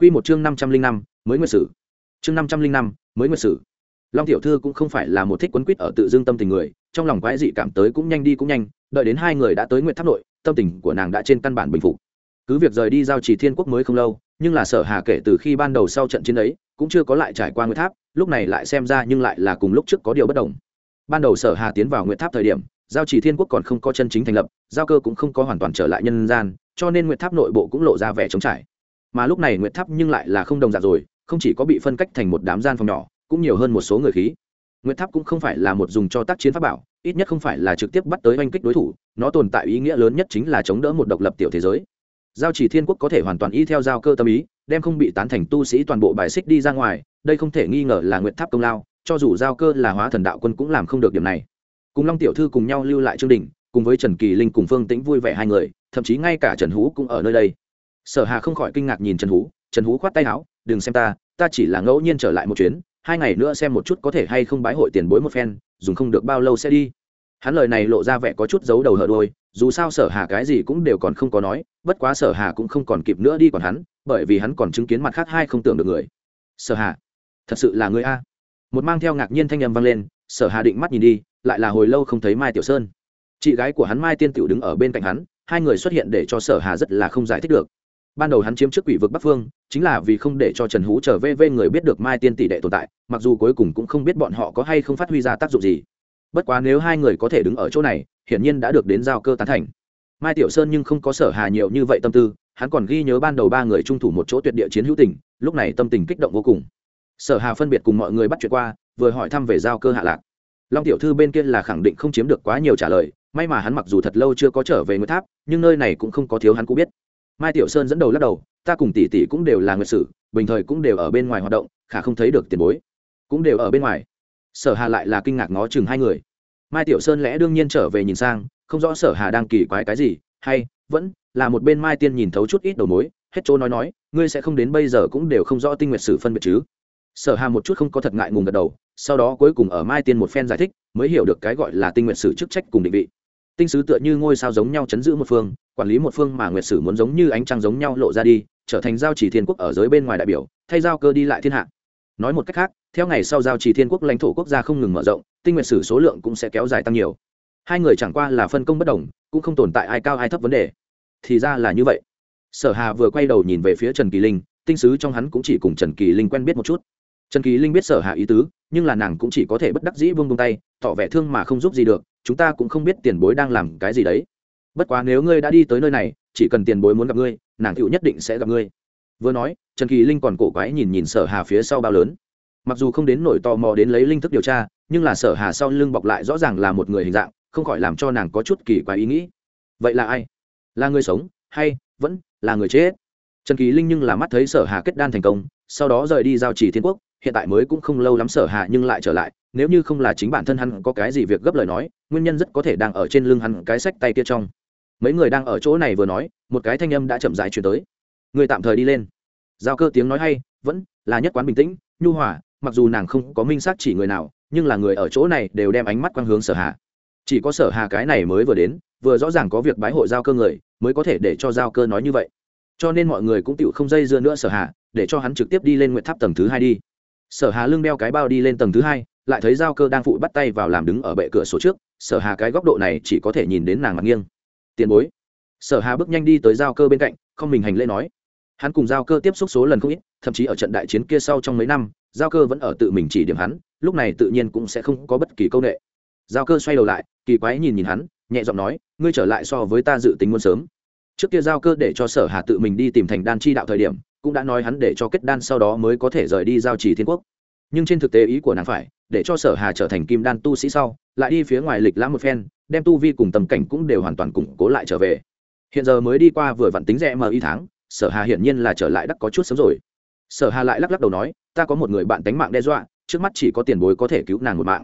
Quy một chương năm trăm linh năm, mới nguyên sử. Chương năm trăm linh năm, mới nguyên sử. Long tiểu thư cũng không phải là một thích quấn quýt ở tự dương tâm tình người, trong lòng quái dị cảm tới cũng nhanh đi cũng nhanh, đợi đến hai người đã tới nguyệt tháp nội, tâm tình của nàng đã trên căn bản bình phục. Cứ việc rời đi giao trì thiên quốc mới không lâu, nhưng là sở hà kể từ khi ban đầu sau trận chiến ấy, cũng chưa có lại trải qua nguyệt tháp, lúc này lại xem ra nhưng lại là cùng lúc trước có điều bất đồng. Ban đầu sở hà tiến vào nguyệt tháp thời điểm, giao trì thiên quốc còn không có chân chính thành lập, giao cơ cũng không có hoàn toàn trở lại nhân gian, cho nên nguyệt tháp nội bộ cũng lộ ra vẻ trống trải mà lúc này nguyệt tháp nhưng lại là không đồng dạng rồi, không chỉ có bị phân cách thành một đám gian phòng nhỏ, cũng nhiều hơn một số người khí. Nguyệt tháp cũng không phải là một dùng cho tác chiến pháp bảo, ít nhất không phải là trực tiếp bắt tới oanh kích đối thủ, nó tồn tại ý nghĩa lớn nhất chính là chống đỡ một độc lập tiểu thế giới. Giao chỉ thiên quốc có thể hoàn toàn y theo giao cơ tâm ý, đem không bị tán thành tu sĩ toàn bộ bài xích đi ra ngoài, đây không thể nghi ngờ là nguyệt tháp công lao, cho dù giao cơ là hóa thần đạo quân cũng làm không được điểm này. Cùng long tiểu thư cùng nhau lưu lại chương đình cùng với trần kỳ linh cùng phương tĩnh vui vẻ hai người, thậm chí ngay cả trần hú cũng ở nơi đây sở hà không khỏi kinh ngạc nhìn trần hú trần hú khoát tay áo, đừng xem ta ta chỉ là ngẫu nhiên trở lại một chuyến, hai ngày nữa xem một chút có thể hay không bái hội tiền bối một phen, dùng không được bao lâu sẽ đi. Hắn lời này lộ ra vẻ có chút giấu đầu hở đôi, dù sao sở hà cái gì cũng đều còn không có nói, bất quá sở hà cũng không còn kịp nữa đi còn hắn, bởi vì hắn còn chứng kiến mặt khác hai không tưởng được người. Sở hà, thật sự là người a? Một mang theo ngạc nhiên thanh âm vang lên, sở hà định mắt nhìn đi, lại là hồi lâu không thấy mai tiểu sơn. Chị gái của hắn mai tiên tiểu đứng ở bên cạnh hắn, hai người xuất hiện để cho sở hà rất là không giải thích được ban đầu hắn chiếm trước quỷ vực bắc phương, chính là vì không để cho trần hú trở về vê người biết được mai tiên tỷ đệ tồn tại, mặc dù cuối cùng cũng không biết bọn họ có hay không phát huy ra tác dụng gì. Bất quá nếu hai người có thể đứng ở chỗ này, hiển nhiên đã được đến giao cơ tán thành. Mai tiểu sơn nhưng không có sở hà nhiều như vậy tâm tư, hắn còn ghi nhớ ban đầu ba người trung thủ một chỗ tuyệt địa chiến hữu tình, lúc này tâm tình kích động vô cùng. Sở hà phân biệt cùng mọi người bắt chuyện qua, vừa hỏi thăm về giao cơ hạ lạc. Long tiểu thư bên kia là khẳng định không chiếm được quá nhiều trả lời, may mà hắn mặc dù thật lâu chưa có trở về nguyệt tháp, nhưng nơi này cũng không có thiếu hắn cũng biết mai tiểu sơn dẫn đầu lắc đầu, ta cùng tỷ tỷ cũng đều là nguyệt sử, bình thời cũng đều ở bên ngoài hoạt động, khả không thấy được tiền bối. Cũng đều ở bên ngoài. Sở hà lại là kinh ngạc ngó chừng hai người. Mai tiểu sơn lẽ đương nhiên trở về nhìn sang, không rõ sở hà đang kỳ quái cái gì, hay vẫn là một bên mai tiên nhìn thấu chút ít đầu mối, hết chỗ nói nói, ngươi sẽ không đến bây giờ cũng đều không rõ tinh nguyệt sử phân biệt chứ? Sở hà một chút không có thật ngại ngùng gật đầu, sau đó cuối cùng ở mai tiên một phen giải thích, mới hiểu được cái gọi là tinh nguyệt sử chức trách cùng định vị tinh sứ tựa như ngôi sao giống nhau chấn giữ một phương, quản lý một phương mà nguyệt sử muốn giống như ánh trăng giống nhau lộ ra đi, trở thành giao chỉ thiên quốc ở giới bên ngoài đại biểu, thay giao cơ đi lại thiên hạ. Nói một cách khác, theo ngày sau giao chỉ thiên quốc lãnh thổ quốc gia không ngừng mở rộng, tinh nguyệt sử số lượng cũng sẽ kéo dài tăng nhiều. Hai người chẳng qua là phân công bất đồng, cũng không tồn tại ai cao ai thấp vấn đề. Thì ra là như vậy. Sở hà vừa quay đầu nhìn về phía trần kỳ linh, tinh sứ trong hắn cũng chỉ cùng trần kỳ linh quen biết một chút. Trần kỳ linh biết sở hà ý tứ, nhưng là nàng cũng chỉ có thể bất đắc dĩ buông buông tay, tỏ vẻ thương mà không giúp gì được chúng ta cũng không biết tiền bối đang làm cái gì đấy. Bất quá nếu ngươi đã đi tới nơi này, chỉ cần tiền bối muốn gặp ngươi, nàng tựu nhất định sẽ gặp ngươi. Vừa nói, trần kỳ linh còn cổ quái nhìn nhìn sở hà phía sau bao lớn. Mặc dù không đến nổi tò mò đến lấy linh thức điều tra, nhưng là sở hà sau lưng bọc lại rõ ràng là một người hình dạng, không khỏi làm cho nàng có chút kỳ quái ý nghĩ. Vậy là ai? Là người sống, hay vẫn là người chết? Trần kỳ linh nhưng là mắt thấy sở hà kết đan thành công, sau đó rời đi giao trì thiên quốc, hiện tại mới cũng không lâu lắm sở hà nhưng lại trở lại nếu như không là chính bản thân hắn có cái gì việc gấp lời nói, nguyên nhân rất có thể đang ở trên lưng hắn cái sách tay kia trong. Mấy người đang ở chỗ này vừa nói, một cái thanh âm đã chậm rãi chuyển tới. Người tạm thời đi lên. Giao cơ tiếng nói hay, vẫn là nhất quán bình tĩnh, nhu hòa, mặc dù nàng không có minh xác chỉ người nào, nhưng là người ở chỗ này đều đem ánh mắt quang hướng sở hà. Chỉ có sở hà cái này mới vừa đến, vừa rõ ràng có việc bái hội giao cơ người, mới có thể để cho giao cơ nói như vậy. Cho nên mọi người cũng tựu không dây dưa nữa sở hà, để cho hắn trực tiếp đi lên nguyện tháp tầng thứ hai đi. Sở hà lưng đeo cái bao đi lên tầng thứ hai lại thấy giao cơ đang phụ bắt tay vào làm đứng ở bệ cửa sổ trước, sở hà cái góc độ này chỉ có thể nhìn đến nàng mặt nghiêng. Tiền bối. Sở hà bước nhanh đi tới giao cơ bên cạnh, không mình hành lễ nói. Hắn cùng giao cơ tiếp xúc số lần không ít, thậm chí ở trận đại chiến kia sau trong mấy năm, giao cơ vẫn ở tự mình chỉ điểm hắn, lúc này tự nhiên cũng sẽ không có bất kỳ công nghệ giao cơ xoay đầu lại, kỳ quái nhìn nhìn hắn, nhẹ giọng nói, ngươi trở lại so với ta dự tính muốn sớm. Trước kia giao cơ để cho sở hà tự mình đi tìm thành đan chi đạo thời điểm, cũng đã nói hắn để cho kết đan sau đó mới có thể rời đi giao trì thiên quốc nhưng trên thực tế ý của nàng phải, để cho sở hà trở thành kim đan tu sĩ sau, lại đi phía ngoài lịch lãm một phen, đem tu vi cùng tầm cảnh cũng đều hoàn toàn củng cố lại trở về. Hiện giờ mới đi qua vừa vặn tính rẽ mờ y tháng, sở hà hiển nhiên là trở lại đắc có chút sớm rồi. Sở hà lại lắc lắc đầu nói, ta có một người bạn tánh mạng đe dọa, trước mắt chỉ có tiền bối có thể cứu nàng một mạng.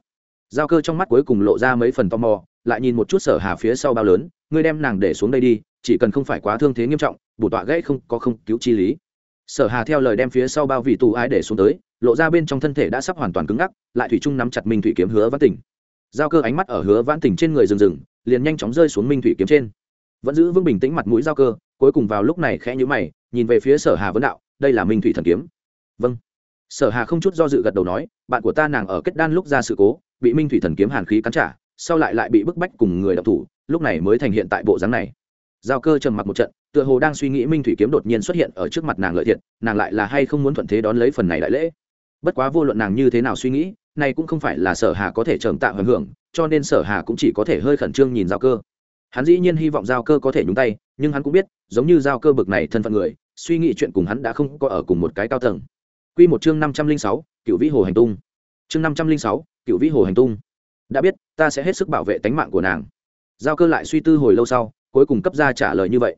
Giao cơ trong mắt cuối cùng lộ ra mấy phần tò mò, lại nhìn một chút sở hà phía sau bao lớn, ngươi đem nàng để xuống đây đi, chỉ cần không phải quá thương thế nghiêm trọng, bổ tọa gãy không có không cứu chi lý. Sở hà theo lời đem phía sau bao vị tù ái để xuống tới lộ ra bên trong thân thể đã sắp hoàn toàn cứng ngắc, lại thủy trung nắm chặt minh thủy kiếm hứa vãn tỉnh giao cơ ánh mắt ở hứa vãn tỉnh trên người rừng rừng, liền nhanh chóng rơi xuống minh thủy kiếm trên. Vẫn giữ vững bình tĩnh mặt mũi giao cơ, cuối cùng vào lúc này khẽ nhíu mày, nhìn về phía sở hà vấn đạo, đây là minh thủy thần kiếm. Vâng. Sở hà không chút do dự gật đầu nói, bạn của ta nàng ở kết đan lúc ra sự cố, bị minh thủy thần kiếm hàn khí cắn trả, sau lại lại bị bức bách cùng người đọc thủ, lúc này mới thành hiện tại bộ dáng này. Giao cơ trầm mặc một trận, tựa hồ đang suy nghĩ minh thủy kiếm đột nhiên xuất hiện ở trước mặt nàng lợi thiện nàng lại là hay không muốn thuận thế đón lấy phần này đại lễ? Bất quá vô luận nàng như thế nào suy nghĩ này cũng không phải là sở hà có thể trầm tạ hưởng hưởng cho nên sở hà cũng chỉ có thể hơi khẩn trương nhìn giao cơ hắn dĩ nhiên hy vọng giao cơ có thể nhúng tay nhưng hắn cũng biết giống như giao cơ bực này thân phận người suy nghĩ chuyện cùng hắn đã không có ở cùng một cái cao tầng Quy một chương năm trăm linh sáu, Cựu Vĩ Hồ hành tung. Chương năm trăm linh sáu, Cựu Vĩ Hồ hành tung. Đã biết, ta sẽ hết sức bảo vệ tính mạng của nàng. Giao cơ lại suy tư hồi lâu sau, cuối cùng cấp ra trả lời như vậy.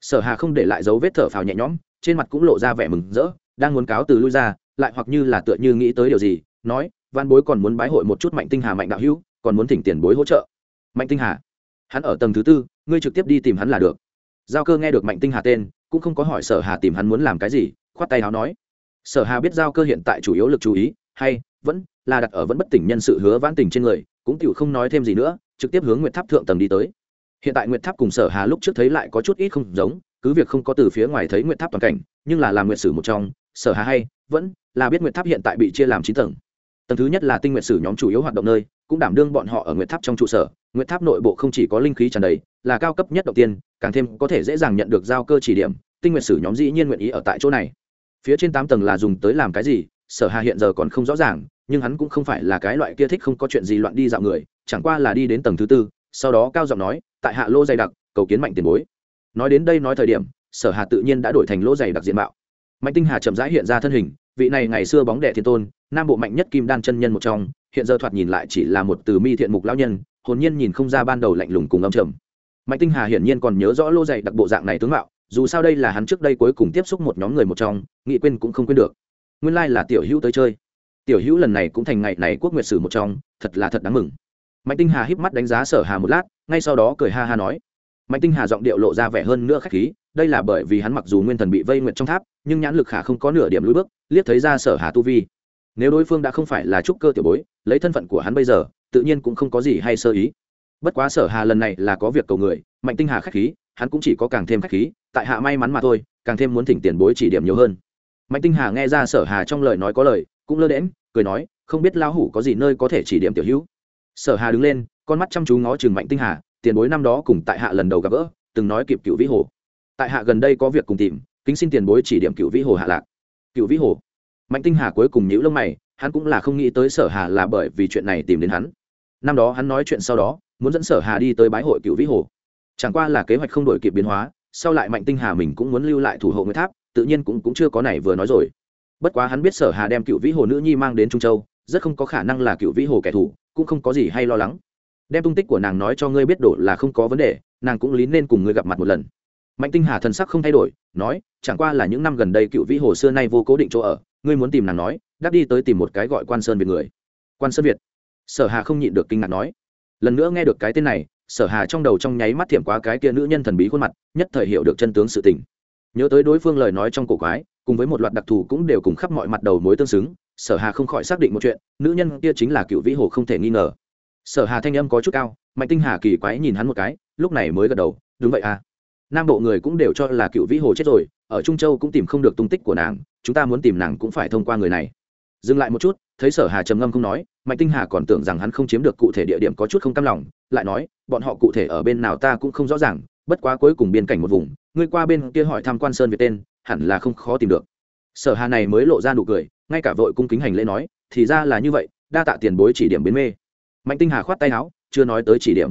Sở Hà không để lại dấu vết thở phào nhẹ nhõm, trên mặt cũng lộ ra vẻ mừng rỡ, đang muốn cáo từ lui ra, lại hoặc như là tựa như nghĩ tới điều gì, nói, Văn Bối còn muốn bái hội một chút Mạnh Tinh Hà Mạnh đạo hữu, còn muốn thỉnh tiền bối hỗ trợ. Mạnh Tinh Hà, hắn ở tầng thứ tư, ngươi trực tiếp đi tìm hắn là được. Giao cơ nghe được Mạnh Tinh Hà tên, cũng không có hỏi Sở Hà tìm hắn muốn làm cái gì, khoát tay áo nói, sở hà biết giao cơ hiện tại chủ yếu lực chú ý hay vẫn là đặt ở vẫn bất tỉnh nhân sự hứa vãn tình trên người cũng tiểu không nói thêm gì nữa trực tiếp hướng nguyệt tháp thượng tầng đi tới hiện tại nguyệt tháp cùng sở hà lúc trước thấy lại có chút ít không giống cứ việc không có từ phía ngoài thấy nguyệt tháp toàn cảnh nhưng là làm nguyệt sử một trong sở hà hay vẫn là biết nguyệt tháp hiện tại bị chia làm chín tầng. Tầng thứ nhất là tinh nguyệt sử nhóm chủ yếu hoạt động nơi, cũng đảm đương bọn họ ở nguyệt tháp trong trụ sở. Nguyệt tháp nội bộ không chỉ có linh khí tràn đầy, là cao cấp nhất đầu tiên, càng thêm có thể dễ dàng nhận được giao cơ chỉ điểm. Tinh nguyệt sử nhóm dĩ nhiên nguyện ý ở tại chỗ này. Phía trên tám tầng là dùng tới làm cái gì, sở hà hiện giờ còn không rõ ràng, nhưng hắn cũng không phải là cái loại kia thích không có chuyện gì loạn đi dạo người, chẳng qua là đi đến tầng thứ tư, sau đó cao giọng nói, tại hạ lô dày đặc, cầu kiến mạnh tiền bối. Nói đến đây nói thời điểm, sở hà tự nhiên đã đổi thành lỗ dày đặc diện mạo mạnh tinh hà chậm rãi hiện ra thân hình, vị này ngày xưa bóng đẻ thiên tôn, nam bộ mạnh nhất kim đan chân nhân một trong, hiện giờ thoạt nhìn lại chỉ là một từ mi thiện mục lão nhân, hồn nhiên nhìn không ra ban đầu lạnh lùng cùng âm trầm. Mạnh tinh hà hiển nhiên còn nhớ rõ lô dày đặc bộ dạng này tướng mạo, dù sao đây là hắn trước đây cuối cùng tiếp xúc một nhóm người một trong nghị quên cũng không quên được. Nguyên Lai là tiểu hữu tới chơi. Tiểu hữu lần này cũng thành ngày này quốc nguyệt sử một trong, thật là thật đáng mừng. Mạnh tinh hà híp mắt đánh giá sở hà một lát, ngay sau đó cười ha ha nói. Mạnh tinh hà giọng điệu lộ ra vẻ hơn nữa khách khí đây là bởi vì hắn mặc dù nguyên thần bị vây nguyệt trong tháp, nhưng nhãn lực khả không có nửa điểm lùi bước, liếc thấy ra sở hà tu vi. Nếu đối phương đã không phải là trúc cơ tiểu bối, lấy thân phận của hắn bây giờ, tự nhiên cũng không có gì hay sơ ý. Bất quá sở hà lần này là có việc cầu người, mạnh tinh hà khách khí, hắn cũng chỉ có càng thêm khách khí, tại hạ may mắn mà thôi, càng thêm muốn thỉnh tiền bối chỉ điểm nhiều hơn. Mạnh tinh hà nghe ra sở hà trong lời nói có lời, cũng lơ đễm cười nói, không biết lão hủ có gì nơi có thể chỉ điểm tiểu hữu. Sở hà đứng lên, con mắt chăm chú ngó chừng mạnh tinh hà, tiền bối năm đó cùng tại hạ lần đầu gặp gỡ, từng nói kịp cựu vĩ hồ tại hạ gần đây có việc cùng tìm, kính xin tiền bối chỉ điểm cựu vĩ hồ hạ lạc. Cựu vĩ hồ, mạnh tinh hà cuối cùng nhíu lông mày, hắn cũng là không nghĩ tới sở hà là bởi vì chuyện này tìm đến hắn. Năm đó hắn nói chuyện sau đó, muốn dẫn sở hà đi tới bái hội cựu vĩ hồ. Chẳng qua là kế hoạch không đổi kịp biến hóa, sau lại mạnh tinh hà mình cũng muốn lưu lại thủ hộ người tháp, tự nhiên cũng cũng chưa có này vừa nói rồi. Bất quá hắn biết sở hà đem cựu vĩ hồ nữ nhi mang đến trung châu, rất không có khả năng là cựu vĩ hồ kẻ thù, cũng không có gì hay lo lắng. Đem tung tích của nàng nói cho ngươi biết đổ là không có vấn đề, nàng cũng lý nên cùng ngươi gặp mặt một lần mạnh tinh hà thần sắc không thay đổi, nói, chẳng qua là những năm gần đây cựu vĩ hồ xưa nay vô cố định chỗ ở, ngươi muốn tìm nàng nói, đáp đi tới tìm một cái gọi quan sơn việt người. Quan sơn việt? Sở hà không nhịn được kinh ngạc nói. Lần nữa nghe được cái tên này, sở hà trong đầu trong nháy mắt thiểm quá cái kia nữ nhân thần bí khuôn mặt, nhất thời hiểu được chân tướng sự tình. Nhớ tới đối phương lời nói trong cổ quái, cùng với một loạt đặc thù cũng đều cùng khắp mọi mặt đầu mối tương xứng, sở hà không khỏi xác định một chuyện, nữ nhân kia chính là cựu vĩ hồ không thể nghi ngờ. Sở hà thanh âm có chút cao, mạnh tinh hà kỳ quái nhìn hắn một cái, lúc này mới gật đầu, đúng vậy à nam bộ người cũng đều cho là cựu vĩ hồ chết rồi, ở trung châu cũng tìm không được tung tích của nàng, chúng ta muốn tìm nàng cũng phải thông qua người này. Dừng lại một chút, thấy sở hà trầm ngâm không nói, mạnh tinh hà còn tưởng rằng hắn không chiếm được cụ thể địa điểm có chút không cam lòng, lại nói, bọn họ cụ thể ở bên nào ta cũng không rõ ràng, bất quá cuối cùng biên cảnh một vùng, ngươi qua bên kia hỏi thăm quan sơn về tên, hẳn là không khó tìm được. Sở hà này mới lộ ra nụ cười, ngay cả vội cung kính hành lễ nói, thì ra là như vậy, đa tạ tiền bối chỉ điểm bến mê. Mạnh tinh hà khoát tay áo, chưa nói tới chỉ điểm.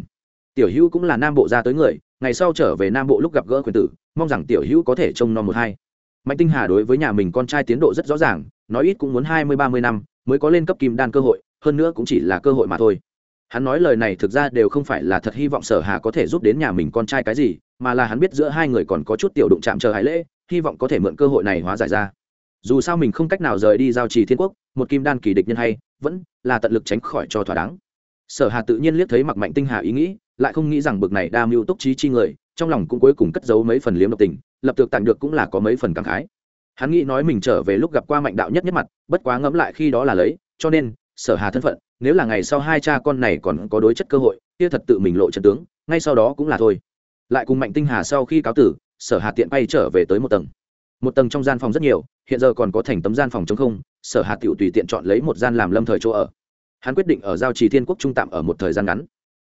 Tiểu hữu cũng là nam bộ ra tới người ngày sau trở về nam bộ lúc gặp gỡ quyền tử, mong rằng tiểu hữu có thể trông nom một hai. Mạnh tinh hà đối với nhà mình con trai tiến độ rất rõ ràng, nói ít cũng muốn hai mươi, ba mươi năm mới có lên cấp kim đan cơ hội, hơn nữa cũng chỉ là cơ hội mà thôi. Hắn nói lời này thực ra đều không phải là thật hy vọng sở hà có thể giúp đến nhà mình con trai cái gì, mà là hắn biết giữa hai người còn có chút tiểu đụng chạm chờ hải lễ, hy vọng có thể mượn cơ hội này hóa giải ra. Dù sao mình không cách nào rời đi giao trì thiên quốc, một kim đan kỳ địch nhân hay, vẫn là tận lực tránh khỏi cho thỏa đáng. Sở hà tự nhiên liếc thấy mặc mạnh tinh hà ý nghĩ lại không nghĩ rằng bực này đa mưu túc trí chi người, trong lòng cũng cuối cùng cất giấu mấy phần liếm độc tình, lập tược tặng được cũng là có mấy phần cảm khái. Hắn nghĩ nói mình trở về lúc gặp qua mạnh đạo nhất nhất mặt, bất quá ngẫm lại khi đó là lấy, cho nên, sở hà thân phận, nếu là ngày sau hai cha con này còn có đối chất cơ hội, kia thật tự mình lộ trận tướng, ngay sau đó cũng là thôi. Lại cùng mạnh tinh hà sau khi cáo tử, sở hà tiện bay trở về tới một tầng. Một tầng trong gian phòng rất nhiều, hiện giờ còn có thành tấm gian phòng chống không, sở hà tiểu tùy tiện chọn lấy một gian làm lâm thời chỗ ở. Hắn quyết định ở giao trì thiên quốc trung tạm ở một thời gian ngắn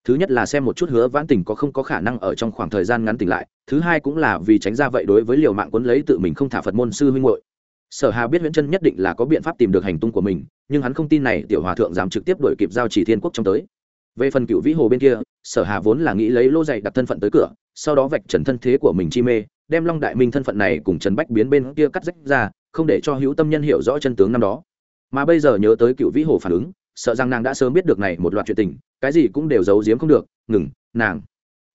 thứ nhất là xem một chút hứa vãn tình có không có khả năng ở trong khoảng thời gian ngắn tỉnh lại, thứ hai cũng là vì tránh ra vậy đối với liều mạng quấn lấy tự mình không thả phật môn sư huynh hội sở hà biết nguyễn chân nhất định là có biện pháp tìm được hành tung của mình, nhưng hắn không tin này tiểu hòa thượng dám trực tiếp đổi kịp giao chỉ thiên quốc trong tới. Về phần cựu vĩ hồ bên kia, sở hà vốn là nghĩ lấy lô dày đặt thân phận tới cửa, sau đó vạch trần thân thế của mình chi mê, đem long đại minh thân phận này cùng trần bách biến bên kia cắt rách ra, không để cho hữu tâm nhân hiểu rõ chân tướng năm đó. Mà bây giờ nhớ tới cựu vĩ hồ phản ứng sợ rằng nàng đã sớm biết được này một loạt chuyện tình, cái gì cũng đều giấu giếm không được, ngừng, nàng.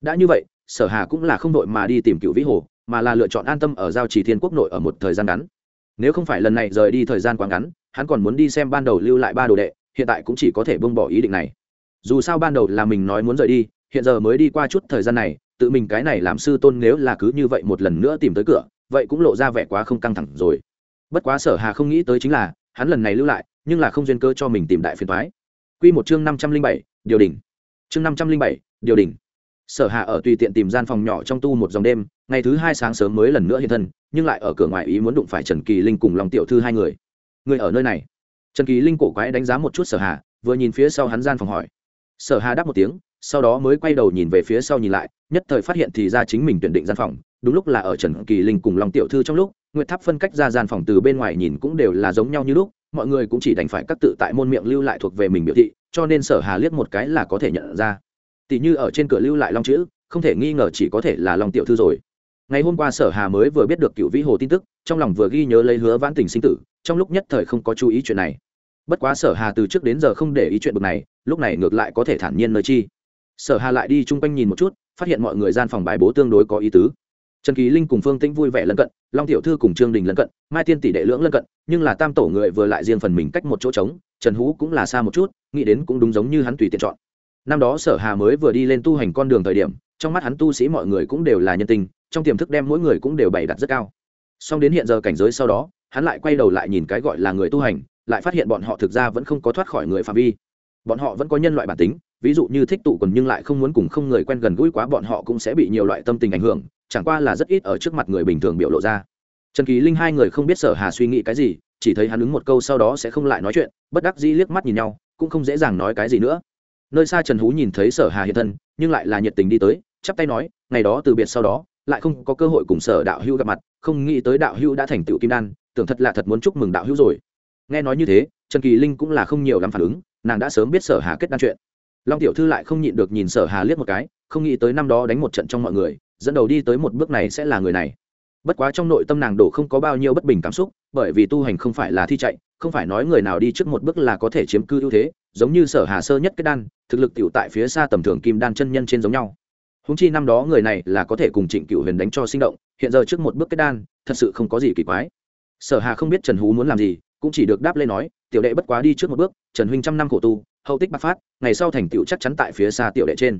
Đã như vậy, sở hà cũng là không đội mà đi tìm cựu vĩ hồ, mà là lựa chọn an tâm ở giao trì thiên quốc nội ở một thời gian ngắn. Nếu không phải lần này rời đi thời gian quá ngắn, hắn còn muốn đi xem ban đầu lưu lại ba đồ đệ, hiện tại cũng chỉ có thể buông bỏ ý định này. Dù sao ban đầu là mình nói muốn rời đi, hiện giờ mới đi qua chút thời gian này, tự mình cái này làm sư tôn nếu là cứ như vậy một lần nữa tìm tới cửa, vậy cũng lộ ra vẻ quá không căng thẳng rồi. Bất quá sở hà không nghĩ tới chính là, hắn lần này lưu lại nhưng là không duyên cơ cho mình tìm đại phiền toái. Quy một chương năm trăm linh bảy, điều đỉnh. Chương năm trăm linh bảy, điều đỉnh. Sở hà ở tùy tiện tìm gian phòng nhỏ trong tu một dòng đêm, ngày thứ hai sáng sớm mới lần nữa hiện thân, nhưng lại ở cửa ngoài ý muốn đụng phải trần kỳ linh cùng long tiểu thư hai người. Người ở nơi này? Trần kỳ linh cổ quái đánh giá một chút sở hà, vừa nhìn phía sau hắn gian phòng hỏi. Sở hà đáp một tiếng, sau đó mới quay đầu nhìn về phía sau nhìn lại, nhất thời phát hiện thì ra chính mình tuyển định gian phòng, đúng lúc là ở trần kỳ linh cùng long tiểu thư trong lúc, nguyệt tháp phân cách ra gian phòng từ bên ngoài nhìn cũng đều là giống nhau như lúc mọi người cũng chỉ đành phải các tự tại môn miệng lưu lại thuộc về mình biểu thị, cho nên sở hà liếc một cái là có thể nhận ra. Tỷ như ở trên cửa lưu lại long chữ, không thể nghi ngờ chỉ có thể là long tiểu thư rồi. Ngày hôm qua sở hà mới vừa biết được cựu vĩ hồ tin tức, trong lòng vừa ghi nhớ lấy hứa vãn tình sinh tử, trong lúc nhất thời không có chú ý chuyện này. Bất quá sở hà từ trước đến giờ không để ý chuyện bực này, lúc này ngược lại có thể thản nhiên nơi chi. Sở hà lại đi chung quanh nhìn một chút, phát hiện mọi người gian phòng bài bố tương đối có ý tứ trần kỳ linh cùng phương tĩnh vui vẻ lân cận, long tiểu thư cùng trương đình lân cận, mai tiên tỷ đệ lưỡng lân cận, nhưng là tam tổ người vừa lại riêng phần mình cách một chỗ trống, trần hú cũng là xa một chút, nghĩ đến cũng đúng giống như hắn tùy tiện chọn. Năm đó sở hà mới vừa đi lên tu hành con đường thời điểm, trong mắt hắn tu sĩ mọi người cũng đều là nhân tình, trong tiềm thức đem mỗi người cũng đều bày đặt rất cao. Song đến hiện giờ cảnh giới sau đó, hắn lại quay đầu lại nhìn cái gọi là người tu hành, lại phát hiện bọn họ thực ra vẫn không có thoát khỏi người phạm vi. Bọn họ vẫn có nhân loại bản tính, ví dụ như thích tụ quần nhưng lại không muốn cùng không người quen gần gũi quá, bọn họ cũng sẽ bị nhiều loại tâm tình ảnh hưởng chẳng qua là rất ít ở trước mặt người bình thường biểu lộ ra. Trần kỳ linh hai người không biết sở hà suy nghĩ cái gì, chỉ thấy hắn ứng một câu sau đó sẽ không lại nói chuyện, bất đắc dĩ liếc mắt nhìn nhau, cũng không dễ dàng nói cái gì nữa. Nơi xa trần hú nhìn thấy sở hà hiện thân, nhưng lại là nhiệt tình đi tới, chắp tay nói, ngày đó từ biệt sau đó, lại không có cơ hội cùng sở đạo hữu gặp mặt, không nghĩ tới đạo hữu đã thành tựu kim đan, tưởng thật là thật muốn chúc mừng đạo hữu rồi. Nghe nói như thế, trần kỳ linh cũng là không nhiều lắm phản ứng, nàng đã sớm biết sở hà kết đan chuyện. Long tiểu thư lại không nhịn được nhìn sở hà liếc một cái, không nghĩ tới năm đó đánh một trận trong mọi người dẫn đầu đi tới một bước này sẽ là người này. Bất quá trong nội tâm nàng đổ không có bao nhiêu bất bình cảm xúc, bởi vì tu hành không phải là thi chạy, không phải nói người nào đi trước một bước là có thể chiếm cư ưu thế, giống như sở hà sơ nhất kết đan, thực lực tiểu tại phía xa tầm thường kim đan chân nhân trên giống nhau. Húng chi năm đó người này là có thể cùng trịnh cựu huyền đánh cho sinh động, hiện giờ trước một bước kết đan, thật sự không có gì kỳ quái. Sở hà không biết trần hú muốn làm gì, cũng chỉ được đáp lên nói, tiểu đệ bất quá đi trước một bước, trần huynh trăm năm khổ tu, hậu tích bắc phát, ngày sau thành tựu chắc chắn tại phía xa tiểu đệ trên.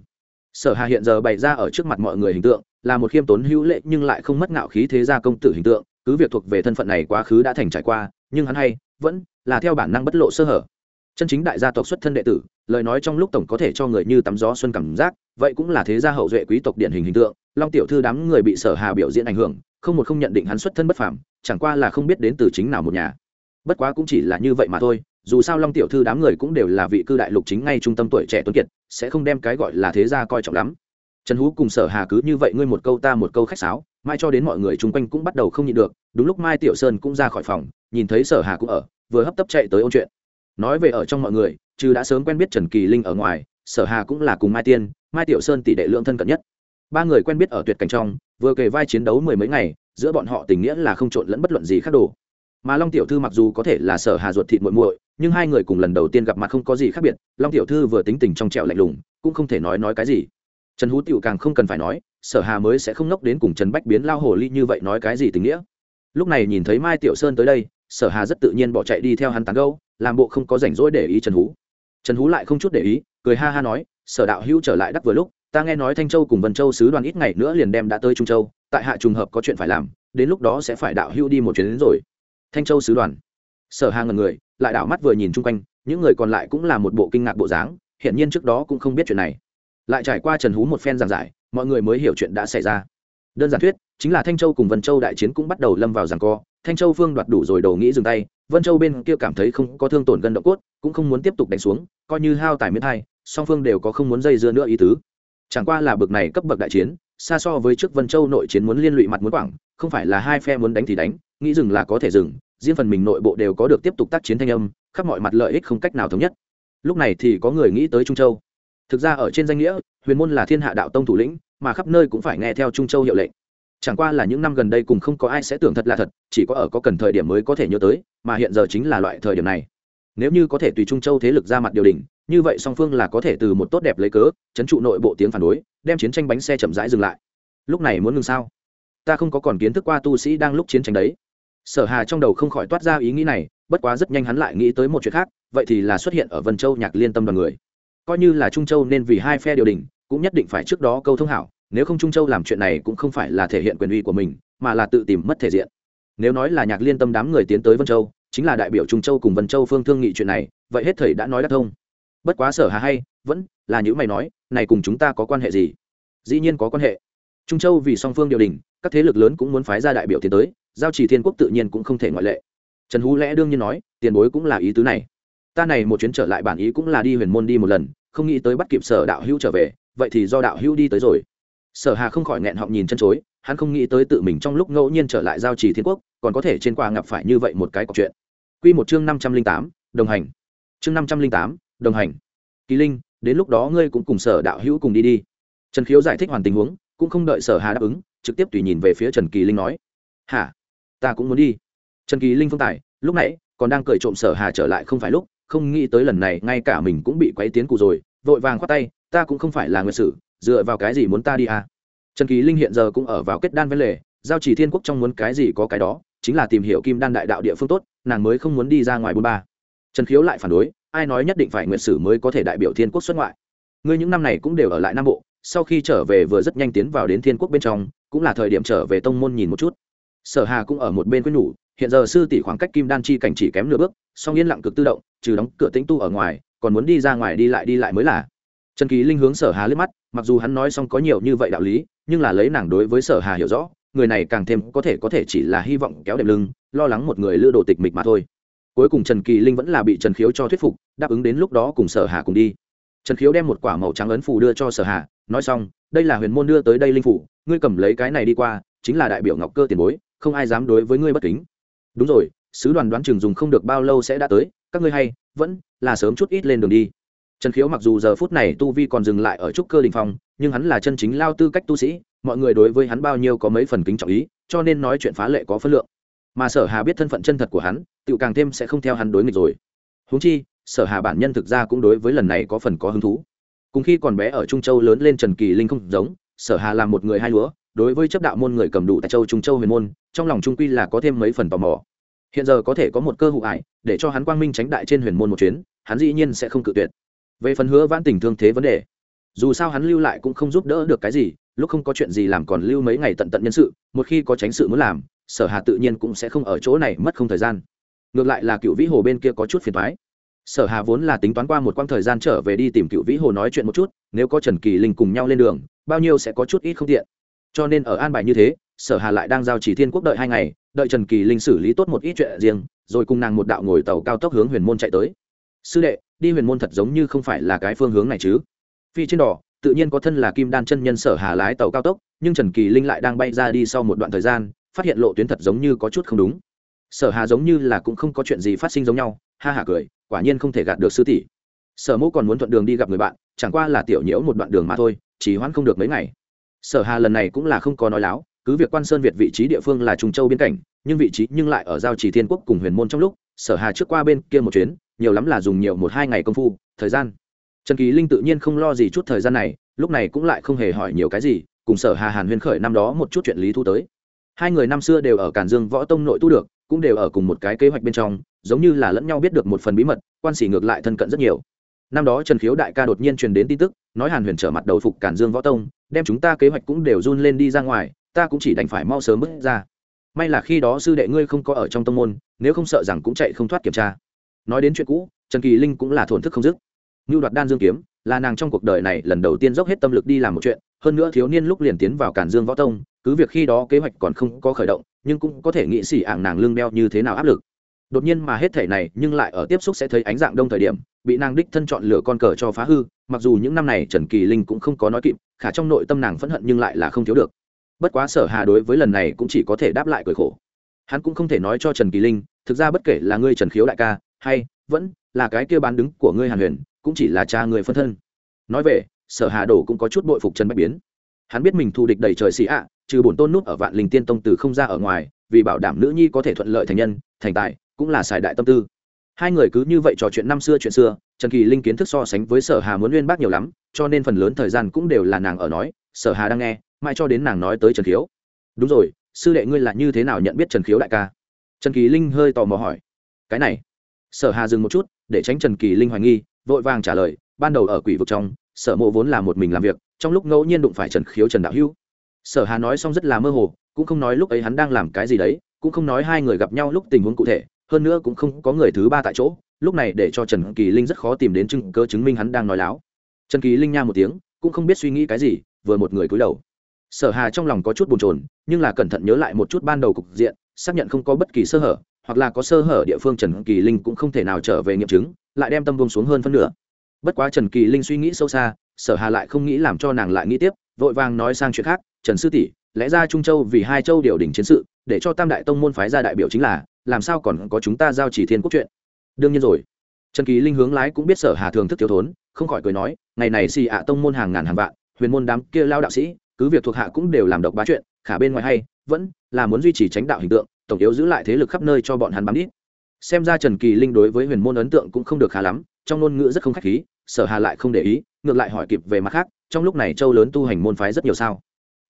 Sở hà hiện giờ bày ra ở trước mặt mọi người hình tượng là một khiêm tốn hữu lệ nhưng lại không mất ngạo khí thế gia công tử hình tượng, cứ việc thuộc về thân phận này quá khứ đã thành trải qua, nhưng hắn hay, vẫn là theo bản năng bất lộ sơ hở. Chân chính đại gia tộc xuất thân đệ tử, lời nói trong lúc tổng có thể cho người như tắm gió xuân cảm giác, vậy cũng là thế gia hậu duệ quý tộc điển hình hình tượng, long tiểu thư đám người bị sở hà biểu diễn ảnh hưởng, không một không nhận định hắn xuất thân bất phàm, chẳng qua là không biết đến từ chính nào một nhà. Bất quá cũng chỉ là như vậy mà thôi, dù sao long tiểu thư đám người cũng đều là vị cư đại lục chính ngay trung tâm tuổi trẻ tuấn kiệt, sẽ không đem cái gọi là thế gia coi trọng lắm trần hú cùng sở hà cứ như vậy ngươi một câu ta một câu khách sáo, mai cho đến mọi người chung quanh cũng bắt đầu không nhịn được, đúng lúc mai tiểu sơn cũng ra khỏi phòng, nhìn thấy sở hà cũng ở, vừa hấp tấp chạy tới ôn chuyện. Nói về ở trong mọi người chứ đã sớm quen biết trần kỳ linh ở ngoài, sở hà cũng là cùng mai tiên, mai tiểu sơn tỷ đệ lượng thân cận nhất. Ba người quen biết ở tuyệt cảnh trong, vừa kề vai chiến đấu mười mấy ngày, giữa bọn họ tình nghĩa là không trộn lẫn bất luận gì khác đồ. Mà long tiểu thư mặc dù có thể là sở hà ruột thịt muội muội, nhưng hai người cùng lần đầu tiên gặp mặt không có gì khác biệt, long tiểu thư vừa tính tình trong trẻo lạnh lùng, cũng không thể nói nói cái gì trần hú tiểu càng không cần phải nói, sở hà mới sẽ không nốc đến cùng trần bách biến lao hồ ly như vậy nói cái gì tình nghĩa. Lúc này nhìn thấy mai tiểu sơn tới đây, sở hà rất tự nhiên bỏ chạy đi theo hắn tán gâu làm bộ không có rảnh rỗi để ý trần hú. Trần hú lại không chút để ý, cười ha ha nói, sở đạo hữu trở lại đắc vừa lúc, ta nghe nói thanh châu cùng vân châu sứ đoàn ít ngày nữa liền đem đã tới trung châu, tại hạ trùng hợp có chuyện phải làm, đến lúc đó sẽ phải đạo hữu đi một chuyến đến rồi. Thanh châu sứ đoàn. Sở hà ngần người, lại đảo mắt vừa nhìn chung quanh, những người còn lại cũng là một bộ kinh ngạc bộ dáng hiện nhiên trước đó cũng không biết chuyện này lại trải qua trần hú một phen giảng giải, mọi người mới hiểu chuyện đã xảy ra. Đơn giản thuyết, chính là thanh châu cùng vân châu đại chiến cũng bắt đầu lâm vào giảng co. Thanh châu phương đoạt đủ rồi đầu nghĩ dừng tay, vân châu bên kia cảm thấy không có thương tổn gân động cốt, cũng không muốn tiếp tục đánh xuống, coi như hao tài miễn hai, song phương đều có không muốn dây dưa nữa ý tứ. Chẳng qua là bậc này cấp bậc đại chiến, xa so với trước vân châu nội chiến muốn liên lụy mặt muốn quảng, không phải là hai phe muốn đánh thì đánh, nghĩ dừng là có thể dừng, riêng phần mình nội bộ đều có được tiếp tục tác chiến thanh âm, khắp mọi mặt lợi ích không cách nào thống nhất. Lúc này thì có người nghĩ tới trung châu thực ra ở trên danh nghĩa, huyền môn là thiên hạ đạo tông thủ lĩnh, mà khắp nơi cũng phải nghe theo trung châu hiệu lệnh. Chẳng qua là những năm gần đây cùng không có ai sẽ tưởng thật là thật, chỉ có ở có cần thời điểm mới có thể nhớ tới, mà hiện giờ chính là loại thời điểm này. Nếu như có thể tùy trung châu thế lực ra mặt điều đình, như vậy song phương là có thể từ một tốt đẹp lấy cớ, chấn trụ nội bộ tiếng phản đối, đem chiến tranh bánh xe chậm rãi dừng lại. Lúc này muốn ngừng sao? Ta không có còn kiến thức qua tu sĩ đang lúc chiến tranh đấy. Sở hà trong đầu không khỏi toát ra ý nghĩ này, bất quá rất nhanh hắn lại nghĩ tới một chuyện khác, vậy thì là xuất hiện ở vân châu nhạc liên tâm đoàn người coi như là trung châu nên vì hai phe điều đình cũng nhất định phải trước đó câu thông hảo, nếu không trung châu làm chuyện này cũng không phải là thể hiện quyền uy của mình, mà là tự tìm mất thể diện. Nếu nói là nhạc liên tâm đám người tiến tới vân châu, chính là đại biểu trung châu cùng vân châu phương thương nghị chuyện này, vậy hết thầy đã nói đã thông. Bất quá sở hà hay, vẫn là những mày nói, này cùng chúng ta có quan hệ gì? Dĩ nhiên có quan hệ. Trung châu vì song phương điều đình các thế lực lớn cũng muốn phái ra đại biểu tiến tới, giao chỉ thiên quốc tự nhiên cũng không thể ngoại lệ. Trần hú lẽ đương nhiên nói, tiền bối cũng là ý tứ này ta này một chuyến trở lại bản ý cũng là đi huyền môn đi một lần, không nghĩ tới bắt kịp sở đạo hữu trở về, vậy thì do đạo hữu đi tới rồi. Sở hà không khỏi nghẹn họng nhìn chân chối, hắn không nghĩ tới tự mình trong lúc ngẫu nhiên trở lại giao trì thiên quốc, còn có thể trên qua ngập phải như vậy một cái cọc chuyện. Quy một chương năm trăm linh tám, đồng hành. Chương năm trăm linh tám, đồng hành. Kỳ linh, đến lúc đó ngươi cũng cùng sở đạo hữu cùng đi đi. Trần khiếu giải thích hoàn tình huống, cũng không đợi sở hà đáp ứng, trực tiếp tùy nhìn về phía trần kỳ linh nói. Hả? Ta cũng muốn đi. Trần kỳ linh phương tài lúc nãy, còn đang cởi trộm sở hà trở lại không phải lúc không nghĩ tới lần này ngay cả mình cũng bị quấy tiến cụ rồi, vội vàng khoát tay, ta cũng không phải là người sử dựa vào cái gì muốn ta đi à? Trần kỳ linh hiện giờ cũng ở vào kết đan với lề, giao chỉ thiên quốc trong muốn cái gì có cái đó, chính là tìm hiểu kim đan đại đạo địa phương tốt, nàng mới không muốn đi ra ngoài bôn ba. Trần khiếu lại phản đối, ai nói nhất định phải nguyện sử mới có thể đại biểu thiên quốc xuất ngoại. Ngươi những năm này cũng đều ở lại nam bộ, sau khi trở về vừa rất nhanh tiến vào đến thiên quốc bên trong, cũng là thời điểm trở về tông môn nhìn một chút. Sở hà cũng ở một bên quyết nhủ hiện giờ sư tỷ khoảng cách kim đan chi cảnh chỉ kém nửa bước, song yên lặng cực tự động, trừ đóng cửa tĩnh tu ở ngoài, còn muốn đi ra ngoài đi lại đi lại mới là. Trần kỳ linh hướng sở hà liếc mắt, mặc dù hắn nói xong có nhiều như vậy đạo lý, nhưng là lấy nàng đối với sở hà hiểu rõ, người này càng thêm có thể có thể chỉ là hy vọng kéo đệm lưng, lo lắng một người lừa đồ tịch mịch mà thôi. Cuối cùng trần kỳ linh vẫn là bị trần khiếu cho thuyết phục, đáp ứng đến lúc đó cùng sở hà cùng đi. Trần khiếu đem một quả màu trắng ấn phủ đưa cho sở hà, nói xong, đây là huyền môn đưa tới đây linh phủ ngươi cầm lấy cái này đi qua, chính là đại biểu ngọc cơ tiền bối, không ai dám đối với ngươi bất kính đúng rồi, sứ đoàn đoán chừng dùng không được bao lâu sẽ đã tới, các ngươi hay, vẫn là sớm chút ít lên đường đi. Trần khiếu mặc dù giờ phút này tu vi còn dừng lại ở trúc cơ đình phong, nhưng hắn là chân chính lao tư cách tu sĩ, mọi người đối với hắn bao nhiêu có mấy phần kính trọng ý, cho nên nói chuyện phá lệ có phân lượng. Mà sở hà biết thân phận chân thật của hắn tự càng thêm sẽ không theo hắn đối nghịch rồi. Huống chi, sở hà bản nhân thực ra cũng đối với lần này có phần có hứng thú. Cùng khi còn bé ở trung châu lớn lên trần kỳ linh không giống, sở hà là một người hai lúa đối với chấp đạo môn người cầm đủ tại châu trung châu huyền môn, trong lòng trung quy là có thêm mấy phần tò mò. Hiện giờ có thể có một cơ hội ải, để cho hắn quang minh tránh đại trên huyền môn một chuyến, hắn dĩ nhiên sẽ không cự tuyệt. Về phần hứa vãn tình thương thế vấn đề, dù sao hắn lưu lại cũng không giúp đỡ được cái gì, lúc không có chuyện gì làm còn lưu mấy ngày tận tận nhân sự, một khi có tránh sự muốn làm, sở hà tự nhiên cũng sẽ không ở chỗ này mất không thời gian. Ngược lại là cựu vĩ hồ bên kia có chút phiền thoái sở hà vốn là tính toán qua một quãng thời gian trở về đi tìm cựu vĩ hồ nói chuyện một chút, nếu có trần kỳ linh cùng nhau lên đường, bao nhiêu sẽ có chút ít không tiện cho nên ở an bài như thế, sở hà lại đang giao chỉ thiên quốc đợi hai ngày, đợi trần kỳ linh xử lý tốt một ít chuyện riêng, rồi cùng nàng một đạo ngồi tàu cao tốc hướng huyền môn chạy tới. Sư đệ, đi huyền môn thật giống như không phải là cái phương hướng này chứ? Phi trên đỏ, tự nhiên có thân là kim đan chân nhân sở hà lái tàu cao tốc, nhưng trần kỳ linh lại đang bay ra đi sau một đoạn thời gian, phát hiện lộ tuyến thật giống như có chút không đúng. Sở hà giống như là cũng không có chuyện gì phát sinh giống nhau, ha hả cười, quả nhiên không thể gạt được sư tỷ. Sở mẫu còn muốn thuận đường đi gặp người bạn, chẳng qua là tiểu nhiễu một đoạn đường mà thôi chỉ hoãn không được mấy ngày sở hà lần này cũng là không có nói láo, cứ việc quan sơn việt vị trí địa phương là trung châu biên cảnh, nhưng vị trí nhưng lại ở giao trì thiên quốc cùng huyền môn trong lúc, sở hà trước qua bên kia một chuyến, nhiều lắm là dùng nhiều một hai ngày công phu, thời gian. Trần kỳ linh tự nhiên không lo gì chút thời gian này, lúc này cũng lại không hề hỏi nhiều cái gì, cùng sở hà hàn huyên khởi năm đó một chút chuyện lý thu tới. Hai người năm xưa đều ở cản dương võ tông nội tu được, cũng đều ở cùng một cái kế hoạch bên trong, giống như là lẫn nhau biết được một phần bí mật, quan sĩ ngược lại thân cận rất nhiều. Năm đó trần khiếu đại ca đột nhiên truyền đến tin tức, nói hàn huyền trở mặt đầu phục cản dương võ tông đem chúng ta kế hoạch cũng đều run lên đi ra ngoài, ta cũng chỉ đành phải mau sớm bước ra. May là khi đó sư đệ ngươi không có ở trong tông môn, nếu không sợ rằng cũng chạy không thoát kiểm tra. Nói đến chuyện cũ, trần kỳ linh cũng là thổn thức không dứt. Ngưu đoạt đan dương kiếm, là nàng trong cuộc đời này lần đầu tiên dốc hết tâm lực đi làm một chuyện, hơn nữa thiếu niên lúc liền tiến vào cản dương võ tông, cứ việc khi đó kế hoạch còn không có khởi động, nhưng cũng có thể nghĩ xỉ ảng nàng lương đeo như thế nào áp lực đột nhiên mà hết thể này, nhưng lại ở tiếp xúc sẽ thấy ánh dạng đông thời điểm, bị nàng đích thân chọn lựa con cờ cho phá hư, mặc dù những năm này trần kỳ linh cũng không có nói kịp, khả trong nội tâm nàng phẫn hận nhưng lại là không thiếu được. Bất quá sở hà đối với lần này cũng chỉ có thể đáp lại cười khổ. Hắn cũng không thể nói cho trần kỳ linh, thực ra bất kể là ngươi trần khiếu đại ca, hay vẫn là cái kia bán đứng của ngươi hàn huyền, cũng chỉ là cha người phân thân. Nói về, sở hà đổ cũng có chút bội phục trần bạch biến. Hắn biết mình thù địch đầy trời xì ạ, trừ bổn tôn nút ở vạn linh tiên tông từ không ra ở ngoài, vì bảo đảm nữ nhi có thể thuận lợi thành nhân, thành tài cũng là xài đại tâm tư. Hai người cứ như vậy trò chuyện năm xưa chuyện xưa, trần kỳ linh kiến thức so sánh với sở hà muốn Nguyên bác nhiều lắm, cho nên phần lớn thời gian cũng đều là nàng ở nói, sở hà đang nghe, mãi cho đến nàng nói tới trần khiếu. Đúng rồi, sư đệ ngươi là như thế nào nhận biết trần khiếu đại ca? Trần kỳ linh hơi tò mò hỏi. Cái này. Sở hà dừng một chút, để tránh trần kỳ linh hoài nghi, vội vàng trả lời, ban đầu ở quỷ vực trong, sở mộ vốn là một mình làm việc, trong lúc ngẫu nhiên đụng phải trần khiếu trần đạo hữu. Sở hà nói xong rất là mơ hồ, cũng không nói lúc ấy hắn đang làm cái gì đấy, cũng không nói hai người gặp nhau lúc tình huống cụ thể hơn nữa cũng không có người thứ ba tại chỗ, lúc này để cho trần kỳ linh rất khó tìm đến chứng cơ chứng minh hắn đang nói láo. Trần kỳ linh nha một tiếng, cũng không biết suy nghĩ cái gì, vừa một người cúi đầu. Sở hà trong lòng có chút bồn chồn, nhưng là cẩn thận nhớ lại một chút ban đầu cục diện, xác nhận không có bất kỳ sơ hở, hoặc là có sơ hở địa phương trần kỳ linh cũng không thể nào trở về nghiệm chứng, lại đem tâm vông xuống hơn phân nửa. Bất quá trần kỳ linh suy nghĩ sâu xa, sở hà lại không nghĩ làm cho nàng lại nghĩ tiếp, vội vàng nói sang chuyện khác, trần sư tỷ, lẽ ra trung châu vì hai châu điều đỉnh chiến sự, để cho tam đại tông môn phái ra đại biểu chính là làm sao còn có chúng ta giao chỉ thiên quốc chuyện? Đương nhiên rồi. Trần kỳ linh hướng lái cũng biết sở hà thường thức thiếu thốn, không khỏi cười nói, ngày này xì ạ tông môn hàng ngàn hàng vạn, huyền môn đám kia lao đạo sĩ, cứ việc thuộc hạ cũng đều làm độc bá chuyện, khả bên ngoài hay, vẫn là muốn duy trì tránh đạo hình tượng, tổng yếu giữ lại thế lực khắp nơi cho bọn hắn bám đít xem ra trần kỳ linh đối với huyền môn ấn tượng cũng không được khá lắm, trong ngôn ngữ rất không khách khí, sở hà lại không để ý, ngược lại hỏi kịp về mặt khác, trong lúc này châu lớn tu hành môn phái rất nhiều sao?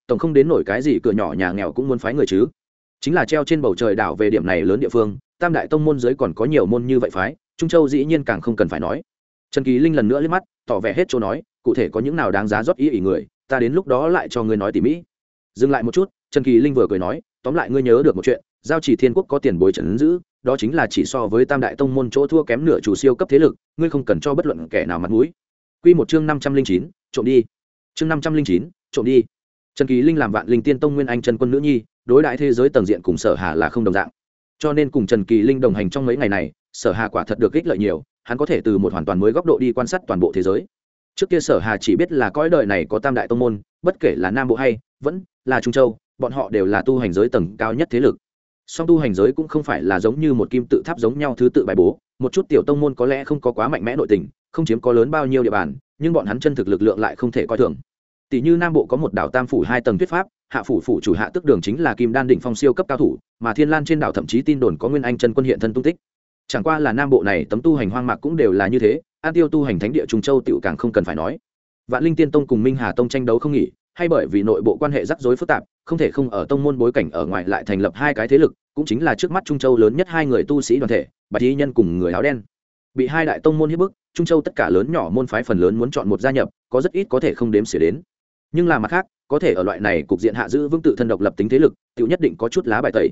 Tổng không đến nổi cái gì cửa nhỏ nhà nghèo cũng muốn phái người chứ? Chính là treo trên bầu trời đảo về điểm này lớn địa phương, tam đại tông môn dưới còn có nhiều môn như vậy phái, trung châu dĩ nhiên càng không cần phải nói. Trần kỳ linh lần nữa liếc mắt, tỏ vẻ hết chỗ nói, cụ thể có những nào đáng giá rót ý ỉ người, ta đến lúc đó lại cho ngươi nói tỉ mỹ dừng lại một chút, trần kỳ linh vừa cười nói, tóm lại ngươi nhớ được một chuyện, giao chỉ thiên quốc có tiền bối trần giữ, đó chính là chỉ so với tam đại tông môn chỗ thua kém nửa chủ siêu cấp thế lực, ngươi không cần cho bất luận kẻ nào mặt mũi. Quy một chương năm trăm linh chín, trộm đi. Chương năm trăm linh chín, trộm đi. Trần kỳ linh làm vạn linh tiên tông nguyên anh trần quân nữ nhi đối đại thế giới tầng diện cùng sở hà là không đồng dạng. Cho nên cùng trần kỳ linh đồng hành trong mấy ngày này, sở hà quả thật được ích lợi nhiều, hắn có thể từ một hoàn toàn mới góc độ đi quan sát toàn bộ thế giới. Trước kia sở hà chỉ biết là cõi đời này có tam đại tông môn, bất kể là nam bộ hay, vẫn là trung châu, bọn họ đều là tu hành giới tầng cao nhất thế lực. Song tu hành giới cũng không phải là giống như một kim tự tháp giống nhau thứ tự bài bố, một chút tiểu tông môn có lẽ không có quá mạnh mẽ nội tình, không chiếm có lớn bao nhiêu địa bàn, nhưng bọn hắn chân thực lực lượng lại không thể coi thường tỷ như nam bộ có một đảo tam phủ hai tầng thuyết pháp, hạ phủ phủ chủ hạ tức đường chính là kim đan đỉnh phong siêu cấp cao thủ, mà thiên lan trên đảo thậm chí tin đồn có nguyên anh chân quân hiện thân tung tích. Chẳng qua là nam bộ này tấm tu hành hoang mạc cũng đều là như thế, an tiêu tu hành thánh địa trung châu tựu càng không cần phải nói. Vạn linh tiên tông cùng minh hà tông tranh đấu không nghỉ, hay bởi vì nội bộ quan hệ rắc rối phức tạp, không thể không ở tông môn bối cảnh ở ngoài lại thành lập hai cái thế lực, cũng chính là trước mắt trung châu lớn nhất hai người tu sĩ đoàn thể, bạch y nhân cùng người áo đen. Bị hai đại tông môn hiếp bức, trung châu tất cả lớn nhỏ môn phái phần lớn muốn chọn một gia nhập, có rất ít có thể không đếm xỉa đến nhưng là mặt khác, có thể ở loại này cục diện hạ giữ vững tự thân độc lập tính thế lực tự nhất định có chút lá bài tẩy.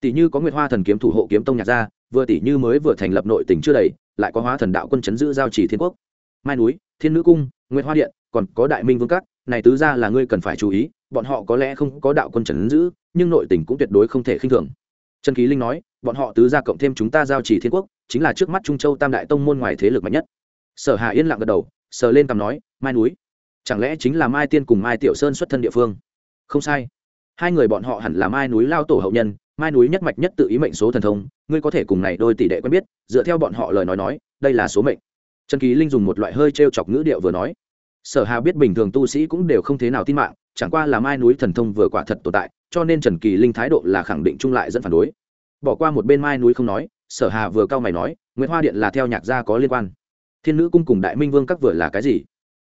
Tỷ như có nguyệt hoa thần kiếm thủ hộ kiếm tông nhạc gia, vừa tỷ như mới vừa thành lập nội tỉnh chưa đầy, lại có hóa thần đạo quân chấn giữ giao chỉ thiên quốc. Mai núi, thiên nữ cung, nguyệt hoa điện, còn có đại minh vương các, này tứ ra là ngươi cần phải chú ý, bọn họ có lẽ không có đạo quân chấn giữ, nhưng nội tỉnh cũng tuyệt đối không thể khinh thường. Trần ký linh nói, bọn họ tứ ra cộng thêm chúng ta giao chỉ thiên quốc, chính là trước mắt trung châu tam đại tông môn ngoài thế lực mạnh nhất. Sở hà yên lặng gật đầu, sờ lên cằm nói, mai núi chẳng lẽ chính là mai tiên cùng mai tiểu sơn xuất thân địa phương? Không sai. Hai người bọn họ hẳn là mai núi lao tổ hậu nhân, mai núi nhất mạch nhất tự ý mệnh số thần thông, ngươi có thể cùng này đôi tỷ đệ quen biết, dựa theo bọn họ lời nói nói, đây là số mệnh. Trần kỳ linh dùng một loại hơi t r e o chọc ngữ điệu vừa nói. Sở hà biết bình thường tu sĩ cũng đều không thế nào tin mạng, chẳng qua là mai núi thần thông vừa quả thật tồn tại, cho nên trần kỳ linh thái độ là khẳng định chung lại dẫn phản đối. Bỏ qua một bên mai núi không nói, sở hà vừa cao mày nói nguyễn hoa điện là theo nhạc gia có liên quan. Thiên nữ cung cùng đại minh vương các vừa là cái gì?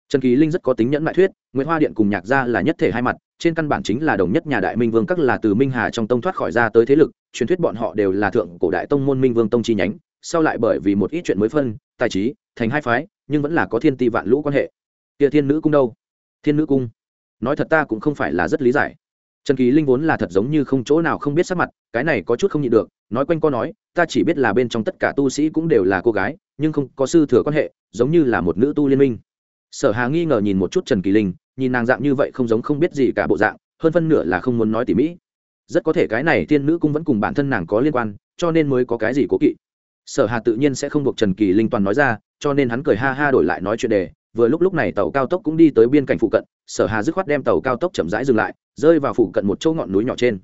Trần kỳ linh rất có tính nhẫn mại thuyết nguyễn hoa điện cùng nhạc gia là nhất thể hai mặt, trên căn bản chính là đồng nhất nhà đại minh vương các là từ minh hà trong tông thoát khỏi ra tới thế lực, truyền thuyết bọn họ đều là thượng cổ đại tông môn minh vương tông chi nhánh, sau lại bởi vì một ít chuyện mới phân, tài trí, thành hai phái, nhưng vẫn là có thiên ti vạn lũ quan hệ. Địa thiên nữ cung đâu? Thiên nữ cung. Nói thật ta cũng không phải là rất lý giải. Trần kỳ linh vốn là thật giống như không chỗ nào không biết sắc mặt, cái này có chút không nhịn được, nói quanh co nói, ta chỉ biết là bên trong tất cả tu sĩ cũng đều là cô gái, nhưng không có sư thừa quan hệ, giống như là một nữ tu liên minh sở hà nghi ngờ nhìn một chút trần kỳ linh, nhìn nàng dạng như vậy không giống không biết gì cả bộ dạng, hơn phân nửa là không muốn nói tỉ mỹ rất có thể cái này tiên nữ cũng vẫn cùng bản thân nàng có liên quan, cho nên mới có cái gì cố kỵ. Sở hà tự nhiên sẽ không buộc trần kỳ linh toàn nói ra, cho nên hắn cười ha ha đổi lại nói chuyện đề, vừa lúc lúc này tàu cao tốc cũng đi tới biên cảnh phụ cận, sở hà dứt khoát đem tàu cao tốc chậm rãi dừng lại, rơi vào phụ cận một chỗ ngọn núi nhỏ trên.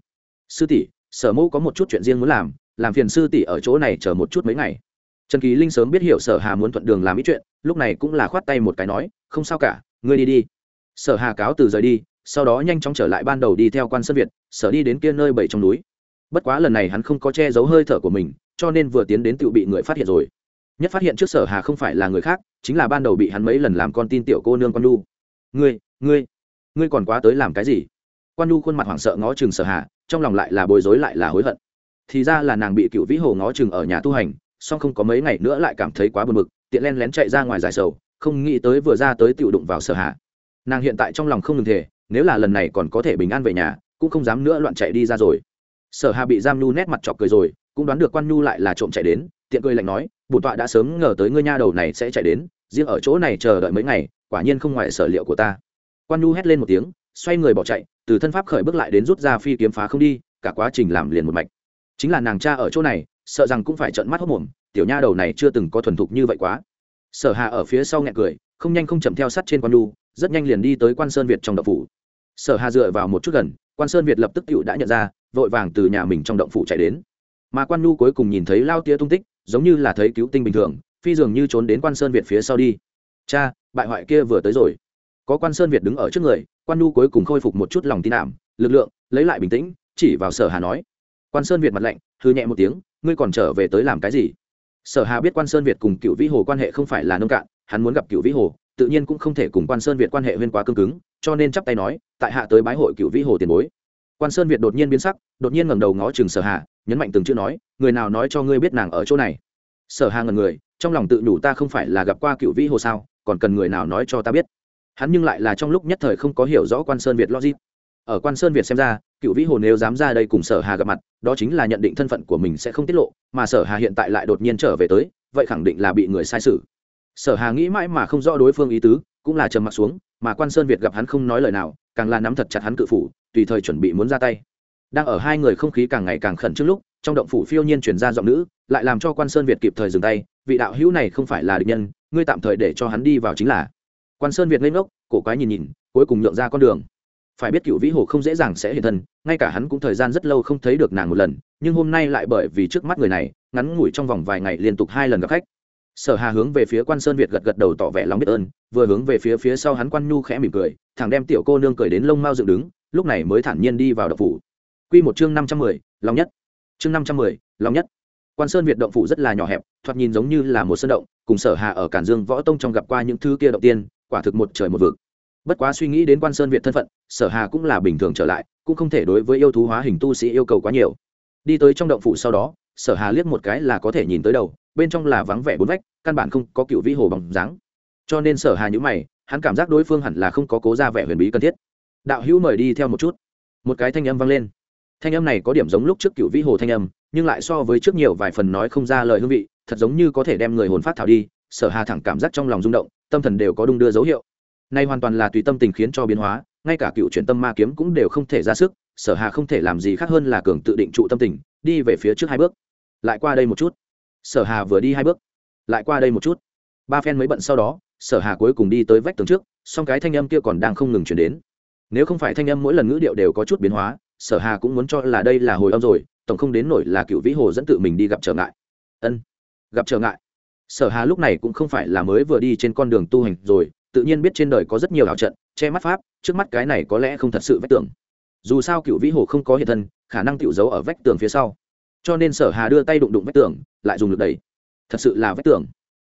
Sư tỷ, sở mẫu có một chút chuyện riêng muốn làm làm phiền sư tỷ ở chỗ này chờ một chút mấy ngày trần kỳ linh sớm biết hiểu sở hà muốn thuận đường làm ý chuyện, lúc này cũng là khoát tay một cái nói, không sao cả, ngươi đi đi. Sở hà cáo từ rời đi, sau đó nhanh chóng trở lại ban đầu đi theo quan sơn việt, sở đi đến kia nơi bảy trong núi. Bất quá lần này hắn không có che giấu hơi thở của mình, cho nên vừa tiến đến tự bị người phát hiện rồi. Nhất phát hiện trước sở hà không phải là người khác, chính là ban đầu bị hắn mấy lần làm con tin tiểu cô nương quan lu ngươi ngươi ngươi còn quá tới làm cái gì? Quan lu khuôn mặt hoảng sợ ngó chừng sở hà, trong lòng lại là bối rối lại là hối hận. Thì ra là nàng bị cựu vĩ hồ ngó chừng ở nhà tu hành song không có mấy ngày nữa lại cảm thấy quá buồn bực, tiện len lén chạy ra ngoài giải sầu, không nghĩ tới vừa ra tới tiểu đụng vào sở hạ. nàng hiện tại trong lòng không ngừng thể nếu là lần này còn có thể bình an về nhà, cũng không dám nữa loạn chạy đi ra rồi. Sở hà bị giam nhu nét mặt chọc cười rồi, cũng đoán được quan nhu lại là trộm chạy đến, tiện cười lạnh nói bổn tọa đã sớm ngờ tới ngươi nha đầu này sẽ chạy đến, riêng ở chỗ này chờ đợi mấy ngày, quả nhiên không ngoài sở liệu của ta. Quan nhu hét lên một tiếng, xoay người bỏ chạy, từ thân pháp khởi bước lại đến rút ra phi kiếm phá không đi, cả quá trình làm liền một mạch. Chính là nàng cha ở chỗ này sợ rằng cũng phải trợn mắt hốc mồm, tiểu nha đầu này chưa từng có thuần thục như vậy quá. Sở hà ở phía sau nghẹn cười, không nhanh không chậm theo sát trên quan lu rất nhanh liền đi tới quan sơn việt trong động phủ. Sở hà dựa vào một chút gần, quan sơn việt lập tức tựu đã nhận ra, vội vàng từ nhà mình trong động phủ chạy đến. Mà quan nhu cuối cùng nhìn thấy lao tía tung tích, giống như là thấy cứu tinh bình thường, phi dường như trốn đến quan sơn việt phía sau đi. Cha, bại hoại kia vừa tới rồi. Có quan sơn việt đứng ở trước người, quan nhu cuối cùng khôi phục một chút lòng tin ảm, lực lượng, lấy lại bình tĩnh, chỉ vào sở hà nói. Quan sơn việt mặt lạnh hư nhẹ một tiếng, ngươi còn trở về tới làm cái gì? Sở hà biết quan sơn việt cùng cựu vĩ hồ quan hệ không phải là nông cạn, hắn muốn gặp cựu vĩ hồ, tự nhiên cũng không thể cùng quan sơn việt quan hệ huyên quá cương cứng, cho nên chắp tay nói, tại hạ tới bái hội cựu vĩ hồ tiền bối. Quan sơn việt đột nhiên biến sắc, đột nhiên ngẩng đầu ngó chừng sở hà, nhấn mạnh từng chữ nói, người nào nói cho ngươi biết nàng ở chỗ này? Sở hà ngần người, trong lòng tự nhủ ta không phải là gặp qua cựu vĩ hồ sao, còn cần người nào nói cho ta biết? Hắn nhưng lại là trong lúc nhất thời không có hiểu rõ quan sơn việt logic. Ở quan sơn việt xem ra cựu vĩ hồ nếu dám ra đây cùng sở hà gặp mặt, đó chính là nhận định thân phận của mình sẽ không tiết lộ, mà sở hà hiện tại lại đột nhiên trở về tới, vậy khẳng định là bị người sai sử. sở hà nghĩ mãi mà không rõ đối phương ý tứ, cũng là trầm mặt xuống, mà quan sơn việt gặp hắn không nói lời nào, càng là nắm thật chặt hắn cự phủ, tùy thời chuẩn bị muốn ra tay. Đang ở hai người không khí càng ngày càng khẩn trước lúc, trong động phủ phiêu nhiên chuyển ra giọng nữ, lại làm cho quan sơn việt kịp thời dừng tay, vị đạo hữu này không phải là địch nhân, ngươi tạm thời để cho hắn đi vào chính là. Quan sơn việt lên ngốc, cổ quái nhìn nhìn, cuối cùng nhượng ra con đường phải biết cựu vĩ hồ không dễ dàng sẽ hiện thân, ngay cả hắn cũng thời gian rất lâu không thấy được nàng một lần, nhưng hôm nay lại bởi vì trước mắt người này, ngắn ngủi trong vòng vài ngày liên tục hai lần gặp khách. Sở hà hướng về phía quan sơn việt gật gật đầu tỏ vẻ lòng biết ơn, vừa hướng về phía phía sau hắn quan nhu khẽ mỉm cười thằng đem tiểu cô nương cười đến lông mau dựng đứng, lúc này mới thản nhiên đi vào động phủ. Quy một chương năm trăm mười, lòng nhất. Chương năm trăm mười, lòng nhất. Quan sơn việt động phủ rất là nhỏ hẹp, thoạt nhìn giống như là một sân động, cùng sở hà ở cản dương võ tông trong gặp qua những thứ kia động tiên, quả thực một trời một vực. Bất quá suy nghĩ đến quan sơn việt thân phận sở hà cũng là bình thường trở lại, cũng không thể đối với yêu thú hóa hình tu sĩ yêu cầu quá nhiều. Đi tới trong động phủ sau đó, sở hà liếc một cái là có thể nhìn tới đầu, bên trong là vắng vẻ bốn vách, căn bản không có cựu vĩ hồ bằng dáng. Cho nên sở hà nhữ mày, hắn cảm giác đối phương hẳn là không có cố ra vẻ huyền bí cần thiết. Đạo hữu mời đi theo một chút. Một cái thanh âm vang lên. Thanh âm này có điểm giống lúc trước cựu vĩ hồ thanh âm, nhưng lại so với trước nhiều vài phần nói không ra lời hương vị, thật giống như có thể đem người hồn phát thảo đi, sở hà thẳng cảm giác trong lòng rung động, tâm thần đều có đung đưa dấu hiệu. Nay hoàn toàn là tùy tâm tình khiến cho biến hóa ngay cả cựu chuyển tâm ma kiếm cũng đều không thể ra sức, sở hà không thể làm gì khác hơn là cường tự định trụ tâm tình, đi về phía trước hai bước. Lại qua đây một chút. Sở hà vừa đi hai bước. Lại qua đây một chút. Ba phen mới bận sau đó, sở hà cuối cùng đi tới vách tường trước, song cái thanh âm kia còn đang không ngừng chuyển đến. Nếu không phải thanh âm mỗi lần ngữ điệu đều có chút biến hóa, sở hà cũng muốn cho là đây là hồi âm rồi, tổng không đến nổi là cựu vĩ hồ dẫn tự mình đi gặp trở ngại. Ân, gặp trở ngại. Sở hà lúc này cũng không phải là mới vừa đi trên con đường tu hành rồi, tự nhiên biết trên đời có rất nhiều ảo trận che mắt pháp, trước mắt cái này có lẽ không thật sự vách tường. Dù sao cựu vĩ hồ không có hiện thân, khả năng tiểu giấu ở vách tường phía sau. Cho nên sở hà đưa tay đụng đụng vách tường, lại dùng lực đẩy. Thật sự là vách tường.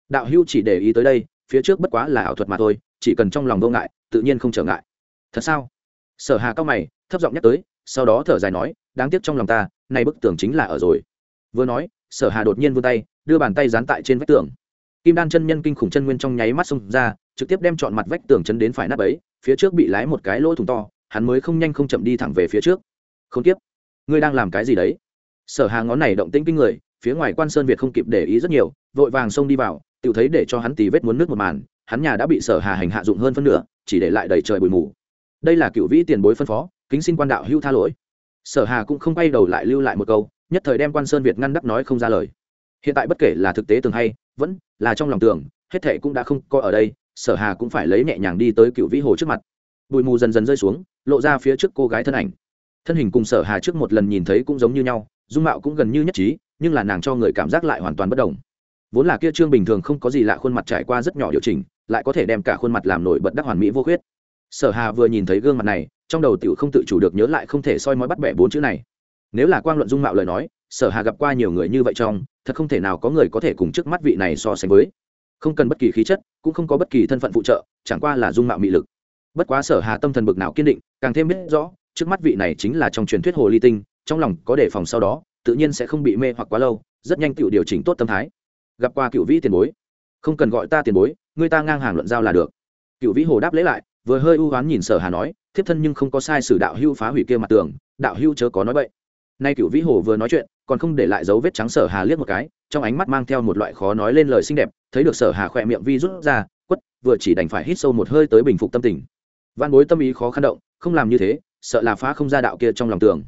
Đạo hưu chỉ để ý tới đây, phía trước bất quá là ảo thuật mà thôi, chỉ cần trong lòng vô ngại, tự nhiên không trở ngại. Thật sao? Sở hà cao mày, thấp giọng nhắc tới, sau đó thở dài nói, đáng tiếc trong lòng ta, nay bức tường chính là ở rồi. Vừa nói, sở hà đột nhiên vươn tay, đưa bàn tay dán tại trên vách tường. Kim đan chân nhân kinh khủng chân nguyên trong nháy mắt xông ra, trực tiếp đem chọn mặt vách tường chấn đến phải nắp ấy phía trước bị lái một cái lỗ thủng to, hắn mới không nhanh không chậm đi thẳng về phía trước. Không tiếp ngươi đang làm cái gì đấy? Sở hà ngón này động tĩnh kinh người, phía ngoài quan sơn việt không kịp để ý rất nhiều, vội vàng xông đi vào, tự thấy để cho hắn tì vết muốn nước một màn, hắn nhà đã bị sở hà hành hạ dụng hơn phân nửa, chỉ để lại đầy trời bụi mù. Đây là cựu vĩ tiền bối phân phó, kính xin quan đạo hưu tha lỗi. Sở hà cũng không quay đầu lại lưu lại một câu, nhất thời đem quan sơn việt ngăn đắc nói không ra lời. Hiện tại bất kể là thực tế tường hay, vẫn là trong lòng tường, hết thệ cũng đã không coi ở đây sở hà cũng phải lấy nhẹ nhàng đi tới cựu vĩ hồ trước mặt. Bụi mù dần dần rơi xuống, lộ ra phía trước cô gái thân ảnh. Thân hình cùng sở hà trước một lần nhìn thấy cũng giống như nhau, dung mạo cũng gần như nhất trí, nhưng là nàng cho người cảm giác lại hoàn toàn bất đồng. Vốn là kia trương bình thường không có gì lạ khuôn mặt trải qua rất nhỏ điều chỉnh, lại có thể đem cả khuôn mặt làm nổi bật đắc hoàn mỹ vô khuyết. Sở hà vừa nhìn thấy gương mặt này, trong đầu tiểu không tự chủ được nhớ lại không thể soi mói bắt bẻ bốn chữ này. Nếu là quang luận dung mạo lời nói, sở hà gặp qua nhiều người như vậy trong, thật không thể nào có người có thể cùng trước mắt vị này so sánh với không cần bất kỳ khí chất, cũng không có bất kỳ thân phận phụ trợ, chẳng qua là dung mạo mị lực. Bất quá sở hà tâm thần bực nào kiên định, càng thêm biết rõ, trước mắt vị này chính là trong truyền thuyết hồ ly tinh, trong lòng có đề phòng sau đó, tự nhiên sẽ không bị mê hoặc quá lâu, rất nhanh tự điều chỉnh tốt tâm thái. Gặp qua cựu vĩ tiền bối. Không cần gọi ta tiền bối, người ta ngang hàng luận giao là được. Cựu vĩ hồ đáp lấy lại, vừa hơi ưu oán nhìn sở hà nói, thiếp thân nhưng không có sai sử đạo hưu phá hủy kia mặt tường, đạo hưu chớ có nói vậy nay cựu vĩ hồ vừa nói chuyện, còn không để lại dấu vết trắng sở hà liếc một cái, trong ánh mắt mang theo một loại khó nói lên lời xinh đẹp, thấy được sở hà khỏe miệng vi rút ra, quất, vừa chỉ đành phải hít sâu một hơi tới bình phục tâm tình. Văn bối tâm ý khó khăn động, không làm như thế, sợ là phá không ra đạo kia trong lòng tường.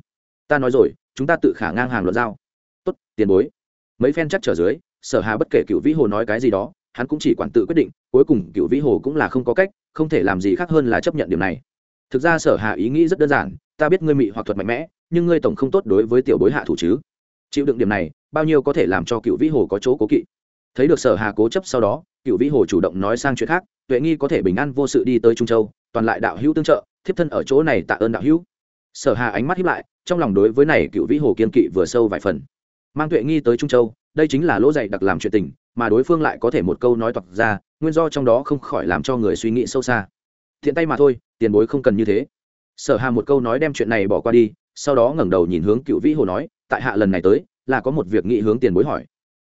Ta nói rồi, chúng ta tự khả ngang hàng luận giao. Tốt, tiền bối. Mấy phen chắc trở dưới, sở hà bất kể cựu vĩ hồ nói cái gì đó, hắn cũng chỉ quản tự quyết định, cuối cùng cựu vĩ hồ cũng là không có cách, không thể làm gì khác hơn là chấp nhận điều này thực ra sở hà ý nghĩ rất đơn giản, ta biết ngươi mị hoặc thuật mạnh mẽ, nhưng ngươi tổng không tốt đối với tiểu bối hạ thủ chứ. Chịu đựng điểm này, bao nhiêu có thể làm cho cựu vĩ hồ có chỗ cố kỵ. Thấy được sở hà cố chấp sau đó cựu vĩ hồ chủ động nói sang chuyện khác, tuệ nghi có thể bình an vô sự đi tới trung châu, toàn lại đạo hữu tương trợ, thiếp thân ở chỗ này tạ ơn đạo hữu. Sở hà ánh mắt hiếp lại, trong lòng đối với này cựu vĩ hồ kiên kỵ vừa sâu vài phần. Mang tuệ nghi tới trung châu, đây chính là lỗ dạy đặc làm chuyện tình, mà đối phương lại có thể một câu nói toạc ra, nguyên do trong đó không khỏi làm cho người suy nghĩ sâu xa thiện tay mà thôi, tiền bối không cần như thế. Sở hà một câu nói đem chuyện này bỏ qua đi, sau đó ngẩng đầu nhìn hướng cựu vĩ hồ nói, tại hạ lần này tới, là có một việc nghị hướng tiền bối hỏi.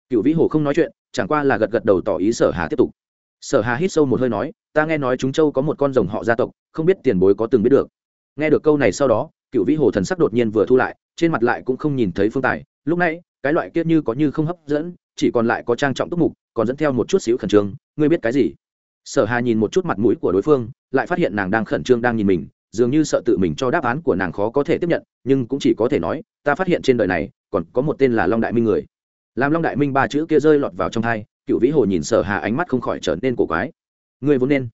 Cựu vĩ hồ không nói chuyện, chẳng qua là gật gật đầu tỏ ý sở hà tiếp tục. Sở hà hít sâu một hơi nói, ta nghe nói chúng châu có một con rồng họ gia tộc, không biết tiền bối có từng biết được. Nghe được câu này sau đó, cựu vĩ hồ thần sắc đột nhiên vừa thu lại, trên mặt lại cũng không nhìn thấy phương tài. Lúc nãy, cái loại kia như có như không hấp dẫn, chỉ còn lại có trang trọng túc mục, còn dẫn theo một chút xíu khẩn trương, ngươi biết cái gì? Sở hà nhìn một chút mặt mũi của đối phương, lại phát hiện nàng đang khẩn trương đang nhìn mình, dường như sợ tự mình cho đáp án của nàng khó có thể tiếp nhận, nhưng cũng chỉ có thể nói, ta phát hiện trên đời này, còn có một tên là long đại minh người. Làm long đại minh ba chữ kia rơi lọt vào trong thai, cựu vĩ hồ nhìn sở hà ánh mắt không khỏi trở nên cổ quái. Người vốn nên,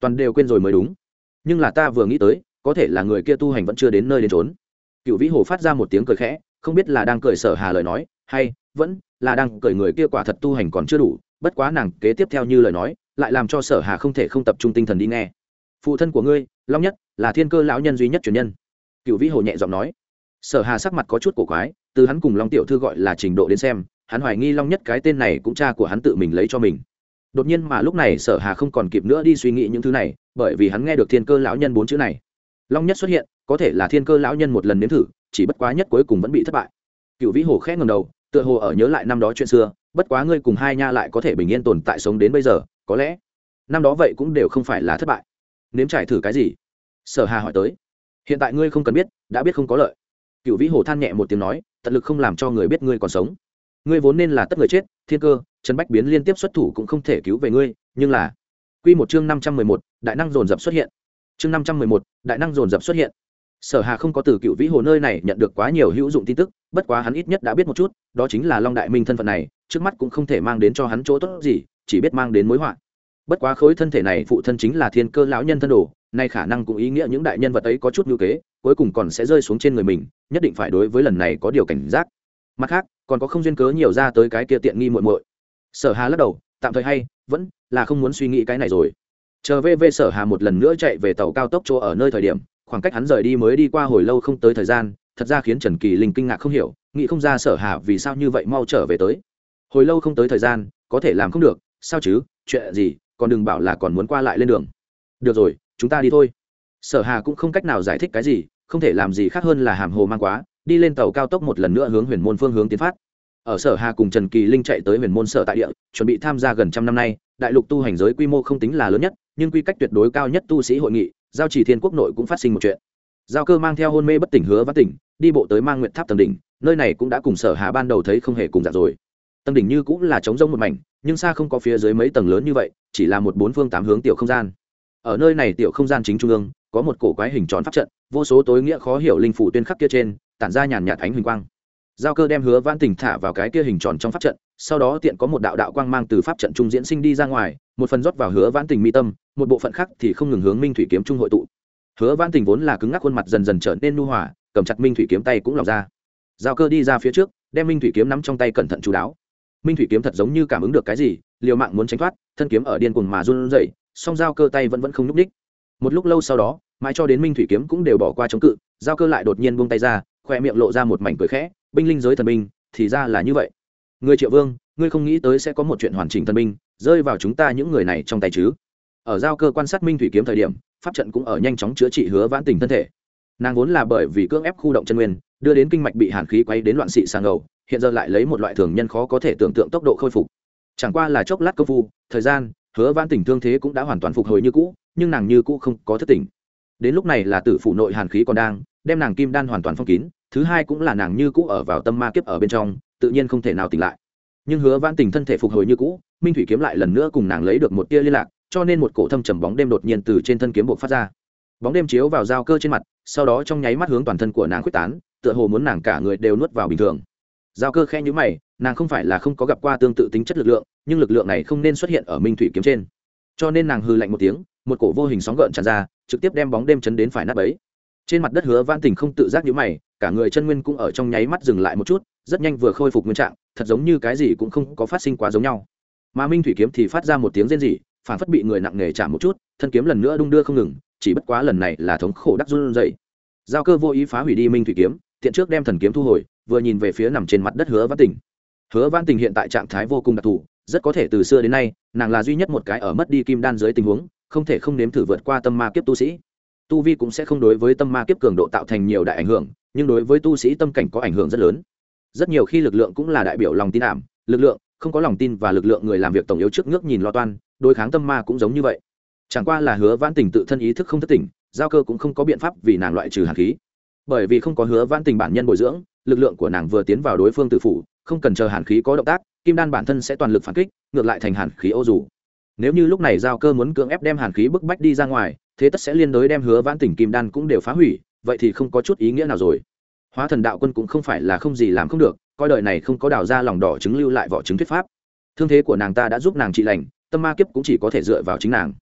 toàn đều quên rồi mới đúng. Nhưng là ta vừa nghĩ tới, có thể là người kia tu hành vẫn chưa đến nơi đến trốn cựu vĩ hồ phát ra một tiếng cười khẽ, không biết là đang cười sở hà lời nói, hay vẫn là đang cười người kia quả thật tu hành còn chưa đủ, bất quá nàng kế tiếp theo như lời nói lại làm cho sở hà không thể không tập trung tinh thần đi nghe. Phụ thân của ngươi, long nhất, là thiên cơ lão nhân duy nhất truyền nhân. Cựu vĩ hồ nhẹ giọng nói. Sở hà sắc mặt có chút cổ quái, từ hắn cùng long tiểu thư gọi là trình độ đến xem, hắn hoài nghi long nhất cái tên này cũng cha của hắn tự mình lấy cho mình. Đột nhiên mà lúc này sở hà không còn kịp nữa đi suy nghĩ những thứ này, bởi vì hắn nghe được thiên cơ lão nhân bốn chữ này. Long nhất xuất hiện, có thể là thiên cơ lão nhân một lần nếm thử, chỉ bất quá nhất cuối cùng vẫn bị thất bại. Cựu vĩ hồ khẽ ngầm đầu, tựa hồ ở nhớ lại năm đó chuyện xưa, bất quá ngươi cùng hai nha lại có thể bình yên tồn tại sống đến bây giờ có lẽ, năm đó vậy cũng đều không phải là thất bại. Nếm trải thử cái gì? Sở hà hỏi tới. Hiện tại ngươi không cần biết, đã biết không có lợi. Cựu vĩ hồ than nhẹ một tiếng nói, tận lực không làm cho người biết ngươi còn sống. Ngươi vốn nên là tất người chết, thiên cơ, trần bách biến liên tiếp xuất thủ cũng không thể cứu về ngươi, nhưng là quy một chương năm trăm mười một, đại năng dồn dập xuất hiện. Chương năm trăm mười một, đại năng dồn dập xuất hiện. Sở hà không có từ cựu vĩ hồ nơi này nhận được quá nhiều hữu dụng tin tức, bất quá hắn ít nhất đã biết một chút, đó chính là long đại minh thân phận này, trước mắt cũng không thể mang đến cho hắn chỗ tốt gì chỉ biết mang đến mối họa. Bất quá khối thân thể này phụ thân chính là thiên cơ lão nhân thân đồ, nay khả năng cũng ý nghĩa những đại nhân vật ấy có chút ngữ kế, cuối cùng còn sẽ rơi xuống trên người mình, nhất định phải đối với lần này có điều cảnh giác. Mặt khác, còn có không duyên cớ nhiều ra tới cái kia tiện nghi muội muội. Sở hà lắc đầu, tạm thời hay, vẫn là không muốn suy nghĩ cái này rồi. Chờ về về sở hà một lần nữa chạy về tàu cao tốc chỗ ở nơi thời điểm, khoảng cách hắn rời đi mới đi qua hồi lâu không tới thời gian, thật ra khiến trần kỳ linh kinh ngạc không hiểu, nghĩ không ra sở hà vì sao như vậy mau trở về tới. Hồi lâu không tới thời gian, có thể làm không được sao chứ, chuyện gì, còn đừng bảo là còn muốn qua lại lên đường. Được rồi, chúng ta đi thôi. Sở hà cũng không cách nào giải thích cái gì, không thể làm gì khác hơn là hàm hồ mang quá, đi lên tàu cao tốc một lần nữa hướng huyền môn phương hướng tiến phát. Ở sở hà cùng trần kỳ linh chạy tới huyền môn sở tại địa, chuẩn bị tham gia gần trăm năm nay, đại lục tu hành giới quy mô không tính là lớn nhất, nhưng quy cách tuyệt đối cao nhất tu sĩ hội nghị, giao chỉ thiên quốc nội cũng phát sinh một chuyện. Giao cơ mang theo hôn mê bất tỉnh hứa văn tỉnh, đi bộ tới mang nguyện tháp tầng đỉnh, nơi này cũng đã cùng sở hà ban đầu thấy không hề cùng dạng rồi tầng đỉnh như cũng là trống rông một mảnh, nhưng xa không có phía dưới mấy tầng lớn như vậy, chỉ là một bốn phương tám hướng tiểu không gian. Ở nơi này tiểu không gian chính trung ương, có một cổ quái hình tròn pháp trận, vô số tối nghĩa khó hiểu linh phủ tuyên khắc kia trên, tản ra nhàn nhạt ánh huỳnh quang. Giao cơ đem hứa vãn tình thả vào cái kia hình tròn trong pháp trận, sau đó tiện có một đạo đạo quang mang từ pháp trận trung diễn sinh đi ra ngoài, một phần rót vào hứa vãn tình mi tâm, một bộ phận khác thì không ngừng hướng minh thủy kiếm trung hội tụ. Hứa vãn tình vốn là cứng ngắc khuôn mặt dần dần trở nên nu hòa, cầm chặt minh thủy kiếm tay cũng lọc ra. Giao cơ đi ra phía trước, đem minh thủy kiếm nắm trong tay cẩn thận chú đáo minh thủy kiếm thật giống như cảm ứng được cái gì, liều mạng muốn tránh thoát, thân kiếm ở điên cuồng mà run rẩy, song giao cơ tay vẫn vẫn không nhúc ních một lúc lâu sau đó, mãi cho đến minh thủy kiếm cũng đều bỏ qua chống cự, giao cơ lại đột nhiên buông tay ra, khoe miệng lộ ra một mảnh cười khẽ, binh linh giới thần binh, thì ra là như vậy. Người triệu vương, ngươi không nghĩ tới sẽ có một chuyện hoàn chỉnh thần binh, rơi vào chúng ta những người này trong tay chứ? Ở giao cơ quan sát minh thủy kiếm thời điểm, pháp trận cũng ở nhanh chóng chữa trị hứa vãn tình thân thể. Nàng vốn là bởi vì cưỡng ép khu động chân nguyên, đưa đến kinh mạch bị hàn khí quay đến loạn xị sang ngầu hiện giờ lại lấy một loại thường nhân khó có thể tưởng tượng tốc độ khôi phục. Chẳng qua là chốc lát công phu, thời gian, hứa vãn tình thương thế cũng đã hoàn toàn phục hồi như cũ, nhưng nàng như cũ không có thất tình. đến lúc này là tử phủ nội hàn khí còn đang, đem nàng kim đan hoàn toàn phong kín, thứ hai cũng là nàng như cũ ở vào tâm ma kiếp ở bên trong, tự nhiên không thể nào tỉnh lại. Nhưng hứa vãn tình thân thể phục hồi như cũ, minh thủy kiếm lại lần nữa cùng nàng lấy được một tia liên lạc, cho nên một cổ thâm trầm bóng đêm đột nhiên từ trên thân kiếm buộc phát ra. Bóng đêm chiếu vào dao cơ trên mặt, sau đó trong nháy mắt hướng toàn thân của nàng quyết tán, tựa hồ muốn nàng cả người đều nuốt vào bình thường giao cơ khe nhữ mày, nàng không phải là không có gặp qua tương tự tính chất lực lượng, nhưng lực lượng này không nên xuất hiện ở minh thủy kiếm trên. Cho nên nàng hư lạnh một tiếng, một cổ vô hình sóng gợn tràn ra, trực tiếp đem bóng đêm chấn đến phải nát bấy. Trên mặt đất hứa van tình không tự giác nhữ mày, cả người chân nguyên cũng ở trong nháy mắt dừng lại một chút, rất nhanh vừa khôi phục nguyên trạng, thật giống như cái gì cũng không có phát sinh quá giống nhau. Mà minh thủy kiếm thì phát ra một tiếng rên rỉ, phản phất bị người nặng nề chạm một chút, thân kiếm lần nữa đung đưa không ngừng, chỉ bất quá lần này là thống khổ đắc run dậy giao cơ vô ý phá hủy đi minh thủy kiếm, tiện trước đem thần kiếm thu hồi vừa nhìn về phía nằm trên mặt đất hứa văn tình. Hứa văn tình hiện tại trạng thái vô cùng đặc thù, rất có thể từ xưa đến nay, nàng là duy nhất một cái ở mất đi kim đan dưới tình huống, không thể không nếm thử vượt qua tâm ma kiếp tu sĩ. Tu vi cũng sẽ không đối với tâm ma kiếp cường độ tạo thành nhiều đại ảnh hưởng, nhưng đối với tu sĩ tâm cảnh có ảnh hưởng rất lớn. Rất nhiều khi lực lượng cũng là đại biểu lòng tin ảm, lực lượng, không có lòng tin và lực lượng người làm việc tổng yếu trước ngước nhìn lo toan, đối kháng tâm ma cũng giống như vậy. Chẳng qua là hứa vãn tình tự thân ý thức không thất tỉnh, giao cơ cũng không có biện pháp vì nàng loại trừ hàn khí. Bởi vì không có hứa vãn tình bản nhân bồi dưỡng lực lượng của nàng vừa tiến vào đối phương tự phủ, không cần chờ hàn khí có động tác, kim đan bản thân sẽ toàn lực phản kích, ngược lại thành hàn khí ô dù. Nếu như lúc này giao cơ muốn cưỡng ép đem hàn khí bức bách đi ra ngoài, thế tất sẽ liên đối đem hứa vãn Tỉnh kim đan cũng đều phá hủy, vậy thì không có chút ý nghĩa nào rồi. Hóa thần đạo quân cũng không phải là không gì làm không được, coi đời này không có đào ra lòng đỏ chứng lưu lại vỏ chứng thuyết pháp. Thương thế của nàng ta đã giúp nàng trị lành, tâm ma kiếp cũng chỉ có thể dựa vào chính nàng.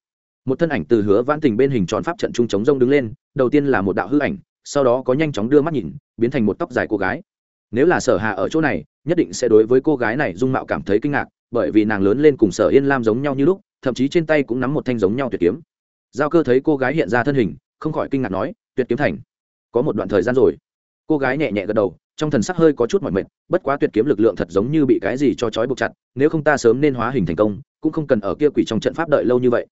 Một thân ảnh từ hứa vãn tình bên hình tròn pháp trận trung chống rông đứng lên, đầu tiên là một đạo hư ảnh sau đó có nhanh chóng đưa mắt nhìn, biến thành một tóc dài cô gái. Nếu là sở hà ở chỗ này, nhất định sẽ đối với cô gái này dung mạo cảm thấy kinh ngạc, bởi vì nàng lớn lên cùng sở yên lam giống nhau như lúc, thậm chí trên tay cũng nắm một thanh giống nhau tuyệt kiếm. Giao cơ thấy cô gái hiện ra thân hình, không khỏi kinh ngạc nói, tuyệt kiếm thành. Có một đoạn thời gian rồi. Cô gái nhẹ nhẹ gật đầu, trong thần sắc hơi có chút mỏi mệt, bất quá tuyệt kiếm lực lượng thật giống như bị cái gì cho trói buộc chặt, nếu không ta sớm nên hóa hình thành công, cũng không cần ở kia quỷ trong trận pháp đợi lâu như vậy.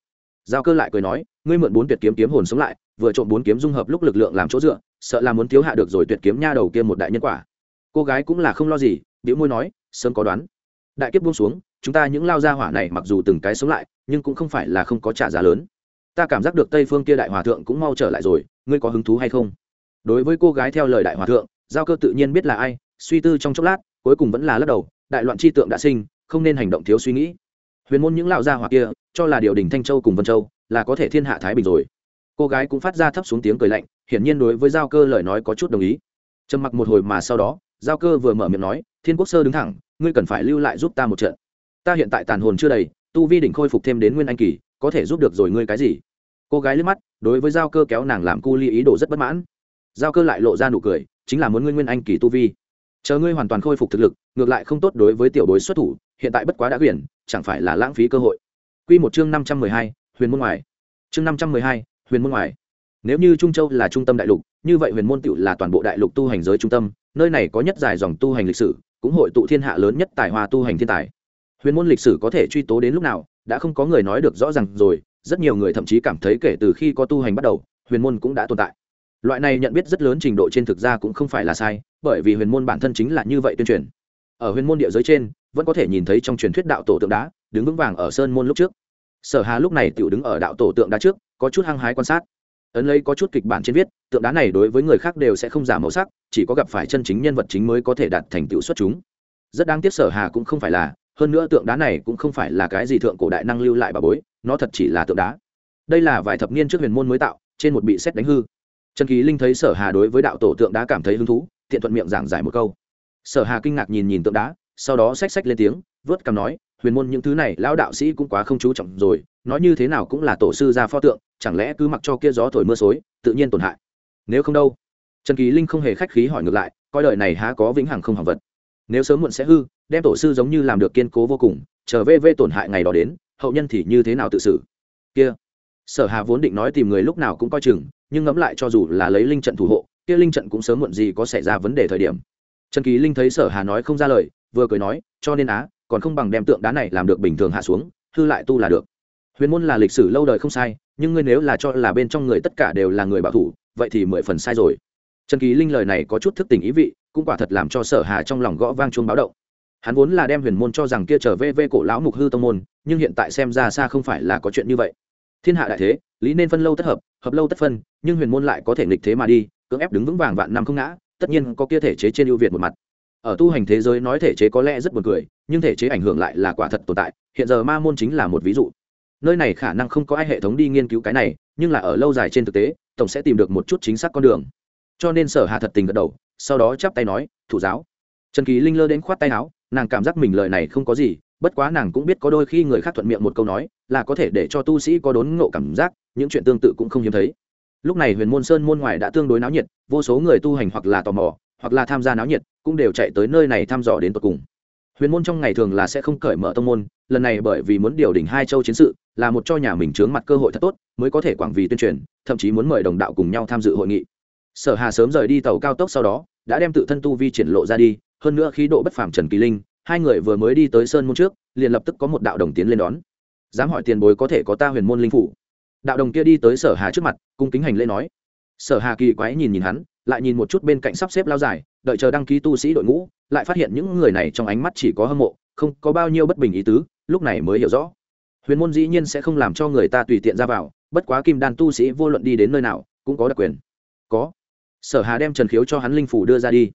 Giao cơ lại cười nói, ngươi mượn bốn tuyệt kiếm kiếm hồn sống lại vừa trộm bốn kiếm dung hợp lúc lực lượng làm chỗ dựa, sợ là muốn thiếu hạ được rồi tuyệt kiếm nha đầu kia một đại nhân quả. Cô gái cũng là không lo gì biểu môi nói, sớm có đoán. Đại kiếp buông xuống, chúng ta những lao gia hỏa này mặc dù từng cái sống lại, nhưng cũng không phải là không có trả giá lớn. Ta cảm giác được tây phương kia đại hòa thượng cũng mau trở lại rồi, ngươi có hứng thú hay không? Đối với cô gái theo lời đại hòa thượng, giao cơ tự nhiên biết là ai, suy tư trong chốc lát, cuối cùng vẫn là lắc đầu, đại loạn chi tượng đã sinh, không nên hành động thiếu suy nghĩ. Huyền môn những lão gia hỏa kia, cho là điều đình thanh châu cùng vân châu, là có thể thiên hạ thái bình rồi cô gái cũng phát ra thấp xuống tiếng cười lạnh, hiển nhiên đối với giao cơ lời nói có chút đồng ý. Trầm mặc một hồi mà sau đó, giao cơ vừa mở miệng nói, thiên quốc sơ đứng thẳng, ngươi cần phải lưu lại giúp ta một trận. Ta hiện tại tàn hồn chưa đầy, tu vi đỉnh khôi phục thêm đến nguyên anh kỳ, có thể giúp được rồi ngươi cái gì? Cô gái liếc mắt, đối với giao cơ kéo nàng làm cu ly ý đồ rất bất mãn. Giao cơ lại lộ ra nụ cười, chính là muốn ngươi nguyên anh kỳ tu vi. Chờ ngươi hoàn toàn khôi phục thực lực, ngược lại không tốt đối với tiểu bối xuất thủ, hiện tại bất quá đã quyển, chẳng phải là lãng phí cơ hội. Quy một chương năm trăm mười hai, huyền môn ngoài. Chương năm trăm mười hai huyền môn ngoài. Nếu như trung châu là trung tâm đại lục, như vậy huyền môn tựu là toàn bộ đại lục tu hành giới trung tâm, nơi này có nhất dài dòng tu hành lịch sử, cũng hội tụ thiên hạ lớn nhất tài hoa tu hành thiên tài. Huyền môn lịch sử có thể truy tố đến lúc nào, đã không có người nói được rõ ràng rồi, rất nhiều người thậm chí cảm thấy kể từ khi có tu hành bắt đầu, huyền môn cũng đã tồn tại. Loại này nhận biết rất lớn trình độ trên thực ra cũng không phải là sai, bởi vì huyền môn bản thân chính là như vậy tuyên truyền. Ở huyền môn địa giới trên, vẫn có thể nhìn thấy trong truyền thuyết đạo tổ tượng đá, đứng vững vàng ở sơn môn lúc trước. Sở hà lúc này tự đứng ở đạo tổ tượng đá trước có chút hăng hái quan sát. Ấn lấy có chút kịch bản trên viết, tượng đá này đối với người khác đều sẽ không giả màu sắc, chỉ có gặp phải chân chính nhân vật chính mới có thể đạt thành tựu xuất chúng. Rất đáng tiếc sở hà cũng không phải là, hơn nữa tượng đá này cũng không phải là cái gì thượng cổ đại năng lưu lại bà bối, nó thật chỉ là tượng đá. Đây là vài thập niên trước huyền môn mới tạo, trên một bị xét đánh hư. Trần kỳ linh thấy sở hà đối với đạo tổ tượng đá cảm thấy hứng thú, tiện thuận miệng giảng giải một câu. Sở hà kinh ngạc nhìn nhìn tượng đá, sau đó xách xách lên tiếng, vớt cằm nói huyền môn những thứ này, lão đạo sĩ cũng quá không chú trọng rồi, nói như thế nào cũng là tổ sư ra pho tượng, chẳng lẽ cứ mặc cho kia gió thổi mưa xối, tự nhiên tổn hại? Nếu không đâu? Trần kỳ linh không hề khách khí hỏi ngược lại, coi đời này há có vĩnh hằng không hỏng vật. Nếu sớm muộn sẽ hư, đem tổ sư giống như làm được kiên cố vô cùng, chờ về vê tổn hại ngày đó đến, hậu nhân thì như thế nào tự xử? Kia, sở hà vốn định nói tìm người lúc nào cũng coi chừng, nhưng ngẫm lại cho dù là lấy linh trận thủ hộ, kia linh trận cũng sớm muộn gì có xảy ra vấn đề thời điểm. Trần kỳ linh thấy sở hà nói không ra lời, vừa cười nói, cho nên á còn không bằng đem tượng đá này làm được bình thường hạ xuống, hư lại tu là được. Huyền môn là lịch sử lâu đời không sai, nhưng ngươi nếu là cho là bên trong người tất cả đều là người bảo thủ, vậy thì mười phần sai rồi. Trần kỳ linh lời này có chút thức tình ý vị, cũng quả thật làm cho sở hà trong lòng gõ vang chuông báo động. Hắn vốn là đem huyền môn cho rằng kia trở về vê cổ lão mục hư tông môn, nhưng hiện tại xem ra xa không phải là có chuyện như vậy. Thiên hạ đại thế, lý nên phân lâu tất hợp hợp lâu tất phân, nhưng huyền môn lại có thể nghịch thế mà đi, cưỡng ép đứng vững vàng vạn năm không ngã, tất nhiên có kia thể chế trên ưu việt một mặt ở tu hành thế giới nói thể chế có lẽ rất buồn cười, nhưng thể chế ảnh hưởng lại là quả thật tồn tại, hiện giờ ma môn chính là một ví dụ. Nơi này khả năng không có ai hệ thống đi nghiên cứu cái này, nhưng là ở lâu dài trên thực tế, tổng sẽ tìm được một chút chính xác con đường. Cho nên sở hạ thật tình gật đầu, sau đó chắp tay nói, thủ giáo. Trần kỳ linh lơ đến khoát tay áo, nàng cảm giác mình lời này không có gì, bất quá nàng cũng biết có đôi khi người khác thuận miệng một câu nói, là có thể để cho tu sĩ có đốn ngộ cảm giác, những chuyện tương tự cũng không hiếm thấy. Lúc này huyền môn sơn môn ngoài đã tương đối náo nhiệt, vô số người tu hành hoặc là tò mò, hoặc là tham gia náo nhiệt cũng đều chạy tới nơi này thăm dò đến tận cùng. Huyền môn trong ngày thường là sẽ không cởi mở tông môn, lần này bởi vì muốn điều đỉnh hai châu chiến sự, là một cho nhà mình trướng mặt cơ hội thật tốt, mới có thể quảng vì tuyên truyền, thậm chí muốn mời đồng đạo cùng nhau tham dự hội nghị. Sở hà sớm rời đi tàu cao tốc sau đó, đã đem tự thân tu vi triển lộ ra đi, hơn nữa khí độ bất phàm trần kỳ linh, hai người vừa mới đi tới sơn môn trước, liền lập tức có một đạo đồng tiến lên đón. Dám hỏi tiền bối có thể có ta huyền môn linh phủ? Đạo đồng kia đi tới sở hà trước mặt, cung kính hành lễ nói. Sở hà kỳ quái nhìn nhìn hắn, lại nhìn một chút bên cạnh sắp xếp lao dài đợi chờ đăng ký tu sĩ đội ngũ, lại phát hiện những người này trong ánh mắt chỉ có hâm mộ, không có bao nhiêu bất bình ý tứ, lúc này mới hiểu rõ. Huyền môn dĩ nhiên sẽ không làm cho người ta tùy tiện ra vào, bất quá kim đan tu sĩ vô luận đi đến nơi nào, cũng có đặc quyền. Có. Sở hà đem trần khiếu cho hắn linh phủ đưa ra đi.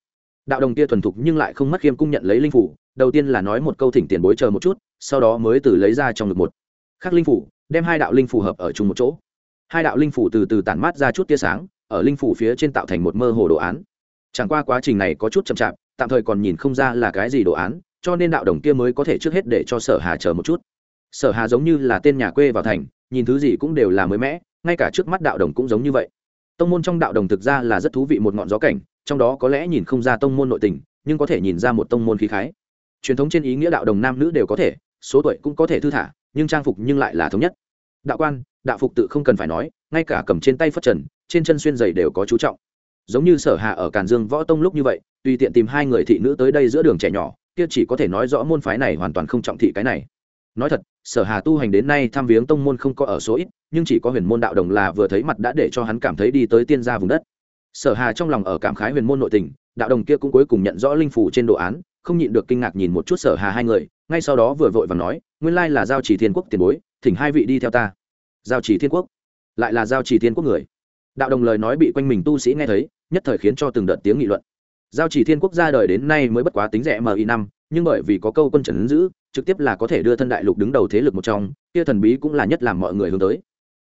Đạo đồng kia thuần thục nhưng lại không mất khiêm cung nhận lấy linh phủ, đầu tiên là nói một câu thỉnh tiền bối chờ một chút, sau đó mới từ lấy ra trong ngực một. Khắc linh phủ, đem hai đạo linh phủ hợp ở chung một chỗ. Hai đạo linh phủ từ từ tản mát ra chút tia sáng, ở linh phủ phía trên tạo thành một mơ hồ đồ án chẳng qua quá trình này có chút chậm chạp, tạm thời còn nhìn không ra là cái gì đồ án, cho nên đạo đồng kia mới có thể trước hết để cho sở hà chờ một chút. Sở hà giống như là tên nhà quê vào thành, nhìn thứ gì cũng đều là mới mẻ, ngay cả trước mắt đạo đồng cũng giống như vậy. Tông môn trong đạo đồng thực ra là rất thú vị một ngọn gió cảnh, trong đó có lẽ nhìn không ra tông môn nội tình, nhưng có thể nhìn ra một tông môn khí khái. Truyền thống trên ý nghĩa đạo đồng nam nữ đều có thể, số tuổi cũng có thể thư thả, nhưng trang phục nhưng lại là thống nhất. Đạo quan, đạo phục tự không cần phải nói, ngay cả cầm trên tay phất trần, trên chân xuyên giày đều có chú trọng giống như sở hạ ở càn dương võ tông lúc như vậy, tùy tiện tìm hai người thị nữ tới đây giữa đường trẻ nhỏ, kia chỉ có thể nói rõ môn phái này hoàn toàn không trọng thị cái này. Nói thật, sở hà tu hành đến nay tham viếng tông môn không có ở số ít, nhưng chỉ có huyền môn đạo đồng là vừa thấy mặt đã để cho hắn cảm thấy đi tới tiên gia vùng đất. Sở hà trong lòng ở cảm khái huyền môn nội tình, đạo đồng kia cũng cuối cùng nhận rõ linh phủ trên đồ án, không nhịn được kinh ngạc nhìn một chút sở hà hai người, ngay sau đó vừa vội và nói, nguyên lai là giao chỉ thiên quốc tiền bối, thỉnh hai vị đi theo ta. Giao chỉ thiên quốc? Lại là giao chỉ thiên quốc người? Đạo đồng lời nói bị quanh mình tu sĩ nghe thấy nhất thời khiến cho từng đợt tiếng nghị luận. Giao chỉ thiên quốc ra đời đến nay mới bất quá tính rẻ mi năm, nhưng bởi vì có câu quân trần giữ, trực tiếp là có thể đưa thân đại lục đứng đầu thế lực một trong, kia thần bí cũng là nhất làm mọi người hướng tới.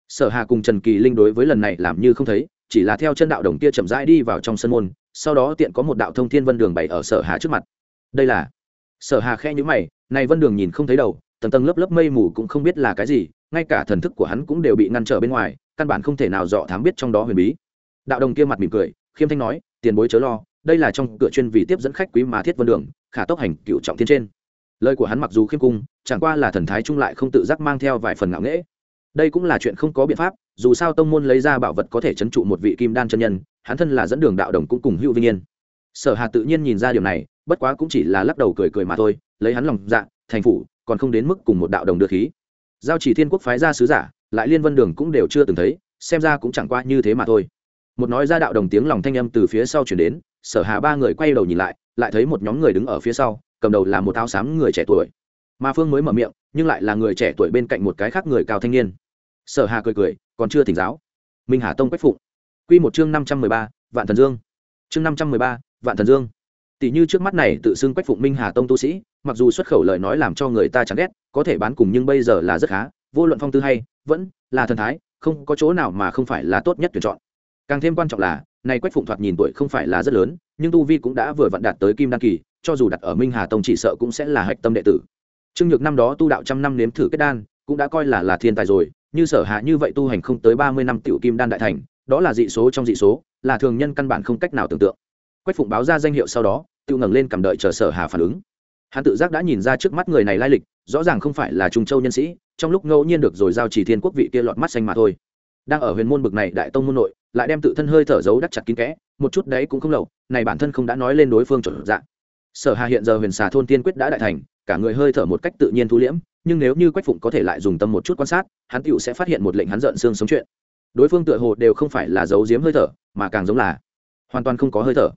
Sở hà cùng trần kỳ linh đối với lần này làm như không thấy, chỉ là theo chân đạo đồng kia chậm rãi đi vào trong sân môn, sau đó tiện có một đạo thông thiên vân đường bày ở sở hà trước mặt. Đây là? Sở hà khe nhữ mày, này vân đường nhìn không thấy đầu, tầng tầng lớp lớp mây mù cũng không biết là cái gì, ngay cả thần thức của hắn cũng đều bị ngăn trở bên ngoài, căn bản không thể nào dọ thám biết trong đó huyền bí. Đạo đồng kia mặt mỉm cười khiêm thanh nói, tiền bối chớ lo, đây là trong cửa chuyên vì tiếp dẫn khách quý mà thiết vân đường, khả tốc hành cựu trọng thiên trên. Lời của hắn mặc dù khiêm cung, chẳng qua là thần thái trung lại không tự giác mang theo vài phần ngạo nghễ. Đây cũng là chuyện không có biện pháp, dù sao tông môn lấy ra bảo vật có thể chấn trụ một vị kim đan chân nhân, hắn thân là dẫn đường đạo đồng cũng cùng hữu vinh yên. Sở hà tự nhiên nhìn ra điều này, bất quá cũng chỉ là lắc đầu cười cười mà thôi, lấy hắn lòng dạ thành phủ, còn không đến mức cùng một đạo đồng đưa khí. Giao chỉ thiên quốc phái ra sứ giả, lại liên vân đường cũng đều chưa từng thấy, xem ra cũng chẳng qua như thế mà thôi một nói ra đạo đồng tiếng lòng thanh âm từ phía sau chuyển đến, sở hà ba người quay đầu nhìn lại lại thấy một nhóm người đứng ở phía sau, cầm đầu là một áo xám người trẻ tuổi. Mà phương mới mở miệng, nhưng lại là người trẻ tuổi bên cạnh một cái khác người cao thanh niên. Sở hà cười cười, còn chưa thỉnh giáo. Minh hà tông quách phụng. Quy một chương năm trăm mười ba, vạn thần dương. Chương năm trăm mười ba, vạn thần dương. Tỷ như trước mắt này tự xưng quách phụng minh hà tông tu sĩ, mặc dù xuất khẩu lời nói làm cho người ta chán ghét, có thể bán cùng nhưng bây giờ là rất khá, vô luận phong tư hay vẫn là thần thái, không có chỗ nào mà không phải là tốt nhất tuyển chọn càng thêm quan trọng là, này quách phụng thoạt nhìn tuổi không phải là rất lớn, nhưng tu vi cũng đã vừa vặn đạt tới kim đan kỳ, cho dù đặt ở minh hà tông chỉ sợ cũng sẽ là hạch tâm đệ tử. Trương nhược năm đó tu đạo trăm năm nếm thử kết đan, cũng đã coi là là thiên tài rồi, như sở hạ như vậy tu hành không tới ba mươi năm tiểu kim đan đại thành, đó là dị số trong dị số, là thường nhân căn bản không cách nào tưởng tượng. Quách phụng báo ra danh hiệu sau đó, tự ngẩng lên cầm đợi chờ sở hà phản ứng. Hắn tự giác đã nhìn ra trước mắt người này lai lịch, rõ ràng không phải là trung châu nhân sĩ, trong lúc ngẫu nhiên được rồi giao chỉ thiên quốc vị kia lọt mắt xanh mà thôi đang ở huyền môn bực này đại tông môn nội, lại đem tự thân hơi thở giấu đắc chặt kín kẽ, một chút đấy cũng không lậu, này bản thân không đã nói lên đối phương chuẩn dạng. Sở hà hiện giờ huyền xà thôn tiên quyết đã đại thành, cả người hơi thở một cách tự nhiên thu liễm, nhưng nếu như quách phụng có thể lại dùng tâm một chút quan sát, hắn tựu sẽ phát hiện một lệnh hắn giận xương sống chuyện. Đối phương tựa hồ đều không phải là giấu giếm hơi thở, mà càng giống là hoàn toàn không có hơi thở.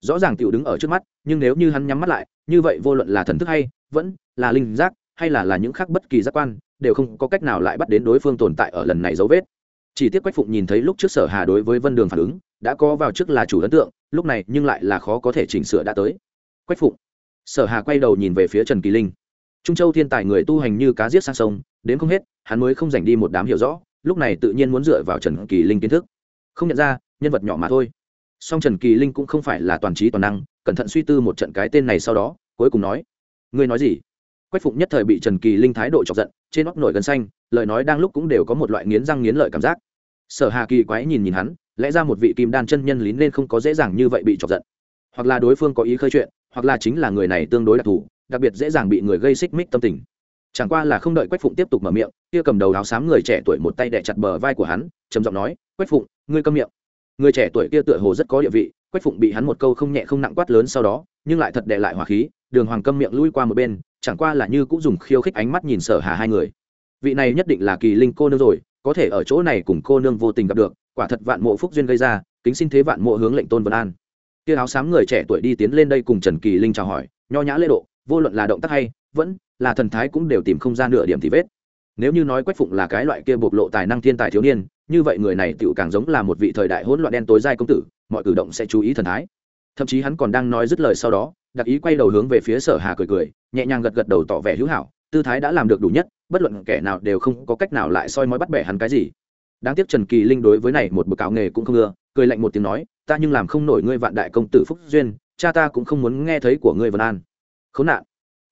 Rõ ràng tựu đứng ở trước mắt, nhưng nếu như hắn nhắm mắt lại, như vậy vô luận là thần thức hay, vẫn là linh giác, hay là là những khác bất kỳ giác quan, đều không có cách nào lại bắt đến đối phương tồn tại ở lần này dấu vết chỉ tiếc quách phụng nhìn thấy lúc trước sở hà đối với vân đường phản ứng, đã có vào trước là chủ ấn tượng, lúc này nhưng lại là khó có thể chỉnh sửa đã tới. Quách phụng. Sở hà quay đầu nhìn về phía trần kỳ linh. Trung châu thiên tài người tu hành như cá giết sang sông, đến không hết, hắn mới không dành đi một đám hiểu rõ, lúc này tự nhiên muốn dựa vào trần kỳ linh kiến thức. Không nhận ra, nhân vật nhỏ mà thôi. Song trần kỳ linh cũng không phải là toàn trí toàn năng, cẩn thận suy tư một trận cái tên này sau đó, cuối cùng nói, ngươi nói gì? Quách phụng nhất thời bị trần kỳ linh thái độ chọc giận, trên óc nổi gần xanh lời nói đang lúc cũng đều có một loại nghiến răng nghiến lợi cảm giác. Sở hà kỳ quái nhìn nhìn hắn, lẽ ra một vị kim đan chân nhân lín nên không có dễ dàng như vậy bị chọc giận. Hoặc là đối phương có ý khơi chuyện, hoặc là chính là người này tương đối đặc thù, đặc biệt dễ dàng bị người gây xích mích tâm tình. Chẳng qua là không đợi quách phụng tiếp tục mở miệng, kia cầm đầu áo xám người trẻ tuổi một tay đẻ chặt bờ vai của hắn, trầm giọng nói, quách phụng, ngươi câm miệng. Người trẻ tuổi kia tựa hồ rất có địa vị, quách phụng bị hắn một câu không nhẹ không nặng quát lớn sau đó, nhưng lại thật đè lại hỏa khí, đường hoàng câm miệng lui qua một bên, chẳng qua là như cũng dùng khiêu khích ánh mắt nhìn sở hà hai người vị này nhất định là kỳ linh cô nương rồi, có thể ở chỗ này cùng cô nương vô tình gặp được, quả thật vạn mộ phúc duyên gây ra, kính xin thế vạn mộ hướng lệnh tôn vân an. Kia áo xám người trẻ tuổi đi tiến lên đây cùng trần kỳ linh chào hỏi, nho nhã lễ độ, vô luận là động tác hay, vẫn là thần thái cũng đều tìm không ra nửa điểm thì vết. Nếu như nói quách phụng là cái loại kia bộc lộ tài năng thiên tài thiếu niên, như vậy người này tựu càng giống là một vị thời đại hỗn loạn đen tối giai công tử, mọi cử động sẽ chú ý thần thái. Thậm chí hắn còn đang nói dứt lời sau đó, đặc ý quay đầu hướng về phía sở hà cười cười, nhẹ nhàng gật gật đầu tỏ vẻ hữu hảo tư thái đã làm được đủ nhất, bất luận kẻ nào đều không có cách nào lại soi mói bắt bẻ hắn cái gì. Đáng tiếc trần kỳ linh đối với này một bậc cáo nghề cũng không ưa, cười lạnh một tiếng nói, ta nhưng làm không nổi ngươi vạn đại công tử phúc duyên, cha ta cũng không muốn nghe thấy của ngươi vân an. Khốn nạn.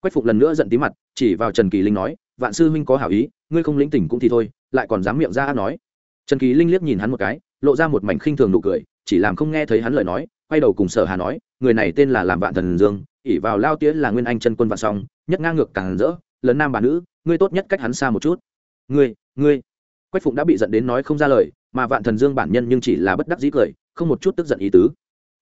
Quách phục lần nữa giận tí mặt, chỉ vào trần kỳ linh nói, vạn sư huynh có hảo ý, ngươi không lĩnh tỉnh cũng thì thôi, lại còn dám miệng ra nói. Trần kỳ linh liếc nhìn hắn một cái, lộ ra một mảnh khinh thường nụ cười, chỉ làm không nghe thấy hắn lời nói, quay đầu cùng sở hà nói, người này tên là làm vạn thần dương ỉ vào lao tía là nguyên anh chân quân vạn song, nhất ngang ngược càng rỡ lớn nam bà nữ, ngươi tốt nhất cách hắn xa một chút. Ngươi ngươi. Quách phụng đã bị giận đến nói không ra lời, mà vạn thần dương bản nhân nhưng chỉ là bất đắc dĩ cười, không một chút tức giận ý tứ.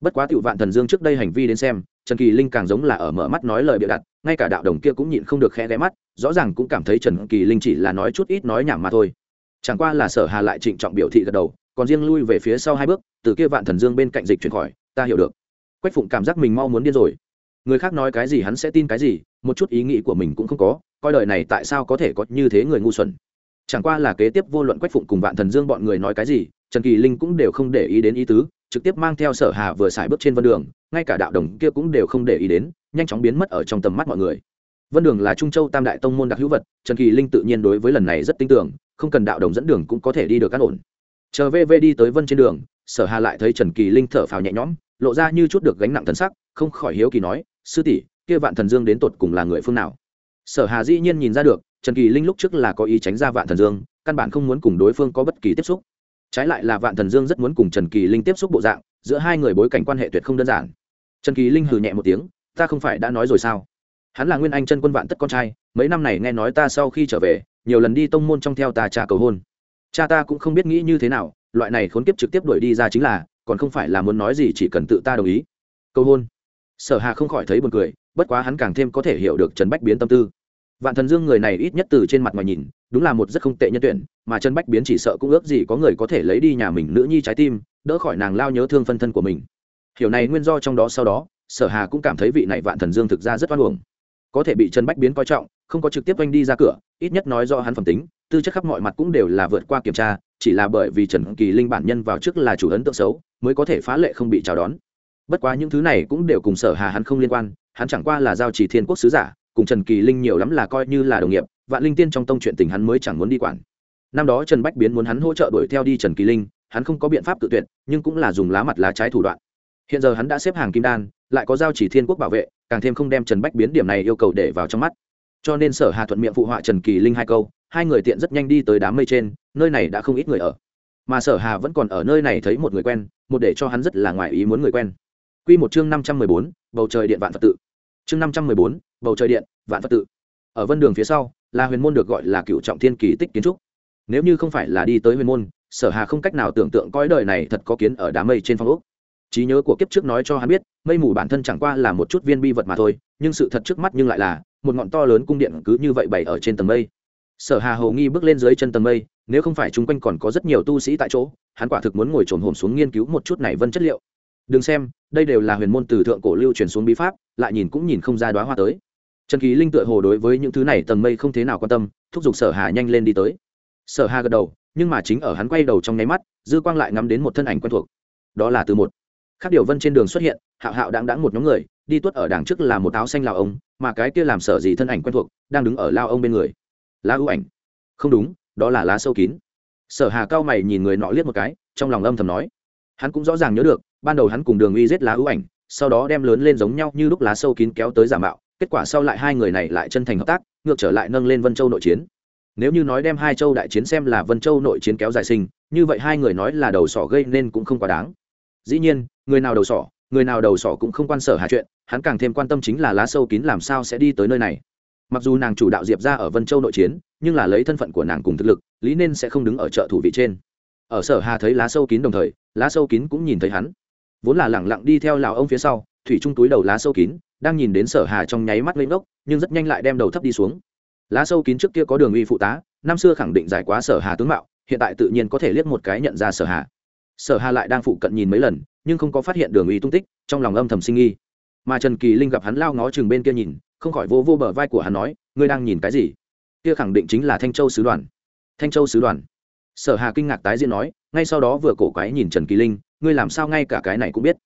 Bất quá tiểu vạn thần dương trước đây hành vi đến xem, trần kỳ linh càng giống là ở mở mắt nói lời bịa đặt, ngay cả đạo đồng kia cũng nhịn không được khẽ ghé mắt, rõ ràng cũng cảm thấy trần kỳ linh chỉ là nói chút ít nói nhảm mà thôi. Chẳng qua là sở hà lại trịnh trọng biểu thị gật đầu, còn riêng lui về phía sau hai bước, từ kia vạn thần dương bên cạnh dịch chuyển khỏi, ta hiểu được. Quách phụng cảm giác mình mau muốn điên rồi. Người khác nói cái gì hắn sẽ tin cái gì, một chút ý nghĩ của mình cũng không có coi đời này tại sao có thể có như thế người ngu xuẩn. Chẳng qua là kế tiếp vô luận quách phụng cùng vạn thần dương bọn người nói cái gì, trần kỳ linh cũng đều không để ý đến ý tứ, trực tiếp mang theo sở hà vừa xài bước trên vân đường, ngay cả đạo đồng kia cũng đều không để ý đến, nhanh chóng biến mất ở trong tầm mắt mọi người. Vân đường là trung châu tam đại tông môn đặc hữu vật, trần kỳ linh tự nhiên đối với lần này rất tin tưởng, không cần đạo đồng dẫn đường cũng có thể đi được cát ổn. Chờ về đi tới vân trên đường, sở hà lại thấy trần kỳ linh thở phào nhẹ nhõm, lộ ra như chút được gánh nặng thân sắc, không khỏi hiếu kỳ nói, sư tỷ, kia vạn thần dương đến tột cùng là người phương nào? Sở hà dĩ nhiên nhìn ra được, trần kỳ linh lúc trước là có ý tránh ra vạn thần dương, căn bản không muốn cùng đối phương có bất kỳ tiếp xúc. Trái lại là vạn thần dương rất muốn cùng trần kỳ linh tiếp xúc bộ dạng, giữa hai người bối cảnh quan hệ tuyệt không đơn giản. Trần kỳ linh hừ nhẹ một tiếng, ta không phải đã nói rồi sao? Hắn là nguyên anh chân quân vạn tất con trai, mấy năm này nghe nói ta sau khi trở về, nhiều lần đi tông môn trong theo ta trả cầu hôn. Cha ta cũng không biết nghĩ như thế nào, loại này khốn kiếp trực tiếp đuổi đi ra chính là, còn không phải là muốn nói gì chỉ cần tự ta đồng ý. Cầu hôn. Sở hà không khỏi thấy buồn cười bất quá hắn càng thêm có thể hiểu được trần bách biến tâm tư. Vạn thần dương người này ít nhất từ trên mặt ngoài nhìn, đúng là một rất không tệ nhân tuyển, mà trần bách biến chỉ sợ cũng ước gì có người có thể lấy đi nhà mình nữ nhi trái tim, đỡ khỏi nàng lao nhớ thương phân thân của mình. Hiểu này nguyên do trong đó sau đó, sở hà cũng cảm thấy vị này vạn thần dương thực ra rất oan uổng. Có thể bị trần bách biến coi trọng, không có trực tiếp oanh đi ra cửa, ít nhất nói do hắn phẩm tính, tư chất khắp mọi mặt cũng đều là vượt qua kiểm tra, chỉ là bởi vì trần kỳ linh bản nhân vào trước là chủ ấn tượng xấu, mới có thể phá lệ không bị chào đón. Bất quá những thứ này cũng đều cùng sở hà hắn không liên quan hắn chẳng qua là giao chỉ thiên quốc sứ giả cùng trần kỳ linh nhiều lắm là coi như là đồng nghiệp vạn linh tiên trong tông chuyện tình hắn mới chẳng muốn đi quản. Năm đó trần bách biến muốn hắn hỗ trợ đuổi theo đi trần kỳ linh hắn không có biện pháp tự tuyệt nhưng cũng là dùng lá mặt lá trái thủ đoạn. Hiện giờ hắn đã xếp hàng kim đan lại có giao chỉ thiên quốc bảo vệ càng thêm không đem trần bách biến điểm này yêu cầu để vào trong mắt. Cho nên sở hà thuận miệng phụ họa trần kỳ linh hai câu hai người tiện rất nhanh đi tới đám mây trên nơi này đã không ít người ở. Mà sở hà vẫn còn ở nơi này thấy một người quen một để cho hắn rất là ngoài ý muốn người quen. Quy một chương năm trăm mười bốn, bầu trời điện vạn phật tự chương năm trăm mười bốn, bầu trời điện vạn phật tự. Ở vân đường phía sau là huyền môn được gọi là cựu trọng thiên kỳ tích kiến trúc. Nếu như không phải là đi tới huyền môn sở hà không cách nào tưởng tượng coi đời này thật có kiến ở đám mây trên phong ốc. Trí nhớ của kiếp trước nói cho hắn biết mây mù bản thân chẳng qua là một chút viên bi vật mà thôi nhưng sự thật trước mắt nhưng lại là một ngọn to lớn cung điện cứ như vậy bày ở trên tầng mây. Sở hà hầu nghi bước lên dưới chân tầng mây nếu không phải chung quanh còn có rất nhiều tu sĩ tại chỗ hắn quả thực muốn ngồi trồn hồn xuống nghiên cứu một chút này vân chất liệu đừng xem, đây đều là huyền môn từ thượng cổ lưu truyền xuống bí pháp, lại nhìn cũng nhìn không ra đoá hoa tới. Trần kỳ linh tựa hồ đối với những thứ này tầng mây không thế nào quan tâm, thúc giục sở hà nhanh lên đi tới. Sở hà gật đầu, nhưng mà chính ở hắn quay đầu trong nháy mắt, dư quang lại ngắm đến một thân ảnh quen thuộc. Đó là từ một. Khác điều vân trên đường xuất hiện, hạo hạo đáng đáng một nhóm người, đi tuất ở đằng trước là một áo xanh lào ông mà cái kia làm sở gì thân ảnh quen thuộc, đang đứng ở lao ông bên người. Lá ưu ảnh. Không đúng, đó là lá sâu kín. Sở hà cao mày nhìn người nọ liếc một cái, trong lòng âm thầm nói. Hắn cũng rõ ràng nhớ được ban đầu hắn cùng đường uy giết lá ưu ảnh, sau đó đem lớn lên giống nhau như lúc lá sâu kín kéo tới giả mạo, kết quả sau lại hai người này lại chân thành hợp tác, ngược trở lại nâng lên vân châu nội chiến. Nếu như nói đem hai châu đại chiến xem là vân châu nội chiến kéo dài sinh, như vậy hai người nói là đầu sỏ gây nên cũng không quá đáng. Dĩ nhiên, người nào đầu sỏ, người nào đầu sỏ cũng không quan sở hà chuyện, hắn càng thêm quan tâm chính là lá sâu kín làm sao sẽ đi tới nơi này. Mặc dù nàng chủ đạo diệp ra ở vân châu nội chiến, nhưng là lấy thân phận của nàng cùng thực lực, lý nên sẽ không đứng ở trợ thủ vị trên. Ở sở hà thấy lá sâu kín đồng thời, lá sâu kín cũng nhìn thấy hắn vốn là lẳng lặng đi theo lào ông phía sau, thủy trung túi đầu lá sâu kín, đang nhìn đến sở hà trong nháy mắt lên gốc nhưng rất nhanh lại đem đầu thấp đi xuống. Lá sâu kín trước kia có đường uy phụ tá, năm xưa khẳng định giải quá sở hà tướng mạo, hiện tại tự nhiên có thể liếc một cái nhận ra sở hà. Sở hà lại đang phụ cận nhìn mấy lần, nhưng không có phát hiện đường uy tung tích, trong lòng âm thầm sinh nghi. Mà trần kỳ linh gặp hắn lao ngó chừng bên kia nhìn, không khỏi vô vô bờ vai của hắn nói, ngươi đang nhìn cái gì? Kia khẳng định chính là thanh châu sứ đoàn. Thanh châu sứ đoàn? Sở hà kinh ngạc tái diễn nói, ngay sau đó vừa cổ quái nhìn trần kỳ linh ngươi làm sao ngay cả cái này cũng biết.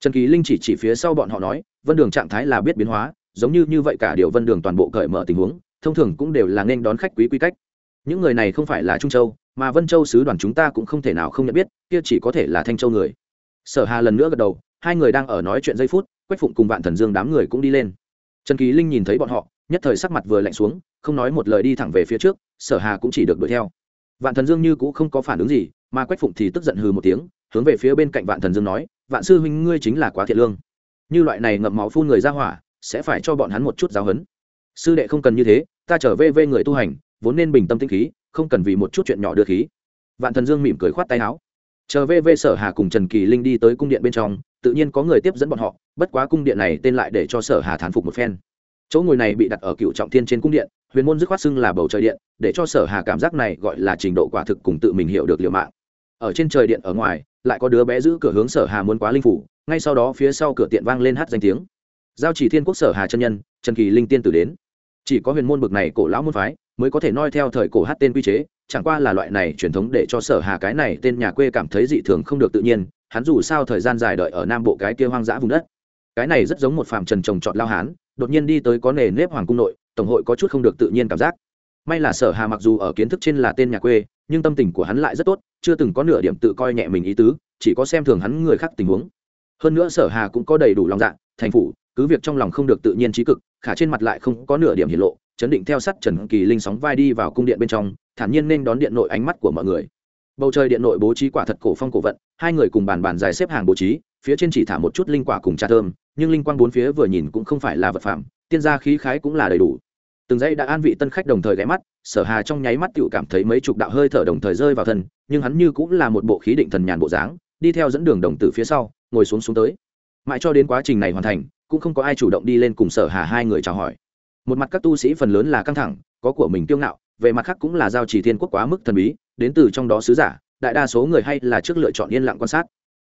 Trần kỳ linh chỉ chỉ phía sau bọn họ nói, vân đường trạng thái là biết biến hóa, giống như như vậy cả điều vân đường toàn bộ cởi mở tình huống, thông thường cũng đều là nên đón khách quý quy cách. Những người này không phải là trung châu, mà vân châu sứ đoàn chúng ta cũng không thể nào không nhận biết, kia chỉ có thể là thanh châu người. Sở hà lần nữa gật đầu, hai người đang ở nói chuyện giây phút, quách phụng cùng vạn thần dương đám người cũng đi lên. Trần kỳ linh nhìn thấy bọn họ, nhất thời sắc mặt vừa lạnh xuống, không nói một lời đi thẳng về phía trước, sở hà cũng chỉ được đuổi theo vạn thần dương như cũng không có phản ứng gì, mà quách phụng thì tức giận hừ một tiếng, hướng về phía bên cạnh vạn thần dương nói, vạn sư huynh ngươi chính là quá thiệt lương. Như loại này ngậm máu phun người ra hỏa, sẽ phải cho bọn hắn một chút giáo hấn sư đệ không cần như thế, ta trở về về người tu hành, vốn nên bình tâm tinh khí, không cần vì một chút chuyện nhỏ đưa khí. Vạn thần dương mỉm cười khoát tay áo. Chờ về về sở hà cùng trần kỳ linh đi tới cung điện bên trong, tự nhiên có người tiếp dẫn bọn họ, bất quá cung điện này tên lại để cho sở hà thán phục một phen. Chỗ ngồi này bị đặt ở cựu trọng thiên trên cung điện huyền môn dứt khoát xưng là bầu trời điện, để cho sở hà cảm giác này gọi là trình độ quả thực cùng tự mình hiểu được liều mạng. Ở trên trời điện ở ngoài, lại có đứa bé giữ cửa hướng sở hà muốn quá linh phủ, ngay sau đó phía sau cửa tiện vang lên hát danh tiếng. Giao chỉ thiên quốc sở hà chân nhân, trần kỳ linh tiên tử đến. Chỉ có huyền môn bực này cổ lão môn phái, mới có thể noi theo thời cổ hát tên quy chế, chẳng qua là loại này truyền thống để cho sở hà cái này tên nhà quê cảm thấy dị thường không được tự nhiên, hắn dù sao thời gian dài đợi ở nam bộ cái kia hoang dã vùng đất. Cái này rất giống một phàm trần trồng trọt lao hán, đột nhiên đi tới có nề nếp hoàng cung nội tổng hội có chút không được tự nhiên cảm giác. May là sở hà mặc dù ở kiến thức trên là tên nhà quê, nhưng tâm tình của hắn lại rất tốt, chưa từng có nửa điểm tự coi nhẹ mình ý tứ, chỉ có xem thường hắn người khác tình huống. Hơn nữa sở hà cũng có đầy đủ lòng dạ thành phủ, cứ việc trong lòng không được tự nhiên trí cực, khả trên mặt lại không có nửa điểm hiển lộ, chấn định theo sắt trần kỳ linh sóng vai đi vào cung điện bên trong, thản nhiên nên đón điện nội ánh mắt của mọi người. Bầu trời điện nội bố trí quả thật cổ phong cổ vận, hai người cùng bàn bàn dài xếp hàng bố trí, phía trên chỉ thả một chút linh quả cùng trà thơm, nhưng linh quang bốn phía vừa nhìn cũng không phải là vật phẩm, tiên gia khí khái cũng là đầy đủ từng dãy đã an vị tân khách đồng thời ghé mắt, sở hà trong nháy mắt tựu cảm thấy mấy chục đạo hơi thở đồng thời rơi vào thân, nhưng hắn như cũng là một bộ khí định thần nhàn bộ dáng, đi theo dẫn đường đồng tử phía sau, ngồi xuống xuống tới. Mãi cho đến quá trình này hoàn thành, cũng không có ai chủ động đi lên cùng sở hà hai người chào hỏi. Một mặt các tu sĩ phần lớn là căng thẳng, có của mình kiêu ngạo, về mặt khác cũng là giao chỉ thiên quốc quá mức thần bí, đến từ trong đó sứ giả, đại đa số người hay là trước lựa chọn yên lặng quan sát.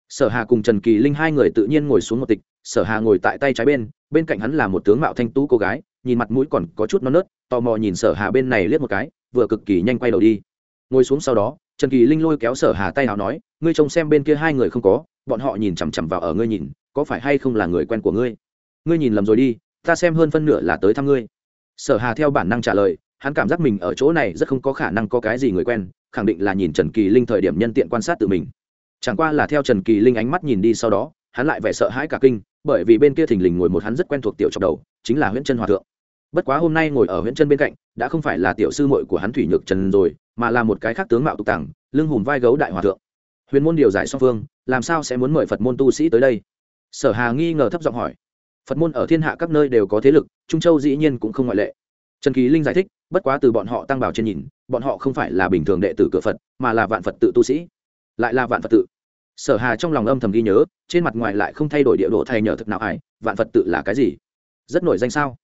Sở hà cùng trần kỳ linh hai người tự nhiên ngồi xuống một tịch, sở hà ngồi tại tay trái bên bên cạnh hắn là một tướng mạo thanh tú cô gái nhìn mặt mũi còn có chút non nớt, tò mò nhìn sở hà bên này liếc một cái, vừa cực kỳ nhanh quay đầu đi. Ngồi xuống sau đó, trần kỳ linh lôi kéo sở hà tay hào nói, ngươi trông xem bên kia hai người không có, bọn họ nhìn chằm chằm vào ở ngươi nhìn, có phải hay không là người quen của ngươi? Ngươi nhìn lầm rồi đi, ta xem hơn phân nửa là tới thăm ngươi. Sở hà theo bản năng trả lời, hắn cảm giác mình ở chỗ này rất không có khả năng có cái gì người quen, khẳng định là nhìn trần kỳ linh thời điểm nhân tiện quan sát tự mình. Chẳng qua là theo trần kỳ linh ánh mắt nhìn đi sau đó, hắn lại vẻ sợ hãi cả kinh, bởi vì bên kia thình lình ngồi một hắn rất quen thuộc tiểu trong đầu, chính là Huyễn chân hòa thượng bất quá hôm nay ngồi ở huyện chân bên cạnh, đã không phải là tiểu sư muội của hắn thủy nhược trần rồi, mà là một cái khác tướng mạo tục tàng lưng hùm vai gấu đại hòa thượng. Huyền môn điều giải song phương, làm sao sẽ muốn mời phật môn tu sĩ tới đây? Sở hà nghi ngờ thấp giọng hỏi. Phật môn ở thiên hạ các nơi đều có thế lực, trung châu dĩ nhiên cũng không ngoại lệ. Trần kỳ linh giải thích, bất quá từ bọn họ tăng bảo trên nhìn, bọn họ không phải là bình thường đệ tử cửa phật, mà là vạn phật tự tu sĩ. Lại là vạn phật tự. Sở hà trong lòng âm thầm ghi nhớ, trên mặt ngoài lại không thay đổi địa độ thay nhờ thực nào ai. vạn phật tự là cái gì? Rất nổi danh sao?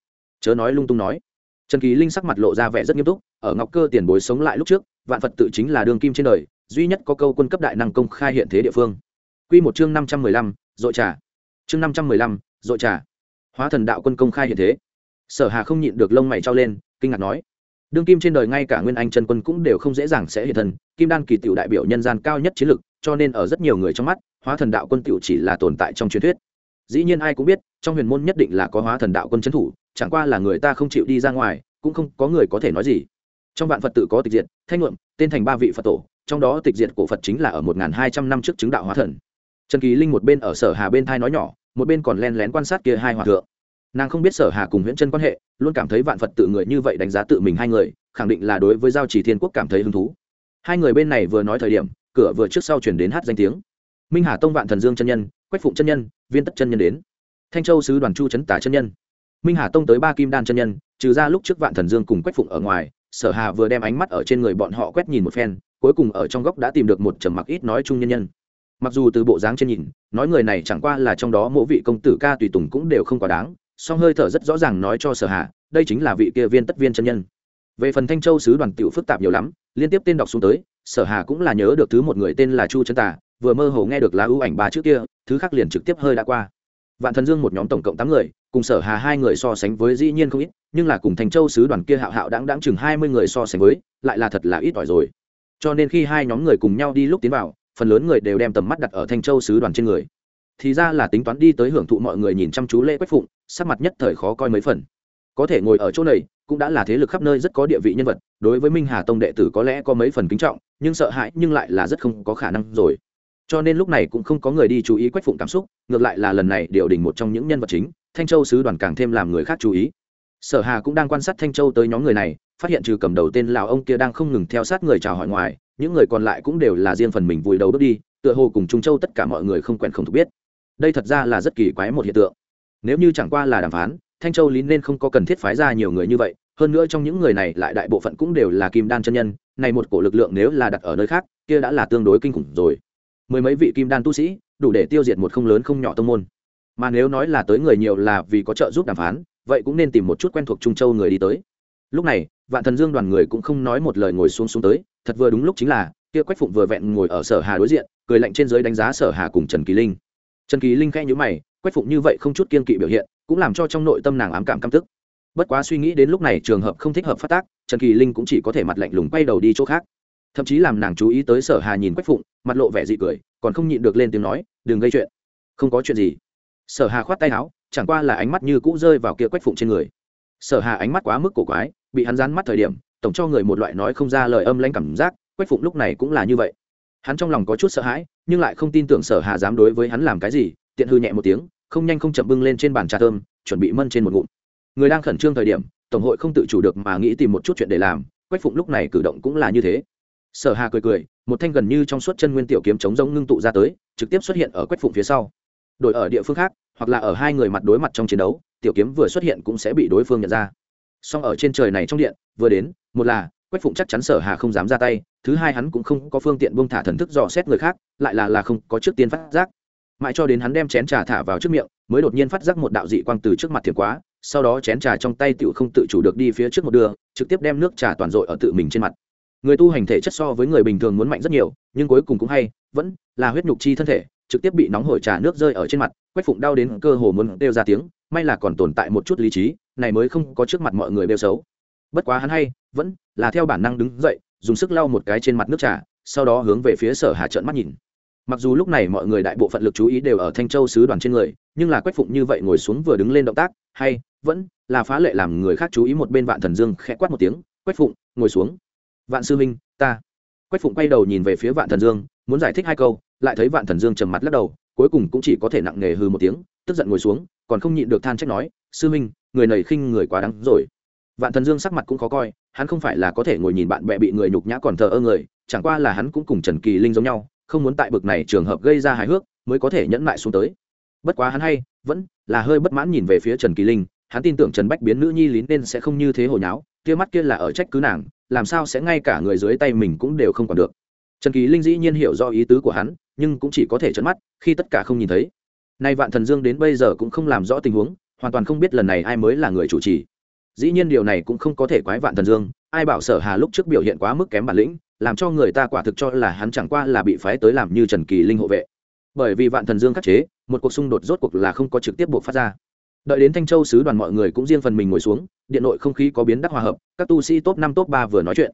Chớ nói lung tung nói. Trần kỳ linh sắc mặt lộ ra vẻ rất nghiêm túc, ở ngọc cơ tiền bối sống lại lúc trước, vạn phật tự chính là đường kim trên đời, duy nhất có câu quân cấp đại năng công khai hiện thế địa phương. Quy một chương năm trăm mười lăm, dội trà. Chương năm trăm mười lăm, dội trà. Hóa thần đạo quân công khai hiện thế. Sở hà không nhịn được lông mày trao lên, kinh ngạc nói. Đương kim trên đời ngay cả nguyên anh chân quân cũng đều không dễ dàng sẽ hiện thân, kim đan kỳ tiểu đại biểu nhân gian cao nhất chiến lực, cho nên ở rất nhiều người trong mắt, hóa thần đạo quân tiểu chỉ là tồn tại trong truyền thuyết. Dĩ nhiên ai cũng biết, trong huyền môn nhất định là có hóa thần đạo quân trấn thủ chẳng qua là người ta không chịu đi ra ngoài, cũng không có người có thể nói gì. Trong vạn phật tự có tịch diệt, thanh luận, tên thành ba vị phật tổ, trong đó tịch diệt cổ phật chính là ở một hai trăm năm trước chứng đạo hóa thần. Trần kỳ linh một bên ở sở hà bên thai nói nhỏ, một bên còn len lén quan sát kia hai hòa thượng. Nàng không biết sở hà cùng huyễn chân quan hệ, luôn cảm thấy vạn phật tự người như vậy đánh giá tự mình hai người, khẳng định là đối với giao chỉ thiên quốc cảm thấy hứng thú. Hai người bên này vừa nói thời điểm, cửa vừa trước sau chuyển đến hát danh tiếng. Minh hà tông vạn thần dương chân nhân, quách phụng chân nhân, viên tất chân nhân đến. Thanh châu sứ đoàn chu trấn tả chân nhân minh hà tông tới ba kim đan chân nhân, trừ ra lúc trước vạn thần dương cùng quách phụng ở ngoài, sở hà vừa đem ánh mắt ở trên người bọn họ quét nhìn một phen, cuối cùng ở trong góc đã tìm được một trầm mặc ít nói chung nhân nhân. Mặc dù từ bộ dáng trên nhìn, nói người này chẳng qua là trong đó mỗi vị công tử ca tùy tùng cũng đều không quá đáng, song hơi thở rất rõ ràng nói cho sở hà, đây chính là vị kia viên tất viên chân nhân. Về phần thanh châu sứ đoàn tiểu phức tạp nhiều lắm, liên tiếp tên đọc xuống tới, sở hà cũng là nhớ được thứ một người tên là chu trấn tà, vừa mơ hồ nghe được lá ưu ảnh ba trước kia, thứ khác liền trực tiếp hơi đã qua vạn thần dương một nhóm tổng cộng tám người, cùng sở hà hai người so sánh với dĩ nhiên không ít, nhưng là cùng thành châu sứ đoàn kia hạo hạo đáng đáng chừng hai mươi người so sánh với, lại là thật là ít ỏi rồi. Cho nên khi hai nhóm người cùng nhau đi lúc tiến vào, phần lớn người đều đem tầm mắt đặt ở thanh châu sứ đoàn trên người. Thì ra là tính toán đi tới hưởng thụ mọi người nhìn chăm chú lễ quách phụng, sắc mặt nhất thời khó coi mấy phần. Có thể ngồi ở chỗ này, cũng đã là thế lực khắp nơi rất có địa vị nhân vật, đối với minh hà tông đệ tử có lẽ có mấy phần kính trọng, nhưng sợ hãi nhưng lại là rất không có khả năng rồi cho nên lúc này cũng không có người đi chú ý quách phụng cảm xúc, ngược lại là lần này điều đình một trong những nhân vật chính, thanh châu sứ đoàn càng thêm làm người khác chú ý. Sở hà cũng đang quan sát thanh châu tới nhóm người này, phát hiện trừ cầm đầu tên lào ông kia đang không ngừng theo sát người chào hỏi ngoài, những người còn lại cũng đều là riêng phần mình vùi đầu bước đi, tựa hồ cùng trung châu tất cả mọi người không quen không thuộc biết. Đây thật ra là rất kỳ quái một hiện tượng. Nếu như chẳng qua là đàm phán, thanh châu lý nên không có cần thiết phái ra nhiều người như vậy, hơn nữa trong những người này lại đại bộ phận cũng đều là kim đan chân nhân, này một cổ lực lượng nếu là đặt ở nơi khác, kia đã là tương đối kinh khủng rồi mười mấy vị kim đan tu sĩ, đủ để tiêu diệt một không lớn không nhỏ tông môn. Mà nếu nói là tới người nhiều là vì có trợ giúp đàm phán, vậy cũng nên tìm một chút quen thuộc trung châu người đi tới. Lúc này, vạn thần dương đoàn người cũng không nói một lời ngồi xuống xuống tới, thật vừa đúng lúc chính là, kia quách phụng vừa vẹn ngồi ở sở hà đối diện, cười lạnh trên giới đánh giá sở hà cùng trần kỳ linh. Trần kỳ linh khẽ nhíu mày, quách phụng như vậy không chút kiên kỵ biểu hiện, cũng làm cho trong nội tâm nàng ám cảm căm tức. Bất quá suy nghĩ đến lúc này trường hợp không thích hợp phát tác, trần kỳ linh cũng chỉ có thể mặt lạnh lùng quay đầu đi chỗ khác. Thậm chí làm nàng chú ý tới sở hà nhìn quách phụng mặt lộ vẻ dị cười, còn không nhịn được lên tiếng nói, đừng gây chuyện. Không có chuyện gì. Sở hà khoát tay áo, chẳng qua là ánh mắt như cũ rơi vào kia quách phụng trên người. Sở hà ánh mắt quá mức cổ quái, bị hắn rán mắt thời điểm, tổng cho người một loại nói không ra lời âm lãnh cảm giác, quách phụng lúc này cũng là như vậy. Hắn trong lòng có chút sợ hãi, nhưng lại không tin tưởng sở hà dám đối với hắn làm cái gì, tiện hư nhẹ một tiếng, không nhanh không chậm bưng lên trên bàn trà thơm, chuẩn bị mân trên một ngụm. Người đang khẩn trương thời điểm, tổng hội không tự chủ được mà nghĩ tìm một chút chuyện để làm, quách phụng lúc này cử động cũng là như thế sở hà cười cười, một thanh gần như trong suốt chân nguyên tiểu kiếm chống giống ngưng tụ ra tới, trực tiếp xuất hiện ở quách phụng phía sau. Đổi ở địa phương khác, hoặc là ở hai người mặt đối mặt trong chiến đấu, tiểu kiếm vừa xuất hiện cũng sẽ bị đối phương nhận ra. Song ở trên trời này trong điện, vừa đến, một là, quách phụng chắc chắn sở hà không dám ra tay, thứ hai hắn cũng không có phương tiện buông thả thần thức dò xét người khác, lại là là không có trước tiên phát giác. Mãi cho đến hắn đem chén trà thả vào trước miệng, mới đột nhiên phát giác một đạo dị quang từ trước mặt thiệt quá, sau đó chén trà trong tay tựu không tự chủ được đi phía trước một đường, trực tiếp đem nước trà toàn dội ở tự mình trên mặt người tu hành thể chất so với người bình thường muốn mạnh rất nhiều, nhưng cuối cùng cũng hay, vẫn là huyết nhục chi thân thể, trực tiếp bị nóng hổi trà nước rơi ở trên mặt, quách phụng đau đến cơ hồ muốn đeo ra tiếng, may là còn tồn tại một chút lý trí, này mới không có trước mặt mọi người đeo xấu. Bất quá hắn hay, vẫn là theo bản năng đứng dậy, dùng sức lau một cái trên mặt nước trà, sau đó hướng về phía sở hà trợn mắt nhìn. Mặc dù lúc này mọi người đại bộ phận lực chú ý đều ở thanh châu sứ đoàn trên người, nhưng là quách phụng như vậy ngồi xuống vừa đứng lên động tác, hay, vẫn là phá lệ làm người khác chú ý một bên vạn thần dương khẽ quát một tiếng, quách phụng, ngồi xuống vạn sư minh ta. Quách phụng quay đầu nhìn về phía vạn thần dương, muốn giải thích hai câu, lại thấy vạn thần dương trầm mặt lắc đầu, cuối cùng cũng chỉ có thể nặng nề hư một tiếng, tức giận ngồi xuống, còn không nhịn được than trách nói, sư minh người này khinh người quá đáng rồi. Vạn thần dương sắc mặt cũng khó coi, hắn không phải là có thể ngồi nhìn bạn bè bị người nhục nhã còn thờ ơ người, chẳng qua là hắn cũng cùng trần kỳ linh giống nhau, không muốn tại bực này trường hợp gây ra hài hước, mới có thể nhẫn lại xuống tới. Bất quá hắn hay, vẫn là hơi bất mãn nhìn về phía trần kỳ linh, hắn tin tưởng trần bách biến nữ nhi lín nên sẽ không như thế hồi nháo, kia mắt kia là ở trách cứ nàng làm sao sẽ ngay cả người dưới tay mình cũng đều không còn được. Trần kỳ linh dĩ nhiên hiểu do ý tứ của hắn, nhưng cũng chỉ có thể trấn mắt, khi tất cả không nhìn thấy. Nay vạn thần dương đến bây giờ cũng không làm rõ tình huống, hoàn toàn không biết lần này ai mới là người chủ trì. Dĩ nhiên điều này cũng không có thể quái vạn thần dương, ai bảo sở hà lúc trước biểu hiện quá mức kém bản lĩnh, làm cho người ta quả thực cho là hắn chẳng qua là bị phái tới làm như trần kỳ linh hộ vệ. Bởi vì vạn thần dương khắc chế, một cuộc xung đột rốt cuộc là không có trực tiếp buộc phát ra đợi đến thanh châu sứ đoàn mọi người cũng riêng phần mình ngồi xuống, điện nội không khí có biến đắc hòa hợp, các tu sĩ top năm, top ba vừa nói chuyện.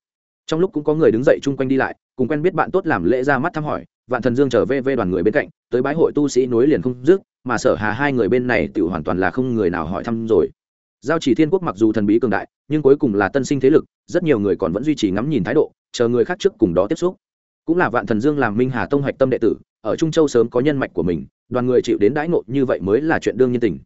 Trong lúc cũng có người đứng dậy chung quanh đi lại, cùng quen biết bạn tốt làm lễ ra mắt thăm hỏi, vạn thần dương trở về về đoàn người bên cạnh, tới bãi hội tu sĩ nối liền không dứt, mà sở hà hai người bên này tự hoàn toàn là không người nào hỏi thăm rồi. Giao chỉ thiên quốc mặc dù thần bí cường đại, nhưng cuối cùng là tân sinh thế lực, rất nhiều người còn vẫn duy trì ngắm nhìn thái độ, chờ người khác trước cùng đó tiếp xúc. Cũng là vạn thần dương làm minh hà tông hạch tâm đệ tử, ở trung châu sớm có nhân mạch của mình, đoàn người chịu đến đãi ngộ như vậy mới là chuyện đương nhiên tình.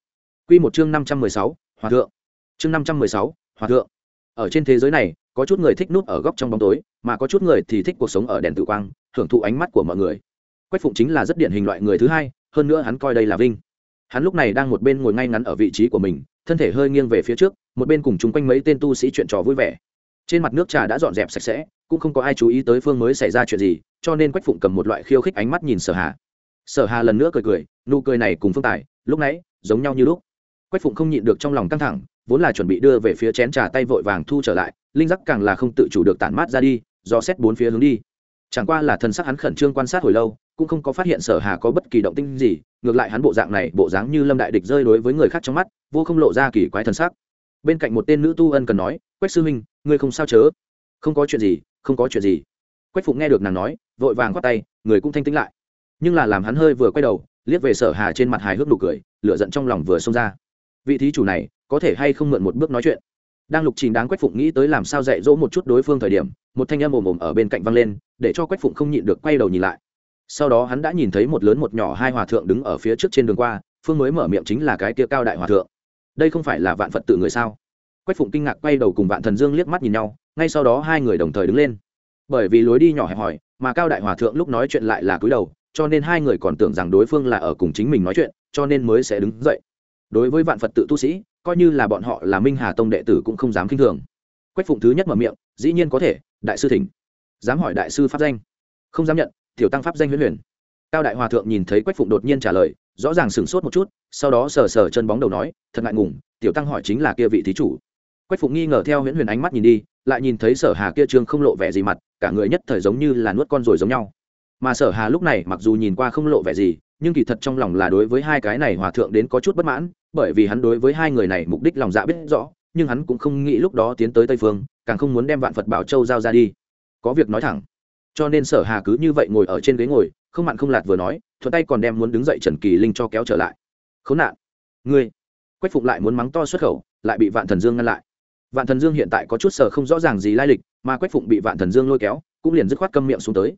Quy một chương năm trăm mười sáu, Hòa thượng. Chương năm trăm mười sáu, Hòa thượng. Ở trên thế giới này, có chút người thích núp ở góc trong bóng tối, mà có chút người thì thích cuộc sống ở đèn tự quang, hưởng thụ ánh mắt của mọi người. Quách Phụng chính là rất điển hình loại người thứ hai, hơn nữa hắn coi đây là vinh. Hắn lúc này đang một bên ngồi ngay ngắn ở vị trí của mình, thân thể hơi nghiêng về phía trước, một bên cùng chung quanh mấy tên tu sĩ chuyện trò vui vẻ. Trên mặt nước trà đã dọn dẹp sạch sẽ, cũng không có ai chú ý tới phương mới xảy ra chuyện gì, cho nên Quách Phụng cầm một loại khiêu khích ánh mắt nhìn Sở Hà. Sở Hà lần nữa cười cười, nụ cười này cùng Phương Tài, lúc nãy giống nhau như lúc quách phụng không nhịn được trong lòng căng thẳng, vốn là chuẩn bị đưa về phía chén trà tay vội vàng thu trở lại, linh giác càng là không tự chủ được tản mát ra đi, do xét bốn phía hướng đi. Chẳng qua là thần sắc hắn khẩn trương quan sát hồi lâu, cũng không có phát hiện sở hà có bất kỳ động tinh gì, ngược lại hắn bộ dạng này, bộ dáng như lâm đại địch rơi đối với người khác trong mắt, vô không lộ ra kỳ quái thần sắc. Bên cạnh một tên nữ tu ân cần nói, quách sư huynh, ngươi không sao chớ? Không có chuyện gì, không có chuyện gì. Quách phụng nghe được nàng nói, vội vàng khoát tay, người cũng thanh tĩnh lại. Nhưng là làm hắn hơi vừa quay đầu, liếc về sở hà trên mặt hài hước nụ cười, lửa giận trong lòng vừa xông ra vị thí chủ này có thể hay không mượn một bước nói chuyện? Đang lục trình đáng quách phụng nghĩ tới làm sao dạy dỗ một chút đối phương thời điểm, một thanh âm ồm ồm ở bên cạnh văng lên, để cho quách phụng không nhịn được quay đầu nhìn lại. Sau đó hắn đã nhìn thấy một lớn một nhỏ hai hòa thượng đứng ở phía trước trên đường qua, phương mới mở miệng chính là cái kia cao đại hòa thượng. Đây không phải là vạn phật tự người sao? Quách phụng kinh ngạc quay đầu cùng vạn thần dương liếc mắt nhìn nhau, ngay sau đó hai người đồng thời đứng lên. Bởi vì lối đi nhỏ hẹp hòi mà cao đại hòa thượng lúc nói chuyện lại là cúi đầu, cho nên hai người còn tưởng rằng đối phương là ở cùng chính mình nói chuyện, cho nên mới sẽ đứng dậy đối với vạn phật tự tu sĩ, coi như là bọn họ là minh hà tông đệ tử cũng không dám k i n h thường. Quách phụng thứ nhất mở miệng, dĩ nhiên có thể, đại sư thỉnh. Dám hỏi đại sư pháp danh. Không dám nhận, tiểu tăng pháp danh huyễn huyền. Cao đại hòa thượng nhìn thấy quách phụng đột nhiên trả lời, rõ ràng sửng sốt một chút, sau đó sờ sờ chân bóng đầu nói, thật ngại ngùng, tiểu tăng hỏi chính là kia vị thí chủ. Quách phụng nghi ngờ theo huyễn huyền ánh mắt nhìn đi, lại nhìn thấy sở hà kia trương không lộ vẻ gì mặt, cả người nhất thời giống như là nuốt con rồi giống nhau. Mà sở hà lúc này mặc dù nhìn qua không lộ vẻ gì nhưng kỳ thật trong lòng là đối với hai cái này hòa thượng đến có chút bất mãn, bởi vì hắn đối với hai người này mục đích lòng dạ biết rõ, nhưng hắn cũng không nghĩ lúc đó tiến tới tây phương, càng không muốn đem vạn phật bảo châu giao ra đi. Có việc nói thẳng. Cho nên sở hà cứ như vậy ngồi ở trên ghế ngồi, không mặn không lạt vừa nói, thuận tay còn đem muốn đứng dậy trần kỳ linh cho kéo trở lại. Khốn nạn, ngươi. Quách phụng lại muốn mắng to xuất khẩu, lại bị vạn thần dương ngăn lại. Vạn thần dương hiện tại có chút sở không rõ ràng gì lai lịch, mà quách phụng bị vạn thần dương lôi kéo, cũng liền dứt khoát câm miệng xuống tới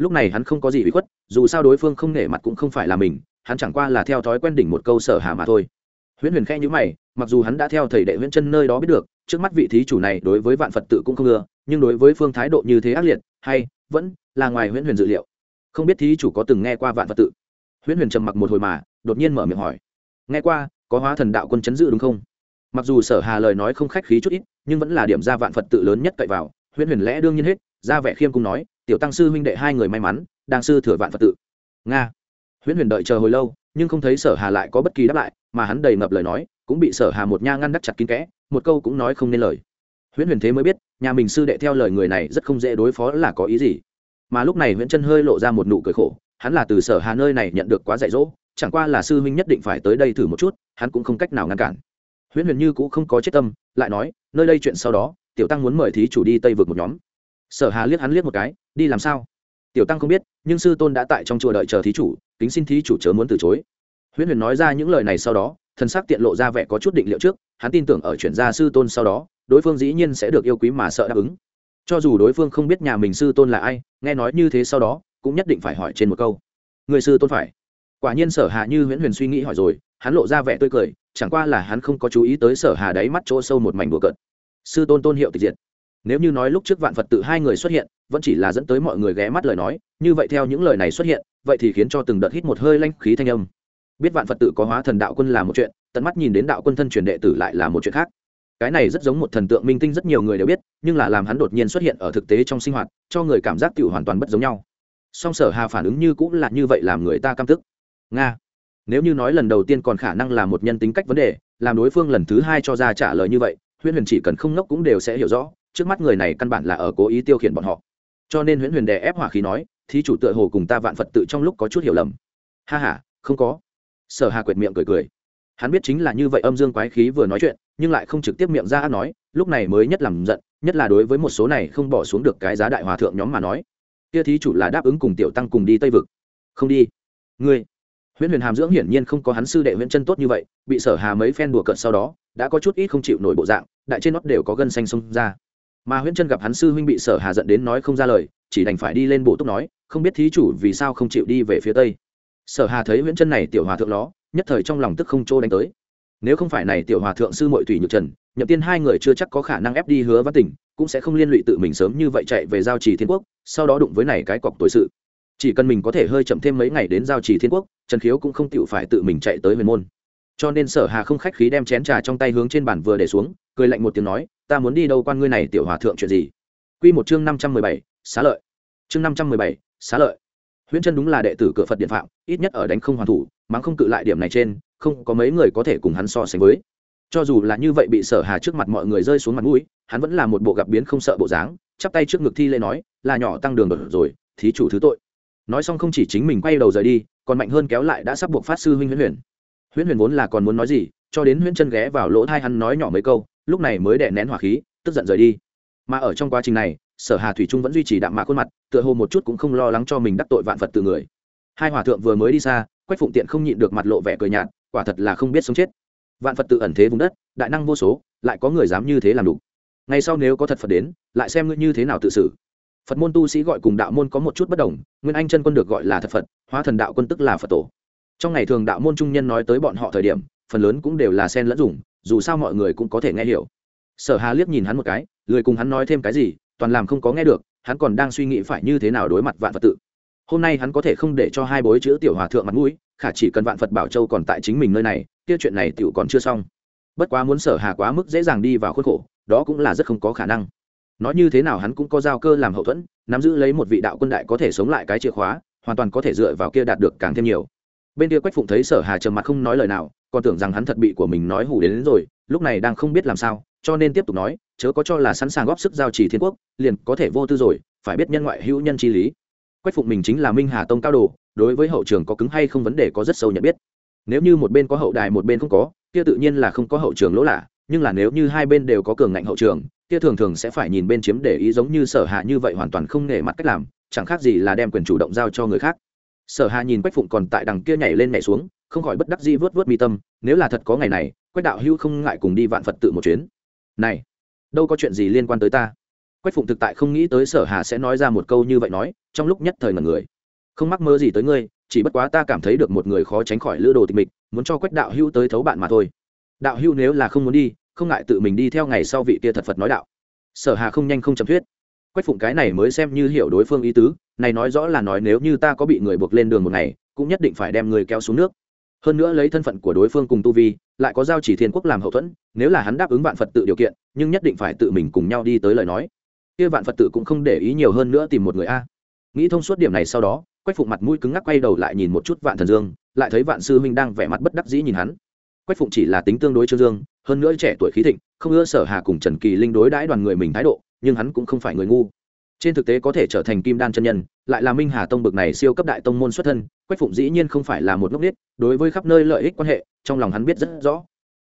lúc này hắn không có gì bị khuất, dù sao đối phương không nể mặt cũng không phải là mình, hắn chẳng qua là theo thói quen đỉnh một câu sở hà mà thôi. Huyễn huyền khe nhữ mày, mặc dù hắn đã theo thầy đệ huyễn chân nơi đó biết được, trước mắt vị thí chủ này đối với vạn phật tự cũng không ưa, nhưng đối với phương thái độ như thế ác liệt, hay, vẫn là ngoài huyễn huyền dự liệu. Không biết thí chủ có từng nghe qua vạn phật tự? Huyễn huyền trầm mặc một hồi mà, đột nhiên mở miệng hỏi. Nghe qua, có hóa thần đạo quân chấn dự đúng không? Mặc dù sở hà lời nói không khách khí chút ít, nhưng vẫn là điểm ra vạn phật tự lớn nhất cậy vào, huyễn huyền lẽ đương nhiên hết, ra vẻ khiêm cung nói tiểu tăng sư huynh đệ hai người may mắn, đang sư thừa vạn phật tự. Nga. Huyễn huyền đợi chờ hồi lâu, nhưng không thấy sở hà lại có bất kỳ đáp lại, mà hắn đầy ngập lời nói, cũng bị sở hà một nha ngăn đắt chặt kín kẽ, một câu cũng nói không nên lời. Huyễn huyền thế mới biết, nhà mình sư đệ theo lời người này rất không dễ đối phó là có ý gì. Mà lúc này huyễn chân hơi lộ ra một nụ cười khổ, hắn là từ sở hà nơi này nhận được quá dạy dỗ, chẳng qua là sư huynh nhất định phải tới đây thử một chút, hắn cũng không cách nào ngăn cản. Huyễn huyền như cũng không có chết tâm, lại nói, nơi đây chuyện sau đó, tiểu tăng muốn mời thí chủ đi tây vượt một nhóm sở hà liếc hắn liếc một cái, đi làm sao? Tiểu tăng không biết, nhưng sư tôn đã tại trong chùa đợi chờ thí chủ, kính xin thí chủ chớ muốn từ chối. Huyễn huyền nói ra những lời này sau đó, thần sắc tiện lộ ra vẻ có chút định liệu trước, hắn tin tưởng ở chuyển gia sư tôn sau đó, đối phương dĩ nhiên sẽ được yêu quý mà sợ đáp ứng. Cho dù đối phương không biết nhà mình sư tôn là ai, nghe nói như thế sau đó, cũng nhất định phải hỏi trên một câu. Người sư tôn phải. Quả nhiên sở hà như huyễn huyền suy nghĩ hỏi rồi, hắn lộ ra vẻ tươi cười, chẳng qua là hắn không có chú ý tới sở hà đáy mắt chỗ sâu một mảnh bùa cợt. Sư tôn tôn hiệu tịch diệt nếu như nói lúc trước vạn phật tự hai người xuất hiện, vẫn chỉ là dẫn tới mọi người ghé mắt lời nói, như vậy theo những lời này xuất hiện, vậy thì khiến cho từng đợt hít một hơi lanh khí thanh âm. Biết vạn phật tự có hóa thần đạo quân là một chuyện, tận mắt nhìn đến đạo quân thân truyền đệ tử lại là một chuyện khác. Cái này rất giống một thần tượng minh tinh rất nhiều người đều biết, nhưng là làm hắn đột nhiên xuất hiện ở thực tế trong sinh hoạt, cho người cảm giác tự hoàn toàn bất giống nhau. Song sở hà phản ứng như cũng là như vậy làm người ta căm tức. Nga. Nếu như nói lần đầu tiên còn khả năng là một nhân tính cách vấn đề, làm đối phương lần thứ hai cho ra trả lời như vậy, huyễn huyền chỉ cần không ngốc cũng đều sẽ hiểu rõ trước mắt người này căn bản là ở cố ý tiêu khiển bọn họ. Cho nên huyễn huyền đè ép hỏa khí nói, thí chủ tựa hồ cùng ta vạn phật tự trong lúc có chút hiểu lầm. Ha ha, không có. Sở hà quệt miệng cười cười. Hắn biết chính là như vậy âm dương quái khí vừa nói chuyện, nhưng lại không trực tiếp miệng ra nói, lúc này mới nhất làm giận, nhất là đối với một số này không bỏ xuống được cái giá đại hòa thượng nhóm mà nói. Kia thí chủ là đáp ứng cùng tiểu tăng cùng đi tây vực. Không đi. Ngươi? Huyễn huyền hàm dưỡng hiển nhiên không có hắn sư đệ huyễn chân tốt như vậy, bị sở hà mấy phen đùa cợt sau đó, đã có chút ít không chịu nổi bộ dạng, đại trên nót đều có gân xanh xông ra mà huyễn chân gặp hắn sư huynh bị sở hà giận đến nói không ra lời, chỉ đành phải đi lên bổ túc nói, không biết thí chủ vì sao không chịu đi về phía tây. Sở hà thấy huyễn chân này tiểu hòa thượng ló, nhất thời trong lòng tức không trô đánh tới. Nếu không phải này tiểu hòa thượng sư mội thủy nhược trần, nhậm tiên hai người chưa chắc có khả năng ép đi hứa văn tỉnh, cũng sẽ không liên lụy tự mình sớm như vậy chạy về giao trì thiên quốc, sau đó đụng với này cái cọc tối sự. Chỉ cần mình có thể hơi chậm thêm mấy ngày đến giao trì thiên quốc, trần khiếu cũng không tựu phải tự mình chạy tới huyền môn. Cho nên sở hà không khách khí đem chén trà trong tay hướng trên bàn vừa để xuống, cười lạnh một tiếng nói ta muốn đi đâu quan ngươi này tiểu hòa thượng chuyện gì? Quy một chương năm trăm mười bảy, xá lợi. Chương năm trăm mười bảy, xá lợi. Huyễn chân đúng là đệ tử cửa phật điện phạm, ít nhất ở đánh không hoàn thủ, mắng không cự lại điểm này trên, không có mấy người có thể cùng hắn so sánh với. Cho dù là như vậy bị sở hà trước mặt mọi người rơi xuống mặt mũi, hắn vẫn là một bộ gặp biến không sợ bộ dáng, chắp tay trước ngực thi lễ nói, là nhỏ tăng đường đột rồi, thí chủ thứ tội. Nói xong không chỉ chính mình quay đầu rời đi, còn mạnh hơn kéo lại đã sắp buộc phát sư huynh huyễn huyền. Huyễn huyền vốn là còn muốn nói gì, cho đến huyễn chân ghé vào lỗ thai hắn nói nhỏ mấy câu lúc này mới đè nén hỏa khí, tức giận rời đi. Mà ở trong quá trình này, sở hà thủy trung vẫn duy trì đạm mạc khuôn mặt, tựa hồ một chút cũng không lo lắng cho mình đắc tội vạn phật từ người. Hai hòa thượng vừa mới đi xa, quách phụng tiện không nhịn được mặt lộ vẻ cười nhạt, quả thật là không biết sống chết. Vạn phật tự ẩn thế vùng đất, đại năng vô số, lại có người dám như thế làm đủ. Ngay sau nếu có thật phật đến, lại xem ngươi như thế nào tự xử. Phật môn tu sĩ gọi cùng đạo môn có một chút bất đồng, nguyên anh chân quân được gọi là thật phật, hóa thần đạo quân tức là phật tổ. Trong ngày thường đạo môn trung nhân nói tới bọn họ thời điểm, phần lớn cũng đều là sen lẫn dùng dù sao mọi người cũng có thể nghe hiểu. Sở hà liếc nhìn hắn một cái, lười cùng hắn nói thêm cái gì, toàn làm không có nghe được, hắn còn đang suy nghĩ phải như thế nào đối mặt vạn phật tự. Hôm nay hắn có thể không để cho hai bối chữ tiểu hòa thượng mặt mũi, khả chỉ cần vạn phật bảo châu còn tại chính mình nơi này, kia chuyện này tiểu còn chưa xong. Bất quá muốn sở hà quá mức dễ dàng đi vào khuôn khổ, đó cũng là rất không có khả năng. Nói như thế nào hắn cũng có giao cơ làm hậu thuẫn, nắm giữ lấy một vị đạo quân đại có thể sống lại cái chìa khóa, hoàn toàn có thể dựa vào kia đạt được càng thêm nhiều. Bên kia quách phụng thấy sở hà trầm mặt không nói lời nào còn tưởng rằng hắn thật bị của mình nói hủ đến, đến rồi lúc này đang không biết làm sao cho nên tiếp tục nói chớ có cho là sẵn sàng góp sức giao trì thiên quốc liền có thể vô tư rồi phải biết nhân ngoại hữu nhân chi lý. Quách phụng mình chính là minh hà tông cao đồ đối với hậu trường có cứng hay không vấn đề có rất sâu nhận biết. Nếu như một bên có hậu đài một bên không có kia tự nhiên là không có hậu trường lỗ lạ nhưng là nếu như hai bên đều có cường ngạnh hậu trường kia thường thường sẽ phải nhìn bên chiếm để ý giống như sở hạ như vậy hoàn toàn không nể mặt cách làm chẳng khác gì là đem quyền chủ động giao cho người khác. Sở hạ nhìn quách phụng còn tại đằng kia nhảy lên nhảy xuống không khỏi bất đắc dĩ vớt vớt mi tâm, nếu là thật có ngày này, quách đạo hữu không ngại cùng đi vạn phật tự một chuyến. Này, đâu có chuyện gì liên quan tới ta. Quách phụng thực tại không nghĩ tới sở hà sẽ nói ra một câu như vậy nói, trong lúc nhất thời ngần người. Không mắc mơ gì tới ngươi, chỉ bất quá ta cảm thấy được một người khó tránh khỏi lữ đồ tịch mịch, muốn cho quách đạo hữu tới thấu bạn mà thôi. Đạo hữu nếu là không muốn đi, không ngại tự mình đi theo ngày sau vị kia thật phật nói đạo. Sở hà không nhanh không chậm thuyết. Quách phụng cái này mới xem như hiểu đối phương ý tứ, này nói rõ là nói nếu như ta có bị người buộc lên đường một ngày, cũng nhất định phải đem người kéo xuống nước hơn nữa lấy thân phận của đối phương cùng tu vi, lại có giao chỉ thiên quốc làm hậu thuẫn, nếu là hắn đáp ứng vạn phật tự điều kiện, nhưng nhất định phải tự mình cùng nhau đi tới lời nói. Kia vạn phật tự cũng không để ý nhiều hơn nữa tìm một người a. Nghĩ thông suốt điểm này sau đó, quách phụng mặt mũi cứng ngắc quay đầu lại nhìn một chút vạn thần dương, lại thấy vạn sư huynh đang vẻ mặt bất đắc dĩ nhìn hắn. Quách phụng chỉ là tính tương đối trương dương, hơn nữa trẻ tuổi khí thịnh, không ưa sở hà cùng trần kỳ linh đối đãi đoàn người mình thái độ, nhưng hắn cũng không phải người ngu trên thực tế có thể trở thành kim đan chân nhân, lại là minh hà tông bực này siêu cấp đại tông môn xuất thân, quách phụng dĩ nhiên không phải là một ngốc nết đối với khắp nơi lợi ích quan hệ, trong lòng hắn biết rất rõ.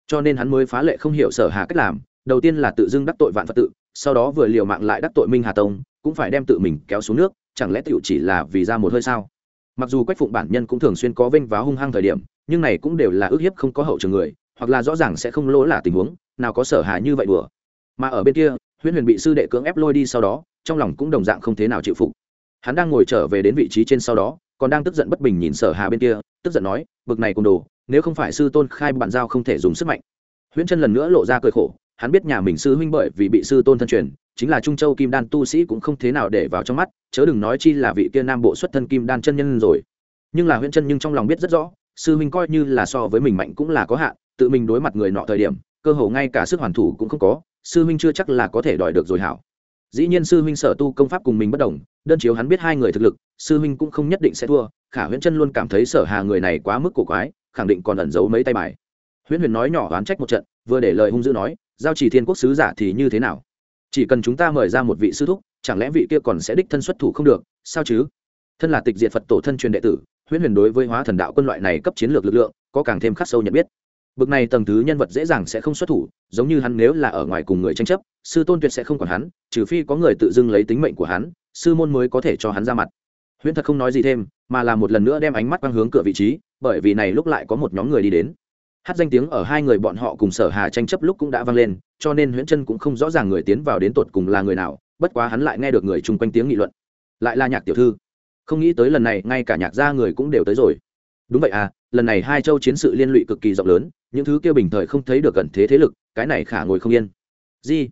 Cho nên hắn mới phá lệ không hiểu sở hà cách làm, đầu tiên là tự dưng đắc tội vạn phật tự, sau đó vừa liều mạng lại đắc tội minh hà tông, cũng phải đem tự mình kéo xuống nước, chẳng lẽ tựu chỉ là vì ra một hơi sao? Mặc dù quách phụng bản nhân cũng thường xuyên có vênh váo hung hăng thời điểm, nhưng này cũng đều là ước hiếp không có hậu trường người, hoặc là rõ ràng sẽ không lỗ là tình huống, nào có sở hà như vậy đùa. Mà ở bên kia huyễn huyền bị sư đệ cưỡng ép lôi đi sau đó, trong lòng cũng đồng dạng không thế nào chịu phục. Hắn đang ngồi trở về đến vị trí trên sau đó, còn đang tức giận bất bình nhìn sở hà bên kia, tức giận nói, bực này cùng đồ, nếu không phải sư tôn khai bản giao không thể dùng sức mạnh. Huyễn chân lần nữa lộ ra cười khổ, hắn biết nhà mình sư huynh bởi vì bị sư tôn thân truyền, chính là trung châu kim đan tu sĩ cũng không thế nào để vào trong mắt, chớ đừng nói chi là vị kia nam bộ xuất thân kim đan chân nhân rồi. Nhưng là huyễn chân nhưng trong lòng biết rất rõ, sư huynh coi như là so với mình mạnh cũng là có hạn, tự mình đối mặt người nọ thời điểm, cơ hồ ngay cả sức hoàn thủ cũng không có sư huynh chưa chắc là có thể đòi được rồi hảo. Dĩ nhiên sư huynh sở tu công pháp cùng mình bất đồng, đơn chiếu hắn biết hai người thực lực, sư huynh cũng không nhất định sẽ thua, khả huyễn chân luôn cảm thấy sở hà người này quá mức cổ quái, khẳng định còn ẩn giấu mấy tay bài. Huyễn huyền nói nhỏ oán trách một trận, vừa để lời hung dữ nói, giao chỉ thiên quốc sứ giả thì như thế nào? Chỉ cần chúng ta mời ra một vị sư thúc, chẳng lẽ vị kia còn sẽ đích thân xuất thủ không được, sao chứ? Thân là tịch diệt phật tổ thân truyền đệ tử, huyễn huyền đối với hóa thần đạo quân loại này cấp chiến lược lực lượng, có càng thêm khắc sâu nhận biết bực này tầng thứ nhân vật dễ dàng sẽ không xuất thủ, giống như hắn nếu là ở ngoài cùng người tranh chấp, sư tôn tuyệt sẽ không còn hắn, trừ phi có người tự dưng lấy tính mệnh của hắn, sư môn mới có thể cho hắn ra mặt. Huyễn thật không nói gì thêm, mà là một lần nữa đem ánh mắt quang hướng cửa vị trí, bởi vì này lúc lại có một nhóm người đi đến. Hát danh tiếng ở hai người bọn họ cùng sở hà tranh chấp lúc cũng đã vang lên, cho nên huyễn chân cũng không rõ ràng người tiến vào đến tột cùng là người nào, bất quá hắn lại nghe được người chung quanh tiếng nghị luận. Lại là nhạc tiểu thư. Không nghĩ tới lần này, ngay cả nhạc gia người cũng đều tới rồi. Đúng vậy à lần này hai châu chiến sự liên lụy cực kỳ rộng lớn những thứ kia bình thời không thấy được gần thế thế lực, cái này khả ngồi không yên. Gì?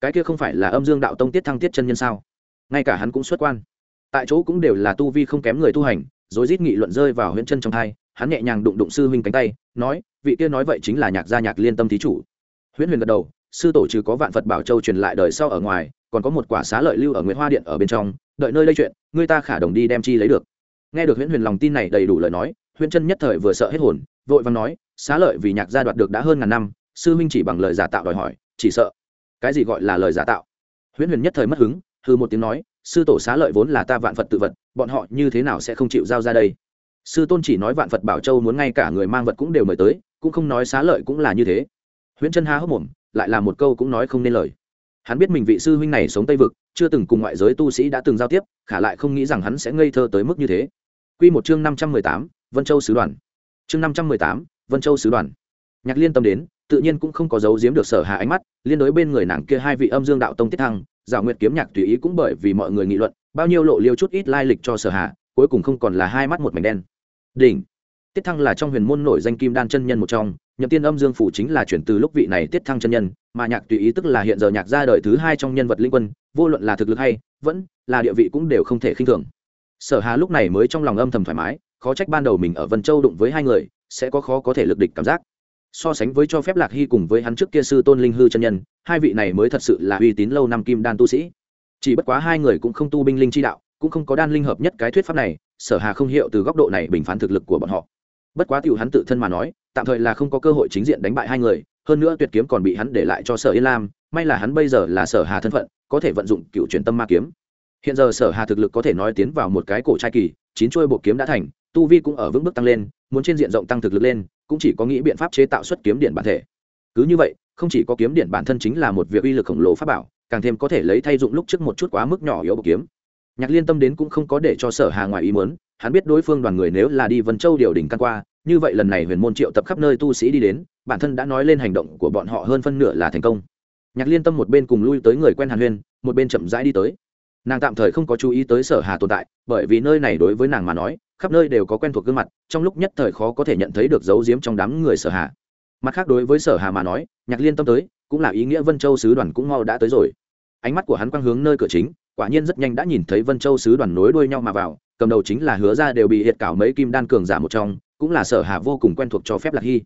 Cái kia không phải là âm dương đạo tông tiết thăng tiết chân nhân sao? Ngay cả hắn cũng xuất quan. Tại chỗ cũng đều là tu vi không kém người tu hành, rồi rít nghị luận rơi vào huyễn chân trong thai hắn nhẹ nhàng đụng đụng sư huynh cánh tay, nói, vị kia nói vậy chính là nhạc gia nhạc liên tâm thí chủ. Huyễn huyền gật đầu, sư tổ trừ có vạn phật bảo châu truyền lại đời sau ở ngoài, còn có một quả xá lợi lưu ở nguyễn hoa điện ở bên trong, đợi nơi lây chuyện, người ta khả đồng đi đem chi lấy được. Nghe được huyễn huyền lòng tin này đầy đủ lời nói, huyễn chân nhất thời vừa sợ hết hồn, vội vàng nói xá lợi vì nhạc gia đoạt được đã hơn ngàn năm, sư huynh chỉ bằng lời giả tạo đòi hỏi, chỉ sợ. Cái gì gọi là lời giả tạo? Huyễn huyền nhất thời mất hứng hư một tiếng nói, sư tổ xá lợi vốn là ta vạn phật tự vật, bọn họ như thế nào sẽ không chịu giao ra đây? Sư tôn chỉ nói vạn phật bảo châu muốn ngay cả người mang vật cũng đều mời tới, cũng không nói xá lợi cũng là như thế. Huyễn chân há hốc mồm, lại là một câu cũng nói không nên lời. Hắn biết mình vị sư huynh này sống tây vực, chưa từng cùng ngoại giới tu sĩ đã từng giao tiếp, khả lại không nghĩ rằng hắn sẽ ngây thơ tới mức như thế. Quy một chương năm trăm mười tám, vân châu sứ đoàn. Chương năm trăm mười tám vân châu sứ đoàn. Nhạc liên tâm đến, tự nhiên cũng không có dấu giếm được sở hà ánh mắt, liên đối bên người nàng kia hai vị âm dương đạo tông tiết thăng giả nguyệt kiếm nhạc tùy ý cũng bởi vì mọi người nghị luận, bao nhiêu lộ liêu chút ít lai lịch cho sở hà, cuối cùng không còn là hai mắt một mảnh đen. Đỉnh. Tiết thăng là trong huyền môn nổi danh kim đan chân nhân một trong, nhậm tiên âm dương phủ chính là chuyển từ lúc vị này tiết thăng chân nhân, mà nhạc tùy ý tức là hiện giờ nhạc ra đời thứ hai trong nhân vật linh quân, vô luận là thực lực hay, vẫn là địa vị cũng đều không thể khinh thường. Sở hà lúc này mới trong lòng âm thầm thoải mái, khó trách ban đầu mình ở vân châu đụng với hai người sẽ có khó có thể lực địch cảm giác. So sánh với cho phép lạc hy cùng với hắn trước kia sư tôn linh hư chân nhân, hai vị này mới thật sự là uy tín lâu năm kim đan tu sĩ. Chỉ bất quá hai người cũng không tu binh linh chi đạo, cũng không có đan linh hợp nhất cái thuyết pháp này, sở hà không hiểu từ góc độ này bình phán thực lực của bọn họ. Bất quá tiểu hắn tự thân mà nói, tạm thời là không có cơ hội chính diện đánh bại hai người, hơn nữa tuyệt kiếm còn bị hắn để lại cho sở yên lam, may là hắn bây giờ là sở hà thân phận, có thể vận dụng cựu truyền tâm ma kiếm. Hiện giờ sở hà thực lực có thể nói tiến vào một cái cổ trai kỳ, chín chuôi bộ kiếm đã thành, tu vi cũng ở vững bước tăng lên muốn trên diện rộng tăng thực lực lên, cũng chỉ có nghĩ biện pháp chế tạo xuất kiếm điện bản thể. Cứ như vậy, không chỉ có kiếm điện bản thân chính là một việc uy lực khổng lồ pháp bảo, càng thêm có thể lấy thay dụng lúc trước một chút quá mức nhỏ yếu bộ kiếm. Nhạc liên tâm đến cũng không có để cho sở hà ngoài ý muốn, hắn biết đối phương đoàn người nếu là đi vân châu điều đỉnh căn qua, như vậy lần này huyền môn triệu tập khắp nơi tu sĩ đi đến, bản thân đã nói lên hành động của bọn họ hơn phân nửa là thành công. Nhạc liên tâm một bên cùng lui tới người quen hàn huyên, một bên chậm rãi đi tới. Nàng tạm thời không có chú ý tới sở hà tồn tại, bởi vì nơi này đối với nàng mà nói khắp nơi đều có quen thuộc gương mặt, trong lúc nhất thời khó có thể nhận thấy được dấu diếm trong đám người sở hà. Mặt khác đối với sở hà mà nói, nhạc liên tâm tới, cũng là ý nghĩa vân châu sứ đoàn cũng mau đã tới rồi. Ánh mắt của hắn quang hướng nơi cửa chính, quả nhiên rất nhanh đã nhìn thấy vân châu sứ đoàn nối đuôi nhau mà vào, cầm đầu chính là hứa ra đều bị hiệt cảo mấy kim đan cường giả một trong, cũng là sở hà vô cùng quen thuộc cho phép lạc hy.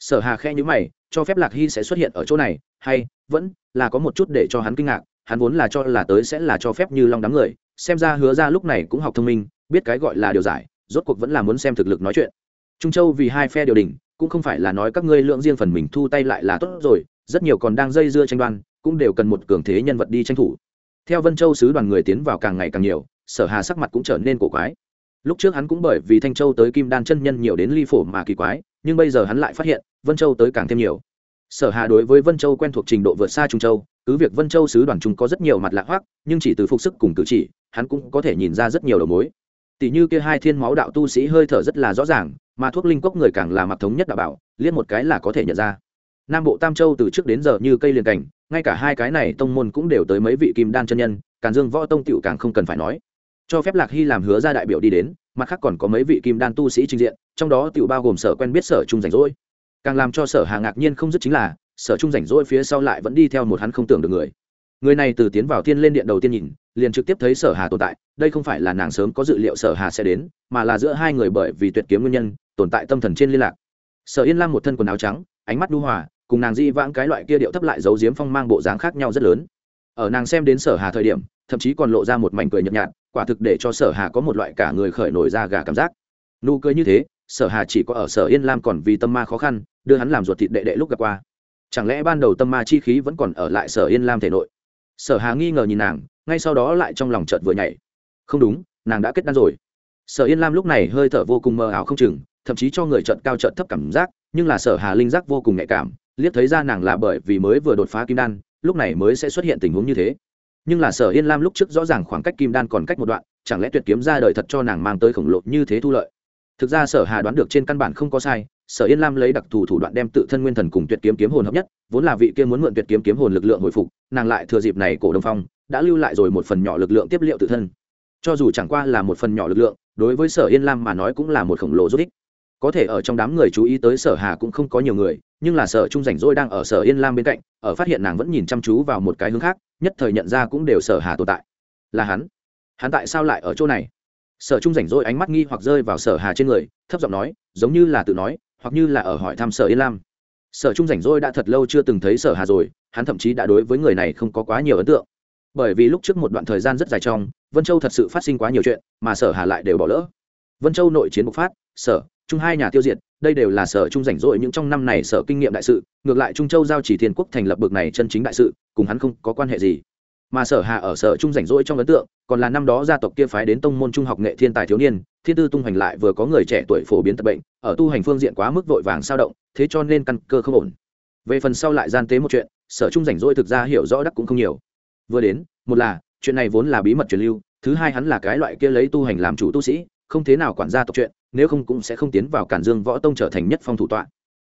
Sở hà khe nhữ mày, cho phép lạc hy sẽ xuất hiện ở chỗ này, hay, vẫn là có một chút để cho hắn kinh ngạc, hắn vốn là cho là tới sẽ là cho phép như long đám người, xem ra hứa ra lúc này cũng học thông minh, biết cái gọi là điều giải rốt cuộc vẫn là muốn xem thực lực nói chuyện. Trung châu vì hai phe điều đình cũng không phải là nói các ngươi lượng riêng phần mình thu tay lại là tốt rồi, rất nhiều còn đang dây dưa tranh đoan, cũng đều cần một cường thế nhân vật đi tranh thủ. Theo vân châu sứ đoàn người tiến vào càng ngày càng nhiều, sở hà sắc mặt cũng trở nên cổ quái. Lúc trước hắn cũng bởi vì thanh châu tới kim đan chân nhân nhiều đến ly phổ mà kỳ quái, nhưng bây giờ hắn lại phát hiện, vân châu tới càng thêm nhiều. Sở hà đối với vân châu quen thuộc trình độ vượt xa trung châu, cứ việc vân châu sứ đoàn chúng có rất nhiều mặt lạ hoác nhưng chỉ từ phục sức cùng cử chỉ, hắn cũng có thể nhìn ra rất nhiều đầu mối tỷ như kia hai thiên máu đạo tu sĩ hơi thở rất là rõ ràng, mà thuốc linh cốc người càng là mặc thống nhất đạo bảo, liếc một cái là có thể nhận ra. Nam bộ tam châu từ trước đến giờ như cây liền cảnh, ngay cả hai cái này tông môn cũng đều tới mấy vị kim đan chân nhân, càn dương võ tông tựu càng không cần phải nói. Cho phép lạc hy làm hứa ra đại biểu đi đến, mặt khác còn có mấy vị kim đan tu sĩ trình diện, trong đó tựu bao gồm sở quen biết sở trung rảnh rỗi. Càng làm cho sở hà ngạc nhiên không dứt chính là, sở trung rảnh rỗi phía sau lại vẫn đi theo một hắn không tưởng được người. Người này từ tiến vào thiên lên điện đầu tiên nhìn liền trực tiếp thấy sở hà tồn tại, đây không phải là nàng sớm có dự liệu sở hà sẽ đến, mà là giữa hai người bởi vì tuyệt kiếm nguyên nhân, tồn tại tâm thần trên liên lạc. Sở yên lam một thân quần áo trắng, ánh mắt đu hòa, cùng nàng di vãng cái loại kia điệu thấp lại giấu giếm phong mang bộ dáng khác nhau rất lớn. Ở nàng xem đến sở hà thời điểm, thậm chí còn lộ ra một mảnh cười nhợt nhạt, quả thực để cho sở hà có một loại cả người khởi nổi ra gà cảm giác. Nụ cười như thế, sở hà chỉ có ở sở yên lam còn vì tâm ma khó khăn, đưa hắn làm ruột thịt đệ đệ lúc gặp qua. Chẳng lẽ ban đầu tâm ma chi khí vẫn còn ở lại sở yên lam thể nội? Sở hà nghi ngờ nhìn nàng, ngay sau đó lại trong lòng chợt vừa nhảy. Không đúng, nàng đã kết đan rồi. Sở yên lam lúc này hơi thở vô cùng mờ ảo không chừng, thậm chí cho người chợt cao chợt thấp cảm giác, nhưng là sở hà linh giác vô cùng nhạy cảm, liếc thấy ra nàng là bởi vì mới vừa đột phá kim đan, lúc này mới sẽ xuất hiện tình huống như thế. Nhưng là sở yên lam lúc trước rõ ràng khoảng cách kim đan còn cách một đoạn, chẳng lẽ tuyệt kiếm ra đời thật cho nàng mang tới khổng lồ như thế thu lợi? Thực ra sở hà đoán được trên căn bản không có sai sở yên lam lấy đặc thù thủ đoạn đem tự thân nguyên thần cùng tuyệt kiếm kiếm hồn hợp nhất, vốn là vị kia muốn mượn tuyệt kiếm kiếm hồn lực lượng hồi phục, nàng lại thừa dịp này cổ đông phong, đã lưu lại rồi một phần nhỏ lực lượng tiếp liệu tự thân. Cho dù chẳng qua là một phần nhỏ lực lượng, đối với sở yên lam mà nói cũng là một khổng lồ rút ích. Có thể ở trong đám người chú ý tới sở hà cũng không có nhiều người, nhưng là sở trung rảnh rỗi đang ở sở yên lam bên cạnh, ở phát hiện nàng vẫn nhìn chăm chú vào một cái hướng khác, nhất thời nhận ra cũng đều sở hà tồn tại. Là hắn. Hắn tại sao lại ở chỗ này? Sở trung rảnh rỗi ánh mắt nghi hoặc rơi vào sở hà trên người, thấp giọng nói, giống như là tự nói hoặc như là ở hỏi thăm sở yên lam. Sở trung rảnh rỗi đã thật lâu chưa từng thấy sở hà rồi, hắn thậm chí đã đối với người này không có quá nhiều ấn tượng. Bởi vì lúc trước một đoạn thời gian rất dài trong, vân châu thật sự phát sinh quá nhiều chuyện, mà sở hà lại đều bỏ lỡ. Vân châu nội chiến bộc phát, sở, trung hai nhà tiêu diệt, đây đều là sở trung rảnh rỗi những trong năm này sở kinh nghiệm đại sự, ngược lại trung châu giao chỉ thiên quốc thành lập bực này chân chính đại sự, cùng hắn không có quan hệ gì mà sở hà ở sở trung rảnh rỗi trong ấn tượng, còn là năm đó gia tộc kia phái đến tông môn trung học nghệ thiên tài thiếu niên, thiên tư tung hành lại vừa có người trẻ tuổi phổ biến tập bệnh, ở tu hành phương diện quá mức vội vàng sao động, thế cho nên căn cơ không ổn. Về phần sau lại gian tế một chuyện, sở trung rảnh rỗi thực ra hiểu rõ đắc cũng không nhiều. Vừa đến, một là, chuyện này vốn là bí mật truyền lưu, thứ hai hắn là cái loại kia lấy tu hành làm chủ tu sĩ, không thế nào quản gia tộc chuyện, nếu không cũng sẽ không tiến vào cản dương võ tông trở thành nhất phong thủ tọa.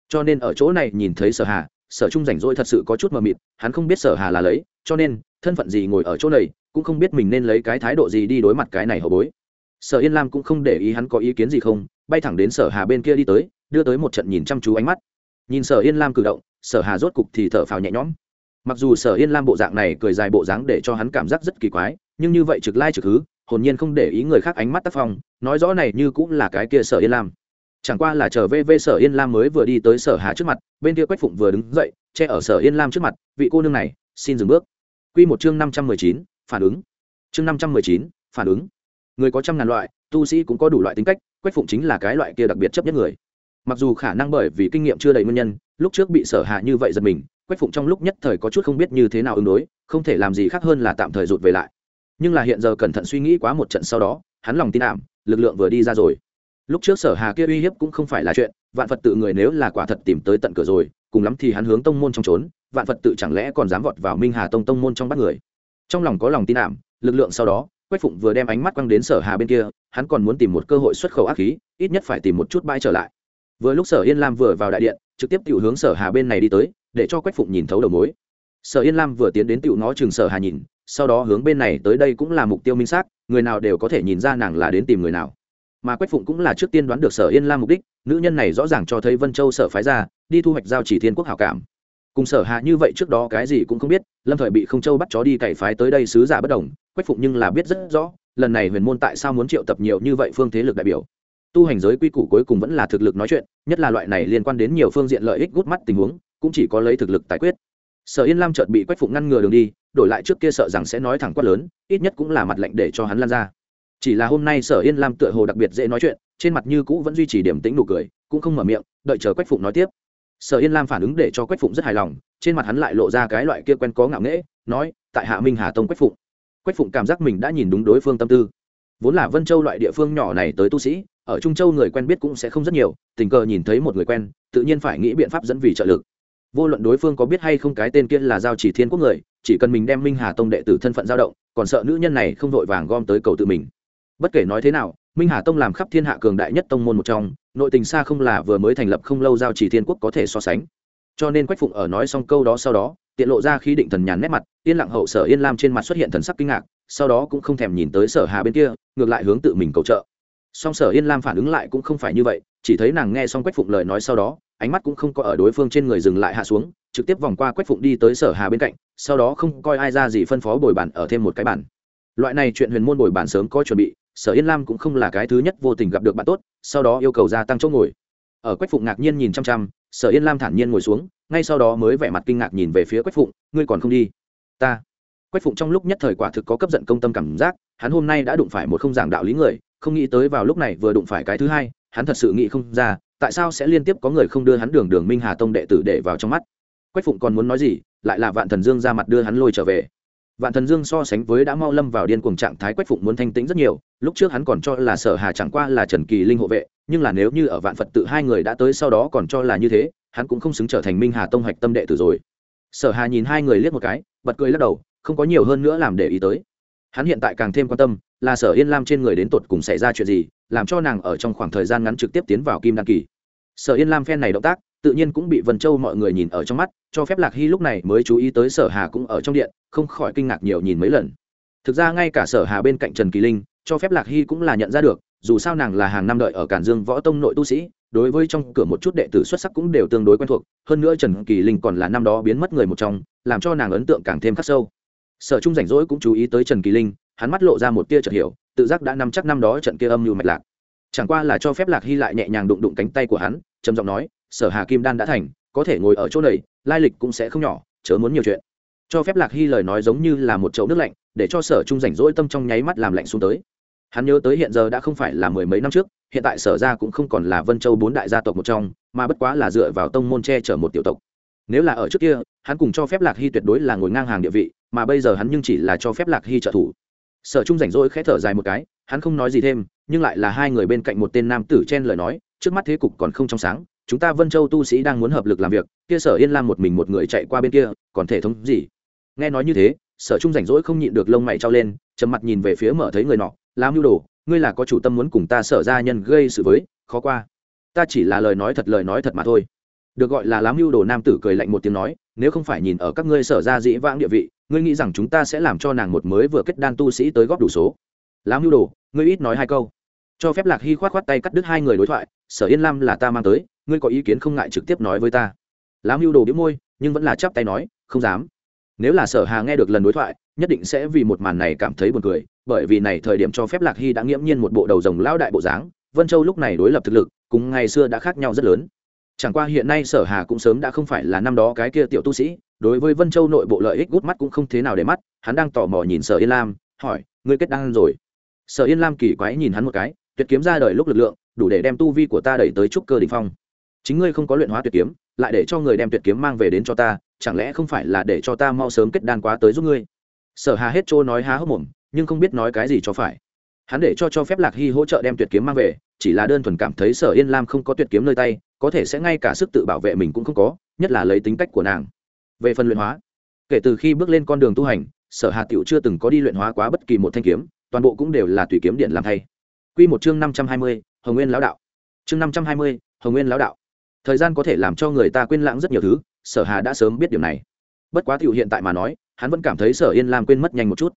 Cho nên ở chỗ này nhìn thấy sở hà sở trung rảnh rỗi thật sự có chút mờ mịt, hắn không biết sở hà là lấy, cho nên thân phận gì ngồi ở chỗ này, cũng không biết mình nên lấy cái thái độ gì đi đối mặt cái này hậu bối. Sở yên lam cũng không để ý hắn có ý kiến gì không, bay thẳng đến sở hà bên kia đi tới, đưa tới một trận nhìn chăm chú ánh mắt. Nhìn sở yên lam cử động, sở hà rốt cục thì thở phào nhẹ nhõm. Mặc dù sở yên lam bộ dạng này cười dài bộ dáng để cho hắn cảm giác rất kỳ quái, nhưng như vậy trực lai trực hứ, hồn nhiên không để ý người khác ánh mắt tác phong, nói rõ này như cũng là cái kia sở yên lam. Chẳng qua là trở về về sở yên lam mới vừa đi tới sở hà trước mặt, bên kia quách phụng vừa đứng dậy, che ở sở yên lam trước mặt, vị cô nương này, xin dừng bước quy một chương năm trăm mười chín, phản ứng. Chương năm trăm mười chín, phản ứng. Người có trăm ngàn loại, tu sĩ cũng có đủ loại tính cách, quách phụng chính là cái loại kia đặc biệt chấp nhất người. Mặc dù khả năng bởi vì kinh nghiệm chưa đầy nguyên nhân, lúc trước bị sở hạ như vậy giật mình, quách phụng trong lúc nhất thời có chút không biết như thế nào ứng đối, không thể làm gì khác hơn là tạm thời rụt về lại. Nhưng là hiện giờ cẩn thận suy nghĩ quá một trận sau đó, hắn lòng tin ảm, lực lượng vừa đi ra rồi. Lúc trước sở hà kia uy hiếp cũng không phải là chuyện, vạn phật tự người nếu là quả thật tìm tới tận cửa rồi cùng lắm thì hắn hướng tông môn trong trốn, vạn phật tự chẳng lẽ còn dám vọt vào minh hà tông tông môn trong bắt người? Trong lòng có lòng tin ảm, lực lượng sau đó, quách phụng vừa đem ánh mắt quăng đến sở hà bên kia, hắn còn muốn tìm một cơ hội xuất khẩu ác khí, ít nhất phải tìm một chút bãi trở lại. Vừa lúc sở yên lam vừa vào đại điện, trực tiếp tiểu hướng sở hà bên này đi tới, để cho quách phụng nhìn thấu đầu mối. Sở yên lam vừa tiến đến tiểu nó chừng sở hà nhìn, sau đó hướng bên này tới đây cũng là mục tiêu minh xác, người nào đều có thể nhìn ra nàng là đến tìm người nào mà quách phụng cũng là trước tiên đoán được sở yên lam mục đích nữ nhân này rõ ràng cho thấy vân châu sở phái ra đi thu hoạch giao chỉ thiên quốc hảo cảm cùng sở hạ như vậy trước đó cái gì cũng không biết lâm thời bị không châu bắt chó đi cày phái tới đây sứ giả bất đồng quách phụng nhưng là biết rất rõ lần này huyền môn tại sao muốn triệu tập nhiều như vậy phương thế lực đại biểu tu hành giới quy củ cuối cùng vẫn là thực lực nói chuyện nhất là loại này liên quan đến nhiều phương diện lợi ích gút mắt tình huống cũng chỉ có lấy thực lực tài quyết sở yên lam chợt bị quách phụng ngăn ngừa đường đi đổi lại trước kia sợ rằng sẽ nói thẳng quát lớn ít nhất cũng là mặt lệnh để cho hắn lan ra chỉ là hôm nay sở yên lam tựa hồ đặc biệt dễ nói chuyện, trên mặt như cũ vẫn duy trì điểm tĩnh nụ cười, cũng không mở miệng, đợi chờ quách phụng nói tiếp. Sở yên lam phản ứng để cho quách phụng rất hài lòng, trên mặt hắn lại lộ ra cái loại kia quen có ngạo nghễ, nói, tại hạ minh hà tông quách phụng. Quách phụng cảm giác mình đã nhìn đúng đối phương tâm tư. Vốn là vân châu loại địa phương nhỏ này tới tu sĩ, ở trung châu người quen biết cũng sẽ không rất nhiều, tình cờ nhìn thấy một người quen, tự nhiên phải nghĩ biện pháp dẫn vì trợ lực. Vô luận đối phương có biết hay không cái tên kia là giao chỉ thiên quốc người, chỉ cần mình đem minh hà tông đệ tử thân phận giao động, còn sợ nữ nhân này không vội vàng gom tới cầu tự mình bất kể nói thế nào, minh hà tông làm khắp thiên hạ cường đại nhất tông môn một trong, nội tình xa không là vừa mới thành lập không lâu giao chỉ thiên quốc có thể so sánh cho nên quách phụng ở nói xong câu đó sau đó, tiện lộ ra khi định thần nhàn nét mặt, yên lặng hậu sở yên lam trên mặt xuất hiện thần sắc kinh ngạc, sau đó cũng không thèm nhìn tới sở hà bên kia, ngược lại hướng tự mình cầu trợ song sở yên lam phản ứng lại cũng không phải như vậy, chỉ thấy nàng nghe xong quách phụng lời nói sau đó, ánh mắt cũng không có ở đối phương trên người dừng lại hạ xuống, trực tiếp vòng qua quách phụng đi tới sở hà bên cạnh, sau đó không coi ai ra gì phân phó bồi bàn ở thêm một cái bàn. loại này chuyện huyền môn bồi bàn sớm có chuẩn bị sở yên lam cũng không là cái thứ nhất vô tình gặp được bạn tốt, sau đó yêu cầu gia tăng chỗ ngồi. Ở quách phụng ngạc nhiên nhìn chăm chăm, sở yên lam thản nhiên ngồi xuống, ngay sau đó mới vẻ mặt kinh ngạc nhìn về phía quách phụng, ngươi còn không đi? Ta. Quách phụng trong lúc nhất thời quả thực có cấp giận công tâm cảm giác, hắn hôm nay đã đụng phải một không giảng đạo lý người, không nghĩ tới vào lúc này vừa đụng phải cái thứ hai, hắn thật sự nghĩ không ra, tại sao sẽ liên tiếp có người không đưa hắn đường đường minh hà tông đệ tử để vào trong mắt. Quách phụng còn muốn nói gì, lại là vạn thần dương ra mặt đưa hắn lôi trở về vạn thần dương so sánh với đã mau lâm vào điên cuồng trạng thái quách phụng muốn thanh tĩnh rất nhiều, lúc trước hắn còn cho là sở hà chẳng qua là trần kỳ linh hộ vệ, nhưng là nếu như ở vạn phật tự hai người đã tới sau đó còn cho là như thế, hắn cũng không xứng trở thành minh hà tông hạch tâm đệ tử rồi. Sở hà nhìn hai người liếc một cái, bật cười lắc đầu, không có nhiều hơn nữa làm để ý tới. Hắn hiện tại càng thêm quan tâm, là sở yên lam trên người đến tột cùng xảy ra chuyện gì, làm cho nàng ở trong khoảng thời gian ngắn trực tiếp tiến vào kim đăng kỳ. Sở yên lam phen này động tác tự nhiên cũng bị vân châu mọi người nhìn ở trong mắt, cho phép lạc hy lúc này mới chú ý tới sở hà cũng ở trong điện, không khỏi kinh ngạc nhiều nhìn mấy lần. Thực ra ngay cả sở hà bên cạnh trần kỳ linh, cho phép lạc hy cũng là nhận ra được, dù sao nàng là hàng năm đợi ở cản dương võ tông nội tu sĩ, đối với trong cửa một chút đệ tử xuất sắc cũng đều tương đối quen thuộc, hơn nữa trần kỳ linh còn là năm đó biến mất người một trong, làm cho nàng ấn tượng càng thêm khắc sâu. Sở trung rảnh rỗi cũng chú ý tới trần kỳ linh, hắn mắt lộ ra một tia chợt hiểu, tự giác đã nắm chắc năm đó trận kia âm như mạch lạc. Chẳng qua là cho phép lạc hy lại nhẹ nhàng đụng đụng cánh tay của hắn, trầm giọng nói sở hà kim đan đã thành, có thể ngồi ở chỗ này, lai lịch cũng sẽ không nhỏ, chớ muốn nhiều chuyện. Cho phép lạc hy lời nói giống như là một chậu nước lạnh, để cho sở trung rảnh rỗi tâm trong nháy mắt làm lạnh xuống tới. Hắn nhớ tới hiện giờ đã không phải là mười mấy năm trước, hiện tại sở ra cũng không còn là vân châu bốn đại gia tộc một trong, mà bất quá là dựa vào tông môn che chở một tiểu tộc. Nếu là ở trước kia, hắn cùng cho phép lạc hy tuyệt đối là ngồi ngang hàng địa vị, mà bây giờ hắn nhưng chỉ là cho phép lạc hy trợ thủ. Sở trung rảnh rỗi khẽ thở dài một cái, hắn không nói gì thêm, nhưng lại là hai người bên cạnh một tên nam tử chen lời nói, trước mắt thế cục còn không trong sáng chúng ta vân châu tu sĩ đang muốn hợp lực làm việc, kia sở yên lam một mình một người chạy qua bên kia, còn thể thống gì? Nghe nói như thế, sở trung rảnh rỗi không nhịn được lông mày trao lên, trầm mặt nhìn về phía mở thấy người nọ làm mưu đồ, ngươi là có chủ tâm muốn cùng ta sở ra nhân gây sự với, khó qua. Ta chỉ là lời nói thật, lời nói thật mà thôi. Được gọi là lám mưu đồ nam tử cười lạnh một tiếng nói, nếu không phải nhìn ở các ngươi sở ra dĩ vãng địa vị, ngươi nghĩ rằng chúng ta sẽ làm cho nàng một mới vừa kết đan tu sĩ tới góp đủ số? Lám mưu đồ, ngươi ít nói hai câu. Cho phép lạc hy khoát khoát tay cắt đứt hai người đối thoại, sở yên lam là ta mang tới ngươi có ý kiến không ngại trực tiếp nói với ta? Lám mưu đồ đĩu môi, nhưng vẫn là chắp tay nói, không dám. Nếu là sở hà nghe được lần đối thoại, nhất định sẽ vì một màn này cảm thấy buồn cười, bởi vì này thời điểm cho phép lạc hy đã nghiễm nhiên một bộ đầu rồng lao đại bộ dáng, vân châu lúc này đối lập thực lực, cùng ngày xưa đã khác nhau rất lớn. Chẳng qua hiện nay sở hà cũng sớm đã không phải là năm đó cái kia tiểu tu sĩ, đối với vân châu nội bộ lợi ích gút mắt cũng không thế nào để mắt, hắn đang tò mò nhìn sở yên lam, hỏi, ngươi kết đăng rồi? Sở yên lam kỳ quái nhìn hắn một cái, tuyệt kiếm ra đời lúc lực lượng, đủ để đem tu vi của ta đẩy tới trúc cơ đ ỉ n h phong chính ngươi không có luyện hóa tuyệt kiếm lại để cho người đem tuyệt kiếm mang về đến cho ta chẳng lẽ không phải là để cho ta mau sớm kết đan quá tới giúp ngươi sở hà hết trôi nói há hốc mồm nhưng không biết nói cái gì cho phải hắn để cho cho phép lạc hy hỗ trợ đem tuyệt kiếm mang về chỉ là đơn thuần cảm thấy sở yên lam không có tuyệt kiếm nơi tay có thể sẽ ngay cả sức tự bảo vệ mình cũng không có nhất là lấy tính cách của nàng về phần luyện hóa kể từ khi bước lên con đường tu hành sở hà tiểu chưa từng có đi luyện hóa quá bất kỳ một thanh kiếm toàn bộ cũng đều là tùy kiếm điện làm thay Quy một chương năm trăm hai mươi, Hồng Nguyên lão đạo. Chương năm trăm hai mươi, Hồng Nguyên lão đạo. Thời gian có thể làm cho người ta quên lãng rất nhiều thứ, Sở Hà đã sớm biết điều này. Bất quá tiểu hiện tại mà nói, hắn vẫn cảm thấy Sở Yên Lam quên mất nhanh một chút.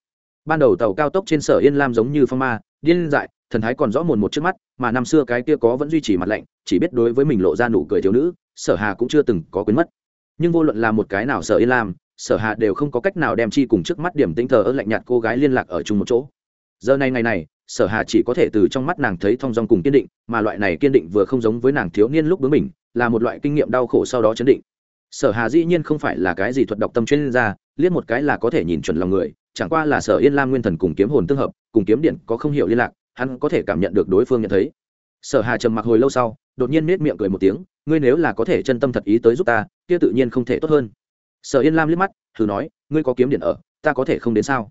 Ban đầu tàu cao tốc trên Sở Yên Lam giống như phong ma, điên dại, thần thái còn rõ mồn một trước mắt, mà năm xưa cái kia có vẫn duy trì mặt lạnh, chỉ biết đối với mình lộ ra nụ cười thiếu nữ, Sở Hà cũng chưa từng có quên mất. Nhưng vô luận là một cái nào Sở Yên Lam, Sở Hà đều không có cách nào đem chi cùng trước mắt điểm tinh thờ ơ lạnh nhạt cô gái liên lạc ở chung một chỗ. Giờ này ngày này, sở hà chỉ có thể từ trong mắt nàng thấy thong dong cùng kiên định mà loại này kiên định vừa không giống với nàng thiếu niên lúc bướng mình là một loại kinh nghiệm đau khổ sau đó chấn định. Sở hà dĩ nhiên không phải là cái gì thuật độc tâm chuyên gia, liếc một cái là có thể nhìn chuẩn lòng người, chẳng qua là sở yên lam nguyên thần cùng kiếm hồn tương hợp, cùng kiếm điện có không hiểu liên lạc, hắn có thể cảm nhận được đối phương nhận thấy. Sở hà trầm mặc hồi lâu sau, đột nhiên nết miệng cười một tiếng, ngươi nếu là có thể chân tâm thật ý tới giúp ta, kia tự nhiên không thể tốt hơn. Sở yên lam liếc mắt, thử nói, ngươi có kiếm điện ở, ta có thể không đến sao?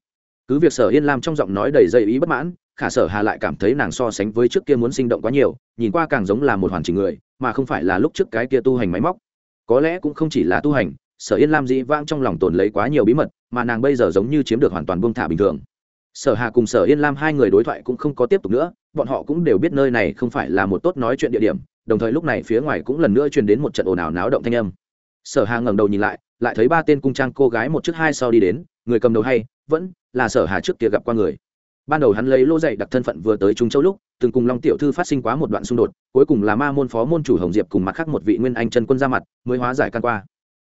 Cứ việc sở yên lam trong giọng nói đầy dây ý bất mãn khả sở hà lại cảm thấy nàng so sánh với trước kia muốn sinh động quá nhiều, nhìn qua càng giống là một hoàn chỉnh người, mà không phải là lúc trước cái kia tu hành máy móc. Có lẽ cũng không chỉ là tu hành, sở yên lam dĩ vãng trong lòng tồn lấy quá nhiều bí mật, mà nàng bây giờ giống như chiếm được hoàn toàn buông thả bình thường. Sở hà cùng sở yên lam hai người đối thoại cũng không có tiếp tục nữa, bọn họ cũng đều biết nơi này không phải là một tốt nói chuyện địa điểm, đồng thời lúc này phía ngoài cũng lần nữa truyền đến một trận ồn ào náo động thanh âm. Sở hà ngẩng đầu nhìn lại lại thấy ba tên cung trang cô gái một trước hai sau đi đến, người cầm đầu hay, vẫn là sở hà trước kia gặp qua người ban đầu hắn lấy lô dạy đặc thân phận vừa tới trung châu lúc, từng cùng long tiểu thư phát sinh quá một đoạn xung đột, cuối cùng là ma môn phó môn chủ hồng diệp cùng mặt khác một vị nguyên anh chân quân ra mặt, mới hóa giải can qua.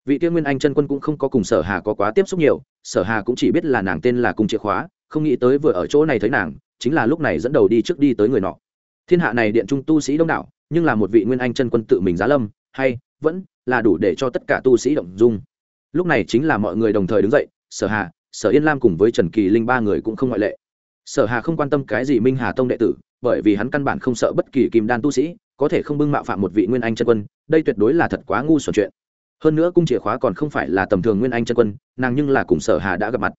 Vị tiên nguyên anh chân quân cũng không có cùng sở hà có quá tiếp xúc nhiều, sở hà cũng chỉ biết là nàng tên là cung chìa khóa, không nghĩ tới vừa ở chỗ này thấy nàng, chính là lúc này dẫn đầu đi trước đi tới người nọ. Thiên hạ này điện trung tu sĩ đông đảo, nhưng là một vị nguyên anh chân quân tự mình giá lâm, hay, vẫn là đủ để cho tất cả tu sĩ động dung. Lúc này chính là mọi người đồng thời đứng dậy, sở hà, sở yên lam cùng với trần kỳ linh ba người cũng không ngoại lệ sở hà không quan tâm cái gì minh hà tông đệ tử, bởi vì hắn căn bản không sợ bất kỳ kim đan tu sĩ, có thể không bưng mạo phạm một vị nguyên anh chân quân, đây tuyệt đối là thật quá ngu xuẩn chuyện. Hơn nữa cung chìa khóa còn không phải là tầm thường nguyên anh chân quân, nàng nhưng là cùng sở hà đã gặp mặt.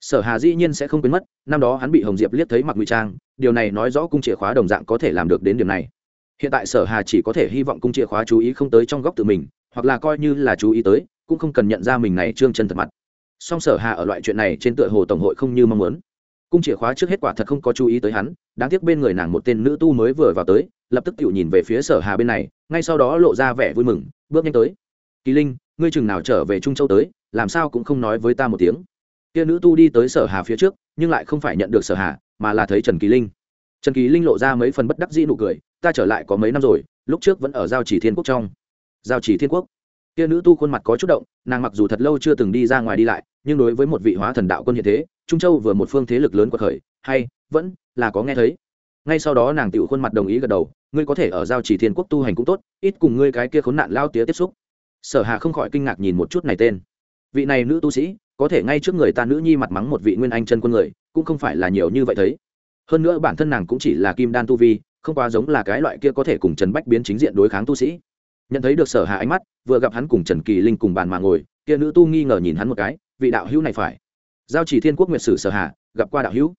Sở hà dĩ nhiên sẽ không quên mất, năm đó hắn bị hồng diệp liếc thấy mặc ngụy trang, điều này nói rõ cung chìa khóa đồng dạng có thể làm được đến điểm này. Hiện tại sở hà chỉ có thể hy vọng cung chìa khóa chú ý không tới trong góc tự mình, hoặc là coi như là chú ý tới, cũng không cần nhận ra mình này trương chân thật mặt. Song sở hà ở loại chuyện này trên tựa hồ tổng hội không như mong muốn cung chìa khóa trước hết quả thật không có chú ý tới hắn, đáng tiếc bên người nàng một tên nữ tu mới vừa vào tới, lập tức tự nhìn về phía sở hà bên này, ngay sau đó lộ ra vẻ vui mừng, bước nhanh tới. Kỳ linh, ngươi chừng nào trở về trung châu tới, làm sao cũng không nói với ta một tiếng. Kia nữ tu đi tới sở hà phía trước, nhưng lại không phải nhận được sở hà, mà là thấy trần kỳ linh. Trần kỳ linh lộ ra mấy phần bất đắc dĩ nụ cười, ta trở lại có mấy năm rồi, lúc trước vẫn ở giao chỉ thiên quốc trong. Giao chỉ thiên quốc. Kia nữ tu khuôn mặt có chút động, nàng mặc dù thật lâu chưa từng đi ra ngoài đi lại, nhưng đối với một vị hóa thần đạo quân như thế trung châu vừa một phương thế lực lớn của khởi, hay, vẫn, là có nghe thấy. Ngay sau đó nàng tiểu khuôn mặt đồng ý gật đầu, ngươi có thể ở giao chỉ thiên quốc tu hành cũng tốt, ít cùng ngươi cái kia khốn nạn lao tía tiếp xúc. Sở hà không khỏi kinh ngạc nhìn một chút này tên. Vị này nữ tu sĩ, có thể ngay trước người ta nữ nhi mặt mắng một vị nguyên anh chân quân người, cũng không phải là nhiều như vậy thấy. Hơn nữa bản thân nàng cũng chỉ là kim đan tu vi, không quá giống là cái loại kia có thể cùng trần bách biến chính diện đối kháng tu sĩ. Nhận thấy được sở hà ánh mắt, vừa gặp hắn cùng trần kỳ linh cùng bàn mà ngồi, kia nữ tu nghi ngờ nhìn hắn một cái, vị đạo hữu này phải giao chỉ thiên quốc nguyệt sử sở hà, gặp qua đạo hữu.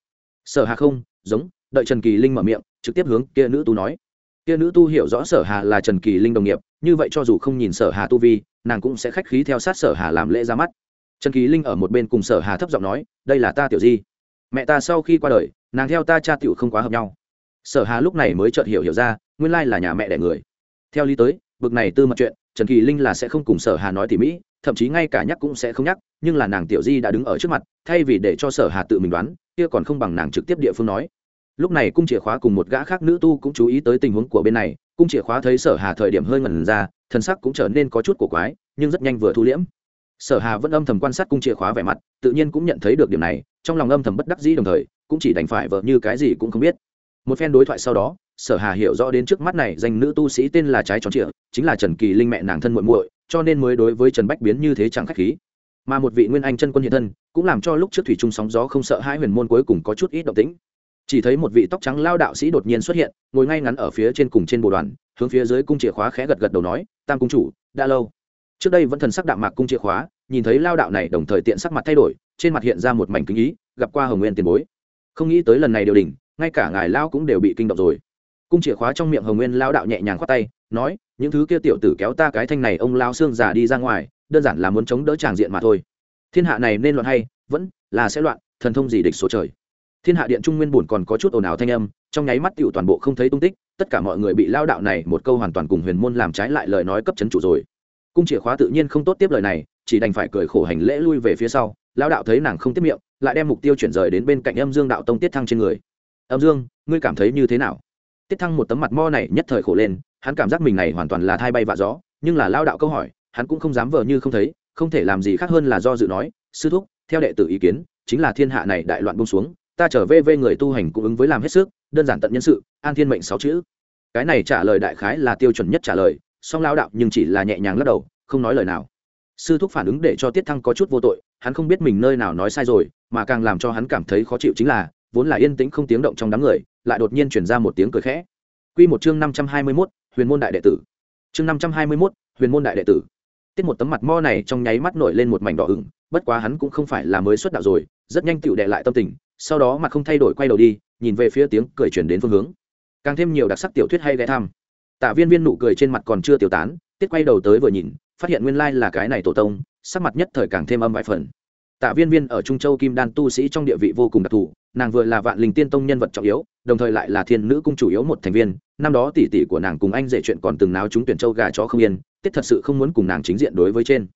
Sở hà không, giống, đợi trần kỳ linh mở miệng, trực tiếp hướng kia nữ tu nói. Kia nữ tu hiểu rõ sở hà là trần kỳ linh đồng nghiệp, như vậy cho dù không nhìn sở hà tu vi, nàng cũng sẽ khách khí theo sát sở hà làm lễ ra mắt. Trần kỳ linh ở một bên cùng sở hà thấp giọng nói, đây là ta tiểu di. Mẹ ta sau khi qua đời, nàng theo ta cha tiểu không quá hợp nhau. Sở hà lúc này mới chợt hiểu hiểu ra, nguyên lai là nhà mẹ đẻ người. Theo lý tới, bực này tư mật chuyện, trần kỳ linh là sẽ không cùng sở hà nói tỉ mỹ thậm chí ngay cả nhắc cũng sẽ không nhắc, nhưng là nàng tiểu di đã đứng ở trước mặt, thay vì để cho sở hà tự mình đoán, kia còn không bằng nàng trực tiếp địa phương nói. Lúc này cung chìa khóa cùng một gã khác nữ tu cũng chú ý tới tình huống của bên này, cung chìa khóa thấy sở hà thời điểm hơi ngẩn ra thân sắc cũng trở nên có chút cổ quái, nhưng rất nhanh vừa thu liễm. Sở hà vẫn âm thầm quan sát cung chìa khóa vẻ mặt, tự nhiên cũng nhận thấy được điểm này, trong lòng âm thầm bất đắc dĩ đồng thời, cũng chỉ đành phải vợ như cái gì cũng không biết. Một phen đối thoại sau đó, sở hà hiểu rõ đến trước mắt này danh nữ tu sĩ tên là trái tròn trịa, chính là trần kỳ linh mẹ nàng thân muội muội cho nên mới đối với trần bách biến như thế chẳng khách khí. Mà một vị nguyên anh chân quân hiện thân, cũng làm cho lúc trước thủy trung sóng gió không sợ hai huyền môn cuối cùng có chút ít động tĩnh. Chỉ thấy một vị tóc trắng lao đạo sĩ đột nhiên xuất hiện, ngồi ngay ngắn ở phía trên cùng trên bồ đoàn, hướng phía dưới cung chìa khóa khẽ gật gật đầu nói, tam cung chủ, đã lâu. Trước đây vẫn thần sắc đạm mạc cung chìa khóa, nhìn thấy lao đạo này đồng thời tiện sắc mặt thay đổi, trên mặt hiện ra một mảnh kính ý, gặp qua hồng nguyên tiền bối. Không nghĩ tới lần này điều đình ngay cả ngài lao cũng đều bị kinh động rồi cung chìa khóa trong miệng hồng nguyên lao đạo nhẹ nhàng khoát tay, nói, những thứ kia tiểu tử kéo ta cái thanh này, ông lao xương giả đi ra ngoài, đơn giản là muốn chống đỡ tràng diện mà thôi. Thiên hạ này nên loạn hay, vẫn là sẽ loạn, thần thông gì địch số trời. Thiên hạ điện trung nguyên bùn còn có chút ồn ào thanh âm, trong nháy mắt tiểu toàn bộ không thấy tung tích, tất cả mọi người bị lao đạo này một câu hoàn toàn cùng huyền môn làm trái lại lời nói cấp chấn chủ rồi. Cung chìa khóa tự nhiên không tốt tiếp lời này, chỉ đành phải cười khổ hành lễ lui về phía sau lao đạo thấy nàng không tiếp miệng, lại đem mục tiêu chuyển rời đến bên cạnh âm dương đạo tông tiết thăng trên người. Âm dương, ngươi cảm thấy như thế nào? Tiết thăng một tấm mặt mo này nhất thời khổ lên, hắn cảm giác mình này hoàn toàn là thai bay vạ gió, nhưng là lao đạo câu hỏi, hắn cũng không dám vờ như không thấy, không thể làm gì khác hơn là do dự nói, sư thúc, theo đệ tử ý kiến, chính là thiên hạ này đại loạn bông xuống, ta trở về về người tu hành cũng ứng với làm hết sức, đơn giản tận nhân sự, an thiên mệnh sáu chữ. Cái này trả lời đại khái là tiêu chuẩn nhất trả lời, song lao đạo nhưng chỉ là nhẹ nhàng lắc đầu, không nói lời nào. Sư thúc phản ứng để cho tiết thăng có chút vô tội, hắn không biết mình nơi nào nói sai rồi, mà càng làm cho hắn cảm thấy khó chịu chính là, vốn là yên tĩnh không tiếng động trong đám người lại đột nhiên chuyển ra một tiếng cười khẽ Quy một chương năm trăm hai mươi 521, Huyền môn đại đệ tử. Chương năm trăm hai mươi 521, Huyền môn đại đệ tử. Tiết một tấm mặt mo này trong nháy mắt nổi lên một mảnh đỏ ửng, bất quá hắn cũng không phải là mới xuất đạo rồi, rất nhanh tựu đệ lại tâm tình, sau đó mặt không thay đổi quay đầu đi, nhìn về phía tiếng cười truyền đến phương hướng. Càng thêm nhiều đặc sắc tiểu thuyết hay ghé thăm. Tạ Viên Viên nụ cười trên mặt còn chưa tiêu tán, tiết quay đầu tới vừa nhìn, phát hiện nguyên lai là cái này tổ tông sắc mặt nhất thời càng thêm âm vài phần tạ viên viên ở trung châu kim đan tu sĩ trong địa vị vô cùng đặc thù nàng vừa là vạn linh tiên tông nhân vật trọng yếu đồng thời lại là thiên nữ cung chủ yếu một thành viên. Năm đó tỷ tỷ của nàng cùng anh dễ chuyện còn từng náo chúng tuyển châu gà chó không yên, tiết thật sự không muốn cùng nàng chính diện đối với trên.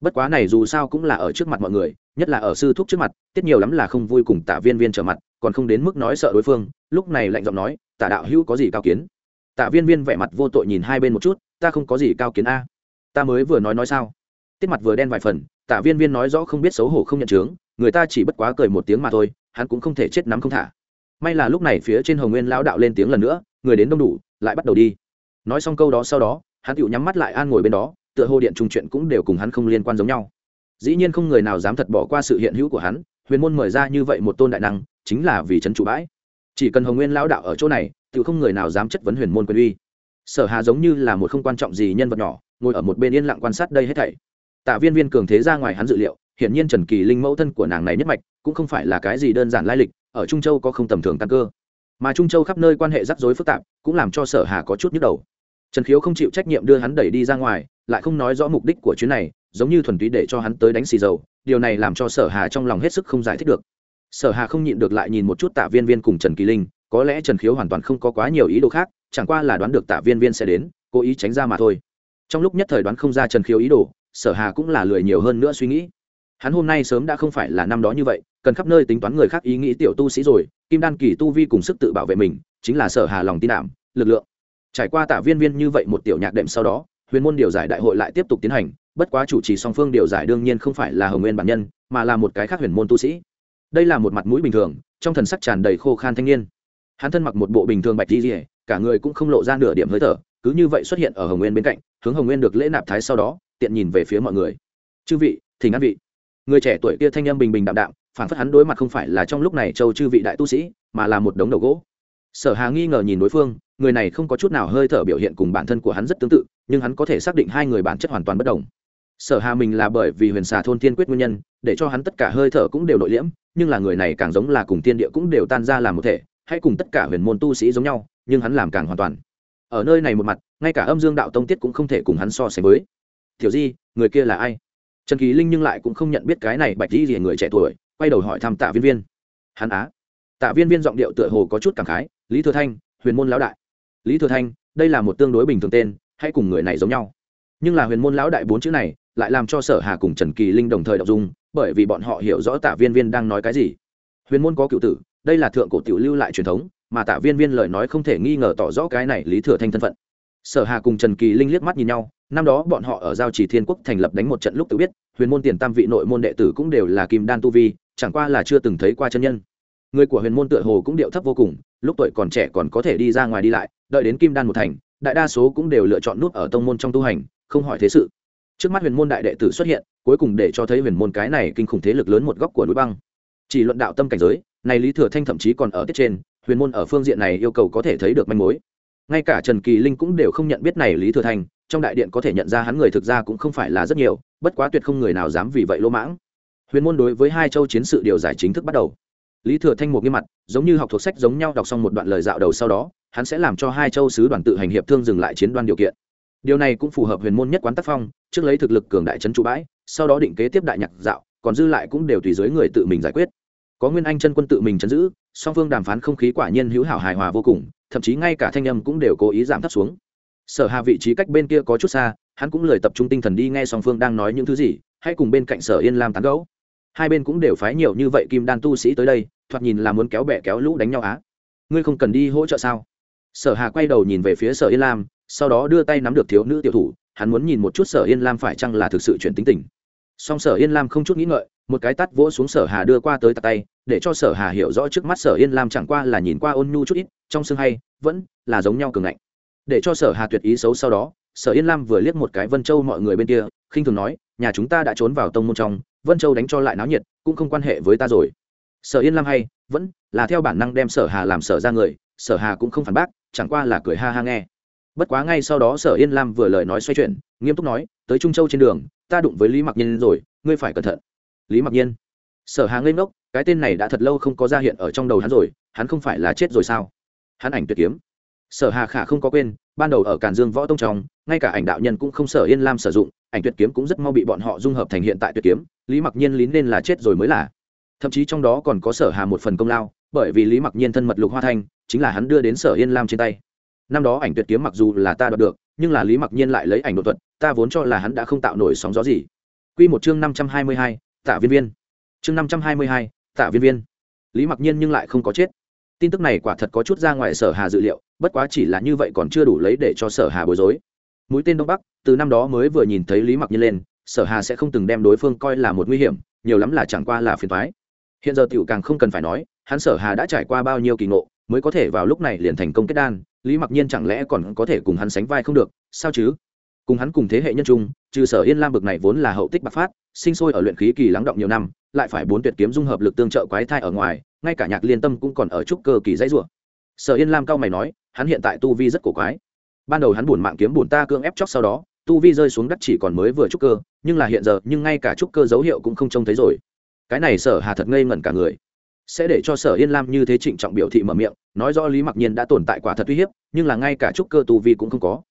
Bất quá này dù sao cũng là ở trước mặt mọi người, nhất là ở sư thúc trước mặt, tiết nhiều lắm là không vui cùng tạ viên viên trở mặt, còn không đến mức nói sợ đối phương, lúc này lạnh giọng nói, tạ đạo hữu có gì cao kiến? Tạ viên viên vẻ mặt vô tội nhìn hai bên một chút, ta không có gì cao kiến a. Ta mới vừa nói nói sao? Tiết mặt vừa đen vài phần, tạ viên viên nói rõ không biết xấu hổ không nhận chướng, người ta chỉ bất quá cười một tiếng mà thôi, hắn cũng không thể chết nắm không thả may là lúc này phía trên hồng nguyên lão đạo lên tiếng lần nữa, người đến đông đủ, lại bắt đầu đi. Nói xong câu đó sau đó, hắn tựu nhắm mắt lại an ngồi bên đó, tựa hồ điện trung chuyện cũng đều cùng hắn không liên quan giống nhau. Dĩ nhiên không người nào dám thật bỏ qua sự hiện hữu của hắn, huyền môn mời ra như vậy một tôn đại năng, chính là vì trấn chủ bãi. Chỉ cần hồng nguyên lão đạo ở chỗ này tự không người nào dám chất vấn huyền môn quân uy. Sở hà giống như là một không quan trọng gì nhân vật nhỏ, ngồi ở một bên yên lặng quan sát đây hết thảy. Tạ viên viên cường thế ra ngoài hắn dự liệu, hiển nhiên trần kỳ linh mẫu thân của nàng này nhất mạch, cũng không phải là cái gì đơn giản lai lịch ở trung châu có không tầm thường tăng cơ. Mà trung châu khắp nơi quan hệ rắc rối phức tạp, cũng làm cho sở hà có chút nhức đầu. Trần khiếu không chịu trách nhiệm đưa hắn đẩy đi ra ngoài, lại không nói rõ mục đích của chuyến này, giống như thuần túy để cho hắn tới đánh xì dầu, điều này làm cho sở hà trong lòng hết sức không giải thích được. Sở hà không nhịn được lại nhìn một chút tạ viên viên cùng trần kỳ linh, có lẽ trần khiếu hoàn toàn không có quá nhiều ý đồ khác, chẳng qua là đoán được tạ viên viên sẽ đến, cố ý tránh ra mà thôi. Trong lúc nhất thời đoán không ra trần khiếu ý đồ, sở hà cũng là lười nhiều hơn nữa suy nghĩ hắn hôm nay sớm đã không phải là năm đó như vậy, cần khắp nơi tính toán người khác ý nghĩ tiểu tu sĩ rồi, kim đan kỳ tu vi cùng sức tự bảo vệ mình, chính là sở hà lòng tin đảm, lực lượng. Trải qua Tả viên viên như vậy một tiểu nhạc đệm sau đó, huyền môn điều giải đại hội lại tiếp tục tiến hành, bất quá chủ trì song phương điều giải đương nhiên không phải là hồng nguyên bản nhân, mà là một cái khác huyền môn tu sĩ. Đây là một mặt mũi bình thường, trong thần sắc tràn đầy khô khan thanh niên. Hắn thân mặc một bộ bình thường bạch di rỉa cả người cũng không lộ ra nửa điểm hơi thở, cứ như vậy xuất hiện ở hồng nguyên bên cạnh, hướng hồng nguyên được lễ nạp thái sau đó, tiện nhìn về phía mọi người. Chư vị, thỉnh an vị người trẻ tuổi kia thanh âm bình bình đạm đạm phản phất hắn đối mặt không phải là trong lúc này châu chư vị đại tu sĩ, mà là một đống đầu gỗ. Sở hà nghi ngờ nhìn đối phương, người này không có chút nào hơi thở biểu hiện cùng bản thân của hắn rất tương tự, nhưng hắn có thể xác định hai người bản chất hoàn toàn bất đồng. Sở hà mình là bởi vì huyền xà thôn tiên quyết nguyên nhân, để cho hắn tất cả hơi thở cũng đều nội liễm, nhưng là người này càng giống là cùng tiên địa cũng đều tan ra làm một thể, hay cùng tất cả huyền môn tu sĩ giống nhau, nhưng hắn làm càng hoàn toàn. Ở nơi này một mặt, ngay cả âm dương đạo tông tiết cũng không thể cùng hắn so sánh với. Tiểu di, người kia là ai? Trần kỳ linh nhưng lại cũng không nhận biết cái này bạch di gì người trẻ tuổi, quay đầu hỏi thăm tạ viên viên. Hắn á. Tạ viên viên giọng điệu tựa hồ có chút cảm khái, lý thừa thanh, huyền môn lão đại. Lý thừa thanh, đây là một tương đối bình thường tên hay cùng người này giống nhau. Nhưng là huyền môn lão đại bốn chữ này lại làm cho sở hà cùng trần kỳ linh đồng thời đọc dung, bởi vì bọn họ hiểu rõ tạ viên viên đang nói cái gì. Huyền môn có cựu tử, đây là thượng cổ tiểu lưu lại truyền thống, mà tạ viên viên lời nói không thể nghi ngờ tỏ rõ cái này lý thừa thanh thân phận. Sở hà cùng trần kỳ linh liếc mắt nhìn nhau năm đó bọn họ ở giao trì thiên quốc thành lập đánh một trận lúc tự biết, huyền môn tiền tam vị nội môn đệ tử cũng đều là kim đan tu vi, chẳng qua là chưa từng thấy qua chân nhân. Người của huyền môn tựa hồ cũng điệu thấp vô cùng, lúc tuổi còn trẻ còn có thể đi ra ngoài đi lại, đợi đến kim đan một thành, đại đa số cũng đều lựa chọn nút ở tông môn trong tu hành, không hỏi thế sự. Trước mắt huyền môn đại đệ tử xuất hiện, cuối cùng để cho thấy huyền môn cái này kinh khủng thế lực lớn một góc của núi băng. Chỉ luận đạo tâm cảnh giới, này lý thừa thanh thậm chí còn ở tiết trên, huyền môn ở phương diện này yêu cầu có thể thấy được manh mối ngay cả trần kỳ linh cũng đều không nhận biết này lý thừa Thành, trong đại điện có thể nhận ra hắn người thực ra cũng không phải là rất nhiều, bất quá tuyệt không người nào dám vì vậy lỗ mãng. Huyền môn đối với hai châu chiến sự điều giải chính thức bắt đầu. Lý thừa thanh một nghiêm mặt, giống như học thuộc sách giống nhau đọc xong một đoạn lời dạo đầu sau đó, hắn sẽ làm cho hai châu sứ đoàn tự hành hiệp thương dừng lại chiến đoan điều kiện. Điều này cũng phù hợp huyền môn nhất quán tác phong, trước lấy thực lực cường đại trấn trụ bãi, sau đó định kế tiếp đại nhạc dạo, còn dư lại cũng đều tùy dưới người tự mình giải quyết. Có nguyên anh chân quân tự mình chấn giữ, song phương đàm phán không khí quả nhiên hữu hảo hài hòa vô cùng thậm chí ngay cả thanh âm cũng đều cố ý giảm thấp xuống. Sở hà vị trí cách bên kia có chút xa, hắn cũng lời tập trung tinh thần đi nghe song phương đang nói những thứ gì hãy cùng bên cạnh sở yên lam tán gẫu. Hai bên cũng đều phái nhiều như vậy kim đan tu sĩ tới đây, thoạt nhìn là muốn kéo bè kéo lũ đánh nhau á. Ngươi không cần đi hỗ trợ sao? Sở hà quay đầu nhìn về phía sở yên lam, sau đó đưa tay nắm được thiếu nữ tiểu thủ, hắn muốn nhìn một chút sở yên lam phải chăng là thực sự chuyển tính tình. Song sở yên lam không chút nghĩ ngợi, một cái tắt vỗ xuống sở hà đưa qua tới tạt tay để cho sở hà hiểu rõ trước mắt sở yên lam chẳng qua là nhìn qua ôn nhu chút ít, trong xương hay, vẫn là giống nhau cường ngạnh. Để cho sở hà tuyệt ý xấu sau đó, sở yên lam vừa liếc một cái vân châu mọi người bên kia, khinh thường nói, nhà chúng ta đã trốn vào tông môn trong, vân châu đánh cho lại náo nhiệt, cũng không quan hệ với ta rồi. Sở yên lam hay, vẫn là theo bản năng đem sở hà làm sở ra người, sở hà cũng không phản bác, chẳng qua là cười ha ha nghe. Bất quá ngay sau đó sở yên lam vừa lời nói xoay chuyển, nghiêm túc nói, tới trung châu trên đường, ta đụng với lý mặc nhiên rồi, ngươi phải cẩn thận. Lý mặc nhiên. Sở hà ngây ngốc cái tên này đã thật lâu không có ra hiện ở trong đầu hắn rồi hắn không phải là chết rồi sao? Hắn ảnh tuyệt kiếm. Sở hà khả không có quên ban đầu ở càn dương võ tông trong ngay cả ảnh đạo nhân cũng không sở yên lam sử dụng ảnh tuyệt kiếm cũng rất mau bị bọn họ dung hợp thành hiện tại tuyệt kiếm lý mặc nhiên lín nên là chết rồi mới là. Thậm chí trong đó còn có sở hà một phần công lao bởi vì lý mặc nhiên thân mật lục hoa thanh chính là hắn đưa đến sở yên lam trên tay. Năm đó ảnh tuyệt kiếm mặc dù là ta đoạt được nhưng là lý mặc nhiên lại lấy ảnh đột thuật ta vốn cho là hắn đã không tạo nổi sóng gió gì. Quy một chương năm trăm hai mươi hai, tạ viên viên. Chương năm trăm hai mươi hai, tạ viên viên. Lý mặc nhiên nhưng lại không có chết. Tin tức này quả thật có chút ra ngoài sở hà dự liệu, bất quá chỉ là như vậy còn chưa đủ lấy để cho sở hà bối rối. Mũi tên đông bắc, từ năm đó mới vừa nhìn thấy lý mặc nhiên lên, sở hà sẽ không từng đem đối phương coi là một nguy hiểm, nhiều lắm là chẳng qua là phiền thoái hiện giờ tiểu càng không cần phải nói, hắn sở hà đã trải qua bao nhiêu kỳ ngộ, mới có thể vào lúc này liền thành công kết đan, lý mặc nhiên chẳng lẽ còn có thể cùng hắn sánh vai không được, sao chứ? Cùng hắn cùng thế hệ nhân trung, trừ sở yên lam bực này vốn là hậu tích bạc phát, sinh sôi ở luyện khí kỳ lắng động nhiều năm lại phải bốn tuyệt kiếm dung hợp lực tương trợ quái thai ở ngoài, ngay cả nhạc liên tâm cũng còn ở trúc cơ kỳ dãy rủa. Sở yên lam cao mày nói, hắn hiện tại tu vi rất cổ quái. Ban đầu hắn buồn mạng kiếm buồn ta cương ép chóc sau đó, tu vi rơi xuống đất chỉ còn mới vừa trúc cơ, nhưng là hiện giờ, nhưng ngay cả trúc cơ dấu hiệu cũng không trông thấy rồi. Cái này sở hà thật ngây ngẩn cả người. Sẽ để cho sở yên lam như thế trịnh trọng biểu thị mở miệng, nói rõ lý mặc nhiên đã tồn tại quả thật uy hiếp, nhưng là ngay cả trúc cơ tu vi cũng không có.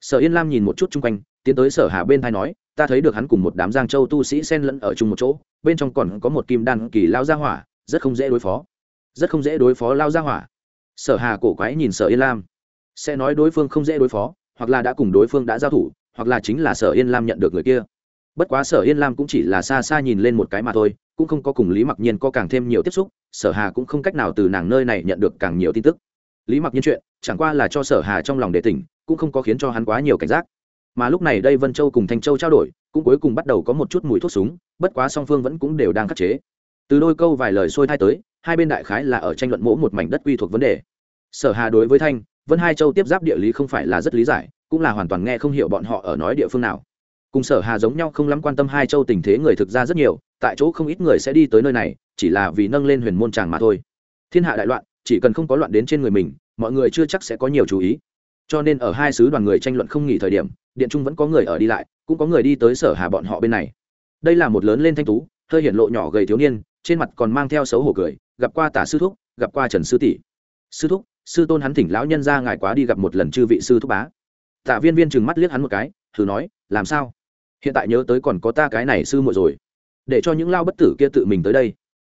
Sở yên lam nhìn một chút chung quanh, tiến tới sở hà bên thai nói ta thấy được hắn cùng một đám giang châu tu sĩ xen lẫn ở chung một chỗ, bên trong còn có một kim đan kỳ lao gia hỏa, rất không dễ đối phó. Rất không dễ đối phó lao gia hỏa. Sở hà cổ quái nhìn sở yên lam. Sẽ nói đối phương không dễ đối phó, hoặc là đã cùng đối phương đã giao thủ, hoặc là chính là sở yên lam nhận được người kia. Bất quá sở yên lam cũng chỉ là xa xa nhìn lên một cái mà thôi, cũng không có cùng lý mặc nhiên có càng thêm nhiều tiếp xúc, sở hà cũng không cách nào từ nàng nơi này nhận được càng nhiều tin tức. Lý mặc nhiên chuyện, chẳng qua là cho sở hà trong lòng để tỉnh, cũng không có khiến cho hắn quá nhiều cảnh giác mà lúc này đây vân châu cùng thanh châu trao đổi, cũng cuối cùng bắt đầu có một chút mùi thuốc súng, bất quá song phương vẫn cũng đều đang khắc chế. Từ đôi câu vài lời xôi thai tới, hai bên đại khái là ở tranh luận mỗ một mảnh đất quy thuộc vấn đề. Sở hà đối với thanh, vân hai châu tiếp giáp địa lý không phải là rất lý giải, cũng là hoàn toàn nghe không hiểu bọn họ ở nói địa phương nào. Cùng sở hà giống nhau không lắm quan tâm hai châu tình thế người thực ra rất nhiều, tại chỗ không ít người sẽ đi tới nơi này, chỉ là vì nâng lên huyền môn tràng mà thôi. Thiên hạ đại loạn, chỉ cần không có loạn đến trên người mình, mọi người chưa chắc sẽ có nhiều chú ý. Cho nên ở hai sứ đoàn người tranh luận không nghỉ thời điểm điện trung vẫn có người ở đi lại, cũng có người đi tới sở hà bọn họ bên này. Đây là một lớn lên thanh tú, hơi hiển lộ nhỏ gầy thiếu niên, trên mặt còn mang theo xấu hổ cười, gặp qua tả sư thúc, gặp qua trần sư tỷ. Sư thúc, sư tôn hắn thỉnh lão nhân ra ngài quá đi gặp một lần chư vị sư thúc bá. Tạ viên viên chừng mắt liếc hắn một cái, thử nói, làm sao? Hiện tại nhớ tới còn có ta cái này sư muội rồi. Để cho những lao bất tử kia tự mình tới đây.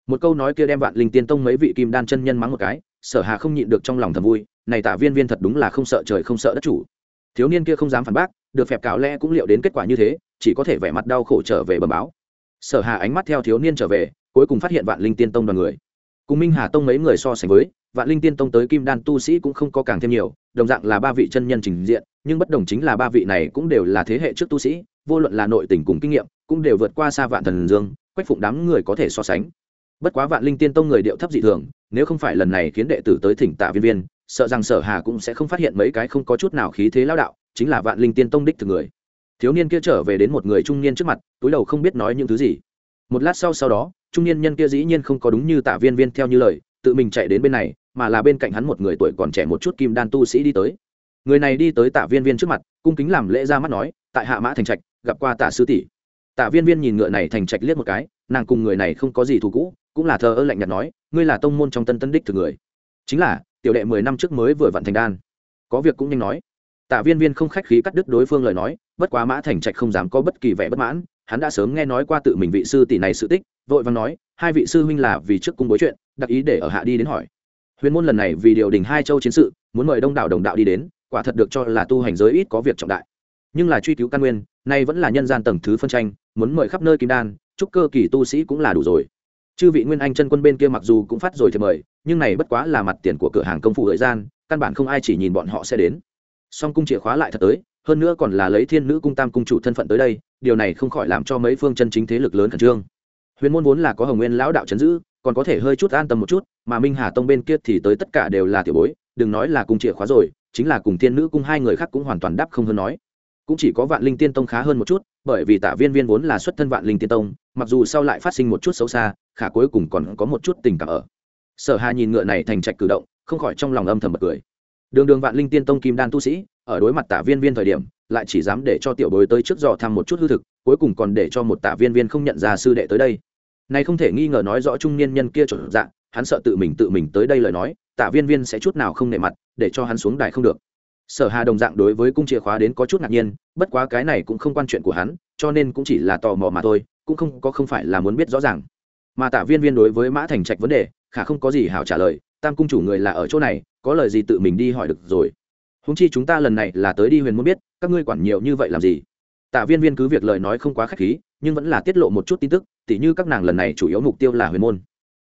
Một câu nói kia đem vạn linh tiên tông mấy vị kim đan chân nhân mắng một cái, sở hà không nhịn được trong lòng thầm vui, này tạ viên viên thật đúng là không sợ trời không sợ đất chủ. Thiếu niên kia không dám phản bác được phép cáo lẽ cũng liệu đến kết quả như thế, chỉ có thể vẻ mặt đau khổ trở về bờ báo. Sở hà ánh mắt theo thiếu niên trở về, cuối cùng phát hiện vạn linh tiên tông đoàn người. Cùng minh hà tông mấy người so sánh với, vạn linh tiên tông tới kim đan tu sĩ cũng không có càng thêm nhiều, đồng dạng là ba vị chân nhân trình diện, nhưng bất đồng chính là ba vị này cũng đều là thế hệ trước tu sĩ, vô luận là nội tình cùng kinh nghiệm, cũng đều vượt qua xa vạn thần dương, quách phụng đám người có thể so sánh. Bất quá vạn linh tiên tông người điệu thấp dị thường, nếu không phải lần này khiến đệ tử tới thỉnh tạ viên viên sợ rằng sở hà cũng sẽ không phát hiện mấy cái không có chút nào khí thế lao đạo, chính là vạn linh tiên tông đích từ người. Thiếu niên kia trở về đến một người trung niên trước mặt, túi đầu không biết nói những thứ gì. Một lát sau sau đó, trung niên nhân kia dĩ nhiên không có đúng như tạ viên viên theo như lời, tự mình chạy đến bên này, mà là bên cạnh hắn một người tuổi còn trẻ một chút kim đan tu sĩ đi tới. Người này đi tới tạ viên viên trước mặt, cung kính làm lễ ra mắt nói, tại hạ mã thành trạch, gặp qua tạ sư tỷ. Tạ viên viên nhìn ngựa này thành trạch liếc một cái, nàng cùng người này không có gì thù cũ, cũng là thờ ơ lạnh nhạt nói, ngươi là tông môn trong tân tân đích từ người. Chính là tiểu đệ mười năm trước mới vừa vặn thành đan. Có việc cũng nhanh nói. Tạ viên viên không khách khí cắt đứt đối phương lời nói, bất quá mã thành trạch không dám có bất kỳ vẻ bất mãn, hắn đã sớm nghe nói qua tự mình vị sư tỷ này sự tích, vội vàng nói, hai vị sư huynh là vì trước cung bối chuyện đặc ý để ở hạ đi đến hỏi. Huyền môn lần này vì điều đình hai châu chiến sự, muốn mời đông đảo đồng đạo đi đến, quả thật được cho là tu hành giới ít có việc trọng đại. Nhưng là truy cứu căn nguyên, nay vẫn là nhân gian tầng thứ phân tranh, muốn mời khắp nơi kim đan, chúc cơ kỳ tu sĩ cũng là đủ rồi chư vị nguyên anh chân quân bên kia mặc dù cũng phát rồi thì mời, nhưng này bất quá là mặt tiền của cửa hàng công phụ thời gian, căn bản không ai chỉ nhìn bọn họ sẽ đến. Song cung chìa khóa lại thật tới, hơn nữa còn là lấy thiên nữ cung tam cung chủ thân phận tới đây, điều này không khỏi làm cho mấy phương chân chính thế lực lớn khẩn trương. Huyền môn vốn là có hồng nguyên lão đạo chấn giữ, còn có thể hơi chút an tâm một chút, mà minh hà tông bên kia thì tới tất cả đều là tiểu bối, đừng nói là cung chìa khóa rồi, chính là cùng thiên nữ cung hai người khác cũng hoàn toàn đáp không hơn nói. Cũng chỉ có vạn linh tiên tông khá hơn một chút, bởi vì tạ viên viên vốn là xuất thân vạn linh tiên tông, mặc dù sau lại phát sinh một chút xấu xa khả cuối cùng còn có một chút tình cảm ở. Sở hà nhìn ngựa này thành trạch cử động, không khỏi trong lòng âm thầm bật cười. Đường đường vạn linh tiên tông kim đan tu sĩ, ở đối mặt tạ viên viên thời điểm, lại chỉ dám để cho tiểu bối tới trước dò thăm một chút hư thực, cuối cùng còn để cho một tạ viên viên không nhận ra sư đệ tới đây. Này không thể nghi ngờ nói rõ trung niên nhân kia trở dạng hắn sợ tự mình tự mình tới đây lời nói tạ viên viên sẽ chút nào không nể mặt, để cho hắn xuống đài không được. Sở hà đồng dạng đối với cung chìa khóa đến có chút ngạc nhiên, bất quá cái này cũng không quan chuyện của hắn, cho nên cũng chỉ là tò mò mà thôi, cũng không có không phải là muốn biết rõ ràng mà tạ viên viên đối với mã thành trạch vấn đề, khả không có gì hảo trả lời, tam cung chủ người là ở chỗ này, có lời gì tự mình đi hỏi được rồi. Húng chi chúng ta lần này là tới đi huyền muốn biết, các ngươi quản nhiều như vậy làm gì? Tạ viên viên cứ việc lời nói không quá khách khí, nhưng vẫn là tiết lộ một chút tin tức, tỉ như các nàng lần này chủ yếu mục tiêu là huyền môn.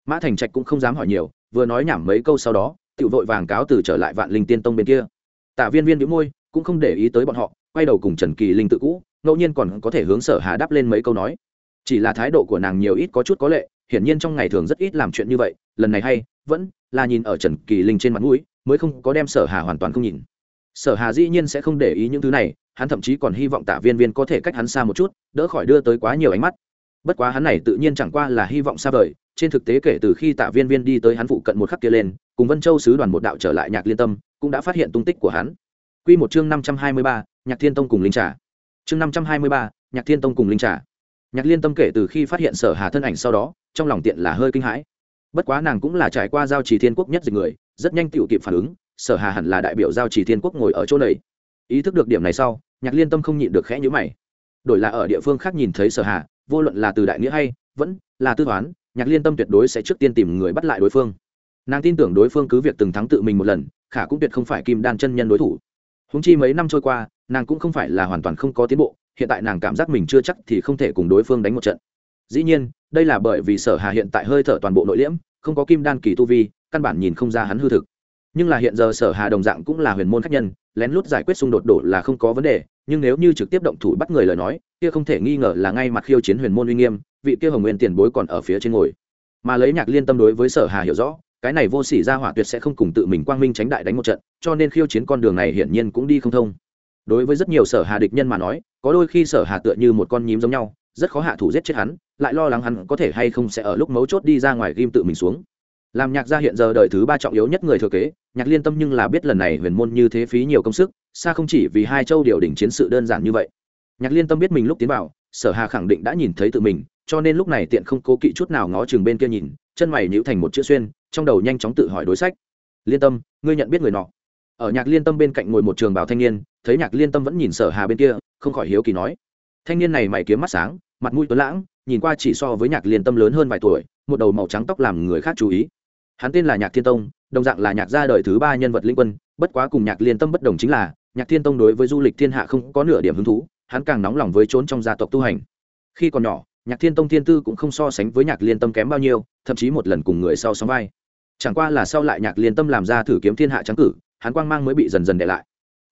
Mã thành trạch cũng không dám hỏi nhiều, vừa nói nhảm mấy câu sau đó tự vội vàng cáo từ trở lại vạn linh tiên tông bên kia. Tạ viên viên đĩu môi, cũng không để ý tới bọn họ, quay đầu cùng trần kỳ linh tự cũ, ngẫu nhiên còn có thể hướng sở hà đáp lên mấy câu nói. Chỉ là thái độ của nàng nhiều ít có chút có lệ hiển nhiên trong ngày thường rất ít làm chuyện như vậy lần này hay vẫn là nhìn ở trần kỳ linh trên mặt mũi mới không có đem sở hà hoàn toàn không nhìn sở hà dĩ nhiên sẽ không để ý những thứ này hắn thậm chí còn hy vọng tạ viên viên có thể cách hắn xa một chút đỡ khỏi đưa tới quá nhiều ánh mắt bất quá hắn này tự nhiên chẳng qua là hy vọng xa vời trên thực tế kể từ khi tạ viên viên đi tới hắn phụ cận một khắc kia lên cùng vân châu sứ đoàn một đạo trở lại nhạc liên tâm cũng đã phát hiện tung tích của hắn Quy một chương năm trăm hai mươi ba, Nhạc Thiên Tông cùng Linh Trà. Chương năm trăm hai mươi ba, Nhạc Thiên Tông cùng Linh Trà. Nhạc Liên Tâm kể từ khi phát hiện Sở Hà thân ảnh sau đó, trong lòng tiện là hơi kinh hãi. Bất quá nàng cũng là trải qua giao trì thiên quốc nhất dịch người, rất nhanh tựu kịp phản ứng, Sở Hà hẳn là đại biểu giao trì thiên quốc ngồi ở chỗ này. Ý thức được điểm này sau, Nhạc Liên Tâm không nhịn được khẽ nhíu mày. Đổi là ở địa phương khác nhìn thấy Sở Hà, vô luận là từ đại nghĩa hay vẫn là tư toán, Nhạc Liên Tâm tuyệt đối sẽ trước tiên tìm người bắt lại đối phương. Nàng tin tưởng đối phương cứ việc từng thắng tự mình một lần, khả cũng tuyệt không phải kim đan chân nhân đối thủ húng chi mấy năm trôi qua nàng cũng không phải là hoàn toàn không có tiến bộ hiện tại nàng cảm giác mình chưa chắc thì không thể cùng đối phương đánh một trận. Dĩ nhiên, đây là bởi vì sở hà hiện tại hơi thở toàn bộ nội liễm, không có kim đan kỳ tu vi, căn bản nhìn không ra hắn hư thực. Nhưng là hiện giờ sở hà đồng dạng cũng là huyền môn khách nhân, lén lút giải quyết xung đột đổ là không có vấn đề, nhưng nếu như trực tiếp động thủ bắt người lời nói, kia không thể nghi ngờ là ngay mặt khiêu chiến huyền môn uy nghiêm, vị kia hồng nguyên tiền bối còn ở phía trên ngồi. Mà lấy nhạc liên tâm đối với sở hà hiểu rõ, cái này vô sỉ ra hỏa tuyệt sẽ không cùng tự mình quang minh tránh đại đánh một trận, cho nên khiêu chiến con đường này hiển nhiên cũng đi không thông đối với rất nhiều sở hà địch nhân mà nói, có đôi khi sở hà tựa như một con nhím giống nhau, rất khó hạ thủ giết chết hắn, lại lo lắng hắn có thể hay không sẽ ở lúc mấu chốt đi ra ngoài ghim tự mình xuống. Làm nhạc gia hiện giờ đời thứ ba trọng yếu nhất người thừa kế, nhạc liên tâm nhưng là biết lần này huyền môn như thế phí nhiều công sức, xa không chỉ vì hai châu điều đỉnh chiến sự đơn giản như vậy. Nhạc liên tâm biết mình lúc tiến vào, sở hà khẳng định đã nhìn thấy tự mình, cho nên lúc này tiện không cố kỵ chút nào ngó chừng bên kia nhìn, chân mày nhíu thành một chữ xuyên, trong đầu nhanh chóng tự hỏi đối sách. Liên tâm, ngươi nhận biết người nọ ở nhạc liên tâm bên cạnh ngồi một trường bảo thanh niên, thấy nhạc liên tâm vẫn nhìn sở hà bên kia, không khỏi hiếu kỳ nói. Thanh niên này mày kiếm mắt sáng, mặt mũi tuấn lãng, nhìn qua chỉ so với nhạc liên tâm lớn hơn vài tuổi, một đầu màu trắng tóc làm người khác chú ý. Hắn tên là nhạc thiên tông, đồng dạng là nhạc gia đời thứ ba nhân vật linh quân, bất quá cùng nhạc liên tâm bất đồng chính là, nhạc thiên tông đối với du lịch thiên hạ không có nửa điểm hứng thú, hắn càng nóng lòng với trốn trong gia tộc tu hành. Khi còn nhỏ, nhạc thiên tông thiên tư cũng không so sánh với nhạc liên tâm kém bao nhiêu, thậm chí một lần cùng người sau sóng vai. Chẳng qua là sau lại nhạc liên tâm làm ra thử kiếm thiên hạ trắng cử hắn quang mang mới bị dần dần để lại.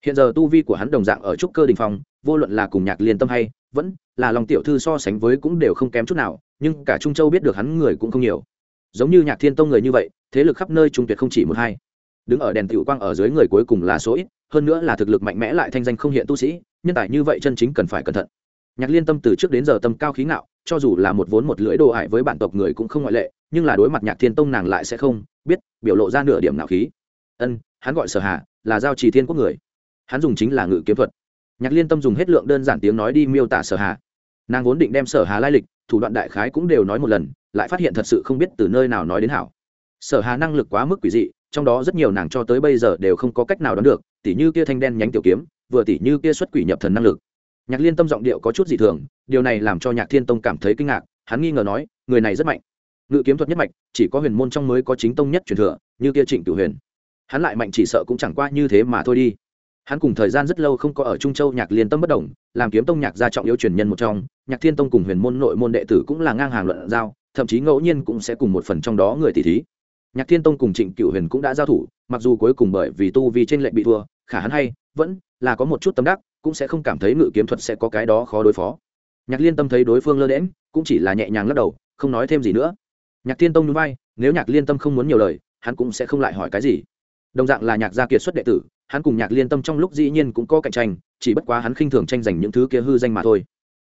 Hiện giờ tu vi của hắn đồng dạng ở trúc cơ đình phong, vô luận là cùng nhạc liên tâm hay vẫn là lòng tiểu thư so sánh với cũng đều không kém chút nào, nhưng cả trung châu biết được hắn người cũng không nhiều. Giống như nhạc thiên tông người như vậy, thế lực khắp nơi trung tuyệt không chỉ một hai. Đứng ở đèn tiểu quang ở dưới người cuối cùng là số ít, hơn nữa là thực lực mạnh mẽ lại thanh danh không hiện tu sĩ, nhân tài như vậy chân chính cần phải cẩn thận. Nhạc liên tâm từ trước đến giờ tâm cao khí ngạo, cho dù là một vốn một lưỡi đồ hại với bản tộc người cũng không ngoại lệ, nhưng là đối mặt nhạc thiên tông nàng lại sẽ không biết biểu lộ ra nửa điểm nào khí. Ân hắn gọi sở hà, là giao trì thiên quốc người. Hắn dùng chính là ngự kiếm thuật. Nhạc liên tâm dùng hết lượng đơn giản tiếng nói đi miêu tả sở hà. Nàng vốn định đem sở hà lai lịch, thủ đoạn đại khái cũng đều nói một lần, lại phát hiện thật sự không biết từ nơi nào nói đến hảo. Sở hà năng lực quá mức quỷ dị, trong đó rất nhiều nàng cho tới bây giờ đều không có cách nào đoán được, tỉ như kia thanh đen nhánh tiểu kiếm, vừa tỉ như kia xuất quỷ nhập thần năng lực. Nhạc liên tâm giọng điệu có chút dị thường, điều này làm cho nhạc thiên tông cảm thấy kinh ngạc, hắn nghi ngờ nói, người này rất mạnh. Ngự kiếm thuật nhất mạch, chỉ có huyền môn trong mới có chính tông nhất truyền thừa, như kia trịnh cửu huyền hắn lại mạnh chỉ sợ cũng chẳng qua như thế mà thôi đi. Hắn cùng thời gian rất lâu không có ở trung châu nhạc liên tâm bất đồng, làm kiếm tông nhạc gia trọng yếu truyền nhân một trong, nhạc thiên tông cùng huyền môn nội môn đệ tử cũng là ngang hàng luận giao, thậm chí ngẫu nhiên cũng sẽ cùng một phần trong đó người tỷ thí. Nhạc thiên tông cùng trịnh cựu huyền cũng đã giao thủ, mặc dù cuối cùng bởi vì tu vi trên lệnh bị thua, khả hắn hay, vẫn là có một chút tâm đắc, cũng sẽ không cảm thấy ngự kiếm thuật sẽ có cái đó khó đối phó. Nhạc liên tâm thấy đối phương lơ đễm cũng chỉ là nhẹ nhàng lắc đầu, không nói thêm gì nữa. Nhạc thiên tông núi bay nếu nhạc liên tâm không muốn nhiều lời, hắn cũng sẽ không lại hỏi cái gì đồng dạng là nhạc gia kiệt xuất đệ tử, hắn cùng nhạc liên tâm trong lúc dĩ nhiên cũng có cạnh tranh, chỉ bất quá hắn khinh thường tranh giành những thứ kia hư danh mà thôi.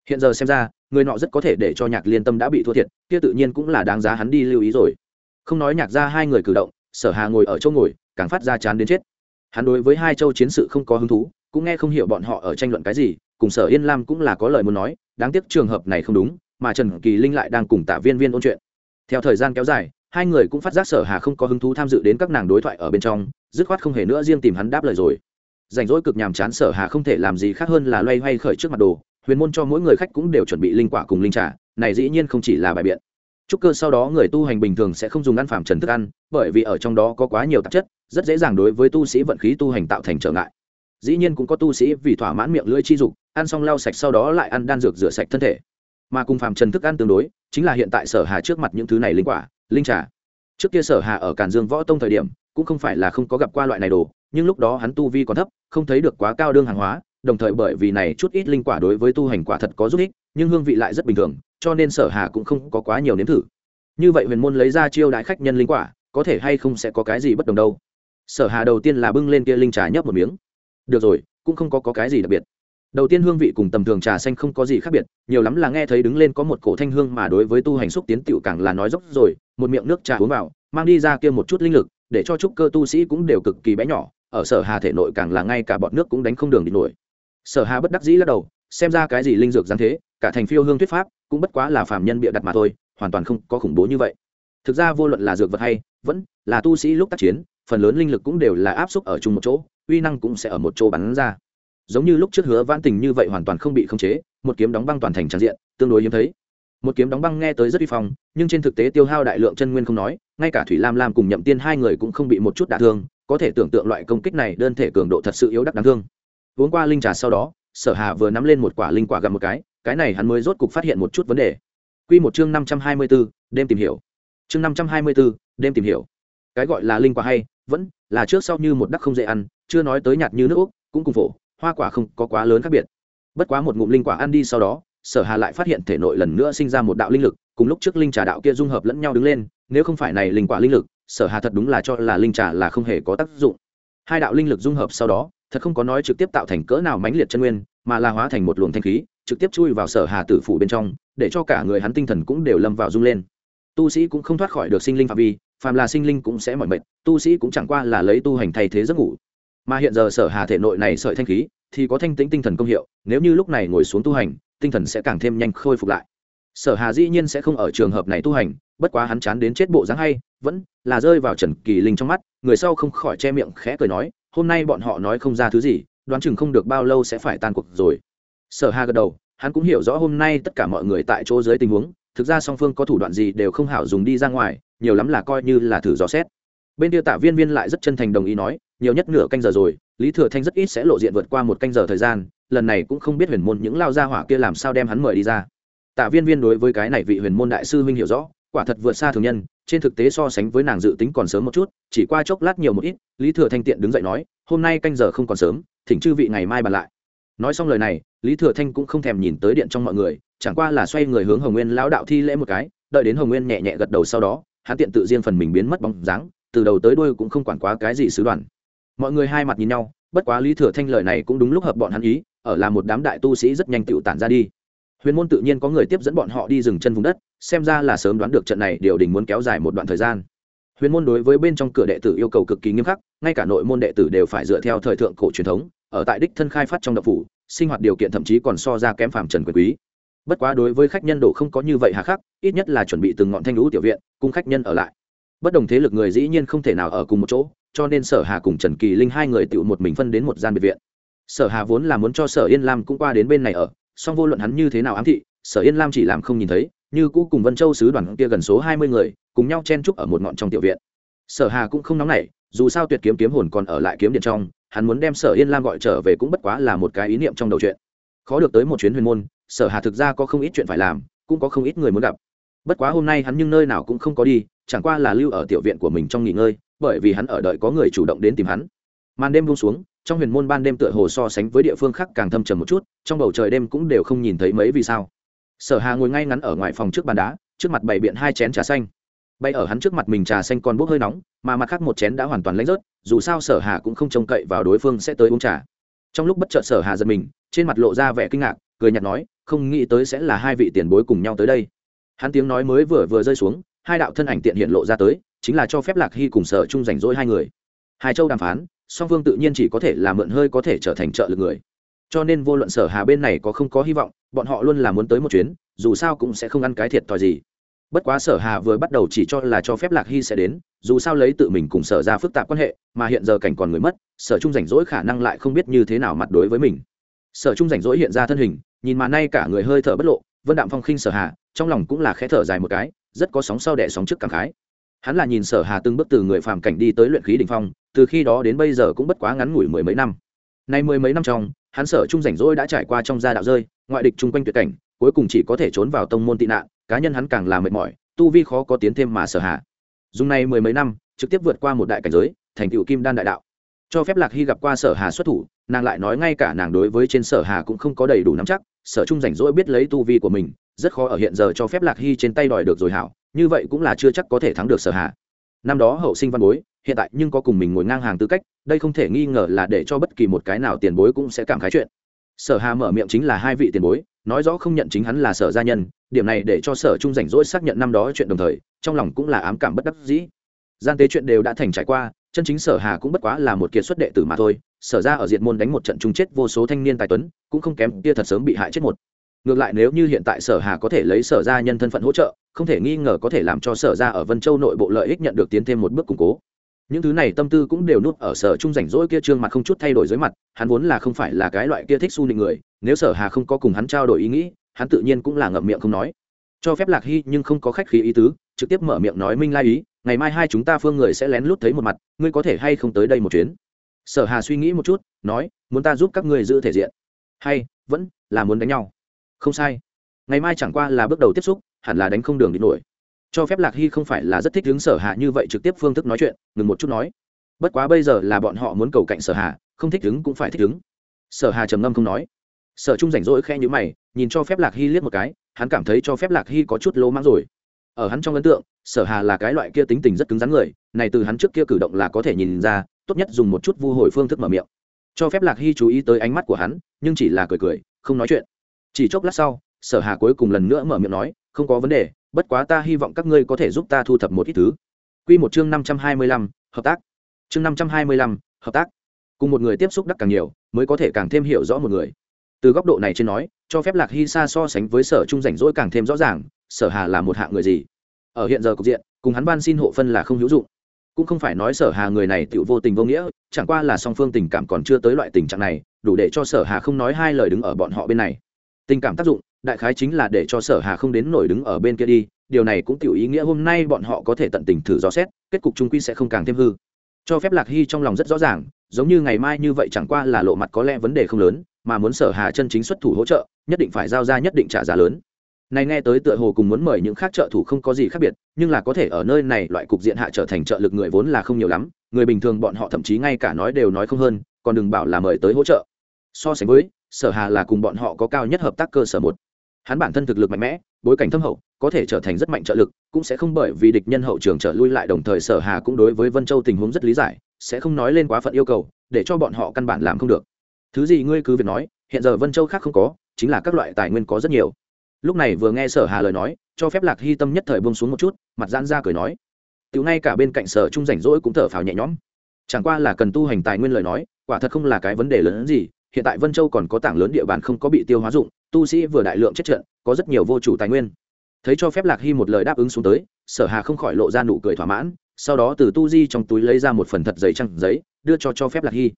Hiện giờ xem ra, người nọ rất có thể để cho nhạc liên tâm đã bị thua thiệt, kia tự nhiên cũng là đáng giá hắn đi lưu ý rồi. Không nói nhạc ra hai người cử động, sở hà ngồi ở chỗ ngồi, càng phát ra chán đến chết. Hắn đối với hai châu chiến sự không có hứng thú, cũng nghe không hiểu bọn họ ở tranh luận cái gì, cùng sở yên lam cũng là có lời muốn nói, đáng tiếc trường hợp này không đúng, mà trần kỳ linh lại đang cùng tạ viên viên ôn chuyện. Theo thời gian kéo dài hai người cũng phát giác sở hà không có hứng thú tham dự đến các nàng đối thoại ở bên trong, dứt khoát không hề nữa riêng tìm hắn đáp lời rồi. Rảnh rỗi cực nhàm chán sở hà không thể làm gì khác hơn là loay hoay khởi trước mặt đồ, huyền môn cho mỗi người khách cũng đều chuẩn bị linh quả cùng linh trà, này dĩ nhiên không chỉ là bài biện. Trúc cơ sau đó người tu hành bình thường sẽ không dùng ăn phạm trần thức ăn, bởi vì ở trong đó có quá nhiều tạp chất, rất dễ dàng đối với tu sĩ vận khí tu hành tạo thành trở ngại. Dĩ nhiên cũng có tu sĩ vì thỏa mãn miệng lưỡi chi dục, ăn xong lau sạch sau đó lại ăn đan dược rửa sạch thân thể. Mà cùng phạm trần thức ăn tương đối, chính là hiện tại sở hà trước mặt những thứ này linh quả linh trà. Trước kia sở hà ở càn dương võ tông thời điểm cũng không phải là không có gặp qua loại này đồ nhưng lúc đó hắn tu vi còn thấp không thấy được quá cao đương hàng hóa đồng thời bởi vì này chút ít linh quả đối với tu hành quả thật có giúp ích nhưng hương vị lại rất bình thường cho nên sở hà cũng không có quá nhiều nếm thử. Như vậy huyền môn lấy ra chiêu đại khách nhân linh quả có thể hay không sẽ có cái gì bất đồng đâu? Sở hà đầu tiên là bưng lên kia linh trà nhấp một miếng. Được rồi cũng không có, có cái gì đặc biệt đầu tiên hương vị cùng tầm thường trà xanh không có gì khác biệt, nhiều lắm là nghe thấy đứng lên có một cổ thanh hương mà đối với tu hành xúc tiến tựu càng là nói dốc rồi, một miệng nước trà uống vào, mang đi ra kia một chút linh lực, để cho trúc cơ tu sĩ cũng đều cực kỳ bé nhỏ, ở sở hà thể nội càng là ngay cả bọn nước cũng đánh không đường đi nổi. Sở hà bất đắc dĩ lắc đầu, xem ra cái gì linh dược giáng thế, cả thành phiêu hương thuyết pháp, cũng bất quá là phàm nhân bịa đặt mà thôi, hoàn toàn không có khủng bố như vậy. Thực ra vô luận là dược vật hay, vẫn là tu sĩ lúc tác chiến, phần lớn linh lực cũng đều là áp xúc ở chung một chỗ, uy năng cũng sẽ ở một chỗ bắn ra giống như lúc trước hứa vãn tình như vậy hoàn toàn không bị khống chế một kiếm đóng băng toàn thành tràn diện tương đối hiếm thấy. Một kiếm đóng băng nghe tới rất uy phong nhưng trên thực tế tiêu hao đại lượng chân nguyên không nói ngay cả thủy lam lam cùng nhậm tiên hai người cũng không bị một chút đả thương có thể tưởng tượng loại công kích này đơn thể cường độ thật sự yếu đắc đáng thương. Uống qua linh trà sau đó sở hà vừa nắm lên một quả linh quả gặm một cái cái này hắn mới rốt cục phát hiện một chút vấn đề. Quy một chương năm trăm hai mươi 524, đêm tìm hiểu. Chương năm trăm hai mươi 524, đêm tìm hiểu. Cái gọi là linh quả hay vẫn là trước sau như một đắc không dễ ăn chưa nói tới nhạt như nước úc cũng cùng phổ hoa quả không có quá lớn khác biệt. Bất quá một ngụm linh quả ăn đi sau đó, sở hà lại phát hiện thể nội lần nữa sinh ra một đạo linh lực, cùng lúc trước linh trà đạo kia dung hợp lẫn nhau đứng lên, nếu không phải này linh quả linh lực, sở hà thật đúng là cho là linh trà là không hề có tác dụng. Hai đạo linh lực dung hợp sau đó, thật không có nói trực tiếp tạo thành cỡ nào mãnh liệt chân nguyên, mà là hóa thành một luồng thanh khí, trực tiếp chui vào sở hà tử phủ bên trong, để cho cả người hắn tinh thần cũng đều lâm vào rung lên. Tu sĩ cũng không thoát khỏi được sinh linh phạm vi, phàm là sinh linh cũng sẽ mỏi mệt, tu sĩ cũng chẳng qua là lấy tu hành thay thế giấc ngủ mà hiện giờ sở hà thể nội này sợi thanh khí thì có thanh tĩnh tinh thần công hiệu, nếu như lúc này ngồi xuống tu hành, tinh thần sẽ càng thêm nhanh khôi phục lại. Sở hà dĩ nhiên sẽ không ở trường hợp này tu hành, bất quá hắn chán đến chết bộ dáng hay, vẫn là rơi vào trần kỳ linh trong mắt, người sau không khỏi che miệng khẽ cười nói, hôm nay bọn họ nói không ra thứ gì, đoán chừng không được bao lâu sẽ phải tan cuộc rồi. Sở hà gật đầu, hắn cũng hiểu rõ hôm nay tất cả mọi người tại chỗ dưới tình huống, thực ra song phương có thủ đoạn gì đều không hảo dùng đi ra ngoài, nhiều lắm là coi như là thử dò xét. Bên tiêu tạ viên viên lại rất chân thành đồng ý nói nhiều nhất nửa canh giờ rồi, lý thừa thanh rất ít sẽ lộ diện vượt qua một canh giờ thời gian, lần này cũng không biết huyền môn những lao gia hỏa kia làm sao đem hắn mời đi ra. Tạ viên viên đối với cái này vị huyền môn đại sư huynh hiểu rõ, quả thật vượt xa thường nhân, trên thực tế so sánh với nàng dự tính còn sớm một chút, chỉ qua chốc lát nhiều một ít, lý thừa thanh tiện đứng dậy nói, hôm nay canh giờ không còn sớm, thỉnh chư vị ngày mai bàn lại. Nói xong lời này, lý thừa thanh cũng không thèm nhìn tới điện trong mọi người, chẳng qua là xoay người hướng hồng nguyên lão đạo thi lễ một cái, đợi đến hồng nguyên nhẹ nhẹ gật đầu sau đó, hắn tiện tự riêng phần mình biến mất bóng dáng, từ đầu tới đuôi cũng không quản quá cái gì sứ đoàn mọi người hai mặt nhìn nhau, bất quá lý thừa thanh lời này cũng đúng lúc hợp bọn hắn ý, ở là một đám đại tu sĩ rất nhanh tựu tản ra đi. Huyền môn tự nhiên có người tiếp dẫn bọn họ đi dừng chân vùng đất, xem ra là sớm đoán được trận này điều đình muốn kéo dài một đoạn thời gian. Huyền môn đối với bên trong cửa đệ tử yêu cầu cực kỳ nghiêm khắc, ngay cả nội môn đệ tử đều phải dựa theo thời thượng cổ truyền thống, ở tại đích thân khai phát trong đậu phủ, sinh hoạt điều kiện thậm chí còn so ra kém phàm trần quyền quý. Bất quá đối với khách nhân đổ không có như vậy hà khắc, ít nhất là chuẩn bị từng ngọn thanh lũ tiểu viện, cùng khách nhân ở lại. Bất đồng thế lực người dĩ nhiên không thể nào ở cùng một chỗ cho nên sở hà cùng trần kỳ linh hai người tự một mình phân đến một gian biệt viện. Sở hà vốn là muốn cho sở yên lam cũng qua đến bên này ở, song vô luận hắn như thế nào ám thị, sở yên lam chỉ làm không nhìn thấy, như cũ cùng vân châu sứ đoàn kia gần số hai mươi người, cùng nhau chen trúc ở một ngọn trong tiểu viện. Sở hà cũng không nóng nảy, dù sao tuyệt kiếm kiếm hồn còn ở lại kiếm điện trong, hắn muốn đem sở yên lam gọi trở về cũng bất quá là một cái ý niệm trong đầu chuyện. Khó được tới một chuyến huyền môn, sở hà thực ra có không ít chuyện phải làm, cũng có không ít người muốn gặp. Bất quá hôm nay hắn nhưng nơi nào cũng không có đi, chẳng qua là lưu ở tiểu viện của mình trong nghỉ ngơi bởi vì hắn ở đợi có người chủ động đến tìm hắn. Màn đêm buông xuống, trong huyền môn ban đêm tựa hồ so sánh với địa phương khác càng thâm trầm một chút, trong bầu trời đêm cũng đều không nhìn thấy mấy vì sao. Sở hà ngồi ngay ngắn ở ngoài phòng trước bàn đá, trước mặt bày biện hai chén trà xanh. Bay ở hắn trước mặt mình trà xanh còn bốc hơi nóng, mà mặt khác một chén đã hoàn toàn lấy rớt, dù sao sở hà cũng không trông cậy vào đối phương sẽ tới uống trà. Trong lúc bất chợt sở hà giật mình, trên mặt lộ ra vẻ kinh ngạc, cười nhạt nói, không nghĩ tới sẽ là hai vị tiền bối cùng nhau tới đây. Hắn tiếng nói mới vừa vừa rơi xuống, hai đạo thân ảnh tiện hiện lộ ra tới chính là cho phép lạc hy cùng sở chung rảnh rỗi hai người. Hai châu đàm phán, song phương tự nhiên chỉ có thể là mượn hơi có thể trở thành trợ lực người. Cho nên vô luận sở hà bên này có không có hy vọng, bọn họ luôn là muốn tới một chuyến, dù sao cũng sẽ không ăn cái thiệt thòi gì. Bất quá sở hà vừa bắt đầu chỉ cho là cho phép lạc hy sẽ đến, dù sao lấy tự mình cùng sở ra phức tạp quan hệ, mà hiện giờ cảnh còn người mất, sở trung rảnh rỗi khả năng lại không biết như thế nào mặt đối với mình. Sở trung rảnh rỗi hiện ra thân hình, nhìn mà nay cả người hơi thở bất lộ, vân đạm phong khinh sở hà, trong lòng cũng là khẽ thở dài một cái, rất có sóng sau đẻ sóng trước cảm khái hắn là nhìn sở hà từng bước từ người phàm cảnh đi tới luyện khí đỉnh phong, từ khi đó đến bây giờ cũng bất quá ngắn ngủi mười mấy năm nay mười mấy năm trong, hắn sở trung rảnh rỗi đã trải qua trong gia đạo rơi, ngoại địch chung quanh tuyệt cảnh, cuối cùng chỉ có thể trốn vào tông môn tị nạn, cá nhân hắn càng là mệt mỏi, tu vi khó có tiến thêm mà sở hà. dùng này mười mấy năm, trực tiếp vượt qua một đại cảnh giới, thành tựu kim đan đại đạo cho phép lạc hy gặp qua sở hà xuất thủ, nàng lại nói ngay cả nàng đối với trên sở hà cũng không có đầy đủ nắm chắc, sở trung rảnh rỗi biết lấy tu vi của mình, rất khó ở hiện giờ cho phép lạc hy trên tay đòi được rồi hảo như vậy cũng là chưa chắc có thể thắng được sở hà. Năm đó hậu sinh văn bối, hiện tại nhưng có cùng mình ngồi ngang hàng tư cách, đây không thể nghi ngờ là để cho bất kỳ một cái nào tiền bối cũng sẽ cảm khái chuyện. Sở hà mở miệng chính là hai vị tiền bối, nói rõ không nhận chính hắn là sở gia nhân, điểm này để cho sở trung rảnh rỗi xác nhận năm đó chuyện đồng thời, trong lòng cũng là ám cảm bất đắc dĩ. Gian tế chuyện đều đã thành trải qua, chân chính sở hà cũng bất quá là một kiệt xuất đệ tử mà thôi, sở ra ở diệt môn đánh một trận chung chết vô số thanh niên tài tuấn, cũng không kém kia thật sớm bị hại chết một ngược lại nếu như hiện tại sở hà có thể lấy sở ra nhân thân phận hỗ trợ, không thể nghi ngờ có thể làm cho sở ra ở vân châu nội bộ lợi ích nhận được tiến thêm một bước củng cố. Những thứ này tâm tư cũng đều nuốt ở sở trung rảnh rỗi kia trương mặt không chút thay đổi dưới mặt, hắn vốn là không phải là cái loại kia thích su nịnh người, nếu sở hà không có cùng hắn trao đổi ý nghĩ, hắn tự nhiên cũng là ngậm miệng không nói. Cho phép lạc hy nhưng không có khách khí ý tứ, trực tiếp mở miệng nói minh lai ý, ngày mai hai chúng ta phương người sẽ lén lút thấy một mặt, ngươi có thể hay không tới đây một chuyến? Sở hà suy nghĩ một chút, nói, muốn ta giúp các ngươi giữ thể diện. Hay, vẫn là muốn đánh nhau không sai. Ngày mai chẳng qua là bước đầu tiếp xúc, hẳn là đánh không đường đi nổi. Cho phép lạc hy không phải là rất thích hướng sở hạ như vậy trực tiếp phương thức nói chuyện, ngừng một chút nói. Bất quá bây giờ là bọn họ muốn cầu cạnh sở hạ, không thích đứng cũng phải thích đứng sở hà trầm ngâm không nói. Sở trung rảnh rỗi khe nhữ mày, nhìn cho phép lạc hy liếc một cái, hắn cảm thấy cho phép lạc hy có chút lỗ mãng rồi. Ở hắn trong ấn tượng, sở hà là cái loại kia tính tình rất cứng rắn người, này từ hắn trước kia cử động là có thể nhìn ra, tốt nhất dùng một chút vu hồi phương thức mở miệng. Cho phép lạc hy chú ý tới ánh mắt của hắn, nhưng chỉ là cười cười, không nói chuyện chỉ chốc lát sau sở hà cuối cùng lần nữa mở miệng nói không có vấn đề bất quá ta hy vọng các ngươi có thể giúp ta thu thập một ít thứ. Quy một chương năm trăm hai mươi lăm, hợp tác. Chương năm trăm hai mươi lăm, hợp tác. Cùng một người tiếp xúc đắc càng nhiều mới có thể càng thêm hiểu rõ một người. Từ góc độ này trên nói cho phép lạc hy xa so sánh với sở trung rảnh rỗi càng thêm rõ ràng sở hà là một hạng người gì? Ở hiện giờ cục diện cùng hắn ban xin hộ phân là không hữu dụng. Cũng không phải nói sở hà người này tự vô tình vô nghĩa chẳng qua là song phương tình cảm còn chưa tới loại tình trạng này đủ để cho sở hà không nói hai lời đứng ở bọn họ bên này tình cảm tác dụng, đại khái chính là để cho sở hà không đến nổi đứng ở bên kia đi, điều này cũng tiểu ý nghĩa hôm nay bọn họ có thể tận tình thử dò xét, kết cục trung quy sẽ không càng thêm hư. Cho phép lạc hy trong lòng rất rõ ràng, giống như ngày mai như vậy chẳng qua là lộ mặt có lẽ vấn đề không lớn, mà muốn sở hà chân chính xuất thủ hỗ trợ, nhất định phải giao ra nhất định trả giá lớn. Này nghe tới tựa hồ cùng muốn mời những khác trợ thủ không có gì khác biệt, nhưng là có thể ở nơi này loại cục diện hạ trở thành trợ lực người vốn là không nhiều lắm, người bình thường bọn họ thậm chí ngay cả nói đều nói không hơn, còn đừng bảo là mời tới hỗ trợ. So sánh với sở hà là cùng bọn họ có cao nhất hợp tác cơ sở một. Hắn bản thân thực lực mạnh mẽ, bối cảnh thâm hậu, có thể trở thành rất mạnh trợ lực, cũng sẽ không bởi vì địch nhân hậu trường trở lui lại đồng thời sở hà cũng đối với vân châu tình huống rất lý giải, sẽ không nói lên quá phận yêu cầu, để cho bọn họ căn bản làm không được. Thứ gì ngươi cứ việc nói, hiện giờ vân châu khác không có, chính là các loại tài nguyên có rất nhiều. Lúc này vừa nghe sở hà lời nói, cho phép lạc hy tâm nhất thời bông xuống một chút, mặt giãn ra cười nói. Tiểu ngay cả bên cạnh sở trung rảnh rỗi cũng thở phào nhẹ nhõm. Chẳng qua là cần tu hành tài nguyên lời nói, quả thật không là cái vấn đề lớn hơn gì hiện tại vân châu còn có tảng lớn địa bàn không có bị tiêu hóa dụng, tu sĩ vừa đại lượng chết trận, có rất nhiều vô chủ tài nguyên. Thấy cho phép lạc hy một lời đáp ứng xuống tới, sở hà không khỏi lộ ra nụ cười thỏa mãn, sau đó từ tu di trong túi lấy ra một phần thật giấy trăng giấy, đưa cho cho phép lạc hy.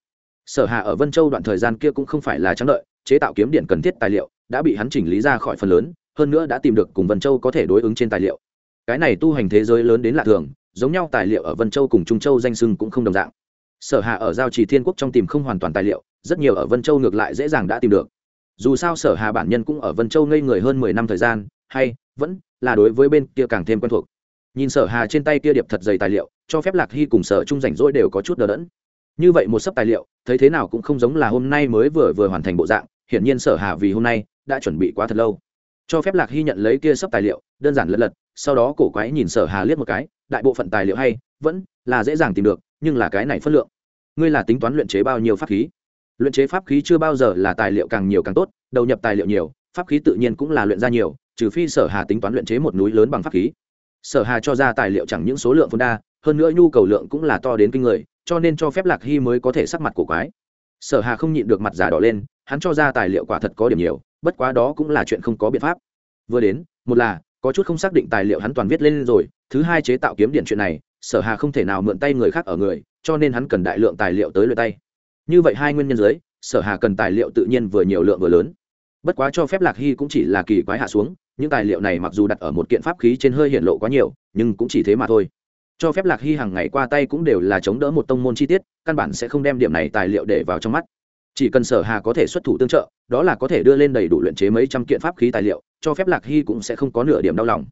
Sở hà ở vân châu đoạn thời gian kia cũng không phải là trắng đợi, chế tạo kiếm điện cần thiết tài liệu, đã bị hắn chỉnh lý ra khỏi phần lớn, hơn nữa đã tìm được cùng vân châu có thể đối ứng trên tài liệu. Cái này tu hành thế giới lớn đến lạ thường, giống nhau tài liệu ở vân châu cùng trung châu danh sưng cũng không đồng dạng sở hạ ở giao trì thiên quốc trong tìm không hoàn toàn tài liệu, rất nhiều ở vân châu ngược lại dễ dàng đã tìm được. Dù sao sở hà bản nhân cũng ở vân châu ngây người hơn mười năm thời gian, hay, vẫn là đối với bên kia càng thêm quen thuộc. Nhìn sở hà trên tay kia điệp thật dày tài liệu, cho phép lạc hy cùng sở trung rảnh rỗi đều có chút đờ đẫn. Như vậy một sấp tài liệu, thấy thế nào cũng không giống là hôm nay mới vừa vừa hoàn thành bộ dạng, hiển nhiên sở hà vì hôm nay đã chuẩn bị quá thật lâu. Cho phép lạc hy nhận lấy kia sấp tài liệu, đơn giản lật lật, sau đó cổ quái nhìn sở hà liếc một cái, đại bộ phận tài liệu hay, vẫn là dễ dàng tìm được nhưng là cái này phân lượng. Ngươi là tính toán luyện chế bao nhiêu pháp khí? Luyện chế pháp khí chưa bao giờ là tài liệu càng nhiều càng tốt, đầu nhập tài liệu nhiều, pháp khí tự nhiên cũng là luyện ra nhiều, trừ phi sở hà tính toán luyện chế một núi lớn bằng pháp khí. Sở hà cho ra tài liệu chẳng những số lượng phân đa, hơn nữa nhu cầu lượng cũng là to đến kinh người, cho nên cho phép lạc hy mới có thể sắc mặt của quái. Sở hà không nhịn được mặt giả đỏ lên, hắn cho ra tài liệu quả thật có điểm nhiều, bất quá đó cũng là chuyện không có biện pháp. Vừa đến, một là, có chút không xác định tài liệu hắn toàn viết lên rồi, thứ hai chế tạo kiếm điện chuyện này sở hà không thể nào mượn tay người khác ở người, cho nên hắn cần đại lượng tài liệu tới lượt tay. Như vậy hai nguyên nhân dưới, sở hà cần tài liệu tự nhiên vừa nhiều lượng vừa lớn. Bất quá cho phép lạc hy cũng chỉ là kỳ quái hạ xuống, những tài liệu này mặc dù đặt ở một kiện pháp khí trên hơi hiện lộ quá nhiều, nhưng cũng chỉ thế mà thôi. Cho phép lạc hy hàng ngày qua tay cũng đều là chống đỡ một tông môn chi tiết, căn bản sẽ không đem điểm này tài liệu để vào trong mắt. Chỉ cần sở hà có thể xuất thủ tương trợ, đó là có thể đưa lên đầy đủ luyện chế mấy trăm kiện pháp khí tài liệu, cho phép lạc hy cũng sẽ không có nửa điểm đau lòng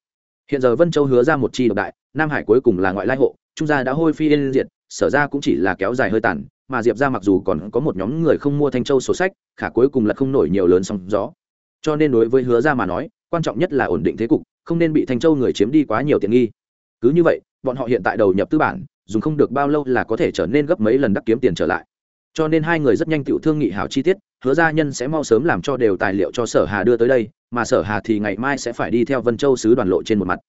hiện giờ vân châu hứa ra một chi độc đại, nam hải cuối cùng là ngoại lai hộ, trung gia đã hôi phi yên diệt, sở ra cũng chỉ là kéo dài hơi tàn, mà diệp ra mặc dù còn có một nhóm người không mua thanh châu sổ sách, khả cuối cùng là không nổi nhiều lớn sóng gió. Cho nên đối với hứa ra mà nói, quan trọng nhất là ổn định thế cục, không nên bị thanh châu người chiếm đi quá nhiều tiện nghi. Cứ như vậy, bọn họ hiện tại đầu nhập tư bản, dùng không được bao lâu là có thể trở nên gấp mấy lần đắc kiếm tiền trở lại. Cho nên hai người rất nhanh tiểu thương nghị hảo chi tiết, hứa gia nhân sẽ mau sớm làm cho đều tài liệu cho sở hà đưa tới đây mà sở hà thì ngày mai sẽ phải đi theo vân châu sứ đoàn lộ trên một mặt.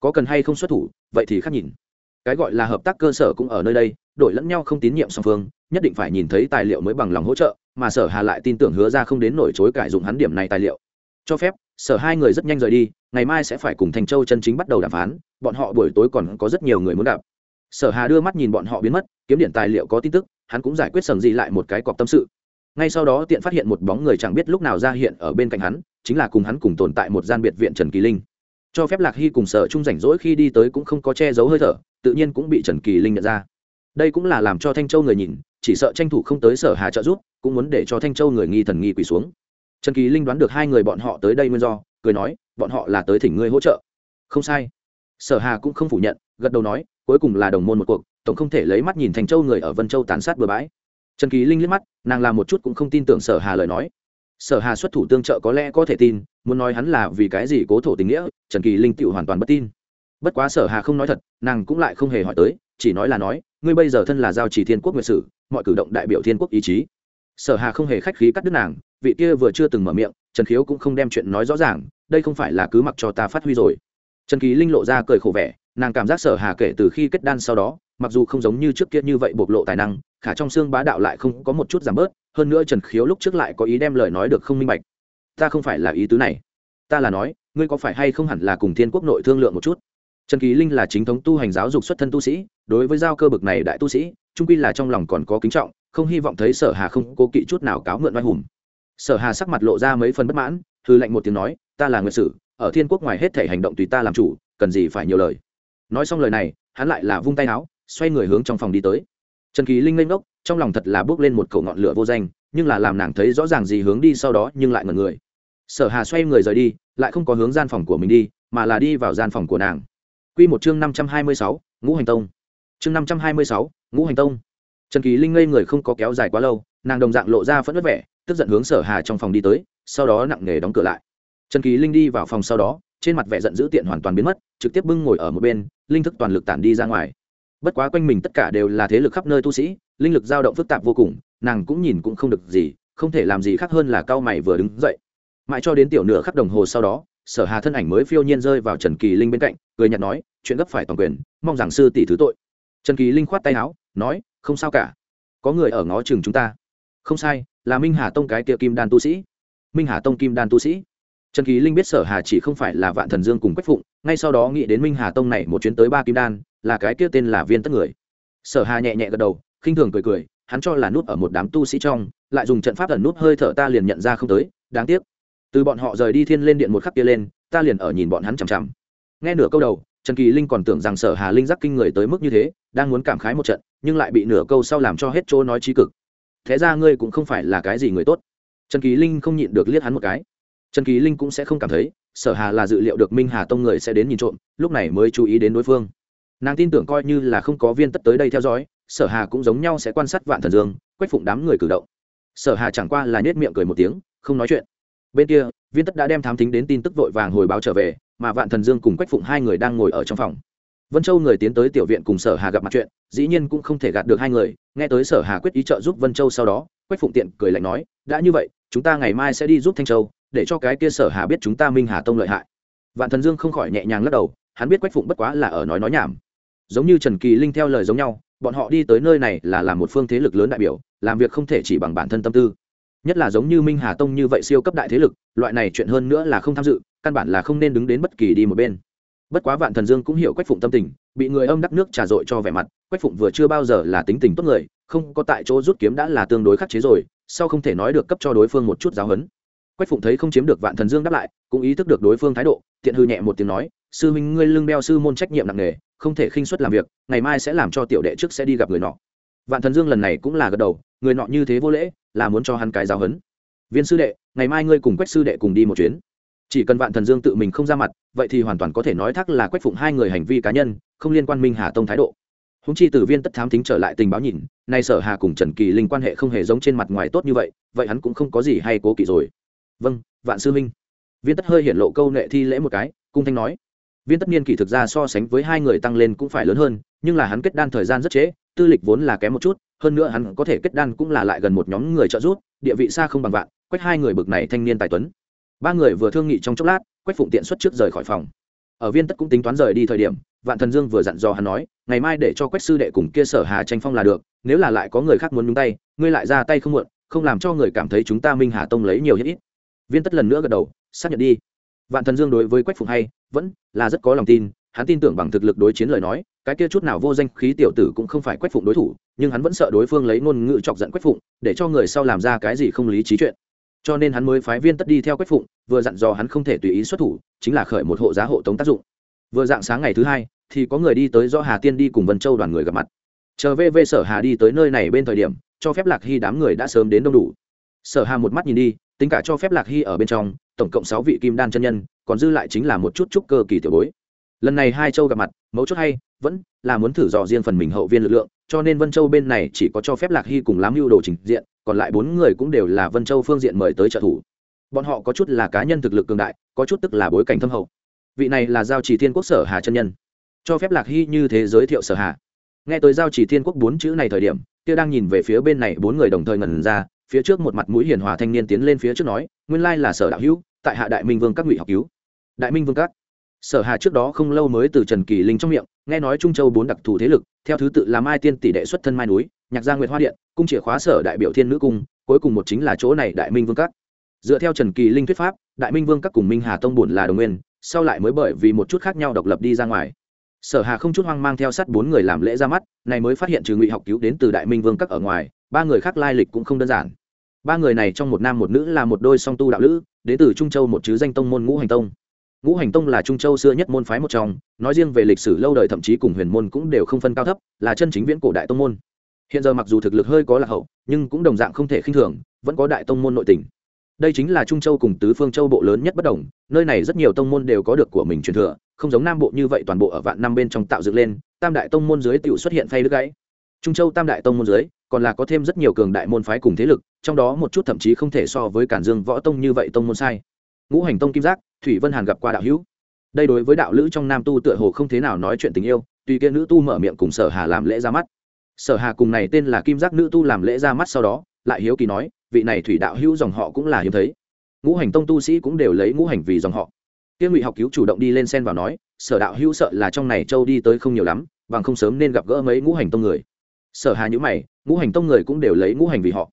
Có cần hay không xuất thủ, vậy thì khác nhìn. Cái gọi là hợp tác cơ sở cũng ở nơi đây, đổi lẫn nhau không tín nhiệm song phương, nhất định phải nhìn thấy tài liệu mới bằng lòng hỗ trợ, mà sở hà lại tin tưởng hứa ra không đến nổi chối cải dụng hắn điểm này tài liệu. Cho phép, sở hai người rất nhanh rời đi, ngày mai sẽ phải cùng thành châu chân chính bắt đầu đàm phán, bọn họ buổi tối còn có rất nhiều người muốn đạp sở hà đưa mắt nhìn bọn họ biến mất, kiếm điện tài liệu có tin tức, hắn cũng giải quyết sầm gì lại một cái cọc tâm sự. Ngay sau đó tiện phát hiện một bóng người chẳng biết lúc nào ra hiện ở bên cạnh hắn chính là cùng hắn cùng tồn tại một gian biệt viện trần kỳ linh. Cho phép lạc hy cùng sở chung rảnh rỗi khi đi tới cũng không có che giấu hơi thở, tự nhiên cũng bị trần kỳ linh nhận ra. Đây cũng là làm cho thanh châu người nhìn, chỉ sợ tranh thủ không tới sở hà trợ giúp, cũng muốn để cho thanh châu người nghi thần nghi quỳ xuống. Trần kỳ linh đoán được hai người bọn họ tới đây nguyên do, cười nói, bọn họ là tới thỉnh ngươi hỗ trợ. Không sai. Sở hà cũng không phủ nhận, gật đầu nói, cuối cùng là đồng môn một cuộc, tổng không thể lấy mắt nhìn thành châu người ở vân châu tàn sát bừa bãi. Trần kỳ linh liếc mắt, nàng làm một chút cũng không tin tưởng sở hà lời nói sở hà xuất thủ tương trợ có lẽ có thể tin, muốn nói hắn là vì cái gì cố thổ tình nghĩa, trần kỳ linh tựu hoàn toàn bất tin. Bất quá sở hà không nói thật, nàng cũng lại không hề hỏi tới, chỉ nói là nói, ngươi bây giờ thân là giao chỉ thiên quốc nguyệt sử, mọi cử động đại biểu thiên quốc ý chí. Sở hà không hề khách khí cắt đứt nàng, vị kia vừa chưa từng mở miệng, trần khiếu cũng không đem chuyện nói rõ ràng, đây không phải là cứ mặc cho ta phát huy rồi. Trần kỳ linh lộ ra cười khổ vẻ, nàng cảm giác sở hà kể từ khi kết đan sau đó, mặc dù không giống như trước kia như vậy bộc lộ tài năng, khả trong xương bá đạo lại không có một chút giảm bớt hơn nữa trần khiếu lúc trước lại có ý đem lời nói được không minh bạch. Ta không phải là ý tứ này. Ta là nói, ngươi có phải hay không hẳn là cùng thiên quốc nội thương lượng một chút? Trần kỳ linh là chính thống tu hành giáo dục xuất thân tu sĩ, đối với giao cơ bực này đại tu sĩ, trung quy là trong lòng còn có kính trọng, không hy vọng thấy sở hà không cố kỵ chút nào cáo mượn oai hùng. Sở hà sắc mặt lộ ra mấy phần bất mãn thư lệnh một tiếng nói, ta là nguyệt sử, ở thiên quốc ngoài hết thể hành động tùy ta làm chủ, cần gì phải nhiều lời? Nói xong lời này, hắn lại là vung tay áo, xoay người hướng trong phòng đi tới. Trần kỳ linh lên ngốc trong lòng thật là bước lên một cầu ngọn lửa vô danh nhưng là làm nàng thấy rõ ràng gì hướng đi sau đó nhưng lại ngẩn người. Sở hà xoay người rời đi lại không có hướng gian phòng của mình đi mà là đi vào gian phòng của nàng. Quy một chương năm trăm hai mươi sáu, ngũ hành tông. Chương năm trăm hai mươi sáu, ngũ hành tông. Trần kỳ linh ngây người không có kéo dài quá lâu nàng đồng dạng lộ ra phẫn vất vẻ tức giận hướng sở hà trong phòng đi tới sau đó nặng nề đóng cửa lại. Trần kỳ linh đi vào phòng sau đó trên mặt vẻ giận dữ tiện hoàn toàn biến mất trực tiếp bưng ngồi ở một bên linh thức toàn lực tản đi ra ngoài. Bất quá quanh mình tất cả đều là thế lực khắp nơi tu sĩ linh lực dao động phức tạp vô cùng, nàng cũng nhìn cũng không được gì, không thể làm gì khác hơn là cao mày vừa đứng dậy. Mãi cho đến tiểu nửa khắc đồng hồ sau đó, sở hà thân ảnh mới phiêu nhiên rơi vào trần kỳ linh bên cạnh, cười nhạt nói, chuyện gấp phải toàn quyền, mong rằng sư tỷ thứ tội. Trần kỳ linh khoát tay áo, nói, không sao cả. Có người ở ngó chừng chúng ta. Không sai, là minh hà tông cái kia kim đan tu sĩ. Minh hà tông kim đan tu sĩ? Trần kỳ linh biết sở hà chỉ không phải là vạn thần dương cùng quách phụng, ngay sau đó nghĩ đến minh hà tông này một chuyến tới ba kim đan, là cái kia tên là viên tất người. Sở hà nhẹ nhẹ gật đầu khinh thường cười cười, hắn cho là nút ở một đám tu sĩ trong, lại dùng trận pháp ẩn nút hơi thở ta liền nhận ra không tới, đáng tiếc. Từ bọn họ rời đi thiên lên điện một khắc kia lên, ta liền ở nhìn bọn hắn chằm chằm. Nghe nửa câu đầu, trần kỳ linh còn tưởng rằng sở hà linh giác kinh người tới mức như thế, đang muốn cảm khái một trận, nhưng lại bị nửa câu sau làm cho hết chỗ nói trí cực. Thế ra ngươi cũng không phải là cái gì người tốt. Trần kỳ linh không nhịn được liếc hắn một cái. Trần kỳ linh cũng sẽ không cảm thấy, sở hà là dự liệu được minh hà tông người sẽ đến nhìn trộm, lúc này mới chú ý đến đối phương. Nàng tin tưởng coi như là không có viên tất tới đây theo dõi sở hà cũng giống nhau sẽ quan sát vạn thần dương, quách phụng đám người cử động. Sở hà chẳng qua là nhét miệng cười một tiếng, không nói chuyện. Bên kia, viên tất đã đem thám thính đến tin tức vội vàng hồi báo trở về, mà vạn thần dương cùng quách phụng hai người đang ngồi ở trong phòng. Vân châu người tiến tới tiểu viện cùng sở hà gặp mặt chuyện, dĩ nhiên cũng không thể gạt được hai người, nghe tới sở hà quyết ý trợ giúp vân châu sau đó, quách phụng tiện cười lạnh nói, đã như vậy, chúng ta ngày mai sẽ đi giúp thanh châu, để cho cái kia sở hà biết chúng ta minh hà tông lợi hại. Vạn thần dương không khỏi nhẹ nhàng lắc đầu, hắn biết quách phụng bất quá là ở nói nói nhảm. Giống như trần kỳ linh theo lời giống nhau bọn họ đi tới nơi này là làm một phương thế lực lớn đại biểu, làm việc không thể chỉ bằng bản thân tâm tư. Nhất là giống như minh hà tông như vậy siêu cấp đại thế lực, loại này chuyện hơn nữa là không tham dự, căn bản là không nên đứng đến bất kỳ đi một bên. Bất quá vạn thần dương cũng hiểu quách phụng tâm tình, bị người âm đắc nước trà dội cho vẻ mặt, quách phụng vừa chưa bao giờ là tính tình tốt người, không có tại chỗ rút kiếm đã là tương đối khắc chế rồi, sau không thể nói được cấp cho đối phương một chút giáo huấn. Quách phụng thấy không chiếm được vạn thần dương đáp lại, cũng ý thức được đối phương thái độ, tiện hư nhẹ một tiếng nói, sư huynh ngươi lưng đeo sư môn trách nhiệm nặng nề không thể khinh suất làm việc, ngày mai sẽ làm cho tiểu đệ trước sẽ đi gặp người nọ. Vạn thần dương lần này cũng là gật đầu, người nọ như thế vô lễ, là muốn cho hắn cái giáo hấn. viên sư đệ, ngày mai ngươi cùng quách sư đệ cùng đi một chuyến. Chỉ cần vạn thần dương tự mình không ra mặt, vậy thì hoàn toàn có thể nói thắc là quách phụng hai người hành vi cá nhân, không liên quan minh hà tông thái độ. Húng chi từ viên tất thám thính trở lại tình báo nhìn, nay sở hà cùng trần kỳ linh quan hệ không hề giống trên mặt ngoài tốt như vậy vậy hắn cũng không có gì hay cố kỵ rồi. Vâng vạn sư minh. Viên tất hơi hiện lộ câu nệ thi lễ một cái, cung thanh nói viên tất niên kỷ thực ra so sánh với hai người tăng lên cũng phải lớn hơn, nhưng là hắn kết đan thời gian rất trễ, tư lịch vốn là kém một chút, hơn nữa hắn có thể kết đan cũng là lại gần một nhóm người trợ giúp, địa vị xa không bằng vạn, quách hai người bực này thanh niên tài tuấn. Ba người vừa thương nghị trong chốc lát, quách phụng tiện xuất trước rời khỏi phòng. Ở viên tất cũng tính toán rời đi thời điểm, vạn thần dương vừa dặn dò hắn nói, ngày mai để cho quách sư đệ cùng kia sở hà tranh phong là được, nếu là lại có người khác muốn nhúng tay, ngươi lại ra tay không muộn, không làm cho người cảm thấy chúng ta minh hà tông lấy nhiều hết ít. Viên tất lần nữa gật đầu, xác nhận đi vạn thần dương đối với quách phụng hay, vẫn là rất có lòng tin, hắn tin tưởng bằng thực lực đối chiến lời nói, cái kia chút nào vô danh khí tiểu tử cũng không phải quách phụng đối thủ, nhưng hắn vẫn sợ đối phương lấy ngôn ngữ chọc giận quách phụng, để cho người sau làm ra cái gì không lý trí chuyện. Cho nên hắn mới phái viên tất đi theo quách phụng, vừa dặn dò hắn không thể tùy ý xuất thủ, chính là khởi một hộ giá hộ tống tác dụng. Vừa dạng sáng ngày thứ hai, thì có người đi tới do hà tiên đi cùng vân châu đoàn người gặp mặt. Chờ về về sở hà đi tới nơi này bên thời điểm, cho phép lạc hy đám người đã sớm đến đông đủ. Sở hà một mắt nhìn đi, tính cả cho phép lạc hy ở bên trong tổng cộng sáu vị kim đan chân nhân, còn dư lại chính là một chút chút cơ kỳ tiểu bối. Lần này hai châu gặp mặt, mấu chốt hay, vẫn là muốn thử dò riêng phần mình hậu viên lực lượng, cho nên vân châu bên này chỉ có cho phép lạc hy cùng làm mưu đồ trình diện, còn lại bốn người cũng đều là vân châu phương diện mời tới trợ thủ. Bọn họ có chút là cá nhân thực lực cường đại, có chút tức là bối cảnh thâm hậu. Vị này là giao chỉ thiên quốc sở hà chân nhân. Cho phép lạc hy như thế giới thiệu sở hà. Nghe tới giao chỉ thiên quốc bốn chữ này thời điểm, kia đang nhìn về phía bên này bốn người đồng thời ngần ra phía trước một mặt mũi hiền hòa thanh niên tiến lên phía trước nói, nguyên lai là sở đạo hữu, tại hạ đại minh vương các ngụy học cứu. Đại minh vương các? Sở hà trước đó không lâu mới từ trần kỳ linh trong miệng, nghe nói trung châu bốn đặc thù thế lực, theo thứ tự là mai tiên tỷ đệ xuất thân mai núi, nhạc gia nguyệt hoa điện, cung chìa khóa sở đại biểu thiên nữ cung, cuối cùng một chính là chỗ này đại minh vương các. Dựa theo trần kỳ linh thuyết pháp, đại minh vương các cùng minh hà tông bổn là đồng nguyên, sau lại mới bởi vì một chút khác nhau độc lập đi ra ngoài. Sở hà không chút hoang mang theo sát bốn người làm lễ ra mắt, này mới phát hiện trừ ngụy học cứu đến từ đại minh vương các ở ngoài, ba người khác lai lịch cũng không đơn giản ba người này trong một nam một nữ là một đôi song tu đạo lữ, đến từ trung châu một chứ danh tông môn ngũ hành tông. Ngũ hành tông là trung châu xưa nhất môn phái một trong, nói riêng về lịch sử lâu đời thậm chí cùng huyền môn cũng đều không phân cao thấp, là chân chính viễn cổ đại tông môn. Hiện giờ mặc dù thực lực hơi có lạc hậu, nhưng cũng đồng dạng không thể khinh thường, vẫn có đại tông môn nội tình. Đây chính là trung châu cùng tứ phương châu bộ lớn nhất bất đồng, nơi này rất nhiều tông môn đều có được của mình truyền thừa, không giống nam bộ như vậy toàn bộ ở vạn năm bên trong tạo dựng lên, tam đại tông môn dưới tự xuất hiện phay đứt gãy. Trung châu tam đại tông môn dưới, còn là có thêm rất nhiều cường đại môn phái cùng thế lực trong đó một chút thậm chí không thể so với cản dương võ tông như vậy tông môn sai. Ngũ hành tông kim giác, thủy vân hàn gặp qua đạo hữu. Đây đối với đạo lữ trong nam tu tựa hồ không thế nào nói chuyện tình yêu, tùy kia nữ tu mở miệng cùng sở hà làm lễ ra mắt. Sở hà cùng này tên là kim giác nữ tu làm lễ ra mắt sau đó, lại hiếu kỳ nói, vị này thủy đạo hữu dòng họ cũng là hiếm thấy. Ngũ hành tông tu sĩ cũng đều lấy ngũ hành vì dòng họ. Tiên ngụy học cứu chủ động đi lên sen vào nói, sở đạo hữu sợ là trong này châu đi tới không nhiều lắm, bằng không sớm nên gặp gỡ mấy ngũ hành tông người. Sở hà nhữ mày, ngũ hành tông người cũng đều lấy ngũ hành vì họ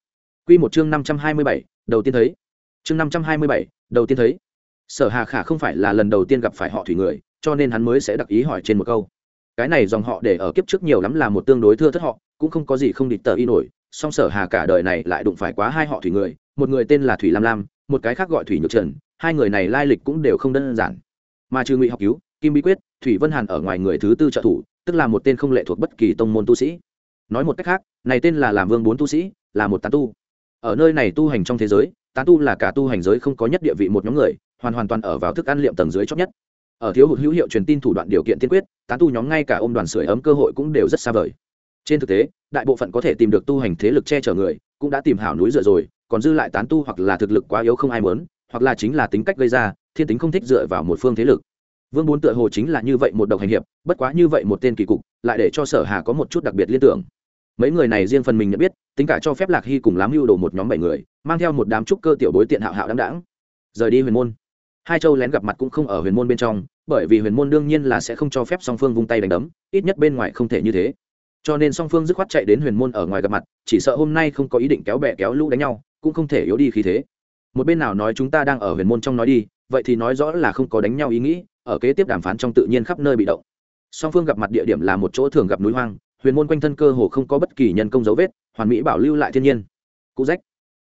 quy một chương năm trăm hai mươi bảy, đầu tiên thấy. Chương năm trăm hai mươi bảy, đầu tiên thấy. Sở hà khả không phải là lần đầu tiên gặp phải họ thủy người, cho nên hắn mới sẽ đặc ý hỏi trên một câu. Cái này dòng họ để ở kiếp trước nhiều lắm là một tương đối thưa thất họ, cũng không có gì không địch tờ y nổi, song sở hà cả đời này lại đụng phải quá hai họ thủy người, một người tên là thủy lam lam, một cái khác gọi thủy nhược trần, hai người này lai lịch cũng đều không đơn giản. Mà trừ ngụy học cứu, kim bí quyết, thủy vân hàn ở ngoài người thứ tư trợ thủ, tức là một tên không lệ thuộc bất kỳ tông môn tu sĩ. Nói một cách khác, này tên là làm vương bốn tu sĩ, là một tán tu ở nơi này tu hành trong thế giới, tán tu là cả tu hành giới không có nhất địa vị một nhóm người, hoàn hoàn toàn ở vào thức ăn liệm tầng dưới chót nhất. Ở thiếu hụt hữu hiệu truyền tin thủ đoạn điều kiện tiên quyết, tán tu nhóm ngay cả ôm đoàn sưởi ấm cơ hội cũng đều rất xa vời. Trên thực tế, đại bộ phận có thể tìm được tu hành thế lực che chở người, cũng đã tìm hảo núi dựa rồi, còn dư lại tán tu hoặc là thực lực quá yếu không ai muốn, hoặc là chính là tính cách gây ra, thiên tính không thích dựa vào một phương thế lực. Vương bốn tựa hồ chính là như vậy một độc hành hiệp, bất quá như vậy một tên kỳ cục, lại để cho sở hà có một chút đặc biệt liên tưởng. Mấy người này riêng phần mình nhận biết tính cả cho phép lạc hy cùng lắm mưu đồ một nhóm bảy người, mang theo một đám trúc cơ tiểu bối tiện hạo hạo đáng đáng rời đi huyền môn. Hai châu lén gặp mặt cũng không ở huyền môn bên trong, bởi vì huyền môn đương nhiên là sẽ không cho phép song phương vung tay đánh đấm, ít nhất bên ngoài không thể như thế. Cho nên song phương dứt khoát chạy đến huyền môn ở ngoài gặp mặt, chỉ sợ hôm nay không có ý định kéo bè kéo lũ đánh nhau, cũng không thể yếu đi khí thế. Một bên nào nói chúng ta đang ở huyền môn trong nói đi, vậy thì nói rõ là không có đánh nhau ý nghĩ, ở kế tiếp đàm phán trong tự nhiên khắp nơi bị động. Song phương gặp mặt địa điểm là một chỗ thường gặp núi hoang, huyền môn quanh thân cơ hồ không có bất kỳ nhân công dấu vết hoàn mỹ bảo lưu lại thiên nhiên. Cụ rách.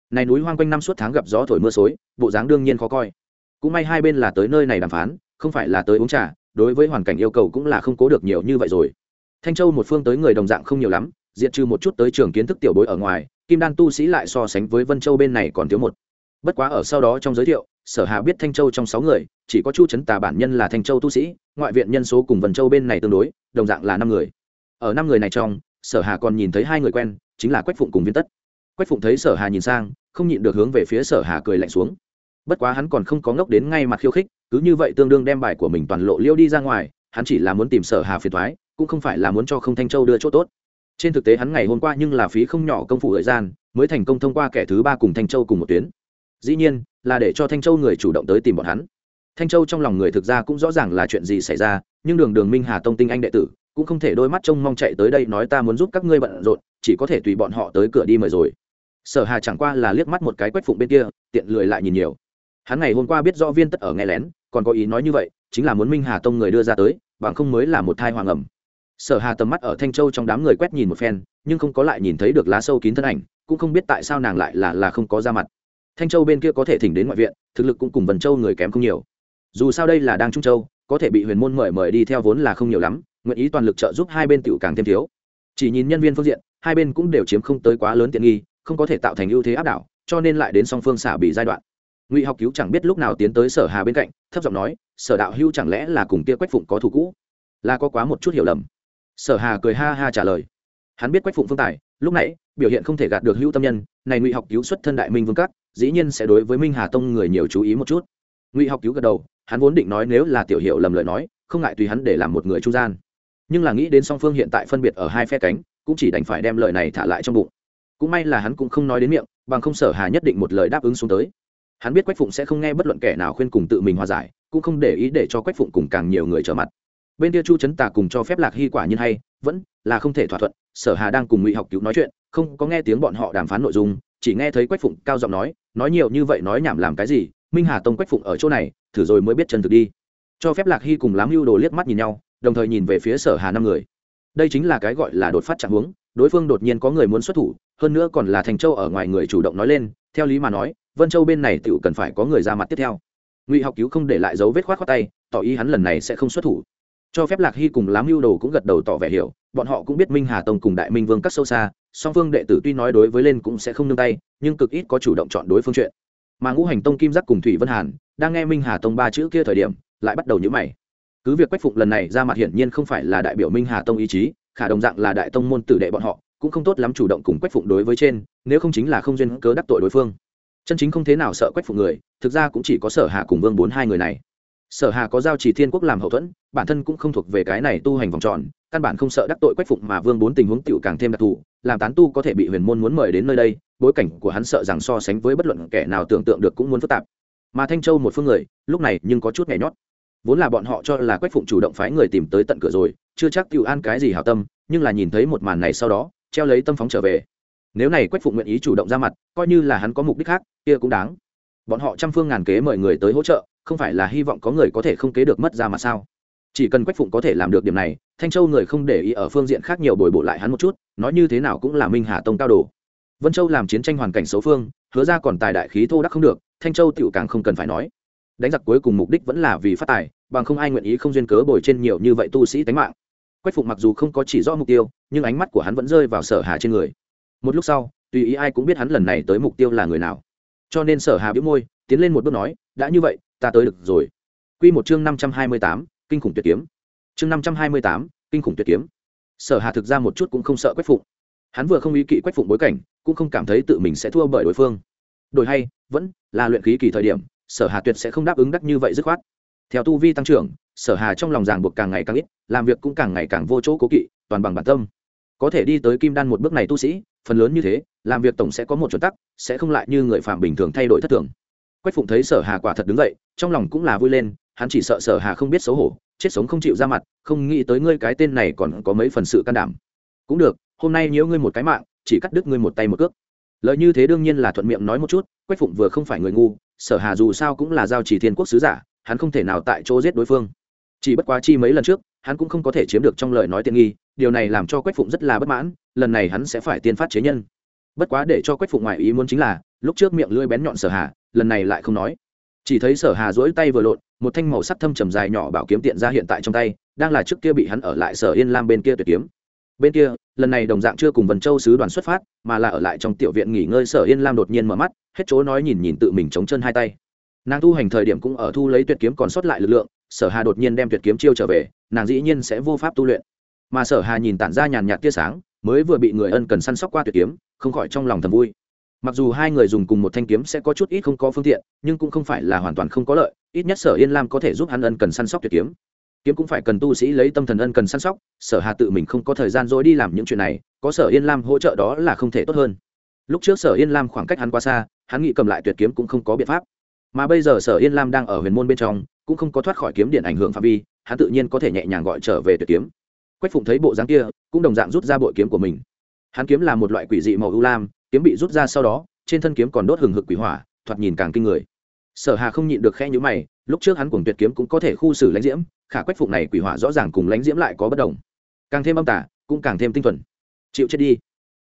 Này núi hoang quanh năm suốt tháng gặp gió thổi mưa xối, bộ dáng đương nhiên khó coi. Cũng may hai bên là tới nơi này đàm phán, không phải là tới uống trà, đối với hoàn cảnh yêu cầu cũng là không cố được nhiều như vậy rồi. Thanh châu một phương tới người đồng dạng không nhiều lắm diện trừ một chút tới trường kiến thức tiểu bối ở ngoài, kim đan tu sĩ lại so sánh với vân châu bên này còn thiếu một. Bất quá ở sau đó trong giới thiệu, sở hà biết thanh châu trong sáu người, chỉ có chu trấn tà bản nhân là thanh châu tu sĩ, ngoại viện nhân số cùng vân châu bên này tương đối, đồng dạng là năm người. Ở năm người này trong, sở hà còn nhìn thấy hai người quen chính là quách phụng cùng viên tất. Quách phụng thấy sở hà nhìn sang, không nhịn được hướng về phía sở hà cười lạnh xuống. Bất quá hắn còn không có ngốc đến ngay mặt khiêu khích, cứ như vậy tương đương đem bài của mình toàn lộ liêu đi ra ngoài, hắn chỉ là muốn tìm sở hà phiền thoái cũng không phải là muốn cho không thanh châu đưa chỗ tốt. Trên thực tế hắn ngày hôm qua nhưng là phí không nhỏ công phụ thời gian, mới thành công thông qua kẻ thứ ba cùng thanh châu cùng một tuyến. Dĩ nhiên, là để cho thanh châu người chủ động tới tìm bọn hắn. Thanh châu trong lòng người thực ra cũng rõ ràng là chuyện gì xảy ra, nhưng đường đường minh hà tông tinh anh đệ tử cũng không thể đôi mắt trông mong chạy tới đây nói ta muốn giúp các ngươi bận rộn, chỉ có thể tùy bọn họ tới cửa đi mời rồi. Sở hà chẳng qua là liếc mắt một cái quách phụng bên kia, tiện lười lại nhìn nhiều. Hắn ngày hôm qua biết rõ viên tất ở nghe lén, còn có ý nói như vậy, chính là muốn minh hà tông người đưa ra tới, bằng không mới là một thai hoàng ẩm. Sở hà tầm mắt ở thanh châu trong đám người quét nhìn một phen, nhưng không có lại nhìn thấy được lá sâu kín thân ảnh, cũng không biết tại sao nàng lại là là không có ra mặt. Thanh châu bên kia có thể thỉnh đến ngoại viện, thực lực cũng cùng vần châu người kém không nhiều. Dù sao đây là đang trung châu có thể bị huyền môn mời mời đi theo vốn là không nhiều lắm, nguyện ý toàn lực trợ giúp hai bên tiểu càng thêm thiếu. Chỉ nhìn nhân viên phương diện, hai bên cũng đều chiếm không tới quá lớn tiện nghi, không có thể tạo thành ưu thế áp đảo, cho nên lại đến song phương xả bị giai đoạn. Ngụy học cứu chẳng biết lúc nào tiến tới sở hà bên cạnh, thấp giọng nói, sở đạo hưu chẳng lẽ là cùng kia quách phụng có thù cũ? Là có quá một chút hiểu lầm. Sở hà cười ha ha trả lời. Hắn biết quách phụng phương tài, lúc nãy, biểu hiện không thể gạt được hữu tâm nhân, này ngụy học cứu xuất thân đại minh vương cát dĩ nhiên sẽ đối với minh hà tông người nhiều chú ý một chút. Ngụy học cứu gật đầu hắn vốn định nói nếu là tiểu hiệu lầm lời nói, không ngại tùy hắn để làm một người trung gian. Nhưng là nghĩ đến song phương hiện tại phân biệt ở hai phe cánh, cũng chỉ đành phải đem lời này thả lại trong bụng. Cũng may là hắn cũng không nói đến miệng, bằng không sở hà nhất định một lời đáp ứng xuống tới. Hắn biết quách phụng sẽ không nghe bất luận kẻ nào khuyên cùng tự mình hòa giải, cũng không để ý để cho quách phụng cùng càng nhiều người trở mặt. Bên kia chu trấn tà cùng cho phép lạc hy quả nhiên hay, vẫn là không thể thỏa thuận, sở hà đang cùng ngụy học cứu nói chuyện, không có nghe tiếng bọn họ đàm phán nội dung, chỉ nghe thấy quách phụng cao giọng nói nói nhiều như vậy nói nhảm làm cái gì, minh hà tông quách phụng ở chỗ này thử rồi mới biết chân thực đi. Cho phép lạc hy cùng lám mưu đồ liếc mắt nhìn nhau, đồng thời nhìn về phía sở hà năm người. Đây chính là cái gọi là đột phát trạng huống, đối phương đột nhiên có người muốn xuất thủ, hơn nữa còn là thành châu ở ngoài người chủ động nói lên, theo lý mà nói, vân châu bên này tựu cần phải có người ra mặt tiếp theo. Ngụy học cứu không để lại dấu vết khoát khoát tay, tỏ ý hắn lần này sẽ không xuất thủ. Cho phép lạc hy cùng lám mưu đồ cũng gật đầu tỏ vẻ hiểu, bọn họ cũng biết minh hà tông cùng đại minh vương cắt sâu xa, song phương đệ tử tuy nói đối với lên cũng sẽ không nương tay, nhưng cực ít có chủ động chọn đối phương chuyện mà ngũ hành tông kim giác cùng thủy vân hàn đang nghe minh hà tông ba chữ kia thời điểm lại bắt đầu nhữ mày. Cứ việc quách phụng lần này ra mặt hiển nhiên không phải là đại biểu minh hà tông ý chí, khả đồng dạng là đại tông môn tử đệ bọn họ, cũng không tốt lắm chủ động cùng quách phụng đối với trên, nếu không chính là không duyên cớ đắc tội đối phương. Chân chính không thế nào sợ quách phụng người, thực ra cũng chỉ có sở hà cùng vương bốn hai người này. Sở hà có giao chỉ thiên quốc làm hậu thuẫn, bản thân cũng không thuộc về cái này tu hành vòng tròn căn bản không sợ đắc tội quách phụng mà vương bốn tình huống tiểu càng thêm đặc thù, làm tán tu có thể bị huyền môn muốn mời đến nơi đây, bối cảnh của hắn sợ rằng so sánh với bất luận kẻ nào tưởng tượng được cũng muốn phức tạp. Mà thanh châu một phương người, lúc này nhưng có chút nhảy nhót. Vốn là bọn họ cho là quách phụng chủ động phái người tìm tới tận cửa rồi, chưa chắc tiểu an cái gì hảo tâm, nhưng là nhìn thấy một màn này sau đó, treo lấy tâm phóng trở về. Nếu này quách phụng nguyện ý chủ động ra mặt, coi như là hắn có mục đích khác, kia cũng đáng. Bọn họ trăm phương ngàn kế mời người tới hỗ trợ, không phải là hy vọng có người có thể không kế được mất ra mà sao? Chỉ cần quách phụng có thể làm được điểm này, thanh châu người không để ý ở phương diện khác nhiều bồi bổ lại hắn một chút, nói như thế nào cũng là minh hà tông cao đồ. Vân châu làm chiến tranh hoàn cảnh xấu phương, hứa ra còn tài đại khí thô đắc không được, thanh châu tựu càng không cần phải nói. Đánh giặc cuối cùng mục đích vẫn là vì phát tài, bằng không ai nguyện ý không duyên cớ bồi trên nhiều như vậy tu sĩ tánh mạng. Quách phụng mặc dù không có chỉ rõ mục tiêu, nhưng ánh mắt của hắn vẫn rơi vào sở hà trên người. Một lúc sau, tùy ý ai cũng biết hắn lần này tới mục tiêu là người nào. Cho nên sở hà biếu môi, tiến lên một bước nói, đã như vậy, ta tới được rồi. Quy một chương năm trăm hai mươi tám kinh khủng tuyệt kiếm. Chương năm trăm hai mươi tám, kinh khủng tuyệt kiếm. Sở hà thực ra một chút cũng không sợ quách phụng. Hắn vừa không ý kỵ quách phụng bối cảnh, cũng không cảm thấy tự mình sẽ thua bởi đối phương. Đổi hay, vẫn là luyện khí kỳ thời điểm, sở hà tuyệt sẽ không đáp ứng đắc như vậy dứt khoát. Theo tu vi tăng trưởng, sở hà trong lòng ràng buộc càng ngày càng ít, làm việc cũng càng ngày càng vô chỗ cố kỵ, toàn bằng bản tâm. Có thể đi tới kim đan một bước này tu sĩ, phần lớn như thế, làm việc tổng sẽ có một chuẩn tắc, sẽ không lại như người phạm bình thường thay đổi thất thường. Quách phụng thấy sở hà quả thật đứng dậy, trong lòng cũng là vui lên hắn chỉ sợ sở hà không biết xấu hổ, chết sống không chịu ra mặt, không nghĩ tới ngươi cái tên này còn có mấy phần sự can đảm. Cũng được, hôm nay nhiễu ngươi một cái mạng, chỉ cắt đứt ngươi một tay một cước. Lợi như thế đương nhiên là thuận miệng nói một chút, quách phụng vừa không phải người ngu, sở hà dù sao cũng là giao chỉ thiên quốc sứ giả, hắn không thể nào tại chỗ giết đối phương. Chỉ bất quá chi mấy lần trước, hắn cũng không có thể chiếm được trong lời nói tiện nghi, điều này làm cho quách phụng rất là bất mãn, lần này hắn sẽ phải tiên phát chế nhân. Bất quá để cho quách phụng ngoại ý muốn chính là, lúc trước miệng lưỡi bén nhọn sở hà, lần này lại không nói chỉ thấy sở hà duỗi tay vừa lộn, một thanh màu sắc thâm trầm dài nhỏ bảo kiếm tiện ra hiện tại trong tay, đang là trước kia bị hắn ở lại sở yên lam bên kia tuyệt kiếm. Bên kia, lần này đồng dạng chưa cùng vân châu sứ đoàn xuất phát, mà là ở lại trong tiểu viện nghỉ ngơi sở yên lam đột nhiên mở mắt, hết chỗ nói nhìn nhìn tự mình chống chân hai tay. Nàng tu hành thời điểm cũng ở thu lấy tuyệt kiếm còn sót lại lực lượng, sở hà đột nhiên đem tuyệt kiếm chiêu trở về, nàng dĩ nhiên sẽ vô pháp tu luyện. Mà sở hà nhìn tản ra nhàn nhạt tia sáng, mới vừa bị người ân cần săn sóc qua tuyệt kiếm, không khỏi trong lòng thầm vui mặc dù hai người dùng cùng một thanh kiếm sẽ có chút ít không có phương tiện, nhưng cũng không phải là hoàn toàn không có lợi, ít nhất sở yên lam có thể giúp hắn ân cần săn sóc tuyệt kiếm. Kiếm cũng phải cần tu sĩ lấy tâm thần ân cần săn sóc, sở hà tự mình không có thời gian dối đi làm những chuyện này, có sở yên lam hỗ trợ đó là không thể tốt hơn. Lúc trước sở yên lam khoảng cách hắn quá xa, hắn nghĩ cầm lại tuyệt kiếm cũng không có biện pháp. Mà bây giờ sở yên lam đang ở huyền môn bên trong, cũng không có thoát khỏi kiếm điện ảnh hưởng phạm vi, hắn tự nhiên có thể nhẹ nhàng gọi trở về tuyệt kiếm. Quách phụng thấy bộ dáng kia, cũng đồng dạng rút ra bội kiếm của mình. Hắn kiếm là một loại quỷ dị màu ưu lam kiếm bị rút ra sau đó, trên thân kiếm còn đốt hừng hực quỷ hỏa, thoạt nhìn càng kinh người. Sở hà không nhịn được khe nhữ mày, lúc trước hắn cùng tuyệt kiếm cũng có thể khu xử lãnh diễm, khả quách phụng này quỷ hỏa rõ ràng cùng lãnh diễm lại có bất đồng. Càng thêm âm tả cũng càng thêm tinh thuần. Chịu chết đi.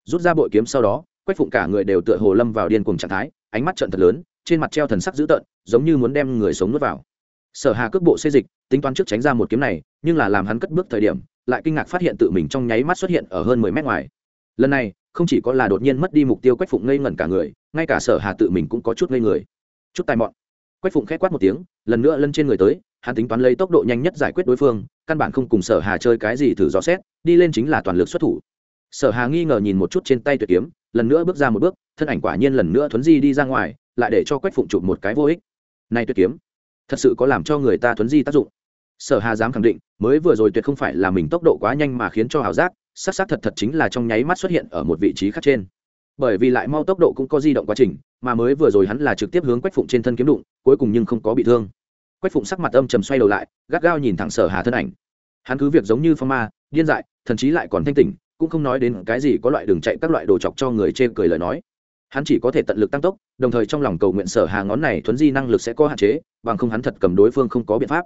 Rút ra bội kiếm sau đó, quách phụng cả người đều tựa hồ lâm vào điên cùng trạng thái, ánh mắt trận thật lớn, trên mặt treo thần sắc dữ tợn, giống như muốn đem người sống nuốt vào. Sở hà cước bộ xê dịch, tính toán trước tránh ra một kiếm này, nhưng là làm hắn cất bước thời điểm, lại kinh ngạc phát hiện tự mình trong nháy mắt xuất hiện ở hơn mười mét ngoài. Lần này không chỉ có là đột nhiên mất đi mục tiêu quách phụng ngây ngẩn cả người, ngay cả sở hà tự mình cũng có chút ngây người. Chút tài mọn. Quách phụng khẽ quát một tiếng, lần nữa lân trên người tới, hắn tính toán lấy tốc độ nhanh nhất giải quyết đối phương, căn bản không cùng sở hà chơi cái gì thử dò xét, đi lên chính là toàn lực xuất thủ. Sở hà nghi ngờ nhìn một chút trên tay tuyệt kiếm, lần nữa bước ra một bước, thân ảnh quả nhiên lần nữa thuấn di đi ra ngoài, lại để cho quách phụng chụp một cái vô ích. Này tuyệt kiếm, thật sự có làm cho người ta thuấn di tác dụng. Sở hà dám khẳng định, mới vừa rồi tuyệt không phải là mình tốc độ quá nhanh mà khiến cho ảo giác sắc sắc thật thật chính là trong nháy mắt xuất hiện ở một vị trí khác trên. Bởi vì lại mau tốc độ cũng có di động quá trình, mà mới vừa rồi hắn là trực tiếp hướng quách phụng trên thân kiếm đụng, cuối cùng nhưng không có bị thương. Quách phụng sắc mặt âm trầm xoay đầu lại, gắt gao nhìn thẳng sở hà thân ảnh. Hắn cứ việc giống như phong ma, điên dại thậm chí lại còn thanh tỉnh, cũng không nói đến cái gì có loại đường chạy các loại đồ chọc cho người chê cười lời nói. Hắn chỉ có thể tận lực tăng tốc, đồng thời trong lòng cầu nguyện sở hà ngón này thuấn di năng lực sẽ có hạn chế, bằng không hắn thật cầm đối phương không có biện pháp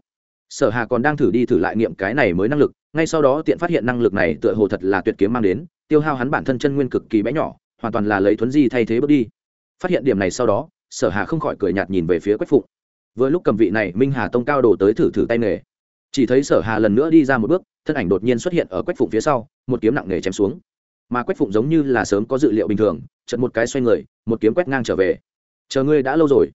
sở hà còn đang thử đi thử lại nghiệm cái này mới năng lực, ngay sau đó tiện phát hiện năng lực này tựa hồ thật là tuyệt kiếm mang đến, tiêu hao hắn bản thân chân nguyên cực kỳ bé nhỏ, hoàn toàn là lấy thuấn di thay thế bước đi. Phát hiện điểm này sau đó, sở hà không khỏi cười nhạt nhìn về phía quách phụng. Vừa lúc cầm vị này, minh hà tông cao đổ tới thử thử tay nghề. Chỉ thấy sở hà lần nữa đi ra một bước, thân ảnh đột nhiên xuất hiện ở quách phụng phía sau, một kiếm nặng nề chém xuống. Mà quách phụng giống như là sớm có dự liệu bình thường trận một cái xoay người, một kiếm quét ngang trở về. Chờ ngươi đã lâu rồi.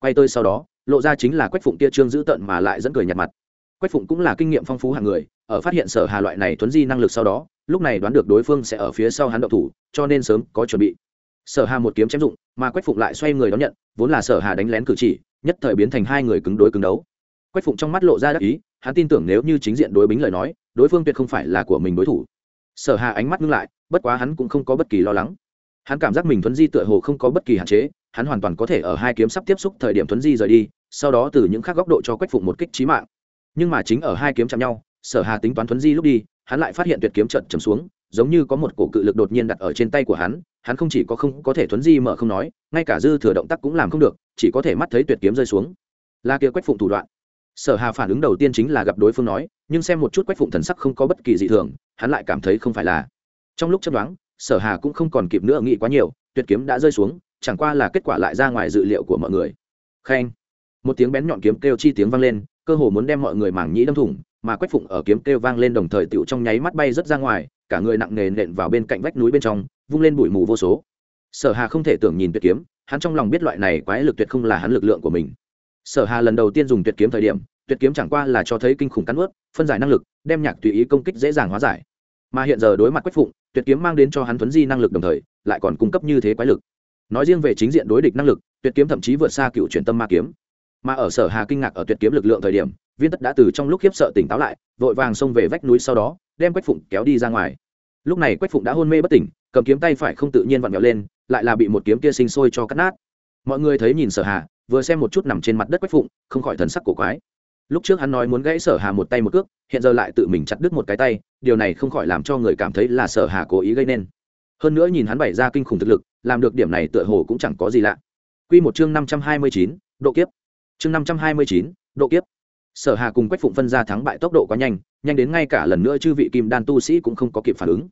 Quay tôi sau đó lộ ra chính là quách phụng kia trương giữ tận mà lại dẫn cười nhạt mặt. Quách phụng cũng là kinh nghiệm phong phú hàng người, ở phát hiện sở hà loại này thuấn di năng lực sau đó, lúc này đoán được đối phương sẽ ở phía sau hắn động thủ, cho nên sớm có chuẩn bị. Sở hà một kiếm chém dụng, mà quách phụng lại xoay người đón nhận, vốn là sở hà đánh lén cử chỉ, nhất thời biến thành hai người cứng đối cứng đấu. Quách phụng trong mắt lộ ra đắc ý, hắn tin tưởng nếu như chính diện đối bính lời nói, đối phương tuyệt không phải là của mình đối thủ. Sở hà ánh mắt ngưng lại, bất quá hắn cũng không có bất kỳ lo lắng. Hắn cảm giác mình thuấn di tựa hồ không có bất kỳ hạn chế hắn hoàn toàn có thể ở hai kiếm sắp tiếp xúc thời điểm thuấn di rời đi, sau đó từ những khác góc độ cho quách phụng một kích trí mạng. Nhưng mà chính ở hai kiếm chạm nhau, sở hà tính toán thuấn di lúc đi, hắn lại phát hiện tuyệt kiếm trận chầm xuống, giống như có một cổ cự lực đột nhiên đặt ở trên tay của hắn hắn không chỉ có không có thể thuấn di mở không nói, ngay cả dư thừa động tác cũng làm không được, chỉ có thể mắt thấy tuyệt kiếm rơi xuống. Là kia quách phụng thủ đoạn. Sở hà phản ứng đầu tiên chính là gặp đối phương nói, nhưng xem một chút quách phụng thần sắc không có bất kỳ dị thường, hắn lại cảm thấy không phải là. Trong lúc chấp đoán sở hà cũng không còn kịp nữa nghĩ quá nhiều, tuyệt kiếm đã rơi xuống chẳng qua là kết quả lại ra ngoài dự liệu của mọi người. Khen. Một tiếng bén nhọn kiếm kêu chi tiếng vang lên, cơ hồ muốn đem mọi người mảng nhĩ đâm thủng, mà quách phụng ở kiếm kêu vang lên đồng thời tựu trong nháy mắt bay rất ra ngoài, cả người nặng nề nện vào bên cạnh vách núi bên trong, vung lên bụi mù vô số. Sở hà không thể tưởng nhìn tuyệt kiếm, hắn trong lòng biết loại này quái lực tuyệt không là hắn lực lượng của mình. Sở hà lần đầu tiên dùng tuyệt kiếm thời điểm, tuyệt kiếm chẳng qua là cho thấy kinh khủng cắn ướt phân giải năng lực, đem nhạc tùy ý công kích dễ dàng hóa giải. Mà hiện giờ đối mặt quách phụng, tuyệt kiếm mang đến cho hắn thuấn di năng lực đồng thời, lại còn cung cấp như thế quái lực nói riêng về chính diện đối địch năng lực, tuyệt kiếm thậm chí vượt xa cựu truyền tâm ma kiếm. Mà ở sở hà kinh ngạc ở tuyệt kiếm lực lượng thời điểm, viên tất đã từ trong lúc khiếp sợ tỉnh táo lại, vội vàng xông về vách núi sau đó, đem quách phụng kéo đi ra ngoài. Lúc này quách phụng đã hôn mê bất tỉnh, cầm kiếm tay phải không tự nhiên vặn vẹo lên, lại là bị một kiếm kia sinh sôi cho cắt nát. Mọi người thấy nhìn sở hà, vừa xem một chút nằm trên mặt đất quách phụng, không khỏi thần sắc cổ quái. Lúc trước hắn nói muốn gãy sở hà một tay một cước, hiện giờ lại tự mình chặt đứt một cái tay, điều này không khỏi làm cho người cảm thấy là sở hà cố ý gây nên. Hơn nữa nhìn hắn bày ra kinh khủng thực lực làm được điểm này tựa hồ cũng chẳng có gì lạ. Quy một chương năm trăm hai mươi chín, độ kiếp. Chương năm trăm hai mươi chín, độ kiếp. Sở hà cùng quách phụng phân ra thắng bại tốc độ quá nhanh nhanh đến ngay cả lần nữa chư vị kim đan tu sĩ cũng không có kịp phản ứng.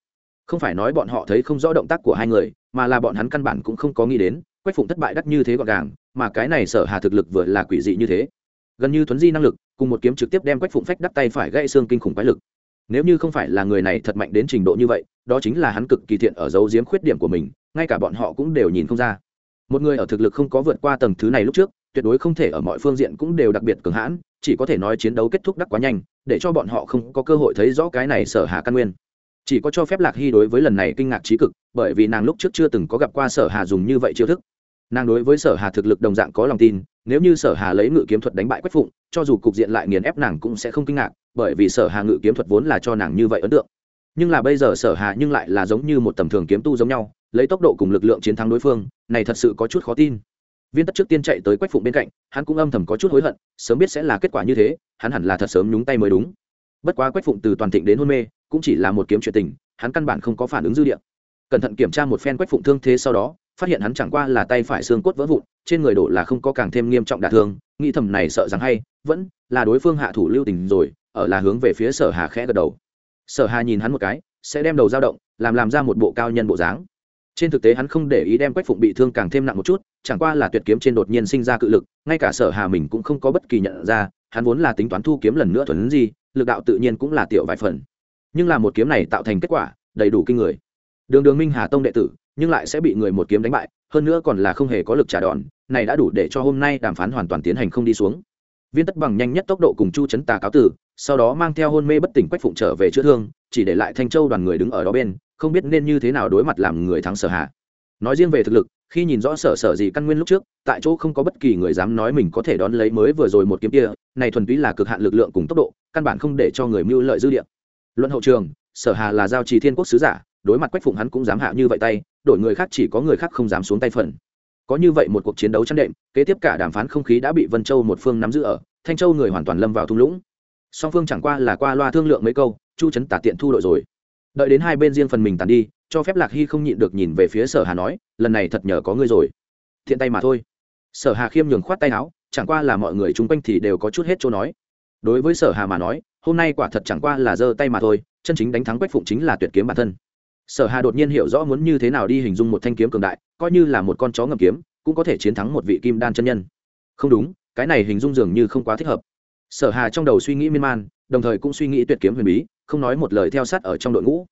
Không phải nói bọn họ thấy không rõ động tác của hai người, mà là bọn hắn căn bản cũng không có nghĩ đến, quách phụng thất bại đắt như thế gọn gàng, mà cái này sở hà thực lực vừa là quỷ dị như thế. Gần như thuấn di năng lực, cùng một kiếm trực tiếp đem quách phụng phách đắc tay phải gãy xương kinh khủng quái lực. Nếu như không phải là người này thật mạnh đến trình độ như vậy, đó chính là hắn cực kỳ thiện ở dấu giếm khuyết điểm của mình ngay cả bọn họ cũng đều nhìn không ra. Một người ở thực lực không có vượt qua tầng thứ này lúc trước, tuyệt đối không thể ở mọi phương diện cũng đều đặc biệt cường hãn, chỉ có thể nói chiến đấu kết thúc đắc quá nhanh, để cho bọn họ không có cơ hội thấy rõ cái này sở hà căn nguyên. Chỉ có cho phép lạc hy đối với lần này kinh ngạc trí cực, bởi vì nàng lúc trước chưa từng có gặp qua sở hà dùng như vậy chiêu thức. Nàng đối với sở hà thực lực đồng dạng có lòng tin, nếu như sở hà lấy ngự kiếm thuật đánh bại quách phụng, cho dù cục diện lại nghiền ép nàng cũng sẽ không kinh ngạc, bởi vì sở hà ngự kiếm thuật vốn là cho nàng như vậy ấn tượng nhưng là bây giờ sở hà nhưng lại là giống như một tầm thường kiếm tu giống nhau, lấy tốc độ cùng lực lượng chiến thắng đối phương, này thật sự có chút khó tin. Viên tất trước tiên chạy tới quách phụng bên cạnh, hắn cũng âm thầm có chút hối hận, sớm biết sẽ là kết quả như thế, hắn hẳn là thật sớm nhúng tay mới đúng. Bất quá quách phụng từ toàn thịnh đến hôn mê, cũng chỉ là một kiếm chuyện tình, hắn căn bản không có phản ứng dư địa. Cẩn thận kiểm tra một phen quách phụng thương thế sau đó, phát hiện hắn chẳng qua là tay phải xương cốt vỡ vụn, trên người đổ là không có càng thêm nghiêm trọng đả thương, nghĩ thầm này sợ rằng hay, vẫn là đối phương hạ thủ lưu tình rồi, ở là hướng về phía sở hà khẽ gật đầu sở hà nhìn hắn một cái, sẽ đem đầu dao động, làm làm ra một bộ cao nhân bộ dáng. Trên thực tế hắn không để ý đem quách phụng bị thương càng thêm nặng một chút, chẳng qua là tuyệt kiếm trên đột nhiên sinh ra cự lực, ngay cả sở hà mình cũng không có bất kỳ nhận ra, hắn vốn là tính toán thu kiếm lần nữa thuần gì lực đạo tự nhiên cũng là tiểu vài phần. Nhưng là một kiếm này tạo thành kết quả, đầy đủ kinh người. Đường đường minh hà tông đệ tử, nhưng lại sẽ bị người một kiếm đánh bại, hơn nữa còn là không hề có lực trả đòn, này đã đủ để cho hôm nay đàm phán hoàn toàn tiến hành không đi xuống. Viên tất bằng nhanh nhất tốc độ cùng chu chấn tà cáo tử sau đó mang theo hôn mê bất tỉnh quách phụng trở về chữa thương, chỉ để lại thanh châu đoàn người đứng ở đó bên, không biết nên như thế nào đối mặt làm người thắng sở hạ. Nói riêng về thực lực, khi nhìn rõ sở sở gì căn nguyên lúc trước, tại chỗ không có bất kỳ người dám nói mình có thể đón lấy mới vừa rồi một kiếm kia, này thuần túy là cực hạn lực lượng cùng tốc độ, căn bản không để cho người mưu lợi dư địa. Luận hậu trường, sở hà là giao trì thiên quốc sứ giả, đối mặt quách phụng hắn cũng dám hạ như vậy tay, đổi người khác chỉ có người khác không dám xuống tay phần. Có như vậy một cuộc chiến đấu chăn đệm, kế tiếp cả đàm phán không khí đã bị vân châu một phương nắm giữ ở, thanh châu người hoàn toàn lâm vào thung lũng song phương chẳng qua là qua loa thương lượng mấy câu, chu trấn tả tiện thu đội rồi. Đợi đến hai bên riêng phần mình tàn đi, cho phép lạc hy không nhịn được nhìn về phía sở hà nói, lần này thật nhờ có ngươi rồi. Thiện tay mà thôi. Sở hà khiêm nhường khoát tay áo, chẳng qua là mọi người chung quanh thì đều có chút hết chỗ nói. Đối với sở hà mà nói, hôm nay quả thật chẳng qua là giơ tay mà thôi, chân chính đánh thắng quách phụng chính là tuyệt kiếm bản thân. Sở hà đột nhiên hiểu rõ muốn như thế nào đi hình dung một thanh kiếm cường đại, coi như là một con chó ngầm kiếm, cũng có thể chiến thắng một vị kim đan chân nhân. Không đúng, cái này hình dung dường như không quá thích hợp sở hà trong đầu suy nghĩ miên man, đồng thời cũng suy nghĩ tuyệt kiếm huyền bí, không nói một lời theo sát ở trong đội ngũ.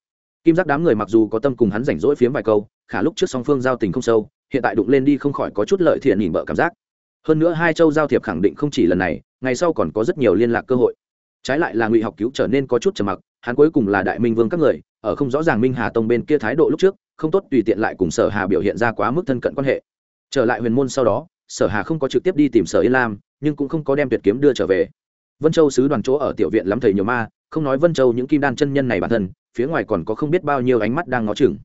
Kim giác đám người mặc dù có tâm cùng hắn rảnh rỗi phiếm vài câu, khả lúc trước song phương giao tình không sâu, hiện tại đụng lên đi không khỏi có chút lợi thiện nhìn bợ cảm giác. Hơn nữa hai châu giao thiệp khẳng định không chỉ lần này, ngày sau còn có rất nhiều liên lạc cơ hội. Trái lại là ngụy học cứu trở nên có chút trầm mặc, hắn cuối cùng là đại minh vương các người, ở không rõ ràng minh hà tông bên kia thái độ lúc trước, không tốt tùy tiện lại cùng sở hà biểu hiện ra quá mức thân cận quan hệ. Trở lại huyền môn sau đó, sở hà không có trực tiếp đi tìm sở yên lam, nhưng cũng không có đem tuyệt kiếm đưa trở về vân châu sứ đoàn chỗ ở tiểu viện lắm thầy nhiều ma, không nói vân châu những kim đan chân nhân này bản thân, phía ngoài còn có không biết bao nhiêu ánh mắt đang ngó chừng.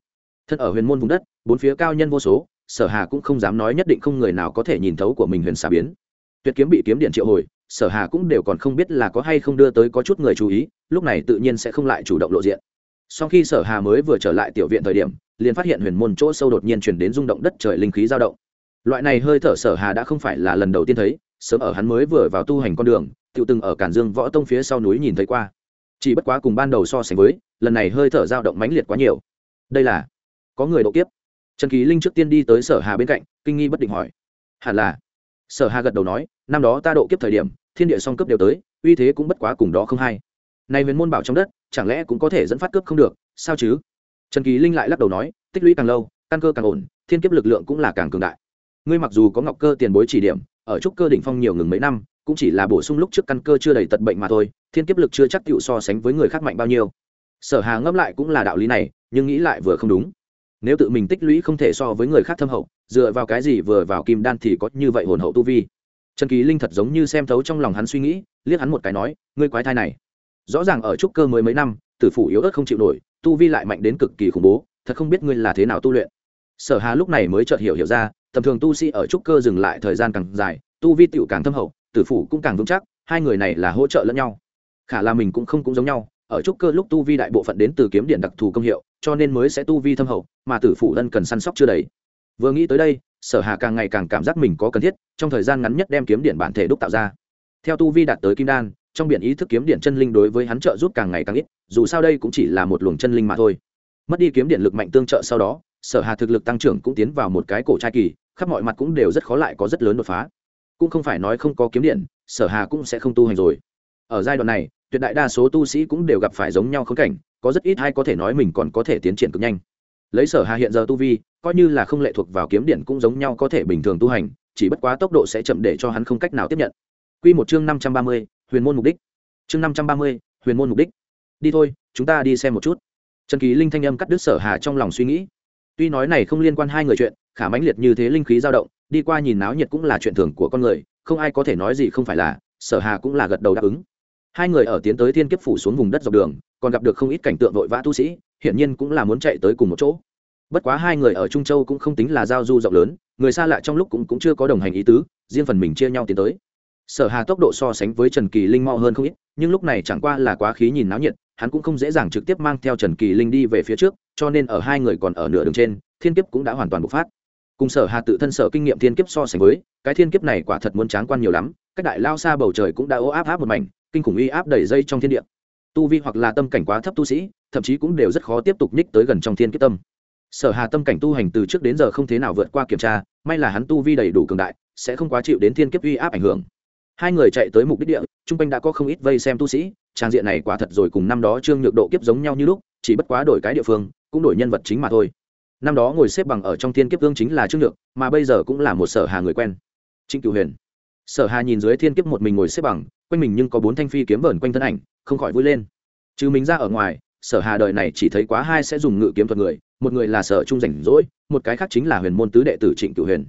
Thân ở huyền môn vùng đất, bốn phía cao nhân vô số, sở hà cũng không dám nói nhất định không người nào có thể nhìn thấu của mình huyền xà biến. Tuyệt kiếm bị kiếm điện triệu hồi, sở hà cũng đều còn không biết là có hay không đưa tới có chút người chú ý, lúc này tự nhiên sẽ không lại chủ động lộ diện. Sau khi sở hà mới vừa trở lại tiểu viện thời điểm, liền phát hiện huyền môn chỗ sâu đột nhiên chuyển đến rung động đất trời linh khí dao động. Loại này hơi thở sở hà đã không phải là lần đầu tiên thấy, sớm ở hắn mới vừa vào tu hành con đường tự từng ở cản dương võ tông phía sau núi nhìn thấy qua. Chỉ bất quá cùng ban đầu so sánh với, lần này hơi thở dao động mãnh liệt quá nhiều. Đây là, có người độ kiếp. Trần kỳ linh trước tiên đi tới sở hà bên cạnh, kinh nghi bất định hỏi. Hẳn là. Sở hà gật đầu nói, năm đó ta độ kiếp thời điểm, thiên địa song cấp đều tới, uy thế cũng bất quá cùng đó không hay. Nay huyền môn bảo trong đất, chẳng lẽ cũng có thể dẫn phát cướp không được, sao chứ? Trần kỳ linh lại lắc đầu nói, tích lũy càng lâu, căn cơ càng ổn, thiên kiếp lực lượng cũng là càng cường đại. Ngươi mặc dù có ngọc cơ tiền bối chỉ điểm, ở trúc cơ đỉnh phong nhiều ngừng mấy năm cũng chỉ là bổ sung lúc trước căn cơ chưa đầy tật bệnh mà thôi, thiên kiếp lực chưa chắc tựu so sánh với người khác mạnh bao nhiêu. Sở hà ngẫm lại cũng là đạo lý này, nhưng nghĩ lại vừa không đúng. Nếu tự mình tích lũy không thể so với người khác thâm hậu, dựa vào cái gì vừa vào kim đan thì có như vậy hồn hậu tu vi? Trần kỳ linh thật giống như xem thấu trong lòng hắn suy nghĩ, liếc hắn một cái nói, ngươi quái thai này, rõ ràng ở trúc cơ mới mấy năm, tử phủ yếu ớt không chịu nổi, tu vi lại mạnh đến cực kỳ khủng bố, thật không biết ngươi là thế nào tu luyện. Sở hà lúc này mới chợt hiểu hiểu ra, tầm thường tu sĩ ở trúc cơ dừng lại thời gian càng dài, tu vi tựu càng thâm hậu tử phủ cũng càng vững chắc, hai người này là hỗ trợ lẫn nhau. Khả là mình cũng không cũng giống nhau, ở trúc cơ lúc tu vi đại bộ phận đến từ kiếm điện đặc thù công hiệu, cho nên mới sẽ tu vi thâm hậu, mà tử phủ lân cần săn sóc chưa đầy. Vừa nghĩ tới đây, sở hà càng ngày càng cảm giác mình có cần thiết, trong thời gian ngắn nhất đem kiếm điện bản thể đúc tạo ra. Theo tu vi đạt tới kim đan, trong biển ý thức kiếm điện chân linh đối với hắn trợ giúp càng ngày càng ít, dù sao đây cũng chỉ là một luồng chân linh mà thôi. Mất đi kiếm điện lực mạnh tương trợ sau đó, sở hà thực lực tăng trưởng cũng tiến vào một cái cổ trai kỳ, khắp mọi mặt cũng đều rất khó lại có rất lớn đột phá cũng không phải nói không có kiếm điện sở hà cũng sẽ không tu hành rồi. Ở giai đoạn này tuyệt đại đa số tu sĩ cũng đều gặp phải giống nhau khốn cảnh có rất ít hay có thể nói mình còn có thể tiến triển cực nhanh. Lấy sở hà hiện giờ tu vi coi như là không lệ thuộc vào kiếm điện cũng giống nhau có thể bình thường tu hành chỉ bất quá tốc độ sẽ chậm để cho hắn không cách nào tiếp nhận. Quy một chương năm trăm ba mươi, huyền môn mục đích. Chương năm trăm ba mươi, huyền môn mục đích. Đi thôi chúng ta đi xem một chút. Trần kỳ linh thanh âm cắt đứt sở hà trong lòng suy nghĩ. Tuy nói này không liên quan hai người chuyện khả mãnh liệt như thế linh khí dao động đi qua nhìn náo nhiệt cũng là chuyện thường của con người không ai có thể nói gì không phải là sở hà cũng là gật đầu đáp ứng. Hai người ở tiến tới thiên kiếp phủ xuống vùng đất dọc đường còn gặp được không ít cảnh tượng vội vã tu sĩ hiển nhiên cũng là muốn chạy tới cùng một chỗ. Bất quá hai người ở trung châu cũng không tính là giao du rộng lớn người xa lạ trong lúc cũng, cũng chưa có đồng hành ý tứ riêng phần mình chia nhau tiến tới. Sở hà tốc độ so sánh với trần kỳ linh mau hơn không ít nhưng lúc này chẳng qua là quá khí nhìn náo nhiệt hắn cũng không dễ dàng trực tiếp mang theo trần kỳ linh đi về phía trước cho nên ở hai người còn ở nửa đường trên thiên kiếp cũng đã hoàn toàn bộc phát cùng sở hà tự thân sở kinh nghiệm thiên kiếp so sánh với, cái thiên kiếp này quả thật muốn tráng quan nhiều lắm các đại lao xa bầu trời cũng đã ố áp áp một mảnh, kinh khủng uy áp đầy dây trong thiên địa. Tu vi hoặc là tâm cảnh quá thấp tu sĩ, thậm chí cũng đều rất khó tiếp tục nhích tới gần trong thiên kiếp tâm. Sở hà tâm cảnh tu hành từ trước đến giờ không thế nào vượt qua kiểm tra, may là hắn tu vi đầy đủ cường đại, sẽ không quá chịu đến thiên kiếp uy áp ảnh hưởng. Hai người chạy tới mục đích địa trung quanh đã có không ít vây xem tu sĩ, trang diện này quả thật rồi cùng năm đó trương nhược độ kiếp giống nhau như lúc, chỉ bất quá đổi cái địa phương, cũng đổi nhân vật chính mà thôi năm đó ngồi xếp bằng ở trong thiên kiếp tương chính là trương nhược, mà bây giờ cũng là một sở hà người quen. Trịnh cửu huyền. Sở hà nhìn dưới thiên kiếp một mình ngồi xếp bằng, quanh mình nhưng có bốn thanh phi kiếm vờn quanh thân ảnh, không khỏi vui lên. Chứ mình ra ở ngoài, sở hà đời này chỉ thấy quá hai sẽ dùng ngự kiếm thuật người, một người là sở trung rảnh rỗi, một cái khác chính là huyền môn tứ đệ tử trịnh cửu huyền.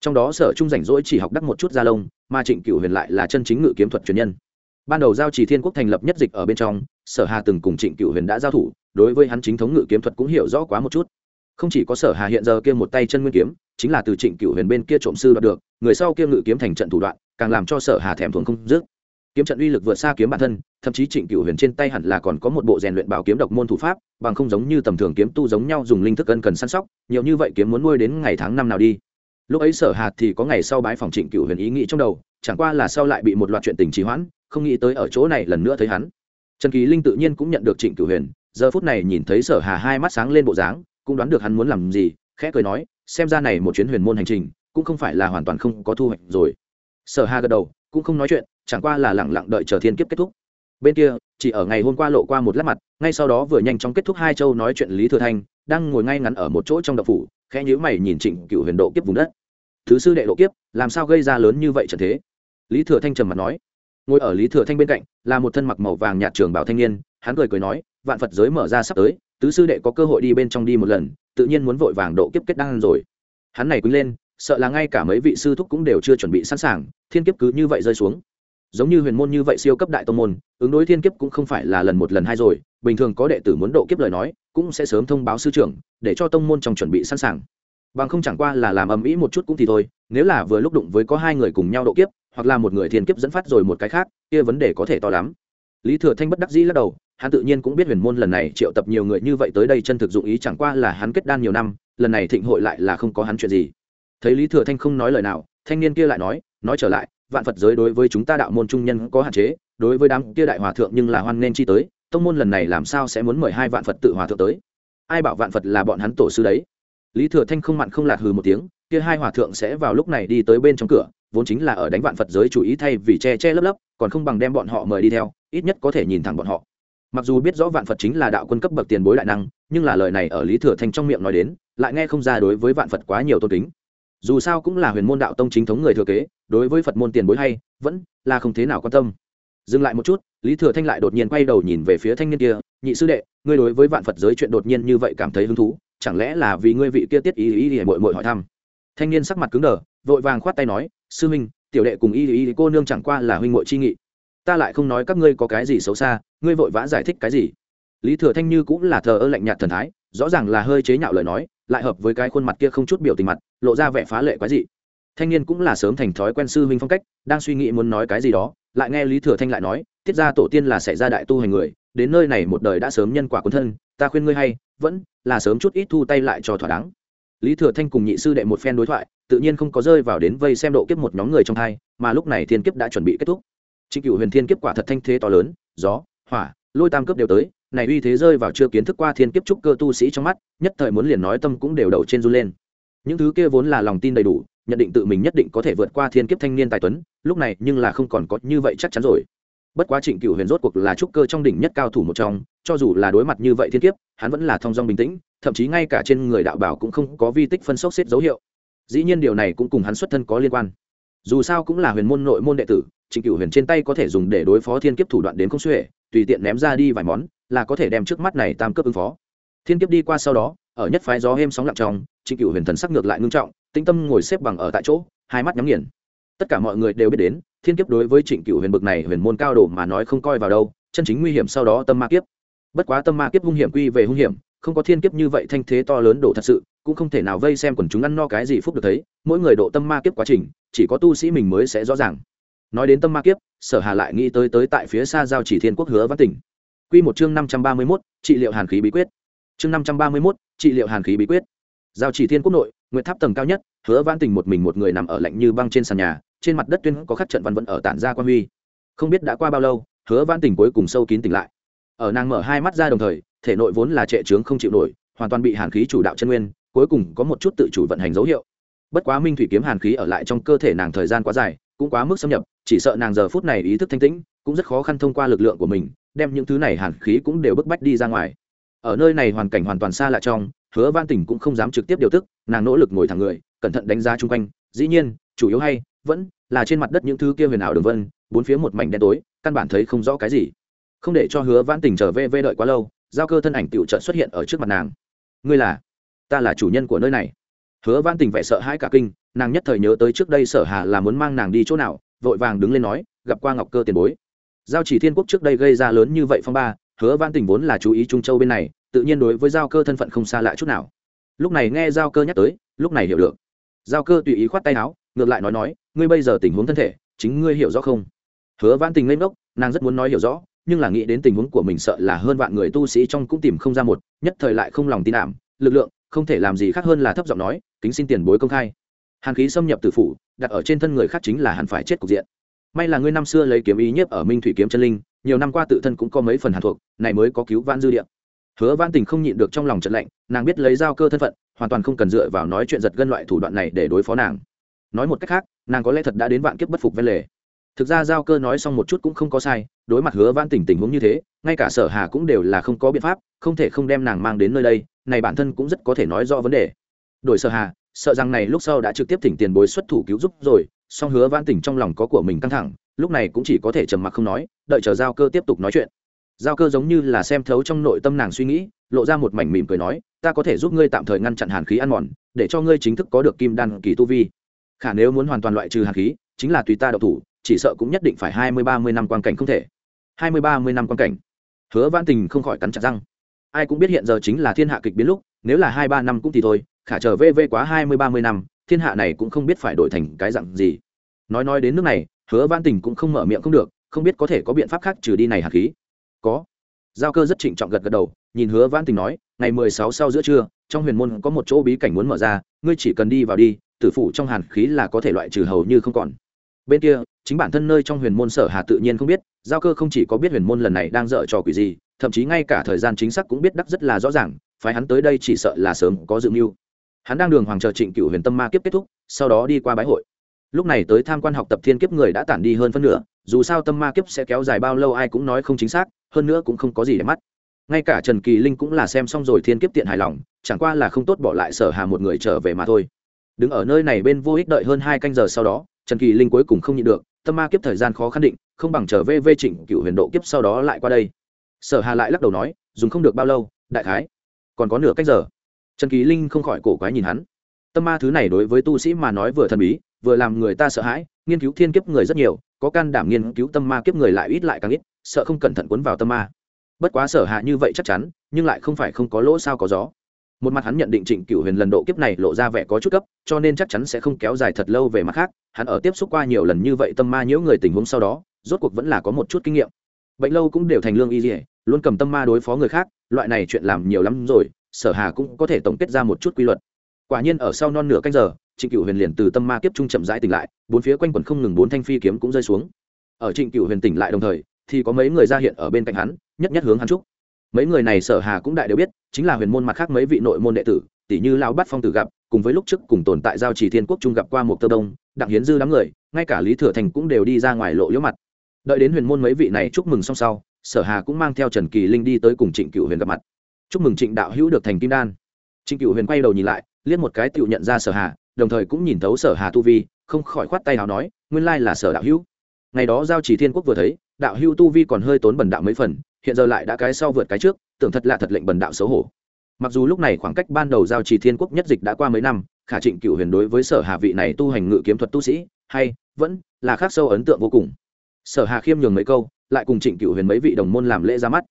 Trong đó sở trung rảnh rỗi chỉ học đắc một chút gia lông, mà trịnh cửu huyền lại là chân chính ngự kiếm thuật truyền nhân. Ban đầu giao trì thiên quốc thành lập nhất dịch ở bên trong, sở hà từng cùng trịnh cửu huyền đã giao thủ, đối với hắn chính thống ngự kiếm thuật cũng hiểu rõ quá một chút không chỉ có sở hà hiện giờ kia một tay chân nguyên kiếm, chính là từ trịnh cửu huyền bên kia trộm sư đoạt được, người sau kia ngự kiếm thành trận thủ đoạn, càng làm cho sở hà thèm thuồng không dứt. Kiếm trận uy lực vượt xa kiếm bản thân, thậm chí trịnh cửu huyền trên tay hẳn là còn có một bộ rèn luyện bảo kiếm độc môn thủ pháp, bằng không giống như tầm thường kiếm tu giống nhau dùng linh thức ân cần săn sóc, nhiều như vậy kiếm muốn nuôi đến ngày tháng năm nào đi. Lúc ấy sở hạt thì có ngày sau bái phòng trịnh cửu huyền ý nghĩ trong đầu, chẳng qua là sau lại bị một loạt chuyện tình trì hoãn, không nghĩ tới ở chỗ này lần nữa thấy hắn. Trần kỳ linh tự nhiên cũng nhận được trịnh cửu huyền, giờ phút này nhìn thấy sở hà hai mắt sáng lên bộ dáng cũng đoán được hắn muốn làm gì, khẽ cười nói, xem ra này một chuyến huyền môn hành trình cũng không phải là hoàn toàn không có thu hoạch rồi. Sở hà gật đầu, cũng không nói chuyện, chẳng qua là lẳng lặng đợi chờ thiên kiếp kết thúc. Bên kia, chỉ ở ngày hôm qua lộ qua một lát mặt, ngay sau đó vừa nhanh chóng kết thúc hai châu nói chuyện lý thừa thanh, đang ngồi ngay ngắn ở một chỗ trong đậu phủ, khẽ nhíu mày nhìn trịnh cựu huyền độ kiếp vùng đất. Thứ sư đệ độ kiếp, làm sao gây ra lớn như vậy trận thế? Lý thừa thanh trầm mặt nói ngồi ở lý thừa thanh bên cạnh, là một thân mặc màu vàng nhạt trường bảo thanh niên, hắn cười cười nói, vạn phật giới mở ra sắp tới, tứ sư đệ có cơ hội đi bên trong đi một lần, tự nhiên muốn vội vàng độ kiếp kết đăng rồi. Hắn này quýnh lên, sợ là ngay cả mấy vị sư thúc cũng đều chưa chuẩn bị sẵn sàng, thiên kiếp cứ như vậy rơi xuống. Giống như huyền môn như vậy siêu cấp đại tông môn, ứng đối thiên kiếp cũng không phải là lần một lần hai rồi, bình thường có đệ tử muốn độ kiếp lời nói, cũng sẽ sớm thông báo sư trưởng, để cho tông môn trong chuẩn bị sẵn sàng. Bằng không chẳng qua là làm ầm ĩ một chút cũng thì thôi, nếu là vừa lúc đụng với có hai người cùng nhau độ kiếp hoặc là một người thiên kiếp dẫn phát rồi một cái khác, kia vấn đề có thể to lắm. Lý thừa thanh bất đắc dĩ lắc đầu, hắn tự nhiên cũng biết huyền môn lần này triệu tập nhiều người như vậy tới đây chân thực dụng ý chẳng qua là hắn kết đan nhiều năm, lần này thịnh hội lại là không có hắn chuyện gì. Thấy lý thừa thanh không nói lời nào, thanh niên kia lại nói nói trở lại, vạn phật giới đối với chúng ta đạo môn trung nhân có hạn chế, đối với đám kia đại hòa thượng nhưng là hoan nên chi tới, tông môn lần này làm sao sẽ muốn mời hai vạn phật tự hòa thượng tới? Ai bảo vạn phật là bọn hắn tổ sư đấy? Lý thừa thanh không mặn không lạt hừ một tiếng, kia hai hòa thượng sẽ vào lúc này đi tới bên trong cửa vốn chính là ở đánh vạn phật giới chủ ý thay vì che che lấp lấp, còn không bằng đem bọn họ mời đi theo, ít nhất có thể nhìn thẳng bọn họ. Mặc dù biết rõ vạn phật chính là đạo quân cấp bậc tiền bối đại năng, nhưng là lời này ở lý thừa thanh trong miệng nói đến, lại nghe không ra đối với vạn phật quá nhiều tôn kính. Dù sao cũng là huyền môn đạo tông chính thống người thừa kế, đối với phật môn tiền bối hay, vẫn là không thế nào quan tâm. Dừng lại một chút, lý thừa thanh lại đột nhiên quay đầu nhìn về phía thanh niên kia, nhị sư đệ, ngươi đối với vạn phật giới chuyện đột nhiên như vậy cảm thấy hứng thú, chẳng lẽ là vì ngươi vị kia tiết ý ý ý mội mội hỏi thăm? Thanh niên sắc mặt cứng đờ, vội vàng khoát tay nói sư huynh, tiểu đệ cùng y y cô nương chẳng qua là huynh muội chi nghị. Ta lại không nói các ngươi có cái gì xấu xa, ngươi vội vã giải thích cái gì. Lý thừa thanh như cũng là thờ ơ lạnh nhạt thần thái, rõ ràng là hơi chế nhạo lời nói, lại hợp với cái khuôn mặt kia không chút biểu tình mặt, lộ ra vẻ phá lệ quái dị. Thanh niên cũng là sớm thành thói quen sư huynh phong cách, đang suy nghĩ muốn nói cái gì đó, lại nghe lý thừa thanh lại nói, tiết ra tổ tiên là xảy ra đại tu hành người, đến nơi này một đời đã sớm nhân quả quân thân, ta khuyên ngươi hay, vẫn là sớm chút ít thu tay lại cho thỏa đáng lý thừa thanh cùng nhị sư đệ một phen đối thoại, tự nhiên không có rơi vào đến vây xem độ kiếp một nhóm người trong thai mà lúc này thiên kiếp đã chuẩn bị kết thúc. Trịnh cựu huyền thiên kiếp quả thật thanh thế to lớn, gió, hỏa, lôi tam cấp đều tới, này uy thế rơi vào chưa kiến thức qua thiên kiếp trúc cơ tu sĩ trong mắt, nhất thời muốn liền nói tâm cũng đều đầu trên run lên. Những thứ kia vốn là lòng tin đầy đủ, nhận định tự mình nhất định có thể vượt qua thiên kiếp thanh niên tài tuấn, lúc này nhưng là không còn có như vậy chắc chắn rồi. Bất quá trịnh cựu huyền rốt cuộc là trúc cơ trong đỉnh nhất cao thủ một trong, cho dù là đối mặt như vậy thiên kiếp, hắn vẫn là thong dong bình tĩnh thậm chí ngay cả trên người đạo bảo cũng không có vi tích phân sốc xếp dấu hiệu. Dĩ nhiên điều này cũng cùng hắn xuất thân có liên quan. Dù sao cũng là huyền môn nội môn đệ tử, trịnh cựu huyền trên tay có thể dùng để đối phó thiên kiếp thủ đoạn đến không xuể, tùy tiện ném ra đi vài món, là có thể đem trước mắt này tam cấp ứng phó. Thiên kiếp đi qua sau đó, ở nhất phái gió êm sóng lặng trong, trịnh cựu huyền thần sắc ngược lại ngưng trọng, tĩnh tâm ngồi xếp bằng ở tại chỗ, hai mắt nhắm nghiền. Tất cả mọi người đều biết đến, thiên kiếp đối với trịnh cựu huyền bực này huyền môn cao đồ mà nói không coi vào đâu, chân chính nguy hiểm sau đó tâm ma kiếp. Bất quá tâm ma kiếp hung hiểm quy về hung hiểm không có thiên kiếp như vậy thanh thế to lớn độ thật sự cũng không thể nào vây xem quần chúng ăn no cái gì phúc được thấy mỗi người độ tâm ma kiếp quá trình chỉ có tu sĩ mình mới sẽ rõ ràng. Nói đến tâm ma kiếp sở hà lại nghĩ tới tới tại phía xa giao chỉ thiên quốc hứa văn tỉnh. Quy một chương năm trăm ba mươi 531, trị liệu hàn khí bí quyết. Chương năm trăm ba mươi 531, trị liệu hàn khí bí quyết. Giao chỉ thiên quốc nội nguyệt tháp tầng cao nhất hứa văn tỉnh một mình một người nằm ở lạnh như băng trên sàn nhà trên mặt đất tuyên có khắc trận văn vẫn ở tản ra quan huy. Không biết đã qua bao lâu hứa văn tỉnh cuối cùng sâu kín tỉnh lại. Ở nàng mở hai mắt ra đồng thời thể nội vốn là trệ trướng không chịu nổi, hoàn toàn bị hàn khí chủ đạo chân nguyên, cuối cùng có một chút tự chủ vận hành dấu hiệu. Bất quá minh thủy kiếm hàn khí ở lại trong cơ thể nàng thời gian quá dài, cũng quá mức xâm nhập, chỉ sợ nàng giờ phút này ý thức thanh tĩnh, cũng rất khó khăn thông qua lực lượng của mình, đem những thứ này hàn khí cũng đều bức bách đi ra ngoài. Ở nơi này hoàn cảnh hoàn toàn xa lạ trong, hứa van tỉnh cũng không dám trực tiếp điều tức, nàng nỗ lực ngồi thẳng người, cẩn thận đánh giá chung quanh, dĩ nhiên, chủ yếu hay, vẫn là trên mặt đất những thứ kia huyền ảo đường vân, bốn phía một mảnh đen tối, căn bản thấy không rõ cái gì. Không để cho hứa van tỉnh trở về vê đợi quá lâu giao cơ thân ảnh tựu trận xuất hiện ở trước mặt nàng. Ngươi là? Ta là chủ nhân của nơi này. Hứa Văn Tình vẻ sợ hãi cả kinh, nàng nhất thời nhớ tới trước đây sở hà là muốn mang nàng đi chỗ nào, vội vàng đứng lên nói, gặp qua ngọc cơ tiền bối. Giao chỉ thiên quốc trước đây gây ra lớn như vậy phong ba, hứa Văn Tình vốn là chú ý trung châu bên này, tự nhiên đối với giao cơ thân phận không xa lạ chút nào. Lúc này nghe giao cơ nhắc tới, lúc này hiểu được. Giao cơ tùy ý khoát tay áo, ngược lại nói nói, ngươi bây giờ tình huống thân thể, chính ngươi hiểu rõ không? Hứa Văn tình lên ngốc, nàng rất muốn nói hiểu rõ nhưng là nghĩ đến tình huống của mình sợ là hơn vạn người tu sĩ trong cũng tìm không ra một, nhất thời lại không lòng tin ảm. Lực lượng, không thể làm gì khác hơn là thấp giọng nói, kính xin tiền bối công khai. Hàn khí xâm nhập từ phủ, đặt ở trên thân người khác chính là hẳn phải chết cục diện. May là ngươi năm xưa lấy kiếm ý nhiếp ở minh thủy kiếm chân linh, nhiều năm qua tự thân cũng có mấy phần hàn thuộc, này mới có cứu vãn dư địa. Hứa Vãn tình không nhịn được trong lòng trận lạnh, nàng biết lấy giao cơ thân phận, hoàn toàn không cần dựa vào nói chuyện giật gân loại thủ đoạn này để đối phó nàng. Nói một cách khác, nàng có lẽ thật đã đến vạn kiếp bất phục ven lề thực ra giao cơ nói xong một chút cũng không có sai, đối mặt hứa van tình tình huống như thế, ngay cả sở hà cũng đều là không có biện pháp, không thể không đem nàng mang đến nơi đây, này bản thân cũng rất có thể nói rõ vấn đề. Đổi sở hà, sợ rằng này lúc sau đã trực tiếp thỉnh tiền bối xuất thủ cứu giúp rồi, song hứa van tình trong lòng có của mình căng thẳng, lúc này cũng chỉ có thể trầm mặc không nói, đợi chờ giao cơ tiếp tục nói chuyện. Giao cơ giống như là xem thấu trong nội tâm nàng suy nghĩ, lộ ra một mảnh mỉm cười nói, ta có thể giúp ngươi tạm thời ngăn chặn hàn khí ăn mòn, để cho ngươi chính thức có được kim đan kỳ tu vi. Khả nếu muốn hoàn toàn loại trừ hàn khí, chính là tùy ta độc thủ chỉ sợ cũng nhất định phải hai mươi, ba mươi năm quan cảnh không thể. Hai mươi, ba mươi năm quan cảnh. Hứa văn tình không khỏi cắn chặt răng. Ai cũng biết hiện giờ chính là thiên hạ kịch biến lúc, nếu là hai, ba năm cũng thì thôi, khả trở vê vê quá hai mươi, ba mươi năm, thiên hạ này cũng không biết phải đổi thành cái dặn gì. Nói nói đến nước này, hứa văn tình cũng không mở miệng không được, không biết có thể có biện pháp khác trừ đi này hạt khí. Có. Giao cơ rất trịnh trọng gật gật đầu, nhìn hứa văn tình nói, ngày mười sáu sau giữa trưa, trong huyền môn có một chỗ bí cảnh muốn mở ra, ngươi chỉ cần đi vào đi, tử phụ trong hàn khí là có thể loại trừ hầu như không còn bên kia, chính bản thân nơi trong huyền môn sở hà tự nhiên không biết, giao cơ không chỉ có biết huyền môn lần này đang dở trò quỷ gì, thậm chí ngay cả thời gian chính xác cũng biết đắc rất là rõ ràng, phái hắn tới đây chỉ sợ là sớm có dự mưu. Hắn đang đường hoàng chờ trịnh cựu huyền tâm ma kiếp kết thúc, sau đó đi qua bái hội. Lúc này tới tham quan học tập thiên kiếp người đã tản đi hơn phân nửa, dù sao tâm ma kiếp sẽ kéo dài bao lâu ai cũng nói không chính xác, hơn nữa cũng không có gì để mắt. Ngay cả trần kỳ linh cũng là xem xong rồi thiên kiếp tiện hài lòng, chẳng qua là không tốt bỏ lại sở hà một người trở về mà thôi. Đứng ở nơi này bên vô ích đợi hơn hai canh giờ sau đó trần kỳ linh cuối cùng không nhịn được, tâm ma kiếp thời gian khó khăn định, không bằng trở về vê trịnh cựu huyền độ kiếp sau đó lại qua đây. Sở hà lại lắc đầu nói, dùng không được bao lâu, đại khái, còn có nửa cách giờ. Trần kỳ linh không khỏi cổ quái nhìn hắn. Tâm ma thứ này đối với tu sĩ mà nói vừa thần bí, vừa làm người ta sợ hãi, nghiên cứu thiên kiếp người rất nhiều, có can đảm nghiên cứu tâm ma kiếp người lại ít lại càng ít, sợ không cẩn thận cuốn vào tâm ma. Bất quá sở hạ như vậy chắc chắn, nhưng lại không phải không có lỗ sao có gió một mặt hắn nhận định trịnh cựu huyền lần độ kiếp này lộ ra vẻ có chút cấp cho nên chắc chắn sẽ không kéo dài thật lâu về mặt khác, hắn ở tiếp xúc qua nhiều lần như vậy tâm ma nhiễu người tình huống sau đó, rốt cuộc vẫn là có một chút kinh nghiệm. Bệnh lâu cũng đều thành lương y dỉa luôn cầm tâm ma đối phó người khác, loại này chuyện làm nhiều lắm rồi, sở hà cũng có thể tổng kết ra một chút quy luật. Quả nhiên ở sau non nửa canh giờ, trịnh cựu huyền liền từ tâm ma kiếp trung chậm rãi tỉnh lại, bốn phía quanh quần không ngừng bốn thanh phi kiếm cũng rơi xuống. Ở trịnh cựu huyền tỉnh lại đồng thời, thì có mấy người ra hiện ở bên cạnh hắn, nhất nhất hướng hắn chúc. Mấy người này sở hà cũng đại đều biết chính là huyền môn mặt khác mấy vị nội môn đệ tử tỷ như lao bắt phong tử gặp, cùng với lúc trước cùng tồn tại giao trì thiên quốc trung gặp qua một tơ đông, đặng hiến dư đám người, ngay cả lý thừa thành cũng đều đi ra ngoài lộ liễu mặt. Đợi đến huyền môn mấy vị này chúc mừng xong sau, sở hà cũng mang theo trần kỳ linh đi tới cùng trịnh cựu huyền gặp mặt. Chúc mừng trịnh đạo hữu được thành kim đan. Trịnh cựu huyền quay đầu nhìn lại, liếc một cái tựu nhận ra sở hà, đồng thời cũng nhìn thấu sở hà tu vi, không khỏi khoát tay nào nói, nguyên lai là sở đạo hữu. Ngày đó giao chỉ thiên quốc vừa thấy, đạo hữu tu vi còn hơi tốn bẩn đạo mấy phần, hiện giờ lại đã cái sau vượt cái trước tưởng thật là thật lệnh bần đạo xấu hổ. Mặc dù lúc này khoảng cách ban đầu giao trì thiên quốc nhất dịch đã qua mấy năm, khả trịnh cựu huyền đối với sở hà vị này tu hành ngự kiếm thuật tu sĩ, hay, vẫn là khác sâu ấn tượng vô cùng. Sở hà khiêm nhường mấy câu, lại cùng trịnh cựu huyền mấy vị đồng môn làm lễ ra mắt.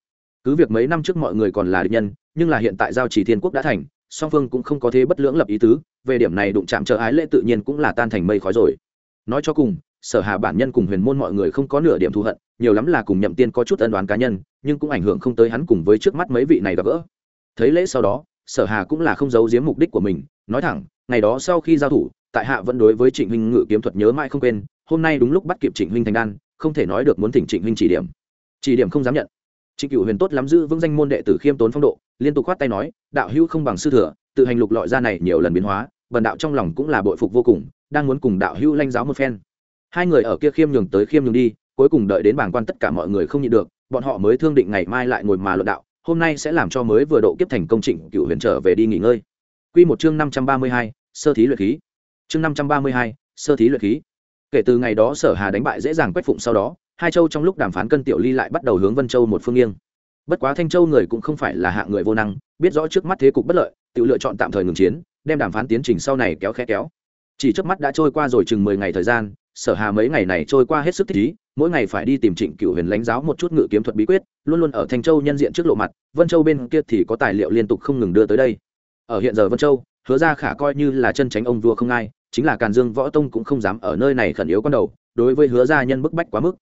Cứ việc mấy năm trước mọi người còn là địch nhân, nhưng là hiện tại giao trì thiên quốc đã thành, song phương cũng không có thế bất lưỡng lập ý tứ, về điểm này đụng chạm trợ ái lễ tự nhiên cũng là tan thành mây khói rồi. Nói cho cùng sở hà bản nhân cùng huyền môn mọi người không có nửa điểm thù hận, nhiều lắm là cùng nhậm tiên có chút ân đoán cá nhân, nhưng cũng ảnh hưởng không tới hắn cùng với trước mắt mấy vị này gặp gỡ. Thấy lễ sau đó, sở hà cũng là không giấu giếm mục đích của mình, nói thẳng, ngày đó sau khi giao thủ, tại hạ vẫn đối với trịnh huynh ngự kiếm thuật nhớ mãi không quên, hôm nay đúng lúc bắt kịp trịnh huynh thành đan, không thể nói được muốn thỉnh trịnh huynh chỉ điểm. Chỉ điểm không dám nhận. Trịnh cựu huyền tốt lắm giữ vững danh môn đệ tử khiêm tốn phong độ, liên tục khoát tay nói, đạo hữu không bằng sư thừa, tự hành lục lọi ra này nhiều lần biến hóa, bần đạo trong lòng cũng là bội phục vô cùng, đang muốn cùng đạo hữu lanh giáo một phen hai người ở kia khiêm nhường tới khiêm nhường đi cuối cùng đợi đến bảng quan tất cả mọi người không nhịn được bọn họ mới thương định ngày mai lại ngồi mà luận đạo hôm nay sẽ làm cho mới vừa độ kiếp thành công trịnh cựu huyền trở về đi nghỉ ngơi Quy một chương năm trăm ba mươi hai, sơ thí luyện khí. Chương năm trăm ba mươi hai, sơ thí luyện khí. Kể từ ngày đó Sở Hà đánh bại dễ dàng quách phụng sau đó, hai châu trong lúc đàm phán cân tiểu ly lại bắt đầu hướng Vân Châu một phương nghiêng. Bất quá Thanh Châu người cũng không phải là hạng người vô năng, biết rõ trước mắt thế cục bất lợi, tự lựa chọn tạm thời ngừng chiến, đem đàm phán tiến trình sau này kéo khẽ kéo. Chỉ trước mắt đã trôi qua rồi chừng mười ngày thời gian, Sở Hà mấy ngày này trôi qua hết sức thích ý, mỗi ngày phải đi tìm Trịnh Cửu Huyền lãnh giáo một chút ngự kiếm thuật bí quyết, luôn luôn ở Thanh Châu nhân diện trước lộ mặt, Vân Châu bên kia thì có tài liệu liên tục không ngừng đưa tới đây. Ở hiện giờ Vân Châu, Hứa ra khả coi như là chân tránh ông vua không ai, chính là Càn Dương Võ Tông cũng không dám ở nơi này khẩn yếu con đầu, đối với Hứa gia nhân bức bách quá mức.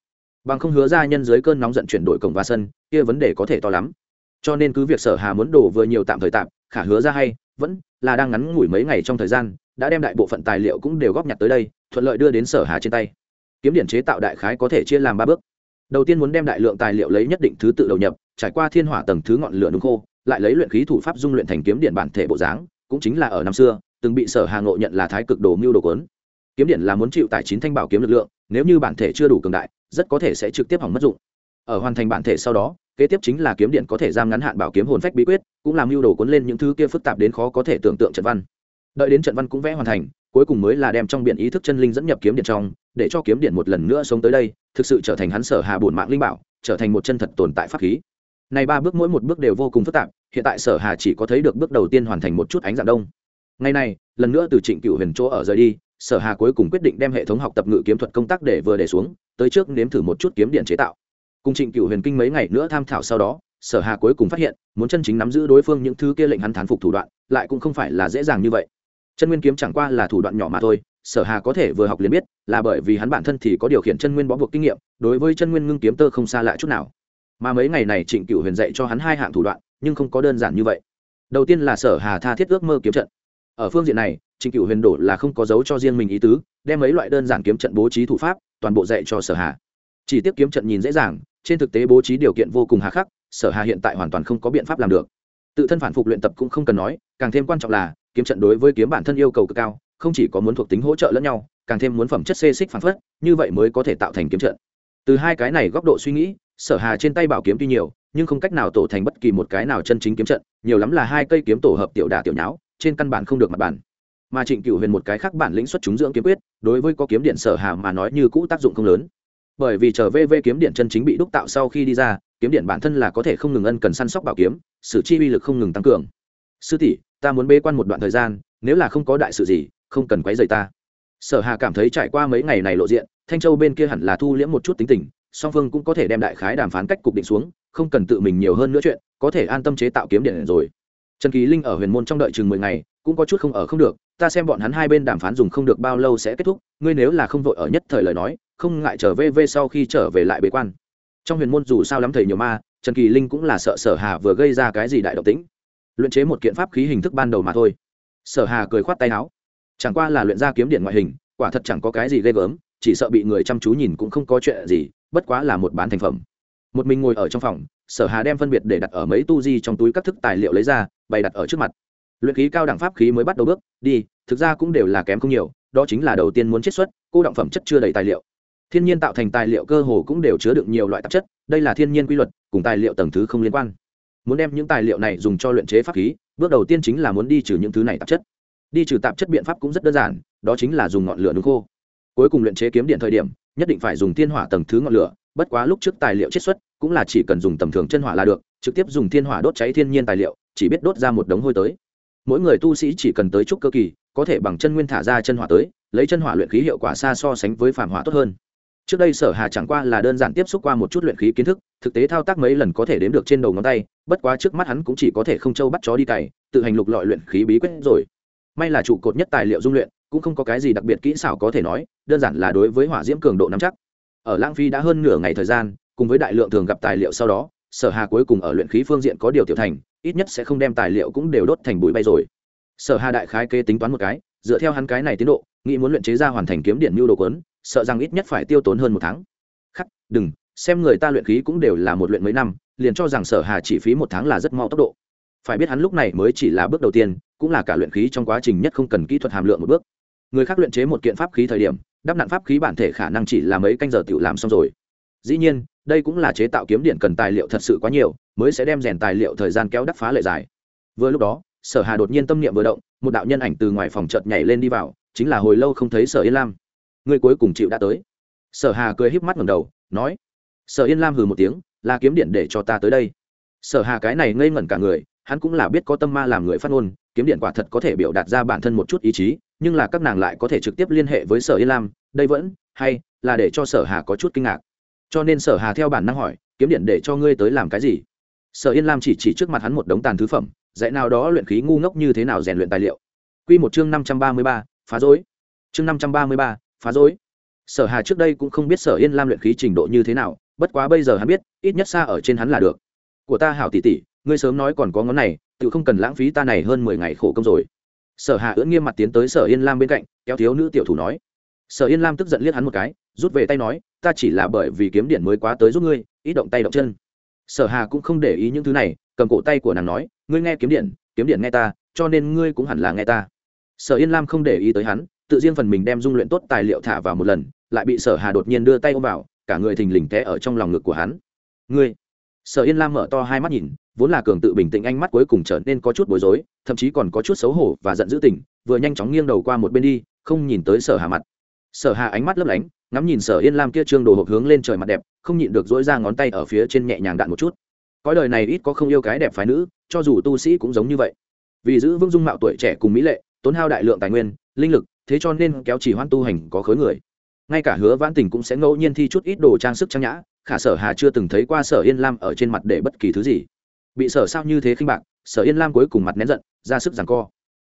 Bằng không Hứa gia nhân dưới cơn nóng giận chuyển đổi cổng và sân, kia vấn đề có thể to lắm. Cho nên cứ việc Sở Hà muốn đổ vừa nhiều tạm thời tạm, khả Hứa ra hay, vẫn là đang ngắn ngủi mấy ngày trong thời gian, đã đem đại bộ phận tài liệu cũng đều góp nhặt tới đây, thuận lợi đưa đến Sở Hà trên tay. Kiếm điển chế tạo đại khái có thể chia làm ba bước. Đầu tiên muốn đem đại lượng tài liệu lấy nhất định thứ tự đầu nhập trải qua thiên hỏa tầng thứ ngọn lửa nung khô lại lấy luyện khí thủ pháp dung luyện thành kiếm điện bản thể bộ dáng cũng chính là ở năm xưa từng bị sở hà ngộ nhận là thái cực đồ mưu đồ cuốn. kiếm điện là muốn chịu tài chín thanh bảo kiếm lực lượng nếu như bản thể chưa đủ cường đại rất có thể sẽ trực tiếp hỏng mất dụng. Ở hoàn thành bản thể sau đó kế tiếp chính là kiếm điện có thể giam ngắn hạn bảo kiếm hồn phách bí quyết cũng làm mưu đồ cuốn lên những thứ kia phức tạp đến khó có thể tưởng tượng trận văn đợi đến trận văn cũng vẽ hoàn thành, cuối cùng mới là đem trong biển ý thức chân linh dẫn nhập kiếm điện trong, để cho kiếm điện một lần nữa sống tới đây, thực sự trở thành hắn sở hà bổn mạng linh bảo, trở thành một chân thật tồn tại pháp khí. Này ba bước mỗi một bước đều vô cùng phức tạp, hiện tại sở hà chỉ có thấy được bước đầu tiên hoàn thành một chút ánh dạng đông. Ngày này, lần nữa từ trịnh cựu huyền chỗ ở rời đi, sở hà cuối cùng quyết định đem hệ thống học tập ngự kiếm thuật công tác để vừa để xuống, tới trước nếm thử một chút kiếm điện chế tạo. Cùng trịnh cựu huyền kinh mấy ngày nữa tham thảo sau đó, sở hà cuối cùng phát hiện, muốn chân chính nắm giữ đối phương những thứ kia lệnh hắn thán phục thủ đoạn, lại cũng không phải là dễ dàng như vậy chân nguyên kiếm chẳng qua là thủ đoạn nhỏ mà thôi, sở hà có thể vừa học liền biết, là bởi vì hắn bản thân thì có điều khiển chân nguyên bó buộc kinh nghiệm, đối với chân nguyên ngưng kiếm tơ không xa lạ chút nào. Mà mấy ngày này trịnh cựu huyền dạy cho hắn hai hạng thủ đoạn, nhưng không có đơn giản như vậy. Đầu tiên là sở hà tha thiết ước mơ kiếm trận. Ở phương diện này, trịnh cựu huyền đổ là không có dấu cho riêng mình ý tứ, đem mấy loại đơn giản kiếm trận bố trí thủ pháp, toàn bộ dạy cho sở hà. Chỉ tiếp kiếm trận nhìn dễ dàng, trên thực tế bố trí điều kiện vô cùng hà khắc, sở hà hiện tại hoàn toàn không có biện pháp làm được. Tự thân phản phục luyện tập cũng không cần nói, càng thêm quan trọng là kiếm trận đối với kiếm bản thân yêu cầu cực cao, không chỉ có muốn thuộc tính hỗ trợ lẫn nhau, càng thêm muốn phẩm chất xê xích phản phất, như vậy mới có thể tạo thành kiếm trận. Từ hai cái này góc độ suy nghĩ, sở hà trên tay bảo kiếm tuy nhiều, nhưng không cách nào tổ thành bất kỳ một cái nào chân chính kiếm trận, nhiều lắm là hai cây kiếm tổ hợp tiểu đà tiểu nháo, trên căn bản không được mặt bản. Mà trịnh cựu huyền một cái khác bản lĩnh xuất chúng dưỡng kiếm quyết, đối với có kiếm điện sở hà mà nói như cũ tác dụng không lớn. Bởi vì trở về vê kiếm điện chân chính bị đúc tạo sau khi đi ra, kiếm điện bản thân là có thể không ngừng ân cần săn sóc bảo kiếm sự chi uy lực không ngừng tăng cường. Sư tỷ ta muốn bế quan một đoạn thời gian, nếu là không có đại sự gì, không cần quấy rầy ta. Sở hà cảm thấy trải qua mấy ngày này lộ diện, thanh châu bên kia hẳn là thu liễm một chút tính tình, song phương cũng có thể đem đại khái đàm phán cách cục định xuống, không cần tự mình nhiều hơn nữa chuyện, có thể an tâm chế tạo kiếm điện rồi. Trần kỳ linh ở huyền môn trong đợi chừng mười ngày, cũng có chút không ở không được, ta xem bọn hắn hai bên đàm phán dùng không được bao lâu sẽ kết thúc, ngươi nếu là không vội ở nhất thời lời nói, không ngại trở về về sau khi trở về lại bế quan. Trong huyền môn dù sao lắm thầy nhiều ma, trần kỳ linh cũng là sợ sở hà vừa gây ra cái gì đại động tĩnh luyện chế một kiện pháp khí hình thức ban đầu mà thôi. Sở hà cười khoát tay áo. Chẳng qua là luyện ra kiếm điện ngoại hình, quả thật chẳng có cái gì ghê gớm, chỉ sợ bị người chăm chú nhìn cũng không có chuyện gì, bất quá là một bán thành phẩm. Một mình ngồi ở trong phòng, sở hà đem phân biệt để đặt ở mấy tu di trong túi các thức tài liệu lấy ra, bày đặt ở trước mặt. Luyện khí cao đẳng pháp khí mới bắt đầu bước, đi, thực ra cũng đều là kém không nhiều, đó chính là đầu tiên muốn chiết xuất, cô động phẩm chất chưa đầy tài liệu. Thiên nhiên tạo thành tài liệu cơ hồ cũng đều chứa đựng nhiều loại tạp chất, đây là thiên nhiên quy luật, cùng tài liệu tầng thứ không liên quan muốn đem những tài liệu này dùng cho luyện chế pháp khí, bước đầu tiên chính là muốn đi trừ những thứ này tạp chất. Đi trừ tạp chất biện pháp cũng rất đơn giản, đó chính là dùng ngọn lửa nung khô. Cuối cùng luyện chế kiếm điện thời điểm, nhất định phải dùng thiên hỏa tầng thứ ngọn lửa, bất quá lúc trước tài liệu chiết xuất, cũng là chỉ cần dùng tầm thường chân hỏa là được, trực tiếp dùng thiên hỏa đốt cháy thiên nhiên tài liệu, chỉ biết đốt ra một đống hôi tới. Mỗi người tu sĩ chỉ cần tới chút cơ kỳ, có thể bằng chân nguyên thả ra chân hỏa tới, lấy chân hỏa luyện khí hiệu quả xa so sánh với phản hỏa tốt hơn. Trước đây sở hà chẳng qua là đơn giản tiếp xúc qua một chút luyện khí kiến thức, thực tế thao tác mấy lần có thể đếm được trên đầu ngón tay bất quá trước mắt hắn cũng chỉ có thể không châu bắt chó đi cày, tự hành lục lọi luyện khí bí quyết rồi. May là trụ cột nhất tài liệu dung luyện, cũng không có cái gì đặc biệt kỹ xảo có thể nói, đơn giản là đối với hỏa diễm cường độ nắm chắc. Ở lãng phi đã hơn nửa ngày thời gian, cùng với đại lượng thường gặp tài liệu sau đó, sở hà cuối cùng ở luyện khí phương diện có điều tiểu thành, ít nhất sẽ không đem tài liệu cũng đều đốt thành bụi bay rồi. Sở hà đại khái kê tính toán một cái, dựa theo hắn cái này tiến độ, nghĩ muốn luyện chế ra hoàn thành kiếm điện mưu đồ quấn sợ rằng ít nhất phải tiêu tốn hơn một tháng. Khắc, đừng, xem người ta luyện khí cũng đều là một luyện mấy năm liền cho rằng sở hà chỉ phí một tháng là rất mau tốc độ. Phải biết hắn lúc này mới chỉ là bước đầu tiên, cũng là cả luyện khí trong quá trình nhất không cần kỹ thuật hàm lượng một bước. Người khác luyện chế một kiện pháp khí thời điểm, đắp nặn pháp khí bản thể khả năng chỉ là mấy canh giờ tự làm xong rồi. Dĩ nhiên, đây cũng là chế tạo kiếm điện cần tài liệu thật sự quá nhiều, mới sẽ đem rèn tài liệu thời gian kéo đắp phá lệ dài. Vừa lúc đó, sở hà đột nhiên tâm niệm vừa động, một đạo nhân ảnh từ ngoài phòng chợt nhảy lên đi vào, chính là hồi lâu không thấy sở yên lam. Người cuối cùng chịu đã tới. Sở hà cười híp mắt ngầm đầu, nói, sở yên lam hừ một tiếng là kiếm điện để cho ta tới đây. Sở hà cái này ngây ngẩn cả người hắn cũng là biết có tâm ma làm người phát ngôn kiếm điện quả thật có thể biểu đạt ra bản thân một chút ý chí nhưng là các nàng lại có thể trực tiếp liên hệ với sở yên lam đây vẫn hay là để cho sở hà có chút kinh ngạc. Cho nên sở hà theo bản năng hỏi kiếm điện để cho ngươi tới làm cái gì? Sở yên lam chỉ chỉ trước mặt hắn một đống tàn thứ phẩm dạy nào đó luyện khí ngu ngốc như thế nào rèn luyện tài liệu. Quy một chương năm trăm ba mươi ba, phá rối. Chương năm trăm ba mươi ba, phá rối. Sở hà trước đây cũng không biết sở yên lam luyện khí trình độ như thế nào bất quá bây giờ hắn biết ít nhất xa ở trên hắn là được. Của ta hảo tỉ tỉ, ngươi sớm nói còn có ngón này tự không cần lãng phí ta này hơn mười ngày khổ công rồi. Sở hà ưỡn nghiêm mặt tiến tới sở yên lam bên cạnh kéo thiếu nữ tiểu thủ nói. Sở yên lam tức giận liếc hắn một cái rút về tay nói ta chỉ là bởi vì kiếm điện mới quá tới giúp ngươi ít động tay động chân. Sở hà cũng không để ý những thứ này cầm cổ tay của nàng nói ngươi nghe kiếm điện kiếm điện nghe ta cho nên ngươi cũng hẳn là nghe ta. Sở yên lam không để ý tới hắn tự riêng phần mình đem dung luyện tốt tài liệu thả vào một lần lại bị sở hà đột nhiên đưa tay ôm vào cả người thình lình té ở trong lòng ngực của hắn. Ngươi? Sở yên lam mở to hai mắt nhìn, vốn là cường tự bình tĩnh ánh mắt cuối cùng trở nên có chút bối rối, thậm chí còn có chút xấu hổ và giận dữ tỉnh vừa nhanh chóng nghiêng đầu qua một bên đi, không nhìn tới sở hà mặt. Sở hà ánh mắt lấp lánh, ngắm nhìn sở yên lam kia trương đồ hộp hướng lên trời mặt đẹp, không nhịn được dỗi ra ngón tay ở phía trên nhẹ nhàng đạn một chút. Cõi đời này ít có không yêu cái đẹp phái nữ, cho dù tu sĩ cũng giống như vậy. Vì giữ vững dung mạo tuổi trẻ cùng mỹ lệ, tốn hao đại lượng tài nguyên, linh lực, thế cho nên kéo chỉ hoan tu hành có khối người ngay cả hứa vãn tình cũng sẽ ngẫu nhiên thi chút ít đồ trang sức trang nhã, khả sở hà chưa từng thấy qua sở yên lam ở trên mặt để bất kỳ thứ gì. Bị sở sao như thế khinh bạc, sở yên lam cuối cùng mặt nén giận, ra sức giằng co.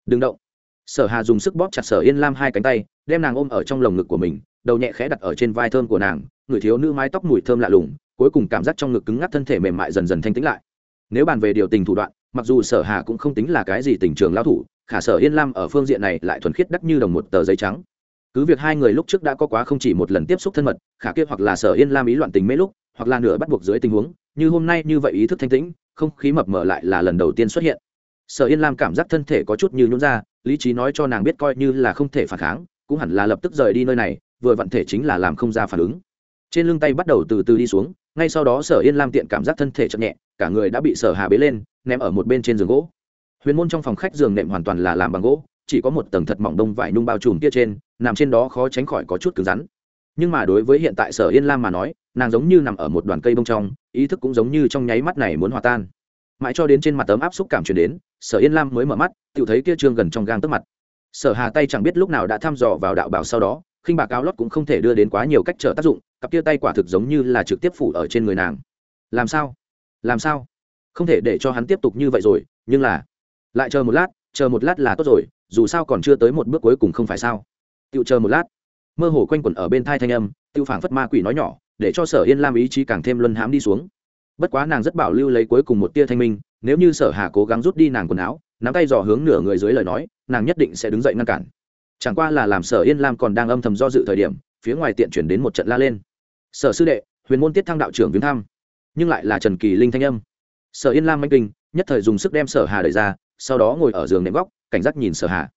Đừng động. Sở hà dùng sức bóp chặt sở yên lam hai cánh tay, đem nàng ôm ở trong lồng ngực của mình, đầu nhẹ khẽ đặt ở trên vai thơm của nàng, người thiếu nữ mái tóc mùi thơm lạ lùng, cuối cùng cảm giác trong ngực cứng ngắc thân thể mềm mại dần dần thanh tĩnh lại. Nếu bàn về điều tình thủ đoạn, mặc dù sở hà cũng không tính là cái gì tình trường lao thủ, khả sở yên lam ở phương diện này lại thuần khiết đắc như đồng một tờ giấy trắng cứ việc hai người lúc trước đã có quá không chỉ một lần tiếp xúc thân mật, khả kia hoặc là sở yên lam ý loạn tình mấy lúc, hoặc là nửa bắt buộc dưới tình huống, như hôm nay như vậy ý thức thanh tĩnh, không khí mập mờ lại là lần đầu tiên xuất hiện. Sở yên lam cảm giác thân thể có chút như nhún ra, lý trí nói cho nàng biết coi như là không thể phản kháng, cũng hẳn là lập tức rời đi nơi này, vừa vận thể chính là làm không ra phản ứng. Trên lưng tay bắt đầu từ từ đi xuống, ngay sau đó sở yên lam tiện cảm giác thân thể chậm nhẹ, cả người đã bị sở hà bế lên, ném ở một bên trên giường gỗ. Huyền môn trong phòng khách giường nệm hoàn toàn là làm bằng gỗ chỉ có một tầng thật mỏng đông vải nhung bao trùm kia trên, nằm trên đó khó tránh khỏi có chút cứng rắn. Nhưng mà đối với hiện tại sở yên lam mà nói, nàng giống như nằm ở một đoàn cây bông trong, ý thức cũng giống như trong nháy mắt này muốn hòa tan. Mãi cho đến trên mặt tấm áp xúc cảm chuyển đến, sở yên lam mới mở mắt tự thấy kia trương gần trong gang tức mặt. Sở hà tay chẳng biết lúc nào đã thăm dò vào đạo bảo sau đó, khinh bạc áo lót cũng không thể đưa đến quá nhiều cách trở tác dụng, cặp kia tay quả thực giống như là trực tiếp phủ ở trên người nàng. Làm sao? Làm sao? Không thể để cho hắn tiếp tục như vậy rồi, nhưng là, lại chờ một lát, chờ một lát là tốt rồi dù sao còn chưa tới một bước cuối cùng không phải sao. Tựu chờ một lát, mơ hồ quanh quẩn ở bên thai thanh âm tựu phảng phất ma quỷ nói nhỏ, để cho sở yên lam ý chí càng thêm luân hãm đi xuống. Bất quá nàng rất bảo lưu lấy cuối cùng một tia thanh minh, nếu như sở hà cố gắng rút đi nàng quần áo, nắm tay dò hướng nửa người dưới lời nói, nàng nhất định sẽ đứng dậy ngăn cản. Chẳng qua là làm sở yên lam còn đang âm thầm do dự thời điểm, phía ngoài tiện chuyển đến một trận la lên. Sở sư đệ, huyền môn tiết thăng đạo trưởng viếng thăm. Nhưng lại là trần kỳ linh thanh âm. Sở yên lam manh kinh, nhất thời dùng sức đem sở hà đẩy ra, sau đó ngồi ở giường nệm góc cảnh giác nhìn sở hà.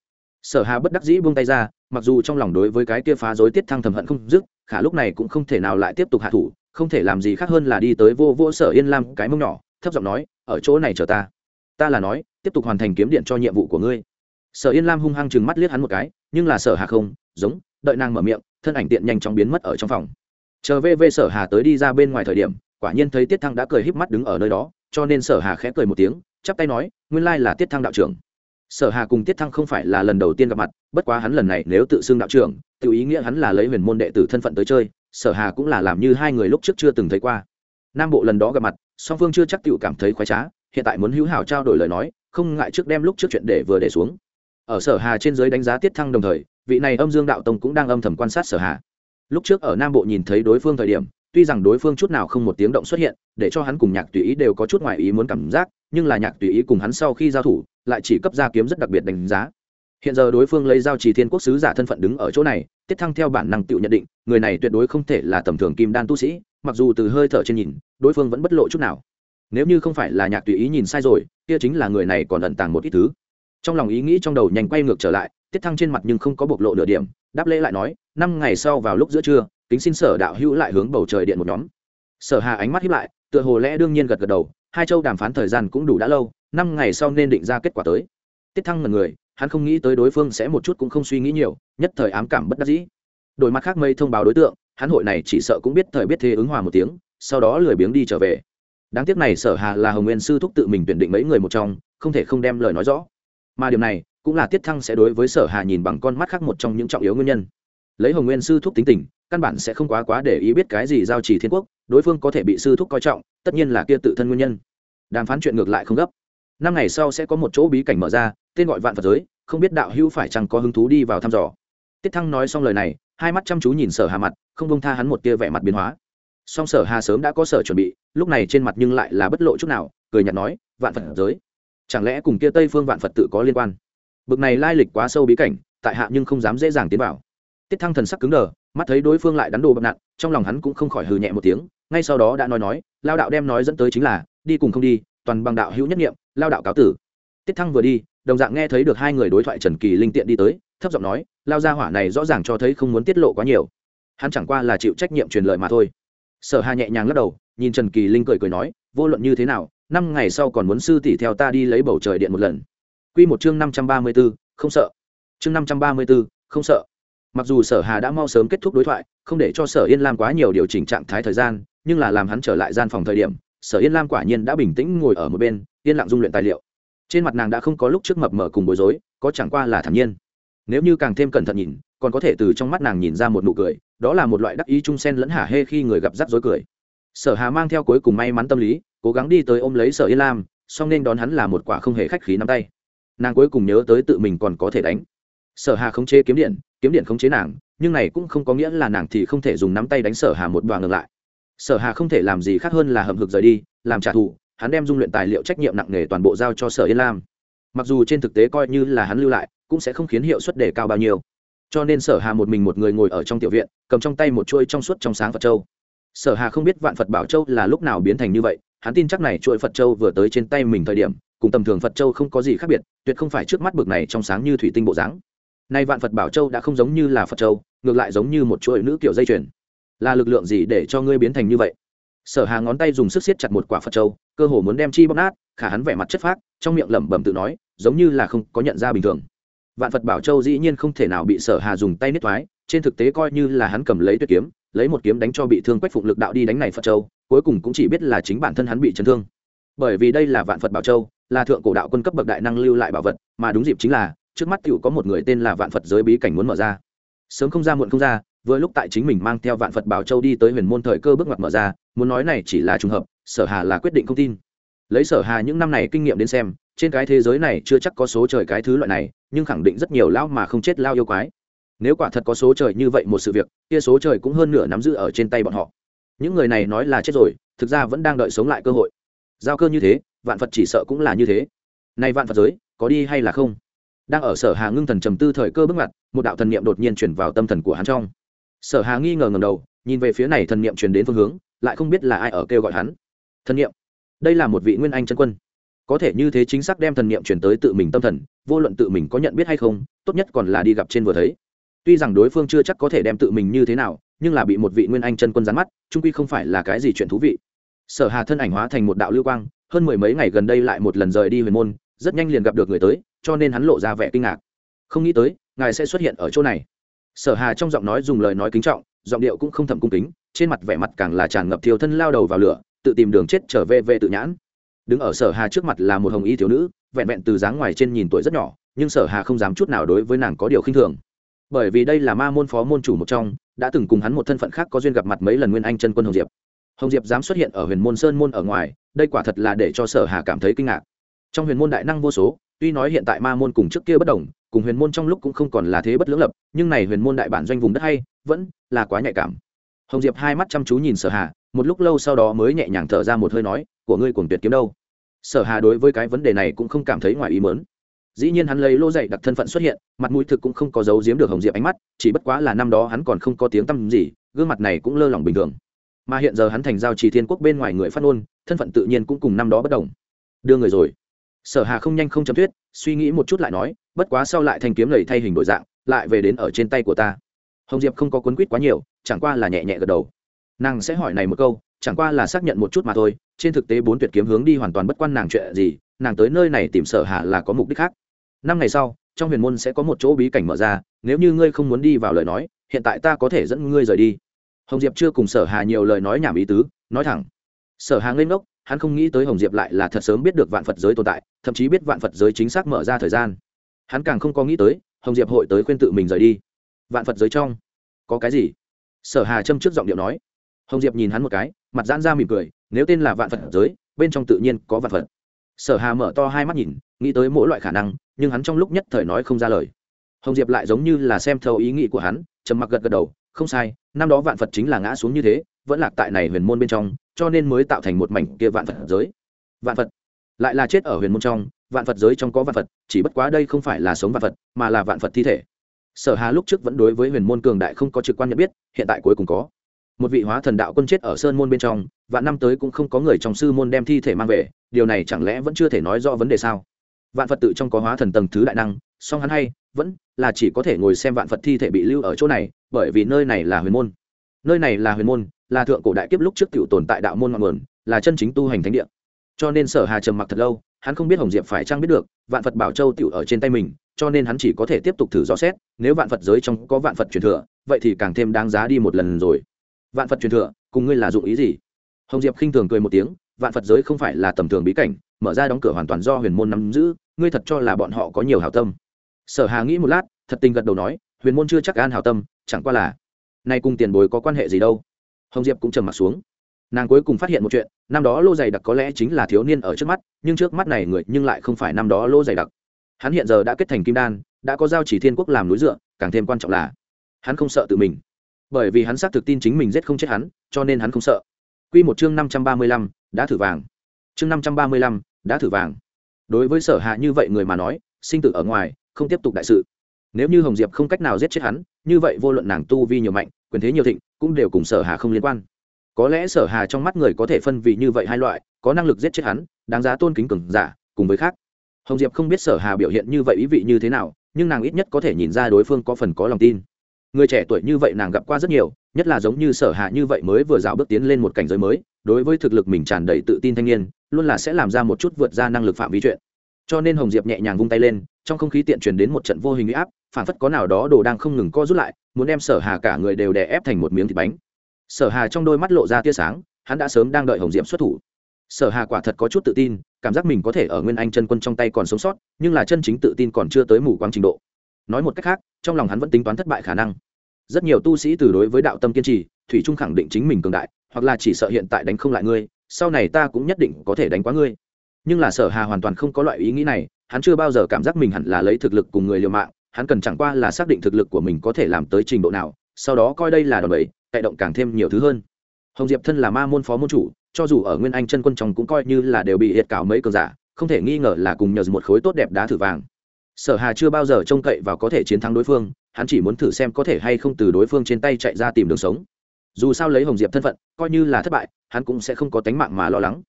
Sở hà bất đắc dĩ buông tay ra, mặc dù trong lòng đối với cái kia phá rối tiết thăng thầm hận không dứt, khả lúc này cũng không thể nào lại tiếp tục hạ thủ, không thể làm gì khác hơn là đi tới vô vô sở yên lam cái mông nhỏ, thấp giọng nói, ở chỗ này chờ ta. Ta là nói, tiếp tục hoàn thành kiếm điện cho nhiệm vụ của ngươi. Sở yên lam hung hăng chừng mắt liếc hắn một cái, nhưng là sở hà không, giống, đợi nàng mở miệng, thân ảnh tiện nhanh chóng biến mất ở trong phòng. Chờ về về sở hà tới đi ra bên ngoài thời điểm, quả nhiên thấy tiết thăng đã cười híp mắt đứng ở nơi đó, cho nên sở hà khẽ cười một tiếng, chắp tay nói, nguyên lai là tiết thăng đạo trưởng sở hà cùng tiết thăng không phải là lần đầu tiên gặp mặt, bất quá hắn lần này nếu tự xưng đạo trưởng, tự ý nghĩa hắn là lấy huyền môn đệ tử thân phận tới chơi, sở hà cũng là làm như hai người lúc trước chưa từng thấy qua. Nam bộ lần đó gặp mặt, song phương chưa chắc tự cảm thấy khoái trá, hiện tại muốn hữu hảo trao đổi lời nói, không ngại trước đem lúc trước chuyện để vừa để xuống. Ở sở hà trên giới đánh giá tiết thăng đồng thời, vị này âm dương đạo tông cũng đang âm thầm quan sát sở hà. Lúc trước ở nam bộ nhìn thấy đối phương thời điểm tuy rằng đối phương chút nào không một tiếng động xuất hiện, để cho hắn cùng nhạc tùy ý đều có chút ngoài ý muốn cảm giác, nhưng là nhạc tùy ý cùng hắn sau khi giao thủ, lại chỉ cấp ra kiếm rất đặc biệt đánh giá. Hiện giờ đối phương lấy giao trì thiên quốc sứ giả thân phận đứng ở chỗ này, tiết thăng theo bản năng tự nhận định, người này tuyệt đối không thể là tầm thường kim đan tu sĩ, mặc dù từ hơi thở trên nhìn, đối phương vẫn bất lộ chút nào. Nếu như không phải là nhạc tùy ý nhìn sai rồi, kia chính là người này còn ẩn tàng một ít thứ. Trong lòng ý nghĩ trong đầu nhanh quay ngược trở lại, tiết thăng trên mặt nhưng không có bộc lộ nửa điểm, đáp lễ lại nói, năm ngày sau vào lúc giữa trưa kính xin sở đạo hữu lại hướng bầu trời điện một nhóm. Sở hà ánh mắt hiếp lại, tựa hồ lẽ đương nhiên gật gật đầu, hai châu đàm phán thời gian cũng đủ đã lâu, năm ngày sau nên định ra kết quả tới. Tiết thăng là người, hắn không nghĩ tới đối phương sẽ một chút cũng không suy nghĩ nhiều, nhất thời ám cảm bất đắc dĩ. Đổi mặt khác mây thông báo đối tượng, hắn hội này chỉ sợ cũng biết thời biết thế ứng hòa một tiếng, sau đó lười biếng đi trở về. Đáng tiếc này sở hà là hồng nguyên sư thúc tự mình tuyển định mấy người một trong, không thể không đem lời nói rõ. Mà điều này, cũng là tiết thăng sẽ đối với sở hà nhìn bằng con mắt khác một trong những trọng yếu nguyên nhân lấy hồng nguyên sư thúc tính tình, căn bản sẽ không quá quá để ý biết cái gì giao trì thiên quốc, đối phương có thể bị sư thúc coi trọng, tất nhiên là kia tự thân nguyên nhân. Đàm phán chuyện ngược lại không gấp. Năm ngày sau sẽ có một chỗ bí cảnh mở ra, tên gọi vạn phật giới, không biết đạo hữu phải chăng có hứng thú đi vào thăm dò. Tiết thăng nói xong lời này, hai mắt chăm chú nhìn sở hà mặt, không bông tha hắn một tia vẻ mặt biến hóa. Song sở hà sớm đã có sở chuẩn bị, lúc này trên mặt nhưng lại là bất lộ chút nào, cười nhạt nói, vạn phật giới, chẳng lẽ cùng kia tây phương vạn phật tự có liên quan? Bực này lai lịch quá sâu bí cảnh, tại hạ nhưng không dám dễ dàng tiến vào tiết thăng thần sắc cứng đờ mắt thấy đối phương lại đắn đồ bập nặn trong lòng hắn cũng không khỏi hừ nhẹ một tiếng ngay sau đó đã nói nói lao đạo đem nói dẫn tới chính là đi cùng không đi toàn bằng đạo hữu nhất nghiệm lao đạo cáo tử. Tiết thăng vừa đi đồng dạng nghe thấy được hai người đối thoại trần kỳ linh tiện đi tới thấp giọng nói lao ra hỏa này rõ ràng cho thấy không muốn tiết lộ quá nhiều. Hắn chẳng qua là chịu trách nhiệm truyền lợi mà thôi. Sở hà nhẹ nhàng lắc đầu nhìn trần kỳ linh cười cười nói vô luận như thế nào năm ngày sau còn muốn sư tỷ theo ta đi lấy bầu trời điện một lần. Quy một chương năm trăm ba mươi 534, không sợ. Chương năm trăm ba mươi 534, không sợ mặc dù sở hà đã mau sớm kết thúc đối thoại, không để cho sở yên lam quá nhiều điều chỉnh trạng thái thời gian, nhưng là làm hắn trở lại gian phòng thời điểm, sở yên lam quả nhiên đã bình tĩnh ngồi ở một bên, yên lặng dung luyện tài liệu. Trên mặt nàng đã không có lúc trước mập mờ cùng bối rối, có chẳng qua là thản nhiên. Nếu như càng thêm cẩn thận nhìn, còn có thể từ trong mắt nàng nhìn ra một nụ cười, đó là một loại đắc ý chung sen lẫn hả hê khi người gặp rắc rối cười. Sở hà mang theo cuối cùng may mắn tâm lý, cố gắng đi tới ôm lấy sở yên lam, song nên đón hắn là một quả không hề khách khí nắm tay. Nàng cuối cùng nhớ tới tự mình còn có thể đánh sở hà không chế kiếm điện kiếm điện không chế nàng, nhưng này cũng không có nghĩa là nàng thì không thể dùng nắm tay đánh sở hà một đoàn ngược lại. Sở hà không thể làm gì khác hơn là hầm hực rời đi, làm trả thù, hắn đem dung luyện tài liệu trách nhiệm nặng nề toàn bộ giao cho sở yên lam. Mặc dù trên thực tế coi như là hắn lưu lại, cũng sẽ không khiến hiệu suất đề cao bao nhiêu. Cho nên sở hà một mình một người ngồi ở trong tiểu viện, cầm trong tay một chuôi trong suốt trong sáng phật châu. Sở hà không biết vạn phật bảo châu là lúc nào biến thành như vậy, hắn tin chắc này chuỗi phật châu vừa tới trên tay mình thời điểm, cùng tầm thường phật châu không có gì khác biệt, tuyệt không phải trước mắt bực này trong sáng như thủy tinh bộ dáng nay vạn phật bảo châu đã không giống như là phật châu, ngược lại giống như một chuỗi nữ kiểu dây chuyền. Là lực lượng gì để cho ngươi biến thành như vậy? Sở hà ngón tay dùng sức siết chặt một quả phật châu, cơ hồ muốn đem chi bóp nát, khả hắn vẻ mặt chất phác, trong miệng lẩm bẩm tự nói, giống như là không có nhận ra bình thường. Vạn phật bảo châu dĩ nhiên không thể nào bị sở hà dùng tay nết thoái trên thực tế coi như là hắn cầm lấy tuyệt kiếm, lấy một kiếm đánh cho bị thương quách phụng lực đạo đi đánh này phật châu, cuối cùng cũng chỉ biết là chính bản thân hắn bị chấn thương. Bởi vì đây là vạn phật bảo châu, là thượng cổ đạo quân cấp bậc đại năng lưu lại bảo vật, mà đúng dịp chính là trước mắt tiểu có một người tên là vạn phật giới bí cảnh muốn mở ra. Sớm không ra muộn không ra, vừa lúc tại chính mình mang theo vạn phật bảo châu đi tới huyền môn thời cơ bước ngoặt mở ra, muốn nói này chỉ là trùng hợp, sở hà là quyết định không tin. Lấy sở hà những năm này kinh nghiệm đến xem, trên cái thế giới này chưa chắc có số trời cái thứ loại này, nhưng khẳng định rất nhiều lao mà không chết lao yêu quái. Nếu quả thật có số trời như vậy một sự việc, kia số trời cũng hơn nửa nắm giữ ở trên tay bọn họ. Những người này nói là chết rồi, thực ra vẫn đang đợi sống lại cơ hội. Giao cơ như thế, vạn phật chỉ sợ cũng là như thế. Nay vạn phật giới, có đi hay là không? Đang ở sở hà ngưng thần trầm tư thời cơ bước ngoặt, một đạo thần niệm đột nhiên chuyển vào tâm thần của hắn trong. Sở hà nghi ngờ ngầm đầu, nhìn về phía này thần niệm truyền đến phương hướng, lại không biết là ai ở kêu gọi hắn. Thần niệm. Đây là một vị nguyên anh chân quân. Có thể như thế chính xác đem thần niệm chuyển tới tự mình tâm thần, vô luận tự mình có nhận biết hay không, tốt nhất còn là đi gặp trên vừa thấy. Tuy rằng đối phương chưa chắc có thể đem tự mình như thế nào, nhưng là bị một vị nguyên anh chân quân rắn mắt trung quy không phải là cái gì chuyện thú vị. Sở hà thân ảnh hóa thành một đạo lưu quang, hơn mười mấy ngày gần đây lại một lần rời đi huyền môn, rất nhanh liền gặp được người tới cho nên hắn lộ ra vẻ kinh ngạc. Không nghĩ tới, ngài sẽ xuất hiện ở chỗ này. Sở hà trong giọng nói dùng lời nói kính trọng, giọng điệu cũng không thầm cung kính, trên mặt vẻ mặt càng là tràn ngập thiêu thân lao đầu vào lửa, tự tìm đường chết trở về về tự nhãn. Đứng ở sở hà trước mặt là một hồng y thiếu nữ, vẹn vẹn từ dáng ngoài trên nhìn tuổi rất nhỏ, nhưng sở hà không dám chút nào đối với nàng có điều khinh thường. Bởi vì đây là ma môn phó môn chủ một trong, đã từng cùng hắn một thân phận khác có duyên gặp mặt mấy lần nguyên anh chân quân hồng diệp. Hồng diệp dám xuất hiện ở huyền môn sơn môn ở ngoài, đây quả thật là để cho sở hà cảm thấy kinh ngạc. Trong huyền môn đại năng vô số tuy nói hiện tại ma môn cùng trước kia bất đồng, cùng huyền môn trong lúc cũng không còn là thế bất lưỡng lập, nhưng này huyền môn đại bản doanh vùng đất hay, vẫn là quá nhạy cảm. Hồng diệp hai mắt chăm chú nhìn sở hà, một lúc lâu sau đó mới nhẹ nhàng thở ra một hơi nói, của ngươi cuồng tuyệt kiếm đâu? Sở hà đối với cái vấn đề này cũng không cảm thấy ngoài ý mớn dĩ nhiên hắn lấy lô dạy đặc thân phận xuất hiện, mặt mũi thực cũng không có giấu giếm được hồng diệp ánh mắt, chỉ bất quá là năm đó hắn còn không có tiếng tăm gì, gương mặt này cũng lơ lỏng bình thường. Mà hiện giờ hắn thành giao trì thiên quốc bên ngoài người phát ngôn, thân phận tự nhiên cũng cùng năm đó bất đồng. Đưa người rồi sở hà không nhanh không chấm thuyết, suy nghĩ một chút lại nói, bất quá sau lại thành kiếm lầy thay hình đổi dạng, lại về đến ở trên tay của ta. Hồng diệp không có cuốn quýt quá nhiều, chẳng qua là nhẹ nhẹ gật đầu. Nàng sẽ hỏi này một câu, chẳng qua là xác nhận một chút mà thôi, trên thực tế bốn tuyệt kiếm hướng đi hoàn toàn bất quan nàng chuyện gì, nàng tới nơi này tìm sở hà là có mục đích khác. Năm ngày sau, trong huyền môn sẽ có một chỗ bí cảnh mở ra, nếu như ngươi không muốn đi vào lời nói, hiện tại ta có thể dẫn ngươi rời đi. Hồng diệp chưa cùng sở hà nhiều lời nói nhảm ý tứ, nói thẳng. Sở hà ngây ngốc hắn không nghĩ tới hồng diệp lại là thật sớm biết được vạn phật giới tồn tại, thậm chí biết vạn phật giới chính xác mở ra thời gian. Hắn càng không có nghĩ tới, hồng diệp hội tới khuyên tự mình rời đi. Vạn phật giới trong, có cái gì? Sở hà châm trước giọng điệu nói. Hồng diệp nhìn hắn một cái, mặt giãn ra mỉm cười, nếu tên là vạn phật giới, bên trong tự nhiên có vạn phật. Sở hà mở to hai mắt nhìn, nghĩ tới mỗi loại khả năng, nhưng hắn trong lúc nhất thời nói không ra lời. Hồng diệp lại giống như là xem thấu ý nghĩ của hắn, trầm mặc gật gật đầu, không sai, năm đó vạn phật chính là ngã xuống như thế vẫn lạc tại này huyền môn bên trong, cho nên mới tạo thành một mảnh kia vạn phật giới. Vạn phật? Lại là chết ở huyền môn trong, vạn phật giới trong có vạn phật, chỉ bất quá đây không phải là sống vạn phật, mà là vạn phật thi thể. Sở hà lúc trước vẫn đối với huyền môn cường đại không có trực quan nhận biết, hiện tại cuối cùng có. Một vị hóa thần đạo quân chết ở sơn môn bên trong, vạn năm tới cũng không có người trong sư môn đem thi thể mang về, điều này chẳng lẽ vẫn chưa thể nói rõ vấn đề sao? Vạn phật tự trong có hóa thần tầng thứ đại năng, song hắn hay, vẫn là chỉ có thể ngồi xem vạn phật thi thể bị lưu ở chỗ này, bởi vì nơi này là huyền môn. Nơi này là huyền môn là thượng cổ đại kiếp lúc trước tiểu tồn tại đạo môn ngọn nguồn, là chân chính tu hành thánh địa. Cho nên sở hà trầm mặc thật lâu, hắn không biết hồng diệp phải chăng biết được, vạn phật bảo châu tiểu ở trên tay mình, cho nên hắn chỉ có thể tiếp tục thử dò xét, nếu vạn phật giới trong có vạn phật truyền thừa, vậy thì càng thêm đáng giá đi một lần rồi. Vạn phật truyền thừa, cùng ngươi là dụng ý gì? Hồng diệp khinh thường cười một tiếng, vạn phật giới không phải là tầm thường bí cảnh, mở ra đóng cửa hoàn toàn do huyền môn nắm giữ, ngươi thật cho là bọn họ có nhiều hảo tâm. Sở hà nghĩ một lát, thật tình gật đầu nói, huyền môn chưa chắc an hảo tâm, chẳng qua là, nay cùng tiền bối có quan hệ gì đâu hồng diệp cũng trầm m ặ t xuống. Nàng cuối cùng phát hiện một chuyện, năm đó lô dày đặc có lẽ chính là thiếu niên ở trước mắt, nhưng trước mắt này người nhưng lại không phải năm đó lô dày đặc. Hắn hiện giờ đã kết thành kim đan, đã có giao chỉ thiên quốc làm núi dựa, càng thêm quan trọng là, hắn không sợ tự mình. Bởi vì hắn xác thực tin chính mình giết không chết hắn, cho nên hắn không sợ. Q một chương năm trăm ba mươi lăm, đã thử vàng. Chương năm trăm ba mươi lăm, đã thử vàng. Đối với sở hạ như vậy người mà nói, sinh tử ở ngoài, không tiếp tục đại sự. Nếu như hồng diệp không cách nào giết chết hắn, như vậy vô luận nàng tu vi nhiều mạnh quyền thế nhiều thịnh, cũng đều cùng sở hà không liên quan. Có lẽ sở hà trong mắt người có thể phân vị như vậy hai loại, có năng lực giết chết hắn, đáng giá tôn kính cường giả, cùng với khác. Hồng diệp không biết sở hà biểu hiện như vậy ý vị như thế nào, nhưng nàng ít nhất có thể nhìn ra đối phương có phần có lòng tin. Người trẻ tuổi như vậy nàng gặp qua rất nhiều, nhất là giống như sở hạ như vậy mới vừa dạo bước tiến lên một cảnh giới mới, đối với thực lực mình tràn đầy tự tin thanh niên, luôn là sẽ làm ra một chút vượt ra năng lực phạm vi chuyện. Cho nên hồng diệp nhẹ nhàng vung tay lên trong không khí tiện truyền đến một trận vô hình uy áp phản phất có nào đó đồ đang không ngừng co rút lại, muốn đem sở hà cả người đều đè ép thành một miếng thịt bánh. Sở hà trong đôi mắt lộ ra tia sáng, hắn đã sớm đang đợi hồng diễm xuất thủ. Sở hà quả thật có chút tự tin, cảm giác mình có thể ở nguyên anh chân quân trong tay còn sống sót, nhưng là chân chính tự tin còn chưa tới mù quáng trình độ. Nói một cách khác, trong lòng hắn vẫn tính toán thất bại khả năng. Rất nhiều tu sĩ từ đối với đạo tâm kiên trì, thủy trung khẳng định chính mình cường đại, hoặc là chỉ sợ hiện tại đánh không lại ngươi, sau này ta cũng nhất định có thể đánh quá ngươi. Nhưng là sở hà hoàn toàn không có loại ý nghĩ này hắn chưa bao giờ cảm giác mình hẳn là lấy thực lực cùng người liều mạng, hắn cần chẳng qua là xác định thực lực của mình có thể làm tới trình độ nào, sau đó coi đây là đòn bẩy, cậy động càng thêm nhiều thứ hơn. Hồng diệp thân là ma môn phó môn chủ, cho dù ở nguyên anh chân quân trong cũng coi như là đều bị hiệt cảo mấy cường giả, không thể nghi ngờ là cùng nhờ một khối tốt đẹp đá thử vàng. Sở hà chưa bao giờ trông cậy vào có thể chiến thắng đối phương, hắn chỉ muốn thử xem có thể hay không từ đối phương trên tay chạy ra tìm đường sống. Dù sao lấy hồng diệp thân phận, coi như là thất bại, hắn cũng sẽ không có tánh mạng mà lo lắng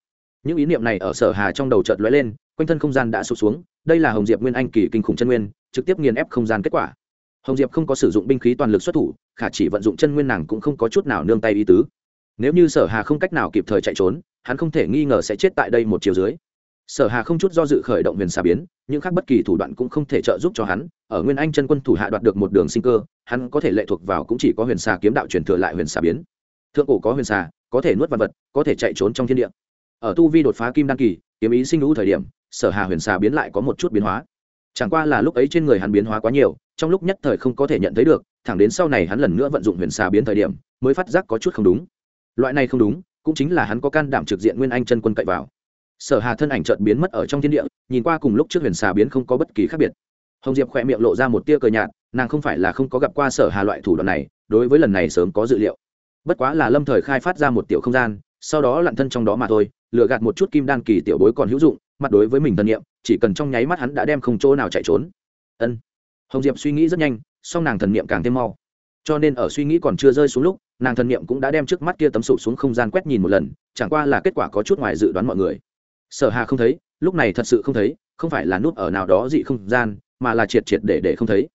những ý niệm này ở sở hà trong đầu chợt lóe lên, quanh thân không gian đã sụt xuống, đây là hồng diệp nguyên anh kỳ kinh khủng chân nguyên, trực tiếp nghiền ép không gian kết quả. Hồng diệp không có sử dụng binh khí toàn lực xuất thủ, khả chỉ vận dụng chân nguyên nàng cũng không có chút nào nương tay ý tứ. Nếu như sở hà không cách nào kịp thời chạy trốn, hắn không thể nghi ngờ sẽ chết tại đây một chiều dưới. Sở hà không chút do dự khởi động huyền xà biến, những khác bất kỳ thủ đoạn cũng không thể trợ giúp cho hắn, ở nguyên anh chân quân thủ hạ đoạt được một đường sinh cơ, hắn có thể lệ thuộc vào cũng chỉ có huyền xà kiếm đạo truyền thừa lại huyền xà biến. Thượng cổ có huyền xà, có thể nuốt vật vật, có thể chạy trốn trong thiên địa ở tu vi đột phá kim đăng kỳ, kiếm ý sinh lũ thời điểm, sở hà huyền xà biến lại có một chút biến hóa. Chẳng qua là lúc ấy trên người hắn biến hóa quá nhiều, trong lúc nhất thời không có thể nhận thấy được, thẳng đến sau này hắn lần nữa vận dụng huyền xà biến thời điểm, mới phát giác có chút không đúng. Loại này không đúng, cũng chính là hắn có can đảm trực diện nguyên anh chân quân cậy vào. Sở hà thân ảnh chợt biến mất ở trong thiên địa, nhìn qua cùng lúc trước huyền xà biến không có bất kỳ khác biệt. Hồng diệp khỏe miệng lộ ra một tia cờ nhạt, nàng không phải là không có gặp qua sở hà loại thủ đoạn này, đối với lần này sớm có dự liệu. Bất quá là lâm thời khai phát ra một tiểu không gian sau đó lặn thân trong đó mà thôi lựa gạt một chút kim đan kỳ tiểu bối còn hữu dụng, mặt đối với mình thân nhiệm, chỉ cần trong nháy mắt hắn đã đem không chỗ nào chạy trốn. Ân. Hồng diệp suy nghĩ rất nhanh, song nàng thần niệm càng thêm mau. Cho nên ở suy nghĩ còn chưa rơi xuống lúc, nàng thần niệm cũng đã đem trước mắt kia tấm sụp xuống không gian quét nhìn một lần, chẳng qua là kết quả có chút ngoài dự đoán mọi người. Sở hà không thấy, lúc này thật sự không thấy, không phải là nút ở nào đó dị không gian, mà là triệt triệt để để không thấy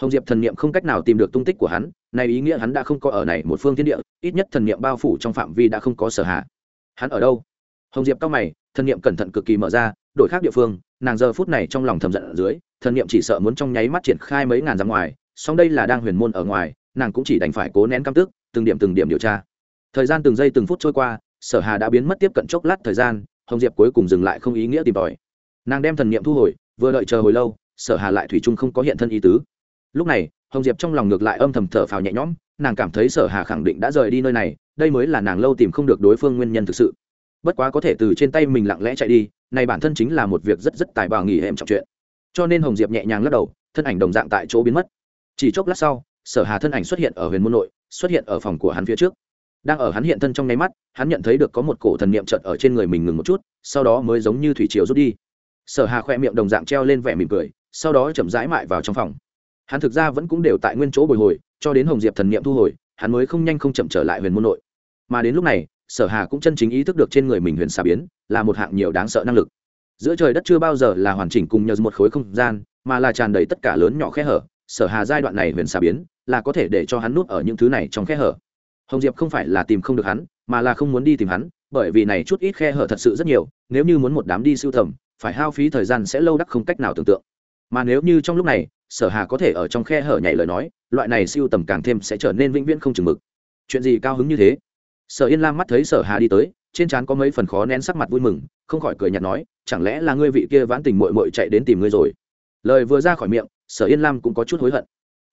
hồng diệp thần niệm không cách nào tìm được tung tích của hắn này ý nghĩa hắn đã không có ở này một phương thiên địa, ít nhất thần niệm bao phủ trong phạm vi đã không có sở hạ. hắn ở đâu? Hồng diệp cao mày, thần niệm cẩn thận cực kỳ mở ra, đổi khác địa phương, nàng giờ phút này trong lòng thầm giận ở dưới, thần niệm chỉ sợ muốn trong nháy mắt triển khai mấy ngàn dặm ngoài, song đây là đang huyền môn ở ngoài, nàng cũng chỉ đành phải cố nén căm tức, từng điểm từng điểm điều tra. Thời gian từng giây từng phút trôi qua, sở hà đã biến mất tiếp cận chốc lát thời gian, hồng diệp cuối cùng dừng lại không ý nghĩa tìm tòi. Nàng đem thần niệm thu hồi, vừa đợi chờ hồi lâu, sở hà lại thủy chung không có hiện thân ý tứ lúc này, hồng diệp trong lòng ngược lại âm thầm thở phào nhẹ nhõm, nàng cảm thấy sở hà khẳng định đã rời đi nơi này, đây mới là nàng lâu tìm không được đối phương nguyên nhân thực sự. Bất quá có thể từ trên tay mình lặng lẽ chạy đi, này bản thân chính là một việc rất rất tài bào nghỉ hệm trọng chuyện. Cho nên hồng diệp nhẹ nhàng lắc đầu, thân ảnh đồng dạng tại chỗ biến mất. Chỉ chốc lát sau, sở hà thân ảnh xuất hiện ở huyền môn nội, xuất hiện ở phòng của hắn phía trước. Đang ở hắn hiện thân trong nháy mắt, hắn nhận thấy được có một cổ thần niệm trợt ở trên người mình ngừng một chút, sau đó mới giống như thủy triều rút đi. Sở hà khoe miệng đồng dạng treo lên vẻ mỉm cười, sau đó chậm rãi mại vào trong phòng hắn thực ra vẫn cũng đều tại nguyên chỗ bồi hồi, cho đến hồng diệp thần niệm thu hồi, hắn mới không nhanh không chậm trở lại huyền môn nội. Mà đến lúc này, sở hà cũng chân chính ý thức được trên người mình huyền xà biến là một hạng nhiều đáng sợ năng lực. Giữa trời đất chưa bao giờ là hoàn chỉnh cùng nhờ một khối không gian, mà là tràn đầy tất cả lớn nhỏ khe hở. Sở hà giai đoạn này huyền xà biến là có thể để cho hắn nút ở những thứ này trong khe hở. Hồng diệp không phải là tìm không được hắn, mà là không muốn đi tìm hắn, bởi vì này chút ít khe hở thật sự rất nhiều, nếu như muốn một đám đi sưu tầm, phải hao phí thời gian sẽ lâu đắc không cách nào tưởng tượng. Mà nếu như trong lúc này sở hà có thể ở trong khe hở nhảy lời nói, loại này siêu tầm càng thêm sẽ trở nên vĩnh viễn không chừng mực. Chuyện gì cao hứng như thế? Sở yên lam mắt thấy sở hà đi tới, trên trán có mấy phần khó nén sắc mặt vui mừng, không khỏi cười nhạt nói, chẳng lẽ là ngươi vị kia vãn tình mội mội chạy đến tìm ngươi rồi? Lời vừa ra khỏi miệng, sở yên lam cũng có chút hối hận.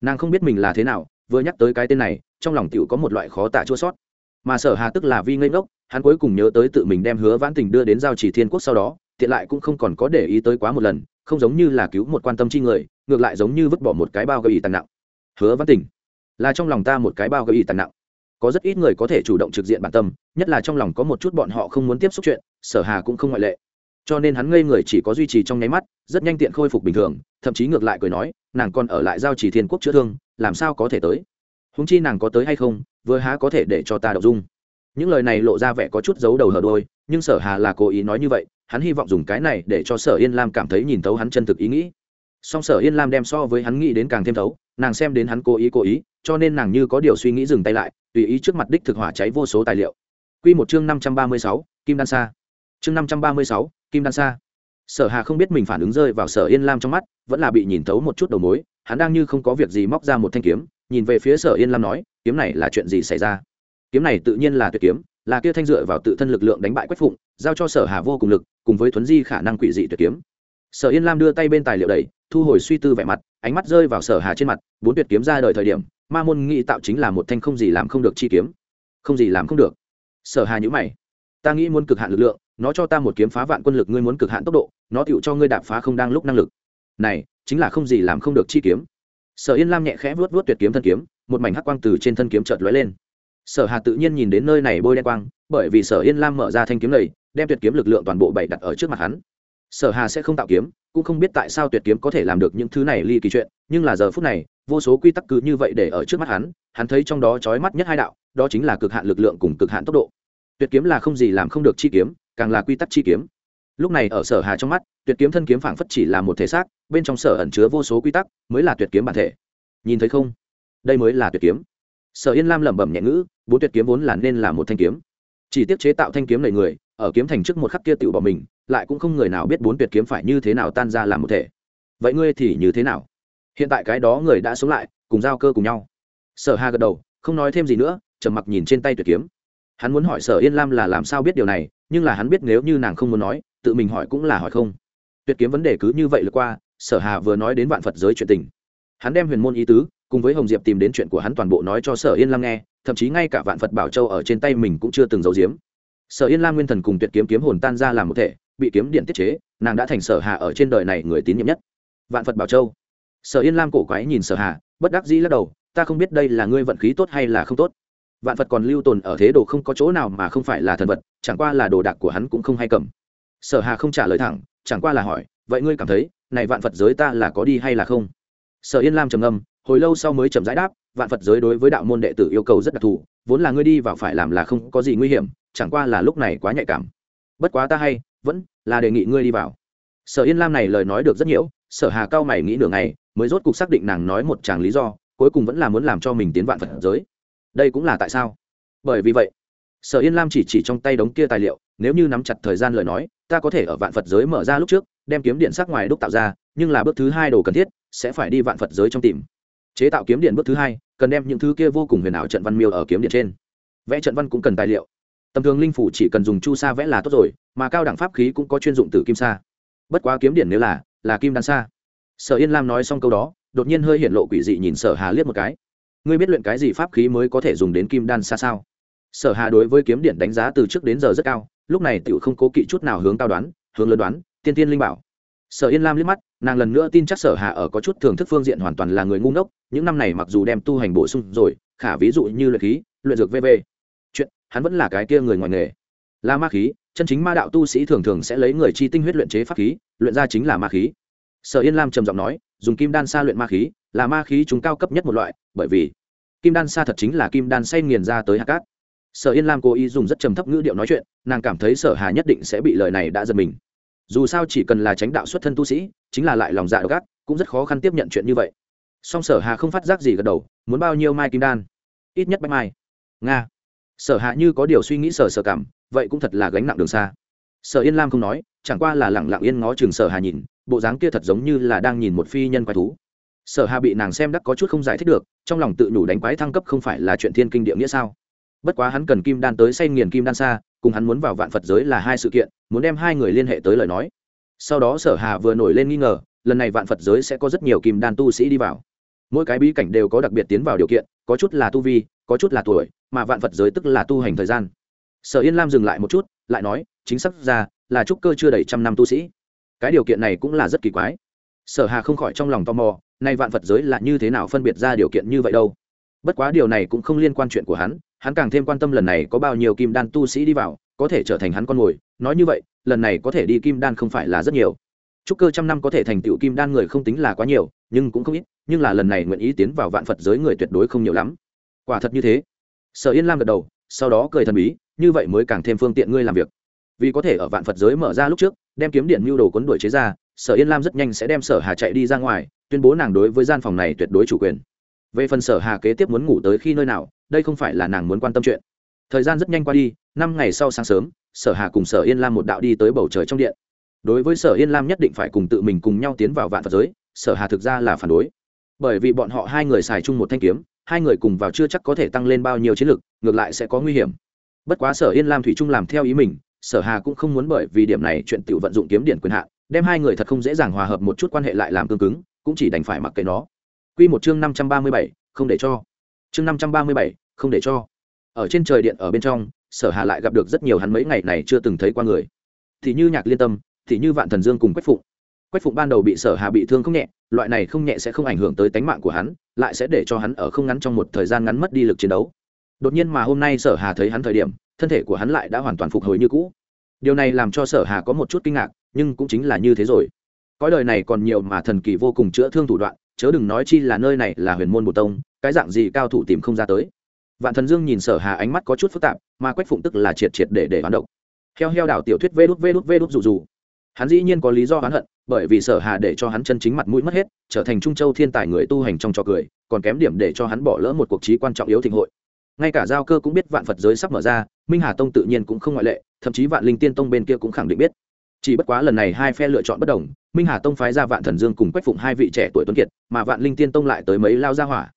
Nàng không biết mình là thế nào, vừa nhắc tới cái tên này, trong lòng tiểu có một loại khó tả chua sót. Mà sở hà tức là vi ngây ngốc, hắn cuối cùng nhớ tới tự mình đem hứa vãn tình đưa đến giao chỉ thiên quốc sau đó, tiện lại cũng không còn có để ý tới quá một lần, không giống như là cứu một quan tâm chi người ngược lại giống như vứt bỏ một cái bao gây ý tàn nặng. Hứa Văn tình, là trong lòng ta một cái bao gây ý tàn nặng. Có rất ít người có thể chủ động trực diện bản tâm, nhất là trong lòng có một chút bọn họ không muốn tiếp xúc chuyện, sở hà cũng không ngoại lệ. Cho nên hắn ngây người chỉ có duy trì trong nháy mắt, rất nhanh tiện khôi phục bình thường, thậm chí ngược lại cười nói, nàng còn ở lại giao chỉ thiên quốc chữa thương, làm sao có thể tới? Húng chi nàng có tới hay không, vừa há có thể để cho ta đậu dung. Những lời này lộ ra vẻ có chút giấu đầu hở đôi, nhưng sở hà là cố ý nói như vậy, hắn hy vọng dùng cái này để cho sở yên lam cảm thấy nhìn thấu hắn chân thực ý nghĩ song sở yên lam đem so với hắn nghĩ đến càng thêm thấu nàng xem đến hắn cố ý cố ý cho nên nàng như có điều suy nghĩ dừng tay lại tùy ý trước mặt đích thực hỏa cháy vô số tài liệu Quy một chương năm trăm ba mươi sáu, Kim Đan Sa. Chương năm trăm ba mươi sáu, Kim Đan Sa. Sở Hà không biết mình phản ứng rơi vào Sở Yên Lam trong mắt, vẫn là bị nhìn thấu một chút đầu mối, hắn đang như không có việc gì móc ra một thanh kiếm, nhìn về phía Sở Yên Lam nói, kiếm này là chuyện gì xảy ra? Kiếm này tự nhiên là tuyệt kiếm, là kia thanh dựa vào tự thân lực lượng đánh bại Quách Phụng, giao cho Sở Hà vô cùng lực, cùng với thuấn di khả năng quỷ dị tuyệt kiếm. Sở Yên Lam đưa tay bên tài liệu đẩy, thu hồi suy tư vẻ mặt, ánh mắt rơi vào Sở Hà trên mặt, bốn tuyệt kiếm ra đời thời điểm, ma môn nghĩ tạo chính là một thanh không gì làm không được chi kiếm. Không gì làm không được. Sở hà nhữ mày. Ta nghĩ muốn cực hạn lực lượng nó cho ta một kiếm phá vạn quân lực ngươi muốn cực hạn tốc độ nó tựu cho ngươi đạp phá không đang lúc năng lực. Này chính là không gì làm không được chi kiếm. Sở yên lam nhẹ khẽ vuốt vuốt tuyệt kiếm thân kiếm một mảnh hắc quang từ trên thân kiếm chợt lóe lên. Sở hà tự nhiên nhìn đến nơi này bôi đen quang bởi vì sở yên lam mở ra thanh kiếm này đem tuyệt kiếm lực lượng toàn bộ bày đặt ở trước mặt hắn. Sở hà sẽ không tạo kiếm cũng không biết tại sao tuyệt kiếm có thể làm được những thứ này ly kỳ chuyện, nhưng là giờ phút này, vô số quy tắc cứ như vậy để ở trước mắt hắn hắn thấy trong đó trói mắt nhất hai đạo, đó chính là cực hạn lực lượng cùng cực hạn tốc độ. Tuyệt kiếm là không gì làm không được chi kiếm, càng là quy tắc chi kiếm. Lúc này ở sở hà trong mắt, tuyệt kiếm thân kiếm phảng phất chỉ là một thể xác, bên trong sở ẩn chứa vô số quy tắc, mới là tuyệt kiếm bản thể. Nhìn thấy không? Đây mới là tuyệt kiếm. Sở yên lam lẩm bẩm nhẹ ngữ, bốn tuyệt kiếm vốn là nên là một thanh kiếm chỉ tiếc chế tạo thanh kiếm này người, ở kiếm thành trước một khắc kia tự bỏ mình, lại cũng không người nào biết bốn tuyệt kiếm phải như thế nào tan ra làm một thể. Vậy ngươi thì như thế nào? Hiện tại cái đó người đã sống lại, cùng giao cơ cùng nhau. Sở hà gật đầu, không nói thêm gì nữa, trầm mặc nhìn trên tay tuyệt kiếm. Hắn muốn hỏi sở yên lam là làm sao biết điều này, nhưng là hắn biết nếu như nàng không muốn nói, tự mình hỏi cũng là hỏi không. Tuyệt kiếm vấn đề cứ như vậy lượt qua, sở hà vừa nói đến vạn phật giới chuyện tình. Hắn đem huyền môn ý tứ, cùng với hồng diệp tìm đến chuyện của hắn toàn bộ nói cho sở yên lam nghe thậm chí ngay cả vạn phật bảo châu ở trên tay mình cũng chưa từng giấu giếm. Sở yên lam nguyên thần cùng tuyệt kiếm kiếm hồn tan ra làm một thể, bị kiếm điện tiết chế, nàng đã thành sở hà ở trên đời này người tín nhiệm nhất. Vạn phật bảo châu. Sở yên lam cổ quái nhìn sở hà, bất đắc dĩ lắc đầu, ta không biết đây là ngươi vận khí tốt hay là không tốt. Vạn phật còn lưu tồn ở thế đồ không có chỗ nào mà không phải là thần vật, chẳng qua là đồ đạc của hắn cũng không hay cầm. Sở hà không trả lời thẳng, chẳng qua là hỏi, vậy ngươi cảm thấy, này vạn phật giới ta là có đi hay là không? Sở yên lam trầm ngâm, hồi lâu sau mới chậm giải đáp vạn phật giới đối với đạo môn đệ tử yêu cầu rất đặc thù, vốn là ngươi đi vào phải làm là không có gì nguy hiểm, chẳng qua là lúc này quá nhạy cảm. Bất quá ta hay, vẫn là đề nghị ngươi đi vào. Sở yên lam này lời nói được rất nhiều, sở hà cao mày nghĩ nửa ngày, mới rốt cuộc xác định nàng nói một chàng lý do, cuối cùng vẫn là muốn làm cho mình tiến vạn phật giới. Đây cũng là tại sao? Bởi vì vậy, sở yên lam chỉ chỉ trong tay đống kia tài liệu, nếu như nắm chặt thời gian lời nói, ta có thể ở vạn phật giới mở ra lúc trước, đem kiếm điện sắc ngoài đúc tạo ra, nhưng là bước thứ hai đồ cần thiết, sẽ phải đi vạn phật giới trong tìm chế tạo kiếm điện bước thứ hai, cần đem những thứ kia vô cùng huyền ảo trận văn miêu ở kiếm điện trên. Vẽ trận văn cũng cần tài liệu. Tầm thường linh phủ chỉ cần dùng chu sa vẽ là tốt rồi, mà cao đẳng pháp khí cũng có chuyên dụng từ kim sa. Bất quá kiếm điện nếu là là kim đan sa. Sở yên lam nói xong câu đó, đột nhiên hơi hiện lộ quỷ dị nhìn sở hà liếc một cái. Ngươi biết luyện cái gì pháp khí mới có thể dùng đến kim đan sa sao? Sở hà đối với kiếm điện đánh giá từ trước đến giờ rất cao, lúc này tiểu không cố kỵ chút nào hướng cao đoán, hướng lớn đoán, tiên tiên linh bảo sở yên lam liếc mắt, nàng lần nữa tin chắc sở hà ở có chút thưởng thức phương diện hoàn toàn là người ngu ngốc, những năm này mặc dù đem tu hành bổ sung rồi, khả ví dụ như luyện khí, luyện dược vv chuyện, hắn vẫn là cái kia người ngoài nghề. Là ma khí, chân chính ma đạo tu sĩ thường thường sẽ lấy người chi tinh huyết luyện chế pháp khí, luyện ra chính là ma khí. Sở yên lam trầm giọng nói, dùng kim đan sa luyện ma khí, là ma khí chúng cao cấp nhất một loại, bởi vì kim đan sa thật chính là kim đan say nghiền ra tới hạt cát. Sở yên lam cố ý dùng rất trầm thấp ngữ điệu nói chuyện, nàng cảm thấy sở hà nhất định sẽ bị lời này đã giật mình dù sao chỉ cần là tránh đạo xuất thân tu sĩ, chính là lại lòng dạ độc ác, cũng rất khó khăn tiếp nhận chuyện như vậy. Song sở hà không phát giác gì gật đầu, muốn bao nhiêu mai kim đan? Ít nhất bách mai. Nga. Sở hạ như có điều suy nghĩ sở sở cảm, vậy cũng thật là gánh nặng đường xa. Sở yên lam không nói, chẳng qua là lẳng lặng yên ngó chừng sở hà nhìn, bộ dáng kia thật giống như là đang nhìn một phi nhân quái thú. Sở hà bị nàng xem đắc có chút không giải thích được, trong lòng tự nhủ đánh quái thăng cấp không phải là chuyện thiên kinh địa nghĩa sao? Bất quá hắn cần kim đan tới say nghiền kim đan xa, cùng hắn muốn vào vạn phật giới là hai sự kiện, muốn đem hai người liên hệ tới lời nói. Sau đó sở hà vừa nổi lên nghi ngờ, lần này vạn phật giới sẽ có rất nhiều kim đan tu sĩ đi vào. Mỗi cái bí cảnh đều có đặc biệt tiến vào điều kiện, có chút là tu vi, có chút là tuổi, mà vạn phật giới tức là tu hành thời gian. Sở yên lam dừng lại một chút, lại nói, chính xác ra, là trúc cơ chưa đầy trăm năm tu sĩ. Cái điều kiện này cũng là rất kỳ quái. Sở hà không khỏi trong lòng tò mò, nay vạn phật giới là như thế nào phân biệt ra điều kiện như vậy đâu? Bất quá điều này cũng không liên quan chuyện của hắn hắn càng thêm quan tâm lần này có bao nhiêu kim đan tu sĩ đi vào, có thể trở thành hắn con mồi. Nói như vậy, lần này có thể đi kim đan không phải là rất nhiều. Trúc cơ trăm năm có thể thành tựu kim đan người không tính là quá nhiều, nhưng cũng không ít, nhưng là lần này nguyện ý tiến vào vạn phật giới người tuyệt đối không nhiều lắm. Quả thật như thế. Sở yên lam gật đầu, sau đó cười thần bí, như vậy mới càng thêm phương tiện ngươi làm việc. Vì có thể ở vạn phật giới mở ra lúc trước, đem kiếm điện mưu đồ cuốn đuổi chế ra, sở yên lam rất nhanh sẽ đem sở hà chạy đi ra ngoài, tuyên bố nàng đối với gian phòng này tuyệt đối chủ quyền về phần sở hà kế tiếp muốn ngủ tới khi nơi nào, đây không phải là nàng muốn quan tâm chuyện. Thời gian rất nhanh qua đi, năm ngày sau sáng sớm, sở hà cùng sở yên lam một đạo đi tới bầu trời trong điện. Đối với sở yên lam nhất định phải cùng tự mình cùng nhau tiến vào vạn phật giới, sở hà thực ra là phản đối. Bởi vì bọn họ hai người xài chung một thanh kiếm, hai người cùng vào chưa chắc có thể tăng lên bao nhiêu chiến lực, ngược lại sẽ có nguy hiểm. Bất quá sở yên lam thủy trung làm theo ý mình, sở hà cũng không muốn bởi vì điểm này chuyện tự vận dụng kiếm điện quyền hạn, đem hai người thật không dễ dàng hòa hợp một chút quan hệ lại làm cương cứng, cũng chỉ đành phải mặc kệ nó quy một chương năm trăm ba mươi bảy, không để cho. Chương năm trăm ba mươi bảy, không để cho. Ở trên trời điện ở bên trong sở hà lại gặp được rất nhiều hắn mấy ngày này chưa từng thấy qua người. Thì như nhạc liên tâm thì như vạn thần dương cùng quách phụng. Quách phụng ban đầu bị sở hà bị thương không nhẹ loại này không nhẹ sẽ không ảnh hưởng tới tánh mạng của hắn lại sẽ để cho hắn ở không ngắn trong một thời gian ngắn mất đi lực chiến đấu. Đột nhiên mà hôm nay sở hà thấy hắn thời điểm thân thể của hắn lại đã hoàn toàn phục hồi như cũ. Điều này làm cho sở hà có một chút kinh ngạc nhưng cũng chính là như thế rồi. Cõi đời này còn nhiều mà thần kỳ vô cùng chữa thương thủ đoạn chớ đừng nói chi là nơi này là huyền môn bồ tông, cái dạng gì cao thủ tìm không ra tới. Vạn thần dương nhìn sở hà ánh mắt có chút phức tạp, mà quách phụng tức là triệt triệt để để hoán động heo heo đảo tiểu thuyết vê đút vê đút vê đút dù dù hắn dĩ nhiên có lý do oán hận, bởi vì sở hà để cho hắn chân chính mặt mũi mất hết, trở thành trung châu thiên tài người tu hành trong trò cười, còn kém điểm để cho hắn bỏ lỡ một cuộc trí quan trọng yếu thịnh hội. Ngay cả giao cơ cũng biết vạn phật giới sắp mở ra, minh hà tông tự nhiên cũng không ngoại lệ, thậm chí vạn linh tiên tông bên kia cũng khẳng định biết chỉ bất quá lần này hai phe lựa chọn bất đồng, minh hà tông phái ra vạn thần dương cùng quách phụng hai vị trẻ tuổi tuấn kiệt, mà vạn linh tiên tông lại tới mấy lao ra hỏa.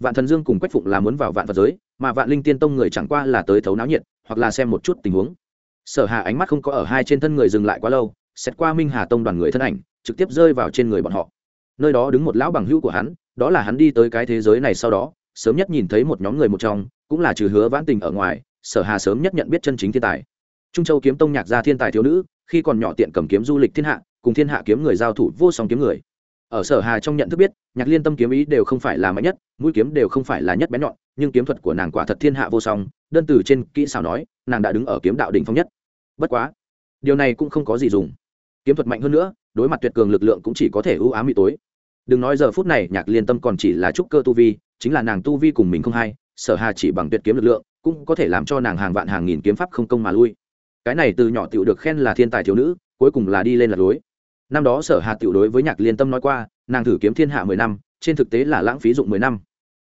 Vạn thần dương cùng quách phụng là muốn vào vạn phật giới, mà vạn linh tiên tông người chẳng qua là tới thấu náo nhiệt, hoặc là xem một chút tình huống. Sở hà ánh mắt không có ở hai trên thân người dừng lại quá lâu, xét qua minh hà tông đoàn người thân ảnh, trực tiếp rơi vào trên người bọn họ. Nơi đó đứng một lão bằng hữu của hắn, đó là hắn đi tới cái thế giới này sau đó, sớm nhất nhìn thấy một nhóm người một trong, cũng là trừ hứa vãn tình ở ngoài, sở hà sớm nhất nhận biết chân chính thiên tài. Trung châu kiếm tông nhạc gia thiên tài thiếu nữ khi còn nhỏ tiện cầm kiếm du lịch thiên hạ, cùng thiên hạ kiếm người giao thủ vô song kiếm người. Ở sở hà trong nhận thức biết, nhạc liên tâm kiếm ý đều không phải là mạnh nhất, mũi kiếm đều không phải là nhất bén nhọn, nhưng kiếm thuật của nàng quả thật thiên hạ vô song, đơn từ trên kỹ xảo nói, nàng đã đứng ở kiếm đạo đỉnh phong nhất. Bất quá, điều này cũng không có gì dùng. Kiếm thuật mạnh hơn nữa, đối mặt tuyệt cường lực lượng cũng chỉ có thể ưu ám bị tối. Đừng nói giờ phút này, nhạc liên tâm còn chỉ là trúc cơ tu vi, chính là nàng tu vi cùng mình không hay sở hà chỉ bằng tuyệt kiếm lực lượng, cũng có thể làm cho nàng hàng vạn hàng nghìn kiếm pháp không công mà lui cái này từ nhỏ tiểu được khen là thiên tài thiếu nữ, cuối cùng là đi lên là lối. Năm đó sở hà tiểu đối với nhạc liên tâm nói qua, nàng thử kiếm thiên hạ mười năm, trên thực tế là lãng phí dụng mười năm.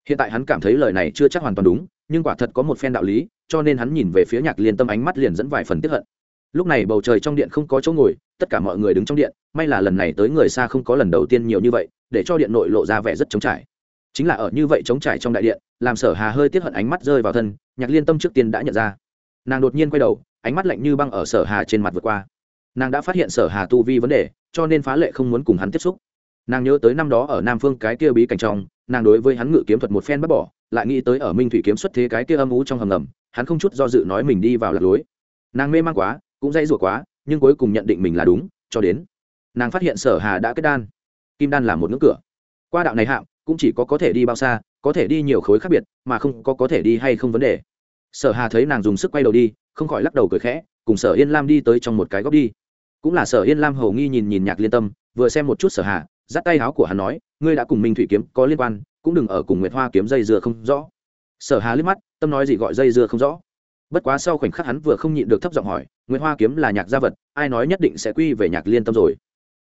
Hiện tại hắn cảm thấy lời này chưa chắc hoàn toàn đúng, nhưng quả thật có một phen đạo lý, cho nên hắn nhìn về phía nhạc liên tâm ánh mắt liền dẫn vài phần tiếp hận. Lúc này bầu trời trong điện không có chỗ ngồi, tất cả mọi người đứng trong điện, may là lần này tới người xa không có lần đầu tiên nhiều như vậy, để cho điện nội lộ ra vẻ rất trống trải. Chính là ở như vậy trống trải trong đại điện, làm sở hà hơi tiếp hận ánh mắt rơi vào thân, nhạc liên tâm trước tiên đã nhận ra. Nàng đột nhiên quay đầu ánh mắt lạnh như băng ở sở hà trên mặt vượt qua. Nàng đã phát hiện sở hà tu vi vấn đề, cho nên phá lệ không muốn cùng hắn tiếp xúc. Nàng nhớ tới năm đó ở nam phương cái kia bí cảnh trong, nàng đối với hắn ngự kiếm thuật một phen bắt bỏ, lại nghĩ tới ở minh thủy kiếm xuất thế cái kia âm ú trong hầm ngầm, hắn không chút do dự nói mình đi vào lạc lối. Nàng mê man quá, cũng dây rủa quá, nhưng cuối cùng nhận định mình là đúng, cho đến nàng phát hiện sở hà đã kết đan. Kim đan là một ngưỡng cửa. Qua đạo này hạng, cũng chỉ có có thể đi bao xa, có thể đi nhiều khối khác biệt, mà không có có thể đi hay không vấn đề. Sở hà thấy nàng dùng sức quay đầu đi không khỏi lắc đầu cười khẽ, cùng sở yên lam đi tới trong một cái góc đi. Cũng là sở yên lam hầu nghi nhìn nhìn nhạc liên tâm, vừa xem một chút sở hà, dắt tay áo của hắn nói, ngươi đã cùng minh thủy kiếm có liên quan, cũng đừng ở cùng nguyệt hoa kiếm dây dưa không rõ. Sở hà liếc mắt, tâm nói gì gọi dây dưa không rõ. Bất quá sau khoảnh khắc hắn vừa không nhịn được thấp giọng hỏi, Nguyệt hoa kiếm là nhạc gia vật, ai nói nhất định sẽ quy về nhạc liên tâm rồi?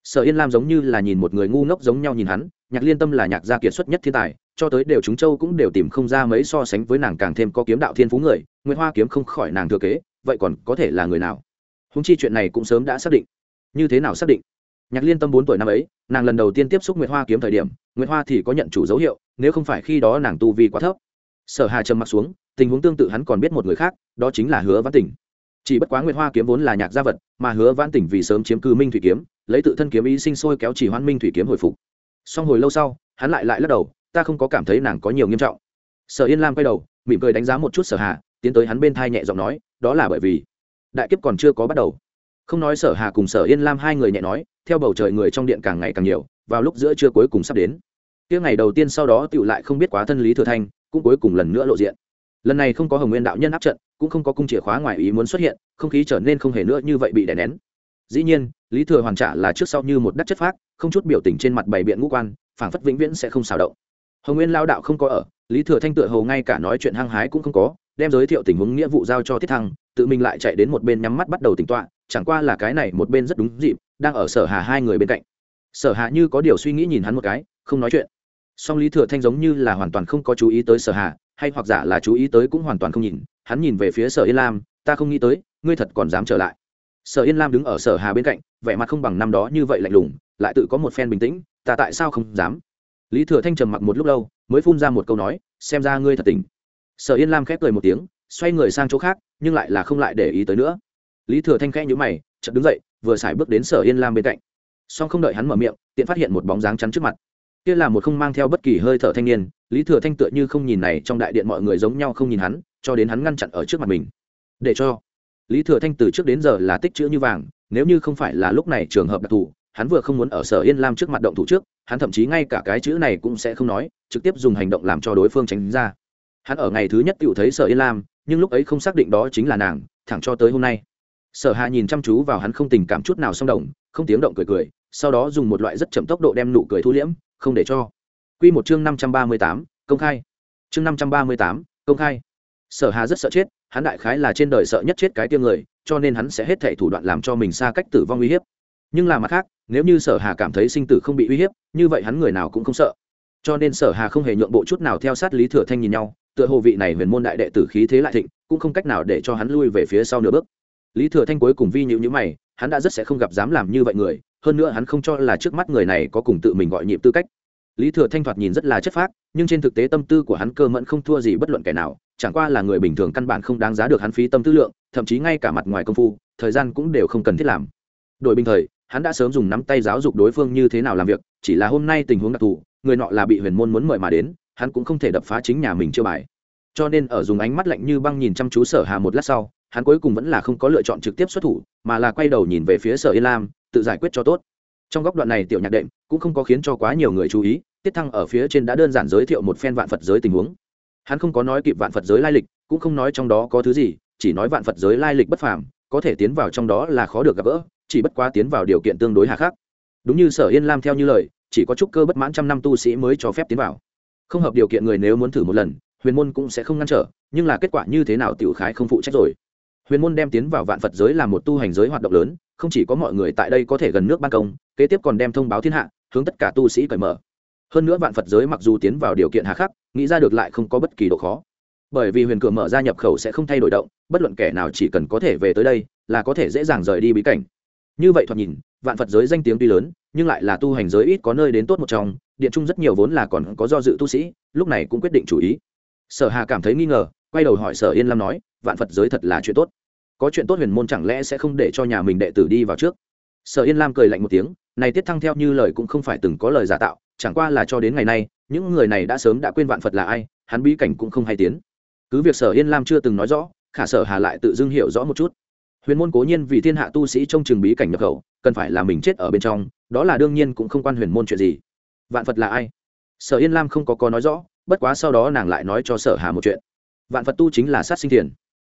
Sở yên lam giống như là nhìn một người ngu ngốc giống nhau nhìn hắn, nhạc liên tâm là nhạc gia kiệt xuất nhất thiên tài cho tới đều chúng châu cũng đều tìm không ra mấy so sánh với nàng càng thêm có kiếm đạo thiên phú người nguyễn hoa kiếm không khỏi nàng thừa kế, vậy còn có thể là người nào? Húng chi chuyện này cũng sớm đã xác định. Như thế nào xác định? Nhạc liên tâm bốn tuổi năm ấy, nàng lần đầu tiên tiếp xúc nguyễn hoa kiếm thời điểm nguyễn hoa thì có nhận chủ dấu hiệu, nếu không phải khi đó nàng tu vi quá thấp. Sở hà trầm mặc xuống, tình huống tương tự hắn còn biết một người khác, đó chính là hứa văn tỉnh chỉ bất quá nguyệt hoa kiếm vốn là nhạc gia vật, mà hứa văn tỉnh vì sớm chiếm cư minh thủy kiếm, lấy tự thân kiếm ý sinh sôi kéo chỉ hoan minh thủy kiếm hồi phục. Song hồi lâu sau, hắn lại lại lắc đầu ta không có cảm thấy nàng có nhiều nghiêm trọng. Sở yên lam quay đầu, mỉm cười đánh giá một chút sở hà, tiến tới hắn bên thai nhẹ giọng nói, đó là bởi vì đại kiếp còn chưa có bắt đầu. Không nói sở hà cùng sở yên lam hai người nhẹ nói, theo bầu trời người trong điện càng ngày càng nhiều, vào lúc giữa trưa cuối cùng sắp đến. Kia ngày đầu tiên sau đó tựu lại không biết quá thân lý thừa thanh, cũng cuối cùng lần nữa lộ diện. Lần này không có hồng nguyên đạo nhân áp trận, cũng không có cung chìa khóa ngoài ý muốn xuất hiện, không khí trở nên không hề nữa như vậy bị đè nén. Dĩ nhiên, lý thừa hoàn trả là trước sau như một đắc chất phác, không chút biểu tình trên mặt bày biện ngũ quan, phảng phất vĩnh viễn sẽ không xào động hồng nguyên lao đạo không có ở lý thừa thanh tựa hầu ngay cả nói chuyện hăng hái cũng không có đem giới thiệu tình huống nghĩa vụ giao cho thiết thăng tự mình lại chạy đến một bên nhắm mắt bắt đầu tỉnh tọa chẳng qua là cái này một bên rất đúng dịp đang ở sở hà hai người bên cạnh sở hà như có điều suy nghĩ nhìn hắn một cái không nói chuyện song lý thừa thanh giống như là hoàn toàn không có chú ý tới sở hà hay hoặc giả là chú ý tới cũng hoàn toàn không nhìn hắn nhìn về phía sở yên lam ta không nghĩ tới ngươi thật còn dám trở lại sở yên lam đứng ở sở hà bên cạnh vẻ mặt không bằng năm đó như vậy lạnh lùng lại tự có một phen bình tĩnh ta tại sao không dám lý thừa thanh trầm mặc một lúc lâu, mới phun ra một câu nói, xem ra ngươi thật tình sở yên lam khép cười một tiếng, xoay người sang chỗ khác, nhưng lại là không lại để ý tới nữa. Lý thừa thanh khẽ nhữ mày, chợt đứng dậy, vừa xài bước đến sở yên lam bên cạnh. Song không đợi hắn mở miệng, tiện phát hiện một bóng dáng chắn trước mặt. Kia là một không mang theo bất kỳ hơi thở thanh niên, lý thừa thanh tựa như không nhìn này trong đại điện mọi người giống nhau không nhìn hắn, cho đến hắn ngăn chặn ở trước mặt mình. Để cho. Lý thừa thanh từ trước đến giờ là tích chữ như vàng, nếu như không phải là lúc này trường hợp đặc thù hắn vừa không muốn ở sở yên lam trước mặt động thủ trước hắn thậm chí ngay cả cái chữ này cũng sẽ không nói trực tiếp dùng hành động làm cho đối phương tránh ra hắn ở ngày thứ nhất tự thấy sở yên lam nhưng lúc ấy không xác định đó chính là nàng thẳng cho tới hôm nay sở hạ nhìn chăm chú vào hắn không tình cảm chút nào song động không tiếng động cười cười sau đó dùng một loại rất chậm tốc độ đem nụ cười thu liễm không để cho Quy một chương 538, công khai. Chương 538, công khai. sở hà rất sợ chết hắn đại khái là trên đời sợ nhất chết cái tiêm người cho nên hắn sẽ hết thảy thủ đoạn làm cho mình xa cách tử vong uy hiếp nhưng là mặt khác, nếu như sở hà cảm thấy sinh tử không bị uy hiếp, như vậy hắn người nào cũng không sợ. Cho nên sở hà không hề nhượng bộ chút nào theo sát lý thừa thanh nhìn nhau, tựa hồ vị này huyền môn đại đệ tử khí thế lại thịnh, cũng không cách nào để cho hắn lui về phía sau nửa bước. Lý thừa thanh cuối cùng vi nhịu nhữ mày, hắn đã rất sẽ không gặp dám làm như vậy người, hơn nữa hắn không cho là trước mắt người này có cùng tự mình gọi nhịp tư cách. Lý thừa thanh thoạt nhìn rất là chất phác, nhưng trên thực tế tâm tư của hắn cơ mẫn không thua gì bất luận kẻ nào, chẳng qua là người bình thường căn bản không đáng giá được hắn phí tâm tư lượng, thậm chí ngay cả mặt ngoài công phu, thời gian cũng đều không cần thiết làm. Đổi bình thời hắn đã sớm dùng nắm tay giáo dục đối phương như thế nào làm việc, chỉ là hôm nay tình huống đặc thù, người nọ là bị huyền môn muốn mời mà đến, hắn cũng không thể đập phá chính nhà mình chưa bài. Cho nên ở dùng ánh mắt lạnh như băng nhìn chăm chú sở hà một lát sau, hắn cuối cùng vẫn là không có lựa chọn trực tiếp xuất thủ, mà là quay đầu nhìn về phía sở yên lam, tự giải quyết cho tốt. Trong góc đoạn này tiểu nhạc đệm cũng không có khiến cho quá nhiều người chú ý, tiết thăng ở phía trên đã đơn giản giới thiệu một phen vạn phật giới tình huống. Hắn không có nói kịp vạn phật giới lai lịch, cũng không nói trong đó có thứ gì, chỉ nói vạn phật giới lai lịch bất phàm, có thể tiến vào trong đó là khó được gặp gỡ chỉ bất quá tiến vào điều kiện tương đối hà khắc. Đúng như sở yên lam theo như lời, chỉ có trúc cơ bất mãn trăm năm tu sĩ mới cho phép tiến vào. Không hợp điều kiện người nếu muốn thử một lần, huyền môn cũng sẽ không ngăn trở, nhưng là kết quả như thế nào tiểu khái không phụ trách rồi. Huyền môn đem tiến vào vạn phật giới là một tu hành giới hoạt động lớn, không chỉ có mọi người tại đây có thể gần nước ban công, kế tiếp còn đem thông báo thiên hạ, hướng tất cả tu sĩ cởi mở. Hơn nữa vạn phật giới mặc dù tiến vào điều kiện hà khắc, nghĩ ra được lại không có bất kỳ độ khó. Bởi vì huyền cửa mở ra nhập khẩu sẽ không thay đổi động, bất luận kẻ nào chỉ cần có thể về tới đây, là có thể dễ dàng rời đi bí cảnh như vậy thoạt nhìn, vạn phật giới danh tiếng tuy lớn, nhưng lại là tu hành giới ít có nơi đến tốt một trong, điện trung rất nhiều vốn là còn có do dự tu sĩ, lúc này cũng quyết định chủ ý. Sở hà cảm thấy nghi ngờ, quay đầu hỏi sở yên lam nói, vạn phật giới thật là chuyện tốt. Có chuyện tốt huyền môn chẳng lẽ sẽ không để cho nhà mình đệ tử đi vào trước? Sở yên lam cười lạnh một tiếng, này tiết thăng theo như lời cũng không phải từng có lời giả tạo, chẳng qua là cho đến ngày nay, những người này đã sớm đã quên vạn phật là ai, hắn bí cảnh cũng không hay tiến. Cứ việc sở yên lam chưa từng nói rõ, khả sở hà lại tự dưng hiểu rõ một chút huyền môn cố nhiên vì thiên hạ tu sĩ trong trường bí cảnh nhập khẩu, cần phải là mình chết ở bên trong, đó là đương nhiên cũng không quan huyền môn chuyện gì. Vạn phật là ai? Sở yên lam không có có nói rõ, bất quá sau đó nàng lại nói cho sở hà một chuyện. Vạn phật tu chính là sát sinh thiền.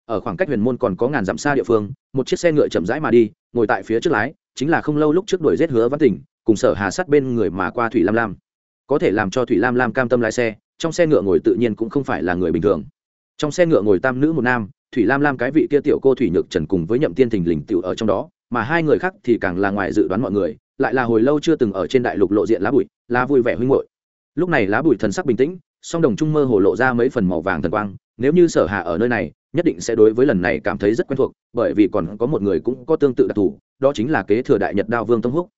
Ở khoảng cách huyền môn còn có ngàn dặm xa địa phương, một chiếc xe ngựa chậm rãi mà đi, ngồi tại phía trước lái, chính là không lâu lúc trước đuổi giết hứa văn tỉnh, cùng sở hà sát bên người mà qua thủy lam lam. Có thể làm cho thủy lam lam cam tâm lái xe, trong xe ngựa ngồi tự nhiên cũng không phải là người bình thường. Trong xe ngựa ngồi tam nữ một nam thủy lam lam cái vị kia tiểu cô thủy nhược trần cùng với nhậm tiên thình lình tiểu ở trong đó, mà hai người khác thì càng là ngoài dự đoán mọi người, lại là hồi lâu chưa từng ở trên đại lục lộ diện lá bụi, lá vui vẻ huynh hội lúc này lá bụi thần sắc bình tĩnh, song đồng trung mơ hồ lộ ra mấy phần màu vàng thần quang, nếu như sở hạ ở nơi này, nhất định sẽ đối với lần này cảm thấy rất quen thuộc, bởi vì còn có một người cũng có tương tự đặc thù, đó chính là kế thừa đại nhật đao vương tông húc.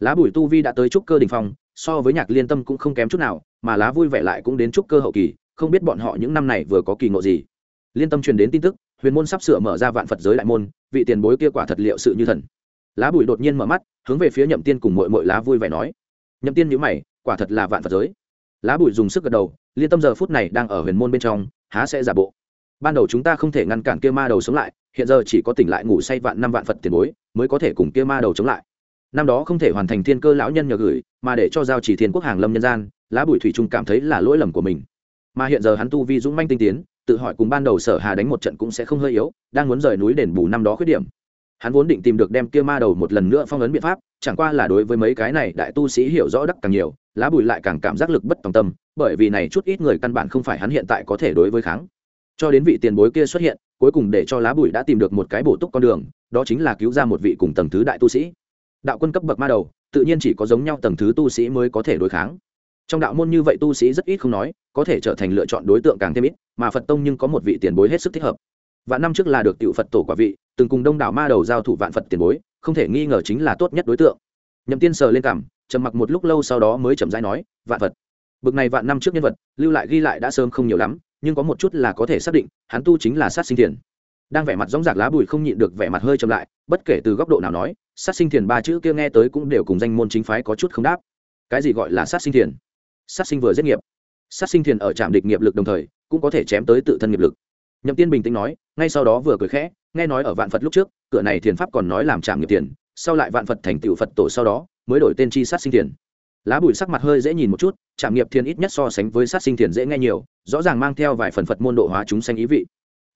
Lá bùi tu vi đã tới trúc cơ đình phong, so với nhạc liên tâm cũng không kém chút nào, mà lá vui vẻ lại cũng đến trúc cơ hậu kỳ, không biết bọn họ những năm này vừa có kỳ ngộ gì. Liên tâm truyền đến tin tức huyền môn sắp sửa mở ra vạn phật giới đại môn, vị tiền bối kia quả thật liệu sự như thần. Lá bùi đột nhiên mở mắt, hướng về phía nhậm tiên cùng mội mội lá vui vẻ nói. Nhậm tiên nhữ mày, quả thật là vạn phật giới. Lá bùi dùng sức gật đầu, liên tâm giờ phút này đang ở huyền môn bên trong, há sẽ giả bộ. Ban đầu chúng ta không thể ngăn cản kia ma đầu sống lại, hiện giờ chỉ có tỉnh lại ngủ say vạn năm vạn phật tiền bối, mới có thể cùng kia ma đầu chống lại. Năm đó không thể hoàn thành thiên cơ lão nhân nhờ gửi, mà để cho giao chỉ thiên quốc hàng lâm nhân gian, lá bùi thủy trung cảm thấy là lỗi lầm của mình. Mà hiện giờ hắn tu vi dũng manh tinh tiến tự hỏi cùng ban đầu sở hà đánh một trận cũng sẽ không hơi yếu, đang muốn rời núi đền bù năm đó khuyết điểm. Hắn vốn định tìm được đem kia ma đầu một lần nữa phong ấn biện pháp, chẳng qua là đối với mấy cái này đại tu sĩ hiểu rõ đắc càng nhiều, lá bùi lại càng cảm giác lực bất tòng tâm, bởi vì này chút ít người căn bản không phải hắn hiện tại có thể đối với kháng. Cho đến vị tiền bối kia xuất hiện, cuối cùng để cho lá bùi đã tìm được một cái bổ túc con đường, đó chính là cứu ra một vị cùng tầng thứ đại tu sĩ. Đạo quân cấp bậc ma đầu, tự nhiên chỉ có giống nhau tầng thứ tu sĩ mới có thể đối kháng trong đạo môn như vậy tu sĩ rất ít không nói, có thể trở thành lựa chọn đối tượng càng thêm ít, mà phật tông nhưng có một vị tiền bối hết sức thích hợp. Vạn năm trước là được tiểu phật tổ quả vị, từng cùng đông đảo ma đầu giao thủ vạn phật tiền bối, không thể nghi ngờ chính là tốt nhất đối tượng. Nhậm tiên sờ lên cảm trầm mặc một lúc lâu sau đó mới chậm rãi nói, vạn phật. Bực này vạn năm trước nhân vật, lưu lại ghi lại đã sớm không nhiều lắm, nhưng có một chút là có thể xác định, hắn tu chính là sát sinh thiền. Đang vẻ mặt giống rạc lá bùi không nhịn được vẻ mặt hơi chậm lại, bất kể từ góc độ nào nói, sát sinh thiền ba chữ kia nghe tới cũng đều cùng danh môn chính phái có chút không đáp. Cái gì gọi là sát sinh thiền? Sát sinh vừa giết nghiệp. Sát sinh thiền ở trạm địch nghiệp lực đồng thời, cũng có thể chém tới tự thân nghiệp lực. Nhậm tiên bình tĩnh nói, ngay sau đó vừa cười khẽ, nghe nói ở vạn phật lúc trước, cửa này thiền pháp còn nói làm trạm nghiệp tiền sau lại vạn phật thành tựu phật tổ sau đó, mới đổi tên chi sát sinh thiền. Lá bùi sắc mặt hơi dễ nhìn một chút, trạm nghiệp thiền ít nhất so sánh với sát sinh thiền dễ nghe nhiều, rõ ràng mang theo vài phần phật môn độ hóa chúng sanh ý vị.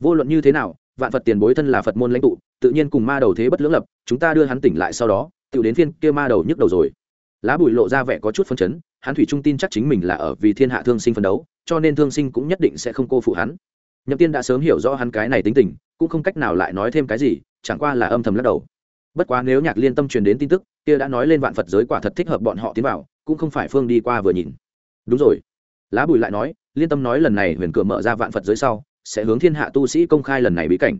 Vô luận như thế nào, vạn phật tiền bối thân là phật môn lãnh tụ, tự nhiên cùng ma đầu thế bất lưỡng lập, chúng ta đưa hắn tỉnh lại sau đó tự đến phiên kia ma đầu nhức đầu rồi. Lá bùi lộ ra vẻ có chút phân chấn hắn thủy trung tin chắc chính mình là ở vì thiên hạ thương sinh phân đấu, cho nên thương sinh cũng nhất định sẽ không cô phụ hắn. Nhậm tiên đã sớm hiểu rõ hắn cái này tính tình, cũng không cách nào lại nói thêm cái gì, chẳng qua là âm thầm lắc đầu. Bất quá nếu nhạc liên tâm truyền đến tin tức, kia đã nói lên vạn phật giới quả thật thích hợp bọn họ tiến vào, cũng không phải phương đi qua vừa nhìn. Đúng rồi. Lá bùi lại nói, liên tâm nói lần này huyền cửa mở ra vạn phật giới sau, sẽ hướng thiên hạ tu sĩ công khai lần này bí cảnh.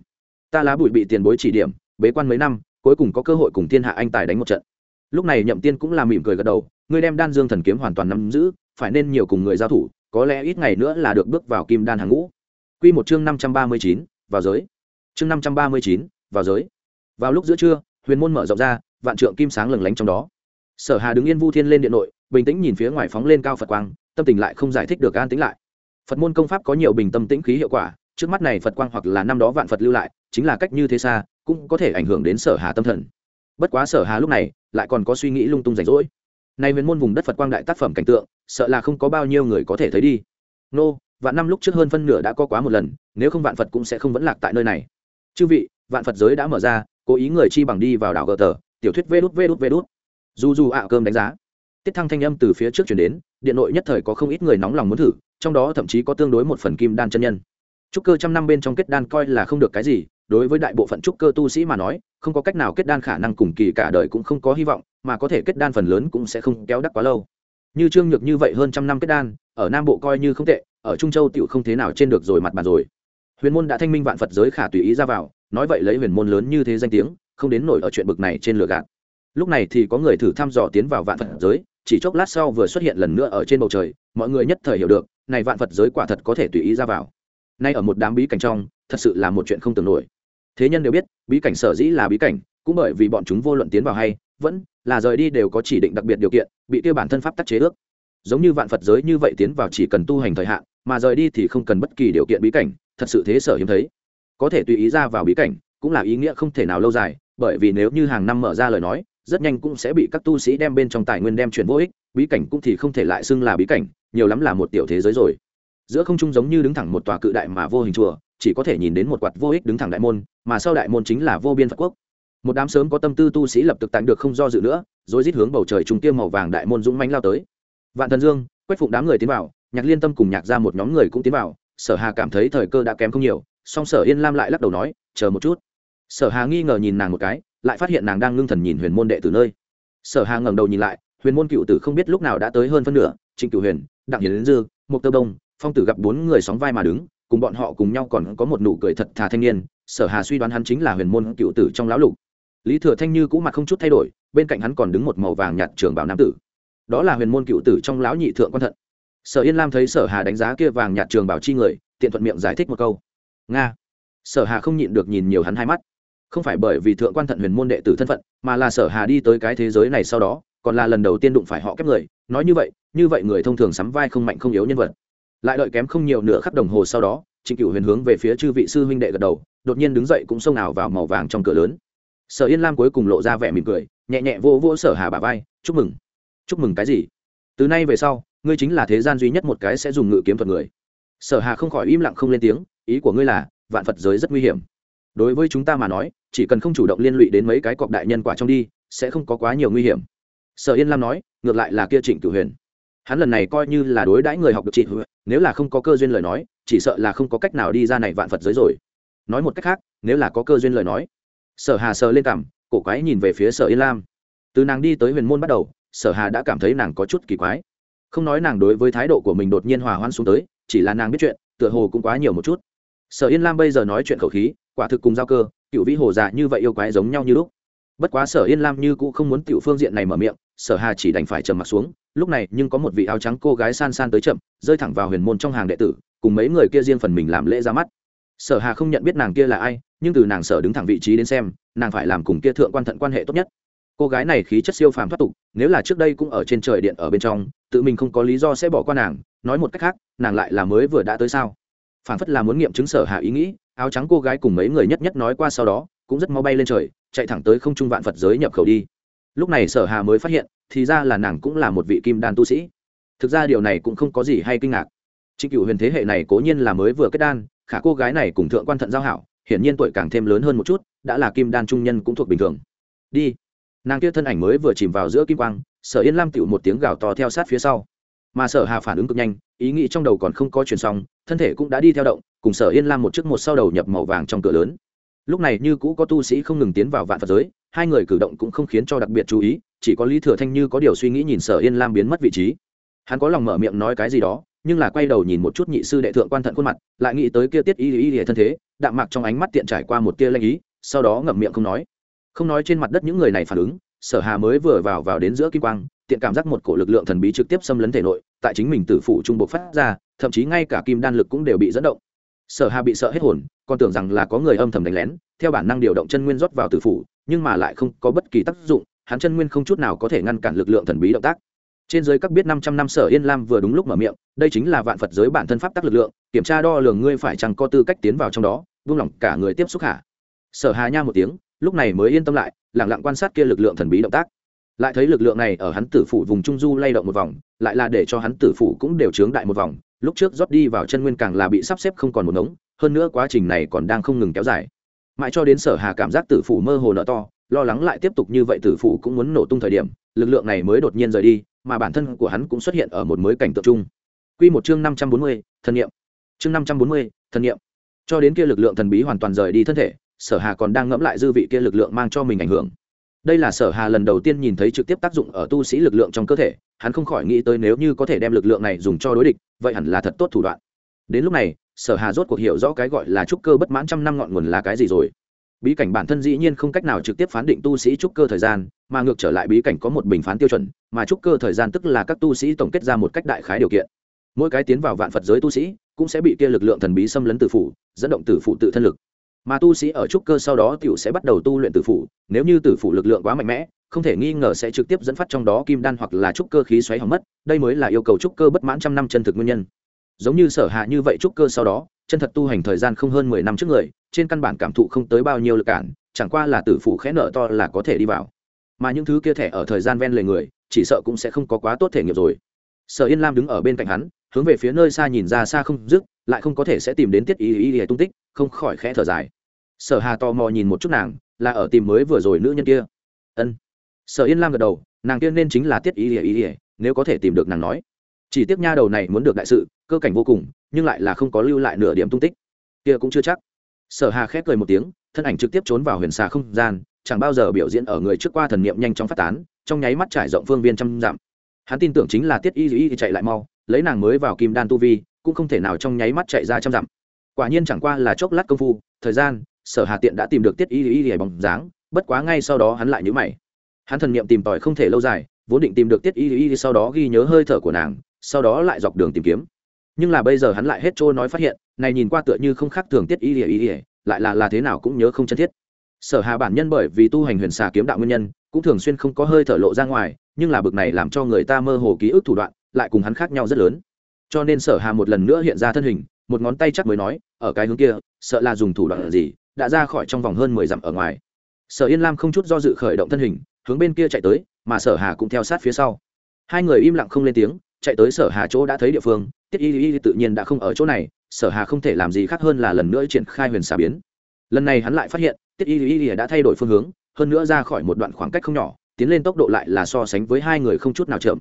Ta lá bùi bị tiền bối chỉ điểm, bế quan mấy năm, cuối cùng có cơ hội cùng thiên hạ anh tài đánh một trận lúc này nhậm tiên cũng là mỉm cười gật đầu, ngươi đem đan dương thần kiếm hoàn toàn nắm giữ, phải nên nhiều cùng người giao thủ, có lẽ ít ngày nữa là được bước vào kim đan hàng ngũ. Quy một chương năm trăm ba mươi chín, vào giới. Chương năm trăm ba mươi chín, vào giới. Vào lúc giữa trưa, huyền môn mở rộng ra, vạn trượng kim sáng lừng lánh trong đó. Sở hà đứng yên vu thiên lên điện nội, bình tĩnh nhìn phía ngoài phóng lên cao phật quang, tâm tình lại không giải thích được an tĩnh lại. Phật môn công pháp có nhiều bình tâm tĩnh khí hiệu quả, trước mắt này phật quang hoặc là năm đó vạn phật lưu lại, chính là cách như thế xa, cũng có thể ảnh hưởng đến sở hà tâm thần bất quá sở hà lúc này lại còn có suy nghĩ lung tung rảnh rỗi. Nay huyền môn vùng đất phật quang đại tác phẩm cảnh tượng, sợ là không có bao nhiêu người có thể thấy đi. Nô, vạn năm lúc trước hơn phân nửa đã có quá một lần, nếu không vạn phật cũng sẽ không vẫn lạc tại nơi này. Chư vị, vạn phật giới đã mở ra, cố ý người chi bằng đi vào đảo gờ tờ, tiểu thuyết vê đút vê đút vê đút. Du du ạ cơm đánh giá, tiết thăng thanh âm từ phía trước chuyển đến, điện nội nhất thời có không ít người nóng lòng muốn thử, trong đó thậm chí có tương đối một phần kim đan chân nhân. Trúc cơ trăm năm bên trong kết đan coi là không được cái gì đối với đại bộ phận trúc cơ tu sĩ mà nói, không có cách nào kết đan khả năng cùng kỳ cả đời cũng không có hy vọng, mà có thể kết đan phần lớn cũng sẽ không kéo đắc quá lâu. Như trương nhược như vậy hơn trăm năm kết đan, ở nam bộ coi như không tệ, ở trung châu tựu không thế nào trên được rồi mặt bàn rồi. Huyền môn đã thanh minh vạn phật giới khả tùy ý ra vào, nói vậy lấy huyền môn lớn như thế danh tiếng, không đến nổi ở chuyện bực này trên lửa gạt. Lúc này thì có người thử thăm dò tiến vào vạn phật giới, chỉ chốc lát sau vừa xuất hiện lần nữa ở trên bầu trời, mọi người nhất thời hiểu được, này vạn phật giới quả thật có thể tùy ý ra vào. Nay ở một đám bí cảnh trong, thật sự là một chuyện không tưởng nổi thế nhân đều biết, bí cảnh sở dĩ là bí cảnh, cũng bởi vì bọn chúng vô luận tiến vào hay vẫn là rời đi đều có chỉ định đặc biệt điều kiện, bị tiêu bản thân pháp tắc chế ước. Giống như vạn phật giới như vậy tiến vào chỉ cần tu hành thời hạn, mà rời đi thì không cần bất kỳ điều kiện bí cảnh, thật sự thế sở hiếm thấy. Có thể tùy ý ra vào bí cảnh, cũng là ý nghĩa không thể nào lâu dài, bởi vì nếu như hàng năm mở ra lời nói, rất nhanh cũng sẽ bị các tu sĩ đem bên trong tài nguyên đem chuyển vô ích, bí cảnh cũng thì không thể lại xưng là bí cảnh, nhiều lắm là một tiểu thế giới rồi. Giữa không trung giống như đứng thẳng một tòa cự đại mà vô hình chùa chỉ có thể nhìn đến một quạt vô ích đứng thẳng đại môn, mà sau đại môn chính là vô biên phật quốc. Một đám sớm có tâm tư tu sĩ lập tức tặng được không do dự nữa, rồi rít hướng bầu trời trung tiêm màu vàng đại môn dũng mãnh lao tới. Vạn thần dương, quách phụng đám người tiến vào, nhạc liên tâm cùng nhạc ra một nhóm người cũng tiến vào. Sở hà cảm thấy thời cơ đã kém không nhiều, song sở yên lam lại lắc đầu nói, chờ một chút. Sở hà nghi ngờ nhìn nàng một cái, lại phát hiện nàng đang ngưng thần nhìn huyền môn đệ từ nơi. Sở hà ngẩng đầu nhìn lại, huyền môn cựu tử không biết lúc nào đã tới hơn phân nửa, trịnh cửu huyền, đặng hiền dư, mục tơ đông, phong tử gặp bốn người sóng vai mà đứng cùng bọn họ cùng nhau còn có một nụ cười thật thà thanh niên, sở hà suy đoán hắn chính là huyền môn cựu tử trong lão lục. Lý thừa thanh như cũng mặt không chút thay đổi, bên cạnh hắn còn đứng một màu vàng nhạt trường bảo nam tử. Đó là huyền môn cựu tử trong lão nhị thượng quan thận. Sở yên lam thấy sở hà đánh giá kia vàng nhạt trường bảo chi người, tiện thuận miệng giải thích một câu. Nga. Sở hà không nhịn được nhìn nhiều hắn hai mắt. Không phải bởi vì thượng quan thận huyền môn đệ tử thân phận, mà là sở hà đi tới cái thế giới này sau đó, còn là lần đầu tiên đụng phải họ kép người. Nói như vậy như vậy người thông thường sắm vai không mạnh không yếu nhân vật lại đợi kém không nhiều nửa khắp đồng hồ sau đó, trịnh cửu huyền hướng về phía chư vị sư huynh đệ gật đầu, đột nhiên đứng dậy cũng xông ảo vào màu vàng trong cửa lớn. Sở yên lam cuối cùng lộ ra vẻ mỉm cười, nhẹ nhẹ vô vô sở hà bà vai, chúc mừng. Chúc mừng cái gì? Từ nay về sau, ngươi chính là thế gian duy nhất một cái sẽ dùng ngự kiếm thuật người. Sở hà không khỏi im lặng không lên tiếng, ý của ngươi là, vạn phật giới rất nguy hiểm. Đối với chúng ta mà nói, chỉ cần không chủ động liên lụy đến mấy cái cọc đại nhân quả trong đi, sẽ không có quá nhiều nguy hiểm. Sở yên lam nói, ngược lại là kia trịnh cửu huyền hắn lần này coi như là đối đãi người học được chị, nếu là không có cơ duyên lời nói chỉ sợ là không có cách nào đi ra này vạn phật giới rồi. Nói một cách khác nếu là có cơ duyên lời nói sở hà sờ lên cảm cổ quái nhìn về phía sở yên lam. Từ nàng đi tới huyền môn bắt đầu sở hà đã cảm thấy nàng có chút kỳ quái. Không nói nàng đối với thái độ của mình đột nhiên hòa hoan xuống tới chỉ là nàng biết chuyện tựa hồ cũng quá nhiều một chút. Sở yên lam bây giờ nói chuyện khẩu khí quả thực cùng giao cơ cựu vĩ hồ Dạ như vậy yêu quái giống nhau như lúc. Bất quá sở yên lam như cũng không muốn tiểu phương diện này mở miệng sở hà chỉ đành phải trầm mặt xuống, lúc này nhưng có một vị áo trắng cô gái san san tới chậm, rơi thẳng vào huyền môn trong hàng đệ tử, cùng mấy người kia riêng phần mình làm lễ ra mắt. Sở hà không nhận biết nàng kia là ai, nhưng từ nàng sở đứng thẳng vị trí đến xem, nàng phải làm cùng kia thượng quan thận quan hệ tốt nhất. Cô gái này khí chất siêu phàm thoát tục, nếu là trước đây cũng ở trên trời điện ở bên trong, tự mình không có lý do sẽ bỏ qua nàng, nói một cách khác, nàng lại là mới vừa đã tới sao? Phản phất là muốn nghiệm chứng sở hạ ý nghĩ, áo trắng cô gái cùng mấy người nhất nhất nói qua sau đó, cũng rất mau bay lên trời, chạy thẳng tới không trung vạn phật giới nhập khẩu đi lúc này sở hà mới phát hiện, thì ra là nàng cũng là một vị kim đan tu sĩ. Thực ra điều này cũng không có gì hay kinh ngạc. Trịnh cựu huyền thế hệ này cố nhiên là mới vừa kết đan, khả cô gái này cùng thượng quan thận giao hảo, hiển nhiên tuổi càng thêm lớn hơn một chút, đã là kim đan trung nhân cũng thuộc bình thường. Đi. Nàng kia thân ảnh mới vừa chìm vào giữa kim quang, sở yên lam tựu một tiếng gào to theo sát phía sau. Mà sở hà phản ứng cực nhanh, ý nghĩ trong đầu còn không có chuyển xong, thân thể cũng đã đi theo động, cùng sở yên lam một chiếc một sau đầu nhập màu vàng trong cửa lớn lúc này như cũ có tu sĩ không ngừng tiến vào vạn phật giới, hai người cử động cũng không khiến cho đặc biệt chú ý, chỉ có lý thừa thanh như có điều suy nghĩ nhìn sở yên lam biến mất vị trí. Hắn có lòng mở miệng nói cái gì đó, nhưng là quay đầu nhìn một chút nhị sư đệ thượng quan thận khuôn mặt, lại nghĩ tới kia tiết y y y thân thế, đạm mạc trong ánh mắt tiện trải qua một tia lanh ý, sau đó ngậm miệng không nói. Không nói trên mặt đất những người này phản ứng, sở hà mới vừa vào vào đến giữa kim quang, tiện cảm giác một cổ lực lượng thần bí trực tiếp xâm lấn thể nội, tại chính mình tử phụ trung bộ phát ra, thậm chí ngay cả kim đan lực cũng đều bị dẫn động sở hà bị sợ hết hồn, còn tưởng rằng là có người âm thầm đánh lén, theo bản năng điều động chân nguyên rót vào tử phủ, nhưng mà lại không có bất kỳ tác dụng, hắn chân nguyên không chút nào có thể ngăn cản lực lượng thần bí động tác. Trên giới các biết năm trăm năm sở yên lam vừa đúng lúc mở miệng, đây chính là vạn phật giới bản thân pháp tắc lực lượng, kiểm tra đo lường ngươi phải chăng có tư cách tiến vào trong đó, vung lòng cả người tiếp xúc hạ. Sở hà nha một tiếng, lúc này mới yên tâm lại lẳng lặng quan sát kia lực lượng thần bí động tác. Lại thấy lực lượng này ở hắn tử phủ vùng trung du lay động một vòng, lại là để cho hắn tử phủ cũng đều trướng đại một vòng lúc trước rót đi vào chân nguyên càng là bị sắp xếp không còn một ngống hơn nữa quá trình này còn đang không ngừng kéo dài. Mãi cho đến sở hà cảm giác tử phủ mơ hồ nợ to lo lắng lại tiếp tục như vậy tử phủ cũng muốn nổ tung thời điểm lực lượng này mới đột nhiên rời đi mà bản thân của hắn cũng xuất hiện ở một mới cảnh tượng chung. Quy một chương năm trăm bốn mươi, thần niệm chương năm trăm bốn mươi, thần niệm cho đến kia lực lượng thần bí hoàn toàn rời đi thân thể sở hà còn đang ngẫm lại dư vị kia lực lượng mang cho mình ảnh hưởng đây là sở hà lần đầu tiên nhìn thấy trực tiếp tác dụng ở tu sĩ lực lượng trong cơ thể, hắn không khỏi nghĩ tới nếu như có thể đem lực lượng này dùng cho đối địch, vậy hẳn là thật tốt thủ đoạn. Đến lúc này, sở hà rốt cuộc hiểu rõ cái gọi là trúc cơ bất mãn trăm năm ngọn nguồn là cái gì rồi. Bí cảnh bản thân dĩ nhiên không cách nào trực tiếp phán định tu sĩ trúc cơ thời gian, mà ngược trở lại bí cảnh có một bình phán tiêu chuẩn, mà trúc cơ thời gian tức là các tu sĩ tổng kết ra một cách đại khái điều kiện. Mỗi cái tiến vào vạn phật giới tu sĩ cũng sẽ bị kia lực lượng thần bí xâm lấn tử phủ, dẫn động tử phụ tự thân lực mà tu sĩ ở trúc cơ sau đó t sẽ bắt đầu tu luyện tử phủ, nếu như tử phủ lực lượng quá mạnh mẽ, không thể nghi ngờ sẽ trực tiếp dẫn phát trong đó kim đan hoặc là trúc cơ khí xoáy hỏng mất, đây mới là yêu cầu trúc cơ bất mãn trăm năm chân thực nguyên nhân. Giống như sở hạ như vậy trúc cơ sau đó, chân thật tu hành thời gian không hơn mười năm trước người, trên căn bản cảm thụ không tới bao nhiêu lực cản, chẳng qua là tử phủ khẽ nợ to là có thể đi vào. Mà những thứ kia thẻ ở thời gian ven lề người, chỉ sợ cũng sẽ không có quá tốt thể nghiệp rồi. Sở yên lam đứng ở bên cạnh hắn hướng về phía nơi xa nhìn ra xa không dứt, lại không có thể sẽ tìm đến tiết ý ý ý tung tích, không khỏi khẽ thở dài. Sở hà tò mò nhìn một chút nàng, là ở tìm mới vừa rồi nữ nhân kia. Ân. Sở yên lam gật đầu, nàng kia nên chính là tiết ý ý ý nếu có thể tìm được nàng nói. Chỉ tiếc nha đầu này muốn được đại sự, cơ cảnh vô cùng, nhưng lại là không có lưu lại nửa điểm tung tích. Kia cũng chưa chắc. Sở hà khép cười một tiếng, thân ảnh trực tiếp trốn vào huyền xà không gian, chẳng bao giờ biểu diễn ở người trước qua thần niệm nhanh chóng phát tán, trong nháy mắt trải rộng phương viên trăm dặm. Hắn tin tưởng chính là tiết y y chạy lại mau lấy nàng mới vào kim đan tu vi, cũng không thể nào trong nháy mắt chạy ra trăm dặm. Quả nhiên chẳng qua là chốc lát công phu, thời gian, sở hà tiện đã tìm được tiết y y y bóng dáng, bất quá ngay sau đó hắn lại nhíu mày. Hắn thần niệm tìm tòi không thể lâu dài, vốn định tìm được tiết y y sau đó ghi nhớ hơi thở của nàng, sau đó lại dọc đường tìm kiếm. Nhưng là bây giờ hắn lại hết trôi nói phát hiện, này nhìn qua tựa như không khác thường tiết y y y, lại là là thế nào cũng nhớ không chân thiết. Sở hà bản nhân bởi vì tu hành huyền xà kiếm đạo nguyên nhân, cũng thường xuyên không có hơi thở lộ ra ngoài, nhưng là bực này làm cho người ta mơ hồ ký ức thủ đoạn lại cùng hắn khác nhau rất lớn. Cho nên sở hà một lần nữa hiện ra thân hình, một ngón tay chắc mới nói, ở cái hướng kia, sợ là dùng thủ đoạn gì, đã ra khỏi trong vòng hơn mười dặm ở ngoài. Sở yên lam không chút do dự khởi động thân hình, hướng bên kia chạy tới, mà sở hà cũng theo sát phía sau. Hai người im lặng không lên tiếng, chạy tới sở hà chỗ đã thấy địa phương, tiết y y tự nhiên đã không ở chỗ này, sở hà không thể làm gì khác hơn là lần nữa triển khai huyền xà biến. Lần này hắn lại phát hiện, tiết y y đã thay đổi phương hướng, hơn nữa ra khỏi một đoạn khoảng cách không nhỏ, tiến lên tốc độ lại là so sánh với hai người không chút nào chậm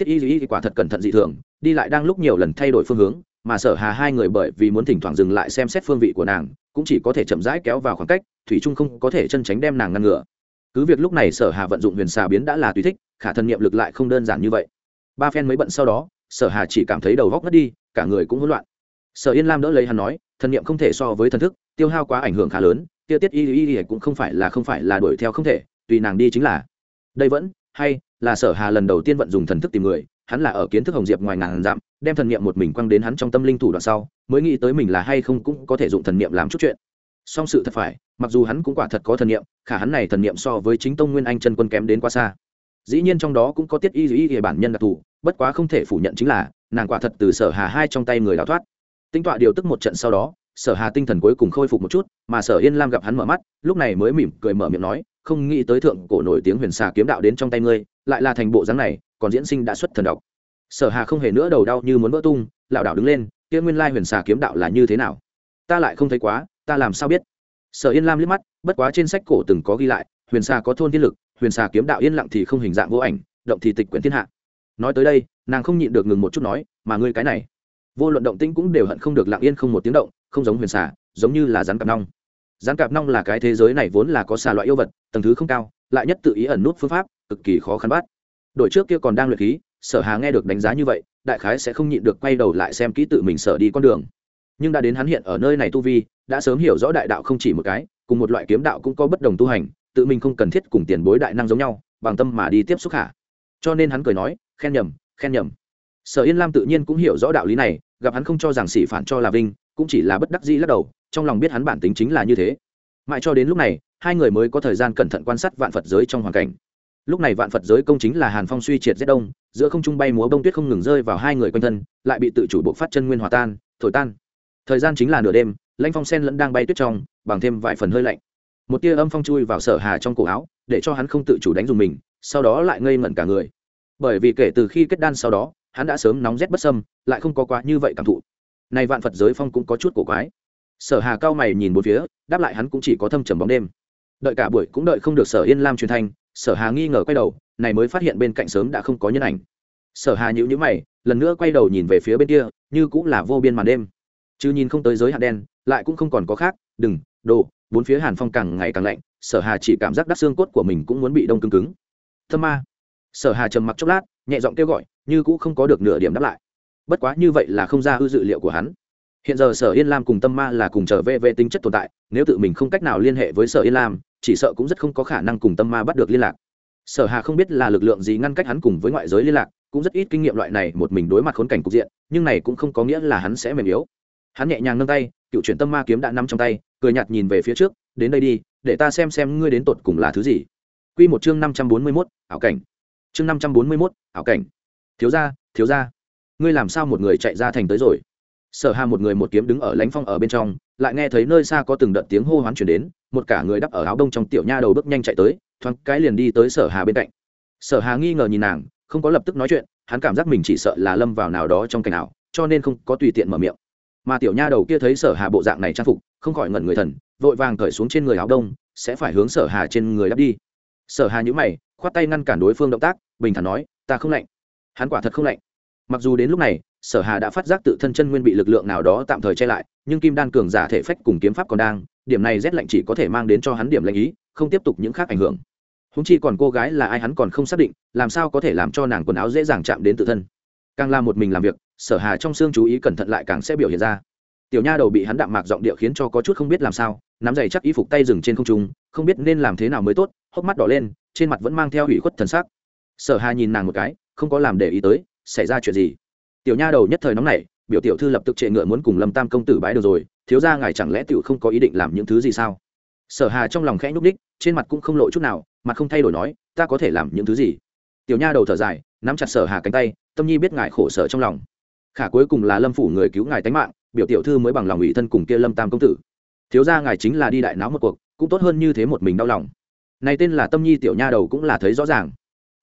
tiết y y quả thật cẩn thận dị thường, đi lại đang lúc nhiều lần thay đổi phương hướng, mà sở hà hai người bởi vì muốn thỉnh thoảng dừng lại xem xét phương vị của nàng, cũng chỉ có thể chậm rãi kéo vào khoảng cách, thủy trung không có thể chân tránh đem nàng ngăn ngừa. Cứ việc lúc này sở hà vận dụng huyền xà biến đã là tùy thích, khả thần niệm lực lại không đơn giản như vậy. Ba phen mới bận sau đó, sở hà chỉ cảm thấy đầu góc ngất đi, cả người cũng hỗn loạn. Sở yên lam đỡ lấy hắn nói thần niệm không thể so với thần thức, tiêu hao quá ảnh hưởng khá lớn tiêu tiết y y y cũng không phải là không phải là đuổi theo không thể, tùy nàng đi chính là. Đây vẫn, hay là sở hà lần đầu tiên vận dùng thần thức tìm người, hắn là ở kiến thức hồng diệp ngoài ngàn dặm, đem thần niệm một mình quăng đến hắn trong tâm linh thủ đoạn sau, mới nghĩ tới mình là hay không cũng có thể dụng thần niệm làm chút chuyện. Song sự thật phải, mặc dù hắn cũng quả thật có thần niệm, khả hắn này thần niệm so với chính tông nguyên anh chân quân kém đến quá xa. Dĩ nhiên trong đó cũng có tiết y dĩ y bản nhân đặc thù, bất quá không thể phủ nhận chính là, nàng quả thật từ sở hà hai trong tay người đào thoát. Tinh tọa điều tức một trận sau đó, sở hà tinh thần cuối cùng khôi phục một chút, mà sở yên lam gặp hắn mở mắt, lúc này mới mỉm cười mở miệng nói, không nghĩ tới thượng cổ nổi tiếng huyền xà kiếm đạo đến trong tay ngươi lại là thành bộ dáng này còn diễn sinh đã xuất thần độc. Sở hà không hề nữa đầu đau như muốn vỡ tung lảo đảo đứng lên kia nguyên lai huyền xà kiếm đạo là như thế nào? Ta lại không thấy quá ta làm sao biết? Sở yên lam liếc mắt bất quá trên sách cổ từng có ghi lại huyền xà có thôn thiên lực huyền xà kiếm đạo yên lặng thì không hình dạng vô ảnh động thì tịch quyển thiên hạ. Nói tới đây nàng không nhịn được ngừng một chút nói mà ngươi cái này. Vô luận động tĩnh cũng đều hận không được lặng yên không một tiếng động không giống huyền Xà, giống như là rắn cạp nong. Rắn cạp nong là cái thế giới này vốn là có xà loại yêu vật tầng thứ không cao lại nhất tự ý ẩn nút phương pháp cực kỳ khó khăn bắt. Đội trước kia còn đang luyện khí, sở hà nghe được đánh giá như vậy, đại khái sẽ không nhịn được quay đầu lại xem kỹ tự mình sở đi con đường. Nhưng đã đến hắn hiện ở nơi này tu vi, đã sớm hiểu rõ đại đạo không chỉ một cái, cùng một loại kiếm đạo cũng có bất đồng tu hành, tự mình không cần thiết cùng tiền bối đại năng giống nhau, bằng tâm mà đi tiếp xúc hạ cho nên hắn cười nói, khen nhầm khen nhầm. Sở yên lam tự nhiên cũng hiểu rõ đạo lý này, gặp hắn không cho rằng sỉ phản cho là vinh, cũng chỉ là bất đắc dĩ lắc đầu, trong lòng biết hắn bản tính chính là như thế. Mãi cho đến lúc này, hai người mới có thời gian cẩn thận quan sát vạn phật giới trong hoàn cảnh lúc này vạn phật giới công chính là hàn phong suy triệt rét đông, giữa không trung bay múa bông tuyết không ngừng rơi vào hai người quanh thân, lại bị tự chủ bộ phát chân nguyên hòa tan, thổi tan. Thời gian chính là nửa đêm lanh phong sen lẫn đang bay tuyết trong, bằng thêm vài phần hơi lạnh. Một tia âm phong chui vào sở hà trong cổ áo, để cho hắn không tự chủ đánh dùng mình, sau đó lại ngây ngẩn cả người. Bởi vì kể từ khi kết đan sau đó, hắn đã sớm nóng rét bất sâm, lại không có quá như vậy cảm thụ. Này vạn phật giới phong cũng có chút cổ quái. Sở hà cao mày nhìn một phía, đáp lại hắn cũng chỉ có thâm trầm bóng đêm. Đợi cả buổi cũng đợi không được sở yên lam truyền thanh sở hà nghi ngờ quay đầu, này mới phát hiện bên cạnh sớm đã không có nhân ảnh. Sở hà nhữ nhữ mày, lần nữa quay đầu nhìn về phía bên kia, như cũng là vô biên màn đêm. Chứ nhìn không tới giới hạn đen, lại cũng không còn có khác, đừng, đồ, bốn phía hàn phong càng ngày càng lạnh, sở hà chỉ cảm giác đắc xương cốt của mình cũng muốn bị đông cứng cứng. Thâm ma. Sở hà trầm mặc chốc lát, nhẹ giọng kêu gọi, như cũng không có được nửa điểm đáp lại. Bất quá như vậy là không ra hư dự liệu của hắn. Hiện giờ sở yên lam cùng tâm ma là cùng trở về về tính chất tồn tại, nếu tự mình không cách nào liên hệ với sở yên lam chỉ sợ cũng rất không có khả năng cùng tâm ma bắt được liên lạc sở hà không biết là lực lượng gì ngăn cách hắn cùng với ngoại giới liên lạc cũng rất ít kinh nghiệm loại này một mình đối mặt khốn cảnh cục diện nhưng này cũng không có nghĩa là hắn sẽ mềm yếu hắn nhẹ nhàng nâng tay cựu chuyển tâm ma kiếm đã nắm trong tay cười nhạt nhìn về phía trước đến đây đi để ta xem xem ngươi đến tột cùng là thứ gì Quy một chương năm trăm bốn mươi 541, ảo cảnh. Chương năm trăm bốn mươi 541, ảo cảnh. Thiếu gia, thiếu gia, ngươi làm sao một người chạy ra thành tới rồi? Sở Hà một người một kiếm đứng ở lãnh phong ở bên trong, lại nghe thấy nơi xa có từng đợt tiếng hô hoán truyền đến, một cả người đắp ở áo đông trong tiểu nha đầu bước nhanh chạy tới, thoáng cái liền đi tới Sở Hà bên cạnh. Sở Hà nghi ngờ nhìn nàng, không có lập tức nói chuyện, hắn cảm giác mình chỉ sợ là lâm vào nào đó trong cảnh ảo, cho nên không có tùy tiện mở miệng. Mà tiểu nha đầu kia thấy sở hà bộ dạng này trang phục không khỏi ngẩn người thần vội vàng cởi xuống trên người áo đông sẽ phải hướng sở hà trên người đắp đi. Sở hà nhữ mày khoát tay ngăn cản đối phương động tác bình thản nói ta không lạnh. Hắn quả thật không lạnh. Mặc dù đến lúc này sở hà đã phát giác tự thân chân nguyên bị lực lượng nào đó tạm thời che lại, nhưng kim đan cường giả thể phách cùng kiếm pháp còn đang, điểm này rét lạnh chỉ có thể mang đến cho hắn điểm lạnh ý, không tiếp tục những khác ảnh hưởng. Húng chi còn cô gái là ai hắn còn không xác định, làm sao có thể làm cho nàng quần áo dễ dàng chạm đến tự thân. Càng làm một mình làm việc, sở hà trong xương chú ý cẩn thận lại càng sẽ biểu hiện ra. Tiểu nha đầu bị hắn đạm mạc giọng điệu khiến cho có chút không biết làm sao, nắm giày chắc y phục tay dừng trên không trung, không biết nên làm thế nào mới tốt, hốc mắt đỏ lên, trên mặt vẫn mang theo hủy khuất thần sắc. Sở hà nhìn nàng một cái, không có làm để ý tới, xảy ra chuyện gì? Tiểu nha đầu nhất thời nóng này biểu tiểu thư lập tức trệ ngựa muốn cùng lâm tam công tử bái được rồi, thiếu ra ngài chẳng lẽ tiểu không có ý định làm những thứ gì sao? Sở hà trong lòng khẽ nhúc đích trên mặt cũng không lộ chút nào, mặt không thay đổi nói, ta có thể làm những thứ gì? Tiểu nha đầu thở dài, nắm chặt sở hà cánh tay, tâm nhi biết ngài khổ sở trong lòng. Khả cuối cùng là lâm phủ người cứu ngài tánh mạng, biểu tiểu thư mới bằng lòng ủy thân cùng kia lâm tam công tử. Thiếu ra ngài chính là đi đại náo một cuộc, cũng tốt hơn như thế một mình đau lòng. Này tên là tâm nhi tiểu nha đầu cũng là thấy rõ ràng.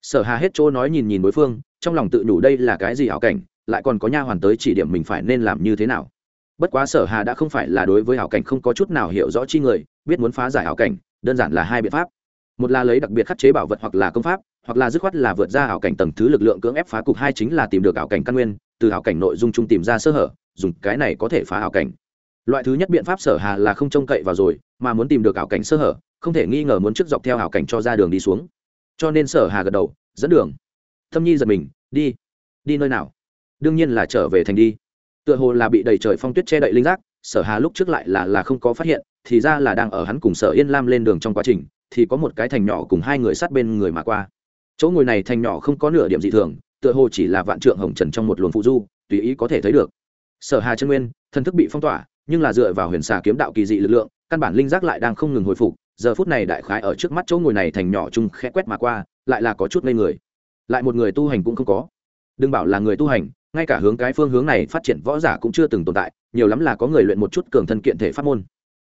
Sở hà hết chỗ nói nhìn nhìn đối phương, trong lòng tự nhủ đây là cái gì hảo cảnh lại còn có nha hoàn tới chỉ điểm mình phải nên làm như thế nào. Bất quá sở hà đã không phải là đối với hảo cảnh không có chút nào hiểu rõ chi người, biết muốn phá giải hảo cảnh, đơn giản là hai biện pháp. Một là lấy đặc biệt khắc chế bảo vật hoặc là công pháp, hoặc là dứt khoát là vượt ra hảo cảnh tầng thứ lực lượng cưỡng ép phá cục, hai chính là tìm được hảo cảnh căn nguyên, từ hảo cảnh nội dung chung tìm ra sơ hở, dùng cái này có thể phá hảo cảnh. Loại thứ nhất biện pháp sở hà là không trông cậy vào rồi, mà muốn tìm được hảo cảnh sơ hở, không thể nghi ngờ muốn trước dọc theo hảo cảnh cho ra đường đi xuống. Cho nên sở hà gật đầu, dẫn đường. Thâm nhi giật mình, đi đi nơi nào? Đương nhiên là trở về thành đi. Tựa hồ là bị đầy trời phong tuyết che đậy linh giác, sở hà lúc trước lại là là không có phát hiện, thì ra là đang ở hắn cùng sở yên lam lên đường trong quá trình, thì có một cái thành nhỏ cùng hai người sát bên người mà qua. Chỗ ngồi này thành nhỏ không có nửa điểm gì thường, tựa hồ chỉ là vạn trượng hồng trần trong một luồng phụ du, tùy ý có thể thấy được. Sở hà chân nguyên thân thức bị phong tỏa, nhưng là dựa vào huyền xà kiếm đạo kỳ dị lực lượng, căn bản linh giác lại đang không ngừng hồi phục, giờ phút này đại khái ở trước mắt chỗ ngồi này thành nhỏ chung khẽ quét mà qua, lại là có chút ngây người. Lại một người tu hành cũng không có. Đừng bảo là người tu hành ngay cả hướng cái phương hướng này phát triển võ giả cũng chưa từng tồn tại, nhiều lắm là có người luyện một chút cường thân kiện thể pháp môn.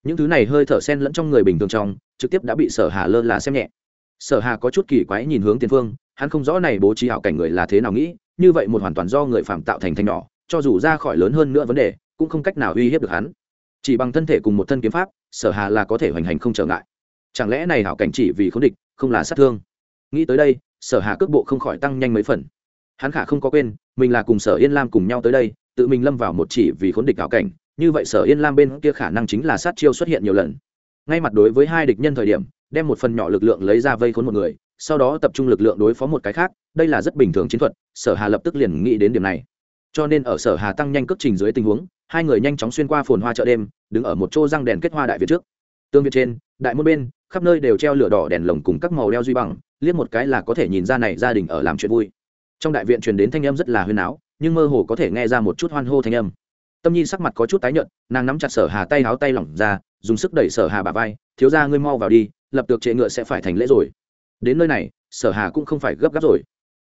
Những thứ này hơi thở sen lẫn trong người bình thường trong, trực tiếp đã bị sở hà lơ là xem nhẹ. Sở hà có chút kỳ quái nhìn hướng tiền phương, hắn không rõ này bố trí hảo cảnh người là thế nào nghĩ, như vậy một hoàn toàn do người phạm tạo thành thành nhỏ, cho dù ra khỏi lớn hơn nữa vấn đề, cũng không cách nào uy hiếp được hắn. Chỉ bằng thân thể cùng một thân kiếm pháp, sở hà là có thể hoành hành không trở ngại. Chẳng lẽ này hảo cảnh chỉ vì không địch, không là sát thương? Nghĩ tới đây, sở hà cước bộ không khỏi tăng nhanh mấy phần hắn khả không có quên, mình là cùng sở yên lam cùng nhau tới đây, tự mình lâm vào một chỉ vì khốn địch ảo cảnh, như vậy sở yên lam bên kia khả năng chính là sát chiêu xuất hiện nhiều lần. Ngay mặt đối với hai địch nhân thời điểm, đem một phần nhỏ lực lượng lấy ra vây khốn một người, sau đó tập trung lực lượng đối phó một cái khác, đây là rất bình thường chiến thuật, sở hà lập tức liền nghĩ đến điểm này. Cho nên ở sở hà tăng nhanh cất trình dưới tình huống, hai người nhanh chóng xuyên qua phồn hoa chợ đêm, đứng ở một chỗ răng đèn kết hoa đại việt trước. Tương việt trên, đại môn bên, khắp nơi đều treo lửa đỏ đèn lồng cùng các màu đeo duy bằng, liếc một cái là có thể nhìn ra này gia đình ở làm chuyện vui trong đại viện truyền đến thanh âm rất là huyên áo, nhưng mơ hồ có thể nghe ra một chút hoan hô thanh âm. Tâm nhi sắc mặt có chút tái nhợt, nàng nắm chặt sở hà tay háo tay lỏng ra, dùng sức đẩy sở hà bà vai, thiếu ra ngươi mau vào đi, lập được trệ ngựa sẽ phải thành lễ rồi. Đến nơi này, sở hà cũng không phải gấp gáp rồi.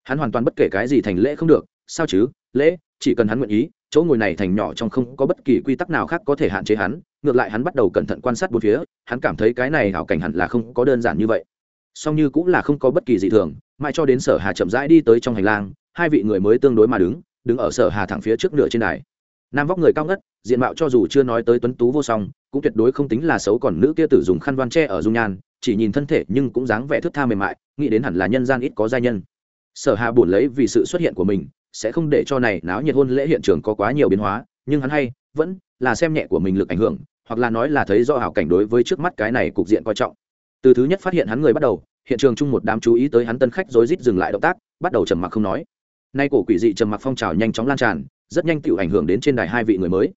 Hắn hoàn toàn bất kể cái gì thành lễ không được, sao chứ? Lễ, chỉ cần hắn nguyện ý, chỗ ngồi này thành nhỏ trong không có bất kỳ quy tắc nào khác có thể hạn chế hắn, ngược lại hắn bắt đầu cẩn thận quan sát bốn phía, hắn cảm thấy cái này hảo cảnh hẳn là không có đơn giản như vậy song như cũng là không có bất kỳ gì thường, mãi cho đến sở hà chậm rãi đi tới trong hành lang, hai vị người mới tương đối mà đứng đứng ở sở hà thẳng phía trước nửa trên đài. Nam vóc người cao ngất, diện mạo cho dù chưa nói tới tuấn tú vô song, cũng tuyệt đối không tính là xấu còn nữ kia tử dùng khăn đoan tre ở dung nhan, chỉ nhìn thân thể nhưng cũng dáng vẻ thước tha mềm mại, nghĩ đến hẳn là nhân gian ít có gia nhân. Sở hà buồn lấy vì sự xuất hiện của mình, sẽ không để cho này náo nhiệt hôn lễ hiện trường có quá nhiều biến hóa, nhưng hắn hay, vẫn là xem nhẹ của mình lực ảnh hưởng, hoặc là nói là thấy do hảo cảnh đối với trước mắt cái này cục diện coi trọng từ thứ nhất phát hiện hắn người bắt đầu, hiện trường chung một đám chú ý tới hắn tân khách rối rít dừng lại động tác, bắt đầu trầm mặc không nói. Nay cổ quỷ dị trầm mặc phong trào nhanh chóng lan tràn, rất nhanh tự ảnh hưởng đến trên đài hai vị người mới.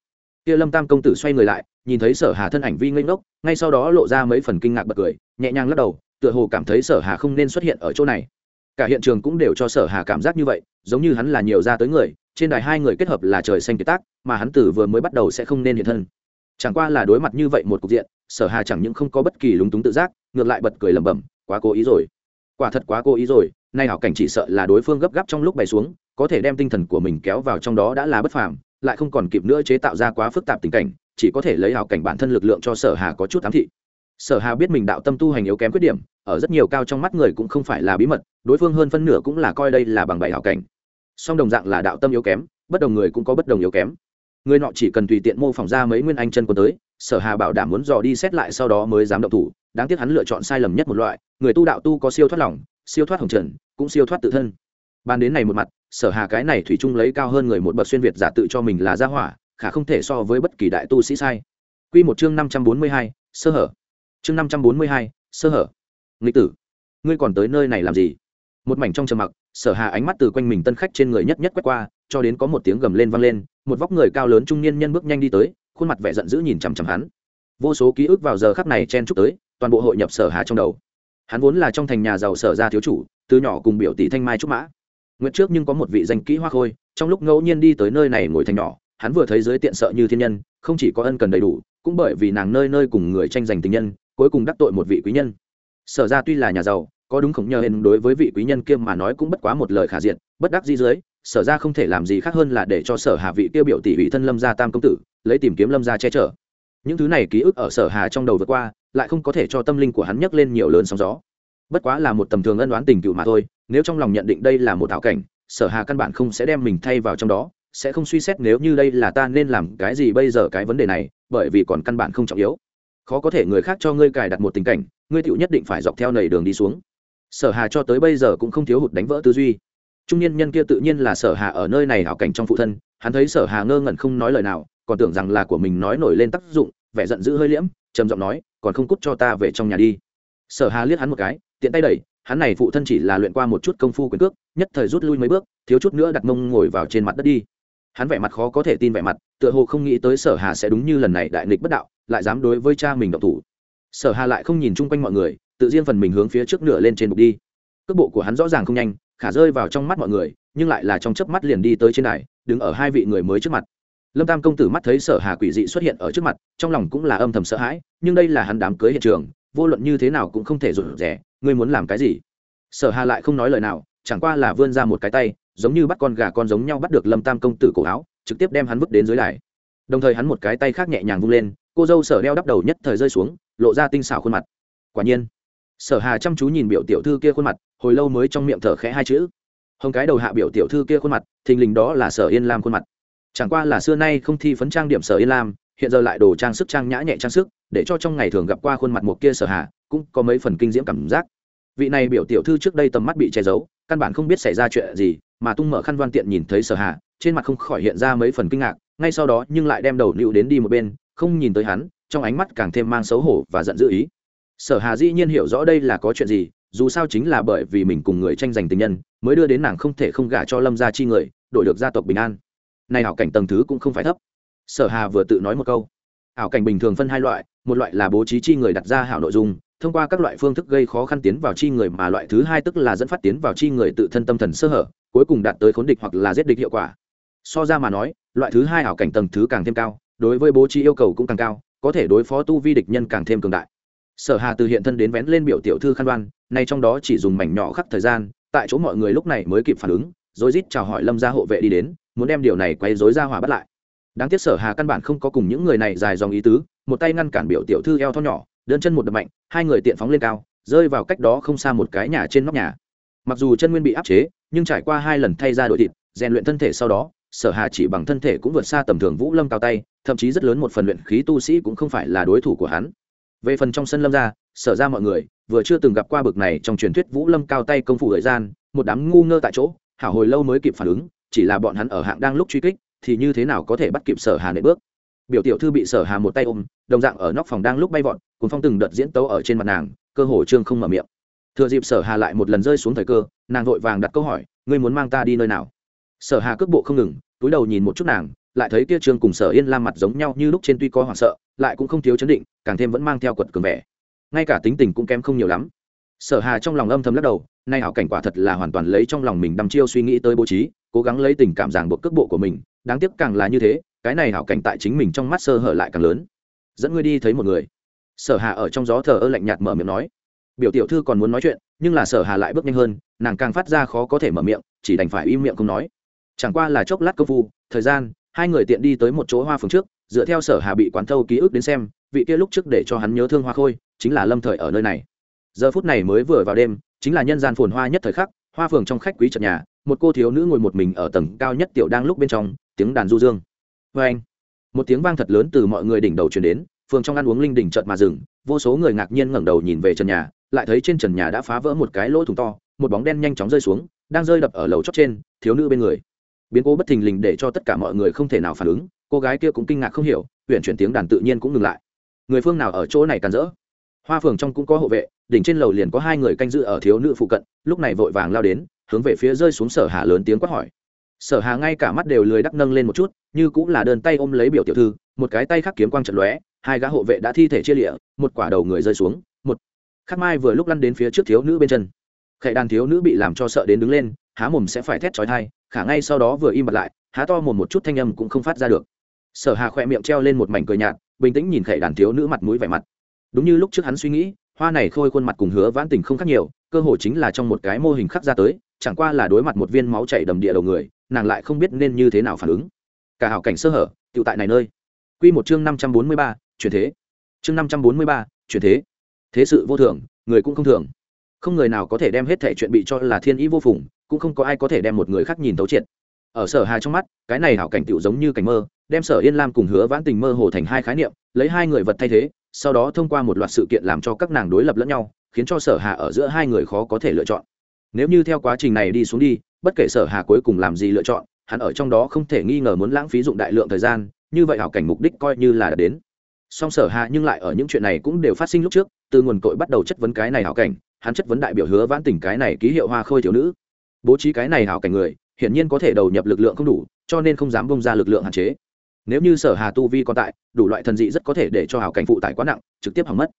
Kia lâm tam công tử xoay người lại, nhìn thấy sở hà thân ảnh vi ngây ngốc, ngay sau đó lộ ra mấy phần kinh ngạc bật cười, nhẹ nhàng lắc đầu, tựa hồ cảm thấy sở hà không nên xuất hiện ở chỗ này. Cả hiện trường cũng đều cho sở hà cảm giác như vậy, giống như hắn là nhiều ra tới người, trên đài hai người kết hợp là trời xanh kiệt tác, mà hắn tử vừa mới bắt đầu sẽ không nên hiện thân. Chẳng qua là đối mặt như vậy một cục diện, sở hà chẳng những không có bất kỳ lúng túng tự giác ngược lại bật cười lẩm bẩm, quá cố ý rồi. Quả thật quá cố ý rồi, nay hảo cảnh chỉ sợ là đối phương gấp gáp trong lúc bày xuống, có thể đem tinh thần của mình kéo vào trong đó đã là bất phàm, lại không còn kịp nữa chế tạo ra quá phức tạp tình cảnh, chỉ có thể lấy hảo cảnh bản thân lực lượng cho sở hà có chút ám thị. Sở hà biết mình đạo tâm tu hành yếu kém khuyết điểm, ở rất nhiều cao trong mắt người cũng không phải là bí mật, đối phương hơn phân nửa cũng là coi đây là bằng bảy hảo cảnh. Song đồng dạng là đạo tâm yếu kém, bất đồng người cũng có bất đồng yếu kém. Người nọ chỉ cần tùy tiện mô phỏng ra mấy nguyên anh chân quân tới sở hà bảo đảm muốn dò đi xét lại sau đó mới dám động thủ đáng tiếc hắn lựa chọn sai lầm nhất một loại người tu đạo tu có siêu thoát lòng siêu thoát hồng trần cũng siêu thoát tự thân. Ban đến này một mặt sở hà cái này thủy chung lấy cao hơn người một bậc xuyên việt giả tự cho mình là gia hỏa khả không thể so với bất kỳ đại tu sĩ sai. Quy một chương năm trăm bốn mươi hai, sơ hở. Chương năm trăm bốn mươi hai, sơ hở. Nghịch tử. Ngươi còn tới nơi này làm gì? Một mảnh trong trầm mặc sở hà ánh mắt từ quanh mình tân khách trên người nhất nhất quét qua cho đến có một tiếng gầm lên vang lên một vóc người cao lớn trung niên nhân bước nhanh đi tới khuôn mặt vẻ giận dữ nhìn chằm chằm hắn. Vô số ký ức vào giờ khắc này chen chúc tới, toàn bộ hội nhập sở hà trong đầu. Hắn vốn là trong thành nhà giàu sở gia thiếu chủ, từ nhỏ cùng biểu tỷ thanh mai trúc mã. Nguyện trước nhưng có một vị danh kỹ hoa khôi, trong lúc ngẫu nhiên đi tới nơi này ngồi thành nhỏ, hắn vừa thấy giới tiện sợ như thiên nhân, không chỉ có ân cần đầy đủ, cũng bởi vì nàng nơi nơi cùng người tranh giành tình nhân, cuối cùng đắc tội một vị quý nhân. Sở ra tuy là nhà giàu, có đúng khổng nhờ hên đối với vị quý nhân kia mà nói cũng bất quá một lời khả diện bất đắc di dưới sở ra không thể làm gì khác hơn là để cho sở hà vị tiêu biểu tỷ ủy thân lâm gia tam công tử, lấy tìm kiếm lâm gia che chở. Những thứ này ký ức ở sở hà trong đầu vượt qua, lại không có thể cho tâm linh của hắn nhấc lên nhiều lớn sóng gió. Bất quá là một tầm thường ân đoán tình cựu mà thôi, nếu trong lòng nhận định đây là một thảo cảnh, sở hà căn bản không sẽ đem mình thay vào trong đó, sẽ không suy xét nếu như đây là ta nên làm cái gì bây giờ cái vấn đề này, bởi vì còn căn bản không trọng yếu. Khó có thể người khác cho ngươi cài đặt một tình cảnh, ngươi tựu nhất định phải dọc theo nầy đường đi xuống. Sở hà cho tới bây giờ cũng không thiếu hụt đánh vỡ tư duy trung niên nhân kia tự nhiên là sở hà ở nơi này hảo cảnh trong phụ thân, hắn thấy sở hà ngơ ngẩn không nói lời nào, còn tưởng rằng là của mình nói nổi lên tác dụng, vẻ giận dữ hơi liễm, trầm giọng nói, còn không cút cho ta về trong nhà đi. Sở hà liếc hắn một cái, tiện tay đẩy, hắn này phụ thân chỉ là luyện qua một chút công phu quyền cước, nhất thời rút lui mấy bước, thiếu chút nữa đặt mông ngồi vào trên mặt đất đi. Hắn vẻ mặt khó có thể tin vẻ mặt, tựa hồ không nghĩ tới sở hà sẽ đúng như lần này đại nghịch bất đạo, lại dám đối với cha mình độc thủ. Sở hà lại không nhìn chung quanh mọi người, tự riêng phần mình hướng phía trước nửa lên trên bục đi. Cước bộ của hắn rõ ràng không nhanh khả rơi vào trong mắt mọi người, nhưng lại là trong chớp mắt liền đi tới trên đài, đứng ở hai vị người mới trước mặt. Lâm tam công tử mắt thấy sở hà quỷ dị xuất hiện ở trước mặt, trong lòng cũng là âm thầm sợ hãi, nhưng đây là hắn đám cưới hiện trường, vô luận như thế nào cũng không thể rụt rẻ ngươi muốn làm cái gì? Sở hà lại không nói lời nào, chẳng qua là vươn ra một cái tay, giống như bắt con gà con giống nhau bắt được lâm tam công tử cổ áo, trực tiếp đem hắn vứt đến dưới đài. Đồng thời hắn một cái tay khác nhẹ nhàng vung lên, cô dâu sở đeo đắp đầu nhất thời rơi xuống, lộ ra tinh xảo khuôn mặt. Quả nhiên sở hà chăm chú nhìn biểu tiểu thư kia khuôn mặt, hồi lâu mới trong miệng thở khẽ hai chữ. Hồng cái đầu hạ biểu tiểu thư kia khuôn mặt, thình lình đó là sở yên lam khuôn mặt. Chẳng qua là xưa nay không thi phấn trang điểm sở yên lam, hiện giờ lại đồ trang sức trang nhã nhẹ trang sức, để cho trong ngày thường gặp qua khuôn mặt một kia sở hà, cũng có mấy phần kinh diễm cảm giác. Vị này biểu tiểu thư trước đây tầm mắt bị che giấu, căn bản không biết xảy ra chuyện gì, mà tung mở khăn văn tiện nhìn thấy sở hà, trên mặt không khỏi hiện ra mấy phần kinh ngạc, ngay sau đó nhưng lại đem đầu nịu đến đi một bên, không nhìn tới hắn, trong ánh mắt càng thêm mang xấu hổ và giận dữ ý sở hà dĩ nhiên hiểu rõ đây là có chuyện gì, dù sao chính là bởi vì mình cùng người tranh giành tình nhân, mới đưa đến nàng không thể không gả cho lâm gia chi người, đổi được gia tộc bình an. Này hảo cảnh tầng thứ cũng không phải thấp. Sở hà vừa tự nói một câu. Ảo cảnh bình thường phân hai loại, một loại là bố trí chi người đặt ra hảo nội dung, thông qua các loại phương thức gây khó khăn tiến vào chi người mà loại thứ hai tức là dẫn phát tiến vào chi người tự thân tâm thần sơ hở, cuối cùng đạt tới khốn địch hoặc là giết địch hiệu quả. So ra mà nói, loại thứ hai ảo cảnh tầng thứ càng thêm cao, đối với bố trí yêu cầu cũng càng cao, có thể đối phó tu vi địch nhân càng thêm cường đại sở hà từ hiện thân đến vén lên biểu tiểu thư khăn đoan, nay trong đó chỉ dùng mảnh nhỏ khắc thời gian, tại chỗ mọi người lúc này mới kịp phản ứng, rồi rít chào hỏi lâm gia hộ vệ đi đến, muốn đem điều này quay dối ra hỏa bắt lại. Đáng tiếc sở hà căn bản không có cùng những người này dài dòng ý tứ, một tay ngăn cản biểu tiểu thư eo thon nhỏ, đơn chân một đập mạnh, hai người tiện phóng lên cao, rơi vào cách đó không xa một cái nhà trên nóc nhà. Mặc dù chân nguyên bị áp chế, nhưng trải qua hai lần thay ra đội thịt, rèn luyện thân thể sau đó, sở hà chỉ bằng thân thể cũng vượt xa tầm thường vũ lâm cao tay, thậm chí rất lớn một phần luyện khí tu sĩ cũng không phải là đối thủ của hắn về phần trong sân lâm ra sở ra mọi người, vừa chưa từng gặp qua bực này trong truyền thuyết vũ lâm cao tay công phu thời gian, một đám ngu ngơ tại chỗ, hảo hồi lâu mới kịp phản ứng, chỉ là bọn hắn ở hạng đang lúc truy kích, thì như thế nào có thể bắt kịp sở hà nệ bước. Biểu tiểu thư bị sở hà một tay ôm, đồng dạng ở nóc phòng đang lúc bay vọt cùng phong từng đợt diễn tấu ở trên mặt nàng, cơ hồ trương không mở miệng. Thừa dịp sở hà lại một lần rơi xuống thời cơ, nàng vội vàng đặt câu hỏi, ngươi muốn mang ta đi nơi nào? Sở hà cước bộ không ngừng, túi đầu nhìn một chút nàng, lại thấy kia trương cùng sở yên lam mặt giống nhau như lúc trên tuy có hoảng sợ lại cũng không thiếu chấn định, càng thêm vẫn mang theo quật cường vẻ. Ngay cả tính tình cũng kém không nhiều lắm. Sở hà trong lòng âm thầm lắc đầu, nay hảo cảnh quả thật là hoàn toàn lấy trong lòng mình đăm chiêu suy nghĩ tới bố trí, cố gắng lấy tình cảm ràng buộc cước bộ của mình, đáng tiếc càng là như thế, cái này hảo cảnh tại chính mình trong mắt sơ hở lại càng lớn. Dẫn ngươi đi thấy một người. Sở hà ở trong gió thờ ơ lạnh nhạt mở miệng nói. Biểu tiểu thư còn muốn nói chuyện, nhưng là sở hà lại bước nhanh hơn, nàng càng phát ra khó có thể mở miệng, chỉ đành phải im miệng không nói. Chẳng qua là chốc lát công phu, thời gian, hai người tiện đi tới một chỗ hoa phường trước dựa theo sở hà bị quán thâu ký ức đến xem, vị kia lúc trước để cho hắn nhớ thương hoa khôi, chính là lâm thời ở nơi này. Giờ phút này mới vừa vào đêm, chính là nhân gian phồn hoa nhất thời khắc, hoa phường trong khách quý trận nhà, một cô thiếu nữ ngồi một mình ở tầng cao nhất tiểu đang lúc bên trong, tiếng đàn du dương. Vê anh, một tiếng vang thật lớn từ mọi người đỉnh đầu truyền đến, phường trong ăn uống linh đỉnh chợt mà dừng, vô số người ngạc nhiên ngẩng đầu nhìn về trần nhà, lại thấy trên trần nhà đã phá vỡ một cái lỗ thủng to, một bóng đen nhanh chóng rơi xuống, đang rơi đập ở lầu chót trên, thiếu nữ bên người. Biến cố bất thình lình để cho tất cả mọi người không thể nào phản ứng cô gái kia cũng kinh ngạc không hiểu huyện chuyển tiếng đàn tự nhiên cũng ngừng lại. Người phương nào ở chỗ này càn rỡ? Hoa phường trong cũng có hộ vệ, đỉnh trên lầu liền có hai người canh giữ ở thiếu nữ phụ cận, lúc này vội vàng lao đến, hướng về phía rơi xuống sở hà lớn tiếng quát hỏi. Sở hà ngay cả mắt đều lười đắc nâng lên một chút, như cũng là đơn tay ôm lấy biểu tiểu thư, một cái tay khắc kiếm quang trận lóe, hai gã hộ vệ đã thi thể chia lịa, một quả đầu người rơi xuống, một. Khắc mai vừa lúc lăn đến phía trước thiếu nữ bên chân. Khệ đàn thiếu nữ bị làm cho sợ đến đứng lên, há mồm sẽ phải thét trói thai khả ngay sau đó vừa im bặt lại, há to mồm một chút thanh âm cũng không phát ra được sở hà khỏe miệng treo lên một mảnh cười nhạt bình tĩnh nhìn khẩy đàn thiếu nữ mặt mũi vẻ mặt. Đúng như lúc trước hắn suy nghĩ hoa này khôi khuôn mặt cùng hứa vãn tình không khác nhiều cơ hồ chính là trong một cái mô hình khắc ra tới chẳng qua là đối mặt một viên máu chảy đầm địa đầu người nàng lại không biết nên như thế nào phản ứng. Cả hảo cảnh sơ hở tự tại này nơi. Quy một chương năm trăm bốn mươi ba, chuyển thế. Chương năm trăm bốn mươi ba, chuyển thế. Thế sự vô thường người cũng không thường. Không người nào có thể đem hết thể chuyện bị cho là thiên ý vô phùng cũng không có ai có thể đem một người khác nhìn thấu triệt. Ở sở hà trong mắt cái này hảo cảnh tựu giống như cảnh mơ đem sở yên lam cùng hứa vãn tình mơ hồ thành hai khái niệm, lấy hai người vật thay thế, sau đó thông qua một loạt sự kiện làm cho các nàng đối lập lẫn nhau, khiến cho sở hà ở giữa hai người khó có thể lựa chọn. Nếu như theo quá trình này đi xuống đi, bất kể sở hà cuối cùng làm gì lựa chọn, hắn ở trong đó không thể nghi ngờ muốn lãng phí dụng đại lượng thời gian, như vậy hảo cảnh mục đích coi như là đã đến. Song sở hà nhưng lại ở những chuyện này cũng đều phát sinh lúc trước, từ nguồn cội bắt đầu chất vấn cái này hảo cảnh, hắn chất vấn đại biểu hứa vãn tình cái này ký hiệu hoa khôi thiếu nữ. Bố trí cái này hảo cảnh người, hiển nhiên có thể đầu nhập lực lượng không đủ, cho nên không dám bông ra lực lượng hạn chế nếu như sở hà tu vi còn tại, đủ loại thần dị rất có thể để cho hảo cảnh phụ tải quá nặng, trực tiếp hỏng mất.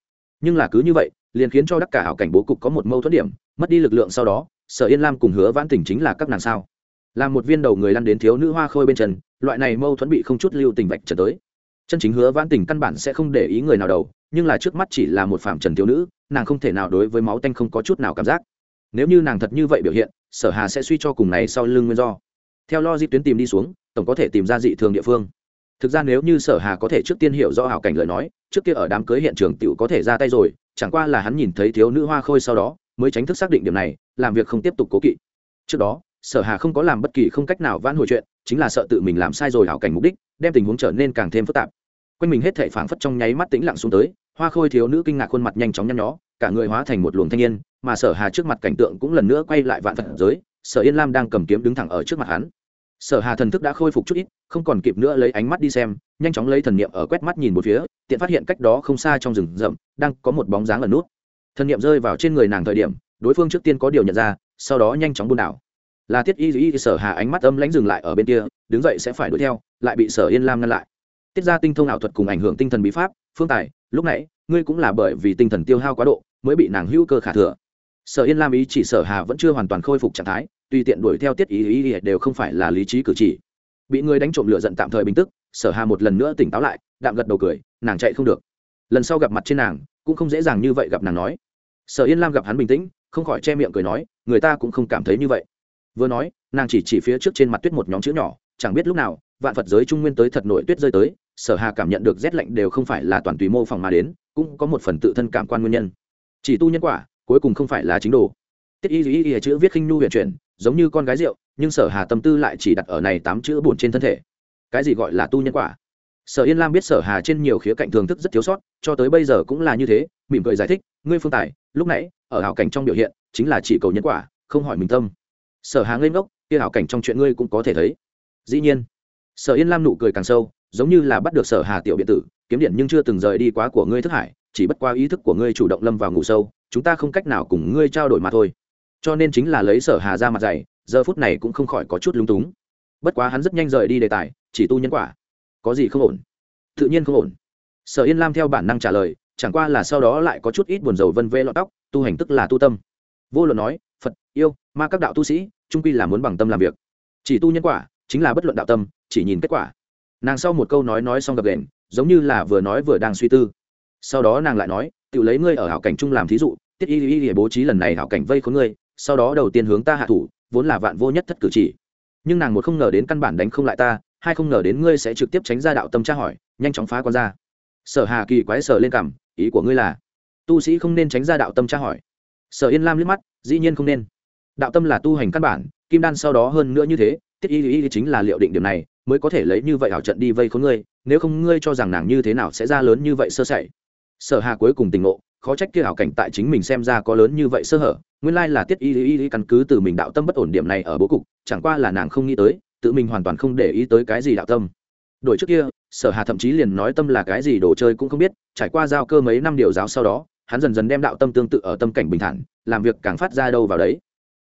Nhưng là cứ như vậy, liền khiến cho tất cả hảo cảnh bố cục có một mâu thuẫn điểm, mất đi lực lượng sau đó, sở yên lam cùng hứa vãn tình chính là các nàng sao. Làm một viên đầu người lăn đến thiếu nữ hoa khôi bên chân, loại này mâu thuẫn bị không chút lưu tình vạch trở tới. Chân chính hứa vãn tình căn bản sẽ không để ý người nào đầu, nhưng là trước mắt chỉ là một phạm trần thiếu nữ, nàng không thể nào đối với máu tanh không có chút nào cảm giác. Nếu như nàng thật như vậy biểu hiện, sở hà sẽ suy cho cùng này sau lưng nguyên do. Theo lo di tuyến tìm đi xuống, tổng có thể tìm ra dị thường địa phương thực ra nếu như sở hà có thể trước tiên hiểu rõ hảo cảnh lời nói, trước kia ở đám cưới hiện trường tiểu có thể ra tay rồi, chẳng qua là hắn nhìn thấy thiếu nữ hoa khôi sau đó, mới tránh thức xác định điểm này, làm việc không tiếp tục cố kỵ. Trước đó, sở hà không có làm bất kỳ không cách nào vãn hồi chuyện, chính là sợ tự mình làm sai rồi hảo cảnh mục đích, đem tình huống trở nên càng thêm phức tạp. Quanh mình hết thảy phảng phất trong nháy mắt tĩnh lặng xuống tới, hoa khôi thiếu nữ kinh ngạc khuôn mặt nhanh chóng nhăn nhó, cả người hóa thành một luồng thanh niên, mà sở hà trước mặt cảnh tượng cũng lần nữa quay lại vạn phật giới, sở yên lam đang cầm kiếm đứng thẳng ở trước mặt hắn sở hà thần thức đã khôi phục chút ít, không còn kịp nữa lấy ánh mắt đi xem, nhanh chóng lấy thần niệm ở quét mắt nhìn một phía, tiện phát hiện cách đó không xa trong rừng rậm, đang có một bóng dáng ẩn nút. Thần niệm rơi vào trên người nàng thời điểm, đối phương trước tiên có điều nhận ra, sau đó nhanh chóng buôn đảo. Là tiết y Dĩ sở hà ánh mắt âm lãnh dừng lại ở bên kia, đứng dậy sẽ phải đuổi theo, lại bị sở yên lam ngăn lại. Tiết ra tinh thông ảo thuật cùng ảnh hưởng tinh thần bí pháp, phương tài, lúc nãy, ngươi cũng là bởi vì tinh thần tiêu hao quá độ, mới bị nàng hữu cơ khả thừa. Sở yên lam ý chỉ sở hà vẫn chưa hoàn toàn khôi phục trạng thái tùy tiện đuổi theo tiết ý ý, ý đều không phải là lý trí cử chỉ. Bị người đánh trộm lửa giận tạm thời bình tức sở hà một lần nữa tỉnh táo lại đạm gật đầu cười nàng chạy không được. Lần sau gặp mặt trên nàng cũng không dễ dàng như vậy gặp nàng nói. Sở yên lam gặp hắn bình tĩnh không khỏi che miệng cười nói người ta cũng không cảm thấy như vậy. Vừa nói nàng chỉ chỉ phía trước trên mặt tuyết một nhóm chữ nhỏ chẳng biết lúc nào vạn phật giới trung nguyên tới thật nổi tuyết rơi tới sở hà cảm nhận được rét lạnh đều không phải là toàn tùy mô phỏng mà đến cũng có một phần tự thân cảm quan nguyên nhân. Chỉ tu nhân quả cuối cùng không phải là chính đồ. Tiết y y y chữ viết khinh nhu huyền chuyển giống như con gái rượu, nhưng sở hà tâm tư lại chỉ đặt ở này tám chữ buồn trên thân thể. Cái gì gọi là tu nhân quả? Sở yên lam biết sở hà trên nhiều khía cạnh thường thức rất thiếu sót, cho tới bây giờ cũng là như thế, mỉm cười giải thích, ngươi phương tài, lúc nãy, ở hảo cảnh trong biểu hiện, chính là chỉ cầu nhân quả, không hỏi mình tâm. Sở hà ngây ngốc, kia hảo cảnh trong chuyện ngươi cũng có thể thấy. Dĩ nhiên, sở yên lam nụ cười càng sâu, giống như là bắt được sở hà tiểu biện tử, kiếm điện nhưng chưa từng rời đi quá của ngươi thức hải, chỉ bất qua ý thức của ngươi chủ động lâm vào ngủ sâu, chúng ta không cách nào cùng ngươi trao đổi mà thôi cho nên chính là lấy sở hà ra mặt dày, giờ phút này cũng không khỏi có chút lung túng. Bất quá hắn rất nhanh rời đi đề tài, chỉ tu nhân quả. Có gì không ổn? Tự nhiên không ổn. Sở yên lam theo bản năng trả lời, chẳng qua là sau đó lại có chút ít buồn rầu vân vê lọt tóc, tu hành tức là tu tâm. Vô luận nói, phật, yêu, ma các đạo tu sĩ trung quy là muốn bằng tâm làm việc. Chỉ tu nhân quả, chính là bất luận đạo tâm, chỉ nhìn kết quả. Nàng sau một câu nói nói xong gặp đền giống như là vừa nói vừa đang suy tư. Sau đó nàng lại nói, tự lấy ngươi ở hảo cảnh chung làm thí dụ, tiết y y y bố trí lần này hảo cảnh vây khốn ngươi sau đó đầu tiên hướng ta hạ thủ, vốn là vạn vô nhất thất cử chỉ. Nhưng nàng một không ngờ đến căn bản đánh không lại ta, hai không ngờ đến ngươi sẽ trực tiếp tránh ra đạo tâm tra hỏi, nhanh chóng phá con ra. Sở hà kỳ quái sở lên cảm ý của ngươi là, tu sĩ không nên tránh ra đạo tâm tra hỏi. Sở yên lam liếc mắt, dĩ nhiên không nên. Đạo tâm là tu hành căn bản, kim đan sau đó hơn nữa như thế tiết y y chính là liệu định điểm này, mới có thể lấy như vậy ảo trận đi vây khốn ngươi, nếu không ngươi cho rằng nàng như thế nào sẽ ra lớn như vậy sơ sẩy. Sở hà cuối cùng tình ngộ khó trách kia hảo cảnh tại chính mình xem ra có lớn như vậy sơ hở, nguyên lai là tiết y y y căn cứ từ mình đạo tâm bất ổn điểm này ở bố cục, chẳng qua là nàng không nghĩ tới, tự mình hoàn toàn không để ý tới cái gì đạo tâm. Đổi trước kia, sở hà thậm chí liền nói tâm là cái gì đồ chơi cũng không biết, trải qua giao cơ mấy năm điều giáo sau đó, hắn dần dần đem đạo tâm tương tự ở tâm cảnh bình thản, làm việc càng phát ra đâu vào đấy.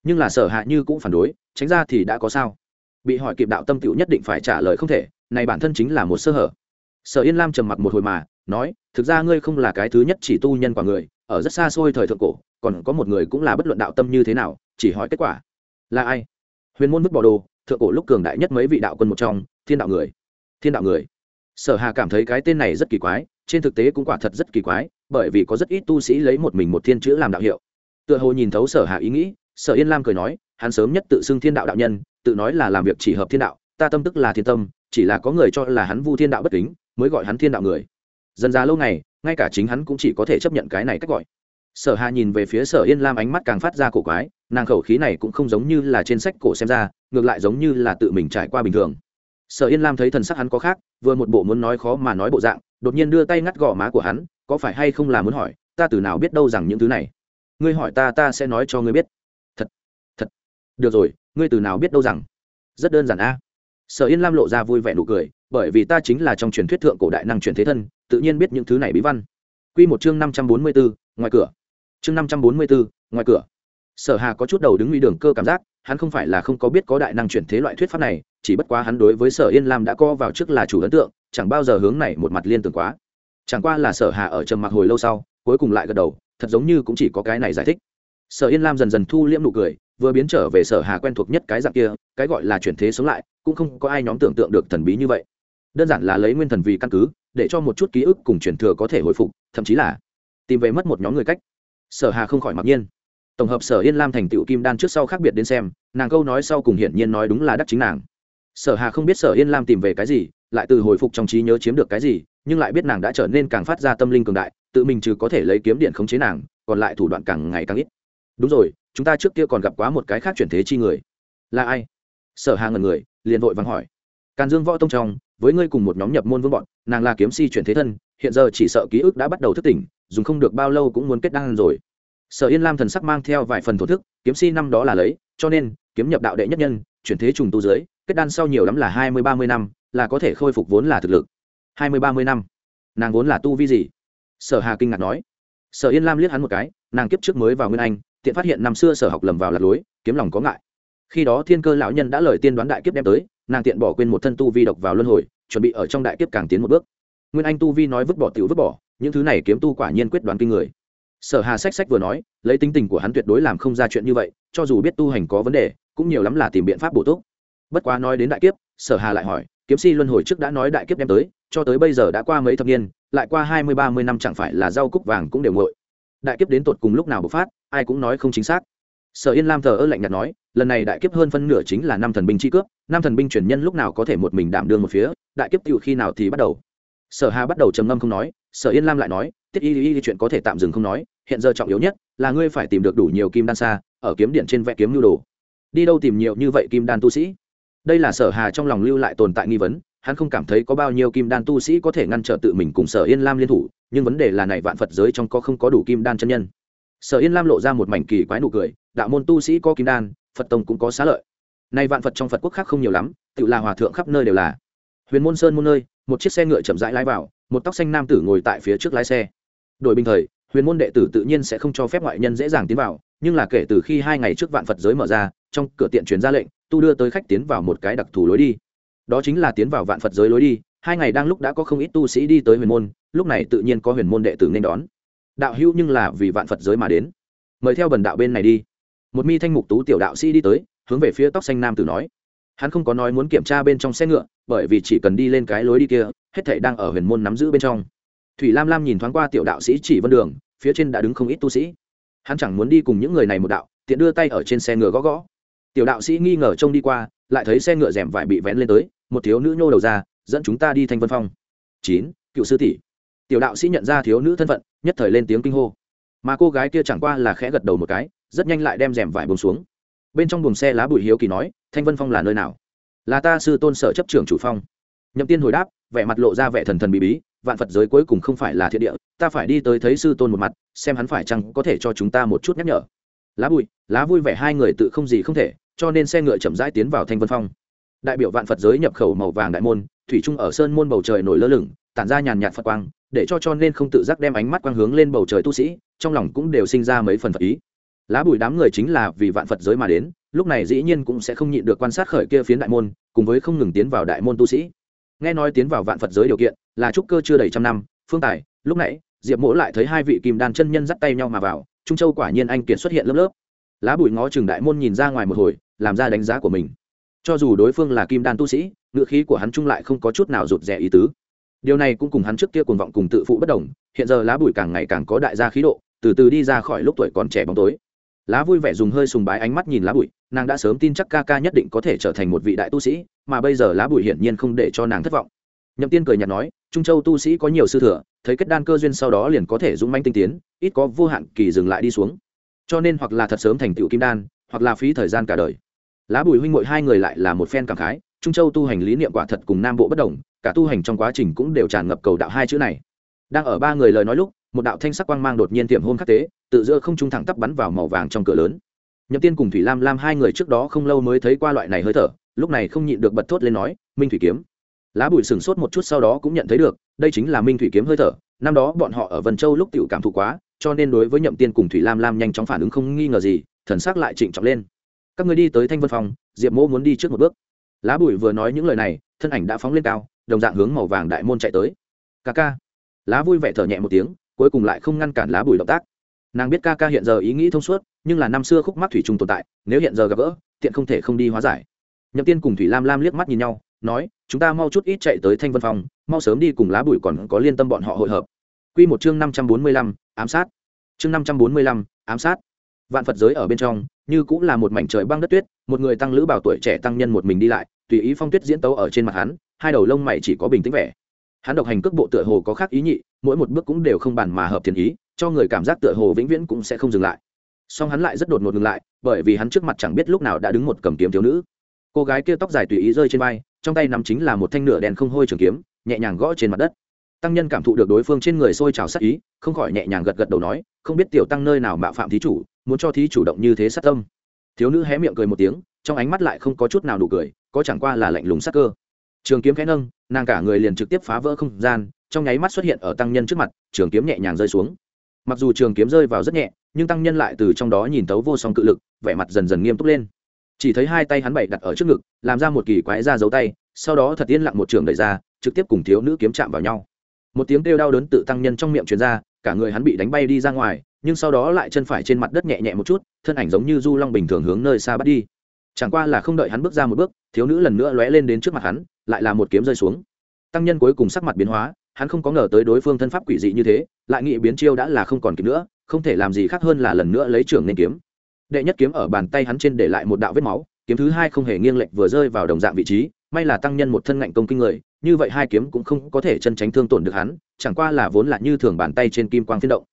Nhưng là sở hạ như cũng phản đối, tránh ra thì đã có sao. Bị hỏi kịp đạo tâm tiểu nhất định phải trả lời không thể, này bản thân chính là một sơ hở. Sở yên lam trầm mặc một hồi mà nói, thực ra ngươi không là cái thứ nhất chỉ tu nhân quả người, ở rất xa xôi thời thượng cổ, còn có một người cũng là bất luận đạo tâm như thế nào, chỉ hỏi kết quả. Là ai? Huyền môn vứt bỏ đồ, thượng cổ lúc cường đại nhất mấy vị đạo quân một trong, thiên đạo người. Thiên đạo người. Sở hà cảm thấy cái tên này rất kỳ quái, trên thực tế cũng quả thật rất kỳ quái, bởi vì có rất ít tu sĩ lấy một mình một thiên chữ làm đạo hiệu. Tựa hồ nhìn thấu sở hà ý nghĩ, sở yên lam cười nói, hắn sớm nhất tự xưng thiên đạo đạo nhân, tự nói là làm việc chỉ hợp thiên đạo, ta tâm tức là thiên tâm, chỉ là có người cho là hắn vu thiên đạo bất kính, mới gọi hắn thiên đạo người dần ra lâu ngày, ngay cả chính hắn cũng chỉ có thể chấp nhận cái này cách gọi. Sở hà nhìn về phía sở yên lam ánh mắt càng phát ra cổ quái, nàng khẩu khí này cũng không giống như là trên sách cổ xem ra, ngược lại giống như là tự mình trải qua bình thường. Sở yên lam thấy thần sắc hắn có khác, vừa một bộ muốn nói khó mà nói bộ dạng, đột nhiên đưa tay ngắt gò má của hắn, có phải hay không là muốn hỏi, ta từ nào biết đâu rằng những thứ này? Ngươi hỏi ta ta sẽ nói cho ngươi biết. Thật thật. Được rồi, ngươi từ nào biết đâu rằng? Rất đơn giản a. Sở yên lam lộ ra vui vẻ nụ cười bởi vì ta chính là trong truyền thuyết thượng cổ đại năng truyền thế thân, tự nhiên biết những thứ này bí văn. Quy một chương năm trăm bốn mươi bốn, ngoài cửa. Chương năm trăm bốn mươi bốn, ngoài cửa. Sở hà có chút đầu đứng uy đường cơ cảm giác, hắn không phải là không có biết có đại năng chuyển thế loại thuyết pháp này, chỉ bất quá hắn đối với sở yên lam đã co vào trước là chủ ấn tượng, chẳng bao giờ hướng này một mặt liên tưởng quá. Chẳng qua là sở hà ở trầm mặc hồi lâu sau, cuối cùng lại gật đầu, thật giống như cũng chỉ có cái này giải thích. Sở yên lam dần dần thu liễm nụ cười, vừa biến trở về sở hà quen thuộc nhất cái dạng kia, cái gọi là chuyển thế sống lại, cũng không có ai nhóm tưởng tượng được thần bí như vậy đơn giản là lấy nguyên thần vì căn cứ, để cho một chút ký ức cùng truyền thừa có thể hồi phục, thậm chí là tìm về mất một nhóm người cách. Sở hà không khỏi mặc nhiên. Tổng hợp sở yên lam thành tựu kim đan trước sau khác biệt đến xem, nàng câu nói sau cùng hiển nhiên nói đúng là đắc chính nàng. Sở hà không biết sở yên lam tìm về cái gì, lại từ hồi phục trong trí nhớ chiếm được cái gì, nhưng lại biết nàng đã trở nên càng phát ra tâm linh cường đại, tự mình trừ có thể lấy kiếm điện khống chế nàng, còn lại thủ đoạn càng ngày càng ít. Đúng rồi, chúng ta trước kia còn gặp quá một cái khác chuyển thế chi người. Là ai? Sở hà ngần người, liền vội vắng hỏi. Càn dương võ tông trong với ngươi cùng một nhóm nhập môn vương bọn, nàng là kiếm si chuyển thế thân, hiện giờ chỉ sợ ký ức đã bắt đầu thức tỉnh, dùng không được bao lâu cũng muốn kết đăng rồi. Sở yên lam thần sắc mang theo vài phần thổ thức, kiếm si năm đó là lấy, cho nên, kiếm nhập đạo đệ nhất nhân, chuyển thế trùng tu dưới, kết đan sau nhiều lắm là hai mươi, ba mươi năm, là có thể khôi phục vốn là thực lực. Hai mươi, ba mươi năm. Nàng vốn là tu vi gì? Sở hà kinh ngạc nói. Sở yên lam liếc hắn một cái, nàng kiếp trước mới vào nguyên anh, tiện phát hiện năm xưa sở học lầm vào lạc lối, kiếm lòng có ngại khi đó thiên cơ lão nhân đã lời tiên đoán đại kiếp đem tới, nàng tiện bỏ quên một thân tu vi độc vào luân hồi, chuẩn bị ở trong đại kiếp càng tiến một bước. Nguyên anh tu vi nói vứt bỏ tiểu vứt bỏ, những thứ này kiếm tu quả nhiên quyết đoán kinh người. Sở hà sách sách vừa nói, lấy tính tình của hắn tuyệt đối làm không ra chuyện như vậy, cho dù biết tu hành có vấn đề, cũng nhiều lắm là tìm biện pháp bổ túc. Bất quá nói đến đại kiếp, sở hà lại hỏi, kiếm si luân hồi trước đã nói đại kiếp đem tới, cho tới bây giờ đã qua mấy thập niên, lại qua hai mươi, ba mươi năm chẳng phải là rau cúc vàng cũng đều nguội. Đại kiếp đến tột cùng lúc nào bộc phát, ai cũng nói không chính xác sở yên lam thờ ơ lạnh nhạt nói, lần này đại kiếp hơn phân nửa chính là năm thần binh chi cướp, năm thần binh truyền nhân lúc nào có thể một mình đảm đương một phía, đại kiếp tựu khi nào thì bắt đầu. Sở hà bắt đầu trầm ngâm không nói, sở yên lam lại nói, tiết y y chuyện có thể tạm dừng không nói, hiện giờ trọng yếu nhất là ngươi phải tìm được đủ nhiều kim đan xa, ở kiếm điện trên vẽ kiếm nhu đồ. Đi đâu tìm nhiều như vậy kim đan tu sĩ? Đây là sở hà trong lòng lưu lại tồn tại nghi vấn, hắn không cảm thấy có bao nhiêu kim đan tu sĩ có thể ngăn trở tự mình cùng sở yên lam liên thủ, nhưng vấn đề là này vạn phật giới trong có không có đủ kim đan chân nhân. Sở yên lam lộ ra một mảnh kỳ quái nụ cười đạo môn tu sĩ có kim đan, phật tông cũng có xá lợi. Nay vạn phật trong phật quốc khác không nhiều lắm, tự là hòa thượng khắp nơi đều là. Huyền môn sơn môn nơi, một chiếc xe ngựa chậm rãi lái vào, một tóc xanh nam tử ngồi tại phía trước lái xe. Đổi bình thời, huyền môn đệ tử tự nhiên sẽ không cho phép ngoại nhân dễ dàng tiến vào, nhưng là kể từ khi hai ngày trước vạn phật giới mở ra, trong cửa tiện truyền ra lệnh, tu đưa tới khách tiến vào một cái đặc thù lối đi. Đó chính là tiến vào vạn phật giới lối đi, hai ngày đang lúc đã có không ít tu sĩ đi tới huyền môn, lúc này tự nhiên có huyền môn đệ tử nên đón. Đạo hữu nhưng là vì vạn phật giới mà đến. Mời theo bần đạo bên này đi một mi thanh mục tú tiểu đạo sĩ đi tới, hướng về phía tóc xanh nam tử nói. Hắn không có nói muốn kiểm tra bên trong xe ngựa, bởi vì chỉ cần đi lên cái lối đi kia, hết thảy đang ở huyền môn nắm giữ bên trong. Thủy lam lam nhìn thoáng qua tiểu đạo sĩ chỉ vân đường, phía trên đã đứng không ít tu sĩ. Hắn chẳng muốn đi cùng những người này một đạo, tiện đưa tay ở trên xe ngựa gõ gõ. Tiểu đạo sĩ nghi ngờ trông đi qua, lại thấy xe ngựa rèm vải bị vén lên tới, một thiếu nữ nhô đầu ra, dẫn chúng ta đi thanh vân phong. Chín, cựu sư tỷ. Tiểu đạo sĩ nhận ra thiếu nữ thân phận, nhất thời lên tiếng kinh hô. Mà cô gái kia chẳng qua là khẽ gật đầu một cái rất nhanh lại đem rèm vải buông xuống. Bên trong buồng xe lá bụi hiếu kỳ nói, thanh vân phong là nơi nào? Là ta sư tôn sở chấp trưởng chủ phong. Nhậm tiên hồi đáp, vẻ mặt lộ ra vẻ thần thần bí bí, vạn phật giới cuối cùng không phải là thiện địa, ta phải đi tới thấy sư tôn một mặt, xem hắn phải chăng có thể cho chúng ta một chút nhắc nhở. Lá bụi, lá vui vẻ hai người tự không gì không thể, cho nên xe ngựa chậm rãi tiến vào thanh vân phong. Đại biểu vạn phật giới nhập khẩu màu vàng đại môn, thủy trung ở sơn môn bầu trời nổi lơ lửng, tản ra nhàn nhạt phật quang, để cho cho nên không tự giác đem ánh mắt quang hướng lên bầu trời tu sĩ, trong lòng cũng đều sinh ra mấy phần phật ý lá bùi đám người chính là vì vạn phật giới mà đến, lúc này dĩ nhiên cũng sẽ không nhịn được quan sát khởi kia phiến đại môn, cùng với không ngừng tiến vào đại môn tu sĩ. Nghe nói tiến vào vạn phật giới điều kiện là trúc cơ chưa đầy trăm năm, phương tài, lúc nãy, diệp mỗ lại thấy hai vị kim đan chân nhân dắt tay nhau mà vào, trung châu quả nhiên anh kiệt xuất hiện lớp lớp. Lá bùi ngó chừng đại môn nhìn ra ngoài một hồi, làm ra đánh giá của mình. Cho dù đối phương là kim đan tu sĩ, ngữ khí của hắn trung lại không có chút nào rụt rè ý tứ. Điều này cũng cùng hắn trước kia cuồng vọng cùng tự phụ bất đồng, hiện giờ lá bùi càng ngày càng có đại gia khí độ, từ từ đi ra khỏi lúc tuổi còn trẻ bóng tối lá vui vẻ dùng hơi sùng bái ánh mắt nhìn lá bụi, nàng đã sớm tin chắc ca ca nhất định có thể trở thành một vị đại tu sĩ, mà bây giờ lá bụi hiển nhiên không để cho nàng thất vọng. Nhậm tiên cười nhạt nói, trung châu tu sĩ có nhiều sư thừa, thấy kết đan cơ duyên sau đó liền có thể dũng manh tinh tiến, ít có vô hạn kỳ dừng lại đi xuống. Cho nên hoặc là thật sớm thành tựu kim đan, hoặc là phí thời gian cả đời. Lá bùi huynh mội hai người lại là một phen cảm khái, trung châu tu hành lý niệm quả thật cùng nam bộ bất đồng, cả tu hành trong quá trình cũng đều tràn ngập cầu đạo hai chữ này. Đang ở ba người lời nói lúc một đạo thanh sắc quang mang đột nhiên tiệm hôn khắc tế tự giữa không trung thẳng tắp bắn vào màu vàng trong cửa lớn. Nhậm tiên cùng thủy lam lam hai người trước đó không lâu mới thấy qua loại này hơi thở, lúc này không nhịn được bật thốt lên nói, minh thủy kiếm. Lá bụi sừng sốt một chút sau đó cũng nhận thấy được, đây chính là minh thủy kiếm hơi thở, năm đó bọn họ ở vân châu lúc tiểu cảm thụ quá, cho nên đối với nhậm tiên cùng thủy lam lam nhanh chóng phản ứng không nghi ngờ gì, thần sắc lại trịnh trọng lên. Các người đi tới thanh vân phòng, diệp mỗ muốn đi trước một bước. Lá bụi vừa nói những lời này, thân ảnh đã phóng lên cao, đồng dạng hướng màu vàng đại môn chạy tới. Ca ca. Lá vui vẻ thở nhẹ một tiếng cuối cùng lại không ngăn cản lá bùi động tác. Nàng biết ca ca hiện giờ ý nghĩ thông suốt, nhưng là năm xưa khúc mắc thủy trùng tồn tại, nếu hiện giờ gặp gỡ, tiện không thể không đi hóa giải. Nhậm tiên cùng thủy lam lam liếc mắt nhìn nhau, nói, chúng ta mau chút ít chạy tới thanh vân phòng, mau sớm đi cùng lá bùi còn có liên tâm bọn họ hội hợp. Q một chương năm trăm bốn mươi lăm, ám sát. Chương năm trăm bốn mươi lăm, ám sát. Vạn phật giới ở bên trong, như cũng là một mảnh trời băng đất tuyết, một người tăng lữ bảo tuổi trẻ tăng nhân một mình đi lại, tùy ý phong tuyết diễn tấu ở trên mặt hắn, hai đầu lông mày chỉ có bình tĩnh vẻ hắn độc hành cước bộ tựa hồ có khác ý nhị, mỗi một bước cũng đều không bàn mà hợp thiền ý, cho người cảm giác tựa hồ vĩnh viễn cũng sẽ không dừng lại. Song hắn lại rất đột ngột ngừng lại, bởi vì hắn trước mặt chẳng biết lúc nào đã đứng một cầm kiếm thiếu nữ. Cô gái kia tóc dài tùy ý rơi trên vai, trong tay nắm chính là một thanh nửa đèn không hôi trường kiếm, nhẹ nhàng gõ trên mặt đất. Tăng nhân cảm thụ được đối phương trên người sôi trào sát ý, không khỏi nhẹ nhàng gật gật đầu nói, không biết tiểu tăng nơi nào mạo phạm thí chủ, muốn cho thí chủ động như thế sát tâm. Thiếu nữ hé miệng cười một tiếng, trong ánh mắt lại không có chút nào đủ cười, có chẳng qua là lạnh lùng sắc cơ trường kiếm khẽ nâng, nàng cả người liền trực tiếp phá vỡ không gian, trong nháy mắt xuất hiện ở tăng nhân trước mặt, trường kiếm nhẹ nhàng rơi xuống. Mặc dù trường kiếm rơi vào rất nhẹ, nhưng tăng nhân lại từ trong đó nhìn tấu vô song cự lực, vẻ mặt dần dần nghiêm túc lên. Chỉ thấy hai tay hắn bảy đặt ở trước ngực, làm ra một kỳ quái ra dấu tay, sau đó thật yên lặng một trường đẩy ra, trực tiếp cùng thiếu nữ kiếm chạm vào nhau. Một tiếng kêu đau đớn tự tăng nhân trong miệng truyền ra, cả người hắn bị đánh bay đi ra ngoài, nhưng sau đó lại chân phải trên mặt đất nhẹ nhẹ một chút, thân ảnh giống như du long bình thường hướng nơi xa bắt đi. Chẳng qua là không đợi hắn bước ra một bước, thiếu nữ lần nữa lóe lên đến trước mặt hắn lại là một kiếm rơi xuống. Tăng nhân cuối cùng sắc mặt biến hóa, hắn không có ngờ tới đối phương thân pháp quỷ dị như thế, lại nghĩ biến chiêu đã là không còn kịp nữa, không thể làm gì khác hơn là lần nữa lấy trường nên kiếm. Đệ nhất kiếm ở bàn tay hắn trên để lại một đạo vết máu, kiếm thứ hai không hề nghiêng lệch vừa rơi vào đồng dạng vị trí, may là tăng nhân một thân ngạnh công kinh người, như vậy hai kiếm cũng không có thể chân tránh thương tổn được hắn, chẳng qua là vốn là như thường bàn tay trên kim quang phiên động.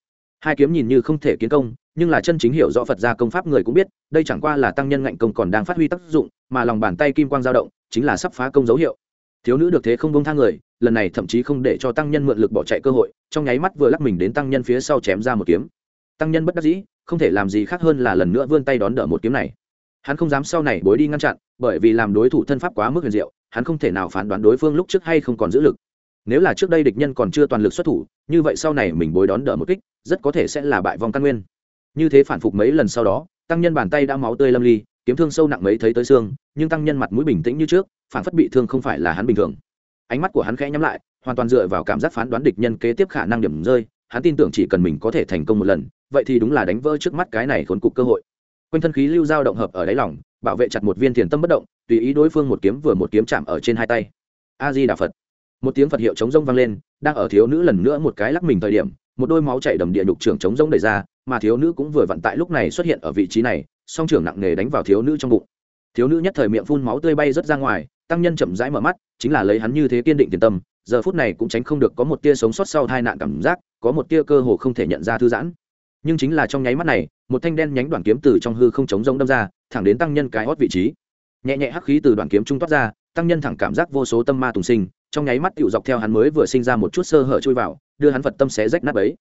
Hai kiếm nhìn như không thể kiến công, nhưng là chân chính hiểu rõ phật gia công pháp người cũng biết, đây chẳng qua là tăng nhân ngạnh công còn đang phát huy tác dụng, mà lòng bàn tay kim quang dao động, chính là sắp phá công dấu hiệu thiếu nữ được thế không bông thang người, lần này thậm chí không để cho tăng nhân mượn lực bỏ chạy cơ hội, trong nháy mắt vừa lắc mình đến tăng nhân phía sau chém ra một kiếm. Tăng nhân bất đắc dĩ, không thể làm gì khác hơn là lần nữa vươn tay đón đỡ một kiếm này. Hắn không dám sau này bối đi ngăn chặn, bởi vì làm đối thủ thân pháp quá mức huyền diệu, hắn không thể nào phán đoán đối phương lúc trước hay không còn giữ lực. Nếu là trước đây địch nhân còn chưa toàn lực xuất thủ, như vậy sau này mình bối đón đỡ một kích, rất có thể sẽ là bại vòng căn nguyên. Như thế phản phục mấy lần sau đó, tăng nhân bàn tay đã máu tươi lâm ly kiếm thương sâu nặng mấy thấy tới xương, nhưng tăng nhân mặt mũi bình tĩnh như trước, phản phất bị thương không phải là hắn bình thường. Ánh mắt của hắn khẽ nhắm lại, hoàn toàn dựa vào cảm giác phán đoán địch nhân kế tiếp khả năng điểm rơi, hắn tin tưởng chỉ cần mình có thể thành công một lần, vậy thì đúng là đánh vỡ trước mắt cái này khốn cục cơ hội. Quanh thân khí lưu dao động hợp ở đáy lòng, bảo vệ chặt một viên thiền tâm bất động, tùy ý đối phương một kiếm vừa một kiếm chạm ở trên hai tay. A di đà phật. Một tiếng phật hiệu chống rông vang lên, đang ở thiếu nữ lần nữa một cái lắc mình thời điểm, một đôi máu chảy đầm địa nhục trưởng chống rông đẩy ra, mà thiếu nữ cũng vừa vặn tại lúc này xuất hiện ở vị trí này song trưởng nặng nề đánh vào thiếu nữ trong bụng. Thiếu nữ nhất thời miệng phun máu tươi bay rớt ra ngoài, tăng nhân chậm rãi mở mắt, chính là lấy hắn như thế kiên định tiền tâm, giờ phút này cũng tránh không được có một tia sống sót sau tai nạn cảm giác, có một tia cơ hồ không thể nhận ra thư giãn. Nhưng chính là trong nháy mắt này, một thanh đen nhánh đoạn kiếm từ trong hư không chống rông đâm ra, thẳng đến tăng nhân cái hót vị trí. Nhẹ nhẹ hắc khí từ đoạn kiếm trung toát ra, tăng nhân thẳng cảm giác vô số tâm ma tùng sinh, trong nháy mắt tựu dọc theo hắn mới vừa sinh ra một chút sơ hở chui vào, đưa hắn phật tâm xé rách nát ấy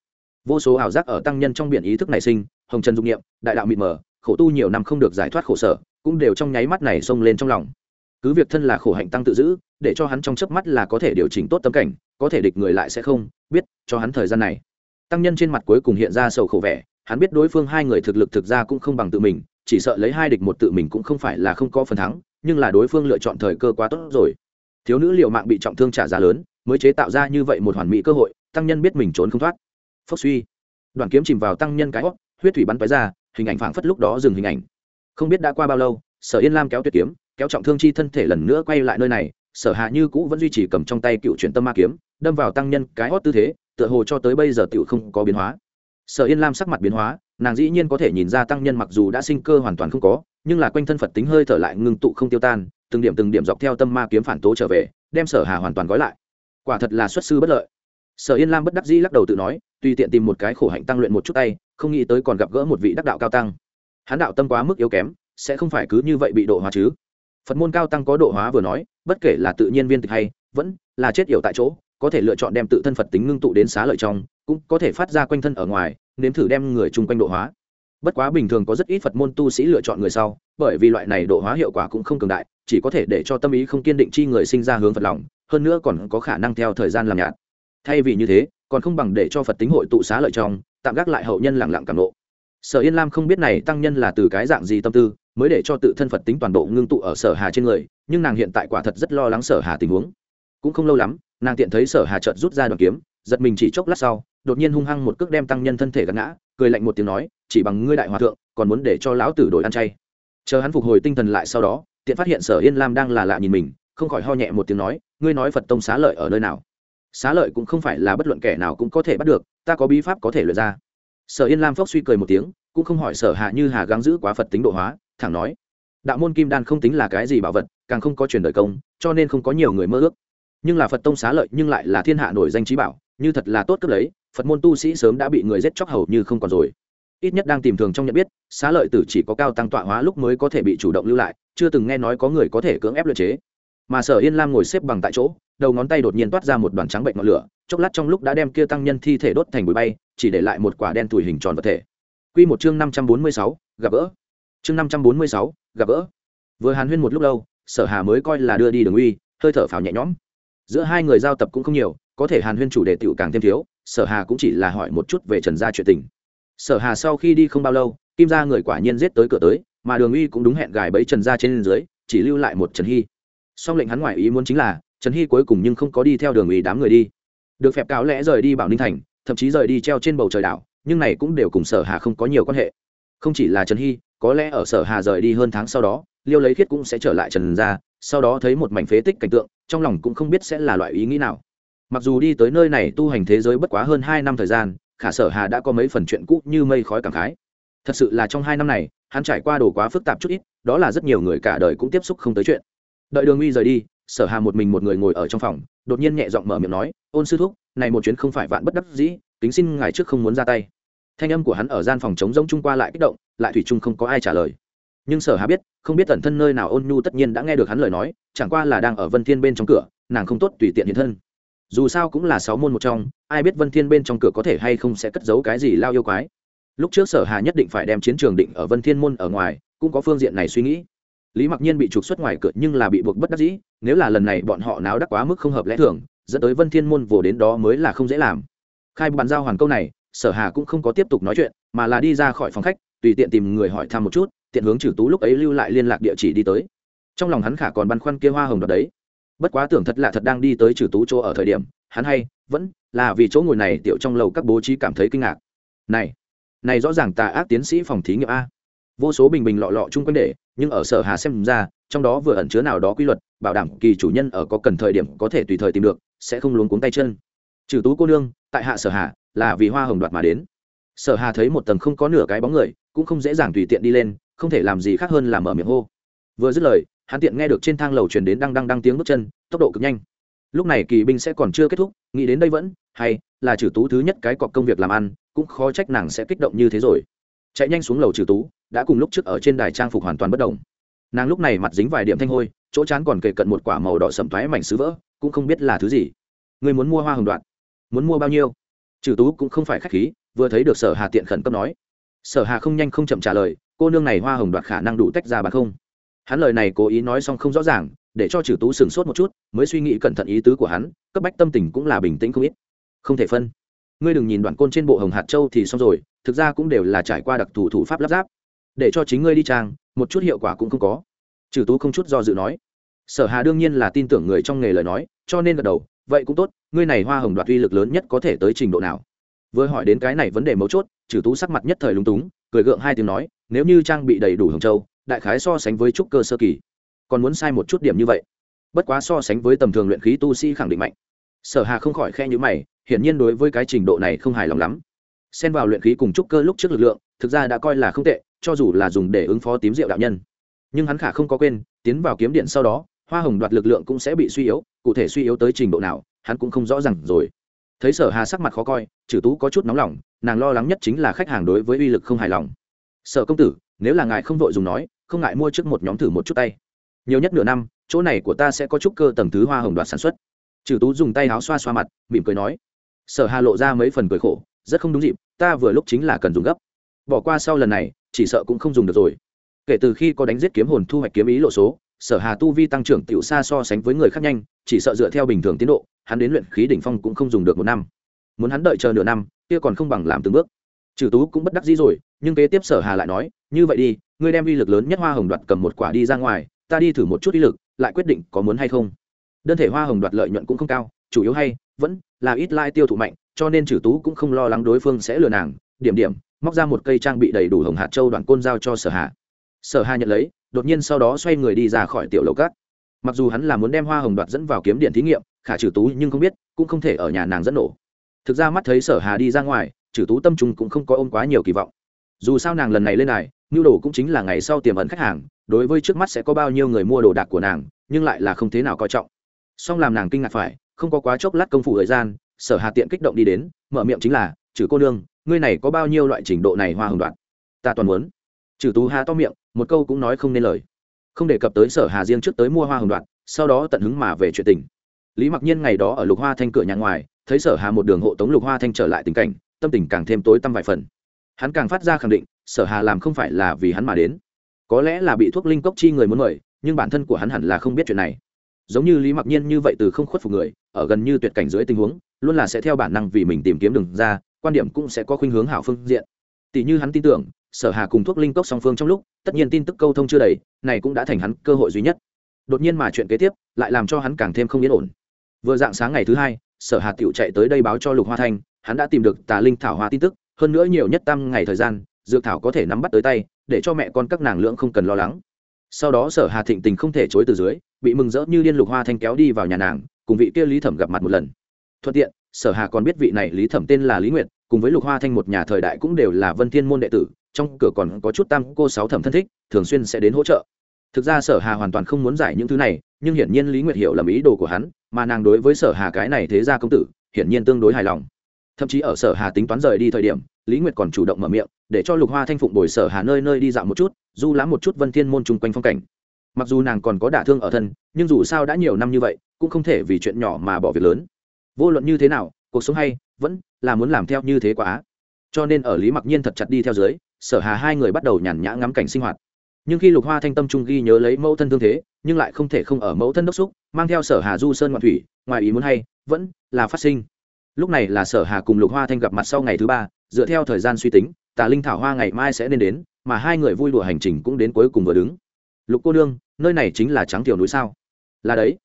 vô số ảo giác ở tăng nhân trong biển ý thức này sinh, hồng trần dung nghiệm đại đạo mịt mờ khổ tu nhiều năm không được giải thoát khổ sở, cũng đều trong nháy mắt này xông lên trong lòng. Cứ việc thân là khổ hạnh tăng tự giữ, để cho hắn trong chớp mắt là có thể điều chỉnh tốt tâm cảnh, có thể địch người lại sẽ không, biết, cho hắn thời gian này. Tăng nhân trên mặt cuối cùng hiện ra sầu khổ vẻ, hắn biết đối phương hai người thực lực thực ra cũng không bằng tự mình, chỉ sợ lấy hai địch một tự mình cũng không phải là không có phần thắng, nhưng là đối phương lựa chọn thời cơ quá tốt rồi. Thiếu nữ liệu mạng bị trọng thương trả giá lớn, mới chế tạo ra như vậy một hoàn mỹ cơ hội, tăng nhân biết mình trốn không thoát. Phốc suy. Đoàn kiếm chìm vào tăng nhân cái hót huyết thủy bắn tói ra, hình ảnh phảng phất lúc đó dừng hình ảnh. Không biết đã qua bao lâu, sở yên lam kéo tuyệt kiếm, kéo trọng thương chi thân thể lần nữa quay lại nơi này, sở hạ như cũ vẫn duy trì cầm trong tay cựu chuyển tâm ma kiếm, đâm vào tăng nhân cái hót tư thế, tựa hồ cho tới bây giờ tiểu không có biến hóa. Sở yên lam sắc mặt biến hóa, nàng dĩ nhiên có thể nhìn ra tăng nhân mặc dù đã sinh cơ hoàn toàn không có, nhưng là quanh thân phật tính hơi thở lại ngưng tụ không tiêu tan, từng điểm từng điểm dọc theo tâm ma kiếm phản tố trở về, đem sở hà hoàn toàn gói lại. Quả thật là xuất sư bất lợi. Sở yên lam bất đắc dĩ lắc đầu tự nói tùy tiện tìm một cái khổ hạnh tăng luyện một chút tay, không nghĩ tới còn gặp gỡ một vị đắc đạo cao tăng. Hắn đạo tâm quá mức yếu kém, sẽ không phải cứ như vậy bị độ hóa chứ. Phật môn cao tăng có độ hóa vừa nói, bất kể là tự nhiên viên tịch hay, vẫn là chết yểu tại chỗ, có thể lựa chọn đem tự thân phật tính ngưng tụ đến xá lợi trong, cũng có thể phát ra quanh thân ở ngoài, nếm thử đem người chung quanh độ hóa. Bất quá bình thường có rất ít phật môn tu sĩ lựa chọn người sau, bởi vì loại này độ hóa hiệu quả cũng không cường đại, chỉ có thể để cho tâm ý không kiên định chi người sinh ra hướng phật lòng, hơn nữa còn có khả năng theo thời gian làm nhạt thay vì như thế, còn không bằng để cho phật tính hội tụ xá lợi trong, tạm gác lại hậu nhân lẳng lặng cảm nộ. Sở yên lam không biết này tăng nhân là từ cái dạng gì tâm tư, mới để cho tự thân phật tính toàn bộ ngưng tụ ở sở hà trên người, nhưng nàng hiện tại quả thật rất lo lắng sở hà tình huống. Cũng không lâu lắm, nàng tiện thấy sở hà trợt rút ra đoàn kiếm, giật mình chỉ chốc lát sau, đột nhiên hung hăng một cước đem tăng nhân thân thể gắn ngã, cười lạnh một tiếng nói, chỉ bằng ngươi đại hòa thượng, còn muốn để cho lão tử đổi ăn chay. Chờ hắn phục hồi tinh thần lại sau đó, tiện phát hiện sở yên lam đang là lạ nhìn mình, không khỏi ho nhẹ một tiếng nói, ngươi nói phật tông xá lợi ở nơi nào? Xá lợi cũng không phải là bất luận kẻ nào cũng có thể bắt được, ta có bí pháp có thể luyện ra. Sở yên lam phốc suy cười một tiếng, cũng không hỏi sở hạ như hà gắng giữ quá phật tính độ hóa, thẳng nói, đạo môn kim đan không tính là cái gì bảo vật, càng không có truyền đời công, cho nên không có nhiều người mơ ước. Nhưng là phật tông xá lợi nhưng lại là thiên hạ nổi danh trí bảo, như thật là tốt cấp lấy, phật môn tu sĩ sớm đã bị người giết chóc hầu như không còn rồi. Ít nhất đang tìm thường trong nhận biết, xá lợi tử chỉ có cao tăng tọa hóa lúc mới có thể bị chủ động lưu lại, chưa từng nghe nói có người có thể cưỡng ép luyện chế mà sở yên lam ngồi xếp bằng tại chỗ, đầu ngón tay đột nhiên toát ra một đoàn trắng bệnh ngọn lửa, chốc lát trong lúc đã đem kia tăng nhân thi thể đốt thành bụi bay, chỉ để lại một quả đen thùi hình tròn vật thể. Quy một chương năm trăm bốn mươi sáu, gặp gỡ. Chương năm trăm bốn mươi sáu, gặp gỡ. Vừa hàn huyên một lúc lâu, sở hà mới coi là đưa đi đường uy, hơi thở phào nhẹ nhõm. Giữa hai người giao tập cũng không nhiều, có thể hàn huyên chủ đề tiểu càng thêm thiếu, sở hà cũng chỉ là hỏi một chút về trần gia chuyện tình. Sở hà sau khi đi không bao lâu, kim gia người quả nhiên giết tới cửa tới, mà đường uy cũng đúng hẹn gài bẫy trần gia trên dưới, chỉ lưu lại một trần hy song lệnh hắn ngoại ý muốn chính là, trần hy cuối cùng nhưng không có đi theo đường ủy đám người đi. Được phép cáo lẽ rời đi bảo ninh thành, thậm chí rời đi treo trên bầu trời đảo, nhưng này cũng đều cùng sở hà không có nhiều quan hệ. Không chỉ là trần hy, có lẽ ở sở hà rời đi hơn tháng sau đó, liêu lấy khiết cũng sẽ trở lại trần gia, sau đó thấy một mảnh phế tích cảnh tượng, trong lòng cũng không biết sẽ là loại ý nghĩ nào. Mặc dù đi tới nơi này tu hành thế giới bất quá hơn hai năm thời gian, khả sở hà đã có mấy phần chuyện cũ như mây khói cảm khái. Thật sự là trong hai năm này, hắn trải qua đồ quá phức tạp chút ít, đó là rất nhiều người cả đời cũng tiếp xúc không tới chuyện đợi đường uy rời đi, sở hà một mình một người ngồi ở trong phòng, đột nhiên nhẹ giọng mở miệng nói, ôn sư thúc, này một chuyến không phải vạn bất đắc dĩ, kính xin ngài trước không muốn ra tay. Thanh âm của hắn ở gian phòng chống rông trung qua lại kích động, lại thủy chung không có ai trả lời. Nhưng sở hà biết, không biết tẩn thân nơi nào ôn nhu tất nhiên đã nghe được hắn lời nói, chẳng qua là đang ở vân thiên bên trong cửa, nàng không tốt tùy tiện hiện thân. Dù sao cũng là sáu môn một trong, ai biết vân thiên bên trong cửa có thể hay không sẽ cất giấu cái gì lao yêu quái. Lúc trước sở hà nhất định phải đem chiến trường định ở vân thiên môn ở ngoài, cũng có phương diện này suy nghĩ lý mặc nhiên bị trục xuất ngoài cửa nhưng là bị buộc bất đắc dĩ, nếu là lần này bọn họ náo đắc quá mức không hợp lẽ thường, dẫn tới vân thiên môn vồ đến đó mới là không dễ làm. Khai bàn giao hoàn câu này, sở hà cũng không có tiếp tục nói chuyện, mà là đi ra khỏi phòng khách, tùy tiện tìm người hỏi thăm một chút, tiện hướng trừ tú lúc ấy lưu lại liên lạc địa chỉ đi tới. Trong lòng hắn khả còn băn khoăn kia hoa hồng đợt đấy. Bất quá tưởng thật là thật đang đi tới trừ tú chỗ ở thời điểm, hắn hay, vẫn là vì chỗ ngồi này tiểu trong lầu các bố trí cảm thấy kinh ngạc. Này này rõ ràng tà ác tiến sĩ phòng thí nghiệm a vô số bình bình lọ lọ chung quanh để, nhưng ở sở hà xem ra, trong đó vừa ẩn chứa nào đó quy luật, bảo đảm kỳ chủ nhân ở có cần thời điểm có thể tùy thời tìm được, sẽ không luống cuống tay chân. Trừ tú cô nương, tại hạ sở hà, là vì hoa hồng đoạt mà đến. Sở hà thấy một tầng không có nửa cái bóng người, cũng không dễ dàng tùy tiện đi lên, không thể làm gì khác hơn là mở miệng hô. Vừa dứt lời, hắn tiện nghe được trên thang lầu truyền đến đang đang đang tiếng bước chân, tốc độ cực nhanh. Lúc này kỳ binh sẽ còn chưa kết thúc, nghĩ đến đây vẫn, hay là trừ tú thứ nhất cái cọc công việc làm ăn, cũng khó trách nàng sẽ kích động như thế rồi. Chạy nhanh xuống lầu trừ tú đã cùng lúc trước ở trên đài trang phục hoàn toàn bất đồng. Nàng lúc này mặt dính vài điểm thanh hôi, chỗ chán còn kề cận một quả màu đỏ sầm thoái mảnh sứ vỡ, cũng không biết là thứ gì. Người muốn mua hoa hồng đoạn? Muốn mua bao nhiêu? Trừ tú cũng không phải khách khí, vừa thấy được sở hà tiện khẩn cấp nói. Sở hà không nhanh không chậm trả lời, cô nương này hoa hồng đoạt khả năng đủ tách ra bán không? Hắn lời này cố ý nói xong không rõ ràng, để cho trừ tú sửng sốt một chút, mới suy nghĩ cẩn thận ý tứ của hắn, cấp bách tâm tình cũng là bình tĩnh không ít. Không thể phân. Ngươi đừng nhìn đoạn côn trên bộ hồng hạt châu thì xong rồi, thực ra cũng đều là trải qua đặc thù thủ pháp lắp ráp để cho chính ngươi đi trang, một chút hiệu quả cũng không có. Trừ tú không chút do dự nói. Sở hà đương nhiên là tin tưởng người trong nghề lời nói, cho nên gật đầu, vậy cũng tốt, ngươi này hoa hồng đoạt uy lực lớn nhất có thể tới trình độ nào? Vừa hỏi đến cái này vấn đề mấu chốt, trừ tú sắc mặt nhất thời lúng túng, cười gượng hai tiếng nói, nếu như trang bị đầy đủ hồng châu, đại khái so sánh với trúc cơ sơ kỳ, còn muốn sai một chút điểm như vậy. Bất quá so sánh với tầm thường luyện khí tu sĩ khẳng định mạnh. Sở hà không khỏi khe như mày, hiển nhiên đối với cái trình độ này không hài lòng lắm. Xen vào luyện khí cùng trúc cơ lúc trước lực lượng, thực ra đã coi là không tệ cho dù là dùng để ứng phó tím rượu đạo nhân. Nhưng hắn khả không có quên, tiến vào kiếm điện sau đó, hoa hồng đoạt lực lượng cũng sẽ bị suy yếu, cụ thể suy yếu tới trình độ nào, hắn cũng không rõ ràng rồi. Thấy sở hà sắc mặt khó coi chử tú có chút nóng lòng, nàng lo lắng nhất chính là khách hàng đối với uy lực không hài lòng. Sở công tử, nếu là ngài không vội dùng nói, không ngại mua trước một nhóm thử một chút tay. Nhiều nhất nửa năm, chỗ này của ta sẽ có chút cơ tầng thứ hoa hồng đoạt sản xuất. Chử tú dùng tay áo xoa xoa mặt, mỉm cười nói. Sở hà lộ ra mấy phần cười khổ, rất không đúng dịp, ta vừa lúc chính là cần dùng gấp. Bỏ qua sau lần này chỉ sợ cũng không dùng được rồi. Kể từ khi có đánh giết kiếm hồn thu hoạch kiếm ý lộ số, sở hà tu vi tăng trưởng tiểu xa so sánh với người khác nhanh, chỉ sợ dựa theo bình thường tiến độ, hắn đến luyện khí đỉnh phong cũng không dùng được một năm. Muốn hắn đợi chờ nửa năm, kia còn không bằng làm từng bước. Trừ tú cũng bất đắc dĩ rồi, nhưng kế tiếp sở hà lại nói, như vậy đi, ngươi đem uy lực lớn nhất hoa hồng đoạt cầm một quả đi ra ngoài, ta đi thử một chút uy lực, lại quyết định có muốn hay không. Đơn thể hoa hồng đoạt lợi nhuận cũng không cao, chủ yếu hay vẫn là ít lai tiêu thụ mạnh, cho nên trừ tú cũng không lo lắng đối phương sẽ lừa nàng, điểm điểm móc ra một cây trang bị đầy đủ hồng hạt châu đoạn côn giao cho sở hà. Sở hà nhận lấy, đột nhiên sau đó xoay người đi ra khỏi tiểu lầu cát. Mặc dù hắn là muốn đem hoa hồng đoạt dẫn vào kiếm điện thí nghiệm, khả trừ tú nhưng không biết, cũng không thể ở nhà nàng dẫn nổ. Thực ra mắt thấy sở hà đi ra ngoài, trừ tú tâm trung cũng không có ôm quá nhiều kỳ vọng. Dù sao nàng lần này lên này, nhu đồ cũng chính là ngày sau tiềm ẩn khách hàng, đối với trước mắt sẽ có bao nhiêu người mua đồ đạc của nàng, nhưng lại là không thế nào coi trọng. Song làm nàng kinh ngạc phải, không có quá chốc lát công phu thời gian, sở hà tiện kích động đi đến, mở miệng chính là, trừ cô nương ngươi này có bao nhiêu loại trình độ này hoa hồng đoạn? Ta toàn muốn. Trừ tú hà to miệng, một câu cũng nói không nên lời. Không đề cập tới sở hà riêng trước tới mua hoa hồng đoạn, sau đó tận hứng mà về chuyện tình. Lý mặc nhiên ngày đó ở lục hoa thanh cửa nhà ngoài, thấy sở hà một đường hộ tống lục hoa thanh trở lại tình cảnh, tâm tình càng thêm tối tăm vài phần. Hắn càng phát ra khẳng định, sở hà làm không phải là vì hắn mà đến. Có lẽ là bị thuốc linh cốc chi người muốn mời, nhưng bản thân của hắn hẳn là không biết chuyện này. Giống như lý mặc nhiên như vậy từ không khuất phục người, ở gần như tuyệt cảnh dưới tình huống, luôn là sẽ theo bản năng vì mình tìm kiếm đường ra quan điểm cũng sẽ có khuynh hướng hảo phương diện. Tỷ như hắn tin tưởng, sở hà cùng thuốc linh cốc song phương trong lúc, tất nhiên tin tức câu thông chưa đầy, này cũng đã thành hắn cơ hội duy nhất. Đột nhiên mà chuyện kế tiếp, lại làm cho hắn càng thêm không yên ổn. Vừa dạng sáng ngày thứ hai, sở hà tiểu chạy tới đây báo cho lục hoa thanh, hắn đã tìm được tà linh thảo hoa tin tức, hơn nữa nhiều nhất tam ngày thời gian, dược thảo có thể nắm bắt tới tay, để cho mẹ con các nàng lưỡng không cần lo lắng. Sau đó sở hà thịnh tình không thể chối từ dưới, bị mừng rỡ như điên lục hoa thanh kéo đi vào nhà nàng, cùng vị kia lý thẩm gặp mặt một lần. Thuận tiện sở hà còn biết vị này lý thẩm tên là lý nguyệt, cùng với lục hoa thanh một nhà thời đại cũng đều là vân thiên môn đệ tử, trong cửa còn có chút tam cô sáu thẩm thân thích, thường xuyên sẽ đến hỗ trợ. Thực ra sở hà hoàn toàn không muốn giải những thứ này, nhưng hiển nhiên lý nguyệt hiểu lầm ý đồ của hắn, mà nàng đối với sở hà cái này thế ra công tử, hiển nhiên tương đối hài lòng. Thậm chí ở sở hà tính toán rời đi thời điểm, lý nguyệt còn chủ động mở miệng, để cho lục hoa thanh phụng bồi sở hà nơi nơi đi dạo một chút, du lãm một chút vân thiên môn chung quanh phong cảnh. Mặc dù nàng còn có đả thương ở thân, nhưng dù sao đã nhiều năm như vậy, cũng không thể vì chuyện nhỏ mà bỏ việc lớn vô luận như thế nào, cuộc sống hay, vẫn là muốn làm theo như thế quá. Cho nên ở lý mặc nhiên thật chặt đi theo dưới, sở hà hai người bắt đầu nhàn nhã ngắm cảnh sinh hoạt. Nhưng khi lục hoa thanh tâm trung ghi nhớ lấy mẫu thân thương thế, nhưng lại không thể không ở mẫu thân đốc xúc, mang theo sở hà du sơn ngoạn thủy, ngoài ý muốn hay, vẫn là phát sinh. Lúc này là sở hà cùng lục hoa thanh gặp mặt sau ngày thứ ba, dựa theo thời gian suy tính, tà linh thảo hoa ngày mai sẽ nên đến, mà hai người vui đùa hành trình cũng đến cuối cùng vừa đứng. Lục cô nương, nơi này chính là trắng tiểu núi sao? Là đấy.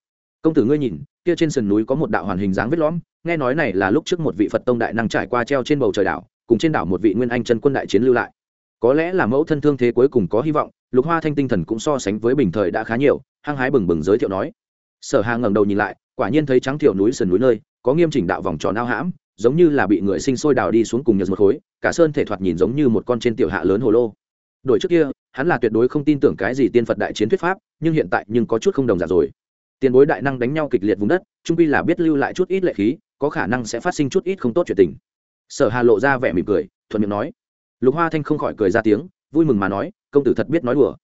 Công tử ngươi nhìn kia trên sườn núi có một đạo hoàn hình dáng vết lõm, nghe nói này là lúc trước một vị phật tông đại năng trải qua treo trên bầu trời đảo, cùng trên đảo một vị nguyên anh chân quân đại chiến lưu lại. Có lẽ là mẫu thân thương thế cuối cùng có hy vọng, lục hoa thanh tinh thần cũng so sánh với bình thời đã khá nhiều, hăng hái bừng bừng giới thiệu nói. Sở hà ngẩng đầu nhìn lại, quả nhiên thấy trắng tiểu núi sườn núi nơi, có nghiêm chỉnh đạo vòng tròn ao hãm, giống như là bị người sinh sôi đào đi xuống cùng nhật một khối, cả sơn thể thoạt nhìn giống như một con trên tiểu hạ lớn hồ lô. Đổi trước kia, hắn là tuyệt đối không tin tưởng cái gì tiên phật đại chiến thuyết pháp, nhưng hiện tại nhưng có chút không đồng giả rồi tiền bối đại năng đánh nhau kịch liệt vùng đất trung pi là biết lưu lại chút ít lệ khí, có khả năng sẽ phát sinh chút ít không tốt chuyện tình. Sở hà lộ ra vẻ mỉm cười, thuận miệng nói. Lục hoa thanh không khỏi cười ra tiếng, vui mừng mà nói, công tử thật biết nói đùa.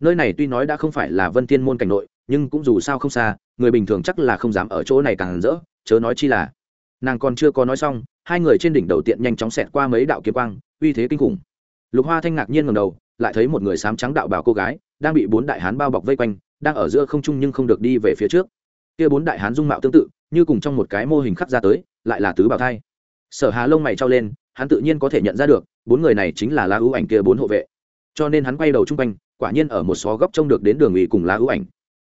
Nơi này tuy nói đã không phải là vân thiên môn cảnh nội, nhưng cũng dù sao không xa, người bình thường chắc là không dám ở chỗ này càng rỡ, chớ nói chi là. Nàng còn chưa có nói xong, hai người trên đỉnh đầu tiện nhanh chóng xẹt qua mấy đạo kiếm quang, uy thế kinh khủng. Lục hoa thanh ngạc nhiên ngầm đầu, lại thấy một người sám trắng đạo bảo cô gái, đang bị bốn đại hán bao bọc vây quanh đang ở giữa không trung nhưng không được đi về phía trước. Kia bốn đại hán dung mạo tương tự, như cùng trong một cái mô hình khắc ra tới, lại là tứ bảo thai. Sở hà lông mày trao lên, hắn tự nhiên có thể nhận ra được, bốn người này chính là lá ưu ảnh kia bốn hộ vệ. Cho nên hắn quay đầu chung quanh, quả nhiên ở một xó góc trông được đến đường uy cùng lá ưu ảnh.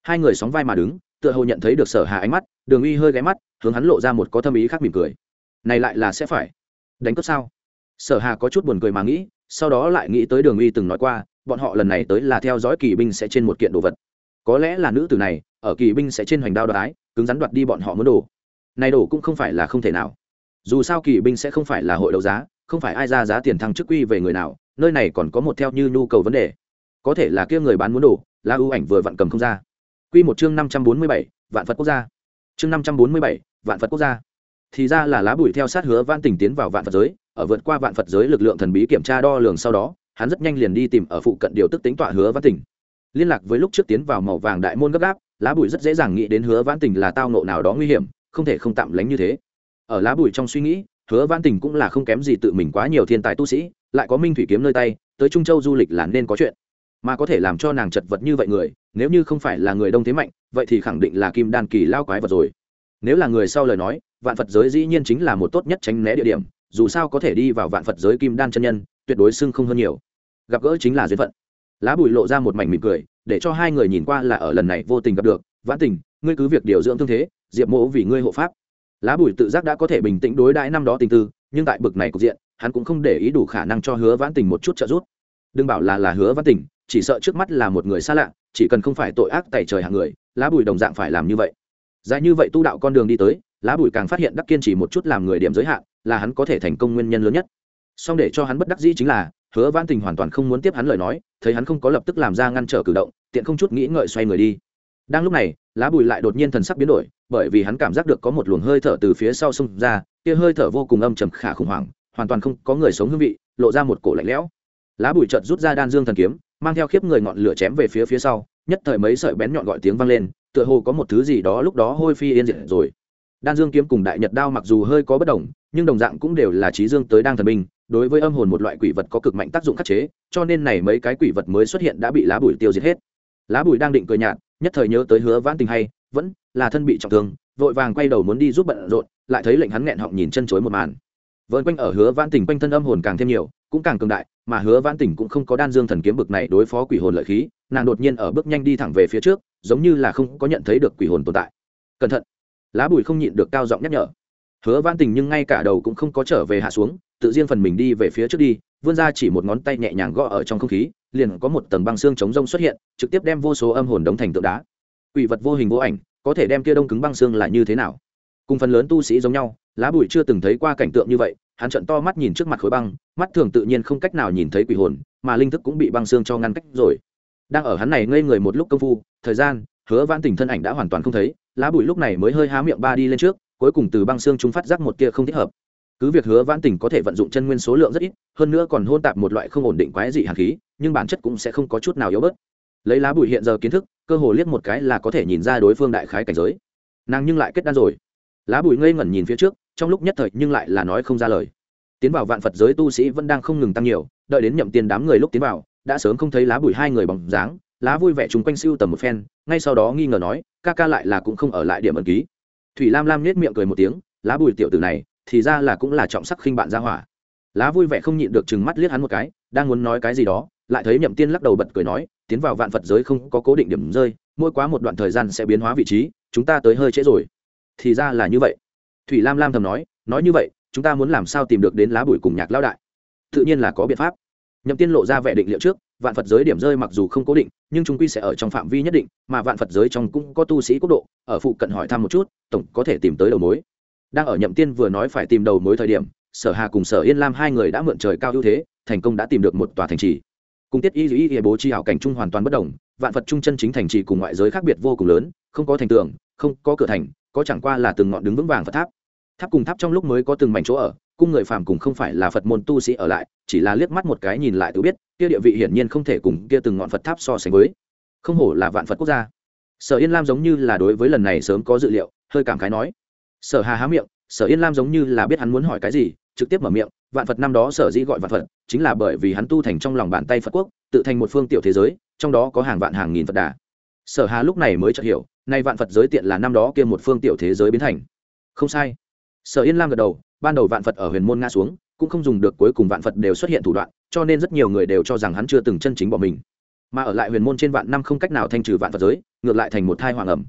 Hai người sóng vai mà đứng, tựa hồ nhận thấy được sở hà ánh mắt, đường uy hơi ghé mắt, hướng hắn lộ ra một có thâm ý khác mỉm cười. Này lại là sẽ phải đánh cướp sao? Sở hà có chút buồn cười mà nghĩ, sau đó lại nghĩ tới đường uy từng nói qua, bọn họ lần này tới là theo dõi kỳ binh sẽ trên một kiện đồ vật có lẽ là nữ tử này, ở kỳ binh sẽ trên hoành đao đoái cứng rắn đoạt đi bọn họ muốn đồ. Này đồ cũng không phải là không thể nào. Dù sao kỳ binh sẽ không phải là hội đấu giá, không phải ai ra giá tiền thăng chức quy về người nào, nơi này còn có một theo như nhu cầu vấn đề. Có thể là kia người bán muốn đồ, là ưu ảnh vừa vặn cầm không ra. Quy một chương năm trăm bốn mươi bảy, vạn phật quốc gia. Chương năm trăm bốn mươi bảy, vạn phật quốc gia. Thì ra là lá bùi theo sát hứa van tình tiến vào vạn phật giới, ở vượt qua vạn phật giới lực lượng thần bí kiểm tra đo lường sau đó, hắn rất nhanh liền đi tìm ở phụ cận điều tức tính tọa hứa văn tình liên lạc với lúc trước tiến vào màu vàng đại môn gấp gáp, lá bùi rất dễ dàng nghĩ đến hứa vãn tình là tao nộ nào đó nguy hiểm, không thể không tạm lánh như thế. Ở lá bùi trong suy nghĩ, hứa vãn tình cũng là không kém gì tự mình quá nhiều thiên tài tu sĩ, lại có minh thủy kiếm nơi tay, tới trung châu du lịch là nên có chuyện. Mà có thể làm cho nàng chật vật như vậy người, nếu như không phải là người đông thế mạnh, vậy thì khẳng định là kim đan kỳ lao quái vật rồi. Nếu là người sau lời nói, vạn phật giới dĩ nhiên chính là một tốt nhất tránh né địa điểm, dù sao có thể đi vào vạn phật giới kim đan chân nhân, tuyệt đối xưng không hơn nhiều. Gặp gỡ chính là duyên phận lá bùi lộ ra một mảnh mỉm cười, để cho hai người nhìn qua là ở lần này vô tình gặp được. Vãn tình, ngươi cứ việc điều dưỡng thương thế, diệp mỗ vì ngươi hộ pháp. Lá bùi tự giác đã có thể bình tĩnh đối đãi năm đó tình tư, nhưng tại bực này cục diện, hắn cũng không để ý đủ khả năng cho hứa vãn tình một chút trợ giúp. Đừng bảo là là hứa vãn tình, chỉ sợ trước mắt là một người xa lạ, chỉ cần không phải tội ác tày trời hàng người, lá bùi đồng dạng phải làm như vậy. Dài như vậy tu đạo con đường đi tới, lá bùi càng phát hiện đắc kiên chỉ một chút làm người điểm giới hạn, là hắn có thể thành công nguyên nhân lớn nhất. Song để cho hắn bất đắc dĩ chính là, hứa vãn tình hoàn toàn không muốn tiếp hắn lời nói thấy hắn không có lập tức làm ra ngăn trở cử động, tiện không chút nghĩ ngợi xoay người đi. Đang lúc này, lá bùi lại đột nhiên thần sắc biến đổi, bởi vì hắn cảm giác được có một luồng hơi thở từ phía sau xông ra, kia hơi thở vô cùng âm trầm khả khủng hoảng, hoàn toàn không có người sống hương vị, lộ ra một cổ lạnh lẽo. Lá bùi chợt rút ra đan dương thần kiếm, mang theo khiếp người ngọn lửa chém về phía phía sau, nhất thời mấy sợi bén nhọn gọi tiếng vang lên, tựa hồ có một thứ gì đó lúc đó hôi phi yên diệt rồi. Đan dương kiếm cùng đại nhật đao mặc dù hơi có bất đồng, nhưng đồng dạng cũng đều là trí dương tới đang thần binh đối với âm hồn một loại quỷ vật có cực mạnh tác dụng khắc chế, cho nên này mấy cái quỷ vật mới xuất hiện đã bị lá bùi tiêu diệt hết. Lá bùi đang định cười nhạt, nhất thời nhớ tới hứa vãn tình hay, vẫn là thân bị trọng thương, vội vàng quay đầu muốn đi giúp bận rộn, lại thấy lệnh hắn nghẹn họng nhìn chân chối một màn. Vợn quanh ở hứa vãn tình quanh thân âm hồn càng thêm nhiều, cũng càng cường đại, mà hứa vãn tình cũng không có đan dương thần kiếm bực này đối phó quỷ hồn lợi khí, nàng đột nhiên ở bước nhanh đi thẳng về phía trước, giống như là không có nhận thấy được quỷ hồn tồn tại. Cẩn thận. Lá bùi không nhịn được cao giọng nhắc nhở. Hứa vãn tình nhưng ngay cả đầu cũng không có trở về hạ xuống tự riêng phần mình đi về phía trước đi, vươn ra chỉ một ngón tay nhẹ nhàng gõ ở trong không khí, liền có một tầng băng xương chống rông xuất hiện, trực tiếp đem vô số âm hồn đóng thành tượng đá. Quỷ vật vô hình vô ảnh, có thể đem kia đông cứng băng xương là như thế nào? Cùng phần lớn tu sĩ giống nhau, lá bùi chưa từng thấy qua cảnh tượng như vậy, hắn trận to mắt nhìn trước mặt khối băng, mắt thường tự nhiên không cách nào nhìn thấy quỷ hồn, mà linh thức cũng bị băng xương cho ngăn cách rồi. Đang ở hắn này ngây người một lúc công phu, thời gian, hứa vãn tình thân ảnh đã hoàn toàn không thấy, lá bùi lúc này mới hơi há miệng ba đi lên trước, cuối cùng từ băng xương chúng phát giác một kia không thích hợp cứ việc hứa vãn tình có thể vận dụng chân nguyên số lượng rất ít, hơn nữa còn hôn tạp một loại không ổn định quái dị hàn khí, nhưng bản chất cũng sẽ không có chút nào yếu bớt. Lấy lá bụi hiện giờ kiến thức, cơ hồ liếc một cái là có thể nhìn ra đối phương đại khái cảnh giới. Nàng nhưng lại kết đan rồi. Lá bụi ngây ngẩn nhìn phía trước, trong lúc nhất thời nhưng lại là nói không ra lời. Tiến vào vạn phật giới tu sĩ vẫn đang không ngừng tăng nhiều, đợi đến nhậm tiền đám người lúc tiến vào, đã sớm không thấy lá bụi hai người bằng dáng, lá vui vẻ chúng quanh siêu tầm một phen, ngay sau đó nghi ngờ nói, ca ca lại là cũng không ở lại điểm ẩn ký. Thủy lam lam nhếch miệng cười một tiếng, lá bùi tiểu tử này thì ra là cũng là trọng sắc khinh bạn ra hỏa. Lá vui vẻ không nhịn được chừng mắt liếc hắn một cái, đang muốn nói cái gì đó, lại thấy nhậm tiên lắc đầu bật cười nói, tiến vào vạn phật giới không có cố định điểm rơi, mỗi quá một đoạn thời gian sẽ biến hóa vị trí, chúng ta tới hơi trễ rồi. Thì ra là như vậy. Thủy lam lam thầm nói nói như vậy, chúng ta muốn làm sao tìm được đến lá bùi cùng nhạc lao đại? Tự nhiên là có biện pháp. Nhậm tiên lộ ra vẻ định liệu trước, vạn phật giới điểm rơi mặc dù không cố định, nhưng chúng quy sẽ ở trong phạm vi nhất định, mà vạn phật giới trong cũng có tu sĩ quốc độ, ở phụ cận hỏi thăm một chút, tổng có thể tìm tới đầu mối đang ở nhậm tiên vừa nói phải tìm đầu mối thời điểm, sở hà cùng sở yên lam hai người đã mượn trời cao ưu thế, thành công đã tìm được một tòa thành trì. Cùng tiết y y y bố chi hảo cảnh trung hoàn toàn bất đồng, vạn vật trung chân chính thành trì cùng ngoại giới khác biệt vô cùng lớn, không có thành tường, không có cửa thành, có chẳng qua là từng ngọn đứng vững vàng phật tháp. Tháp cùng tháp trong lúc mới có từng mảnh chỗ ở, cung người phàm cùng không phải là phật môn tu sĩ ở lại, chỉ là liếc mắt một cái nhìn lại tự biết, kia địa vị hiển nhiên không thể cùng kia từng ngọn phật tháp so sánh với. Không hổ là vạn phật quốc gia. Sở yên lam giống như là đối với lần này sớm có dự liệu, hơi cảm khái nói sở hà há miệng, sở yên lam giống như là biết hắn muốn hỏi cái gì, trực tiếp mở miệng, vạn phật năm đó sở dĩ gọi vạn phật, chính là bởi vì hắn tu thành trong lòng bàn tay phật quốc, tự thành một phương tiểu thế giới, trong đó có hàng vạn hàng nghìn phật đà. Sở hà lúc này mới chợt hiểu, nay vạn phật giới tiện là năm đó kia một phương tiểu thế giới biến thành. Không sai. Sở yên lam gật đầu, ban đầu vạn phật ở huyền môn nga xuống, cũng không dùng được cuối cùng vạn phật đều xuất hiện thủ đoạn, cho nên rất nhiều người đều cho rằng hắn chưa từng chân chính bỏ mình. Mà ở lại huyền môn trên vạn năm không cách nào thanh trừ vạn phật giới, ngược lại thành một thai hoàng ẩm.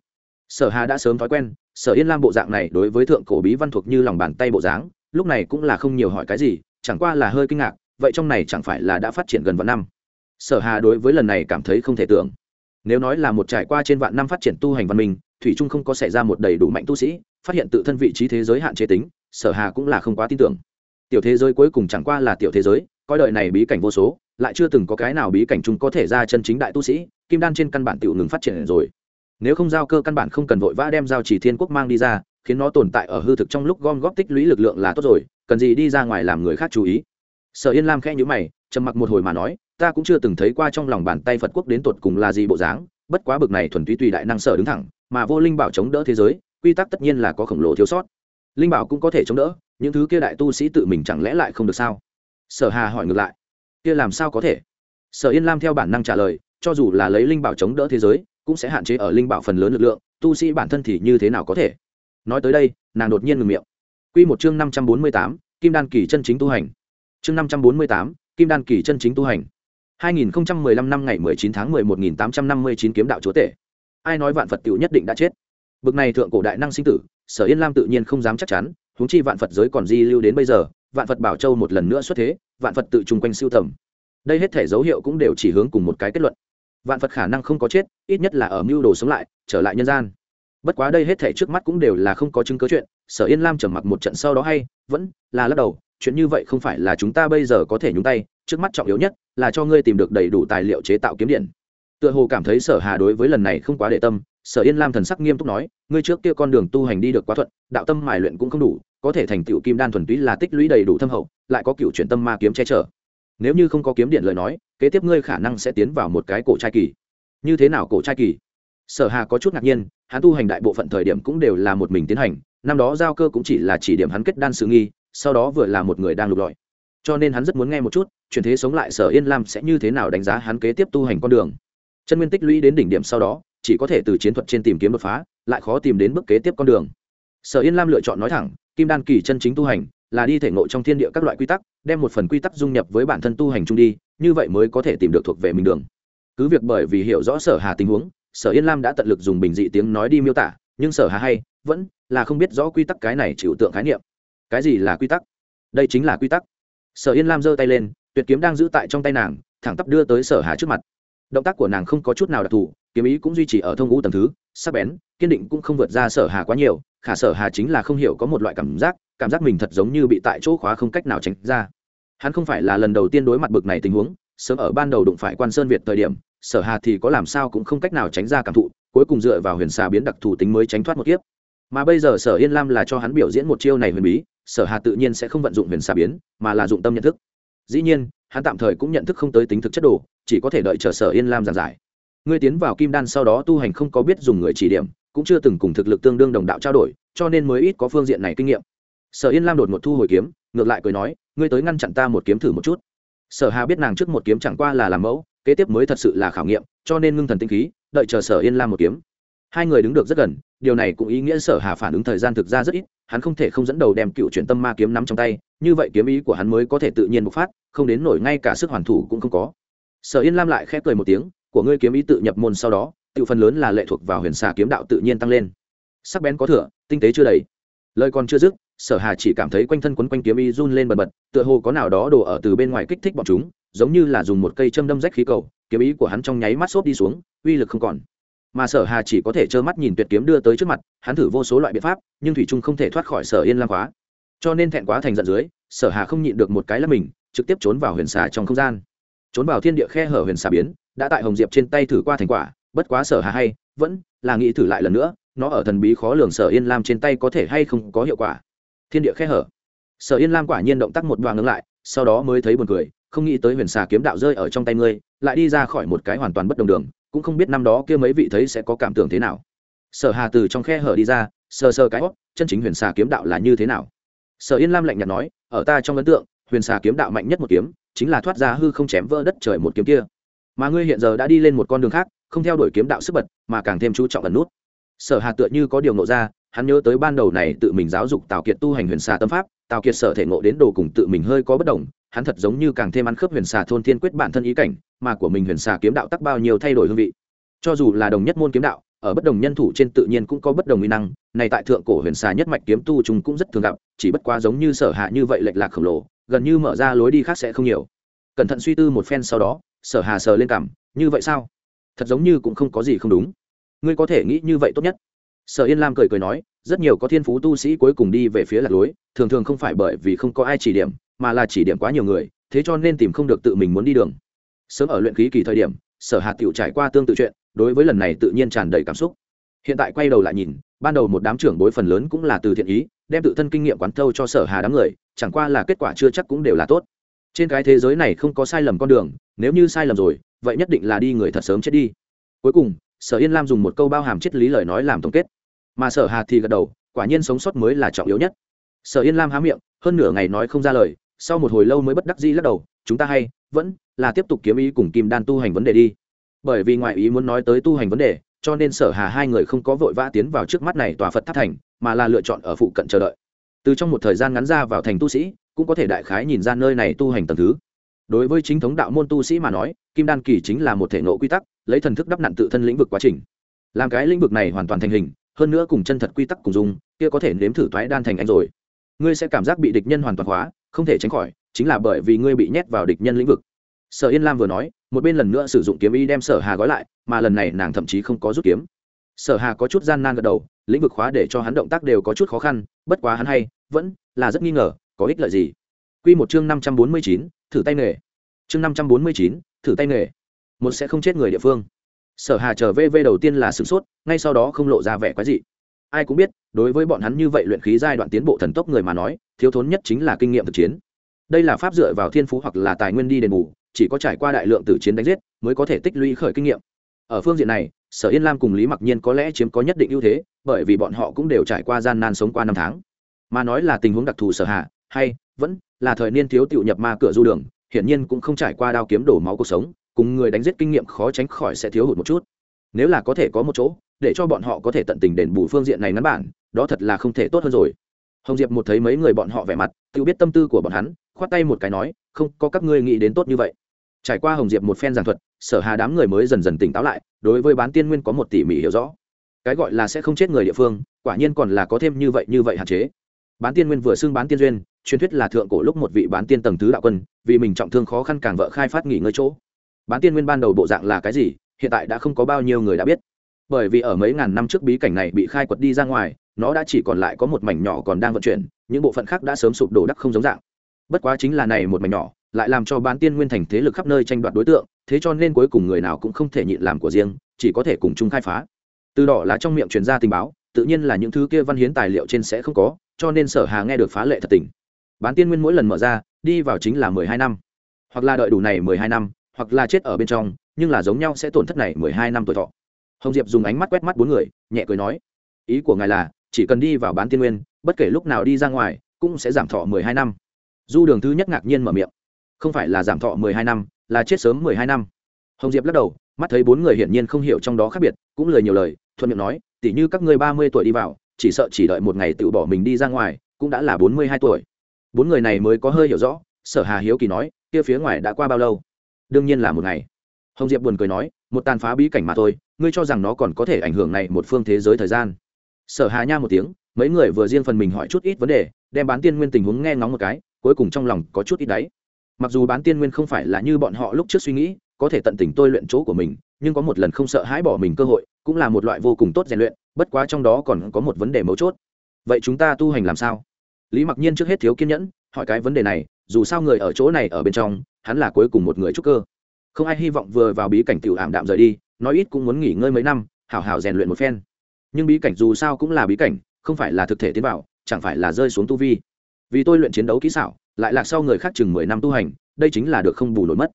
Sở hà đã sớm thói quen sở yên lam bộ dạng này đối với thượng cổ bí văn thuộc như lòng bàn tay bộ dáng, lúc này cũng là không nhiều hỏi cái gì, chẳng qua là hơi kinh ngạc, vậy trong này chẳng phải là đã phát triển gần vạn năm? Sở hà đối với lần này cảm thấy không thể tưởng. Nếu nói là một trải qua trên vạn năm phát triển tu hành văn minh, thủy trung không có xảy ra một đầy đủ mạnh tu sĩ, phát hiện tự thân vị trí thế giới hạn chế tính, sở hà cũng là không quá tin tưởng. Tiểu thế giới cuối cùng chẳng qua là tiểu thế giới, coi đợi này bí cảnh vô số, lại chưa từng có cái nào bí cảnh chung có thể ra chân chính đại tu sĩ, kim đan trên căn bản tiểu ngừng phát triển rồi nếu không giao cơ căn bản không cần vội vã đem giao chỉ thiên quốc mang đi ra, khiến nó tồn tại ở hư thực trong lúc gom góp tích lũy lực lượng là tốt rồi, cần gì đi ra ngoài làm người khác chú ý. Sở yên lam khẽ nhữ mày, trầm mặc một hồi mà nói, ta cũng chưa từng thấy qua trong lòng bàn tay phật quốc đến tột cùng là gì bộ dáng, bất quá bực này thuần túy tùy đại năng sở đứng thẳng, mà vô linh bảo chống đỡ thế giới, quy tắc tất nhiên là có khổng lồ thiếu sót. Linh bảo cũng có thể chống đỡ, những thứ kia đại tu sĩ tự mình chẳng lẽ lại không được sao? Sở hà hỏi ngược lại. Kia làm sao có thể? Sở yên lam theo bản năng trả lời, cho dù là lấy linh bảo chống đỡ thế giới cũng sẽ hạn chế ở linh bảo phần lớn lực lượng tu sĩ bản thân thì như thế nào có thể nói tới đây nàng đột nhiên ngừng miệng q một chương năm trăm bốn mươi tám kim đan kỳ chân chính tu hành chương năm trăm bốn mươi tám kim đan kỳ chân chính tu hành 2015 năm ngày 19 tháng 11859 kiếm đạo chúa tể. Ai nói vạn Phật tiểu nhất định đã chết? Bực này thượng cổ đại năng sinh tử, Sở Yên Lam tự nhiên không dám chắc chắn, huống chi vạn Phật giới còn di lưu đến bây giờ, vạn Phật bảo châu một lần nữa xuất thế, vạn Phật tự trùng quanh siêu tầm. Đây hết thể dấu hiệu cũng đều chỉ hướng cùng một cái kết luận. Vạn Phật khả năng không có chết, ít nhất là ở mưu đồ sống lại, trở lại nhân gian. Bất quá đây hết thể trước mắt cũng đều là không có chứng cứ chuyện, Sở Yên Lam trầm mặc một trận sau đó hay, vẫn là lắc đầu, chuyện như vậy không phải là chúng ta bây giờ có thể nhúng tay, trước mắt trọng yếu nhất là cho ngươi tìm được đầy đủ tài liệu chế tạo kiếm điện tựa hồ cảm thấy sở hà đối với lần này không quá để tâm sở yên lam thần sắc nghiêm túc nói ngươi trước kia con đường tu hành đi được quá thuận đạo tâm mài luyện cũng không đủ có thể thành tựu kim đan thuần túy là tích lũy đầy đủ thâm hậu lại có cựu chuyển tâm ma kiếm che chở nếu như không có kiếm điện lời nói, kế tiếp ngươi khả năng sẽ tiến vào một cái cổ trai kỳ. Như thế nào cổ trai kỳ? Sở hà có chút ngạc nhiên, hắn tu hành đại bộ phận thời điểm cũng đều là một mình tiến hành, năm đó giao cơ cũng chỉ là chỉ điểm hắn kết đan sự nghi, sau đó vừa là một người đang lục lọi. Cho nên hắn rất muốn nghe một chút, chuyển thế sống lại sở yên lam sẽ như thế nào đánh giá hắn kế tiếp tu hành con đường. Chân nguyên tích lũy đến đỉnh điểm sau đó, chỉ có thể từ chiến thuật trên tìm kiếm đột phá, lại khó tìm đến bước kế tiếp con đường. Sở yên lam lựa chọn nói thẳng, kim đan kỳ chân chính tu hành là đi thể ngộ trong thiên địa các loại quy tắc, đem một phần quy tắc dung nhập với bản thân tu hành chung đi, như vậy mới có thể tìm được thuộc về mình đường. Cứ việc bởi vì hiểu rõ sở hà tình huống, sở yên lam đã tận lực dùng bình dị tiếng nói đi miêu tả, nhưng sở hà hay, vẫn là không biết rõ quy tắc cái này chịu tượng khái niệm. Cái gì là quy tắc? Đây chính là quy tắc. Sở yên lam giơ tay lên, tuyệt kiếm đang giữ tại trong tay nàng, thẳng tắp đưa tới sở hà trước mặt. Động tác của nàng không có chút nào đặc thù, kiếm ý cũng duy trì ở thông ngũ tầm thứ, sắc bén, kiên định cũng không vượt ra sở hà quá nhiều, khả sở hà chính là không hiểu có một loại cảm giác cảm giác mình thật giống như bị tại chỗ khóa không cách nào tránh ra. Hắn không phải là lần đầu tiên đối mặt bực này tình huống, sớm ở ban đầu đụng phải quan sơn việt thời điểm, sở hà thì có làm sao cũng không cách nào tránh ra cảm thụ, cuối cùng dựa vào huyền xà biến đặc thù tính mới tránh thoát một kiếp. Mà bây giờ sở yên lam là cho hắn biểu diễn một chiêu này huyền bí, sở hà tự nhiên sẽ không vận dụng huyền xà biến, mà là dụng tâm nhận thức. Dĩ nhiên, hắn tạm thời cũng nhận thức không tới tính thực chất đồ, chỉ có thể đợi chờ sở yên lam giảng giải. Ngươi tiến vào kim đan sau đó tu hành không có biết dùng người chỉ điểm, cũng chưa từng cùng thực lực tương đương đồng đạo trao đổi, cho nên mới ít có phương diện này kinh nghiệm sở yên lam đột một thu hồi kiếm, ngược lại cười nói, ngươi tới ngăn chặn ta một kiếm thử một chút. Sở hà biết nàng trước một kiếm chẳng qua là làm mẫu, kế tiếp mới thật sự là khảo nghiệm, cho nên ngưng thần tinh khí, đợi chờ sở yên lam một kiếm. Hai người đứng được rất gần, điều này cũng ý nghĩa sở hà phản ứng thời gian thực ra rất ít, hắn không thể không dẫn đầu đem cựu chuyển tâm ma kiếm nắm trong tay, như vậy kiếm ý của hắn mới có thể tự nhiên bộc phát, không đến nổi ngay cả sức hoàn thủ cũng không có. Sở yên lam lại khẽ cười một tiếng, của ngươi kiếm ý tự nhập môn sau đó, tự phần lớn là lệ thuộc vào huyền xà kiếm đạo tự nhiên tăng lên. Sắc bén có thừa, tinh tế chưa đầy lời còn chưa dứt, sở hà chỉ cảm thấy quanh thân quấn quanh kiếm y run lên bần bật, tựa hồ có nào đó đổ ở từ bên ngoài kích thích bọn chúng, giống như là dùng một cây châm đâm rách khí cầu, kiếm ý của hắn trong nháy mắt xốp đi xuống, uy lực không còn. Mà sở hà chỉ có thể trơ mắt nhìn tuyệt kiếm đưa tới trước mặt, hắn thử vô số loại biện pháp, nhưng thủy trung không thể thoát khỏi sở yên lam khóa. Cho nên thẹn quá thành giận dưới, sở hà không nhịn được một cái là mình, trực tiếp trốn vào huyền xà trong không gian. Trốn vào thiên địa khe hở huyền xà biến, đã tại hồng diệp trên tay thử qua thành quả, bất quá sở hà hay, vẫn là nghĩ thử lại lần nữa nó ở thần bí khó lường sở yên lam trên tay có thể hay không có hiệu quả. Thiên địa khẽ hở. Sở yên lam quả nhiên động tác một đoạn ngưng lại, sau đó mới thấy buồn cười, không nghĩ tới huyền xà kiếm đạo rơi ở trong tay ngươi, lại đi ra khỏi một cái hoàn toàn bất đồng đường, cũng không biết năm đó kia mấy vị thấy sẽ có cảm tưởng thế nào. Sở hà từ trong khe hở đi ra, sờ sờ cái hót chân chính huyền xà kiếm đạo là như thế nào? Sở yên lam lạnh nhạt nói, ở ta trong ấn tượng, huyền xà kiếm đạo mạnh nhất một kiếm, chính là thoát ra hư không chém vỡ đất trời một kiếm kia. Mà ngươi hiện giờ đã đi lên một con đường khác, không theo đuổi kiếm đạo sức bật, mà càng thêm chú trọng ẩn nút sở hà tựa như có điều ngộ ra, hắn nhớ tới ban đầu này tự mình giáo dục tào kiệt tu hành huyền xà tâm pháp, tào kiệt sở thể ngộ đến đồ cùng tự mình hơi có bất đồng, hắn thật giống như càng thêm ăn khớp huyền xà thôn thiên quyết bản thân ý cảnh, mà của mình huyền xà kiếm đạo tắc bao nhiêu thay đổi hương vị. Cho dù là đồng nhất môn kiếm đạo, ở bất đồng nhân thủ trên tự nhiên cũng có bất đồng uy năng, này tại thượng cổ huyền xà nhất mạch kiếm tu chúng cũng rất thường gặp, chỉ bất quá giống như sở hạ như vậy lệch lạc khổng lồ, gần như mở ra lối đi khác sẽ không nhiều. Cẩn thận suy tư một phen sau đó, sở hà sờ lên cảm, như vậy sao? Thật giống như cũng không có gì không đúng ngươi có thể nghĩ như vậy tốt nhất. Sở yên lam cười cười nói, rất nhiều có thiên phú tu sĩ cuối cùng đi về phía lạc lối, thường thường không phải bởi vì không có ai chỉ điểm, mà là chỉ điểm quá nhiều người, thế cho nên tìm không được tự mình muốn đi đường. Sớm ở luyện khí kỳ thời điểm, sở hạt tựu trải qua tương tự chuyện, đối với lần này tự nhiên tràn đầy cảm xúc. Hiện tại quay đầu lại nhìn, ban đầu một đám trưởng bối phần lớn cũng là từ thiện ý, đem tự thân kinh nghiệm quán thâu cho sở hà đám người, chẳng qua là kết quả chưa chắc cũng đều là tốt. Trên cái thế giới này không có sai lầm con đường, nếu như sai lầm rồi, vậy nhất định là đi người thật sớm chết đi. Cuối cùng sở yên lam dùng một câu bao hàm triết lý lời nói làm tổng kết. Mà sở hà thì gật đầu, quả nhiên sống sót mới là trọng yếu nhất. Sở yên lam há miệng, hơn nửa ngày nói không ra lời, sau một hồi lâu mới bất đắc dĩ lắc đầu, chúng ta hay, vẫn là tiếp tục kiếm ý cùng kim đan tu hành vấn đề đi. Bởi vì ngoại ý muốn nói tới tu hành vấn đề, cho nên sở hà hai người không có vội vã tiến vào trước mắt này tòa phật tháp thành, mà là lựa chọn ở phụ cận chờ đợi. Từ trong một thời gian ngắn ra vào thành tu sĩ, cũng có thể đại khái nhìn ra nơi này tu hành tầng thứ đối với chính thống đạo môn tu sĩ mà nói kim đan kỳ chính là một thể nộ quy tắc lấy thần thức đắp nặn tự thân lĩnh vực quá trình. Làm cái lĩnh vực này hoàn toàn thành hình hơn nữa cùng chân thật quy tắc cùng dùng kia có thể nếm thử thoái đan thành anh rồi. Ngươi sẽ cảm giác bị địch nhân hoàn toàn hóa không thể tránh khỏi chính là bởi vì ngươi bị nhét vào địch nhân lĩnh vực. Sở yên lam vừa nói một bên lần nữa sử dụng kiếm y đem sở hà gói lại mà lần này nàng thậm chí không có rút kiếm. Sở hà có chút gian nan gật đầu lĩnh vực khóa để cho hắn động tác đều có chút khó khăn bất quá hắn hay vẫn là rất nghi ngờ có ích lợi gì. Quy một chương 549, thử tay nghề. Chương năm trăm bốn mươi chín, thử tay nghề. Một sẽ không chết người địa phương. Sở Hà trở về đầu tiên là sửng sốt, ngay sau đó không lộ ra vẻ quái dị. Ai cũng biết, đối với bọn hắn như vậy luyện khí giai đoạn tiến bộ thần tốc người mà nói, thiếu thốn nhất chính là kinh nghiệm thực chiến. Đây là pháp dựa vào thiên phú hoặc là tài nguyên đi đền bù, chỉ có trải qua đại lượng tử chiến đánh giết mới có thể tích lũy khởi kinh nghiệm ở phương diện này sở yên lam cùng lý mặc nhiên có lẽ chiếm có nhất định ưu thế bởi vì bọn họ cũng đều trải qua gian nan sống qua năm tháng mà nói là tình huống đặc thù sở hạ hay vẫn là thời niên thiếu tiểu nhập ma cửa du đường, hiển nhiên cũng không trải qua đao kiếm đổ máu cuộc sống, cùng người đánh giết kinh nghiệm khó tránh khỏi sẽ thiếu hụt một chút. Nếu là có thể có một chỗ, để cho bọn họ có thể tận tình đền bù phương diện này ngắn bản, đó thật là không thể tốt hơn rồi. Hồng diệp một thấy mấy người bọn họ vẻ mặt, tự biết tâm tư của bọn hắn, khoát tay một cái nói, không, có các ngươi nghĩ đến tốt như vậy. Trải qua hồng diệp một phen giảng thuật, sở hà đám người mới dần dần tỉnh táo lại, đối với bán tiên nguyên có một tỉ mỉ hiểu rõ. Cái gọi là sẽ không chết người địa phương, quả nhiên còn là có thêm như vậy như vậy hạn chế. Bán tiên nguyên vừa xưng bán tiên duyên truyền thuyết là thượng cổ lúc một vị bán tiên tầng tứ đạo quân, vì mình trọng thương khó khăn càng vợ khai phát nghỉ ngơi chỗ. Bán tiên nguyên ban đầu bộ dạng là cái gì, hiện tại đã không có bao nhiêu người đã biết. Bởi vì ở mấy ngàn năm trước bí cảnh này bị khai quật đi ra ngoài, nó đã chỉ còn lại có một mảnh nhỏ còn đang vận chuyển, những bộ phận khác đã sớm sụp đổ đắc không giống dạng. Bất quá chính là này một mảnh nhỏ, lại làm cho bán tiên nguyên thành thế lực khắp nơi tranh đoạt đối tượng, thế cho nên cuối cùng người nào cũng không thể nhịn làm của riêng, chỉ có thể cùng chung khai phá. Từ đỏ là trong miệng truyền ra tình báo, tự nhiên là những thứ kia văn hiến tài liệu trên sẽ không có, cho nên sở hà nghe được phá lệ thật tình bán tiên nguyên mỗi lần mở ra, đi vào chính là mười hai năm. Hoặc là đợi đủ này mười hai năm, hoặc là chết ở bên trong, nhưng là giống nhau sẽ tổn thất này mười hai năm tuổi thọ. Hồng diệp dùng ánh mắt quét mắt bốn người, nhẹ cười nói, ý của ngài là, chỉ cần đi vào bán tiên nguyên, bất kể lúc nào đi ra ngoài, cũng sẽ giảm thọ mười hai năm. Du đường thứ nhất ngạc nhiên mở miệng, không phải là giảm thọ mười hai năm, là chết sớm mười hai năm. Hồng diệp lắc đầu, mắt thấy bốn người hiển nhiên không hiểu trong đó khác biệt, cũng lời nhiều lời, thuận miệng nói tỉ như các ngươi ba mươi tuổi đi vào, chỉ sợ chỉ đợi một ngày tự bỏ mình đi ra ngoài, cũng đã là bốn mươi hai tuổi bốn người này mới có hơi hiểu rõ, sở hà hiếu kỳ nói, kia phía ngoài đã qua bao lâu? Đương nhiên là một ngày. Hồng diệp buồn cười nói, một tàn phá bí cảnh mà thôi, ngươi cho rằng nó còn có thể ảnh hưởng này một phương thế giới thời gian? Sở hà nha một tiếng, mấy người vừa riêng phần mình hỏi chút ít vấn đề, đem bán tiên nguyên tình huống nghe ngóng một cái, cuối cùng trong lòng có chút ít đấy mặc dù bán tiên nguyên không phải là như bọn họ lúc trước suy nghĩ, có thể tận tình tôi luyện chỗ của mình, nhưng có một lần không sợ hãi bỏ mình cơ hội, cũng là một loại vô cùng tốt rèn luyện, bất quá trong đó còn có một vấn đề mấu chốt. Vậy chúng ta tu hành làm sao? Lý mặc nhiên trước hết thiếu kiên nhẫn, hỏi cái vấn đề này, dù sao người ở chỗ này ở bên trong, hắn là cuối cùng một người trúc cơ. Không ai hy vọng vừa vào bí cảnh tiểu ảm đạm rời đi, nói ít cũng muốn nghỉ ngơi mấy năm, hảo hảo rèn luyện một phen. Nhưng bí cảnh dù sao cũng là bí cảnh, không phải là thực thể tiến vào chẳng phải là rơi xuống tu vi. Vì tôi luyện chiến đấu kỹ xảo, lại lạc sau người khác chừng mười năm tu hành, đây chính là được không bù nổi mất.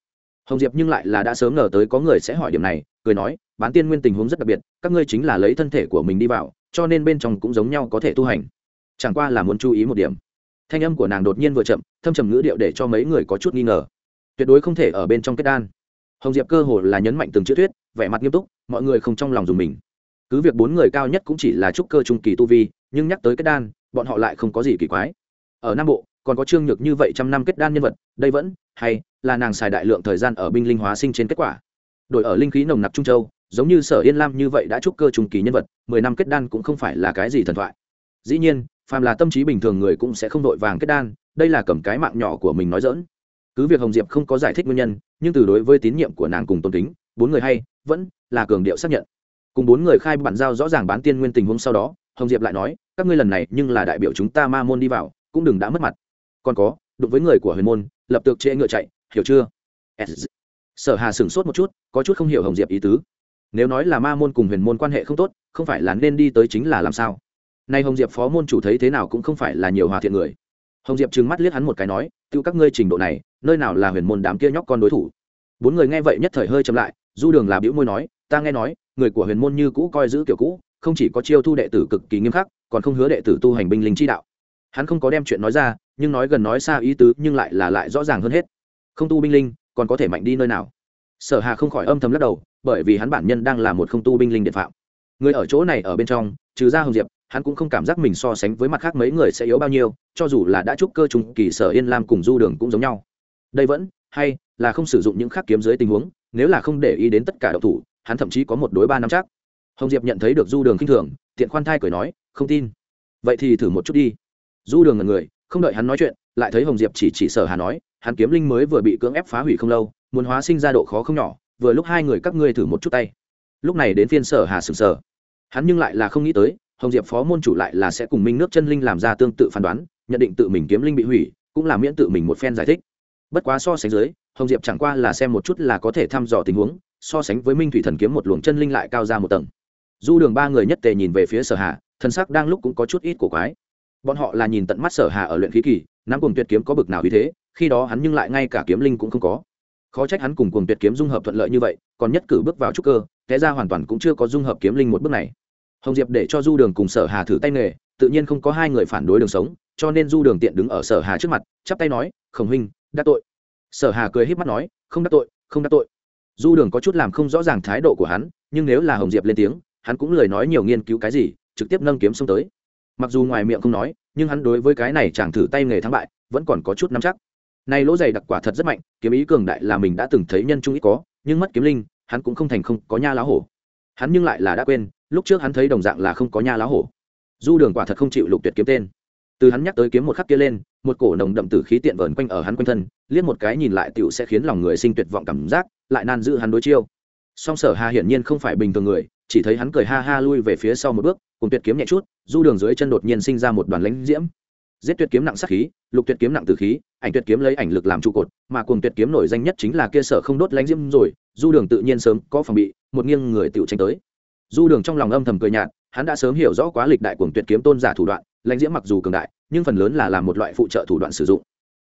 Hồng diệp nhưng lại là đã sớm ngờ tới có người sẽ hỏi điểm này, cười nói, bán tiên nguyên tình huống rất đặc biệt, các ngươi chính là lấy thân thể của mình đi vào, cho nên bên trong cũng giống nhau có thể tu hành chẳng qua là muốn chú ý một điểm. Thanh âm của nàng đột nhiên vừa chậm, thâm trầm ngữ điệu để cho mấy người có chút nghi ngờ. Tuyệt đối không thể ở bên trong kết đan. Hồng diệp cơ hồ là nhấn mạnh từng chữ thuyết, vẻ mặt nghiêm túc, mọi người không trong lòng dùng mình. Cứ việc bốn người cao nhất cũng chỉ là trúc cơ trung kỳ tu vi, nhưng nhắc tới kết đan, bọn họ lại không có gì kỳ quái. Ở nam bộ, còn có trương nhược như vậy trăm năm kết đan nhân vật, đây vẫn hay là nàng xài đại lượng thời gian ở binh linh hóa sinh trên kết quả. Đổi ở linh khí nồng nặc trung châu, giống như sở yên lam như vậy đã trúc cơ trung kỳ nhân vật, mười năm kết đan cũng không phải là cái gì thần thoại. Dĩ nhiên phàm là tâm trí bình thường người cũng sẽ không đội vàng kết đan, đây là cầm cái mạng nhỏ của mình nói dỡn cứ việc hồng diệp không có giải thích nguyên nhân, nhưng từ đối với tín nhiệm của nàng cùng tôn kính, bốn người hay, vẫn là cường điệu xác nhận. Cùng bốn người khai bản giao rõ ràng bán tiên nguyên tình huống sau đó, hồng diệp lại nói, các ngươi lần này nhưng là đại biểu chúng ta ma môn đi vào, cũng đừng đã mất mặt. Còn có, đụng với người của huyền môn, lập tức trễ ngựa chạy, hiểu chưa? Sở hà sửng sốt một chút, có chút không hiểu hồng diệp ý tứ. Nếu nói là ma môn cùng huyền môn quan hệ không tốt, không phải là nên đi tới chính là làm sao? Nay hồng diệp phó môn chủ thấy thế nào cũng không phải là nhiều hòa thiện người. Hồng diệp trừng mắt liếc hắn một cái nói tự các ngươi trình độ này, nơi nào là huyền môn đám kia nhóc con đối thủ? Bốn người nghe vậy nhất thời hơi chậm lại, du đường là biểu môi nói, ta nghe nói, người của huyền môn như cũ coi giữ kiểu cũ, không chỉ có chiêu thu đệ tử cực kỳ nghiêm khắc, còn không hứa đệ tử tu hành binh linh chi đạo. Hắn không có đem chuyện nói ra, nhưng nói gần nói xa ý tứ, nhưng lại là lại rõ ràng hơn hết. Không tu binh linh còn có thể mạnh đi nơi nào? Sở hà không khỏi âm thầm lắc đầu, bởi vì hắn bản nhân đang là một không tu binh linh điện phạm người ở chỗ này ở bên trong, trừ ra hồng diệp, hắn cũng không cảm giác mình so sánh với mặt khác mấy người sẽ yếu bao nhiêu, cho dù là đã chúc cơ trùng kỳ sở yên lam cùng du đường cũng giống nhau. Đây vẫn hay là không sử dụng những khắc kiếm dưới tình huống, nếu là không để ý đến tất cả độc thủ, hắn thậm chí có một đối ba năm chắc. Hồng diệp nhận thấy được du đường khinh thường, tiện khoan thai cười nói, không tin. Vậy thì thử một chút đi. Du đường ngần người, không đợi hắn nói chuyện, lại thấy hồng diệp chỉ chỉ sở hà nói, hắn kiếm linh mới vừa bị cưỡng ép phá hủy không lâu, muốn hóa sinh ra độ khó không nhỏ, vừa lúc hai người các ngươi thử một chút tay. Lúc này đến phiên sở hà sừng sờ hắn nhưng lại là không nghĩ tới, hồng diệp phó môn chủ lại là sẽ cùng minh nước chân linh làm ra tương tự phán đoán, nhận định tự mình kiếm linh bị hủy, cũng là miễn tự mình một phen giải thích. Bất quá so sánh dưới, hồng diệp chẳng qua là xem một chút là có thể thăm dò tình huống, so sánh với minh thủy thần kiếm một luồng chân linh lại cao ra một tầng. Du đường ba người nhất tề nhìn về phía sở hà thần sắc đang lúc cũng có chút ít cổ quái. Bọn họ là nhìn tận mắt sở hà ở luyện khí kỳ, nắm cùng tuyệt kiếm có bực nào như thế, khi đó hắn nhưng lại ngay cả kiếm linh cũng không có. Khó trách hắn cùng cùng tuyệt kiếm dung hợp thuận lợi như vậy, còn nhất cử bước vào trúc cơ thế ra hoàn toàn cũng chưa có dung hợp kiếm linh một bước này hồng diệp để cho du đường cùng sở hà thử tay nghề, tự nhiên không có hai người phản đối đường sống, cho nên du đường tiện đứng ở sở hà trước mặt, chắp tay nói, khổng huynh, đã tội. Sở hà cười híp mắt nói, không đắc tội, không đắc tội. Du đường có chút làm không rõ ràng thái độ của hắn, nhưng nếu là hồng diệp lên tiếng, hắn cũng lời nói nhiều nghiên cứu cái gì, trực tiếp nâng kiếm xông tới. Mặc dù ngoài miệng không nói, nhưng hắn đối với cái này chẳng thử tay nghề thắng bại, vẫn còn có chút nắm chắc. Này lỗ dày đặc quả thật rất mạnh, kiếm ý cường đại là mình đã từng thấy nhân trung ít có, nhưng mất kiếm linh, hắn cũng không thành không có nha lá hổ hắn nhưng lại là đã quên, lúc trước hắn thấy đồng dạng là không có nha lá hổ. Du đường quả thật không chịu lục tuyệt kiếm tên. Từ hắn nhắc tới kiếm một khắc kia lên, một cổ nồng đậm tử khí tiện vờn quanh ở hắn quanh thân, liếc một cái nhìn lại tựu sẽ khiến lòng người sinh tuyệt vọng cảm giác, lại nan giữ hắn đối chiêu. Song sở hà hiển nhiên không phải bình thường người, chỉ thấy hắn cười ha ha lui về phía sau một bước, cùng tuyệt kiếm nhẹ chút, du đường dưới chân đột nhiên sinh ra một đoàn lãnh diễm giết tuyệt kiếm nặng sát khí, lục tuyệt kiếm nặng tử khí, ảnh tuyệt kiếm lấy ảnh lực làm trụ cột, mà cùng tuyệt kiếm nổi danh nhất chính là kia sở không đốt lãnh diễm rồi, du đường tự nhiên sớm có phòng bị, một nghiêng người tựu tranh tới. Du đường trong lòng âm thầm cười nhạt, hắn đã sớm hiểu rõ quá lịch đại cuồng tuyệt kiếm tôn giả thủ đoạn, lãnh diễm mặc dù cường đại, nhưng phần lớn là làm một loại phụ trợ thủ đoạn sử dụng.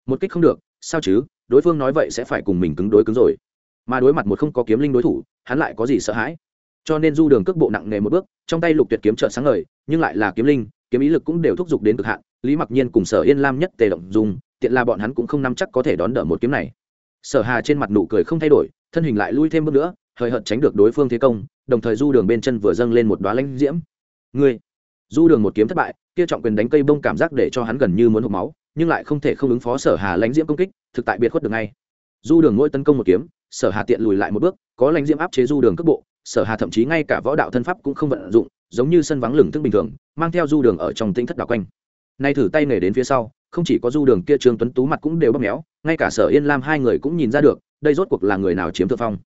Một kích không được, sao chứ? Đối phương nói vậy sẽ phải cùng mình cứng đối cứng rồi. Mà đối mặt một không có kiếm linh đối thủ, hắn lại có gì sợ hãi? Cho nên du đường cước bộ nặng nề một bước, trong tay lục tuyệt kiếm trợ sáng ngời, nhưng lại là kiếm linh, kiếm ý lực cũng đều thúc giục đến cực hạn lý mặc nhiên cùng sở yên lam nhất tề động dùng tiện là bọn hắn cũng không nắm chắc có thể đón đỡ một kiếm này. Sở hà trên mặt nụ cười không thay đổi, thân hình lại lui thêm bước nữa, hời hợt tránh được đối phương thế công, đồng thời du đường bên chân vừa dâng lên một đoá lãnh diễm. Ngươi, du đường một kiếm thất bại, kia trọng quyền đánh cây bông cảm giác để cho hắn gần như muốn hộp máu, nhưng lại không thể không ứng phó sở hà lãnh diễm công kích, thực tại biệt khuất được ngay. Du đường mỗi tấn công một kiếm, sở hà tiện lùi lại một bước, có lãnh diễm áp chế du đường cước bộ, sở hà thậm chí ngay cả võ đạo thân pháp cũng không vận dụng, giống như sân vắng lửng thức bình thường, mang theo du đường ở trong tinh thất đảo quanh nay thử tay nghề đến phía sau, không chỉ có du đường kia trương tuấn tú mặt cũng đều bóp méo, ngay cả sở yên lam hai người cũng nhìn ra được, đây rốt cuộc là người nào chiếm thượng phong.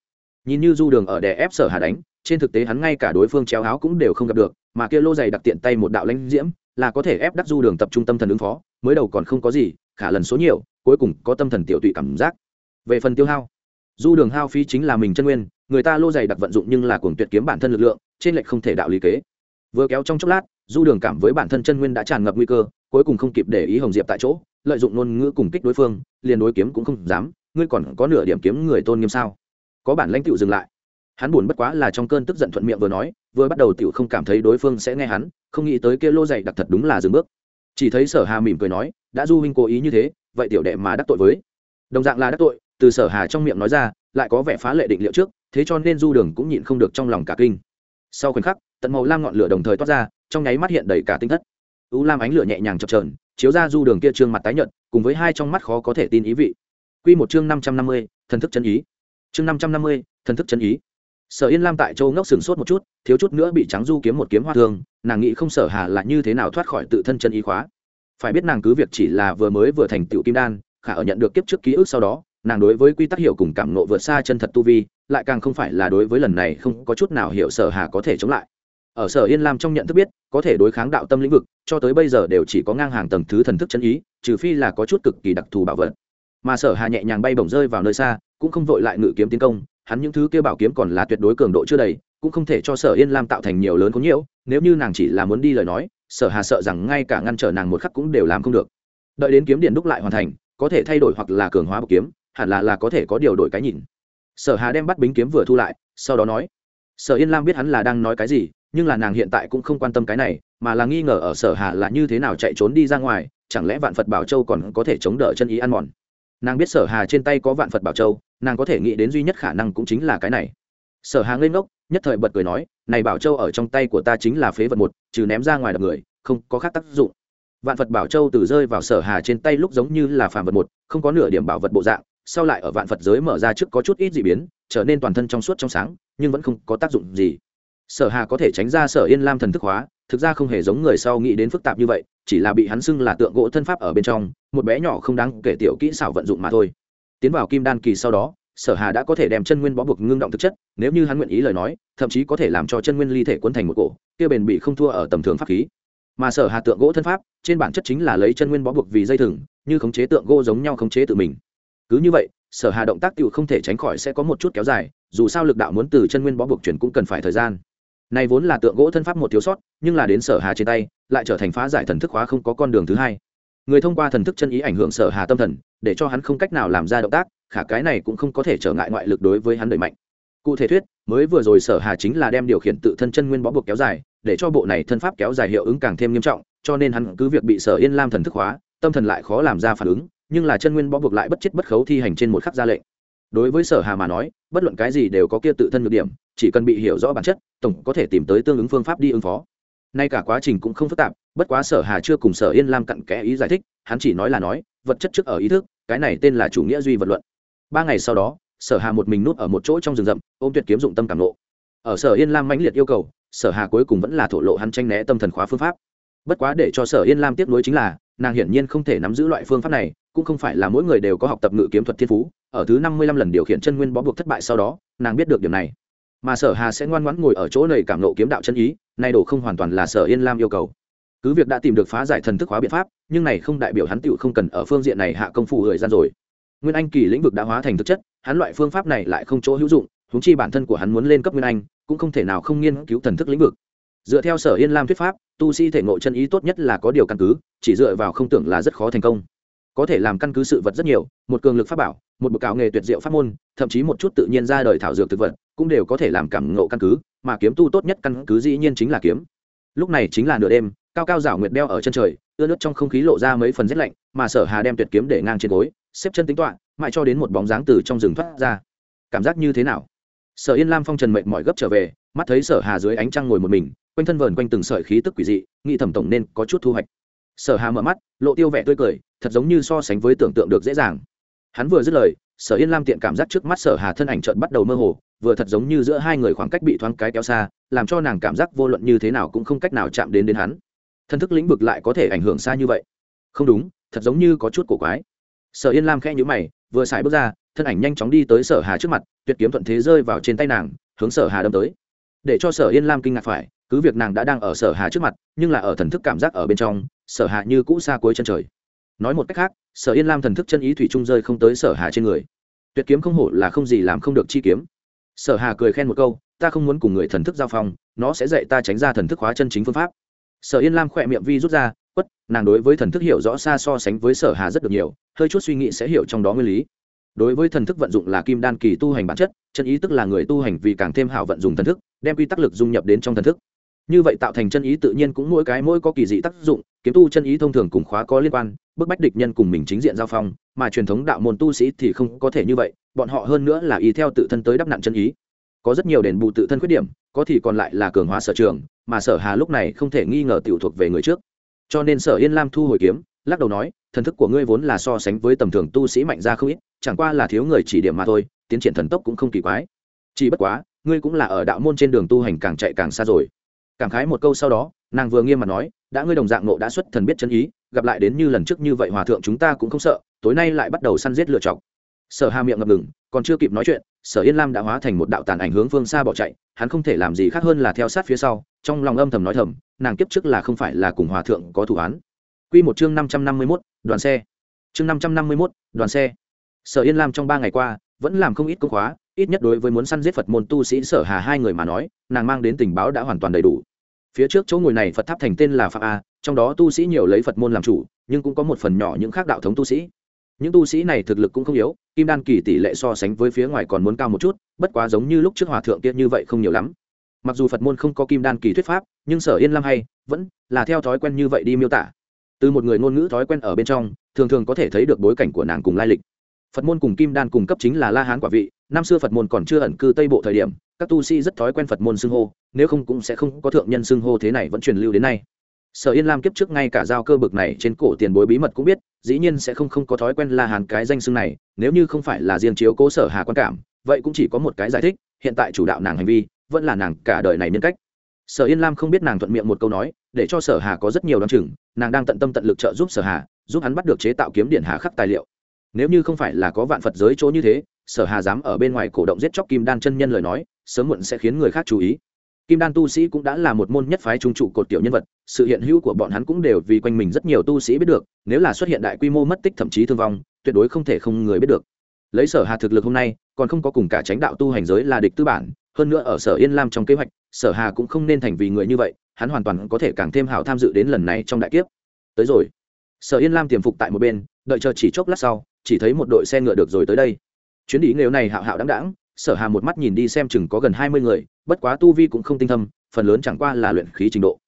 Nhìn như du đường ở đè ép sở hà đánh, trên thực tế hắn ngay cả đối phương chéo áo cũng đều không gặp được, mà kia lô dày đặc tiện tay một đạo lãnh diễm, là có thể ép đắc du đường tập trung tâm thần ứng phó, mới đầu còn không có gì, khả lần số nhiều, cuối cùng có tâm thần tiểu tụy cảm giác. Về phần tiêu hao, du đường hao phí chính là mình chân nguyên, người ta lô dày đặc vận dụng nhưng là cuồng tuyệt kiếm bản thân lực lượng, trên lệch không thể đạo lý kế. Vừa kéo trong chốc lát, du đường cảm với bản thân chân nguyên đã tràn ngập nguy cơ cuối cùng không kịp để ý hồng diệp tại chỗ, lợi dụng ngôn ngữ cùng kích đối phương, liền đối kiếm cũng không dám. Ngươi còn có nửa điểm kiếm người tôn nghiêm sao? Có bản lãnh tựu dừng lại. Hắn buồn bất quá là trong cơn tức giận thuận miệng vừa nói, vừa bắt đầu tựu không cảm thấy đối phương sẽ nghe hắn, không nghĩ tới kia lô dày đặc thật đúng là dừng bước. Chỉ thấy sở hà mỉm cười nói, đã du huynh cố ý như thế, vậy tiểu đệ mà đắc tội với. Đồng dạng là đắc tội, từ sở hà trong miệng nói ra, lại có vẻ phá lệ định liệu trước, thế cho nên du đường cũng nhịn không được trong lòng cả kinh. Sau khoảnh khắc, tận màu lam ngọn lửa đồng thời toát ra, trong nháy mắt hiện đầy cả tinh thất u lam ánh lửa nhẹ nhàng chập trờn chiếu ra du đường kia trương mặt tái nhợt, cùng với hai trong mắt khó có thể tin ý vị. Quy một chương năm trăm năm mươi, thần thức chân ý. Chương năm trăm năm mươi, thần thức chân ý. Sở yên lam tại châu ngốc sừng sốt một chút, thiếu chút nữa bị trắng du kiếm một kiếm hoa thương, nàng nghĩ không sở hà là như thế nào thoát khỏi tự thân chân ý khóa. Phải biết nàng cứ việc chỉ là vừa mới vừa thành tựu kim đan, khả ở nhận được kiếp trước ký ức sau đó, nàng đối với quy tắc hiểu cùng cảm nộ vượt xa chân thật tu vi, lại càng không phải là đối với lần này không có chút nào hiểu sở hà có thể chống lại ở sở yên lam trong nhận thức biết, có thể đối kháng đạo tâm lĩnh vực, cho tới bây giờ đều chỉ có ngang hàng tầng thứ thần thức chân ý, trừ phi là có chút cực kỳ đặc thù bảo vật. Mà sở hà nhẹ nhàng bay bổng rơi vào nơi xa, cũng không vội lại ngự kiếm tiến công, hắn những thứ kia bảo kiếm còn là tuyệt đối cường độ chưa đầy, cũng không thể cho sở yên lam tạo thành nhiều lớn có nhiễu, nếu như nàng chỉ là muốn đi lời nói, sở hà sợ rằng ngay cả ngăn trở nàng một khắc cũng đều làm không được. Đợi đến kiếm điện đúc lại hoàn thành, có thể thay đổi hoặc là cường hóa bọc kiếm, hẳn là là có thể có điều đổi cái nhìn. Sở hà đem bắt bính kiếm vừa thu lại, sau đó nói, sở yên lam biết hắn là đang nói cái gì nhưng là nàng hiện tại cũng không quan tâm cái này, mà là nghi ngờ ở sở hà là như thế nào chạy trốn đi ra ngoài, chẳng lẽ vạn phật bảo châu còn có thể chống đỡ chân ý ăn mòn? Nàng biết sở hà trên tay có vạn phật bảo châu, nàng có thể nghĩ đến duy nhất khả năng cũng chính là cái này. Sở hà ngây ngốc, nhất thời bật cười nói, này bảo châu ở trong tay của ta chính là phế vật một, trừ ném ra ngoài đập người, không có khác tác dụng. Vạn phật bảo châu từ rơi vào sở hà trên tay lúc giống như là phàm vật một, không có nửa điểm bảo vật bộ dạng, sau lại ở vạn phật giới mở ra trước có chút ít dị biến, trở nên toàn thân trong suốt trong sáng, nhưng vẫn không có tác dụng gì sở hà có thể tránh ra sở yên lam thần thức hóa, thực ra không hề giống người sau nghĩ đến phức tạp như vậy, chỉ là bị hắn xưng là tượng gỗ thân pháp ở bên trong, một bé nhỏ không đáng kể tiểu kỹ xảo vận dụng mà thôi. Tiến vào kim đan kỳ sau đó, sở hà đã có thể đem chân nguyên bó buộc ngưng động thực chất, nếu như hắn nguyện ý lời nói, thậm chí có thể làm cho chân nguyên ly thể quấn thành một cổ, kia bền bị không thua ở tầm thường pháp khí. Mà sở hà tượng gỗ thân pháp, trên bản chất chính là lấy chân nguyên bó buộc vì dây thừng, như khống chế tượng gỗ giống nhau khống chế tự mình. Cứ như vậy, sở hà động tác tiểu không thể tránh khỏi sẽ có một chút kéo dài, dù sao lực đạo muốn từ chân nguyên bó buộc chuyển cũng cần phải thời gian này vốn là tượng gỗ thân pháp một thiếu sót, nhưng là đến sở hà trên tay, lại trở thành phá giải thần thức hóa không có con đường thứ hai. Người thông qua thần thức chân ý ảnh hưởng sở hà tâm thần, để cho hắn không cách nào làm ra động tác, khả cái này cũng không có thể trở ngại ngoại lực đối với hắn đẩy mạnh. Cụ thể thuyết, mới vừa rồi sở hà chính là đem điều khiển tự thân chân nguyên bó buộc kéo dài, để cho bộ này thân pháp kéo dài hiệu ứng càng thêm nghiêm trọng, cho nên hắn cứ việc bị sở yên lam thần thức hóa tâm thần lại khó làm ra phản ứng, nhưng là chân nguyên bó buộc lại bất chết bất khấu thi hành trên một khắc ra lệnh. Đối với sở hà mà nói, bất luận cái gì đều có kia tự thân nhược điểm chỉ cần bị hiểu rõ bản chất, tổng có thể tìm tới tương ứng phương pháp đi ứng phó. Nay cả quá trình cũng không phức tạp, bất quá sở hà chưa cùng sở yên lam cặn kẽ ý giải thích, hắn chỉ nói là nói, vật chất trước ở ý thức, cái này tên là chủ nghĩa duy vật luận. Ba ngày sau đó, sở hà một mình nút ở một chỗ trong rừng rậm, ôm tuyệt kiếm dụng tâm cảm lộ ở sở yên lam mãnh liệt yêu cầu, sở hà cuối cùng vẫn là thổ lộ hắn tranh né tâm thần khóa phương pháp. Bất quá để cho sở yên lam tiếp nối chính là, nàng hiển nhiên không thể nắm giữ loại phương pháp này, cũng không phải là mỗi người đều có học tập ngự kiếm thuật thiên phú. Ở thứ năm mươi lăm lần điều khiển chân nguyên bó buộc thất bại sau đó, nàng biết được điểm này mà sở hà sẽ ngoan ngoãn ngồi ở chỗ này cảm nộ kiếm đạo chân ý, nay đổ không hoàn toàn là sở yên lam yêu cầu. Cứ việc đã tìm được phá giải thần thức hóa biện pháp, nhưng này không đại biểu hắn tựu không cần ở phương diện này hạ công phu người gian rồi. Nguyên anh kỳ lĩnh vực đã hóa thành thực chất, hắn loại phương pháp này lại không chỗ hữu dụng húng chi bản thân của hắn muốn lên cấp nguyên anh, cũng không thể nào không nghiên cứu thần thức lĩnh vực. Dựa theo sở yên lam thuyết pháp, tu sĩ thể ngộ chân ý tốt nhất là có điều căn cứ, chỉ dựa vào không tưởng là rất khó thành công. Có thể làm căn cứ sự vật rất nhiều, một cường lực pháp bảo, một bậc cáo nghề tuyệt diệu pháp môn, thậm chí một chút tự nhiên ra đời thảo dược thực vật cũng đều có thể làm cảm ngộ căn cứ, mà kiếm tu tốt nhất căn cứ dĩ nhiên chính là kiếm. Lúc này chính là nửa đêm, cao cao rảo nguyệt đeo ở chân trời, ưa nước trong không khí lộ ra mấy phần rét lạnh, mà sở hà đem tuyệt kiếm để ngang trên gối, xếp chân tính toạ mãi cho đến một bóng dáng từ trong rừng thoát ra. Cảm giác như thế nào? Sở yên lam phong trần mệnh mỏi gấp trở về, mắt thấy sở hà dưới ánh trăng ngồi một mình, quanh thân vờn quanh từng sợi khí tức quỷ dị, nghĩ thẩm tổng nên có chút thu hoạch. Sở hà mở mắt, lộ tiêu vẻ tươi cười, thật giống như so sánh với tưởng tượng được dễ dàng. Hắn vừa dứt lời, sở yên lam tiện cảm giác trước mắt sở hà thân ảnh trợn bắt đầu mơ hồ vừa thật giống như giữa hai người khoảng cách bị thoáng cái kéo xa, làm cho nàng cảm giác vô luận như thế nào cũng không cách nào chạm đến đến hắn. Thân thức lĩnh vực lại có thể ảnh hưởng xa như vậy. Không đúng, thật giống như có chút cổ quái. Sở yên lam khẽ nhữ mày, vừa xài bước ra, thân ảnh nhanh chóng đi tới sở hà trước mặt, tuyệt kiếm thuận thế rơi vào trên tay nàng, hướng sở hà đâm tới. Để cho sở yên lam kinh ngạc phải, cứ việc nàng đã đang ở sở hà trước mặt, nhưng là ở thần thức cảm giác ở bên trong, sở hà như cũ xa cuối chân trời. Nói một cách khác, sở yên lam thần thức chân ý thủy trung rơi không tới sở hà trên người. Tuyệt kiếm không hổ là không gì làm không được chi kiếm sở hà cười khen một câu, ta không muốn cùng người thần thức giao phong, nó sẽ dạy ta tránh ra thần thức hóa chân chính phương pháp. Sở yên lam khỏe miệng vi rút ra, quất, nàng đối với thần thức hiểu rõ xa so sánh với sở hà rất được nhiều, hơi chút suy nghĩ sẽ hiểu trong đó nguyên lý. Đối với thần thức vận dụng là kim đan kỳ tu hành bản chất, chân ý tức là người tu hành vì càng thêm hảo vận dụng thần thức, đem quy tắc lực dung nhập đến trong thần thức. Như vậy tạo thành chân ý tự nhiên cũng mỗi cái mỗi có kỳ dị tác dụng, kiếm tu chân ý thông thường cùng khóa có liên quan bức bách địch nhân cùng mình chính diện giao phong, mà truyền thống đạo môn tu sĩ thì không có thể như vậy, bọn họ hơn nữa là ý theo tự thân tới đắp nặn chân ý. Có rất nhiều đền bù tự thân khuyết điểm, có thì còn lại là cường hóa sở trường, mà sở hà lúc này không thể nghi ngờ tiểu thuộc về người trước. Cho nên sở yên lam thu hồi kiếm, lắc đầu nói, thần thức của ngươi vốn là so sánh với tầm thường tu sĩ mạnh ra không ít, chẳng qua là thiếu người chỉ điểm mà thôi, tiến triển thần tốc cũng không kỳ quái. Chỉ bất quá, ngươi cũng là ở đạo môn trên đường tu hành càng chạy càng xa rồi. Cảm khái một câu sau đó, nàng vừa nghiêm mặt nói đã ngươi đồng dạng nộ đã xuất thần biết chân ý gặp lại đến như lần trước như vậy hòa thượng chúng ta cũng không sợ tối nay lại bắt đầu săn giết lựa chọc. Sở hà miệng ngập ngừng còn chưa kịp nói chuyện sở yên lam đã hóa thành một đạo tàn ảnh hướng phương xa bỏ chạy hắn không thể làm gì khác hơn là theo sát phía sau trong lòng âm thầm nói thầm nàng kiếp trước là không phải là cùng hòa thượng có thủ án. Quy một chương năm trăm năm mươi 551, đoàn xe. Chương năm trăm năm mươi 551, đoàn xe. Sở yên lam trong ba ngày qua vẫn làm không ít công khóa ít nhất đối với muốn săn giết phật môn tu sĩ sở hà hai người mà nói nàng mang đến tình báo đã hoàn toàn đầy đủ phía trước chỗ ngồi này phật tháp thành tên là phạm a, trong đó tu sĩ nhiều lấy phật môn làm chủ, nhưng cũng có một phần nhỏ những khác đạo thống tu sĩ. Những tu sĩ này thực lực cũng không yếu, kim đan kỳ tỷ lệ so sánh với phía ngoài còn muốn cao một chút, bất quá giống như lúc trước hòa thượng kia như vậy không nhiều lắm. Mặc dù phật môn không có kim đan kỳ thuyết pháp, nhưng sở yên lam hay, vẫn là theo thói quen như vậy đi miêu tả. Từ một người ngôn ngữ thói quen ở bên trong, thường thường có thể thấy được bối cảnh của nàng cùng lai lịch. Phật môn cùng kim đan cùng cấp chính là la hán quả vị, năm xưa phật môn còn chưa ẩn cư tây bộ thời điểm các tu sĩ rất thói quen phật môn xưng hô, nếu không cũng sẽ không có thượng nhân xưng hô thế này vẫn truyền lưu đến nay. Sở yên lam kiếp trước ngay cả giao cơ bực này trên cổ tiền bối bí mật cũng biết, dĩ nhiên sẽ không không có thói quen la hàn cái danh xưng này, nếu như không phải là riêng chiếu cố sở hà quan cảm, vậy cũng chỉ có một cái giải thích, hiện tại chủ đạo nàng hành vi, vẫn là nàng cả đời này nhân cách. Sở yên lam không biết nàng thuận miệng một câu nói, để cho sở hà có rất nhiều đón chừng, nàng đang tận tâm tận lực trợ giúp sở hà, giúp hắn bắt được chế tạo kiếm điện hà khắc tài liệu. Nếu như không phải là có vạn phật giới chỗ như thế, sở hà dám ở bên ngoài cổ động giết chóc kim đan chân nhân lời nói sớm muộn sẽ khiến người khác chú ý. Kim đan tu sĩ cũng đã là một môn nhất phái trung trụ cột tiểu nhân vật, sự hiện hữu của bọn hắn cũng đều vì quanh mình rất nhiều tu sĩ biết được, nếu là xuất hiện đại quy mô mất tích thậm chí thương vong, tuyệt đối không thể không người biết được. Lấy sở hà thực lực hôm nay, còn không có cùng cả tránh đạo tu hành giới là địch tư bản, hơn nữa ở sở yên lam trong kế hoạch, sở hà cũng không nên thành vì người như vậy, hắn hoàn toàn có thể càng thêm hào tham dự đến lần này trong đại kiếp. Tới rồi. Sở yên lam tiềm phục tại một bên, đợi chờ chỉ chốc lát sau, chỉ thấy một đội xe ngựa được rồi tới đây. Chuyến đi nghèo này hạo hạo đáng đáng sở hà một mắt nhìn đi xem chừng có gần hai mươi người, bất quá tu vi cũng không tinh thâm, phần lớn chẳng qua là luyện khí trình độ.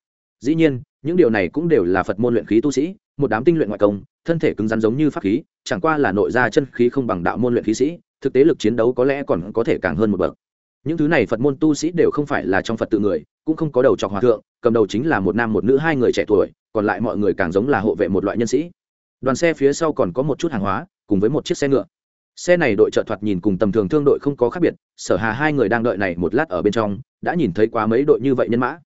Dĩ nhiên, những điều này cũng đều là phật môn luyện khí tu sĩ, một đám tinh luyện ngoại công, thân thể cứng rắn giống như pháp khí, chẳng qua là nội ra chân khí không bằng đạo môn luyện khí sĩ, thực tế lực chiến đấu có lẽ còn có thể càng hơn một bậc. Những thứ này phật môn tu sĩ đều không phải là trong phật tự người, cũng không có đầu trọc hòa thượng, cầm đầu chính là một nam một nữ hai người trẻ tuổi, còn lại mọi người càng giống là hộ vệ một loại nhân sĩ. Đoàn xe phía sau còn có một chút hàng hóa, cùng với một chiếc xe ngựa xe này đội trợ thoạt nhìn cùng tầm thường thương đội không có khác biệt, sở hà hai người đang đợi này một lát ở bên trong, đã nhìn thấy quá mấy đội như vậy nhân mã.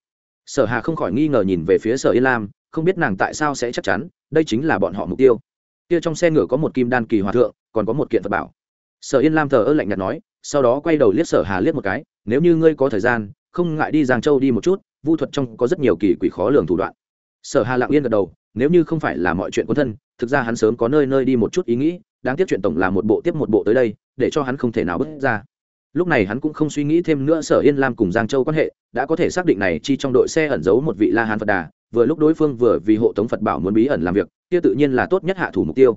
Sở hà không khỏi nghi ngờ nhìn về phía sở yên lam, không biết nàng tại sao sẽ chắc chắn, đây chính là bọn họ mục tiêu. Kia trong xe ngựa có một kim đan kỳ hòa thượng, còn có một kiện vật bảo. Sở yên lam thờ ơ lạnh nhạt nói, sau đó quay đầu liếc sở hà liếc một cái, nếu như ngươi có thời gian, không ngại đi giang châu đi một chút, vu thuật trong có rất nhiều kỳ quỷ khó lường thủ đoạn. Sở hà lặng yên gật đầu, nếu như không phải là mọi chuyện quân thân, thực ra hắn sớm có nơi nơi đi một chút ý nghĩ đáng tiếc chuyện tổng là một bộ tiếp một bộ tới đây, để cho hắn không thể nào bước ra. Lúc này hắn cũng không suy nghĩ thêm nữa sở yên lam cùng giang châu quan hệ, đã có thể xác định này chi trong đội xe ẩn giấu một vị la hán phật đà, vừa lúc đối phương vừa vì hộ tống phật bảo muốn bí ẩn làm việc, kia tự nhiên là tốt nhất hạ thủ mục tiêu.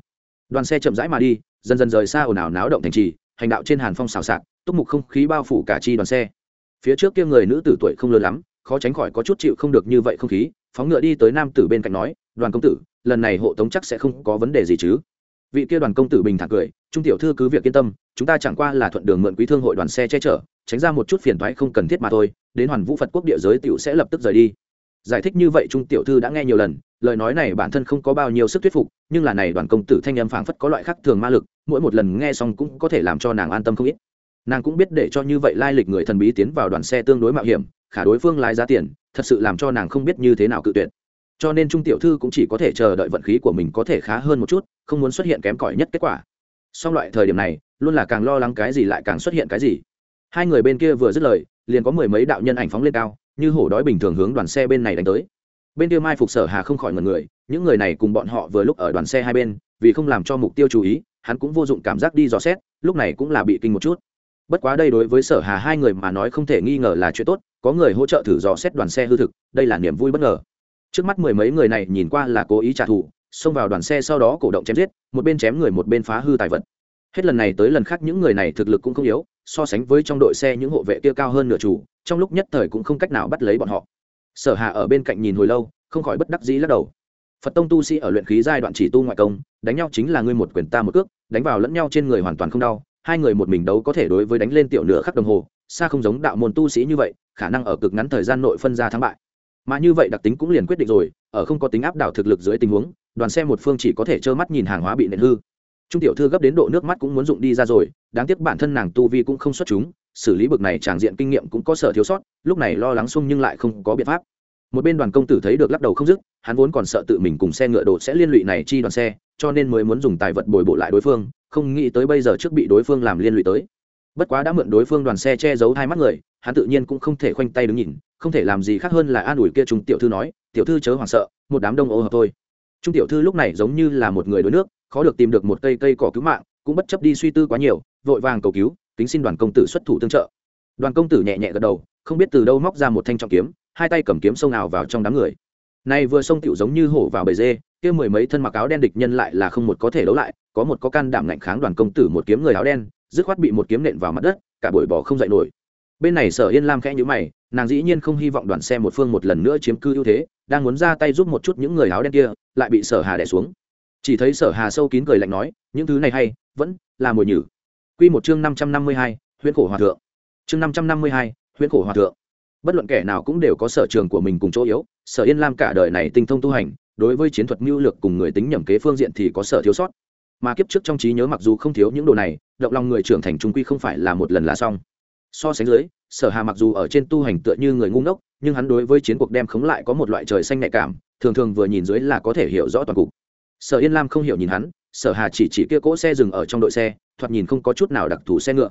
Đoàn xe chậm rãi mà đi, dần dần rời xa ồn ào náo động thành trì, hành đạo trên hàn phong xào xạc, túc mục không khí bao phủ cả chi đoàn xe. Phía trước kia người nữ tử tuổi không lớn lắm, khó tránh khỏi có chút chịu không được như vậy không khí, phóng ngựa đi tới nam tử bên cạnh nói, đoàn công tử, lần này hộ tống chắc sẽ không có vấn đề gì chứ? Vị kia đoàn công tử bình thản cười, trung tiểu thư cứ việc yên tâm, chúng ta chẳng qua là thuận đường mượn quý thương hội đoàn xe che chở, tránh ra một chút phiền toái không cần thiết mà thôi, đến hoàn vũ phật quốc địa giới tiểu sẽ lập tức rời đi. Giải thích như vậy, trung tiểu thư đã nghe nhiều lần, lời nói này bản thân không có bao nhiêu sức thuyết phục, nhưng là này đoàn công tử thanh âm phảng phất có loại khác thường ma lực, mỗi một lần nghe xong cũng có thể làm cho nàng an tâm không ít. Nàng cũng biết để cho như vậy lai lịch người thần bí tiến vào đoàn xe tương đối mạo hiểm, khả đối phương lái giá tiền, thật sự làm cho nàng không biết như thế nào cự tuyệt cho nên trung tiểu thư cũng chỉ có thể chờ đợi vận khí của mình có thể khá hơn một chút, không muốn xuất hiện kém cỏi nhất kết quả. Song loại thời điểm này, luôn là càng lo lắng cái gì lại càng xuất hiện cái gì. Hai người bên kia vừa dứt lời, liền có mười mấy đạo nhân ảnh phóng lên cao, như hổ đói bình thường hướng đoàn xe bên này đánh tới. Bên kia mai phục sở hà không khỏi ngần người, những người này cùng bọn họ vừa lúc ở đoàn xe hai bên, vì không làm cho mục tiêu chú ý, hắn cũng vô dụng cảm giác đi dò xét, lúc này cũng là bị kinh một chút. Bất quá đây đối với sở hà hai người mà nói không thể nghi ngờ là chuyện tốt, có người hỗ trợ thử dò xét đoàn xe hư thực, đây là niềm vui bất ngờ trước mắt mười mấy người này nhìn qua là cố ý trả thù, xông vào đoàn xe sau đó cổ động chém giết, một bên chém người một bên phá hư tài vật. Hết lần này tới lần khác những người này thực lực cũng không yếu, so sánh với trong đội xe những hộ vệ kia cao hơn nửa chủ, trong lúc nhất thời cũng không cách nào bắt lấy bọn họ. Sở hà ở bên cạnh nhìn hồi lâu, không khỏi bất đắc dĩ lắc đầu. Phật tông tu sĩ ở luyện khí giai đoạn chỉ tu ngoại công, đánh nhau chính là ngươi một quyền ta một cước, đánh vào lẫn nhau trên người hoàn toàn không đau, hai người một mình đấu có thể đối với đánh lên tiểu nửa khắc đồng hồ, xa không giống đạo môn tu sĩ như vậy, khả năng ở cực ngắn thời gian nội phân ra thắng bại mà như vậy đặc tính cũng liền quyết định rồi, ở không có tính áp đảo thực lực dưới tình huống, đoàn xe một phương chỉ có thể trơ mắt nhìn hàng hóa bị nện hư. Trung tiểu thư gấp đến độ nước mắt cũng muốn dụng đi ra rồi, đáng tiếc bản thân nàng tu vi cũng không xuất chúng, xử lý bực này tràng diện kinh nghiệm cũng có sở thiếu sót, lúc này lo lắng xung nhưng lại không có biện pháp. Một bên đoàn công tử thấy được lắc đầu không dứt, hắn vốn còn sợ tự mình cùng xe ngựa đồ sẽ liên lụy này chi đoàn xe, cho nên mới muốn dùng tài vật bồi bộ lại đối phương, không nghĩ tới bây giờ trước bị đối phương làm liên lụy tới bất quá đã mượn đối phương đoàn xe che giấu hai mắt người, hắn tự nhiên cũng không thể khoanh tay đứng nhìn, không thể làm gì khác hơn là an ủi kia trung tiểu thư nói, tiểu thư chớ hoảng sợ, một đám đông ô hợp thôi. Trung tiểu thư lúc này giống như là một người đuối nước, khó được tìm được một cây cây cỏ cứu mạng, cũng bất chấp đi suy tư quá nhiều, vội vàng cầu cứu, kính xin đoàn công tử xuất thủ tương trợ. Đoàn công tử nhẹ nhẹ gật đầu, không biết từ đâu móc ra một thanh trọng kiếm, hai tay cầm kiếm sông nào vào trong đám người. Này vừa xông tiểu giống như hổ vào bầy dê, kia mười mấy thân mặc áo đen địch nhân lại là không một có thể đấu lại, có một có can đảm ngạnh kháng đoàn công tử một kiếm người áo đen dứt khoát bị một kiếm nện vào mặt đất, cả buổi bỏ không dậy nổi. Bên này sở yên lam khẽ nhữ mày, nàng dĩ nhiên không hy vọng đoàn xe một phương một lần nữa chiếm cư ưu thế, đang muốn ra tay giúp một chút những người áo đen kia, lại bị sở hà đẻ xuống. Chỉ thấy sở hà sâu kín cười lạnh nói, những thứ này hay, vẫn là mồi nhử. Quy một chương năm trăm năm mươi hai, huyễn khổ hòa thượng. Chương năm trăm năm mươi hai, huyễn khổ hòa thượng. Bất luận kẻ nào cũng đều có sở trường của mình cùng chỗ yếu, sở yên lam cả đời này tinh thông tu hành, đối với chiến thuật mưu lược cùng người tính nhẩm kế phương diện thì có sở thiếu sót mà kiếp trước trong trí nhớ mặc dù không thiếu những đồ này, động lòng người trưởng thành trung quy không phải là một lần là xong. So sánh dưới, sở hà mặc dù ở trên tu hành tựa như người ngu ngốc, nhưng hắn đối với chiến cuộc đem khống lại có một loại trời xanh nhạy cảm, thường thường vừa nhìn dưới là có thể hiểu rõ toàn cục. Sở yên lam không hiểu nhìn hắn, sở hà chỉ chỉ kia cỗ xe dừng ở trong đội xe, thoạt nhìn không có chút nào đặc thù xe ngựa.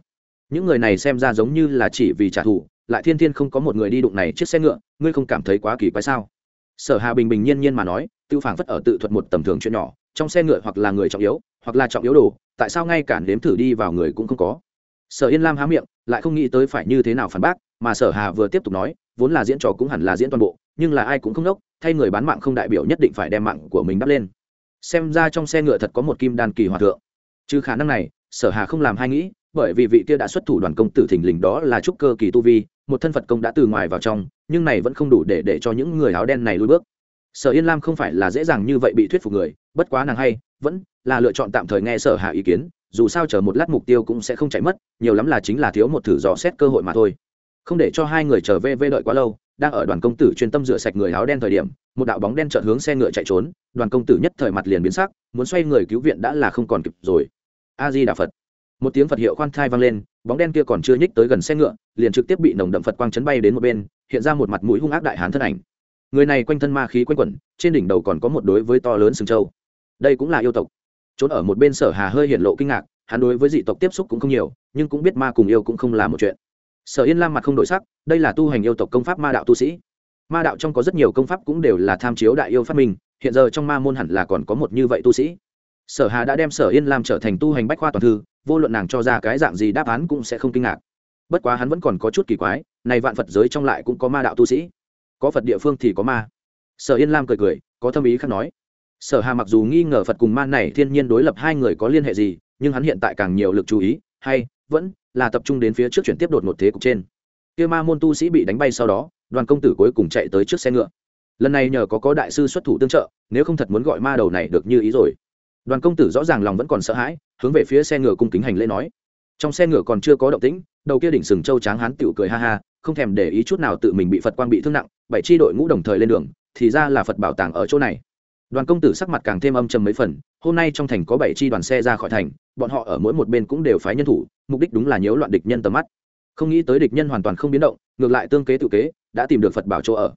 Những người này xem ra giống như là chỉ vì trả thù, lại thiên thiên không có một người đi đụng này chiếc xe ngựa, ngươi không cảm thấy quá kỳ quái sao? Sở hà bình bình nhiên nhiên mà nói, tiêu phản phất ở tự thuật một tầm thường chuyện nhỏ trong xe ngựa hoặc là người trọng yếu, hoặc là trọng yếu đồ, tại sao ngay cả nếm thử đi vào người cũng không có? Sở yên lam há miệng, lại không nghĩ tới phải như thế nào phản bác, mà sở hà vừa tiếp tục nói, vốn là diễn trò cũng hẳn là diễn toàn bộ, nhưng là ai cũng không đốc, thay người bán mạng không đại biểu nhất định phải đem mạng của mình đắp lên. Xem ra trong xe ngựa thật có một kim đan kỳ hòa thượng. Trừ khả năng này, sở hà không làm hay nghĩ, bởi vì vị kia đã xuất thủ đoàn công tử thình lình đó là trúc cơ kỳ tu vi, một thân phật công đã từ ngoài vào trong, nhưng này vẫn không đủ để để cho những người áo đen này lùi bước sở yên lam không phải là dễ dàng như vậy bị thuyết phục người, bất quá nàng hay, vẫn là lựa chọn tạm thời nghe sở hạ ý kiến, dù sao chờ một lát mục tiêu cũng sẽ không chạy mất, nhiều lắm là chính là thiếu một thử dò xét cơ hội mà thôi. Không để cho hai người trở về vê đợi quá lâu, đang ở đoàn công tử chuyên tâm rửa sạch người áo đen thời điểm, một đạo bóng đen chợt hướng xe ngựa chạy trốn, đoàn công tử nhất thời mặt liền biến sắc, muốn xoay người cứu viện đã là không còn kịp rồi. A di đà phật. Một tiếng phật hiệu khoan thai vang lên, bóng đen kia còn chưa nhích tới gần xe ngựa, liền trực tiếp bị nồng đậm phật quang chấn bay đến một bên, hiện ra một mặt mũi hung ác đại hán thân ảnh người này quanh thân ma khí quanh quẩn, trên đỉnh đầu còn có một đối với to lớn sừng châu đây cũng là yêu tộc. Trốn ở một bên sở hà hơi hiện lộ kinh ngạc, hắn đối với dị tộc tiếp xúc cũng không nhiều, nhưng cũng biết ma cùng yêu cũng không là một chuyện. Sở yên lam mặt không đổi sắc, đây là tu hành yêu tộc công pháp ma đạo tu sĩ. Ma đạo trong có rất nhiều công pháp cũng đều là tham chiếu đại yêu phát minh, hiện giờ trong ma môn hẳn là còn có một như vậy tu sĩ. Sở hà đã đem sở yên lam trở thành tu hành bách khoa toàn thư, vô luận nàng cho ra cái dạng gì đáp án cũng sẽ không kinh ngạc. Bất quá hắn vẫn còn có chút kỳ quái, này vạn phật giới trong lại cũng có ma đạo tu sĩ có phật địa phương thì có ma. Sở yên lam cười cười, có tâm ý khác nói. Sở hà mặc dù nghi ngờ phật cùng ma này thiên nhiên đối lập hai người có liên hệ gì, nhưng hắn hiện tại càng nhiều lực chú ý, hay, vẫn, là tập trung đến phía trước chuyển tiếp đột một thế cục trên. Kia ma môn tu sĩ bị đánh bay sau đó, đoàn công tử cuối cùng chạy tới trước xe ngựa. Lần này nhờ có có đại sư xuất thủ tương trợ, nếu không thật muốn gọi ma đầu này được như ý rồi. Đoàn công tử rõ ràng lòng vẫn còn sợ hãi, hướng về phía xe ngựa cung kính hành lễ nói. Trong xe ngựa còn chưa có động tĩnh, đầu kia đỉnh sừng châu tráng hán tựu cười ha ha không thèm để ý chút nào tự mình bị phật quang bị thương nặng, bảy tri đội ngũ đồng thời lên đường, thì ra là phật bảo tàng ở chỗ này. Đoàn công tử sắc mặt càng thêm âm trầm mấy phần, hôm nay trong thành có bảy tri đoàn xe ra khỏi thành, bọn họ ở mỗi một bên cũng đều phái nhân thủ, mục đích đúng là nhiễu loạn địch nhân tầm mắt. Không nghĩ tới địch nhân hoàn toàn không biến động, ngược lại tương kế tự kế, đã tìm được phật bảo chỗ ở.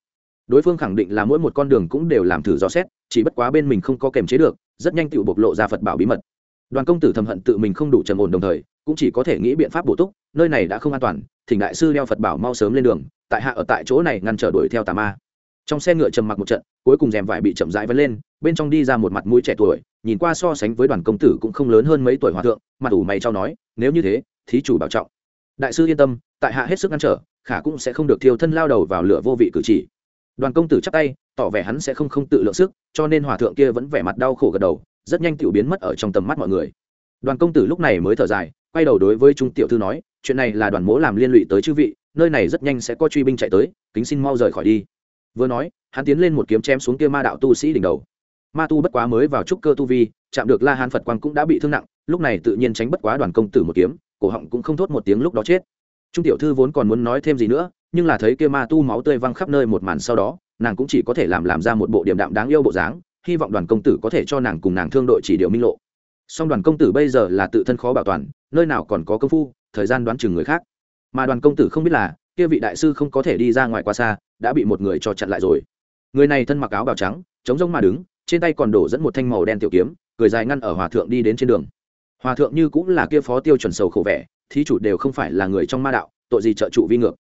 Đối phương khẳng định là mỗi một con đường cũng đều làm thử dò xét, chỉ bất quá bên mình không có kềm chế được, rất nhanh tự bộc lộ ra phật bảo bí mật. Đoàn công tử thầm hận tự mình không đủ trầm ổn đồng thời, cũng chỉ có thể nghĩ biện pháp bổ túc, nơi này đã không an toàn thỉnh đại sư đeo phật bảo mau sớm lên đường, tại hạ ở tại chỗ này ngăn trở đuổi theo tà ma. Trong xe ngựa trầm mặc một trận, cuối cùng rèm vải bị chậm rãi vấn lên, bên trong đi ra một mặt mũi trẻ tuổi, nhìn qua so sánh với đoàn công tử cũng không lớn hơn mấy tuổi hòa thượng, mặt ủ mày trao nói, nếu như thế, thí chủ bảo trọng. Đại sư yên tâm, tại hạ hết sức ngăn trở, khả cũng sẽ không được thiêu thân lao đầu vào lửa vô vị cử chỉ. Đoàn công tử chắp tay, tỏ vẻ hắn sẽ không không tự lượng sức, cho nên hòa thượng kia vẫn vẻ mặt đau khổ gật đầu, rất nhanh tiểu biến mất ở trong tầm mắt mọi người. Đoàn công tử lúc này mới thở dài, quay đầu đối với trung tiểu thư nói chuyện này là đoàn mỗ làm liên lụy tới chư vị, nơi này rất nhanh sẽ có truy binh chạy tới, kính xin mau rời khỏi đi. Vừa nói, hắn tiến lên một kiếm chém xuống kia ma đạo tu sĩ đỉnh đầu. Ma tu bất quá mới vào trúc cơ tu vi, chạm được la hán phật quang cũng đã bị thương nặng, lúc này tự nhiên tránh bất quá đoàn công tử một kiếm, cổ họng cũng không thốt một tiếng lúc đó chết. Trung tiểu thư vốn còn muốn nói thêm gì nữa, nhưng là thấy kia ma tu máu tươi văng khắp nơi một màn sau đó, nàng cũng chỉ có thể làm làm ra một bộ điểm đạm đáng yêu bộ dáng, hy vọng đoàn công tử có thể cho nàng cùng nàng thương đội chỉ điều minh lộ. Song đoàn công tử bây giờ là tự thân khó bảo toàn, nơi nào còn có công phu thời gian đoán chừng người khác. Mà đoàn công tử không biết là, kia vị đại sư không có thể đi ra ngoài quá xa, đã bị một người cho chặn lại rồi. Người này thân mặc áo bào trắng, chống rông mà đứng, trên tay còn đổ dẫn một thanh màu đen tiểu kiếm, cười dài ngăn ở hòa thượng đi đến trên đường. Hòa thượng như cũng là kia phó tiêu chuẩn sầu khổ vẻ, thí chủ đều không phải là người trong ma đạo, tội gì trợ trụ vi ngược.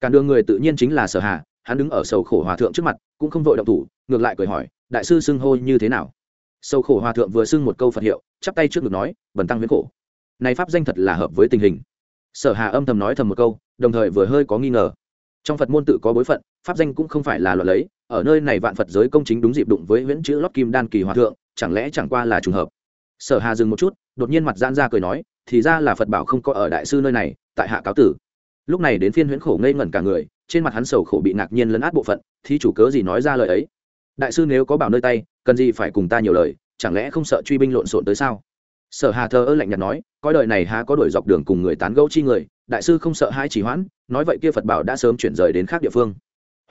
Cản đường người tự nhiên chính là sở hà, hắn đứng ở sầu khổ hòa thượng trước mặt, cũng không vội động thủ, ngược lại cười hỏi, đại sư xưng hô như thế nào? Sầu khổ hòa thượng vừa xưng một câu phật hiệu, chắp tay trước ngực nói, bần tăng viễn khổ. Này pháp danh thật là hợp với tình hình sở hà âm thầm nói thầm một câu, đồng thời vừa hơi có nghi ngờ. Trong phật môn tự có bối phận, pháp danh cũng không phải là luật lấy, ở nơi này vạn phật giới công chính đúng dịp đụng với huyễn chữ lót kim đan kỳ hòa thượng, chẳng lẽ chẳng qua là trùng hợp? Sở hà dừng một chút, đột nhiên mặt giãn ra cười nói, thì ra là phật bảo không có ở đại sư nơi này, tại hạ cáo tử. Lúc này đến phiên huyễn khổ ngây ngẩn cả người, trên mặt hắn sầu khổ bị ngạc nhiên lấn át bộ phận thì chủ cớ gì nói ra lời ấy? Đại sư nếu có bảo nơi tay, cần gì phải cùng ta nhiều lời, chẳng lẽ không sợ truy binh lộn xộn tới sao? Sở hà thờ ơ lạnh nhạt nói coi đời này há có đổi dọc đường cùng người tán gẫu chi người, đại sư không sợ hai chỉ hoãn, nói vậy kia phật bảo đã sớm chuyển rời đến khác địa phương.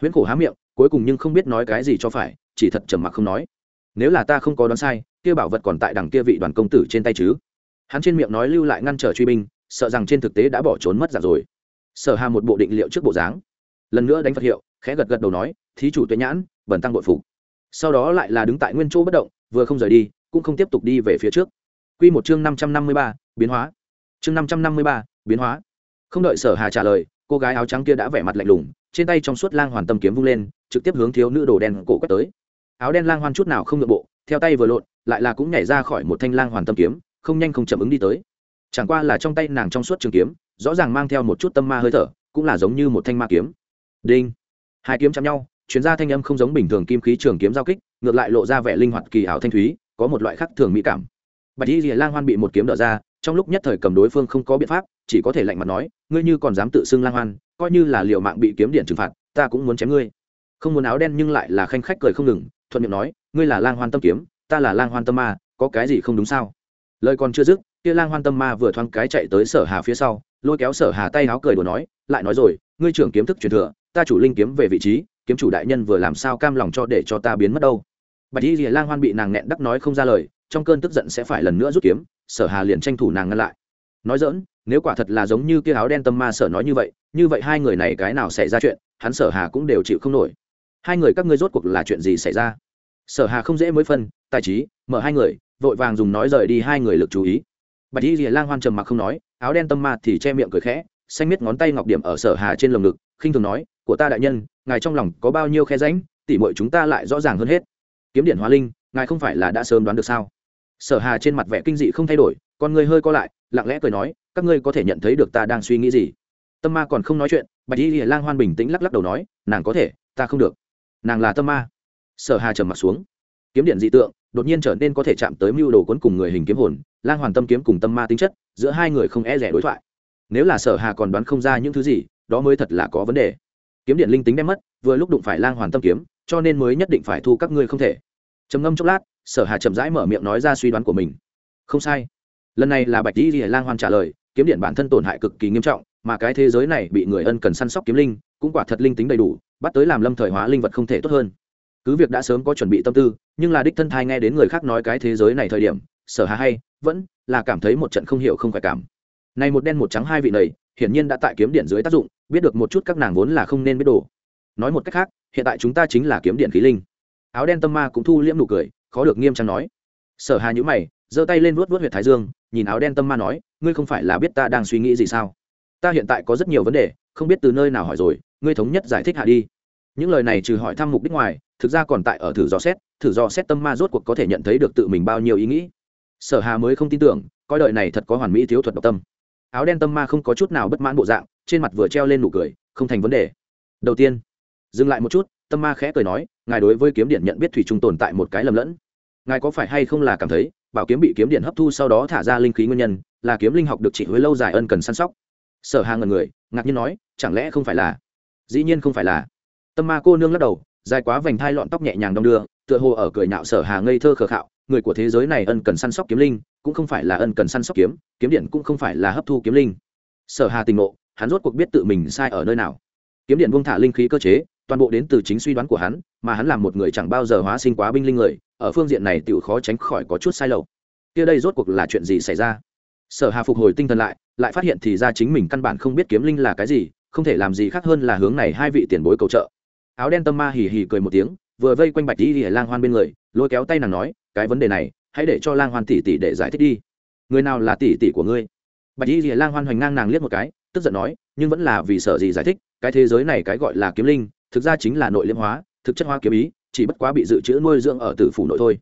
Huyễn khổ há miệng, cuối cùng nhưng không biết nói cái gì cho phải, chỉ thật trầm mặc không nói. Nếu là ta không có đoán sai, kia bảo vật còn tại đằng kia vị đoàn công tử trên tay chứ? Hắn trên miệng nói lưu lại ngăn trở truy binh, sợ rằng trên thực tế đã bỏ trốn mất giả rồi. Sở hà một bộ định liệu trước bộ dáng. Lần nữa đánh phật hiệu, khẽ gật gật đầu nói, thí chủ tuệ nhãn bẩn tăng bội phục. Sau đó lại là đứng tại nguyên chỗ bất động, vừa không rời đi, cũng không tiếp tục đi về phía trước quy một chương năm trăm năm mươi ba, biến hóa. Chương năm trăm năm mươi ba, biến hóa. Không đợi sở hà trả lời, cô gái áo trắng kia đã vẻ mặt lạnh lùng, trên tay trong suốt lang hoàn tâm kiếm vung lên, trực tiếp hướng thiếu nữ đồ đen cổ quét tới. Áo đen lang hoàn chút nào không nội bộ, theo tay vừa lộn, lại là cũng nhảy ra khỏi một thanh lang hoàn tâm kiếm, không nhanh không chậm ứng đi tới. Chẳng qua là trong tay nàng trong suốt trường kiếm, rõ ràng mang theo một chút tâm ma hơi thở, cũng là giống như một thanh ma kiếm. Đinh. Hai kiếm chạm nhau, chuyến ra thanh âm không giống bình thường kim khí trường kiếm giao kích, ngược lại lộ ra vẻ linh hoạt kỳ ảo thanh thúy, có một loại khắc thường mỹ cảm bạch y rìa lang hoan bị một kiếm đỡ ra, trong lúc nhất thời cầm đối phương không có biện pháp, chỉ có thể lạnh mặt nói, ngươi như còn dám tự xưng lang hoan, coi như là liệu mạng bị kiếm điện trừng phạt, ta cũng muốn chém ngươi. Không muốn áo đen nhưng lại là khanh khách cười không ngừng, thuận miệng nói, ngươi là lang hoan tâm kiếm, ta là lang hoan tâm ma, có cái gì không đúng sao? Lời còn chưa dứt, kia lang hoan tâm ma vừa thoáng cái chạy tới sở hà phía sau, lôi kéo sở hà tay áo cười đùa nói, lại nói rồi, ngươi trưởng kiếm thức truyền thừa, ta chủ linh kiếm về vị trí, kiếm chủ đại nhân vừa làm sao cam lòng cho để cho ta biến mất đâu? Bạch y rìa lang hoan bị nàng nghẹn đắc nói không ra lời trong cơn tức giận sẽ phải lần nữa rút kiếm sở hà liền tranh thủ nàng ngăn lại. Nói dỡn nếu quả thật là giống như kia áo đen tâm ma sở nói như vậy như vậy hai người này cái nào xảy ra chuyện hắn sở hà cũng đều chịu không nổi. Hai người các ngươi rốt cuộc là chuyện gì xảy ra? Sở hà không dễ mới phân tài trí mở hai người vội vàng dùng nói rời đi hai người lực chú ý. Bạch y rìa lang hoan trầm mặc không nói áo đen tâm ma thì che miệng cười khẽ xanh miết ngón tay ngọc điểm ở sở hà trên lồng ngực khinh thường nói của ta đại nhân ngài trong lòng có bao nhiêu khe ránh, tỉ mọi chúng ta lại rõ ràng hơn hết. Kiếm điện hóa linh ngài không phải là đã sớm đoán được sao? Sở hà trên mặt vẻ kinh dị không thay đổi, con người hơi co lại, lặng lẽ cười nói, các ngươi có thể nhận thấy được ta đang suy nghĩ gì? Tâm ma còn không nói chuyện, bạch y hiền lang hoan bình tĩnh lắc lắc đầu nói, nàng có thể, ta không được. Nàng là tâm ma. Sở hà trầm mặt xuống. Kiếm điện dị tượng, đột nhiên trở nên có thể chạm tới mưu đồ cuốn cùng người hình kiếm hồn, lang hoàn tâm kiếm cùng tâm ma tính chất, giữa hai người không e rẻ đối thoại. Nếu là sở hà còn đoán không ra những thứ gì, đó mới thật là có vấn đề. Kiếm điện linh tính đem mất, vừa lúc đụng phải lang hoàn tâm kiếm, cho nên mới nhất định phải thu các ngươi không thể. Trầm ngâm chốc lát sở hà chậm rãi mở miệng nói ra suy đoán của mình. Không sai. Lần này là bạch di lang hoan trả lời, kiếm điện bản thân tổn hại cực kỳ nghiêm trọng, mà cái thế giới này bị người ân cần săn sóc kiếm linh, cũng quả thật linh tính đầy đủ, bắt tới làm lâm thời hóa linh vật không thể tốt hơn. Cứ việc đã sớm có chuẩn bị tâm tư, nhưng là đích thân thai nghe đến người khác nói cái thế giới này thời điểm, sở hà hay, vẫn là cảm thấy một trận không hiểu không phải cảm. Này một đen một trắng hai vị này, hiển nhiên đã tại kiếm điện dưới tác dụng, biết được một chút các nàng vốn là không nên biết đồ. Nói một cách khác, hiện tại chúng ta chính là kiếm điện khí linh. Áo đen tâm ma cũng thu liễm nụ cười khó được nghiêm trang nói. Sở hà nhữ mày, giơ tay lên vuốt vuốt huyệt thái dương, nhìn áo đen tâm ma nói, ngươi không phải là biết ta đang suy nghĩ gì sao? Ta hiện tại có rất nhiều vấn đề, không biết từ nơi nào hỏi rồi, ngươi thống nhất giải thích hạ đi. Những lời này trừ hỏi thăm mục đích ngoài, thực ra còn tại ở thử dò xét, thử dò xét tâm ma rốt cuộc có thể nhận thấy được tự mình bao nhiêu ý nghĩ. Sở hà mới không tin tưởng, coi đợi này thật có hoàn mỹ thiếu thuật độc tâm. Áo đen tâm ma không có chút nào bất mãn bộ dạng, trên mặt vừa treo lên nụ cười, không thành vấn đề. Đầu tiên, dừng lại một chút, tâm ma khẽ cười nói, ngài đối với kiếm điện nhận biết thủy trung tồn tại một cái lầm lẫn ngài có phải hay không là cảm thấy, bảo kiếm bị kiếm điện hấp thu sau đó thả ra linh khí nguyên nhân, là kiếm linh học được chỉ huế lâu dài ân cần săn sóc? Sở hà ngần người, ngạc nhiên nói, chẳng lẽ không phải là? Dĩ nhiên không phải là. Tâm ma cô nương lắc đầu, dài quá vành thai lọn tóc nhẹ nhàng đong đưa, tựa hồ ở cười nhạo sở hà ngây thơ khờ khạo, người của thế giới này ân cần săn sóc kiếm linh, cũng không phải là ân cần săn sóc kiếm kiếm điện cũng không phải là hấp thu kiếm linh. Sở hà tình ngộ, hắn rốt cuộc biết tự mình sai ở nơi nào. Kiếm điện buông thả linh khí cơ chế toàn bộ đến từ chính suy đoán của hắn, mà hắn là một người chẳng bao giờ hóa sinh quá binh linh người, ở phương diện này tự khó tránh khỏi có chút sai lầm kia đây rốt cuộc là chuyện gì xảy ra? Sở hà phục hồi tinh thần lại lại phát hiện thì ra chính mình căn bản không biết kiếm linh là cái gì, không thể làm gì khác hơn là hướng này hai vị tiền bối cầu trợ. Áo đen tâm ma hì hì cười một tiếng, vừa vây quanh bạch đi lìa lang hoan bên người, lôi kéo tay nàng nói, cái vấn đề này, hãy để cho lang hoan tỷ tỷ để giải thích đi. Người nào là tỷ tỷ của ngươi? Bạch đi lìa lang hoan hoành ngang nàng liếc một cái, tức giận nói, nhưng vẫn là vì sợ gì giải thích, cái thế giới này cái gọi là kiếm linh thực ra chính là nội liêm hóa, thực chất hóa kiếm ý, chỉ bất quá bị dự trữ nuôi dưỡng ở tử phủ nội thôi.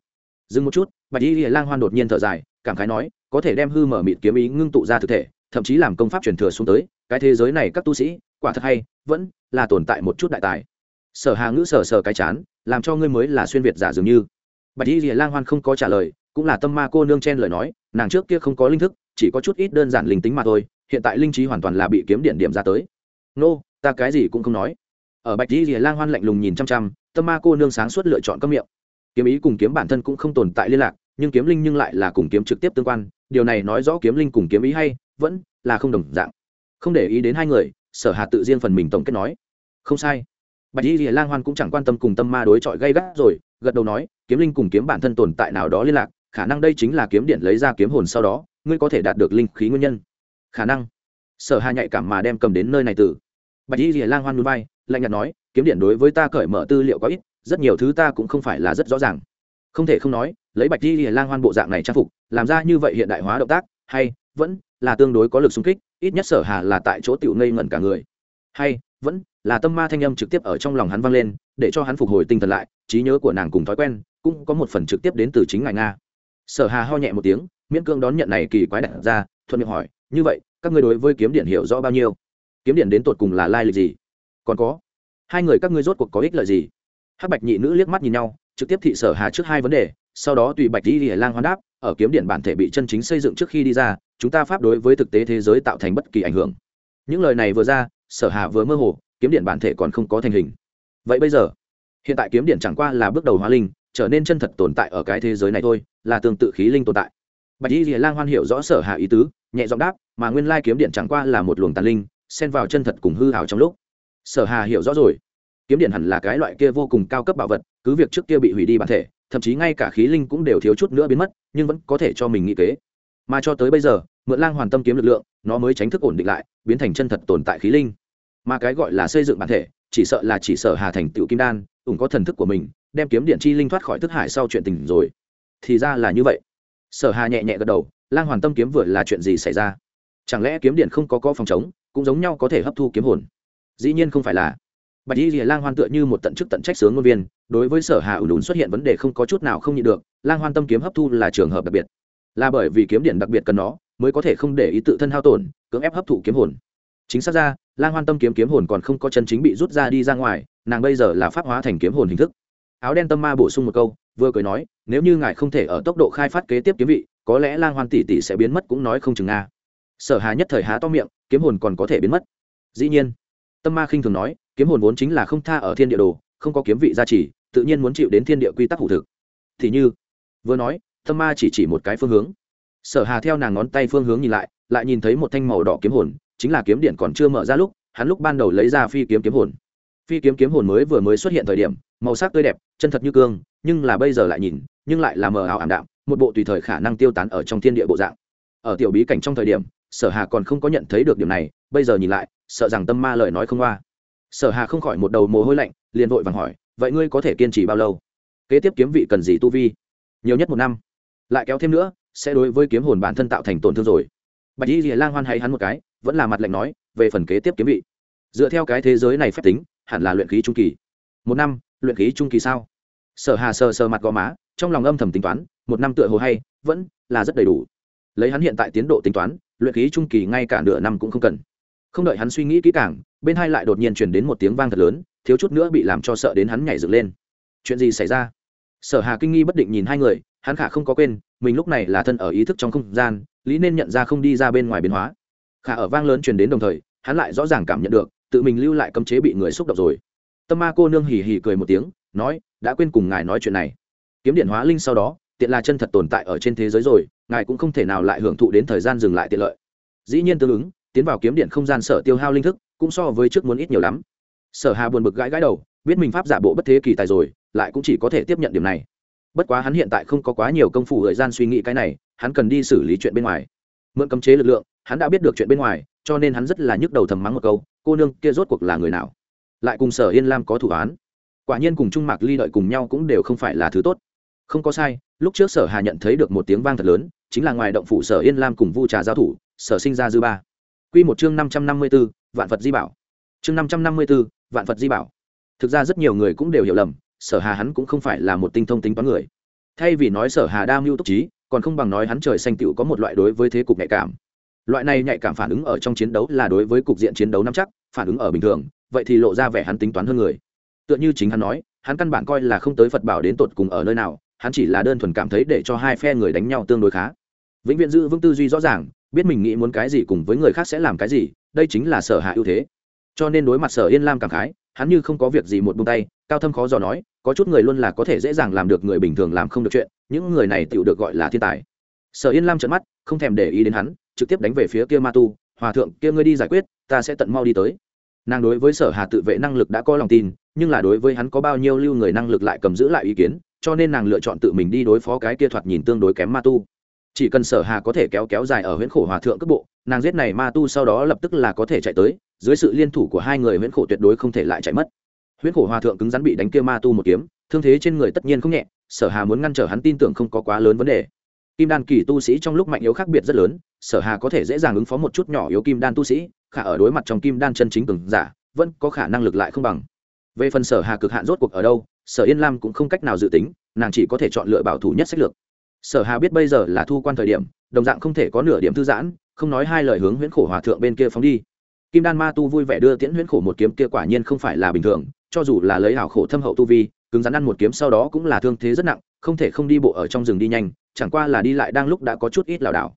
Dừng một chút, bạch y lang hoan đột nhiên thở dài, cảm khái nói, có thể đem hư mở mịt kiếm ý ngưng tụ ra thực thể, thậm chí làm công pháp truyền thừa xuống tới, cái thế giới này các tu sĩ, quả thật hay, vẫn là tồn tại một chút đại tài. Sở hà ngữ sở sở cái chán, làm cho ngươi mới là xuyên việt giả dường như. Bạch y lang hoan không có trả lời, cũng là tâm ma cô nương chen lời nói, nàng trước kia không có linh thức, chỉ có chút ít đơn giản linh tính mà thôi, hiện tại linh trí hoàn toàn là bị kiếm điện điểm ra tới. Nô, ta cái gì cũng không nói ở bạch y lang hoan lạnh lùng nhìn chăm chăm, tâm ma cô nương sáng suốt lựa chọn các miệng. Kiếm ý cùng kiếm bản thân cũng không tồn tại liên lạc, nhưng kiếm linh nhưng lại là cùng kiếm trực tiếp tương quan, điều này nói rõ kiếm linh cùng kiếm ý hay, vẫn là không đồng dạng. Không để ý đến hai người, sở hà tự riêng phần mình tổng kết nói, không sai. Bạch y lang hoan cũng chẳng quan tâm cùng tâm ma đối chọi gây gắt rồi, gật đầu nói, kiếm linh cùng kiếm bản thân tồn tại nào đó liên lạc, khả năng đây chính là kiếm điện lấy ra kiếm hồn sau đó, ngươi có thể đạt được linh khí nguyên nhân. Khả năng. Sở hà nhạy cảm mà đem cầm đến nơi này từ. Bạch y lang hoan núi bay lạnh nhạt nói, kiếm điện đối với ta cởi mở tư liệu có ít, rất nhiều thứ ta cũng không phải là rất rõ ràng. Không thể không nói, lấy bạch y lang hoan bộ dạng này trang phục, làm ra như vậy hiện đại hóa động tác, hay, vẫn là tương đối có lực xung kích, ít nhất sở hà là tại chỗ tiểu ngây ngẩn cả người. Hay, vẫn là tâm ma thanh âm trực tiếp ở trong lòng hắn vang lên, để cho hắn phục hồi tinh thần lại, trí nhớ của nàng cùng thói quen cũng có một phần trực tiếp đến từ chính ngài nga. Sở hà ho nhẹ một tiếng, miễn cương đón nhận này kỳ quái đặt ra, thuận miệng hỏi, như vậy, các ngươi đối với kiếm điện hiểu rõ bao nhiêu? Kiếm điện đến tột cùng là lai lịch gì? Còn có. Hai người các ngươi rốt cuộc có ích lợi gì? Hắc bạch nhị nữ liếc mắt nhìn nhau, trực tiếp thị sở hà trước hai vấn đề, sau đó tùy bạch đi lìa lang hoán đáp, ở kiếm điện bản thể bị chân chính xây dựng trước khi đi ra, chúng ta pháp đối với thực tế thế giới tạo thành bất kỳ ảnh hưởng. Những lời này vừa ra, sở hà vừa mơ hồ, kiếm điện bản thể còn không có thành hình. Vậy bây giờ, hiện tại kiếm điện chẳng qua là bước đầu hóa linh, trở nên chân thật tồn tại ở cái thế giới này thôi, là tương tự khí linh tồn tại. Bạch y rìa lang hoan hiểu rõ sở hà ý tứ, nhẹ giọng đáp, mà nguyên lai kiếm điện chẳng qua là một luồng tàn linh, xen vào chân thật cùng hư hào trong lúc sở hà hiểu rõ rồi. Kiếm điện hẳn là cái loại kia vô cùng cao cấp bảo vật, cứ việc trước kia bị hủy đi bản thể, thậm chí ngay cả khí linh cũng đều thiếu chút nữa biến mất, nhưng vẫn có thể cho mình nghĩ kế. Mà cho tới bây giờ, mượn lang hoàn tâm kiếm lực lượng, nó mới tránh thức ổn định lại, biến thành chân thật tồn tại khí linh. Mà cái gọi là xây dựng bản thể, chỉ sợ là chỉ sở hà thành tựu kim đan ủng có thần thức của mình, đem kiếm điện chi linh thoát khỏi thức hải sau chuyện tình rồi. Thì ra là như vậy. Sở hà nhẹ nhẹ gật đầu, lang hoàn tâm kiếm vừa là chuyện gì xảy ra? Chẳng lẽ kiếm điện không có có phòng chống, cũng giống nhau có thể hấp thu kiếm hồn? Dĩ nhiên không phải là. Bạch y lìa lang hoan tựa như một tận chức tận trách sướng ngôn viên, đối với sở hà ủ lùn xuất hiện vấn đề không có chút nào không nhịn được, lang hoan tâm kiếm hấp thu là trường hợp đặc biệt. Là bởi vì kiếm điện đặc biệt cần nó, mới có thể không để ý tự thân hao tổn, cưỡng ép hấp thụ kiếm hồn. Chính xác ra, lang hoan tâm kiếm kiếm hồn còn không có chân chính bị rút ra đi ra ngoài, nàng bây giờ là pháp hóa thành kiếm hồn hình thức. Áo đen tâm ma bổ sung một câu, vừa cười nói, nếu như ngài không thể ở tốc độ khai phát kế tiếp kiếm vị, có lẽ lang hoan tỷ tỷ sẽ biến mất cũng nói không chừng nga sở hà nhất thời há to miệng, kiếm hồn còn có thể biến mất. Dĩ nhiên tâm ma khinh thường nói, kiếm hồn vốn chính là không tha ở thiên địa đồ, không có kiếm vị gia trì, tự nhiên muốn chịu đến thiên địa quy tắc hủ thực. Thì như, vừa nói, tâm ma chỉ chỉ một cái phương hướng. Sở hà theo nàng ngón tay phương hướng nhìn lại lại nhìn thấy một thanh màu đỏ kiếm hồn, chính là kiếm điện còn chưa mở ra lúc, hắn lúc ban đầu lấy ra phi kiếm kiếm hồn. Phi kiếm kiếm hồn mới vừa mới xuất hiện thời điểm, màu sắc tươi đẹp, chân thật như cương, nhưng là bây giờ lại nhìn, nhưng lại là mờ ảo ảm đạm, một bộ tùy thời khả năng tiêu tán ở trong thiên địa bộ dạng. Ở tiểu bí cảnh trong thời điểm, sở hà còn không có nhận thấy được điểm này, bây giờ nhìn lại sợ rằng tâm ma lời nói không qua. Sở hà không khỏi một đầu mồ hôi lạnh, liền vội vàng hỏi, vậy ngươi có thể kiên trì bao lâu? Kế tiếp kiếm vị cần gì tu vi? Nhiều nhất một năm. Lại kéo thêm nữa, sẽ đối với kiếm hồn bản thân tạo thành tổn thương rồi. Bạch y rìa lang hoan hay hắn một cái, vẫn là mặt lạnh nói, về phần kế tiếp kiếm vị. Dựa theo cái thế giới này phép tính, hẳn là luyện khí trung kỳ. Một năm, luyện khí trung kỳ sao? Sở hà sờ sờ mặt gò má, trong lòng âm thầm tính toán, một năm tựa hồ hay, vẫn là rất đầy đủ. Lấy hắn hiện tại tiến độ tính toán, luyện khí trung kỳ ngay cả nửa năm cũng không cần không đợi hắn suy nghĩ kỹ càng, bên hai lại đột nhiên truyền đến một tiếng vang thật lớn, thiếu chút nữa bị làm cho sợ đến hắn nhảy dựng lên. Chuyện gì xảy ra? Sở hà kinh nghi bất định nhìn hai người, hắn khả không có quên, mình lúc này là thân ở ý thức trong không gian, lý nên nhận ra không đi ra bên ngoài biến hóa. Khả ở vang lớn truyền đến đồng thời, hắn lại rõ ràng cảm nhận được, tự mình lưu lại cấm chế bị người xúc động rồi. Tâm ma cô nương hì hì cười một tiếng, nói, đã quên cùng ngài nói chuyện này. Kiếm điện hóa linh sau đó, tiện là chân thật tồn tại ở trên thế giới rồi, ngài cũng không thể nào lại hưởng thụ đến thời gian dừng lại tiện lợi. Dĩ nhiên tương ứng tiến vào kiếm điện không gian sở tiêu hao linh thức, cũng so với trước muốn ít nhiều lắm. Sở hà buồn bực gãi gãi đầu, biết mình pháp giả bộ bất thế kỳ tài rồi, lại cũng chỉ có thể tiếp nhận điểm này. Bất quá hắn hiện tại không có quá nhiều công phu thời gian suy nghĩ cái này, hắn cần đi xử lý chuyện bên ngoài. Mượn cấm chế lực lượng, hắn đã biết được chuyện bên ngoài, cho nên hắn rất là nhức đầu thầm mắng một câu, cô nương kia rốt cuộc là người nào? Lại cùng sở yên lam có thủ án. Quả nhiên cùng trung mạc ly đợi cùng nhau cũng đều không phải là thứ tốt. Không có sai, lúc trước sở hà nhận thấy được một tiếng vang thật lớn, chính là ngoài động phủ sở yên lam cùng vu trà giao thủ, sở sinh ra dư ba. Quy một chương năm trăm năm mươi b ố vạn phật di bảo. Chương năm trăm năm mươi b ố vạn phật di bảo. Thực ra rất nhiều người cũng đều hiểu lầm, sở hà hắn cũng không phải là một tinh thông tính toán người. Thay vì nói sở hà đa mưu túc trí, còn không bằng nói hắn trời xanh tựu có một loại đối với thế cục nhạy cảm. Loại này nhạy cảm phản ứng ở trong chiến đấu là đối với cục diện chiến đấu nắm chắc, phản ứng ở bình thường, vậy thì lộ ra vẻ hắn tính toán hơn người. Tựa như chính hắn nói, hắn căn bản coi là không tới phật bảo đến tột cùng ở nơi nào, hắn chỉ là đơn thuần cảm thấy để cho hai phe người đánh nhau tương đối khá. Vĩnh viễn giữ vững tư duy rõ ràng biết mình nghĩ muốn cái gì cùng với người khác sẽ làm cái gì, đây chính là sở hạ ưu thế. Cho nên đối mặt sở yên lam cảm khái, hắn như không có việc gì một bông tay, cao thâm khó dò nói, có chút người luôn là có thể dễ dàng làm được người bình thường làm không được chuyện, những người này tựu được gọi là thiên tài. Sở yên lam trợn mắt, không thèm để ý đến hắn, trực tiếp đánh về phía kia ma tu, hòa thượng, kia ngươi đi giải quyết, ta sẽ tận mau đi tới. Nàng đối với sở hà tự vệ năng lực đã có lòng tin, nhưng là đối với hắn có bao nhiêu lưu người năng lực lại cầm giữ lại ý kiến, cho nên nàng lựa chọn tự mình đi đối phó cái kia thoạt nhìn tương đối kém ma tu chỉ cần sở hà có thể kéo kéo dài ở huyễn khổ hòa thượng cấp bộ, nàng giết này ma tu sau đó lập tức là có thể chạy tới, dưới sự liên thủ của hai người huyễn khổ tuyệt đối không thể lại chạy mất. Huyễn khổ hòa thượng cứng rắn bị đánh kia ma tu một kiếm, thương thế trên người tất nhiên không nhẹ, sở hà muốn ngăn trở hắn tin tưởng không có quá lớn vấn đề. Kim đan kỳ tu sĩ trong lúc mạnh yếu khác biệt rất lớn, sở hà có thể dễ dàng ứng phó một chút nhỏ yếu kim đan tu sĩ, khả ở đối mặt trong kim đan chân chính cường giả, vẫn có khả năng lực lại không bằng. Về phần sở hà cực hạn rốt cuộc ở đâu, sở yên lam cũng không cách nào dự tính, nàng chỉ có thể chọn lựa bảo thủ nhất sách lược sở hà biết bây giờ là thu quan thời điểm, đồng dạng không thể có nửa điểm thư giãn, không nói hai lời hướng huyễn khổ hòa thượng bên kia phóng đi. Kim đan ma tu vui vẻ đưa tiễn huyễn khổ một kiếm kia quả nhiên không phải là bình thường, cho dù là lấy hảo khổ thâm hậu tu vi, cứng rắn ăn một kiếm sau đó cũng là thương thế rất nặng, không thể không đi bộ ở trong rừng đi nhanh, chẳng qua là đi lại đang lúc đã có chút ít lảo đảo.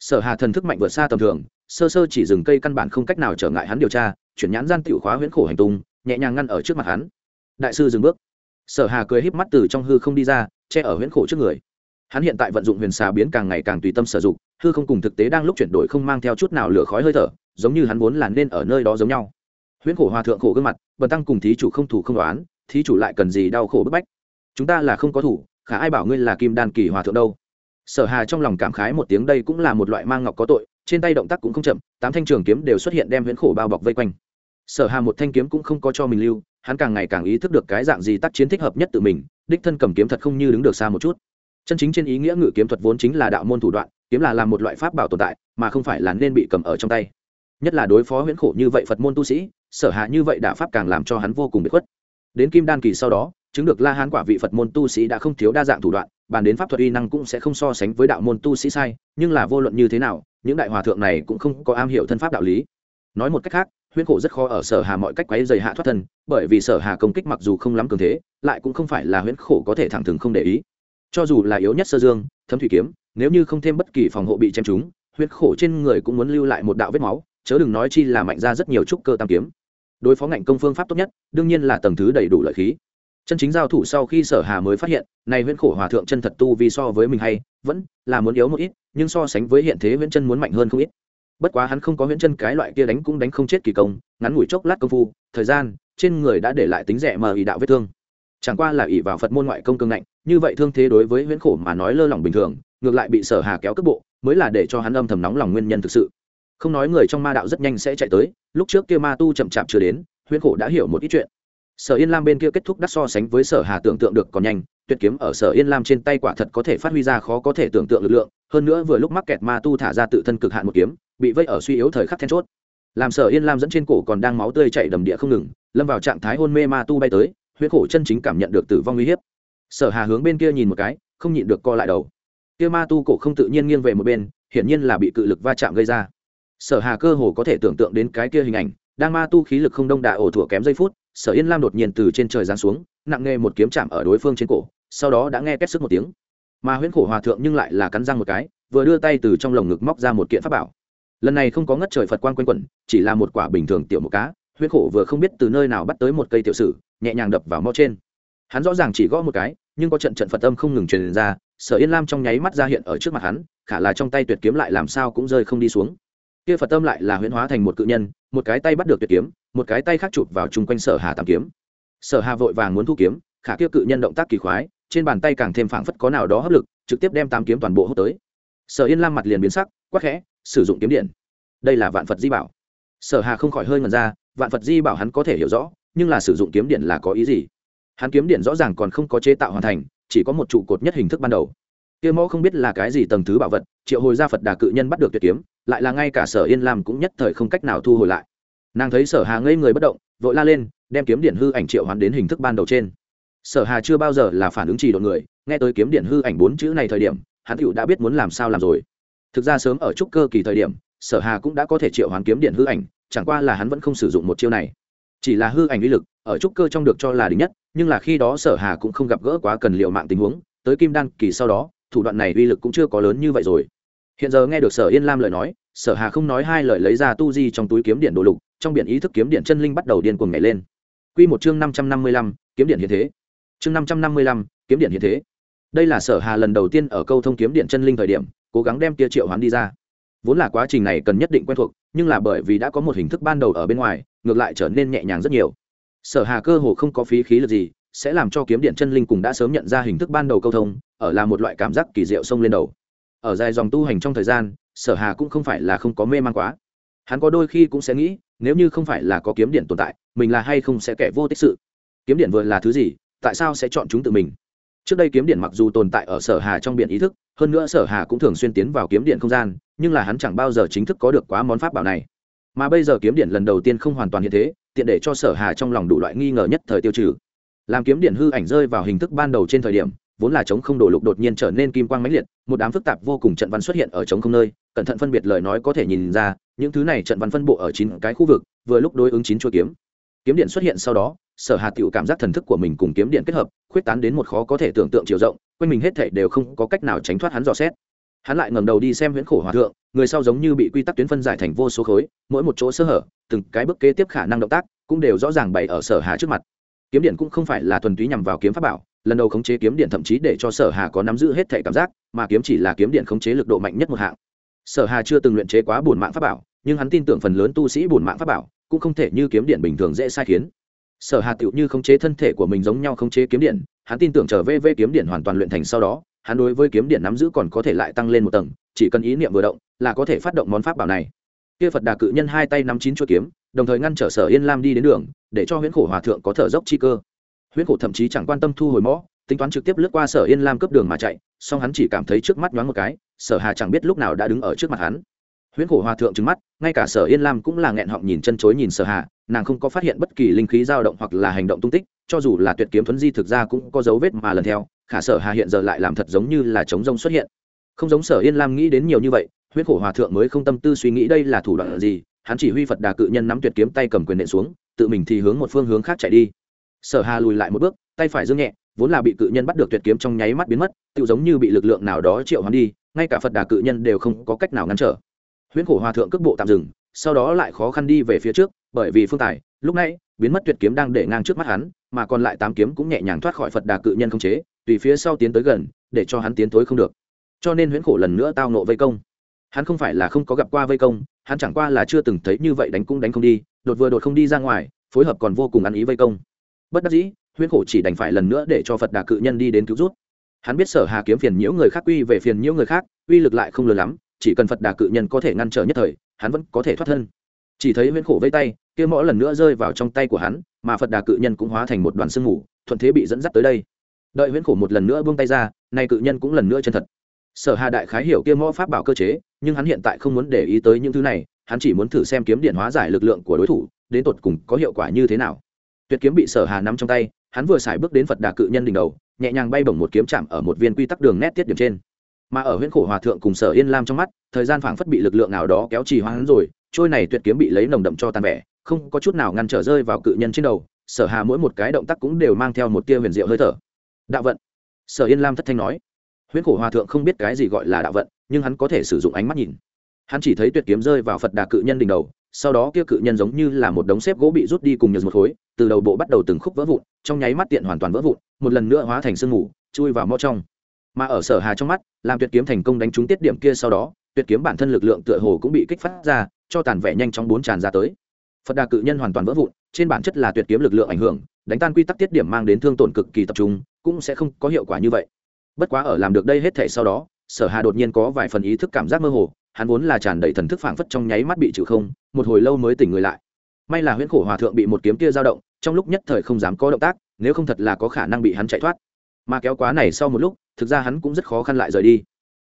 Sở hà thần thức mạnh vượt xa tầm thường, sơ sơ chỉ dừng cây căn bản không cách nào trở ngại hắn điều tra, chuyển nhãn gian tiểu khóa huyễn khổ hành tung, nhẹ nhàng ngăn ở trước mặt hắn. Đại sư dừng bước. Sở hà cười híp mắt từ trong hư không đi ra, che ở huyễn khổ trước người hắn hiện tại vận dụng huyền xà biến càng ngày càng tùy tâm sử dụng, hư không cùng thực tế đang lúc chuyển đổi không mang theo chút nào lửa khói hơi thở, giống như hắn vốn là nên ở nơi đó giống nhau. Huyễn khổ hòa thượng khổ gương mặt, bần tăng cùng thí chủ không thủ không đoán, thí chủ lại cần gì đau khổ bức bách? Chúng ta là không có thủ, khả ai bảo ngươi là kim đan kỳ hòa thượng đâu? Sở hà trong lòng cảm khái một tiếng đây cũng là một loại mang ngọc có tội, trên tay động tác cũng không chậm, tám thanh trường kiếm đều xuất hiện đem huyễn khổ bao bọc vây quanh. Sở hà một thanh kiếm cũng không có cho mình lưu, hắn càng ngày càng ý thức được cái dạng gì tác chiến thích hợp nhất tự mình, đích thân cầm kiếm thật không như đứng được xa một chút chân chính trên ý nghĩa ngự kiếm thuật vốn chính là đạo môn thủ đoạn, kiếm là làm một loại pháp bảo tồn tại, mà không phải là nên bị cầm ở trong tay. Nhất là đối phó huyễn khổ như vậy phật môn tu sĩ, sở hạ như vậy đạo pháp càng làm cho hắn vô cùng bị khuất. Đến kim đan kỳ sau đó, chứng được la hán quả vị phật môn tu sĩ đã không thiếu đa dạng thủ đoạn, bàn đến pháp thuật uy năng cũng sẽ không so sánh với đạo môn tu sĩ sai, nhưng là vô luận như thế nào, những đại hòa thượng này cũng không có am hiểu thân pháp đạo lý. Nói một cách khác, huyễn khổ rất khó ở sở hà mọi cách quấy dày hạ thoát thân, bởi vì sở hà công kích mặc dù không lắm cường thế, lại cũng không phải là huyễn khổ có thể thẳng thừng không để ý cho dù là yếu nhất sơ dương, thấm thủy kiếm, nếu như không thêm bất kỳ phòng hộ bị chém trúng, huyết khổ trên người cũng muốn lưu lại một đạo vết máu, chớ đừng nói chi là mạnh ra rất nhiều trúc cơ tam kiếm. Đối phó ngạnh công phương pháp tốt nhất, đương nhiên là tầng thứ đầy đủ lợi khí. Chân chính giao thủ sau khi sở hà mới phát hiện này huyễn khổ hòa thượng chân thật tu vì so với mình hay, vẫn là muốn yếu một ít, nhưng so sánh với hiện thế huyễn chân muốn mạnh hơn không ít. Bất quá hắn không có huyễn chân cái loại kia đánh cũng đánh không chết kỳ công, ngắn ngủi chốc lát công phu, thời gian trên người đã để lại tính rẻ mờ ý đạo vết thương chẳng qua là ỷ vào phật môn ngoại công cương ngạnh, như vậy thương thế đối với huyễn khổ mà nói lơ lỏng bình thường, ngược lại bị sở hà kéo cước bộ, mới là để cho hắn âm thầm nóng lòng nguyên nhân thực sự. Không nói người trong ma đạo rất nhanh sẽ chạy tới, lúc trước kia ma tu chậm chạp chưa đến, huyễn khổ đã hiểu một ít chuyện. Sở yên lam bên kia kết thúc đắt so sánh với sở hà tưởng tượng được còn nhanh, tuyệt kiếm ở sở yên lam trên tay quả thật có thể phát huy ra khó có thể tưởng tượng lực lượng, hơn nữa vừa lúc mắc kẹt ma tu thả ra tự thân cực hạn một kiếm, bị vây ở suy yếu thời khắc then chốt. Làm sở yên lam dẫn trên cổ còn đang máu tươi chảy đầm địa không ngừng, lâm vào trạng thái hôn mê ma tu bay tới huyết khổ chân chính cảm nhận được tử vong uy hiếp. Sở hà hướng bên kia nhìn một cái, không nhịn được co lại đầu. Kia ma tu cổ không tự nhiên nghiêng về một bên, hiển nhiên là bị cự lực va chạm gây ra. Sở hà cơ hồ có thể tưởng tượng đến cái kia hình ảnh, đang ma tu khí lực không đông đà ổ thủa kém giây phút, sở yên lam đột nhiên từ trên trời giáng xuống, nặng nghe một kiếm chạm ở đối phương trên cổ, sau đó đã nghe két sức một tiếng. Mà huyễn khổ hòa thượng nhưng lại là cắn răng một cái, vừa đưa tay từ trong lồng ngực móc ra một kiện pháp bảo. Lần này không có ngất trời phật quan quanh quẩn, chỉ là một quả bình thường tiểu một cá huyết khổ vừa không biết từ nơi nào bắt tới một cây tiểu sử, nhẹ nhàng đập vào mau trên. Hắn rõ ràng chỉ gõ một cái, nhưng có trận trận phật âm không ngừng truyền ra, sở yên lam trong nháy mắt ra hiện ở trước mặt hắn, khả là trong tay tuyệt kiếm lại làm sao cũng rơi không đi xuống. Kia phật âm lại là huyễn hóa thành một cự nhân, một cái tay bắt được tuyệt kiếm, một cái tay khác chụp vào chung quanh sở hà tam kiếm. Sở hà vội vàng muốn thu kiếm, khả kia cự nhân động tác kỳ khoái, trên bàn tay càng thêm phảng phất có nào đó hấp lực, trực tiếp đem tam kiếm toàn bộ hút tới. Sở yên lam mặt liền biến sắc, quắc khẽ, sử dụng kiếm điện. Đây là vạn phật di bảo. Sở hà không khỏi hơi ngần ra vạn phật di bảo hắn có thể hiểu rõ, nhưng là sử dụng kiếm điện là có ý gì? Hắn kiếm điện rõ ràng còn không có chế tạo hoàn thành, chỉ có một trụ cột nhất hình thức ban đầu. Kia mẫu không biết là cái gì tầng thứ bảo vật, triệu hồi ra phật đà cự nhân bắt được tuyệt kiếm, lại là ngay cả sở yên lam cũng nhất thời không cách nào thu hồi lại. Nàng thấy sở hà ngây người bất động, vội la lên, đem kiếm điện hư ảnh triệu hoán đến hình thức ban đầu trên. Sở hà chưa bao giờ là phản ứng trì đột người, nghe tới kiếm điện hư ảnh bốn chữ này thời điểm, hắn tựu đã biết muốn làm sao làm rồi. Thực ra sớm ở trúc cơ kỳ thời điểm, sở hà cũng đã có thể triệu hoán kiếm điện hư ảnh chẳng qua là hắn vẫn không sử dụng một chiêu này. Chỉ là hư ảnh uy lực, ở trúc cơ trong được cho là đỉnh nhất, nhưng là khi đó sở hà cũng không gặp gỡ quá cần liệu mạng tình huống, tới kim đan kỳ sau đó, thủ đoạn này uy lực cũng chưa có lớn như vậy rồi. Hiện giờ nghe được sở yên lam lời nói, sở hà không nói hai lời lấy ra tu di trong túi kiếm điện đồ lục, trong biển ý thức kiếm điện chân linh bắt đầu điên cuồng nhảy lên. Quy một chương năm trăm năm mươi lăm, kiếm điện hiện thế. Chương năm trăm năm mươi lăm, kiếm điện hiện thế. Đây là sở hà lần đầu tiên ở câu thông kiếm điện chân linh thời điểm, cố gắng đem tia triệu hoán đi ra vốn là quá trình này cần nhất định quen thuộc, nhưng là bởi vì đã có một hình thức ban đầu ở bên ngoài, ngược lại trở nên nhẹ nhàng rất nhiều. Sở hà cơ hồ không có phí khí lực gì, sẽ làm cho kiếm điện chân linh cùng đã sớm nhận ra hình thức ban đầu câu thông, ở là một loại cảm giác kỳ diệu sông lên đầu. Ở dài dòng tu hành trong thời gian, sở hà cũng không phải là không có mê man quá. Hắn có đôi khi cũng sẽ nghĩ, nếu như không phải là có kiếm điện tồn tại, mình là hay không sẽ kẻ vô tích sự? Kiếm điện vừa là thứ gì, tại sao sẽ chọn chúng tự mình? Trước đây kiếm điện mặc dù tồn tại ở sở hà trong biển ý thức hơn nữa sở hà cũng thường xuyên tiến vào kiếm điện không gian, nhưng là hắn chẳng bao giờ chính thức có được quá món pháp bảo này. Mà bây giờ kiếm điện lần đầu tiên không hoàn toàn hiện thế, tiện để cho sở hà trong lòng đủ loại nghi ngờ nhất thời tiêu trừ. Làm kiếm điện hư ảnh rơi vào hình thức ban đầu trên thời điểm, vốn là chống không đổ lục đột nhiên trở nên kim quang mãnh liệt, một đám phức tạp vô cùng trận văn xuất hiện ở chống không nơi, cẩn thận phân biệt lời nói có thể nhìn ra, những thứ này trận văn phân bộ ở chín cái khu vực, vừa lúc đối ứng chín chuôi kiếm. Kiếm điện xuất hiện sau đó, sở hà tiểu cảm giác thần thức của mình cùng kiếm điện kết hợp, khuyết tán đến một khó có thể tưởng tượng chiều rộng quanh mình hết thảy đều không có cách nào tránh thoát hắn dò xét. Hắn lại ngẩng đầu đi xem huyễn khổ hòa thượng, người sau giống như bị quy tắc tuyến phân giải thành vô số khối, mỗi một chỗ sơ hở, từng cái bước kế tiếp khả năng động tác, cũng đều rõ ràng bày ở sở hà trước mặt. Kiếm điện cũng không phải là thuần túy nhằm vào kiếm pháp bảo, lần đầu khống chế kiếm điện thậm chí để cho sở hà có nắm giữ hết thể cảm giác, mà kiếm chỉ là kiếm điện khống chế lực độ mạnh nhất một hạng. Sở hà chưa từng luyện chế quá bổn mạng pháp bảo, nhưng hắn tin tưởng phần lớn tu sĩ bổn mạng pháp bảo, cũng không thể như kiếm điện bình thường dễ sai khiến sở hà tựu như khống chế thân thể của mình giống nhau khống chế kiếm điện, hắn tin tưởng trở về về kiếm điện hoàn toàn luyện thành sau đó, hắn đối với kiếm điện nắm giữ còn có thể lại tăng lên một tầng, chỉ cần ý niệm vừa động, là có thể phát động món pháp bảo này. Kia phật đà cự nhân hai tay nắm chín chuỗi kiếm, đồng thời ngăn trở sở yên lam đi đến đường, để cho huyễn khổ hòa thượng có thở dốc chi cơ. Huyễn khổ thậm chí chẳng quan tâm thu hồi mõ, tính toán trực tiếp lướt qua sở yên lam cướp đường mà chạy, song hắn chỉ cảm thấy trước mắt nhoáng một cái, sở hà chẳng biết lúc nào đã đứng ở trước mặt hắn huyễn khổ hòa thượng trứng mắt, ngay cả sở yên lam cũng là nghẹn họng nhìn chân chối nhìn sở hà, nàng không có phát hiện bất kỳ linh khí dao động hoặc là hành động tung tích, cho dù là tuyệt kiếm thuấn di thực ra cũng có dấu vết mà lần theo, khả sở hà hiện giờ lại làm thật giống như là chống rông xuất hiện. Không giống sở yên lam nghĩ đến nhiều như vậy, huyễn khổ hòa thượng mới không tâm tư suy nghĩ đây là thủ đoạn gì, hắn chỉ huy phật đà cự nhân nắm tuyệt kiếm tay cầm quyền nện xuống, tự mình thì hướng một phương hướng khác chạy đi. Sở hà lùi lại một bước, tay phải dương nhẹ, vốn là bị cự nhân bắt được tuyệt kiếm trong nháy mắt biến mất tự giống như bị lực lượng nào đó triệu hắn đi, ngay cả phật đà cự nhân đều không có cách nào ngăn trở huyễn khổ hòa thượng cước bộ tạm dừng, sau đó lại khó khăn đi về phía trước, bởi vì phương tài, lúc nãy, biến mất tuyệt kiếm đang để ngang trước mắt hắn, mà còn lại tám kiếm cũng nhẹ nhàng thoát khỏi phật đà cự nhân không chế, tùy phía sau tiến tới gần, để cho hắn tiến tối không được. Cho nên huyễn khổ lần nữa tao nộ vây công. Hắn không phải là không có gặp qua vây công, hắn chẳng qua là chưa từng thấy như vậy đánh cũng đánh không đi, đột vừa đột không đi ra ngoài, phối hợp còn vô cùng ăn ý vây công. Bất đắc dĩ, huyễn khổ chỉ đành phải lần nữa để cho phật đà cự nhân đi đến cứu rút hắn biết sở hà kiếm phiền nhiễu người khác uy về phiền nhiễu người khác, uy lực lại không lớn lắm chỉ cần phật đà cự nhân có thể ngăn trở nhất thời, hắn vẫn có thể thoát thân. Chỉ thấy huyễn khổ vây tay, kia mõ lần nữa rơi vào trong tay của hắn, mà phật đà cự nhân cũng hóa thành một đoàn sương mù, thuận thế bị dẫn dắt tới đây. Đợi huyễn khổ một lần nữa buông tay ra, nay cự nhân cũng lần nữa chân thật. Sở hà đại khái hiểu kia mõ pháp bảo cơ chế, nhưng hắn hiện tại không muốn để ý tới những thứ này, hắn chỉ muốn thử xem kiếm điện hóa giải lực lượng của đối thủ, đến tột cùng có hiệu quả như thế nào. Tuyệt kiếm bị sở hà nắm trong tay, hắn vừa xài bước đến phật đà cự nhân đỉnh đầu, nhẹ nhàng bay bổng một kiếm chạm ở một viên quy tắc đường nét tiết điểm trên mà ở huyễn khổ hòa thượng cùng sở yên lam trong mắt, thời gian phảng phất bị lực lượng nào đó kéo trì hoãn rồi, trôi này tuyệt kiếm bị lấy nồng đậm cho tàn vẻ không có chút nào ngăn trở rơi vào cự nhân trên đầu, sở hà mỗi một cái động tác cũng đều mang theo một tia huyền diệu hơi thở. Đạo vận. Sở yên lam thất thanh nói. Huyễn khổ hòa thượng không biết cái gì gọi là đạo vận, nhưng hắn có thể sử dụng ánh mắt nhìn. Hắn chỉ thấy tuyệt kiếm rơi vào phật đà cự nhân đỉnh đầu, sau đó kia cự nhân giống như là một đống xếp gỗ bị rút đi cùng nhờ một khối, từ đầu bộ bắt đầu từng khúc vỡ vụn, trong nháy mắt tiện hoàn toàn vỡ vụn, một lần nữa hóa thành sương mù, chui vào mõ trong mà ở sở hà trong mắt, làm tuyệt kiếm thành công đánh trúng tiết điểm kia sau đó, tuyệt kiếm bản thân lực lượng tựa hồ cũng bị kích phát ra, cho tàn vẻ nhanh chóng bốn tràn ra tới. Phật đà cự nhân hoàn toàn vỡ vụn, trên bản chất là tuyệt kiếm lực lượng ảnh hưởng, đánh tan quy tắc tiết điểm mang đến thương tổn cực kỳ tập trung, cũng sẽ không có hiệu quả như vậy. Bất quá ở làm được đây hết thể sau đó, sở hà đột nhiên có vài phần ý thức cảm giác mơ hồ, hắn vốn là tràn đầy thần thức phảng phất trong nháy mắt bị trừ không, một hồi lâu mới tỉnh người lại. May là huyễn khổ hòa thượng bị một kiếm kia dao động, trong lúc nhất thời không dám có động tác, nếu không thật là có khả năng bị hắn chạy thoát mà kéo quá này sau một lúc, thực ra hắn cũng rất khó khăn lại rời đi.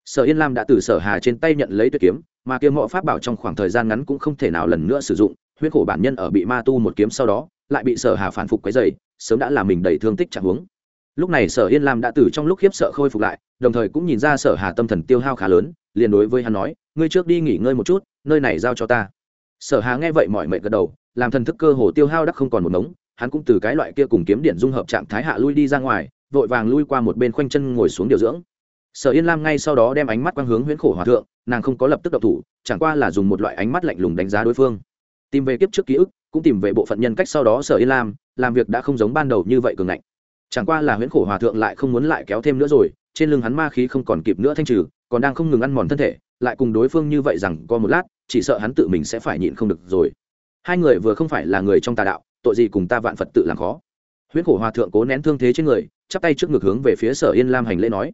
Sở yên lam đã từ sở hà trên tay nhận lấy tuyệt kiếm, mà kiếm mọ pháp bảo trong khoảng thời gian ngắn cũng không thể nào lần nữa sử dụng, huyết khổ bản nhân ở bị ma tu một kiếm sau đó, lại bị sở hà phản phục cái dày sớm đã làm mình đầy thương tích chẳng huống. Lúc này sở yên lam đã từ trong lúc khiếp sợ khôi phục lại, đồng thời cũng nhìn ra sở hà tâm thần tiêu hao khá lớn, liền đối với hắn nói, ngươi trước đi nghỉ ngơi một chút, nơi này giao cho ta. Sở hà nghe vậy mọi mệnh gật đầu, làm thần thức cơ hồ tiêu hao đắc không còn một mống hắn cũng từ cái loại kia cùng kiếm điện dung hợp trạng thái hạ lui đi ra ngoài vội vàng lui qua một bên khoanh chân ngồi xuống điều dưỡng. Sở yên lam ngay sau đó đem ánh mắt quang hướng huyễn khổ hòa thượng, nàng không có lập tức độc thủ, chẳng qua là dùng một loại ánh mắt lạnh lùng đánh giá đối phương. Tìm về kiếp trước ký ức, cũng tìm về bộ phận nhân cách sau đó sở yên lam, làm việc đã không giống ban đầu như vậy cường ngạnh. Chẳng qua là huyễn khổ hòa thượng lại không muốn lại kéo thêm nữa rồi, trên lưng hắn ma khí không còn kịp nữa thanh trừ, còn đang không ngừng ăn mòn thân thể, lại cùng đối phương như vậy rằng có một lát, chỉ sợ hắn tự mình sẽ phải nhịn không được rồi. Hai người vừa không phải là người trong tà đạo, tội gì cùng ta vạn phật tự làm khó. Huyễn khổ hòa thượng cố nén thương thế trên người chắp tay trước ngực hướng về phía sở yên lam hành lễ nói.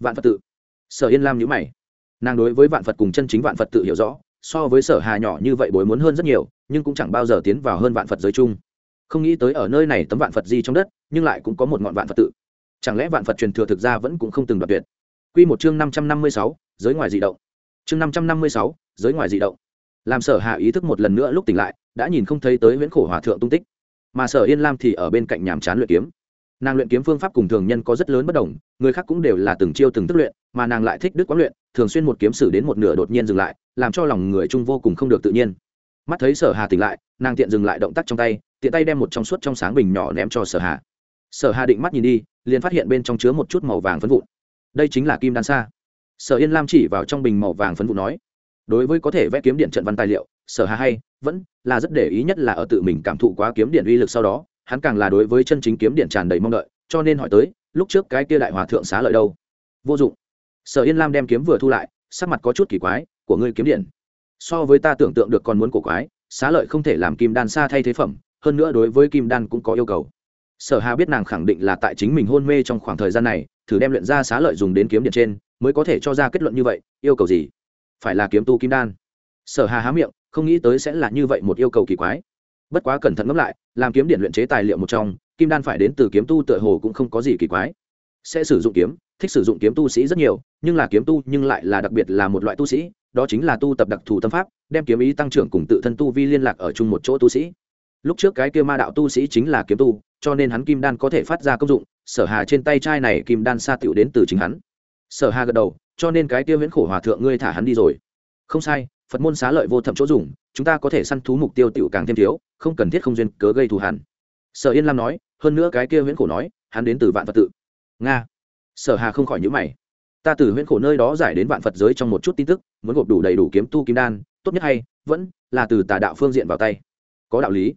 Vạn phật tự. Sở yên lam nhữ mày. Nàng đối với vạn phật cùng chân chính vạn phật tự hiểu rõ, so với sở hà nhỏ như vậy bối muốn hơn rất nhiều, nhưng cũng chẳng bao giờ tiến vào hơn vạn phật giới chung. Không nghĩ tới ở nơi này tấm vạn phật di trong đất, nhưng lại cũng có một ngọn vạn phật tự. Chẳng lẽ vạn phật truyền thừa thực ra vẫn cũng không từng đoạt tuyệt? Quy một chương năm trăm năm mươi sáu, giới ngoài dị động. Chương năm trăm năm mươi sáu, giới ngoài dị động. Làm sở hạ ý thức một lần nữa lúc tỉnh lại, đã nhìn không thấy tới viễn khổ hòa thượng tung tích. Mà sở yên lam thì ở bên cạnh nhàm chán luyện kiếm nàng luyện kiếm phương pháp cùng thường nhân có rất lớn bất đồng, người khác cũng đều là từng chiêu từng tức luyện, mà nàng lại thích đức quán luyện, thường xuyên một kiếm sử đến một nửa đột nhiên dừng lại, làm cho lòng người trung vô cùng không được tự nhiên. Mắt thấy sở hà tỉnh lại, nàng tiện dừng lại động tác trong tay, tiện tay đem một trong suốt trong sáng bình nhỏ ném cho sở hà. Sở hà định mắt nhìn đi, liền phát hiện bên trong chứa một chút màu vàng phấn vụn. Đây chính là kim đan sa. Sở yên lam chỉ vào trong bình màu vàng phấn vụn nói, đối với có thể vẽ kiếm điện trận văn tài liệu, sở hà hay, vẫn là rất để ý, nhất là ở tự mình cảm thụ quá kiếm điện uy lực sau đó hắn càng là đối với chân chính kiếm điện tràn đầy mong đợi, cho nên hỏi tới, lúc trước cái kia đại hòa thượng xá lợi đâu? Vô dụng. Sở yên lam đem kiếm vừa thu lại, sắc mặt có chút kỳ quái, của ngươi kiếm điện. So với ta tưởng tượng được còn muốn cổ quái, xá lợi không thể làm kim đan xa thay thế phẩm, hơn nữa đối với kim đan cũng có yêu cầu. Sở hà biết nàng khẳng định là tại chính mình hôn mê trong khoảng thời gian này, thử đem luyện ra xá lợi dùng đến kiếm điện trên, mới có thể cho ra kết luận như vậy, yêu cầu gì? Phải là kiếm tu kim đan. Sở hà há miệng, không nghĩ tới sẽ là như vậy một yêu cầu kỳ quái bất quá cẩn thận ngẫm lại, làm kiếm điện luyện chế tài liệu một trong, kim đan phải đến từ kiếm tu tựa hồ cũng không có gì kỳ quái. Sẽ sử dụng kiếm, thích sử dụng kiếm tu sĩ rất nhiều, nhưng là kiếm tu nhưng lại là đặc biệt là một loại tu sĩ, đó chính là tu tập đặc thù tâm pháp, đem kiếm ý tăng trưởng cùng tự thân tu vi liên lạc ở chung một chỗ tu sĩ. Lúc trước cái kia ma đạo tu sĩ chính là kiếm tu, cho nên hắn kim đan có thể phát ra công dụng, sở hà trên tay trai này kim đan xa tiểu đến từ chính hắn. Sở hà gật đầu, cho nên cái kia viễn khổ hòa thượng ngươi thả hắn đi rồi. Không sai phật môn xá lợi vô thậm chỗ dùng, chúng ta có thể săn thú mục tiêu tựu càng thêm thiếu, không cần thiết không duyên cớ gây thù hẳn sở yên lam nói, hơn nữa cái kia viễn khổ nói, hắn đến từ vạn phật tự. Nga. Sở hà không khỏi nhữ mày. Ta từ huyễn khổ nơi đó giải đến vạn phật giới trong một chút tin tức, muốn gộp đủ đầy đủ kiếm tu kim đan, tốt nhất hay, vẫn là từ tà đạo phương diện vào tay. Có đạo lý.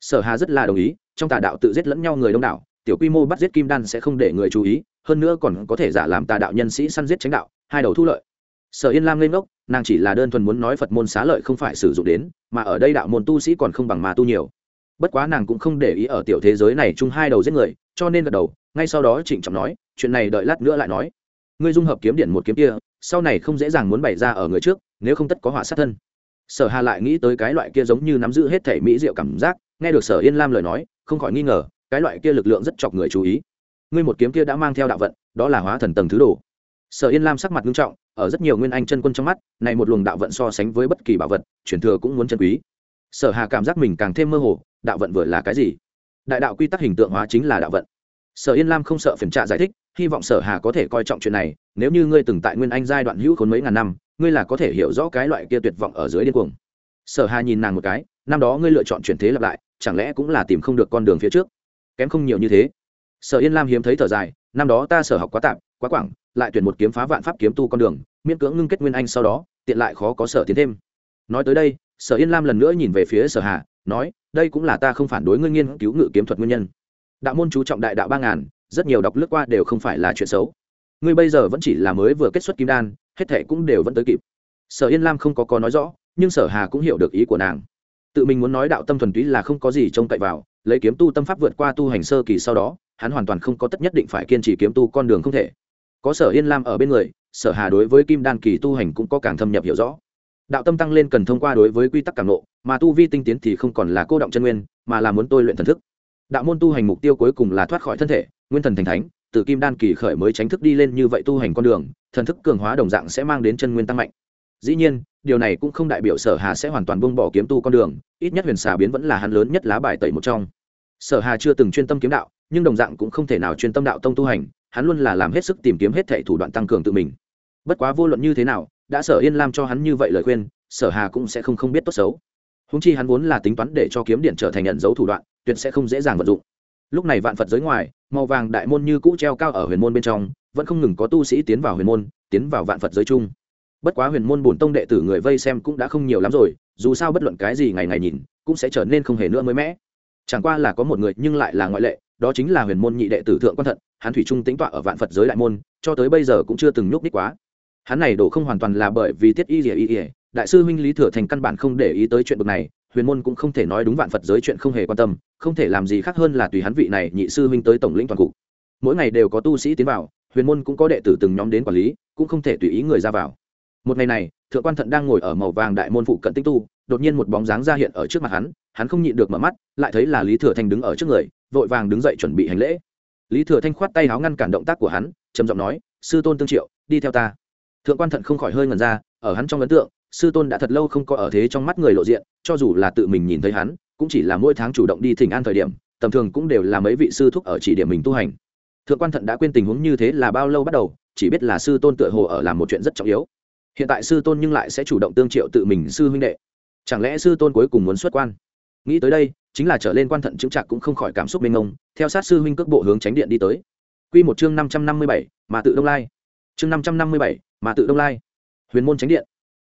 Sở hà rất là đồng ý, trong tà đạo tự giết lẫn nhau người đông đảo, tiểu quy mô bắt giết kim đan sẽ không để người chú ý, hơn nữa còn có thể giả làm tà đạo nhân sĩ săn giết tránh đạo, hai đầu thu lợi sở yên lam lên ngốc, nàng chỉ là đơn thuần muốn nói phật môn xá lợi không phải sử dụng đến, mà ở đây đạo môn tu sĩ còn không bằng mà tu nhiều. Bất quá nàng cũng không để ý ở tiểu thế giới này chung hai đầu giết người, cho nên gật đầu, ngay sau đó trịnh trọng nói, chuyện này đợi lát nữa lại nói. Ngươi dung hợp kiếm điện một kiếm kia, sau này không dễ dàng muốn bày ra ở người trước, nếu không tất có họa sát thân. Sở hà lại nghĩ tới cái loại kia giống như nắm giữ hết thể mỹ diệu cảm giác, nghe được sở yên lam lời nói, không khỏi nghi ngờ, cái loại kia lực lượng rất chọc người chú ý. Ngươi một kiếm kia đã mang theo đạo vận, đó là hóa thần tầng thứ đồ. Sở yên lam sắc mặt nghiêm trọng ở rất nhiều nguyên anh chân quân trong mắt, này một luồng đạo vận so sánh với bất kỳ bảo vật, truyền thừa cũng muốn chân quý. Sở hà cảm giác mình càng thêm mơ hồ, đạo vận vừa là cái gì? Đại đạo quy tắc hình tượng hóa chính là đạo vận. Sở yên lam không sợ phiền trạ giải thích, hy vọng sở hà có thể coi trọng chuyện này, nếu như ngươi từng tại nguyên anh giai đoạn hữu khốn mấy ngàn năm, ngươi là có thể hiểu rõ cái loại kia tuyệt vọng ở dưới điên cuồng. Sở hà nhìn nàng một cái, năm đó ngươi lựa chọn chuyển thế lặp lại, chẳng lẽ cũng là tìm không được con đường phía trước? Kém không nhiều như thế. Sở yên lam hiếm thấy thở dài, năm đó ta sở học quá tạm quá quảng, lại tuyển một kiếm phá vạn pháp kiếm tu con đường, miễn cưỡng ngưng kết nguyên anh sau đó, tiện lại khó có sở tiến thêm. Nói tới đây, sở yên lam lần nữa nhìn về phía sở hà, nói, đây cũng là ta không phản đối ngươi nghiên cứu ngự kiếm thuật nguyên nhân. Đạo môn chú trọng đại đạo ba ngàn, rất nhiều đọc lướt qua đều không phải là chuyện xấu. Ngươi bây giờ vẫn chỉ là mới vừa kết xuất kim đan, hết thệ cũng đều vẫn tới kịp. Sở yên lam không có có nói rõ, nhưng sở hà cũng hiểu được ý của nàng. Tự mình muốn nói đạo tâm thuần túy là không có gì trông cậy vào, lấy kiếm tu tâm pháp vượt qua tu hành sơ kỳ sau đó, hắn hoàn toàn không có tất nhất định phải kiên trì kiếm tu con đường không thể có sở yên lam ở bên người, sở hà đối với kim đan kỳ tu hành cũng có càng thâm nhập hiểu rõ. Đạo tâm tăng lên cần thông qua đối với quy tắc càng nộ mà tu vi tinh tiến thì không còn là cô động chân nguyên, mà là muốn tôi luyện thần thức. Đạo môn tu hành mục tiêu cuối cùng là thoát khỏi thân thể, nguyên thần thành thánh, từ kim đan kỳ khởi mới tránh thức đi lên như vậy tu hành con đường, thần thức cường hóa đồng dạng sẽ mang đến chân nguyên tăng mạnh. Dĩ nhiên, điều này cũng không đại biểu sở hà sẽ hoàn toàn buông bỏ kiếm tu con đường, ít nhất huyền xà biến vẫn là hắn lớn nhất lá bài tẩy một trong. Sở hà chưa từng chuyên tâm kiếm đạo, nhưng đồng dạng cũng không thể nào chuyên tâm đạo tông tu hành hắn luôn là làm hết sức tìm kiếm hết thệ thủ đoạn tăng cường tự mình. Bất quá vô luận như thế nào, đã sở yên lam cho hắn như vậy lời khuyên, sở hà cũng sẽ không không biết tốt xấu. Húng chi hắn vốn là tính toán để cho kiếm điện trở thành nhận dấu thủ đoạn, tuyệt sẽ không dễ dàng vận dụng. Lúc này vạn phật giới ngoài, màu vàng đại môn như cũ treo cao ở huyền môn bên trong, vẫn không ngừng có tu sĩ tiến vào huyền môn, tiến vào vạn phật giới chung. Bất quá huyền môn bổn tông đệ tử người vây xem cũng đã không nhiều lắm rồi, dù sao bất luận cái gì ngày ngày nhìn, cũng sẽ trở nên không hề nữa mới mẻ. Chẳng qua là có một người nhưng lại là ngoại lệ đó chính là huyền môn nhị đệ tử thượng quan thận, hắn thủy trung tính tọa ở vạn phật giới đại môn, cho tới bây giờ cũng chưa từng nhúc ních quá. Hắn này đổ không hoàn toàn là bởi vì tiết y ỉa y ỉa đại sư huynh lý thừa thành căn bản không để ý tới chuyện bực này, huyền môn cũng không thể nói đúng vạn phật giới chuyện không hề quan tâm, không thể làm gì khác hơn là tùy hắn vị này nhị sư huynh tới tổng lĩnh toàn cục. Mỗi ngày đều có tu sĩ tiến vào, huyền môn cũng có đệ tử từng nhóm đến quản lý, cũng không thể tùy ý người ra vào một ngày này, thượng quan thận đang ngồi ở màu vàng đại môn phụ cận tinh tu, đột nhiên một bóng dáng ra hiện ở trước mặt hắn hắn không nhịn được mở mắt, lại thấy là lý thừa thanh đứng ở trước người, vội vàng đứng dậy chuẩn bị hành lễ. Lý thừa thanh khoát tay áo ngăn cản động tác của hắn, trầm giọng nói, sư tôn tương triệu, đi theo ta. Thượng quan thận không khỏi hơi ngần ra, ở hắn trong ấn tượng, sư tôn đã thật lâu không có ở thế trong mắt người lộ diện, cho dù là tự mình nhìn thấy hắn, cũng chỉ là mỗi tháng chủ động đi thỉnh an thời điểm, tầm thường cũng đều là mấy vị sư thúc ở chỉ điểm mình tu hành. Thượng quan thận đã quên tình huống như thế là bao lâu bắt đầu, chỉ biết là sư tôn tựa hồ ở làm một chuyện rất trọng yếu hiện tại sư tôn nhưng lại sẽ chủ động tương triệu tự mình sư huynh đệ. Chẳng lẽ sư tôn cuối cùng muốn xuất quan? Nghĩ tới đây, chính là trở lên quan thận chứng trạc cũng không khỏi cảm xúc mênh ngông theo sát sư huynh cước bộ hướng tránh điện đi tới. Quy một chương năm trăm năm mươi bảy, mà tự đông lai. Chương năm trăm năm mươi bảy, mà tự đông lai. Huyền môn tránh điện.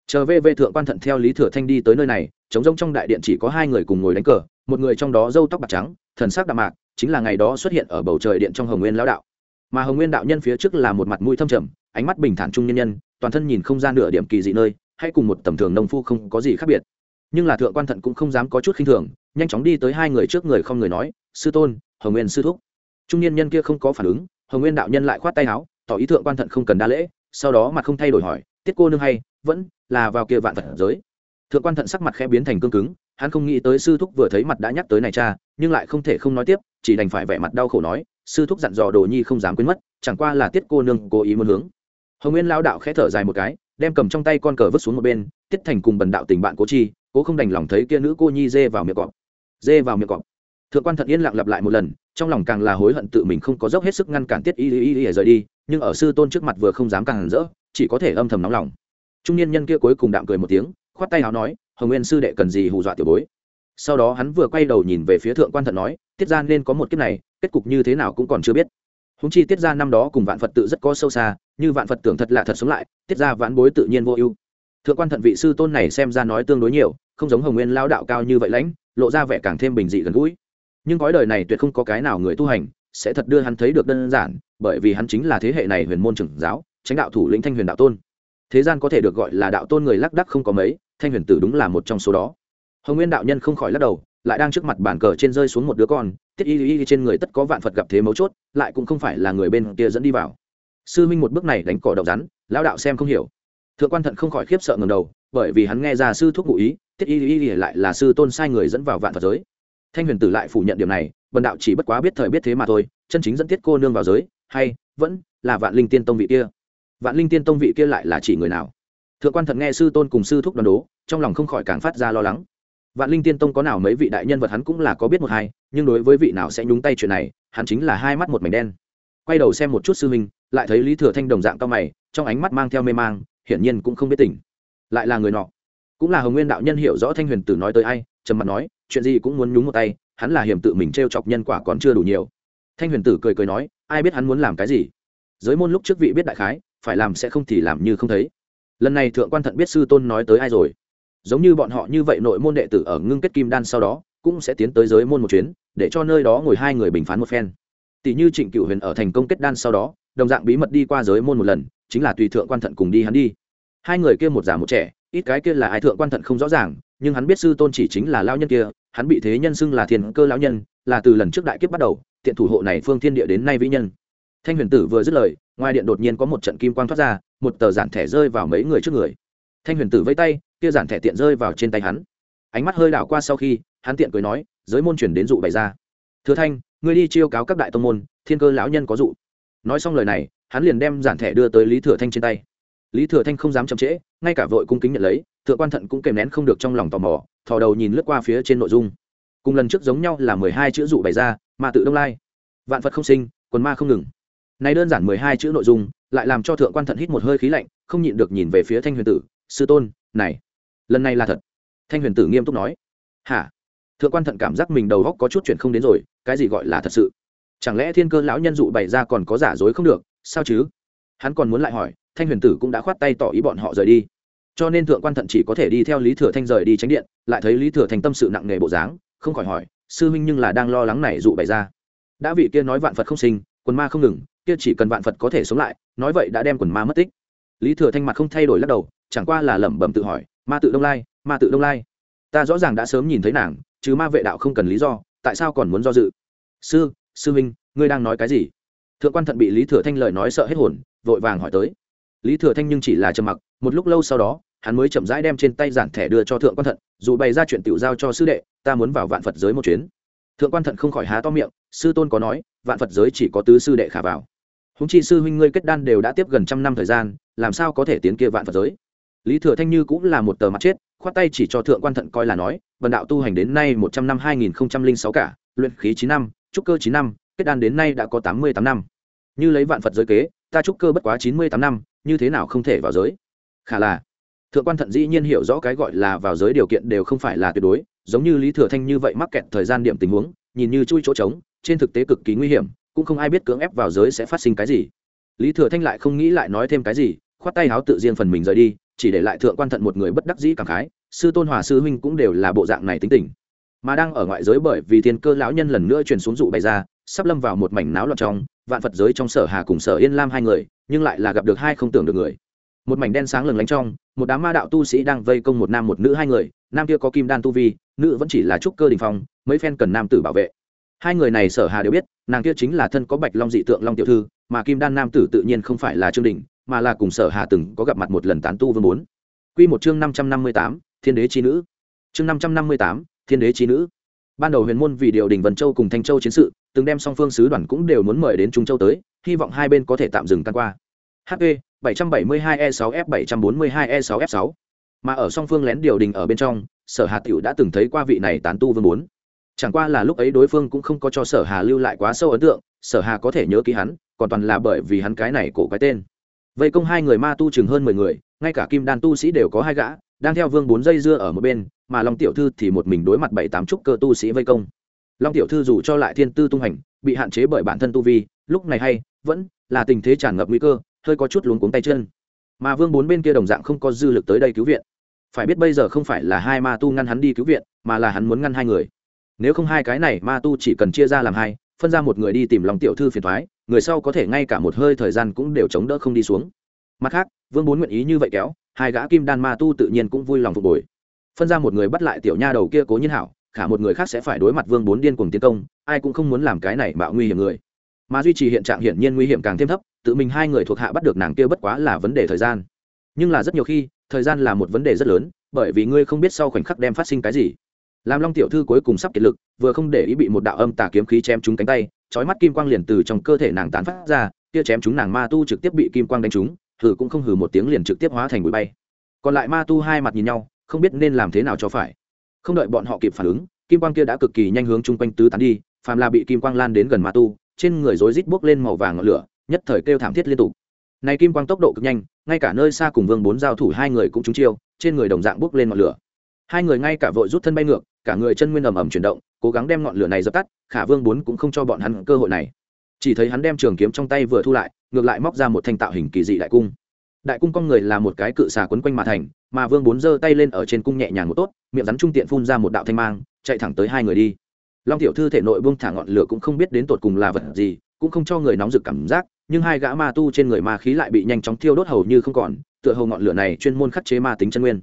Chờ về về thượng quan thận theo lý thừa thanh đi tới nơi này chống rông trong đại điện chỉ có hai người cùng ngồi đánh cờ, một người trong đó râu tóc bạc trắng, thần sắc đạm mạc, chính là ngày đó xuất hiện ở bầu trời điện trong hồng nguyên lão đạo. Mà hồng nguyên đạo nhân phía trước là một mặt mũi thâm trầm, ánh mắt bình thản trung nhân nhân toàn thân nhìn không gian nửa điểm kỳ dị nơi, hay cùng một tầm thường nông phu không có gì khác biệt. Nhưng là thượng quan thận cũng không dám có chút khinh thường, nhanh chóng đi tới hai người trước người không người nói, sư tôn, hồng nguyên sư thúc. Trung niên nhân kia không có phản ứng, hồng nguyên đạo nhân lại khoát tay áo, tỏ ý thượng quan thận không cần đa lễ, sau đó mặt không thay đổi hỏi, tiết cô nương hay, vẫn là vào kia vạn vật giới? Thượng quan thận sắc mặt khẽ biến thành cương cứng, hắn không nghĩ tới sư thúc vừa thấy mặt đã nhắc tới này cha, nhưng lại không thể không nói tiếp, chỉ đành phải vẻ mặt đau khổ nói, sư thúc dặn dò đồ nhi không dám quên mất, chẳng qua là tiết cô nương cố ý muốn hướng hồng nguyên lao đạo khẽ thở dài một cái đem cầm trong tay con cờ vứt xuống một bên tiết thành cùng bần đạo tình bạn cố chi cố không đành lòng thấy kia nữ cô nhi dê vào miệng cọp dê vào miệng cọp thượng quan thận yên lặng lặp lại một lần trong lòng càng là hối hận tự mình không có dốc hết sức ngăn cản tiết y y y rời đi nhưng ở sư tôn trước mặt vừa không dám càng rỡ chỉ có thể âm thầm nóng lòng trung niên nhân kia cuối cùng đạm cười một tiếng khoát tay áo nói hồng nguyên sư đệ cần gì hù dọa tiểu bối sau đó hắn vừa quay đầu nhìn về phía thượng quan thận nói tiết gian nên có một kiếp này kết cục như thế nào cũng còn chưa biết húng chi tiết ra năm đó cùng vạn phật tự rất có sâu xa, như vạn phật tưởng thật lạ thật sống lại, tiết ra vãn bối tự nhiên vô ưu. Thượng quan thận vị sư tôn này xem ra nói tương đối nhiều, không giống hồng nguyên lao đạo cao như vậy lãnh, lộ ra vẻ càng thêm bình dị gần gũi. Nhưng gói đời này tuyệt không có cái nào người tu hành sẽ thật đưa hắn thấy được đơn giản, bởi vì hắn chính là thế hệ này huyền môn trưởng giáo tránh đạo thủ lĩnh thanh huyền đạo tôn. Thế gian có thể được gọi là đạo tôn người lác đắc không có mấy, thanh huyền tử đúng là một trong số đó. Hồng nguyên đạo nhân không khỏi lắc đầu lại đang trước mặt bàn cờ trên rơi xuống một đứa con, tiết y y trên người tất có vạn phật gặp thế mấu chốt, lại cũng không phải là người bên kia dẫn đi vào. Sư minh một bước này đánh cỏ đậu rắn, lão đạo xem không hiểu. Thượng quan thận không khỏi khiếp sợ ngầm đầu, bởi vì hắn nghe ra sư thuốc ngụ ý, tiết y y lại là sư tôn sai người dẫn vào vạn phật giới. Thanh huyền tử lại phủ nhận điểm này, bần đạo chỉ bất quá biết thời biết thế mà thôi, chân chính dẫn tiết cô nương vào giới, hay, vẫn là vạn linh tiên tông vị kia. Vạn linh tiên tông vị kia lại là chỉ người nào? Thượng quan thận nghe sư tôn cùng sư thúc đoàn đố, trong lòng không khỏi càng phát ra lo lắng vạn linh tiên tông có nào mấy vị đại nhân vật hắn cũng là có biết một hai, nhưng đối với vị nào sẽ nhúng tay chuyện này, hắn chính là hai mắt một mảnh đen. Quay đầu xem một chút sư huynh, lại thấy lý thừa thanh đồng dạng cao mày, trong ánh mắt mang theo mê mang, hiển nhiên cũng không biết tỉnh lại là người nọ. Cũng là hồng nguyên đạo nhân hiểu rõ thanh huyền tử nói tới ai, trầm mặt nói, chuyện gì cũng muốn nhúng một tay, hắn là hiểm tự mình t r e o chọc nhân quả còn chưa đủ nhiều. Thanh huyền tử cười cười nói, ai biết hắn muốn làm cái gì? Giới môn lúc trước vị biết đại khái, phải làm sẽ không thì làm như không thấy. Lần này thượng quan thận biết sư tôn nói tới ai rồi? Giống như bọn họ như vậy nội môn đệ tử ở ngưng kết kim đan sau đó, cũng sẽ tiến tới giới môn một chuyến, để cho nơi đó ngồi hai người bình phán một phen. Tỷ như trịnh cựu huyền ở thành công kết đan sau đó, đồng dạng bí mật đi qua giới môn một lần, chính là tùy thượng quan thận cùng đi hắn đi. Hai người kia một già một trẻ, ít cái kia là ai thượng quan thận không rõ ràng, nhưng hắn biết sư tôn chỉ chính là lao nhân kia, hắn bị thế nhân xưng là thiền cơ lão nhân, là từ lần trước đại kiếp bắt đầu, tiện thủ hộ này phương thiên địa đến nay vĩ nhân. Thanh huyền tử vừa dứt lời, ngoài điện đột nhiên có một trận kim quang thoát ra, một tờ giản thẻ rơi vào mấy người trước người. Thanh huyền tử vẫy tay kia giản thẻ tiện rơi vào trên tay hắn. Ánh mắt hơi đảo qua sau khi, hắn tiện cười nói, giới môn chuyển đến dụ bày ra. Thưa thanh, ngươi đi chiêu cáo các đại tông môn, thiên cơ lão nhân có dụ. Nói xong lời này, hắn liền đem giản thẻ đưa tới lý thừa thanh trên tay. Lý thừa thanh không dám chậm trễ, ngay cả vội cung kính nhận lấy, thượng quan thận cũng kèm nén không được trong lòng tò mò, thò đầu nhìn lướt qua phía trên nội dung. Cùng lần trước giống nhau là mười hai chữ dụ bày ra mà tự đông lai. Vạn phật không sinh, quần ma không ngừng. Này đơn giản mười hai chữ nội dung, lại làm cho thượng quan thận hít một hơi khí lạnh, không nhịn được nhìn về phía thanh huyền tử, sư tôn, này lần này là thật thanh huyền tử nghiêm túc nói hả thượng quan thận cảm giác mình đầu góc có chút chuyện không đến rồi cái gì gọi là thật sự chẳng lẽ thiên cơ lão nhân dụ bày ra còn có giả dối không được sao chứ hắn còn muốn lại hỏi thanh huyền tử cũng đã khoát tay tỏ ý bọn họ rời đi cho nên thượng quan thận chỉ có thể đi theo lý thừa thanh rời đi tránh điện lại thấy lý thừa thanh tâm sự nặng nề bộ dáng không khỏi hỏi sư huynh nhưng là đang lo lắng này dụ bày ra đã vị kia nói vạn phật không sinh quần ma không ngừng kia chỉ cần vạn phật có thể sống lại nói vậy đã đem quần ma mất tích lý thừa thanh mặt không thay đổi lắc đầu chẳng qua là lẩm bẩm tự hỏi ma tự đông lai ma tự đông lai. Ta rõ ràng đã sớm nhìn thấy nàng chứ ma vệ đạo không cần lý do tại sao còn muốn do dự? Sư sư minh, ngươi đang nói cái gì? Thượng quan thận bị lý thừa thanh lời nói sợ hết hồn vội vàng hỏi tới. Lý thừa thanh nhưng chỉ là trầm mặc một lúc lâu sau đó hắn mới chậm rãi đem trên tay giản thẻ đưa cho thượng quan thận dù bày ra chuyện tiểu giao cho sư đệ ta muốn vào vạn phật giới một chuyến. Thượng quan thận không khỏi há to miệng sư tôn có nói vạn phật giới chỉ có tứ sư đệ khả vào. Húng chi sư huynh ngươi kết đan đều đã tiếp gần trăm năm thời gian làm sao có thể tiến kia vạn phật giới? Lý thừa thanh như cũng là một tờ mặt chết, khoát tay chỉ cho thượng quan thận coi là nói vần đạo tu hành đến nay một trăm năm hai nghìn sáu cả, luyện khí chín năm, trúc cơ chín năm, kết đan đến nay đã có tám mươi tám năm. Như lấy vạn phật giới kế, ta trúc cơ bất quá chín mươi tám năm, như thế nào không thể vào giới? Khả là, thượng quan thận dĩ nhiên hiểu rõ cái gọi là vào giới điều kiện đều không phải là tuyệt đối, giống như lý thừa thanh như vậy mắc kẹt thời gian điểm tình huống, nhìn như chui chỗ trống, trên thực tế cực kỳ nguy hiểm, cũng không ai biết cưỡng ép vào giới sẽ phát sinh cái gì. Lý thừa thanh lại không nghĩ lại nói thêm cái gì, khoát tay háo tự riêng phần mình rời đi chỉ để lại thượng quan thận một người bất đắc dĩ cảm khái, sư tôn hòa sư huynh cũng đều là bộ dạng này tính tình. Mà đang ở ngoại giới bởi vì thiên cơ lão nhân lần nữa truyền xuống dụ bày ra, sắp lâm vào một mảnh náo loạn trong, vạn phật giới trong sở hà cùng sở yên lam hai người, nhưng lại là gặp được hai không tưởng được người. Một mảnh đen sáng lừng lánh trong, một đám ma đạo tu sĩ đang vây công một nam một nữ hai người, nam kia có kim đan tu vi, nữ vẫn chỉ là trúc cơ đình phong, mấy phen cần nam tử bảo vệ. Hai người này sở hà đều biết, nàng kia chính là thân có bạch long dị tượng long tiểu thư, mà kim đan nam tử tự nhiên không phải là trương đình mà là cùng sở hà từng có gặp mặt một lần tán tu vương bốn. Quy một chương năm trăm năm mươi tám, thiên đế chi nữ. Chương năm trăm năm mươi tám, thiên đế chi nữ. Ban đầu huyền môn vì điều đình vân châu cùng thanh châu chiến sự, từng đem song phương sứ đoàn cũng đều muốn mời đến trung châu tới, hy vọng hai bên có thể tạm dừng căn qua. Hp 772 e 6 f 742 e 6 f 6 mà ở song phương lén điều đình ở bên trong, sở hà tiểu đã từng thấy qua vị này tán tu vương muốn chẳng qua là lúc ấy đối phương cũng không có cho sở hà lưu lại quá sâu ấn tượng, sở hà có thể nhớ ký hắn, còn toàn là bởi vì hắn cái này cổ cái tên vây công hai người ma tu chừng hơn mười người, ngay cả kim đan tu sĩ đều có hai gã, đang theo vương bốn dây dưa ở một bên, mà long tiểu thư thì một mình đối mặt bảy tám trúc cơ tu sĩ vây công. Long tiểu thư dù cho lại thiên tư tung hành, bị hạn chế bởi bản thân tu vi, lúc này hay, vẫn là tình thế tràn ngập nguy cơ, hơi có chút luống cuống tay chân. Mà vương bốn bên kia đồng dạng không có dư lực tới đây cứu viện. Phải biết bây giờ không phải là hai ma tu ngăn hắn đi cứu viện, mà là hắn muốn ngăn hai người. Nếu không hai cái này ma tu chỉ cần chia ra làm hai, phân ra một người đi tìm lòng tiểu thư phiền thoái người sau có thể ngay cả một hơi thời gian cũng đều chống đỡ không đi xuống. Mặt khác, vương bốn nguyện ý như vậy kéo, hai gã kim đan ma tu tự nhiên cũng vui lòng phục hồi. Phân ra một người bắt lại tiểu nha đầu kia cố nhiên hảo, khả một người khác sẽ phải đối mặt vương bốn điên cùng tiến công, ai cũng không muốn làm cái này mạo nguy hiểm người. Mà duy trì hiện trạng hiển nhiên nguy hiểm càng thêm thấp, tự mình hai người thuộc hạ bắt được nàng kia bất quá là vấn đề thời gian. Nhưng là rất nhiều khi, thời gian là một vấn đề rất lớn, bởi vì ngươi không biết sau khoảnh khắc đem phát sinh cái gì. Làm long tiểu thư cuối cùng sắp kiệt lực, vừa không để ý bị một đạo âm tà kiếm khí chém trúng cánh tay trói mắt kim quang liền từ trong cơ thể nàng tán phát ra, kia chém chúng nàng ma tu trực tiếp bị kim quang đánh trúng, hừ cũng không hừ một tiếng liền trực tiếp hóa thành bụi bay. Còn lại ma tu hai mặt nhìn nhau, không biết nên làm thế nào cho phải. Không đợi bọn họ kịp phản ứng, kim quang kia đã cực kỳ nhanh hướng chung quanh tứ tán đi, phàm là bị kim quang lan đến gần ma tu, trên người rối rít bốc lên màu vàng ngọn lửa, nhất thời kêu thảm thiết liên tục. Này kim quang tốc độ cực nhanh, ngay cả nơi xa cùng vương bốn giao thủ hai người cũng trúng chiêu, trên người đồng dạng bốc lên ngọn lửa. Hai người ngay cả vội rút thân bay ngược, cả người chân nguyên ầm ầm chuyển động cố gắng đem ngọn lửa này dập tắt, khả vương bốn cũng không cho bọn hắn cơ hội này. Chỉ thấy hắn đem trường kiếm trong tay vừa thu lại, ngược lại móc ra một thanh tạo hình kỳ dị đại cung. Đại cung con người là một cái cự xà quấn quanh mà thành, mà vương bốn giơ tay lên ở trên cung nhẹ nhàng một tốt, miệng rắn trung tiện phun ra một đạo thanh mang, chạy thẳng tới hai người đi. Long tiểu thư thể nội vương thả ngọn lửa cũng không biết đến tột cùng là vật gì, cũng không cho người nóng rực cảm giác, nhưng hai gã ma tu trên người ma khí lại bị nhanh chóng thiêu đốt hầu như không còn, tựa hồ ngọn lửa này chuyên môn khắc chế ma tính chân nguyên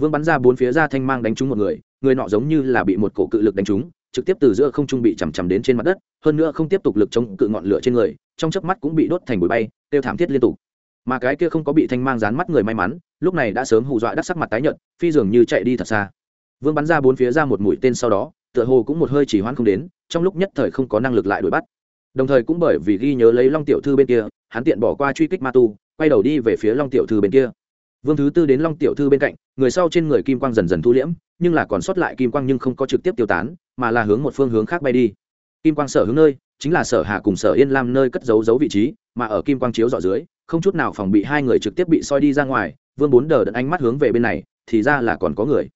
vương bắn ra bốn phía ra thanh mang đánh trúng một người người nọ giống như là bị một cổ cự lực đánh trúng, trực tiếp từ giữa không trung bị chằm chằm đến trên mặt đất, hơn nữa không tiếp tục lực chống cự ngọn lửa trên người, trong chớp mắt cũng bị đốt thành bụi bay, tiêu thảm thiết liên tục. Mà cái kia không có bị thanh mang dán mắt người may mắn, lúc này đã sớm hù dọa đắc sắc mặt tái nhợt, phi dường như chạy đi thật xa. Vương bắn ra bốn phía ra một mũi tên sau đó, tựa hồ cũng một hơi chỉ hoãn không đến, trong lúc nhất thời không có năng lực lại đuổi bắt. Đồng thời cũng bởi vì ghi nhớ lấy long tiểu thư bên kia, hắn tiện bỏ qua truy kích ma tu, quay đầu đi về phía long tiểu thư bên kia vương thứ tư đến long tiểu thư bên cạnh, người sau trên người kim quang dần dần thu liễm, nhưng là còn sót lại kim quang nhưng không có trực tiếp tiêu tán, mà là hướng một phương hướng khác bay đi. Kim quang sở hướng nơi, chính là sở Hà cùng sở yên lam nơi cất giấu giấu vị trí, mà ở kim quang chiếu dọ dưới, không chút nào phòng bị hai người trực tiếp bị soi đi ra ngoài, vương bốn đờ đẫn ánh mắt hướng về bên này, thì ra là còn có người.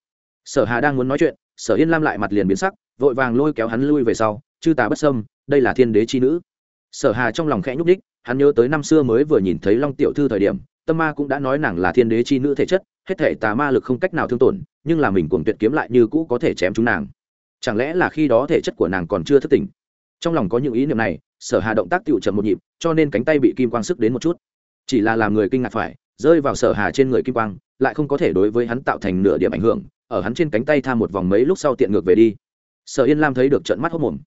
Sở hà đang muốn nói chuyện, sở yên lam lại mặt liền biến sắc, vội vàng lôi kéo hắn lui về sau, chư tà bất sâm, đây là thiên đế chi nữ. Sở hà trong lòng khẽ nhúc đích hắn nhớ tới năm xưa mới vừa nhìn thấy long tiểu thư thời điểm tâm ma cũng đã nói nàng là thiên đế chi nữ thể chất, hết thể tà ma lực không cách nào thương tổn, nhưng là mình cuồng tuyệt kiếm lại như cũ có thể chém chúng nàng. Chẳng lẽ là khi đó thể chất của nàng còn chưa thất tỉnh? Trong lòng có những ý niệm này, sở hà động tác tựu chậm một nhịp, cho nên cánh tay bị kim quang sức đến một chút. Chỉ là làm người kinh ngạc phải, rơi vào sở hà trên người kim quang, lại không có thể đối với hắn tạo thành nửa điểm ảnh hưởng, ở hắn trên cánh tay tha một vòng mấy lúc sau tiện ngược về đi. Sở yên lam thấy được trận mắt hốc mồm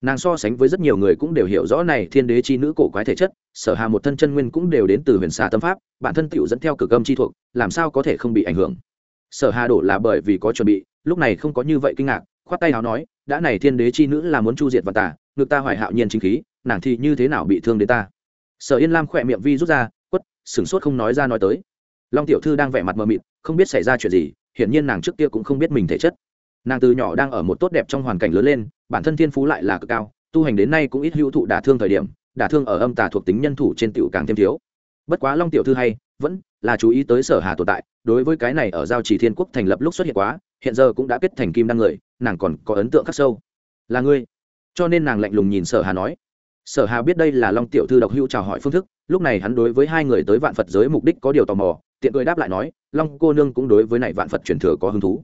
nàng so sánh với rất nhiều người cũng đều hiểu rõ này thiên đế chi nữ cổ quái thể chất, sở hà một thân chân nguyên cũng đều đến từ huyền xà tâm pháp, bản thân tựu dẫn theo cực âm chi thuộc, làm sao có thể không bị ảnh hưởng? Sở hà đổ là bởi vì có chuẩn bị, lúc này không có như vậy kinh ngạc, khoát tay nào nói, đã này thiên đế chi nữ là muốn chu diệt và tả ngược ta hoài hạo nhiên chính khí, nàng thì như thế nào bị thương đến ta? Sở yên lam khỏe miệng vi rút ra, quất, sửng sốt không nói ra nói tới. Long tiểu thư đang vẻ mặt mờ mịt, không biết xảy ra chuyện gì, hiển nhiên nàng trước kia cũng không biết mình thể chất. Nàng từ nhỏ đang ở một tốt đẹp trong hoàn cảnh lớn lên bản thân thiên phú lại là cực cao, tu hành đến nay cũng ít hữu thụ đả thương thời điểm, đả thương ở âm tà thuộc tính nhân thủ trên tiểu càng thêm thiếu. Bất quá long tiểu thư hay, vẫn là chú ý tới sở hà tồn tại, đối với cái này ở giao trì thiên quốc thành lập lúc xuất hiện quá, hiện giờ cũng đã kết thành kim đăng người, nàng còn có ấn tượng khắc sâu. Là ngươi. Cho nên nàng lạnh lùng nhìn sở hà nói. Sở hà biết đây là long tiểu thư độc hữu chào hỏi phương thức, lúc này hắn đối với hai người tới vạn phật giới mục đích có điều tò mò, tiện cười đáp lại nói, long cô nương cũng đối với này vạn phật truyền thừa có hứng thú.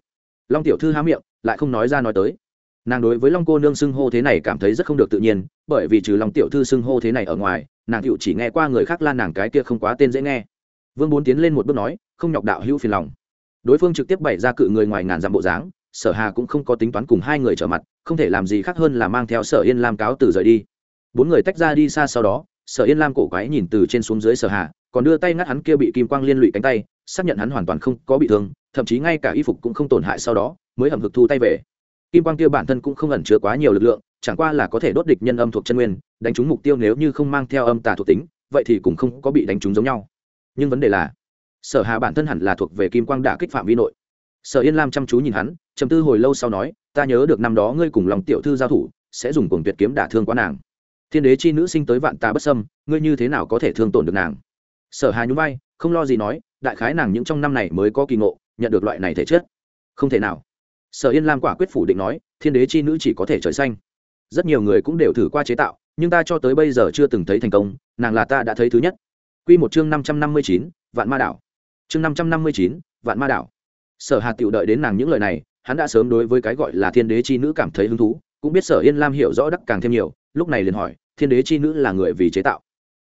Long tiểu thư há miệng, lại không nói ra nói tới nàng đối với long cô nương xưng hô thế này cảm thấy rất không được tự nhiên, bởi vì trừ long tiểu thư xưng hô thế này ở ngoài, nàng tựu chỉ nghe qua người khác lan nàng cái kia không quá tên dễ nghe. Vương bốn tiến lên một bước nói, không nhọc đạo hữu phiền lòng. Đối phương trực tiếp bày ra cự người ngoài ngàn dặm bộ dáng, sở hà cũng không có tính toán cùng hai người trở mặt, không thể làm gì khác hơn là mang theo sở yên lam cáo từ rời đi. Bốn người tách ra đi xa sau đó, sở yên lam cổ quái nhìn từ trên xuống dưới sở hà, còn đưa tay ngắt hắn kia bị kim quang liên lụy cánh tay, xác nhận hắn hoàn toàn không có bị thương, thậm chí ngay cả y phục cũng không tổn hại sau đó, mới hầm hực thu tay về kim quang kia bản thân cũng không ẩn chứa quá nhiều lực lượng, chẳng qua là có thể đốt địch nhân âm thuộc chân nguyên, đánh trúng mục tiêu nếu như không mang theo âm tà thuộc tính, vậy thì cũng không có bị đánh trúng giống nhau. Nhưng vấn đề là, sở hà bản thân hẳn là thuộc về kim quang đả kích phạm vi nội. Sở yên lam chăm chú nhìn hắn chầm tư hồi lâu sau nói, ta nhớ được năm đó ngươi cùng lòng tiểu thư giao thủ, sẽ dùng cuồng tuyệt kiếm đả thương quá nàng. Thiên đế chi nữ sinh tới vạn tà bất sâm ngươi như thế nào có thể thương tổn được nàng? Sở hà nhún vai, không lo gì nói, đại khái nàng những trong năm này mới có kỳ ngộ, nhận được loại này thể chất. Không thể nào sở yên lam quả quyết phủ định nói, thiên đế chi nữ chỉ có thể trời xanh. Rất nhiều người cũng đều thử qua chế tạo, nhưng ta cho tới bây giờ chưa từng thấy thành công, nàng là ta đã thấy thứ nhất. Q một chương năm trăm năm mươi chín, vạn ma đảo. Chương năm trăm năm mươi chín, vạn ma đảo. Sở hà tựu đợi đến nàng những lời này, hắn đã sớm đối với cái gọi là thiên đế chi nữ cảm thấy hứng thú, cũng biết sở yên lam hiểu rõ đắc càng thêm nhiều, lúc này liền hỏi, thiên đế chi nữ là người vì chế tạo?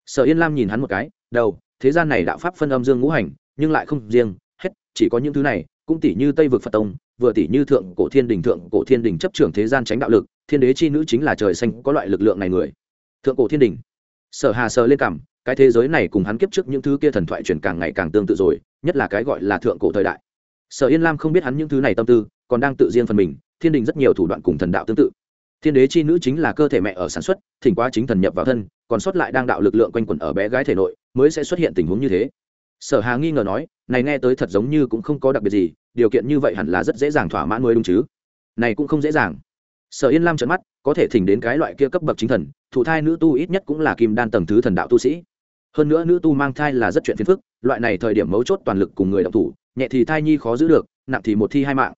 Sở yên lam nhìn hắn một cái, đầu, thế gian này đạo pháp phân âm dương ngũ hành, nhưng lại không riêng, hết, chỉ có những thứ này, cũng tỷ như tây vực phật tông vừa tỷ như thượng cổ thiên đình, thượng cổ thiên đình chấp trưởng thế gian tránh đạo lực, thiên đế chi nữ chính là trời xanh, có loại lực lượng này người. Thượng cổ thiên đình. Sở hà sờ lên cảm, cái thế giới này cùng hắn kiếp trước những thứ kia thần thoại truyền càng ngày càng tương tự rồi, nhất là cái gọi là thượng cổ thời đại. Sở yên lam không biết hắn những thứ này tâm tư, còn đang tự riêng phần mình, thiên đình rất nhiều thủ đoạn cùng thần đạo tương tự. Thiên đế chi nữ chính là cơ thể mẹ ở sản xuất, thỉnh quá chính thần nhập vào thân, còn sót lại đang đạo lực lượng quanh quẩn ở bé gái thể nội, mới sẽ xuất hiện tình huống như thế. Sở hà nghi ngờ nói, này nghe tới thật giống như cũng không có đặc biệt gì điều kiện như vậy hẳn là rất dễ dàng thỏa mãn nuôi đúng chứ? Này cũng không dễ dàng. Sở yên lam trận mắt, có thể thỉnh đến cái loại kia cấp bậc chính thần, thụ thai nữ tu ít nhất cũng là kim đan tầng thứ thần đạo tu sĩ. Hơn nữa nữ tu mang thai là rất chuyện phiền phức, loại này thời điểm mấu chốt toàn lực cùng người động thủ, nhẹ thì thai nhi khó giữ được, nặng thì một thi hai mạng.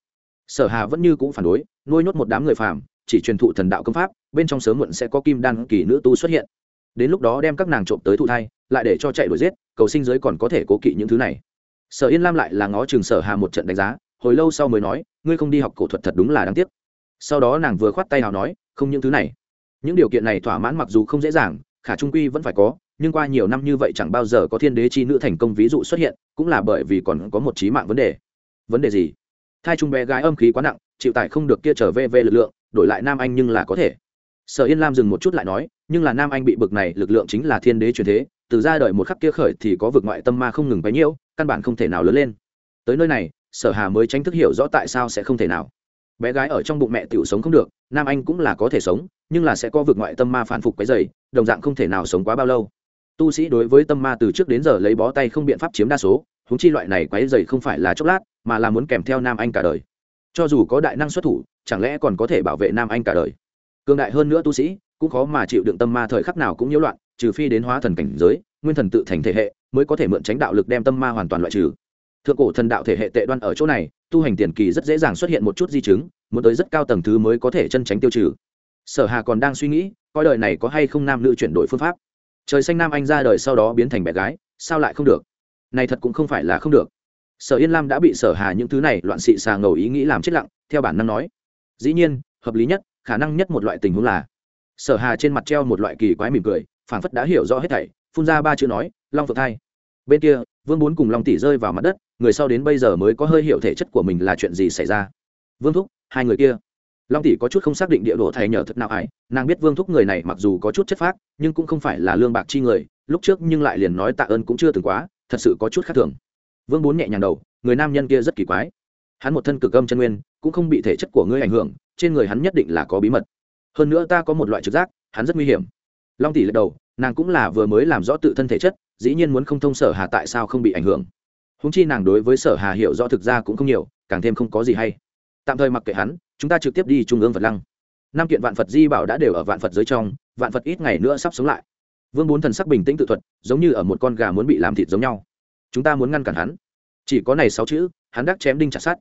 Sở hà vẫn như cũng phản đối, nuôi nhốt một đám người phàm, chỉ truyền thụ thần đạo công pháp, bên trong sớm muộn sẽ có kim đan kỳ nữ tu xuất hiện. Đến lúc đó đem các nàng trộm tới thụ thai, lại để cho chạy đuổi giết, cầu sinh giới còn có thể cố kỵ những thứ này sở yên lam lại là ngó trường sở hà một trận đánh giá, hồi lâu sau mới nói, ngươi không đi học cổ thuật thật đúng là đáng tiếc. Sau đó nàng vừa khoát tay nào nói, không những thứ này. Những điều kiện này thỏa mãn mặc dù không dễ dàng, khả trung quy vẫn phải có, nhưng qua nhiều năm như vậy chẳng bao giờ có thiên đế chi nữ thành công ví dụ xuất hiện, cũng là bởi vì còn có một trí mạng vấn đề. Vấn đề gì? Thai trung bé gái âm khí quá nặng, chịu tải không được kia trở về về lực lượng, đổi lại nam anh nhưng là có thể. Sở yên lam dừng một chút lại nói nhưng là nam anh bị bực này lực lượng chính là thiên đế truyền thế, từ ra đời một khắc kia khởi thì có vực ngoại tâm ma không ngừng bấy nhiêu, căn bản không thể nào lớn lên. Tới nơi này, sở hà mới tranh thức hiểu rõ tại sao sẽ không thể nào. Bé gái ở trong bụng mẹ tiểu sống không được, nam anh cũng là có thể sống, nhưng là sẽ có vực ngoại tâm ma phản phục cái dày đồng dạng không thể nào sống quá bao lâu. Tu sĩ đối với tâm ma từ trước đến giờ lấy bó tay không biện pháp chiếm đa số húng chi loại này quái dày không phải là chốc lát, mà là muốn kèm theo nam anh cả đời. Cho dù có đại năng xuất thủ, chẳng lẽ còn có thể bảo vệ nam anh cả đời? Cường đại hơn nữa tu sĩ cũng khó mà chịu đựng tâm ma thời khắc nào cũng nhiễu loạn, trừ phi đến hóa thần cảnh giới, nguyên thần tự thành thể hệ mới có thể mượn tránh đạo lực đem tâm ma hoàn toàn loại trừ. Thượng cổ thần đạo thể hệ tệ đoan ở chỗ này, tu hành tiền kỳ rất dễ dàng xuất hiện một chút di chứng, muốn tới rất cao tầng thứ mới có thể chân tránh tiêu trừ. Sở hà còn đang suy nghĩ, coi đời này có hay không nam nữ chuyển đổi phương pháp. Trời xanh nam anh ra đời sau đó biến thành bé gái, sao lại không được? Này thật cũng không phải là không được. Sở yên lam đã bị sở hà những thứ này loạn xị xà ngầu ý nghĩ làm chết lặng, theo bản năng nói. Dĩ nhiên, hợp lý nhất, khả năng nhất một loại tình huống là sở hà trên mặt treo một loại kỳ quái mỉm cười, phảng phất đã hiểu rõ hết thảy, phun ra ba chữ nói, long phượng thai. Bên kia, vương bốn cùng long tỷ rơi vào mặt đất, người sau đến bây giờ mới có hơi hiểu thể chất của mình là chuyện gì xảy ra. Vương thúc, hai người kia. Long tỷ có chút không xác định địa đồ thầy nhờ thật nào ải nàng biết vương thúc người này mặc dù có chút chất phác, nhưng cũng không phải là lương bạc chi người, lúc trước nhưng lại liền nói tạ ơn cũng chưa từng quá, thật sự có chút khác thường. Vương bốn nhẹ nhàng đầu, người nam nhân kia rất kỳ quái. Hắn một thân cực âm chân nguyên, cũng không bị thể chất của ngươi ảnh hưởng, trên người hắn nhất định là có bí mật hơn nữa ta có một loại trực giác, hắn rất nguy hiểm. Long tỷ lật đầu, nàng cũng là vừa mới làm rõ tự thân thể chất, dĩ nhiên muốn không thông sở hà tại sao không bị ảnh hưởng. Húng chi nàng đối với sở hà hiểu rõ thực ra cũng không nhiều, càng thêm không có gì hay. Tạm thời mặc kệ hắn, chúng ta trực tiếp đi trung ương phật lăng. Năm kiện vạn phật di bảo đã đều ở vạn phật dưới trong, vạn phật ít ngày nữa sắp sống lại. Vương bốn thần sắc bình tĩnh tự thuật, giống như ở một con gà muốn bị làm thịt giống nhau. Chúng ta muốn ngăn cản hắn. Chỉ có này sáu chữ, hắn đắc chém đinh chặt sát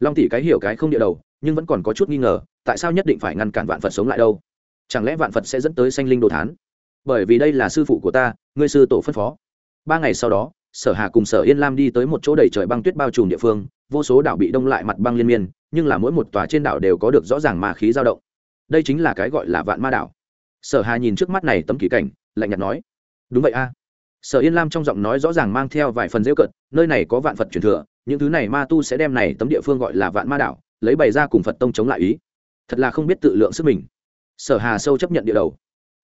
long tỷ cái hiểu cái không địa đầu, nhưng vẫn còn có chút nghi ngờ tại sao nhất định phải ngăn cản vạn phật sống lại đâu? Chẳng lẽ vạn phật sẽ dẫn tới sanh linh đồ thán? Bởi vì đây là sư phụ của ta, ngươi sư tổ phân phó. Ba ngày sau đó, sở hà cùng sở yên lam đi tới một chỗ đầy trời băng tuyết bao trùm địa phương, vô số đảo bị đông lại mặt băng liên miên, nhưng là mỗi một tòa trên đảo đều có được rõ ràng ma khí dao động. Đây chính là cái gọi là vạn ma đảo. Sở hà nhìn trước mắt này tấm kỳ cảnh, lạnh nhạt nói, đúng vậy a. Sở yên lam trong giọng nói rõ ràng mang theo vài phần rêu cận nơi này có vạn phật truyền thừa, những thứ này ma tu sẽ đem này tấm địa phương gọi là vạn ma đảo, lấy bày ra cùng phật tông chống lại ý thật là không biết tự lượng sức mình. Sở hà sâu chấp nhận địa đầu.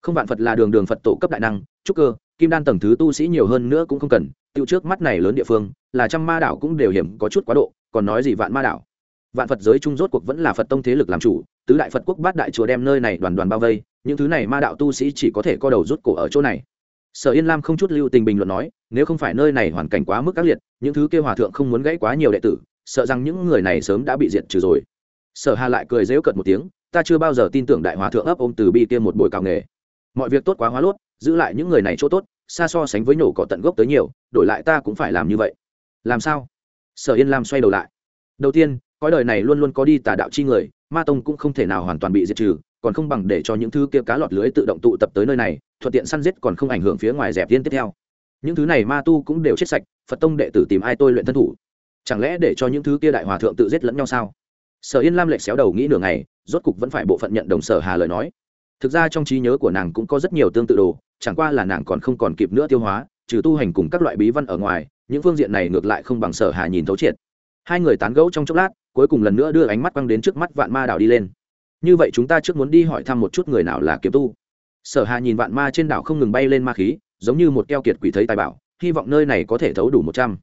Không vạn phật là đường đường phật tổ cấp đại năng, trúc cơ, kim đan tầng thứ tu sĩ nhiều hơn nữa cũng không cần, tiêu trước mắt này lớn địa phương, là trăm ma đảo cũng đều hiểm có chút quá độ, còn nói gì vạn ma đảo. Vạn phật giới trung rốt cuộc vẫn là phật tông thế lực làm chủ, tứ đại phật quốc bát đại chùa đem nơi này đoàn đoàn bao vây, những thứ này ma đạo tu sĩ chỉ có thể co đầu rút cổ ở chỗ này. Sở yên lam không chút lưu tình bình luận nói, nếu không phải nơi này hoàn cảnh quá mức ác liệt, những thứ kêu hòa thượng không muốn gãy quá nhiều đệ tử, sợ rằng những người này sớm đã bị diệt trừ rồi sở hà lại cười dễu cợt một tiếng, ta chưa bao giờ tin tưởng đại hòa thượng ấp ôm từ bi kia một buổi cào nghề. Mọi việc tốt quá hóa lốt, giữ lại những người này chỗ tốt, xa so sánh với nổ cỏ tận gốc tới nhiều, đổi lại ta cũng phải làm như vậy. Làm sao? Sở yên lam xoay đầu lại. Đầu tiên, cõi đời này luôn luôn có đi tà đạo chi người, ma tông cũng không thể nào hoàn toàn bị diệt trừ, còn không bằng để cho những thứ kia cá lọt lưới tự động tụ tập tới nơi này, thuận tiện săn giết còn không ảnh hưởng phía ngoài dẹp tiên tiếp theo. Những thứ này ma tu cũng đều chết sạch, phật tông đệ tử tìm ai tôi luyện thân thủ? Chẳng lẽ để cho những thứ kia đại hòa thượng tự giết lẫn nhau sao? Sở yên lam lệch xéo đầu nghĩ nửa ngày, rốt cục vẫn phải bộ phận nhận đồng sở hà lời nói. Thực ra trong trí nhớ của nàng cũng có rất nhiều tương tự đồ, chẳng qua là nàng còn không còn kịp nữa tiêu hóa, trừ tu hành cùng các loại bí văn ở ngoài, những phương diện này ngược lại không bằng sở hà nhìn thấu triệt. Hai người tán gẫu trong chốc lát, cuối cùng lần nữa đưa ánh mắt quăng đến trước mắt vạn ma đảo đi lên. Như vậy chúng ta trước muốn đi hỏi thăm một chút người nào là kiếm tu. Sở hà nhìn vạn ma trên đảo không ngừng bay lên ma khí, giống như một keo kiệt quỷ thấy tài bảo, hy vọng nơi này có thể thấu đủ một trăm.